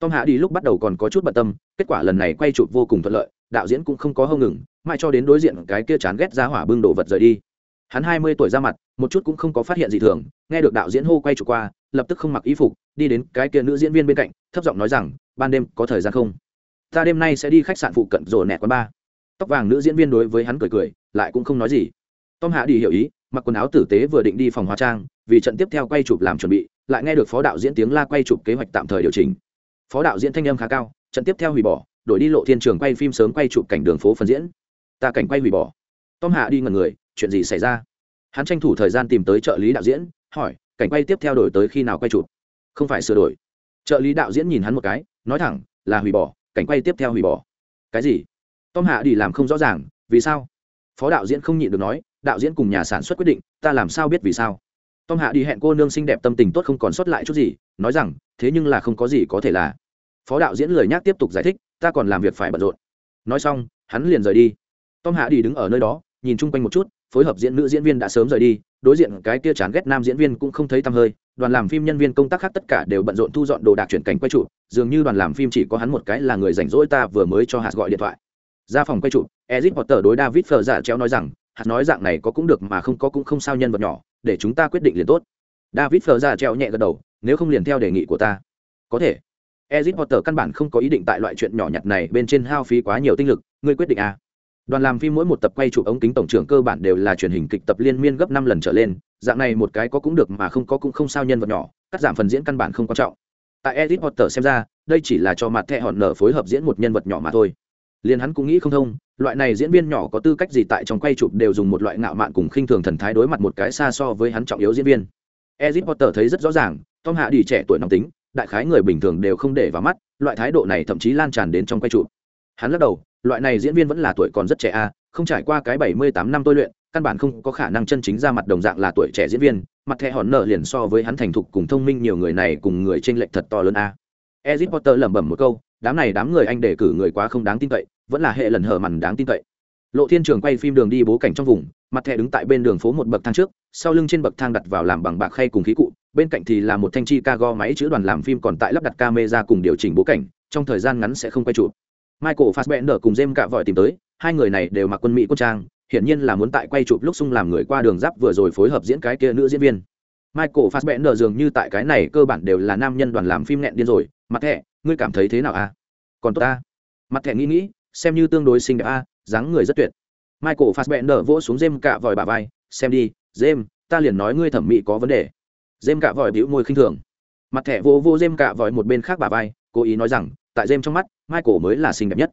Tom hạ đi lúc bắt đầu còn có chút bận tâm, kết quả lần này quay chụp vô cùng thuận lợi, đạo diễn cũng không có hông ngừng, mãi cho đến đối diện cái kia chán ghét ra hỏa bưng đồ vật rời đi. Hắn hai mươi tuổi ra mặt, một chút cũng không có phát hiện gì thường, nghe được đạo diễn hô quay chụp qua, lập tức không mặc y phục, đi đến cái kia nữ diễn viên bên cạnh, thấp giọng nói rằng, ban đêm có thời gian không? Ta đêm nay sẽ đi khách sạn phụ cận rồi nẹt quán ba tóc vàng nữ diễn viên đối với hắn cười cười, lại cũng không nói gì. Tom hạ đi hiểu ý, mặc quần áo tử tế vừa định đi phòng hóa trang, vì trận tiếp theo quay chụp làm chuẩn bị, lại nghe được phó đạo diễn tiếng la quay chụp kế hoạch tạm thời điều chỉnh. Phó đạo diễn thanh âm khá cao, trận tiếp theo hủy bỏ, đổi đi lộ thiên trường quay phim sớm quay chụp cảnh đường phố phần diễn. Ta cảnh quay hủy bỏ. Tom hạ đi ngần người, chuyện gì xảy ra? Hắn tranh thủ thời gian tìm tới trợ lý đạo diễn, hỏi, cảnh quay tiếp theo đổi tới khi nào quay chụp? Không phải sửa đổi. Trợ lý đạo diễn nhìn hắn một cái, nói thẳng, là hủy bỏ, cảnh quay tiếp theo hủy bỏ. Cái gì? Tom hạ đi làm không rõ ràng, vì sao? Phó đạo diễn không nhịn được nói, đạo diễn cùng nhà sản xuất quyết định, ta làm sao biết vì sao? Tom hạ đi hẹn cô nương xinh đẹp tâm tình tốt không còn sót lại chút gì, nói rằng, thế nhưng là không có gì có thể là. Phó đạo diễn lời nhắc tiếp tục giải thích, ta còn làm việc phải bận rộn. Nói xong, hắn liền rời đi. Tom hạ đi đứng ở nơi đó, nhìn chung quanh một chút, phối hợp diễn nữ diễn viên đã sớm rời đi, đối diện cái kia chán ghét nam diễn viên cũng không thấy tăm hơi, đoàn làm phim nhân viên công tác khác tất cả đều bận rộn thu dọn đồ đạc chuyển cảnh quay trụ, dường như đoàn làm phim chỉ có hắn một cái là người rảnh rỗi ta vừa mới cho hạt gọi điện thoại ra phòng quay trụ ezit potter đối david phờ giả treo nói rằng, hạt nói dạng này có cũng được mà không có cũng không sao nhân vật nhỏ, để chúng ta quyết định liền tốt. David phờ giả treo nhẹ gật đầu, nếu không liền theo đề nghị của ta. Có thể. Ezit potter căn bản không có ý định tại loại chuyện nhỏ nhặt này bên trên hao phí quá nhiều tinh lực, ngươi quyết định à. đoàn làm phim mỗi một tập quay chụp ống kính tổng trưởng cơ bản đều là truyền hình kịch tập liên miên gấp năm lần trở lên, dạng này một cái có cũng được mà không có cũng không sao nhân vật nhỏ, cắt giảm phần diễn căn bản không quan trọng. Tại ezit potter xem ra, đây chỉ là cho mặt thẹ hòn nở phối hợp diễn một nhân vật nhỏ mà thôi liền hắn cũng nghĩ không thông, loại này diễn viên nhỏ có tư cách gì tại trong quay chụp đều dùng một loại ngạo mạn cùng khinh thường thần thái đối mặt một cái xa so với hắn trọng yếu diễn viên. Ezip potter thấy rất rõ ràng, tom hạ đi trẻ tuổi nóng tính, đại khái người bình thường đều không để vào mắt, loại thái độ này thậm chí lan tràn đến trong quay chụp. Hắn lắc đầu, loại này diễn viên vẫn là tuổi còn rất trẻ a, không trải qua cái bảy mươi tám năm tôi luyện, căn bản không có khả năng chân chính ra mặt đồng dạng là tuổi trẻ diễn viên, mặt thẻ hòn nợ liền so với hắn thành thục cùng thông minh nhiều người này cùng người t r ê n lệch thật to lớn a. Ezip potter lẩm bẩm một câu, đám này đám người anh để cử người quá không đáng tin cậy vẫn là hệ lần hở mằn đáng tin cậy. Lộ thiên trường quay phim đường đi bố cảnh trong vùng, mặt thẻ đứng tại bên đường phố một bậc thang trước, sau lưng trên bậc thang đặt vào làm bằng bạc khay cùng khí cụ, bên cạnh thì là một thanh chi ca go máy chữ đoàn làm phim còn tại lắp đặt camera cùng điều chỉnh bố cảnh, trong thời gian ngắn sẽ không quay chụp. Michael fassbender cùng jem cạ vội tìm tới, hai người này đều mặc quân mỹ quân trang, hiển nhiên là muốn tại quay chụp lúc xung làm người qua đường giáp vừa rồi phối hợp diễn cái kia nữ diễn viên. Michael fassbender dường như tại cái này cơ bản đều là nam nhân đoàn làm phim nghẹn điên rồi, mặt thẻ, ngươi cảm thấy thế nào à? còn tốt ta. Mặt thẻ nghĩ nghĩ xem như tương đối xinh đẹp, a, dáng người rất tuyệt. Michael fassbender vỗ xuống jem cạ vòi bà vai, xem đi jem ta liền nói ngươi thẩm mỹ có vấn đề. Jem cạ vòi bĩu môi khinh thường. Mặt thẻ vô vô jem cạ vòi một bên khác bà vai, cố ý nói rằng, tại jem trong mắt, michael mới là xinh đẹp nhất.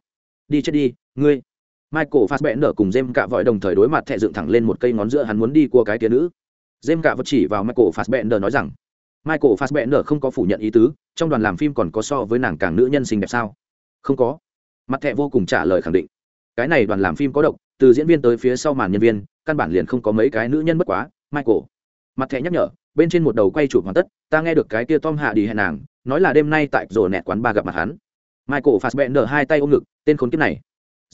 Đi chết đi, ngươi. Michael fassbender cùng jem cạ vòi đồng thời đối mặt thẻ dựng thẳng lên một cây ngón giữa hắn muốn đi cua cái tía nữ. Jem cạ vật chỉ vào michael fassbender nói rằng, michael fassbender không có phủ nhận ý tứ, trong đoàn làm phim còn có so với nàng càng nữ nhân xinh đẹp sao? Không có mặt thẹ vô cùng trả lời khẳng định. Cái này đoàn làm phim có độc, từ diễn viên tới phía sau màn nhân viên, căn bản liền không có mấy cái nữ nhân bất quá, michael. Mặt thẹ nhắc nhở, bên trên một đầu quay chụp hoàn tất, ta nghe được cái kia tom hạ đi hẹn nàng, nói là đêm nay tại rổ nẹt quán ba gặp mặt hắn. Michael fassbender hai tay ôm ngực, tên khốn kiếp này.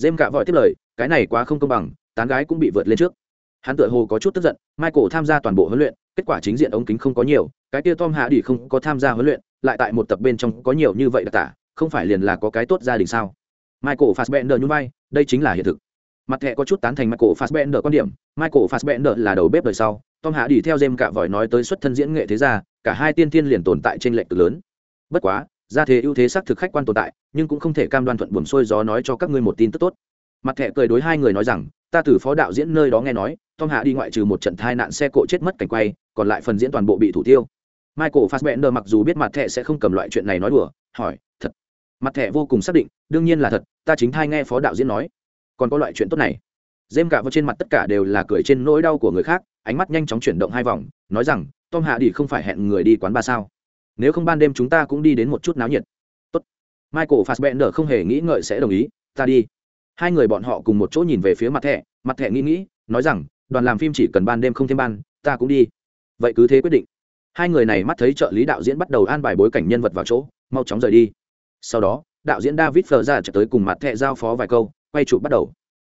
Jem cạ vội tiếp lời, cái này quá không công bằng, tán gái cũng bị vượt lên trước. Hắn tựa hồ có chút tức giận, michael tham gia toàn bộ huấn luyện, kết quả chính diện ống kính không có nhiều, cái kia tom hạ đi không có tham gia huấn luyện, lại tại một tập bên trong có nhiều như vậy đặc tả, không phải liền là có cái tốt gia đình sao? Michael fassbender nhún vai, đây chính là hiện thực. Mặt thẻ có chút tán thành michael fassbender quan điểm, michael fassbender là đầu bếp đời sau, tom hạ đi theo jem cả vòi nói tới xuất thân diễn nghệ thế gia, cả hai tiên tiên liền tồn tại trên lệch cực lớn. Bất quá ra thế ưu thế xác thực khách quan tồn tại, nhưng cũng không thể cam đoan thuận buồm xuôi gió nói cho các ngươi một tin tức tốt. Mặt thẻ cười đối hai người nói rằng, ta từ phó đạo diễn nơi đó nghe nói, tom hạ đi ngoại trừ một trận tai nạn xe cộ chết mất cảnh quay, còn lại phần diễn toàn bộ bị thủ tiêu. Michael fassbender mặc dù biết mặt thẻ sẽ không cầm loại chuyện này nói đùa, hỏi, thật mặt thẻ vô cùng xác định, đương nhiên là thật, ta chính thai nghe phó đạo diễn nói. Còn có loại chuyện tốt này. Dêm cả vào trên mặt tất cả đều là cười trên nỗi đau của người khác, ánh mắt nhanh chóng chuyển động hai vòng, nói rằng, tom hạ đi không phải hẹn người đi quán ba sao? Nếu không ban đêm chúng ta cũng đi đến một chút náo nhiệt. Tốt. Michael fassbender không hề nghĩ ngợi sẽ đồng ý, ta đi. Hai người bọn họ cùng một chỗ nhìn về phía mặt thẻ mặt thẻ nghĩ nghĩ, nói rằng, đoàn làm phim chỉ cần ban đêm không thêm ban, ta cũng đi. Vậy cứ thế quyết định. Hai người này mắt thấy trợ lý đạo diễn bắt đầu an bài bối cảnh nhân vật vào chỗ, mau chóng rời đi sau đó, đạo diễn david phờ ra trở tới cùng mặt thẻ giao phó vài câu, quay chụp bắt đầu.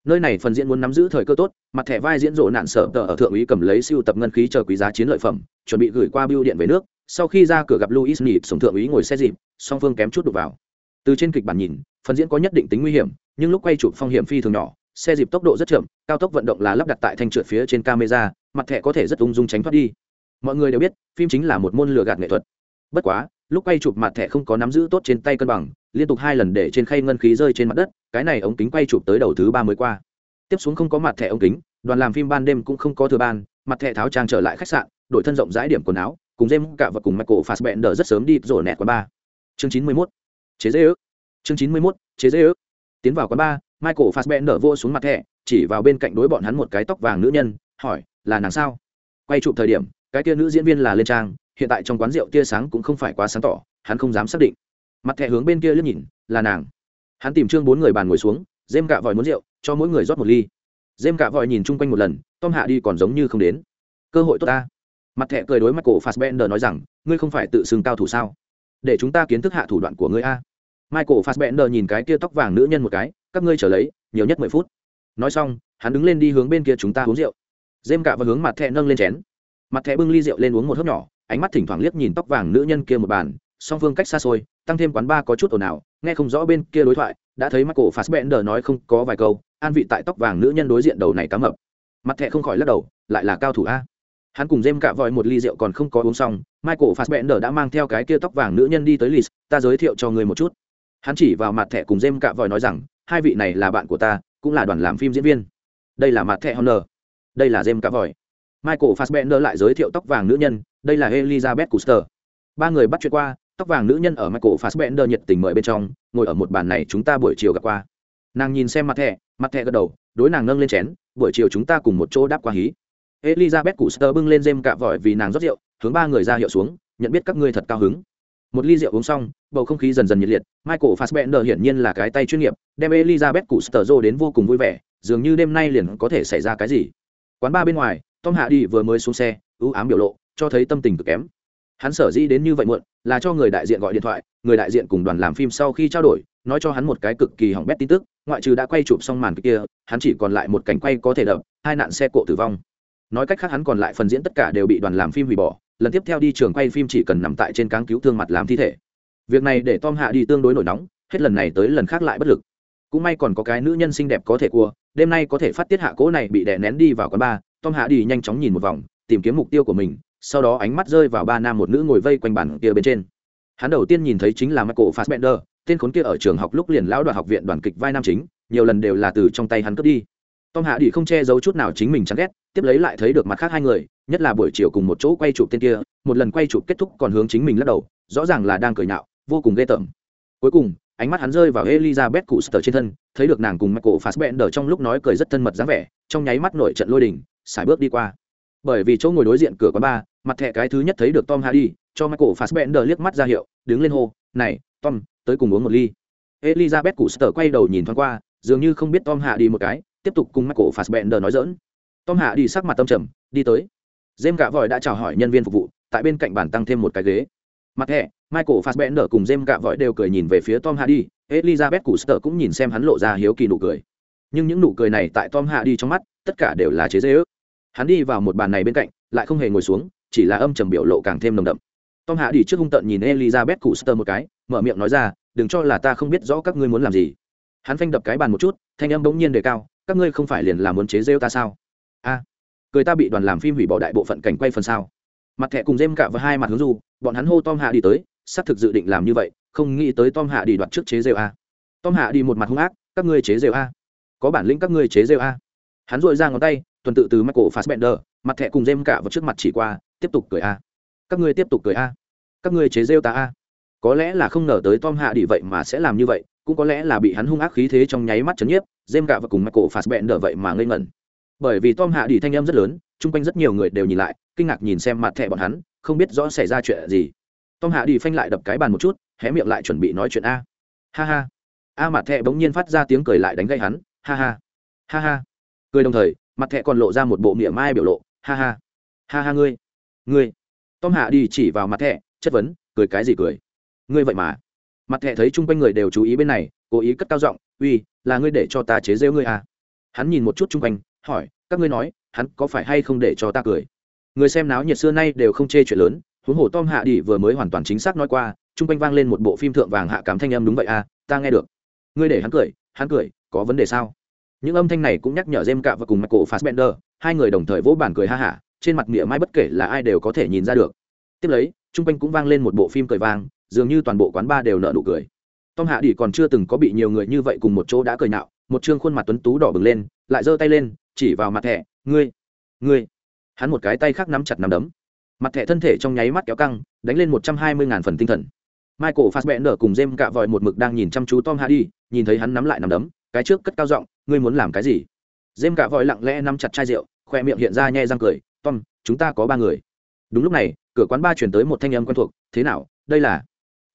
Nơi này phần diễn muốn nắm giữ thời cơ tốt, mặt thẻ vai diễn rộ nạn sợ tờ ở thượng úy cầm lấy siêu tập ngân khí chờ quý giá chiến lợi phẩm, chuẩn bị gửi qua bưu điện về nước. Sau khi ra cửa gặp luis nịp sống thượng úy ngồi xe dịp, song phương kém chút đục vào. Từ trên kịch bản nhìn, phần diễn có nhất định tính nguy hiểm, nhưng lúc quay chụp phong hiểm phi thường nhỏ, xe dịp tốc độ rất chậm, cao tốc vận động là lắp đặt tại thanh trượt phía trên camera, mặt thẻ có thể rất ung dung tránh thoát đi. Mọi người đều biết, phim chính là một môn lừa gạt nghệ thuật. Bất quá lúc quay chụp mặt thẻ không có nắm giữ tốt trên tay cân bằng liên tục hai lần để trên khay ngân khí rơi trên mặt đất cái này ống kính quay chụp tới đầu thứ ba mới qua. Tiếp xuống không có mặt thẻ ống kính đoàn làm phim ban đêm cũng không có thừa ban mặt thẻ tháo trang trở lại khách sạn đổi thân rộng rãi điểm quần áo cùng dêm cả và cùng mặt cổ phạt bẹn đờ rất sớm đi rổ nẹt quán ba. Chương chín mươi 91. chế dễ ước. Chương chín mươi 91, chế dễ ước. Tiến vào quán ba michael fassbender vô xuống mặt thẻ chỉ vào bên cạnh đối bọn hắn một cái tóc vàng nữ nhân hỏi là nàng sao? Quay chụp thời điểm cái kia nữ diễn viên là lên trang hiện tại trong quán rượu tia sáng cũng không phải quá sáng tỏ, hắn không dám xác định. Mặt thẻ hướng bên kia liếc nhìn, là nàng. Hắn tìm trương bốn người bàn ngồi xuống, dêm cạ vòi muốn rượu, cho mỗi người rót một ly. Dêm cạ vòi nhìn chung quanh một lần, tom hạ đi còn giống như không đến. Cơ hội tốt ta. Mặt thẻ cười đối mặt cổ fassbender nói rằng, ngươi không phải tự xưng cao thủ sao? Để chúng ta kiến thức hạ thủ đoạn của ngươi a. Michael fassbender nhìn cái kia tóc vàng nữ nhân một cái, các ngươi trở lấy, nhiều nhất mười phút. Nói xong, hắn đứng lên đi hướng bên kia chúng ta uống rượu. Dêm cạ và hướng mặt thẻ nâng lên chén. Mặt thẻ bưng ly rượu lên uống một hớp nhỏ ánh mắt thỉnh thoảng liếc nhìn tóc vàng nữ nhân kia một bàn, song phương cách xa xôi, tăng thêm quán ba có chút ồn ào, nghe không rõ bên kia đối thoại, đã thấy mắt michael fassbender nói không có vài câu, an vị tại tóc vàng nữ nhân đối diện đầu này cá mập. Mặt thẹ không khỏi lắc đầu, lại là cao thủ a. Hắn cùng dêm cạ vòi một ly rượu còn không có uống xong, michael fassbender đã mang theo cái kia tóc vàng nữ nhân đi tới lis ta giới thiệu cho người một chút. Hắn chỉ vào mặt thẻ cùng dêm cạ vòi nói rằng, hai vị này là bạn của ta, cũng là đoàn làm phim diễn viên. Đây là mặt thẻ honor. Đây là dêm cạ vòi michael fassbender lại giới thiệu tóc vàng nữ nhân đây là elizabeth custer. Ba người bắt chuyện qua tóc vàng nữ nhân ở Michael Fassbender nhiệt tình mời bên trong, ngồi ở một bàn này chúng ta buổi chiều gặp qua. nàng nhìn xem mặt thẻ mặt thẻ gật đầu đối nàng nâng lên chén buổi chiều chúng ta cùng một chỗ đáp qua hí. Elizabeth Custer bưng lên dêm cạ vòi vì nàng rót rượu hướng ba người ra hiệu xuống nhận biết các ngươi thật cao hứng. Một ly rượu uống xong bầu không khí dần dần nhiệt liệt michael fassbender hiển nhiên là cái tay chuyên nghiệp đem elizabeth Custer sơ đến vô cùng vui vẻ dường như đêm nay liền có thể xảy ra cái gì. Quán ba bên ngoài tom hạ đi vừa mới xuống xe ưu ám biểu lộ cho thấy tâm tình cực kém. Hắn sở dĩ đến như vậy muộn là cho người đại diện gọi điện thoại, người đại diện cùng đoàn làm phim sau khi trao đổi, nói cho hắn một cái cực kỳ hỏng bét tin tức, ngoại trừ đã quay chụp xong màn kia, hắn chỉ còn lại một cảnh quay có thể đập, hai nạn xe cộ tử vong. Nói cách khác hắn còn lại phần diễn tất cả đều bị đoàn làm phim hủy bỏ, lần tiếp theo đi trường quay phim chỉ cần nằm tại trên cáng cứu thương mặt làm thi thể. Việc này để tom hạ đi tương đối nổi nóng, hết lần này tới lần khác lại bất lực. Cũng may còn có cái nữ nhân xinh đẹp có thể cua, đêm nay có thể phát tiết hạ cố này bị đè nén đi vào quán bar, tom hạ đi nhanh chóng nhìn một vòng, tìm kiếm mục tiêu của mình sau đó ánh mắt rơi vào ba nam một nữ ngồi vây quanh bàn kia bên trên. Hắn đầu tiên nhìn thấy chính là michael fassbender, tên khốn kia ở trường học lúc liền lão đoàn học viện đoàn kịch vai nam chính, nhiều lần đều là từ trong tay hắn cướp đi. Tom hạ đi không che giấu chút nào chính mình chán ghét, tiếp lấy lại thấy được mặt khác hai người, nhất là buổi chiều cùng một chỗ quay chụp tên kia, một lần quay chụp kết thúc còn hướng chính mình lắc đầu, rõ ràng là đang cười nhạo, vô cùng ghê tởm. Cuối cùng, ánh mắt hắn rơi vào elizabeth cụ sờ trên thân, thấy được nàng cùng michael fassbender trong lúc nói cười rất thân mật dáng vẻ, trong nháy mắt nổi trận lôi đình xài bước đi qua. Bởi vì chỗ ngồi đối diện cửa quán bar mặt thẻ cái thứ nhất thấy được tom hardy cho michael fassbender liếc mắt ra hiệu đứng lên hô này tom tới cùng uống một ly. Elizabeth cụ sờ quay đầu nhìn thoáng qua dường như không biết tom Hardy một cái tiếp tục cùng michael fassbender nói dỡn tom Hardy sắc mặt tâm trầm đi tới. Jem gạ vòi đã chào hỏi nhân viên phục vụ tại bên cạnh bàn tăng thêm một cái ghế. Mặt thẻ michael fassbender cùng jem gạ vòi đều cười nhìn về phía tom Hardy, elizabeth cụ sờ cũng nhìn xem hắn lộ ra hiếu kỳ nụ cười. Nhưng những nụ cười này tại tom Hardy trong mắt tất cả đều là chế dễ ước hắn đi vào một bàn này bên cạnh lại không hề ngồi xuống chỉ là âm trầm biểu lộ càng thêm nồng đậm. Tom hạ đi trước hung tợn nhìn elizabeth cụ sờ một cái, mở miệng nói ra, đừng cho là ta không biết rõ các ngươi muốn làm gì. Hắn phanh đập cái bàn một chút, thanh âm bỗng nhiên đề cao, các ngươi không phải liền là muốn chế rêu ta sao? A, cười ta bị đoàn làm phim hủy bỏ đại bộ phận cảnh quay phần sao? Mặt thẻ cùng dêm cả và hai mặt hướng du, bọn hắn hô tom hạ đi tới, xác thực dự định làm như vậy, không nghĩ tới tom hạ đi đoạt trước chế rêu a. Tom hạ đi một mặt hung ác, các ngươi chế rêu a? Có bản lĩnh các ngươi chế rêu a? Hắn dội ra ngón tay, tuần tự từ michael fassbender, mặt thẻ cùng dêm cả vào trước mặt chỉ qua tiếp tục cười a. Các ngươi tiếp tục cười a. Các ngươi chế rêu ta a. Có lẽ là không ngờ tới tom hạ đi vậy mà sẽ làm như vậy, cũng có lẽ là bị hắn hung ác khí thế trong nháy mắt chấn nhiếp dêm gạ và cùng mặt cổ phật bẹn đỡ vậy mà ngây ngẩn. Bởi vì tom hạ đi thanh em rất lớn, chung quanh rất nhiều người đều nhìn lại, kinh ngạc nhìn xem mặt thẻ bọn hắn, không biết rõ xảy ra chuyện gì. Tom hạ đi phanh lại đập cái bàn một chút, hé miệng lại chuẩn bị nói chuyện a. Ha ha. A mặt thẻ bỗng nhiên phát ra tiếng cười lại đánh gây hắn. Ha ha. Ha ha. Cười đồng thời, mặt thẻ còn lộ ra một bộ miệng mai biểu lộ. Ha ha. Ha ha ngươi ngươi. Tom hạ đi chỉ vào mặt Thẹ, chất vấn cười cái gì cười? Ngươi vậy mà. Mặt Thẹ thấy chung quanh người đều chú ý bên này cố ý cất cao giọng uy là ngươi để cho ta chế rêu ngươi à? Hắn nhìn một chút chung quanh hỏi các ngươi nói hắn có phải hay không để cho ta cười? Người xem náo nhiệt xưa nay đều không chê chuyện lớn huống hồ tom hạ đi vừa mới hoàn toàn chính xác nói qua chung quanh vang lên một bộ phim thượng vàng hạ cảm thanh âm đúng vậy à ta nghe được. Ngươi để hắn cười hắn cười có vấn đề sao? Những âm thanh này cũng nhắc nhở jem cạ và cùng michael fassbender hai người đồng thời vỗ bản cười ha hả trên mặt nghĩa mai bất kể là ai đều có thể nhìn ra được. Tiếp lấy chung quanh cũng vang lên một bộ phim cười vang, dường như toàn bộ quán bar đều nợ nụ cười. Tom hạ đi còn chưa từng có bị nhiều người như vậy cùng một chỗ đã cười nạo một chương khuôn mặt tuấn tú đỏ bừng lên, lại giơ tay lên, chỉ vào mặt thẻ, ngươi ngươi. Hắn một cái tay khác nắm chặt nắm đấm. Mặt thẻ thân thể trong nháy mắt kéo căng, đánh lên một trăm hai mươi ngàn phần tinh thần. Michael fassbender cùng jem cạ vòi một mực đang nhìn chăm chú tom hạ đi nhìn thấy hắn nắm lại nắm đấm, cái trước cất cao giọng, ngươi muốn làm cái gì? Jem cạ vòi lặng lẽ nắm chặt chai rượu, khoe miệng hiện ra nhẹ răng cười tom, chúng ta có ba người. Đúng lúc này, cửa quán ba chuyển tới một thanh âm quen thuộc, thế nào, đây là?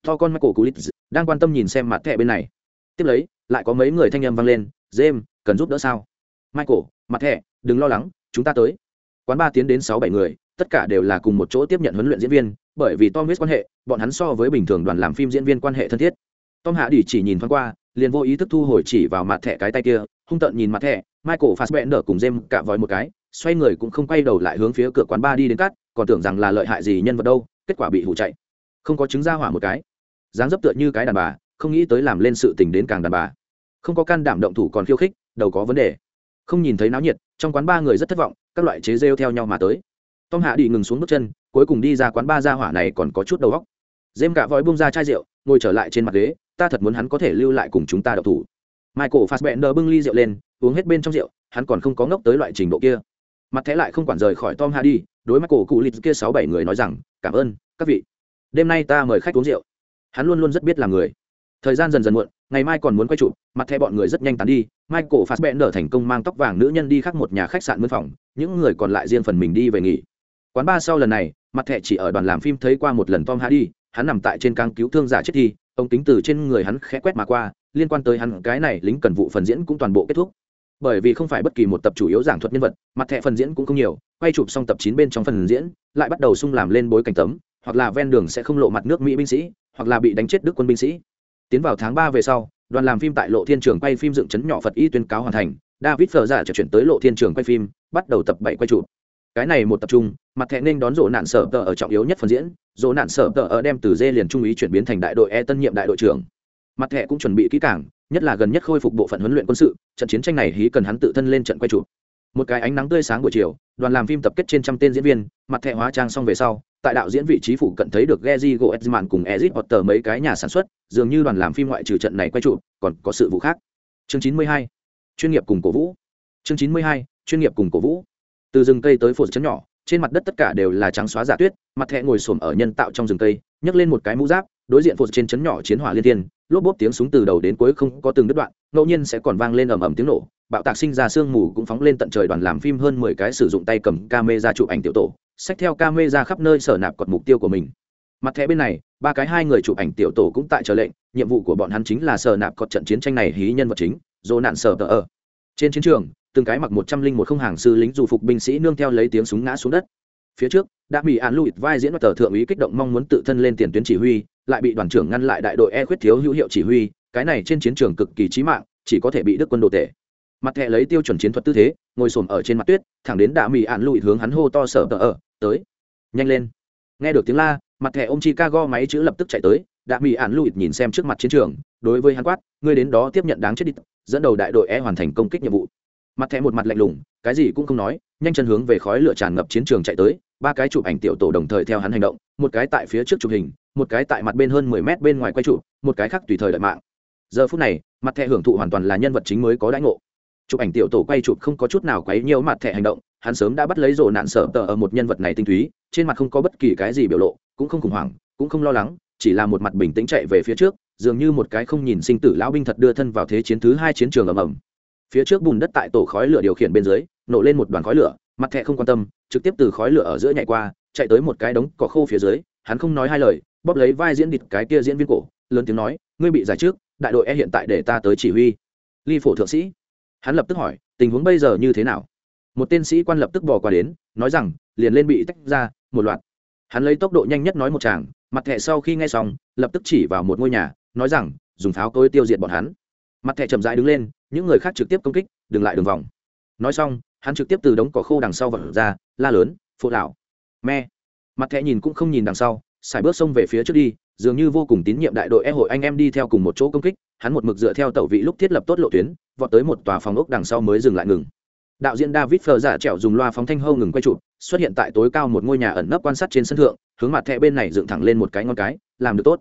To con michael culit đang quan tâm nhìn xem mặt thẻ bên này. Tiếp lấy, lại có mấy người thanh âm vang lên, james, cần giúp đỡ sao? Michael, mặt thẻ, đừng lo lắng, chúng ta tới. Quán ba tiến đến sáu bảy người, tất cả đều là cùng một chỗ tiếp nhận huấn luyện diễn viên, bởi vì tom biết quan hệ, bọn hắn so với bình thường đoàn làm phim diễn viên quan hệ thân thiết. Tom hạ đỉ chỉ nhìn thoáng qua, liền vô ý thức thu hồi chỉ vào mặt thẻ cái tay kia, hung tợn nhìn mặt thẻ, michael fassbender cùng james cạ vòi một cái xoay người cũng không quay đầu lại hướng phía cửa quán ba đi đến cắt còn tưởng rằng là lợi hại gì nhân vật đâu, kết quả bị hụ chạy. Không có chứng ra hỏa một cái. Dáng dấp tựa như cái đàn bà, không nghĩ tới làm lên sự tình đến càng đàn bà. Không có can đảm động thủ còn khiêu khích, đầu có vấn đề. Không nhìn thấy náo nhiệt, trong quán ba người rất thất vọng, các loại chế rêu theo nhau mà tới. Tom hạ đi ngừng xuống bước chân, cuối cùng đi ra quán ba ra hỏa này còn có chút đầu góc dêm cả vòi bung ra chai rượu, ngồi trở lại trên mặt ghế, ta thật muốn hắn có thể lưu lại cùng chúng ta đậu thủ. Michael fassbender bưng ly rượu lên, uống hết bên trong rượu, hắn còn không có ngốc tới loại trình độ kia mặt thế lại không quản rời khỏi tom hardy, đối mặt cổ cụ lịch kia sáu bảy người nói rằng, cảm ơn, các vị. Đêm nay ta mời khách uống rượu. Hắn luôn luôn rất biết làm người. Thời gian dần dần muộn, ngày mai còn muốn quay chụp, mặt thẻ bọn người rất nhanh tán đi. Michael fassbender thành công mang tóc vàng nữ nhân đi khác một nhà khách sạn mân phòng, những người còn lại riêng phần mình đi về nghỉ. Quán ba sau lần này, mặt thẻ chỉ ở đoàn làm phim thấy qua một lần tom hardy, hắn nằm tại trên căng cứu thương giả chết thi, ông tính từ trên người hắn khẽ quét mà qua, liên quan tới hắn, cái này lính cần vụ phần diễn cũng toàn bộ kết thúc bởi vì không phải bất kỳ một tập chủ yếu giảng thuật nhân vật, mặt thẻ phần diễn cũng không nhiều, quay chụp xong tập chín bên trong phần diễn, lại bắt đầu sung làm lên bối cảnh tấm, hoặc là ven đường sẽ không lộ mặt nước mỹ binh sĩ, hoặc là bị đánh chết đức quân binh sĩ. Tiến vào tháng ba về sau, đoàn làm phim tại lộ thiên trường quay phim dựng chấn nhỏ phật y tuyên cáo hoàn thành, david phờ giả trở chuyển tới lộ thiên trường quay phim, bắt đầu tập bảy quay chụp. Cái này một tập trung, mặt thẻ nên đón rộ nạn sở tờ ở trọng yếu nhất phần diễn, rộ nạn sở tờ ở đem từ dê liền trung úy chuyển biến thành đại đội e tân nhiệm đại đội trưởng. Mặt thẻ cũng chuẩn bị kỹ càng nhất là gần nhất khôi phục bộ phận huấn luyện quân sự trận chiến tranh này hí cần hắn tự thân lên trận quay chụp một cái ánh nắng tươi sáng buổi chiều đoàn làm phim tập kết trên trăm tên diễn viên mặt thẻ hóa trang xong về sau tại đạo diễn vị trí phụ cận thấy được Gezi Goetzman cùng Ezit Potter mấy cái nhà sản xuất, dường như đoàn làm phim ngoại trừ trận này quay trụ, còn có sự vụ khác. Chương 92. Chuyên nghiệp cùng cổ vũ. Chương 92. Chuyên nghiệp cùng cổ vũ. Từ rừng cây tới phột chấn nhỏ, trên mặt đất tất cả đều là trắng xóa giả tuyết, mặt thẻ ngồi xổm ở nhân tạo trong rừng cây, nhấc lên một cái mũ giáp, đối diện phụt trên chấn nhỏ chiến hỏa liên thiên, lốp bốp tiếng súng từ đầu đến cuối không có từng đứt đoạn, ngẫu nhiên sẽ còn vang lên ầm ầm tiếng nổ, bạo tạc sinh ra sương mù cũng phóng lên tận trời đoàn làm phim hơn mười cái sử dụng tay cầm camera chụp ảnh tiểu tổ, xách theo camera khắp nơi sở nạp cột mục tiêu của mình. Mặt thẻ bên này ba cái hai người chụp ảnh tiểu tổ cũng tại chờ lệnh nhiệm vụ của bọn hắn chính là sở nạp cột trận chiến tranh này hí nhân vật chính dồ nạn sở tờ ở. Trên chiến trường từng cái mặc một trăm linh một không hàng sư lính dù phục binh sĩ nương theo lấy tiếng súng ngã xuống đất. Phía trước đã bị án lụi vai diễn và tờ thượng úy kích động mong muốn tự thân lên tiền tuyến chỉ huy lại bị đoàn trưởng ngăn lại đại đội e khuyết thiếu hữu hiệu chỉ huy, cái này trên chiến trường cực kỳ chí mạng, chỉ có thể bị đức quân đồ tể. Mặt thẹ lấy tiêu chuẩn chiến thuật tư thế, ngồi xổm ở trên mặt tuyết, thẳng đến đạ mỹ ạn lụi hướng hắn hô to sở tờ ở, tới, nhanh lên. Nghe được tiếng la, mặt thẻ ôm chicago máy chữ lập tức chạy tới, đạ mỹ ạn lụi nhìn xem trước mặt chiến trường, đối với hắn quát, ngươi đến đó tiếp nhận đáng chết đi, dẫn đầu đại đội e hoàn thành công kích nhiệm vụ. Mặt thẻ một mặt lạnh lùng, cái gì cũng không nói, nhanh chân hướng về khói lửa tràn ngập chiến trường chạy tới, ba cái chụp ảnh tiểu tổ đồng thời theo hắn hành động, một cái tại phía trước chụp hình một cái tại mặt bên hơn mười mét bên ngoài quay trụ, một cái khác tùy thời đợi mạng. Giờ phút này, mặt thẻ hưởng thụ hoàn toàn là nhân vật chính mới có đãi ngộ. Chụp ảnh tiểu tổ quay chụp không có chút nào quấy nhiều mặt thẻ hành động, hắn sớm đã bắt lấy rổ nạn sở tờ ở một nhân vật này tinh túy, trên mặt không có bất kỳ cái gì biểu lộ, cũng không khủng hoảng, cũng không lo lắng, chỉ là một mặt bình tĩnh chạy về phía trước, dường như một cái không nhìn sinh tử lão binh thật đưa thân vào thế chiến thứ hai chiến trường ầm ầm. Phía trước bùn đất tại tổ khói lửa điều khiển bên dưới, nổ lên một đoàn khói lửa, mặt thẹ không quan tâm, trực tiếp từ khói lửa ở giữa nhảy qua, chạy tới một cái đống cỏ khô phía dưới, hắn không nói hai lời bóp lấy vai diễn địt cái kia diễn viên cổ, lớn tiếng nói, ngươi bị giải trước, đại đội e hiện tại để ta tới chỉ huy. Ly phổ thượng sĩ, hắn lập tức hỏi, tình huống bây giờ như thế nào? Một tên sĩ quan lập tức bỏ qua đến, nói rằng, liền lên bị tách ra, một loạt. Hắn lấy tốc độ nhanh nhất nói một chàng mặt thẻ sau khi nghe xong, lập tức chỉ vào một ngôi nhà, nói rằng, dùng pháo cối tiêu diệt bọn hắn. Mặt thẻ chậm rãi đứng lên, những người khác trực tiếp công kích đừng lại đường vòng. Nói xong, hắn trực tiếp từ đống cỏ khô đằng sau vật ra, la lớn phụ đảo me. Mặt thẻ nhìn cũng không nhìn đằng sau xài bước xông về phía trước đi, dường như vô cùng tín nhiệm đại đội e hội anh em đi theo cùng một chỗ công kích, hắn một mực dựa theo tẩu vị lúc thiết lập tốt lộ tuyến, vọt tới một tòa phòng ốc đằng sau mới dừng lại ngừng. Đạo diễn david phờ giả trẻo dùng loa phóng thanh hâu ngừng quay chụp, xuất hiện tại tối cao một ngôi nhà ẩn nấp quan sát trên sân thượng, hướng mặt thẻ bên này dựng thẳng lên một cái ngon cái, làm được tốt.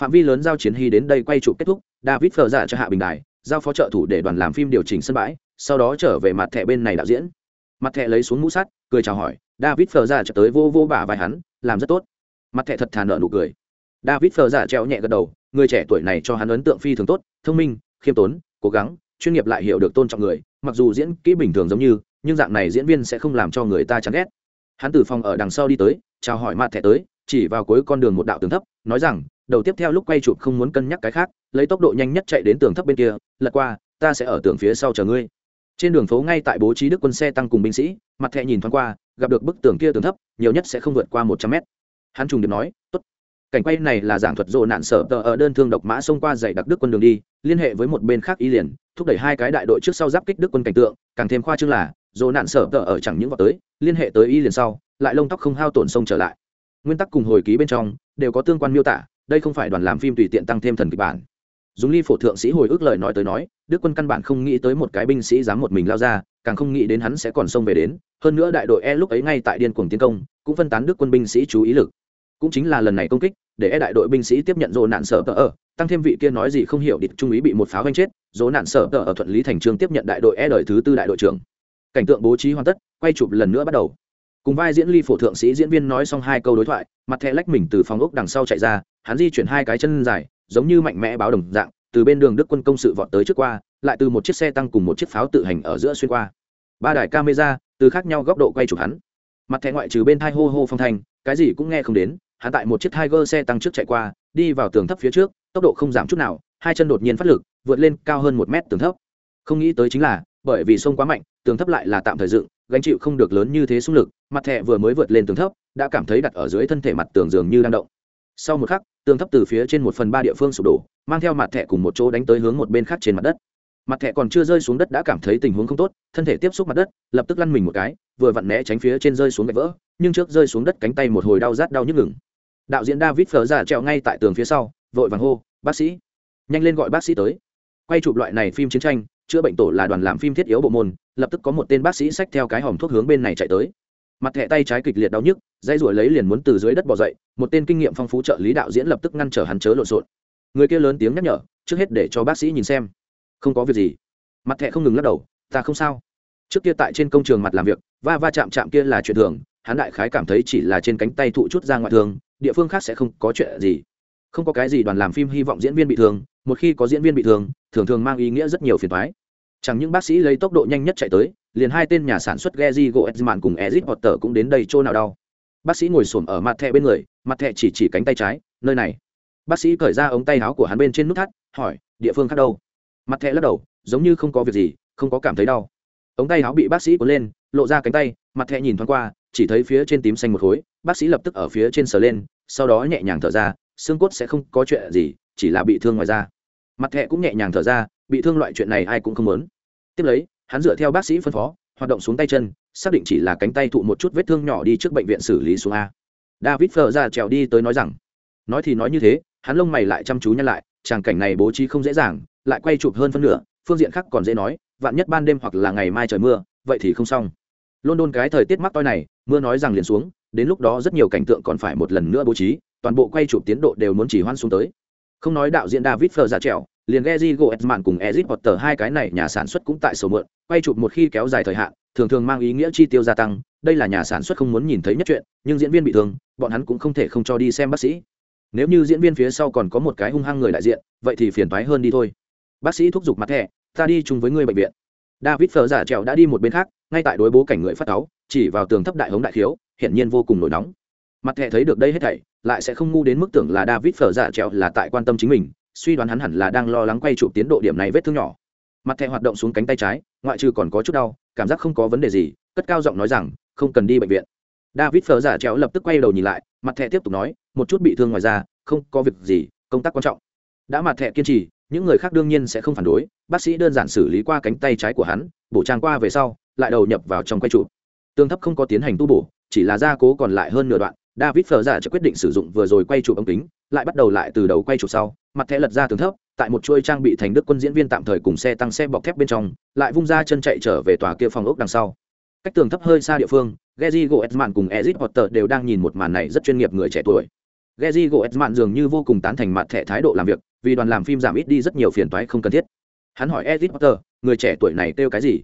Phạm vi lớn giao chiến hy đến đây quay chụp kết thúc, david phờ giả cho hạ bình đài, giao phó trợ thủ để đoàn làm phim điều chỉnh sân bãi, sau đó trở về mặt thẻ bên này đạo diễn. Mặt thẻ lấy xuống mũ sắt, cười chào hỏi, david phờ giả cho tới vô vô bả vai hắn, làm rất tốt mặt thẻ thật thà nợ nụ cười. David phờ giả treo nhẹ gật đầu, người trẻ tuổi này cho hắn ấn tượng phi thường tốt, thông minh, khiêm tốn, cố gắng, chuyên nghiệp lại hiểu được tôn trọng người, mặc dù diễn kỹ bình thường giống như, nhưng dạng này diễn viên sẽ không làm cho người ta chán ghét. Hắn từ phòng ở đằng sau đi tới, chào hỏi mặt thẻ tới, chỉ vào cuối con đường một đạo tường thấp, nói rằng, đầu tiếp theo lúc quay chụp không muốn cân nhắc cái khác, lấy tốc độ nhanh nhất chạy đến tường thấp bên kia, lật qua, ta sẽ ở tường phía sau chờ ngươi. Trên đường phố ngay tại bố trí đức quân xe tăng cùng binh sĩ, mặt thẻ nhìn thoáng qua, gặp được bức tường kia tường thấp, nhiều nhất sẽ không vượt qua một trăm mét hắn trùng điệp nói, tốt. Cảnh quay này là giảng thuật rộ nạn sở tờ ở đơn thương độc mã xông qua dạy đặc đức quân đường đi, liên hệ với một bên khác y liền, thúc đẩy hai cái đại đội trước sau giáp kích đức quân cảnh tượng. Càng thêm khoa trương là rộ nạn sở tờ ở chẳng những vào tới, liên hệ tới y liền sau, lại lông tóc không hao tổn sông trở lại. Nguyên tắc cùng hồi ký bên trong, đều có tương quan miêu tả, đây không phải đoàn làm phim tùy tiện tăng thêm thần kịch bản. Dùng ly phổ thượng sĩ hồi ức lời nói tới nói, đức quân căn bản không nghĩ tới một cái binh sĩ dám một mình lao ra, càng không nghĩ đến hắn sẽ còn xông về đến. Hơn nữa đại đội e lúc ấy ngay tại điên cuồng tiến công, cũng phân tán đức quân binh sĩ chú ý lực cũng chính là lần này công kích, để e đại đội binh sĩ tiếp nhận dỗ nạn sở tờ ở. Tăng thêm vị kia nói gì không hiểu địch trung úy bị một pháo vanh chết dỗ nạn sở tờ ở thuận lý thành trương tiếp nhận đại đội e đời thứ tư đại đội trưởng. Cảnh tượng bố trí hoàn tất, quay chụp lần nữa bắt đầu. Cùng vai diễn ly phổ thượng sĩ diễn viên nói xong hai câu đối thoại, mặt thẹ lách mình từ phòng ốc đằng sau chạy ra, hắn di chuyển hai cái chân dài, giống như mạnh mẽ báo đồng dạng, từ bên đường đức quân công sự vọt tới trước qua, lại từ một chiếc xe tăng cùng một chiếc pháo tự hành ở giữa xuyên qua. Ba đài camera, từ khác nhau góc độ quay chụp hắn. Mặt thẹ ngoại trừ bên thai hô hô phong thanh, cái gì cũng nghe không đến hắn tại một chiếc tiger xe tăng trước chạy qua, đi vào tường thấp phía trước, tốc độ không giảm chút nào, hai chân đột nhiên phát lực, vượt lên cao hơn một mét tường thấp. Không nghĩ tới chính là, bởi vì sông quá mạnh, tường thấp lại là tạm thời dựng, gánh chịu không được lớn như thế xung lực, mặt thẻ vừa mới vượt lên tường thấp, đã cảm thấy đặt ở dưới thân thể mặt tường dường như đang động. Sau một khắc, tường thấp từ phía trên một phần ba địa phương sụp đổ, mang theo mặt thẻ cùng một chỗ đánh tới hướng một bên khác trên mặt đất. Mặt thẻ còn chưa rơi xuống đất đã cảm thấy tình huống không tốt, thân thể tiếp xúc mặt đất, lập tức lăn mình một cái, vừa vặn né tránh phía trên rơi xuống gạch vỡ, nhưng trước rơi xuống đất cánh tay một hồi đau rát đau nhức ngừng đạo diễn david phở giả treo ngay tại tường phía sau, vội vàng hô, bác sĩ. Nhanh lên gọi bác sĩ tới. Quay chụp loại này phim chiến tranh, chữa bệnh tổ là đoàn làm phim thiết yếu bộ môn, lập tức có một tên bác sĩ xách theo cái hòm thuốc hướng bên này chạy tới. Mặt thẻ tay trái kịch liệt đau nhức dây ruổi lấy liền muốn từ dưới đất bỏ dậy, một tên kinh nghiệm phong phú trợ lý đạo diễn lập tức ngăn trở hắn chớ lộn xộn. Người kia lớn tiếng nhắc nhở, trước hết để cho bác sĩ nhìn xem. Không có việc gì. Mặt thẻ không ngừng lắc đầu, ta không sao. Trước kia tại trên công trường mặt làm việc, va va chạm chạm kia là chuyện thường, hắn đại khái cảm thấy chỉ là trên cánh tay thụ chút ra ngoại thương địa phương khác sẽ không có chuyện gì không có cái gì đoàn làm phim hy vọng diễn viên bị thương một khi có diễn viên bị thương thường thường mang ý nghĩa rất nhiều phiền thoái chẳng những bác sĩ lấy tốc độ nhanh nhất chạy tới liền hai tên nhà sản xuất Gezi Goetzman cùng Ezit Potter cũng đến đây chỗ nào đau. Bác sĩ ngồi xổm ở mặt thẻ bên người, mặt thẻ chỉ chỉ cánh tay trái, nơi này. Bác sĩ cởi ra ống tay áo của hắn bên trên nút thắt, hỏi, địa phương khác đâu? Mặt thẻ lắc đầu, giống như không có việc gì, không có cảm thấy đau. Ống tay áo bị bác sĩ cuốn lên, lộ ra cánh tay, mặt thẻ nhìn thoáng qua, chỉ thấy phía trên tím xanh một khối, bác sĩ lập tức ở phía trên sờ lên, sau đó nhẹ nhàng thở ra, xương cốt sẽ không có chuyện gì, chỉ là bị thương ngoài da. Mặt thẻ cũng nhẹ nhàng thở ra, bị thương loại chuyện này ai cũng không muốn. Tiếp lấy, hắn dựa theo bác sĩ phân phó hoạt động xuống tay chân xác định chỉ là cánh tay thụ một chút vết thương nhỏ đi trước bệnh viện xử lý xuống a david phờ ra trèo đi tới nói rằng nói thì nói như thế hắn lông mày lại chăm chú nhăn lại tràng cảnh này bố trí không dễ dàng lại quay chụp hơn phân nửa phương diện khác còn dễ nói vạn nhất ban đêm hoặc là ngày mai trời mưa vậy thì không xong london cái thời tiết mắc toi này mưa nói rằng liền xuống đến lúc đó rất nhiều cảnh tượng còn phải một lần nữa bố trí toàn bộ quay chụp tiến độ đều muốn chỉ hoan xuống tới không nói đạo diễn david phờ ra trèo liền Gezi Goetzman cùng Ezit Potter hai cái này nhà sản xuất cũng tại sổ mượn, quay chụp một khi kéo dài thời hạn, thường thường mang ý nghĩa chi tiêu gia tăng, đây là nhà sản xuất không muốn nhìn thấy nhất chuyện, nhưng diễn viên bị thương, bọn hắn cũng không thể không cho đi xem bác sĩ. Nếu như diễn viên phía sau còn có một cái hung hăng người đại diện, vậy thì phiền toái hơn đi thôi. Bác sĩ thúc giục mặt thẻ, ta đi chung với người bệnh viện. David Phở giả dạ trèo đã đi một bên khác, ngay tại đối bố cảnh người phát táo, chỉ vào tường thấp đại hống đại khiếu, hiển nhiên vô cùng nổi nóng. Mặt thẻ thấy được đây hết thảy, lại sẽ không ngu đến mức tưởng là David Phở giả dạ trèo là tại quan tâm chính mình, suy đoán hắn hẳn là đang lo lắng quay chụp tiến độ điểm này vết thương nhỏ. Mặt thẻ hoạt động xuống cánh tay trái ngoại trừ còn có chút đau cảm giác không có vấn đề gì cất cao giọng nói rằng không cần đi bệnh viện. David phở giả dạ trèo lập tức quay đầu nhìn lại mặt thẻ tiếp tục nói một chút bị thương ngoài ra không có việc gì công tác quan trọng. Đã mặt thẻ kiên trì những người khác đương nhiên sẽ không phản đối, bác sĩ đơn giản xử lý qua cánh tay trái của hắn, bổ trang qua về sau, lại đầu nhập vào trong quay trụ. tương thấp không có tiến hành tu bổ, chỉ là gia cố còn lại hơn nửa đoạn, david phở quyết định sử dụng vừa rồi quay trụ ống kính, lại bắt đầu lại từ đầu quay trụ sau, mặt thẻ lật ra tường thấp, tại một chuôi trang bị thành đức quân diễn viên tạm thời cùng xe tăng xe bọc thép bên trong, lại vung ra chân chạy trở về tòa kia phòng ốc đằng sau cách tường thấp hơi xa địa phương Gezi Goetzman cùng Ezit Potter đều đang nhìn một màn này rất chuyên nghiệp người trẻ tuổi. Geji Goetzman dường như vô cùng tán thành mặt thẻ thái độ làm việc, vì đoàn làm phim giảm ít đi rất nhiều phiền toái không cần thiết. Hắn hỏi Ezit Potter, người trẻ tuổi này kêu cái gì?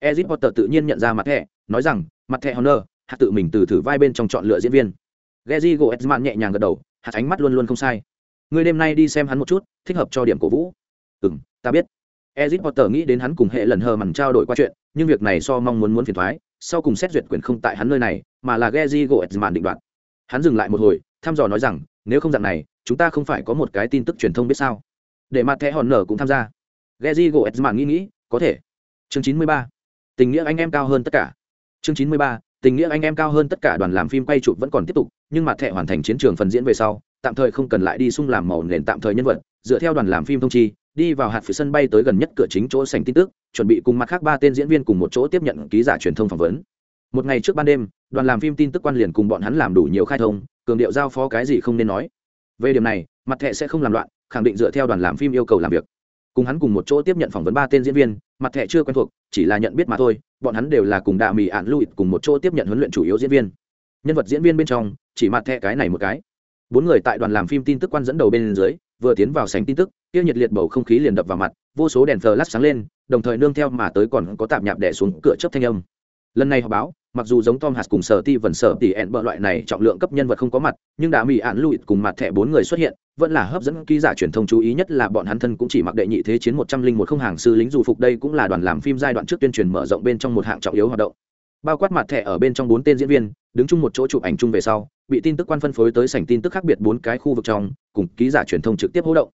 Ezit Potter tự nhiên nhận ra mặt thẻ, nói rằng, mặt thẻ Honor, hạ tự mình từ thử vai bên trong chọn lựa diễn viên. Geji Goetzman nhẹ nhàng gật đầu, hạt ánh mắt luôn luôn không sai người đêm nay đi xem hắn một chút thích hợp cho điểm cổ vũ Ừm, ta biết ezit potter nghĩ đến hắn cùng hệ lần hờ mằn trao đổi qua chuyện nhưng việc này so mong muốn muốn phiền toái, sau cùng xét duyệt quyền không tại hắn nơi này mà là Geji Goetzman định đoạt hắn dừng lại một hồi thăm dò nói rằng, nếu không dạng này, chúng ta không phải có một cái tin tức truyền thông biết sao? Để mặt thẻ hòn nở cũng tham gia. Geji Goetzman nghĩ nghĩ, có thể. Chương chín mươi ba. Tình nghĩa anh em cao hơn tất cả. Chương chín mươi ba, tình nghĩa anh em cao hơn tất cả đoàn làm phim quay chụp vẫn còn tiếp tục, nhưng mặt thẻ hoàn thành chiến trường phần diễn về sau, tạm thời không cần lại đi sung làm màu nền tạm thời nhân vật, dựa theo đoàn làm phim thông chi, đi vào hạt phía sân bay tới gần nhất cửa chính chỗ sành tin tức, chuẩn bị cùng mặt khác ba tên diễn viên cùng một chỗ tiếp nhận ký giả truyền thông phỏng vấn. Một ngày trước ban đêm, đoàn làm phim tin tức quan liền cùng bọn hắn làm đủ nhiều khai thông cường điệu giao phó cái gì không nên nói. Về điểm này, mặt thẻ sẽ không làm loạn, khẳng định dựa theo đoàn làm phim yêu cầu làm việc. Cùng hắn cùng một chỗ tiếp nhận phỏng vấn ba tên diễn viên, mặt thẻ chưa quen thuộc, chỉ là nhận biết mà thôi, bọn hắn đều là cùng đạ mì ạn lụi cùng một chỗ tiếp nhận huấn luyện chủ yếu diễn viên. Nhân vật diễn viên bên trong, chỉ mặt thẻ cái này một cái. Bốn người tại đoàn làm phim tin tức quan dẫn đầu bên dưới, vừa tiến vào sảnh tin tức tiêu nhiệt liệt bầu không khí liền đập vào mặt, vô số đèn flash sáng lên, đồng thời nương theo mà tới còn có tạm nhạp đẻ xuống cửa chấp thanh âm. Lần này họ báo mặc dù giống tom hạt cùng sở ti vần sở tỷ ẹn bợ loại này trọng lượng cấp nhân vật không có mặt, nhưng đã mỹ ạn lụi cùng mặt thẻ bốn người xuất hiện, vẫn là hấp dẫn ký giả truyền thông chú ý nhất là bọn hắn thân cũng chỉ mặc đệ nhị thế chiến một trăm linh một không hàng sư lính dù phục đây cũng là đoàn làm phim giai đoạn trước tuyên truyền mở rộng bên trong một hạng trọng yếu hoạt động. Bao quát mặt thẻ ở bên trong bốn tên diễn viên, đứng chung một chỗ chụp ảnh chung về sau, bị tin tức quan phân phối tới sảnh tin tức khác biệt bốn cái khu vực trong, cùng ký giả truyền thông trực tiếp hô động.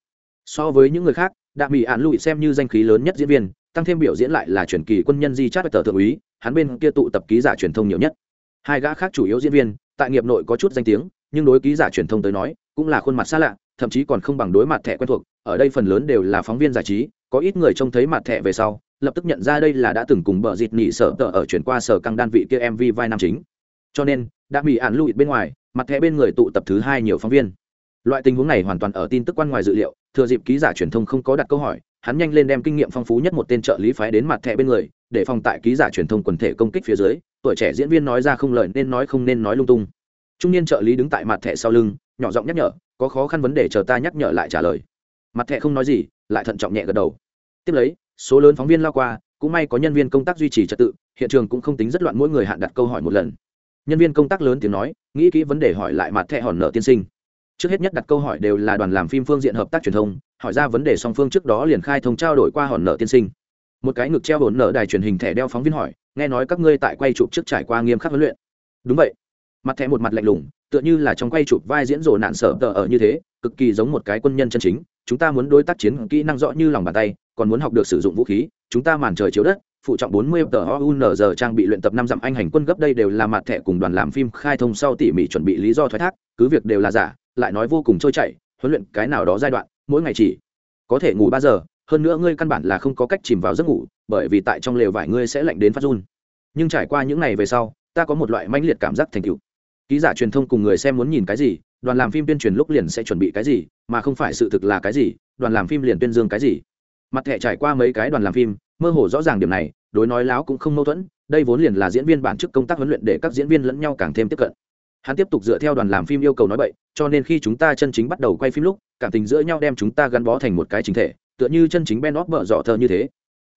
So với những người khác Đạm mỹ ạn lụi xem như danh khí lớn nhất diễn viên tăng thêm biểu diễn lại là truyền kỳ quân nhân di chát tờ thượng úy, hắn bên kia tụ tập ký giả truyền thông nhiều nhất. Hai gã khác chủ yếu diễn viên, tại nghiệp nội có chút danh tiếng, nhưng đối ký giả truyền thông tới nói, cũng là khuôn mặt xa lạ, thậm chí còn không bằng đối mặt thẻ quen thuộc, ở đây phần lớn đều là phóng viên giải trí, có ít người trông thấy mặt thẻ về sau, lập tức nhận ra đây là đã từng cùng bờ dịt nỉ sở tờ ở chuyển qua sở căng đan vị kia mv vai nam chính. Cho nên, đã bị ạn lụi bên ngoài, mặt thẻ bên người tụ tập thứ hai nhiều phóng viên. Loại tình huống này hoàn toàn ở tin tức quan ngoài dự liệu, thừa dịp ký giả truyền thông không có đặt câu hỏi hắn nhanh lên đem kinh nghiệm phong phú nhất một tên trợ lý phái đến mặt thẻ bên người, để phòng tại ký giả truyền thông quần thể công kích phía dưới, tuổi trẻ diễn viên nói ra không lời nên nói không nên nói lung tung. Trung niên trợ lý đứng tại mặt thẻ sau lưng, nhỏ giọng nhắc nhở, có khó khăn vấn đề chờ ta nhắc nhở lại trả lời. Mặt thẻ không nói gì, lại thận trọng nhẹ gật đầu. Tiếp lấy, số lớn phóng viên lao qua, cũng may có nhân viên công tác duy trì trật tự, hiện trường cũng không tính rất loạn mỗi người hạn đặt câu hỏi một lần. Nhân viên công tác lớn tiếng nói, nghĩ kỹ vấn đề hỏi lại mặt thẻ hòn nợ tiên sinh. Trước hết nhất đặt câu hỏi đều là đoàn làm phim phương diện hợp tác truyền thông hỏi ra vấn đề song phương trước đó liền khai thông trao đổi qua hòn nợ tiên sinh. Một cái ngực treo hòn nợ đài truyền hình thẻ đeo phóng viên hỏi nghe nói các ngươi tại quay chụp trước trải qua nghiêm khắc huấn luyện. Đúng vậy. Mặt thẻ một mặt lạnh lùng tựa như là trong quay chụp vai diễn rồ nạn sở tờ ở như thế cực kỳ giống một cái quân nhân chân chính chúng ta muốn đối tác chiến kỹ năng rõ như lòng bàn tay còn muốn học được sử dụng vũ khí chúng ta màn trời chiếu đất phụ trọng 40 tờ OUNZ trang bị luyện tập năm dặm anh hành quân gấp đây đều là mặt thẻ cùng đoàn làm phim khai thông sau tỉ mỉ chuẩn bị lý do thoái thác, cứ việc đều là giả, lại nói vô cùng trôi chảy, huấn luyện cái nào đó giai đoạn, mỗi ngày chỉ có thể ngủ ba giờ, hơn nữa ngươi căn bản là không có cách chìm vào giấc ngủ, bởi vì tại trong lều vải ngươi sẽ lạnh đến phát run. Nhưng trải qua những ngày về sau, ta có một loại mãnh liệt cảm giác thành tựu. Ký giả truyền thông cùng người xem muốn nhìn cái gì, đoàn làm phim tuyên truyền lúc liền sẽ chuẩn bị cái gì, mà không phải sự thực là cái gì, đoàn làm phim liền tuyên dương cái gì. Mặt thẻ trải qua mấy cái đoàn làm phim, mơ hồ rõ ràng điểm này, đối nói láo cũng không mâu thuẫn đây vốn liền là diễn viên bản chức công tác huấn luyện để các diễn viên lẫn nhau càng thêm tiếp cận hắn tiếp tục dựa theo đoàn làm phim yêu cầu nói vậy cho nên khi chúng ta chân chính bắt đầu quay phim lúc, cảm tình giữa nhau đem chúng ta gắn bó thành một cái chính thể, tựa như chân chính ben óp vợ dọ thơ như thế.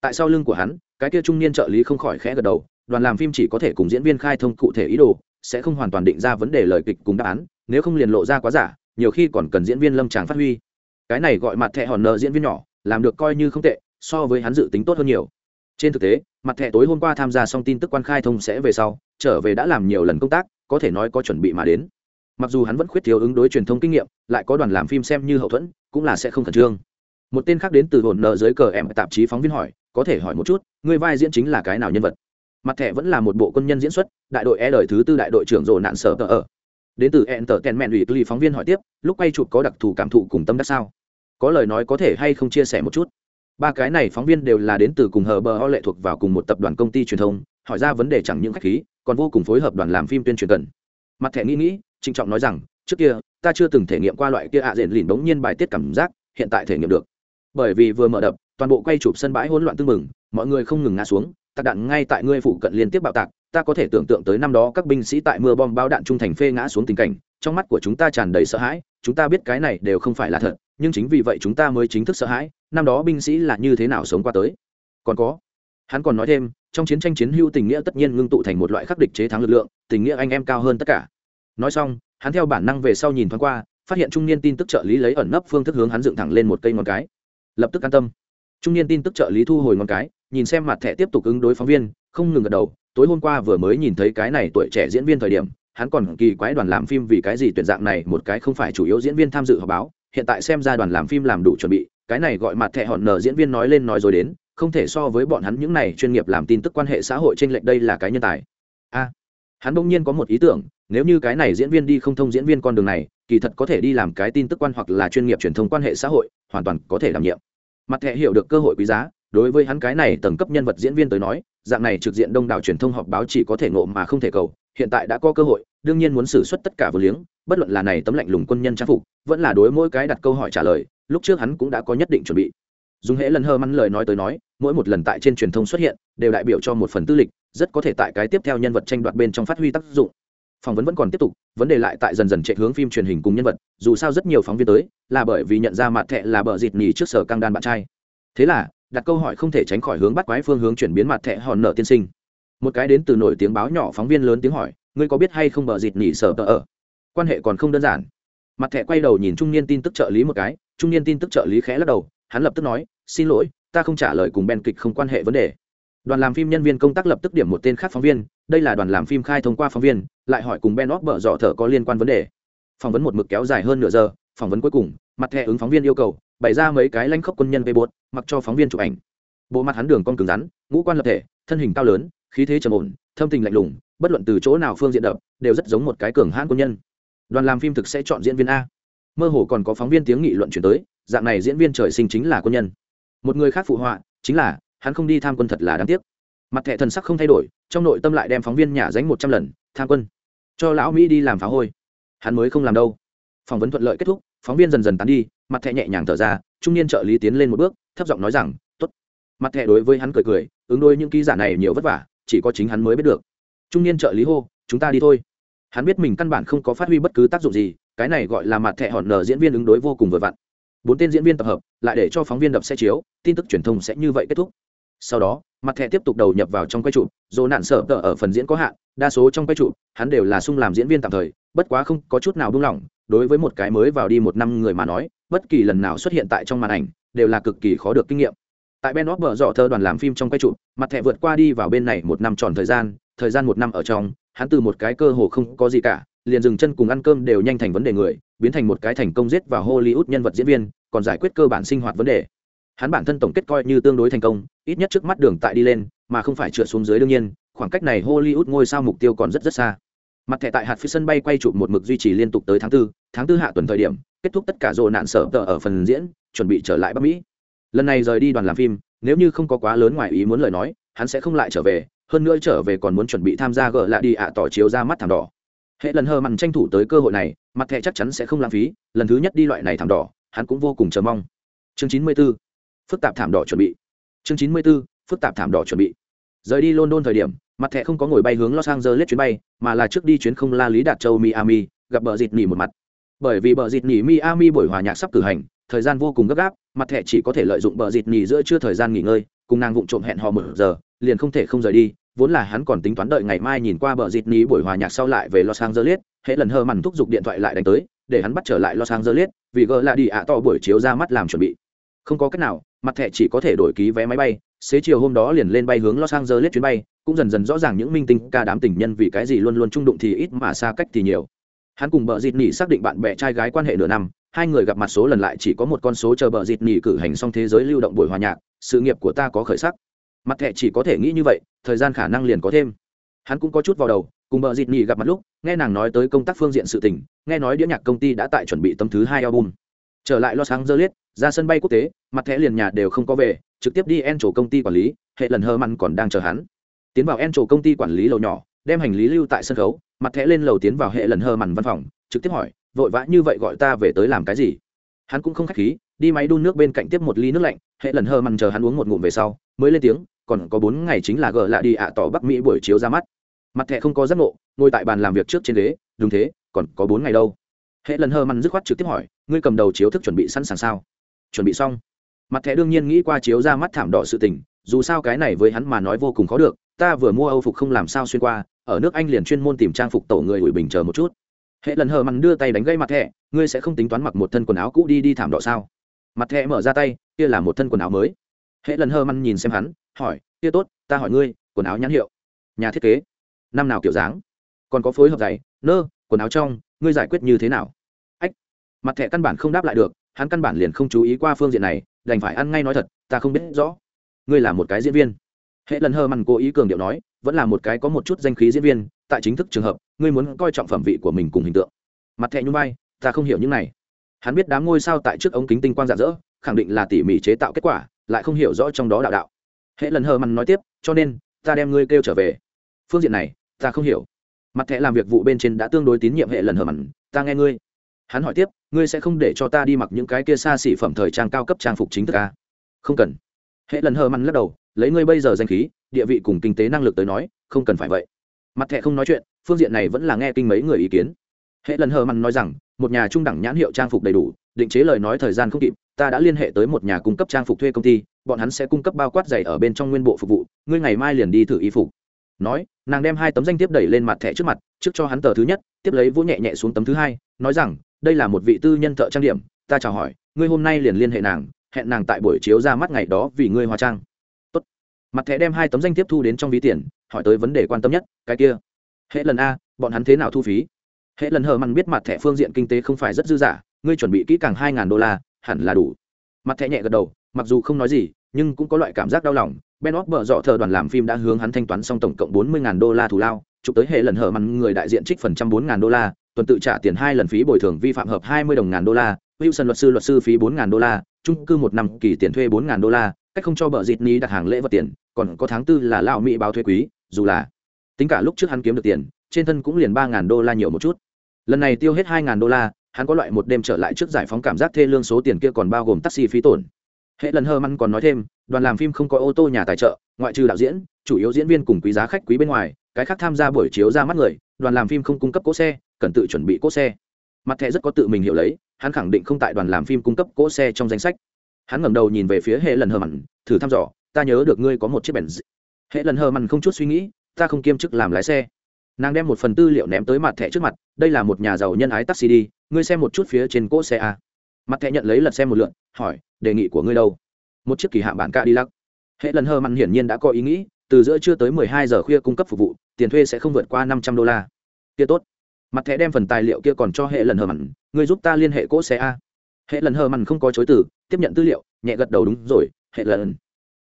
Tại sau lưng của hắn, cái kia trung niên trợ lý không khỏi khẽ gật đầu, đoàn làm phim chỉ có thể cùng diễn viên khai thông cụ thể ý đồ, sẽ không hoàn toàn định ra vấn đề lời kịch cùng đáp án, nếu không liền lộ ra quá giả, nhiều khi còn cần diễn viên lâm tràng phát huy. Cái này gọi mặt thẹ hòn nợ diễn viên nhỏ, làm được coi như không tệ, so với hắn dự tính tốt hơn nhiều. Trên thực tế, mặt thẻ tối hôm qua tham gia xong tin tức quan khai thông sẽ về sau, trở về đã làm nhiều lần công tác có thể nói có chuẩn bị mà đến. Mặc dù hắn vẫn khuyết thiếu ứng đối truyền thông kinh nghiệm, lại có đoàn làm phim xem như hậu thuẫn, cũng là sẽ không khẩn trương. Một tên khác đến từ hồn nợ dưới cờ em tạp chí phóng viên hỏi, có thể hỏi một chút người vai diễn chính là cái nào nhân vật? Mặt thẻ vẫn là một bộ quân nhân diễn xuất, đại đội e đời thứ tư đại đội trưởng rồ nạn sở tờ ở. Đến từ enter ten men ủy cli phóng viên hỏi tiếp, lúc quay chụp có đặc thù cảm thụ cùng tâm đắc sao? Có lời nói có thể hay không chia sẻ một chút? Ba cái này phóng viên đều là đến từ cùng hờ bờ ho lệ thuộc vào cùng một tập đoàn công ty truyền thông, hỏi ra vấn đề chẳng những khách khí còn vô cùng phối hợp đoàn làm phim tuyên truyền cần. Mặt thẻ nghĩ nghĩ, trịnh trọng nói rằng, trước kia, ta chưa từng thể nghiệm qua loại kia ạ à rền lìn bỗng nhiên bài tiết cảm giác, hiện tại thể nghiệm được. Bởi vì vừa mở đập, toàn bộ quay chụp sân bãi hỗn loạn tưng mừng mọi người không ngừng ngã xuống, tạc đạn ngay tại ngươi phụ cận liên tiếp bạo tạc, ta có thể tưởng tượng tới năm đó các binh sĩ tại mưa bom bao đạn trung thành phê ngã xuống tình cảnh, trong mắt của chúng ta tràn đầy sợ hãi, chúng ta biết cái này đều không phải là thật, nhưng chính vì vậy chúng ta mới chính thức sợ hãi, năm đó binh sĩ là như thế nào sống qua tới. Còn có hắn còn nói thêm, trong chiến tranh chiến hữu tình nghĩa tất nhiên ngưng tụ thành một loại khắc địch chế thắng lực lượng, tình nghĩa anh em cao hơn tất cả. Nói xong, hắn theo bản năng về sau nhìn thoáng qua, phát hiện trung niên tin tức trợ lý lấy ẩn nấp phương thức hướng hắn dựng thẳng lên một cây ngón cái. Lập tức an tâm. Trung niên tin tức trợ lý thu hồi ngón cái, nhìn xem mặt thẻ tiếp tục ứng đối phóng viên, không ngừng gật đầu, tối hôm qua vừa mới nhìn thấy cái này tuổi trẻ diễn viên thời điểm, hắn còn kỳ quái đoàn làm phim vì cái gì tuyển dạng này, một cái không phải chủ yếu diễn viên tham dự họp báo, hiện tại xem ra đoàn làm phim làm đủ chuẩn bị, cái này gọi mặt thẻ hòn nở diễn viên nói lên nói rồi đến không thể so với bọn hắn những này chuyên nghiệp làm tin tức quan hệ xã hội trên lệch đây là cái nhân tài. A, hắn bỗng nhiên có một ý tưởng, nếu như cái này diễn viên đi không thông diễn viên con đường này, kỳ thật có thể đi làm cái tin tức quan hoặc là chuyên nghiệp truyền thông quan hệ xã hội, hoàn toàn có thể đảm nhiệm. Mặt thẻ hiểu được cơ hội quý giá, đối với hắn cái này tầng cấp nhân vật diễn viên tới nói, dạng này trực diện đông đảo truyền thông họp báo chỉ có thể ngộ mà không thể cầu, hiện tại đã có cơ hội, đương nhiên muốn xử suất tất cả vừa liếng, bất luận là này tấm lạnh lùng quân nhân trang phục, vẫn là đối mỗi cái đặt câu hỏi trả lời, lúc trước hắn cũng đã có nhất định chuẩn bị. Dùng hễ lần hơ mắn lời nói tới nói mỗi một lần tại trên truyền thông xuất hiện, đều đại biểu cho một phần tư lịch, rất có thể tại cái tiếp theo nhân vật tranh đoạt bên trong phát huy tác dụng. Phỏng vấn vẫn còn tiếp tục, vấn đề lại tại dần dần chạy hướng phim truyền hình cùng nhân vật, dù sao rất nhiều phóng viên tới, là bởi vì nhận ra mặt thẹ là bờ dịt nhì trước sở căng đan bạn trai. Thế là, đặt câu hỏi không thể tránh khỏi hướng bắt quái phương hướng chuyển biến mặt thẹ hòn nợ tiên sinh. Một cái đến từ nổi tiếng báo nhỏ phóng viên lớn tiếng hỏi, ngươi có biết hay không bờ dịt nhì sở tờ ở? Quan hệ còn không đơn giản. Mặt thẻ quay đầu nhìn trung niên tin tức trợ lý một cái, trung niên tin tức trợ lý khẽ lắc đầu, hắn lập tức nói, xin lỗi ta không trả lời cùng ben kịch không quan hệ vấn đề. Đoàn làm phim nhân viên công tác lập tức điểm một tên khác phóng viên, đây là đoàn làm phim khai thông qua phóng viên, lại hỏi cùng ben óp bở dọ thở có liên quan vấn đề. Phỏng vấn một mực kéo dài hơn nửa giờ, phỏng vấn cuối cùng, mặt thẻ ứng phóng viên yêu cầu, bày ra mấy cái lanh khốc quân nhân vây bột, mặc cho phóng viên chụp ảnh. Bộ mặt hắn đường con cứng rắn, ngũ quan lập thể, thân hình cao lớn, khí thế trầm ổn, thâm tình lạnh lùng, bất luận từ chỗ nào phương diện đập, đều rất giống một cái cường hãn quân nhân. Đoàn làm phim thực sẽ chọn diễn viên a. Mơ hồ còn có phóng viên tiếng nghị luận chuyển tới, dạng này diễn viên trời sinh chính là quân nhân một người khác phụ họa, chính là, hắn không đi tham quân thật là đáng tiếc. Mặt thẻ thần sắc không thay đổi, trong nội tâm lại đem phóng viên nhả dánh một trăm lần, tham quân. Cho lão mỹ đi làm phá hôi. Hắn mới không làm đâu. Phỏng vấn thuận lợi kết thúc, phóng viên dần dần tán đi, mặt thẻ nhẹ nhàng thở ra, trung niên trợ lý tiến lên một bước, thấp giọng nói rằng t ố t mặt thẻ đối với hắn cười cười, ứng đôi những ký giả này nhiều vất vả, chỉ có chính hắn mới biết được. Trung niên trợ lý hô, chúng ta đi thôi. Hắn biết mình căn bản không có phát huy bất cứ tác dụng gì, cái này gọi là mặt thẻ hòn nở diễn viên ứng đối vô cùng vừa vặn bốn tên diễn viên tập hợp, lại để cho phóng viên đập xe chiếu, tin tức truyền thông sẽ như vậy kết thúc. Sau đó, mặt thẻ tiếp tục đầu nhập vào trong quay trụ dồ nạn sợ tờ ở phần diễn có hạn, đa số trong quay trụ hắn đều là sung làm diễn viên tạm thời, bất quá không có chút nào buông lỏng, đối với một cái mới vào đi một năm người mà nói, bất kỳ lần nào xuất hiện tại trong màn ảnh, đều là cực kỳ khó được kinh nghiệm. Tại ben óp vợ dọ thơ đoàn làm phim trong quay trụ mặt thẻ vượt qua đi vào bên này một năm tròn thời gian thời gian một năm ở trong, hắn từ một cái cơ hồ không có gì cả, liền dừng chân cùng ăn cơm đều nhanh thành vấn đề người biến thành một cái thành công giết vào hollywood nhân vật diễn viên còn giải quyết cơ bản sinh hoạt vấn đề. Hắn bản thân tổng kết coi như tương đối thành công ít nhất trước mắt đường tại đi lên mà không phải trượt xuống dưới đương nhiên khoảng cách này hollywood ngôi sao mục tiêu còn rất rất xa. Mặt thẻ tại hạt phía sân bay quay chụp một mực duy trì liên tục tới tháng 4, tháng 4 hạ tuần thời điểm kết thúc tất cả rộ nạn sở tờ ở phần diễn chuẩn bị trở lại bắc mỹ. Lần này rời đi đoàn làm phim nếu như không có quá lớn ngoài ý muốn lời nói hắn sẽ không lại trở về hơn nữa trở về còn muốn chuẩn bị tham gia gỡ lại đi ạ tỏ chiếu ra mắt thảm đỏ hệ lần hờ mặn tranh thủ tới cơ hội này mặt thẻ chắc chắn sẽ không lãng phí lần thứ nhất đi loại này thảm đỏ hắn cũng vô cùng chờ mong. Chương 94 phức tạp thảm đỏ chuẩn bị. Chương chín mươi 94, phức tạp thảm đỏ chuẩn bị. Rời đi london thời điểm mặt thẻ không có ngồi bay hướng los angeles chuyến bay mà là trước đi chuyến không la lý đạt châu miami gặp bờ dịt nỉ một mặt. Bởi vì bờ dịt nỉ miami buổi hòa nhạc sắp cử hành thời gian vô cùng gấp gáp mặt thẻ chỉ có thể lợi dụng bờ dịt nỉ giữa chưa thời gian nghỉ ngơi cùng nàng vụng trộm hẹn hò một giờ liền không thể không rời đi vốn là hắn còn tính toán đợi ngày mai nhìn qua bờ dịt nỉ buổi hòa nhạc sau lại về los angeles, hệ lần hơ mằn thúc giục điện thoại lại đánh tới, để hắn bắt trở lại los angeles, vì gờ là đi ạ to buổi chiếu ra mắt làm chuẩn bị. Không có cách nào, mặt thẻ chỉ có thể đổi ký vé máy bay, xế chiều hôm đó liền lên bay hướng los angeles chuyến bay, cũng dần dần rõ ràng những minh tinh ca đám tình nhân vì cái gì luôn luôn trung đụng thì ít mà xa cách thì nhiều. Hắn cùng bờ dịt nỉ xác định bạn bè trai gái quan hệ nửa năm, hai người gặp mặt số lần lại chỉ có một con số chờ bờ dịt nỉ cử hành xong thế giới lưu động buổi hòa nhạc, sự nghiệp của ta có khởi sắc mặt thẻ chỉ có thể nghĩ như vậy, thời gian khả năng liền có thêm. Hắn cũng có chút vào đầu, cùng bờ dịt nhì gặp mặt lúc, nghe nàng nói tới công tác phương diện sự tình, nghe nói đĩa nhạc công ty đã tại chuẩn bị tấm thứ hai album. Trở lại los angeles, ra sân bay quốc tế, mặt thẻ liền nhà đều không có về, trực tiếp đi en chỗ công ty quản lý, hệ lần hơ măn còn đang chờ hắn. Tiến vào en chỗ công ty quản lý lầu nhỏ, đem hành lý lưu tại sân khấu, mặt thẻ lên lầu tiến vào hệ lần hơ mằn văn phòng, trực tiếp hỏi, vội vã như vậy gọi ta về tới làm cái gì? Hắn cũng không khách khí đi máy đun nước bên cạnh tiếp một ly nước lạnh, hệ lần hơ mằn chờ hắn uống một ngụm về sau, mới lên tiếng, còn có bốn ngày chính là gờ lạ đi ạ tỏ bắc mỹ buổi chiếu ra mắt. Mặt thẻ không có giấc ngộ, ngồi tại bàn làm việc trước trên ghế, đúng thế, còn có bốn ngày đâu. Hệ lần hơ mằn dứt khoát trực tiếp hỏi, ngươi cầm đầu chiếu thức chuẩn bị sẵn sàng sao? Chuẩn bị xong. Mặt thẻ đương nhiên nghĩ qua chiếu ra mắt thảm đỏ sự tình, dù sao cái này với hắn mà nói vô cùng khó được, ta vừa mua âu phục không làm sao xuyên qua, ở nước anh liền chuyên môn tìm trang phục tổ người ủi bình chờ một chút. Hệ lần hờ mặn đưa tay đánh gây mặt thẻ, ngươi sẽ không tính toán mặc một thân quần áo cũ đi đi thảm đỏ sao? Mặt thẻ mở ra tay, kia là một thân quần áo mới. Hệ lần hơ mặn nhìn xem hắn, hỏi, kia tốt, ta hỏi ngươi, quần áo nhãn hiệu? Nhà thiết kế. Năm nào kiểu dáng? Còn có phối hợp giày, nơ, quần áo trong, ngươi giải quyết như thế nào? Ách, mặt thẻ căn bản không đáp lại được, hắn căn bản liền không chú ý qua phương diện này, đành phải ăn ngay nói thật, ta không biết rõ. Ngươi là một cái diễn viên. Hệ lần hơ mằn cố ý cường điệu nói, vẫn là một cái có một chút danh khí diễn viên, tại chính thức trường hợp, ngươi muốn coi trọng phẩm vị của mình cùng hình tượng. Mặt thẹ nhung bay ta không hiểu những này hắn biết đám ngôi sao tại trước ống kính tinh quang rạng rỡ, khẳng định là tỉ mỉ chế tạo kết quả, lại không hiểu rõ trong đó đạo đạo. Hệ lần hờ mằn nói tiếp, cho nên, ta đem ngươi kêu trở về. Phương diện này, ta không hiểu. Mặt thẻ làm việc vụ bên trên đã tương đối tín nhiệm hệ lần hờ mặn ta nghe ngươi. Hắn hỏi tiếp, ngươi sẽ không để cho ta đi mặc những cái kia xa xỉ phẩm thời trang cao cấp trang phục chính thức à? không cần. Hệ lần hờ mặn lắc đầu, lấy ngươi bây giờ danh khí, địa vị cùng kinh tế năng lực tới nói, không cần phải vậy. Mặt thẻ không nói chuyện, phương diện này vẫn là nghe kinh mấy người ý kiến. Hệ lần hờ mặn nói rằng một nhà trung đẳng nhãn hiệu trang phục đầy đủ, định chế lời nói thời gian không kịp, ta đã liên hệ tới một nhà cung cấp trang phục thuê công ty, bọn hắn sẽ cung cấp bao quát giày ở bên trong nguyên bộ phục vụ, ngươi ngày mai liền đi thử y phục. Nói, nàng đem hai tấm danh tiếp đẩy lên mặt thẻ trước mặt, trước cho hắn tờ thứ nhất, tiếp lấy vỗ nhẹ nhẹ xuống tấm thứ hai, nói rằng, đây là một vị tư nhân thợ trang điểm, ta chào hỏi, ngươi hôm nay liền liên hệ nàng, hẹn nàng tại buổi chiếu ra mắt ngày đó vì ngươi hóa trang. Tốt. mặt thẻ đem hai tấm danh tiếp thu đến trong ví tiền, hỏi tới vấn đề quan tâm nhất, cái kia. Hệ lần a, bọn hắn thế nào thu phí? Hệ lần hờ mặn biết mặt thẻ phương diện kinh tế không phải rất dư dả ngươi chuẩn bị kỹ càng hai ngàn đô la, hẳn là đủ. Mặt thẻ nhẹ gật đầu, mặc dù không nói gì, nhưng cũng có loại cảm giác đau lòng. Ben óc bở dọ thờ đoàn làm phim đã hướng hắn thanh toán xong tổng cộng bốn mươi ngàn đô la thù lao, chụp tới hệ lần hở mặn người đại diện trích phần trăm bốn ngàn đô la, tuần tự trả tiền hai lần phí bồi thường vi phạm hợp hai mươi đồng ngàn đô la, wilson luật sư luật sư phí bốn ngàn đô la trung cư một năm kỳ tiền thuê bốn ngàn đô la, cách không cho bờ dịt ni đặt hàng lễ vật tiền, còn có tháng tư là lao mỹ báo thuế quý, dù là tính cả lúc trước hắn kiếm được tiền, trên thân cũng liền ba ngàn đô la nhiều một chút lần này tiêu hết hai ngàn đô la, hắn có loại một đêm trở lại trước giải phóng cảm giác thê lương số tiền kia còn bao gồm taxi phí tổn. Hệ lần hơ măn còn nói thêm, đoàn làm phim không có ô tô nhà tài trợ, ngoại trừ đạo diễn, chủ yếu diễn viên cùng quý giá khách quý bên ngoài, cái khác tham gia buổi chiếu ra mắt người, đoàn làm phim không cung cấp cỗ xe, cần tự chuẩn bị cỗ xe. Mặt thẻ rất có tự mình hiểu lấy, hắn khẳng định không tại đoàn làm phim cung cấp cỗ xe trong danh sách. Hắn ngẩng đầu nhìn về phía hệ lần hơ mặn thử thăm dò, ta nhớ được ngươi có một chiếc bèn hệ lần hơ mặn không chút suy nghĩ, ta không kiêm chức làm lái xe nàng đem một phần tư liệu ném tới mặt thẻ trước mặt, đây là một nhà giàu nhân ái taxi đi, ngươi xem một chút phía trên cỗ xe a. Mặt thẻ nhận lấy lật xem một lượn hỏi, đề nghị của ngươi đâu? Một chiếc kỳ hạ bản ca đi lắc hệ lần hơ mặn hiển nhiên đã có ý nghĩ, từ giữa trưa tới mười hai giờ khuya cung cấp phục vụ, tiền thuê sẽ không vượt qua năm trăm đô la. Kia tốt. Mặt thẻ đem phần tài liệu kia còn cho hệ lần hờ mặn, Ngươi giúp ta liên hệ cỗ xe a. Hệ lần hờ mặn không có chối từ, tiếp nhận tư liệu, nhẹ gật đầu đúng rồi, hệ lần.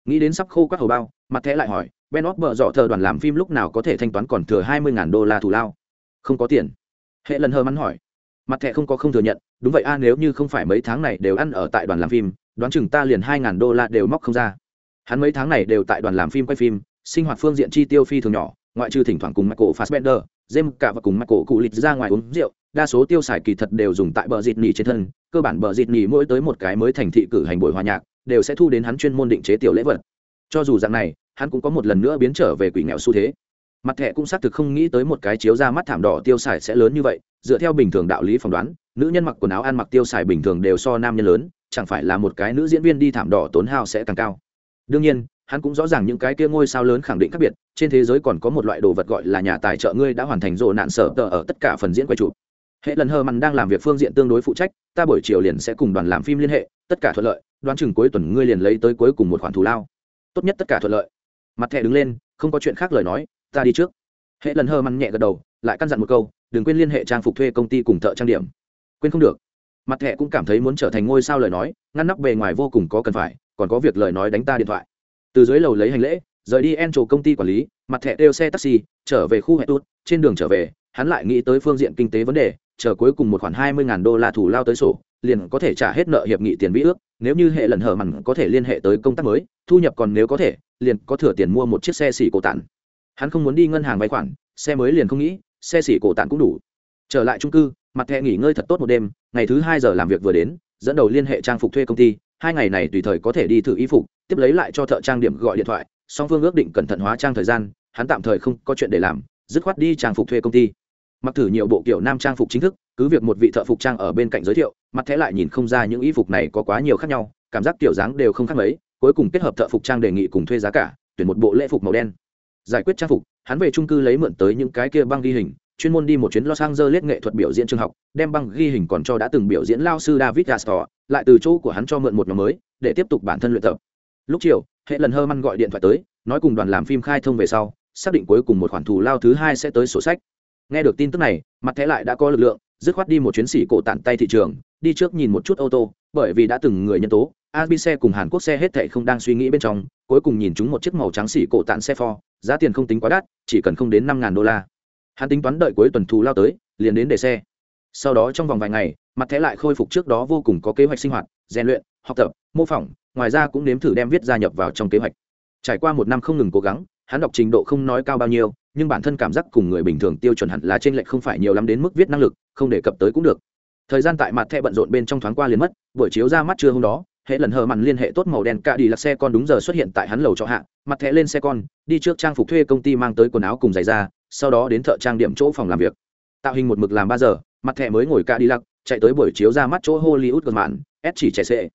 Nghĩ đến sắp khô các hầu bao, mặt thẻ lại hỏi ben óc bợ dọ thờ đoàn làm phim lúc nào có thể thanh toán còn thừa hai mươi đô la thù lao? Không có tiền. Hệ lần hờ mắn hỏi. Mặt thẻ không có không thừa nhận. Đúng vậy a nếu như không phải mấy tháng này đều ăn ở tại đoàn làm phim đoán chừng ta liền hai đô la đều móc không ra. Hắn mấy tháng này đều tại đoàn làm phim quay phim sinh hoạt phương diện chi tiêu phi thường nhỏ ngoại trừ thỉnh thoảng cùng Michael Fassbender, James cả và cùng Michael cụ lịch ra ngoài uống rượu, đa số tiêu xài kỳ thật đều dùng tại bờ dịt nỉ trên thân, cơ bản bờ dịt nỉ mỗi tới một cái mới thành thị cử hành buổi hòa nhạc, đều sẽ thu đến hắn chuyên môn định chế tiểu lễ vật. Cho dù dạng này, hắn cũng có một lần nữa biến trở về quỷ nghèo xu thế. Mặt thẻ cũng xác thực không nghĩ tới một cái chiếu ra mắt thảm đỏ tiêu xài sẽ lớn như vậy, dựa theo bình thường đạo lý phỏng đoán, nữ nhân mặc quần áo ăn mặc tiêu xài bình thường đều so nam nhân lớn, chẳng phải là một cái nữ diễn viên đi thảm đỏ tốn hao sẽ càng cao. Đương nhiên, hắn cũng rõ ràng những cái kia ngôi sao lớn khẳng định khác biệt trên thế giới còn có một loại đồ vật gọi là nhà tài trợ ngươi đã hoàn thành rộ nạn sở tờ ở tất cả phần diễn quay chụp hệ lần hờ mặn đang làm việc phương diện tương đối phụ trách ta buổi chiều liền sẽ cùng đoàn làm phim liên hệ tất cả thuận lợi đoán chừng cuối tuần ngươi liền lấy tới cuối cùng một khoản thù lao tốt nhất tất cả thuận lợi mặt thẻ đứng lên, không có chuyện khác lời nói, ta đi trước. Hệ lần hơ măn nhẹ gật đầu, lại căn dặn một câu, đừng quên liên hệ trang phục thuê công ty cùng thợ trang điểm. Quên không được. Mặt thẻ cũng cảm thấy muốn trở thành ngôi sao lời nói, ngăn nắp bề ngoài vô cùng có cần phải, còn có việc lời nói đánh ta điện thoại. Từ dưới lầu lấy hành lễ, rời đi en trổ công ty quản lý, mặt thẻ đeo xe taxi, trở về khu hệ tốt trên đường trở về, hắn lại nghĩ tới phương diện kinh tế vấn đề chờ cuối cùng một khoản hai mươi đô la thủ lao tới sổ, liền có thể trả hết nợ hiệp nghị tiền vĩ ước, nếu như hệ lần hở mặn có thể liên hệ tới công tác mới, thu nhập còn nếu có thể, liền có thừa tiền mua một chiếc xe xỉ cổ tản. Hắn không muốn đi ngân hàng vay khoản, xe mới liền không nghĩ, xe xỉ cổ tản cũng đủ. Trở lại trung cư, mặt thẻ nghỉ ngơi thật tốt một đêm, ngày thứ hai giờ làm việc vừa đến, dẫn đầu liên hệ trang phục thuê công ty, hai ngày này tùy thời có thể đi thử y phục, tiếp lấy lại cho thợ trang điểm gọi điện thoại, song phương ước định cẩn thận hóa trang thời gian, hắn tạm thời không có chuyện để làm, dứt khoát đi trang phục thuê công ty mặc thử nhiều bộ kiểu nam trang phục chính thức cứ việc một vị thợ phục trang ở bên cạnh giới thiệu mặt thế lại nhìn không ra những y phục này có quá nhiều khác nhau cảm giác kiểu dáng đều không khác mấy cuối cùng kết hợp thợ phục trang đề nghị cùng thuê giá cả tuyển một bộ lễ phục màu đen giải quyết trang phục hắn về trung cư lấy mượn tới những cái kia băng ghi hình chuyên môn đi một chuyến Los Angeles nghệ thuật biểu diễn trường học, đem băng ghi hình còn cho đã từng biểu diễn lao sư David Gastor, lại từ chỗ của hắn cho mượn một nhóm mới, để tiếp tục bản thân luyện tập. Lúc chiều, hệ lần Herman gọi điện thoại tới, nói cùng đoàn làm phim khai thông về sau, xác định cuối cùng một khoản thù lao thứ hai sẽ tới sổ sách. Nghe được tin tức này, mặt thẻ lại đã có lực lượng, dứt khoát đi một chuyến xỉ cổ tản tay thị trường, đi trước nhìn một chút ô tô, bởi vì đã từng người nhân tố, Abi xe cùng Hàn Quốc xe hết thảy không đang suy nghĩ bên trong, cuối cùng nhìn chúng một chiếc màu trắng xỉ cổ tản xe Ford, giá tiền không tính quá đắt, chỉ cần không đến năm ngàn đô la. Hắn tính toán đợi cuối tuần thù lao tới liền đến để xe. Sau đó trong vòng vài ngày mặt thẻ lại khôi phục trước đó vô cùng có kế hoạch sinh hoạt rèn luyện học tập mô phỏng ngoài ra cũng nếm thử đem viết gia nhập vào trong kế hoạch. Trải qua một năm không ngừng cố gắng hắn đọc trình độ không nói cao bao nhiêu nhưng bản thân cảm giác cùng người bình thường tiêu chuẩn hẳn là trên lệch không phải nhiều lắm đến mức viết năng lực, không đề cập tới cũng được. Thời gian tại mặt thẻ bận rộn bên trong thoáng qua liền mất, buổi chiếu ra mắt trưa hôm đó, hệ lần hờ mặn liên hệ tốt màu đen cạ đi lạc xe con đúng giờ xuất hiện tại hắn lầu trọ hạ, mặt thẻ lên xe con, đi trước trang phục thuê công ty mang tới quần áo cùng giày ra, sau đó đến thợ trang điểm chỗ phòng làm việc. Tạo hình một mực làm ba giờ, mặt thẻ mới ngồi cạ đi lạc chạy tới buổi chiếu ra mắt chỗ hollywood gần mạn ép chỉ trẻ sệ.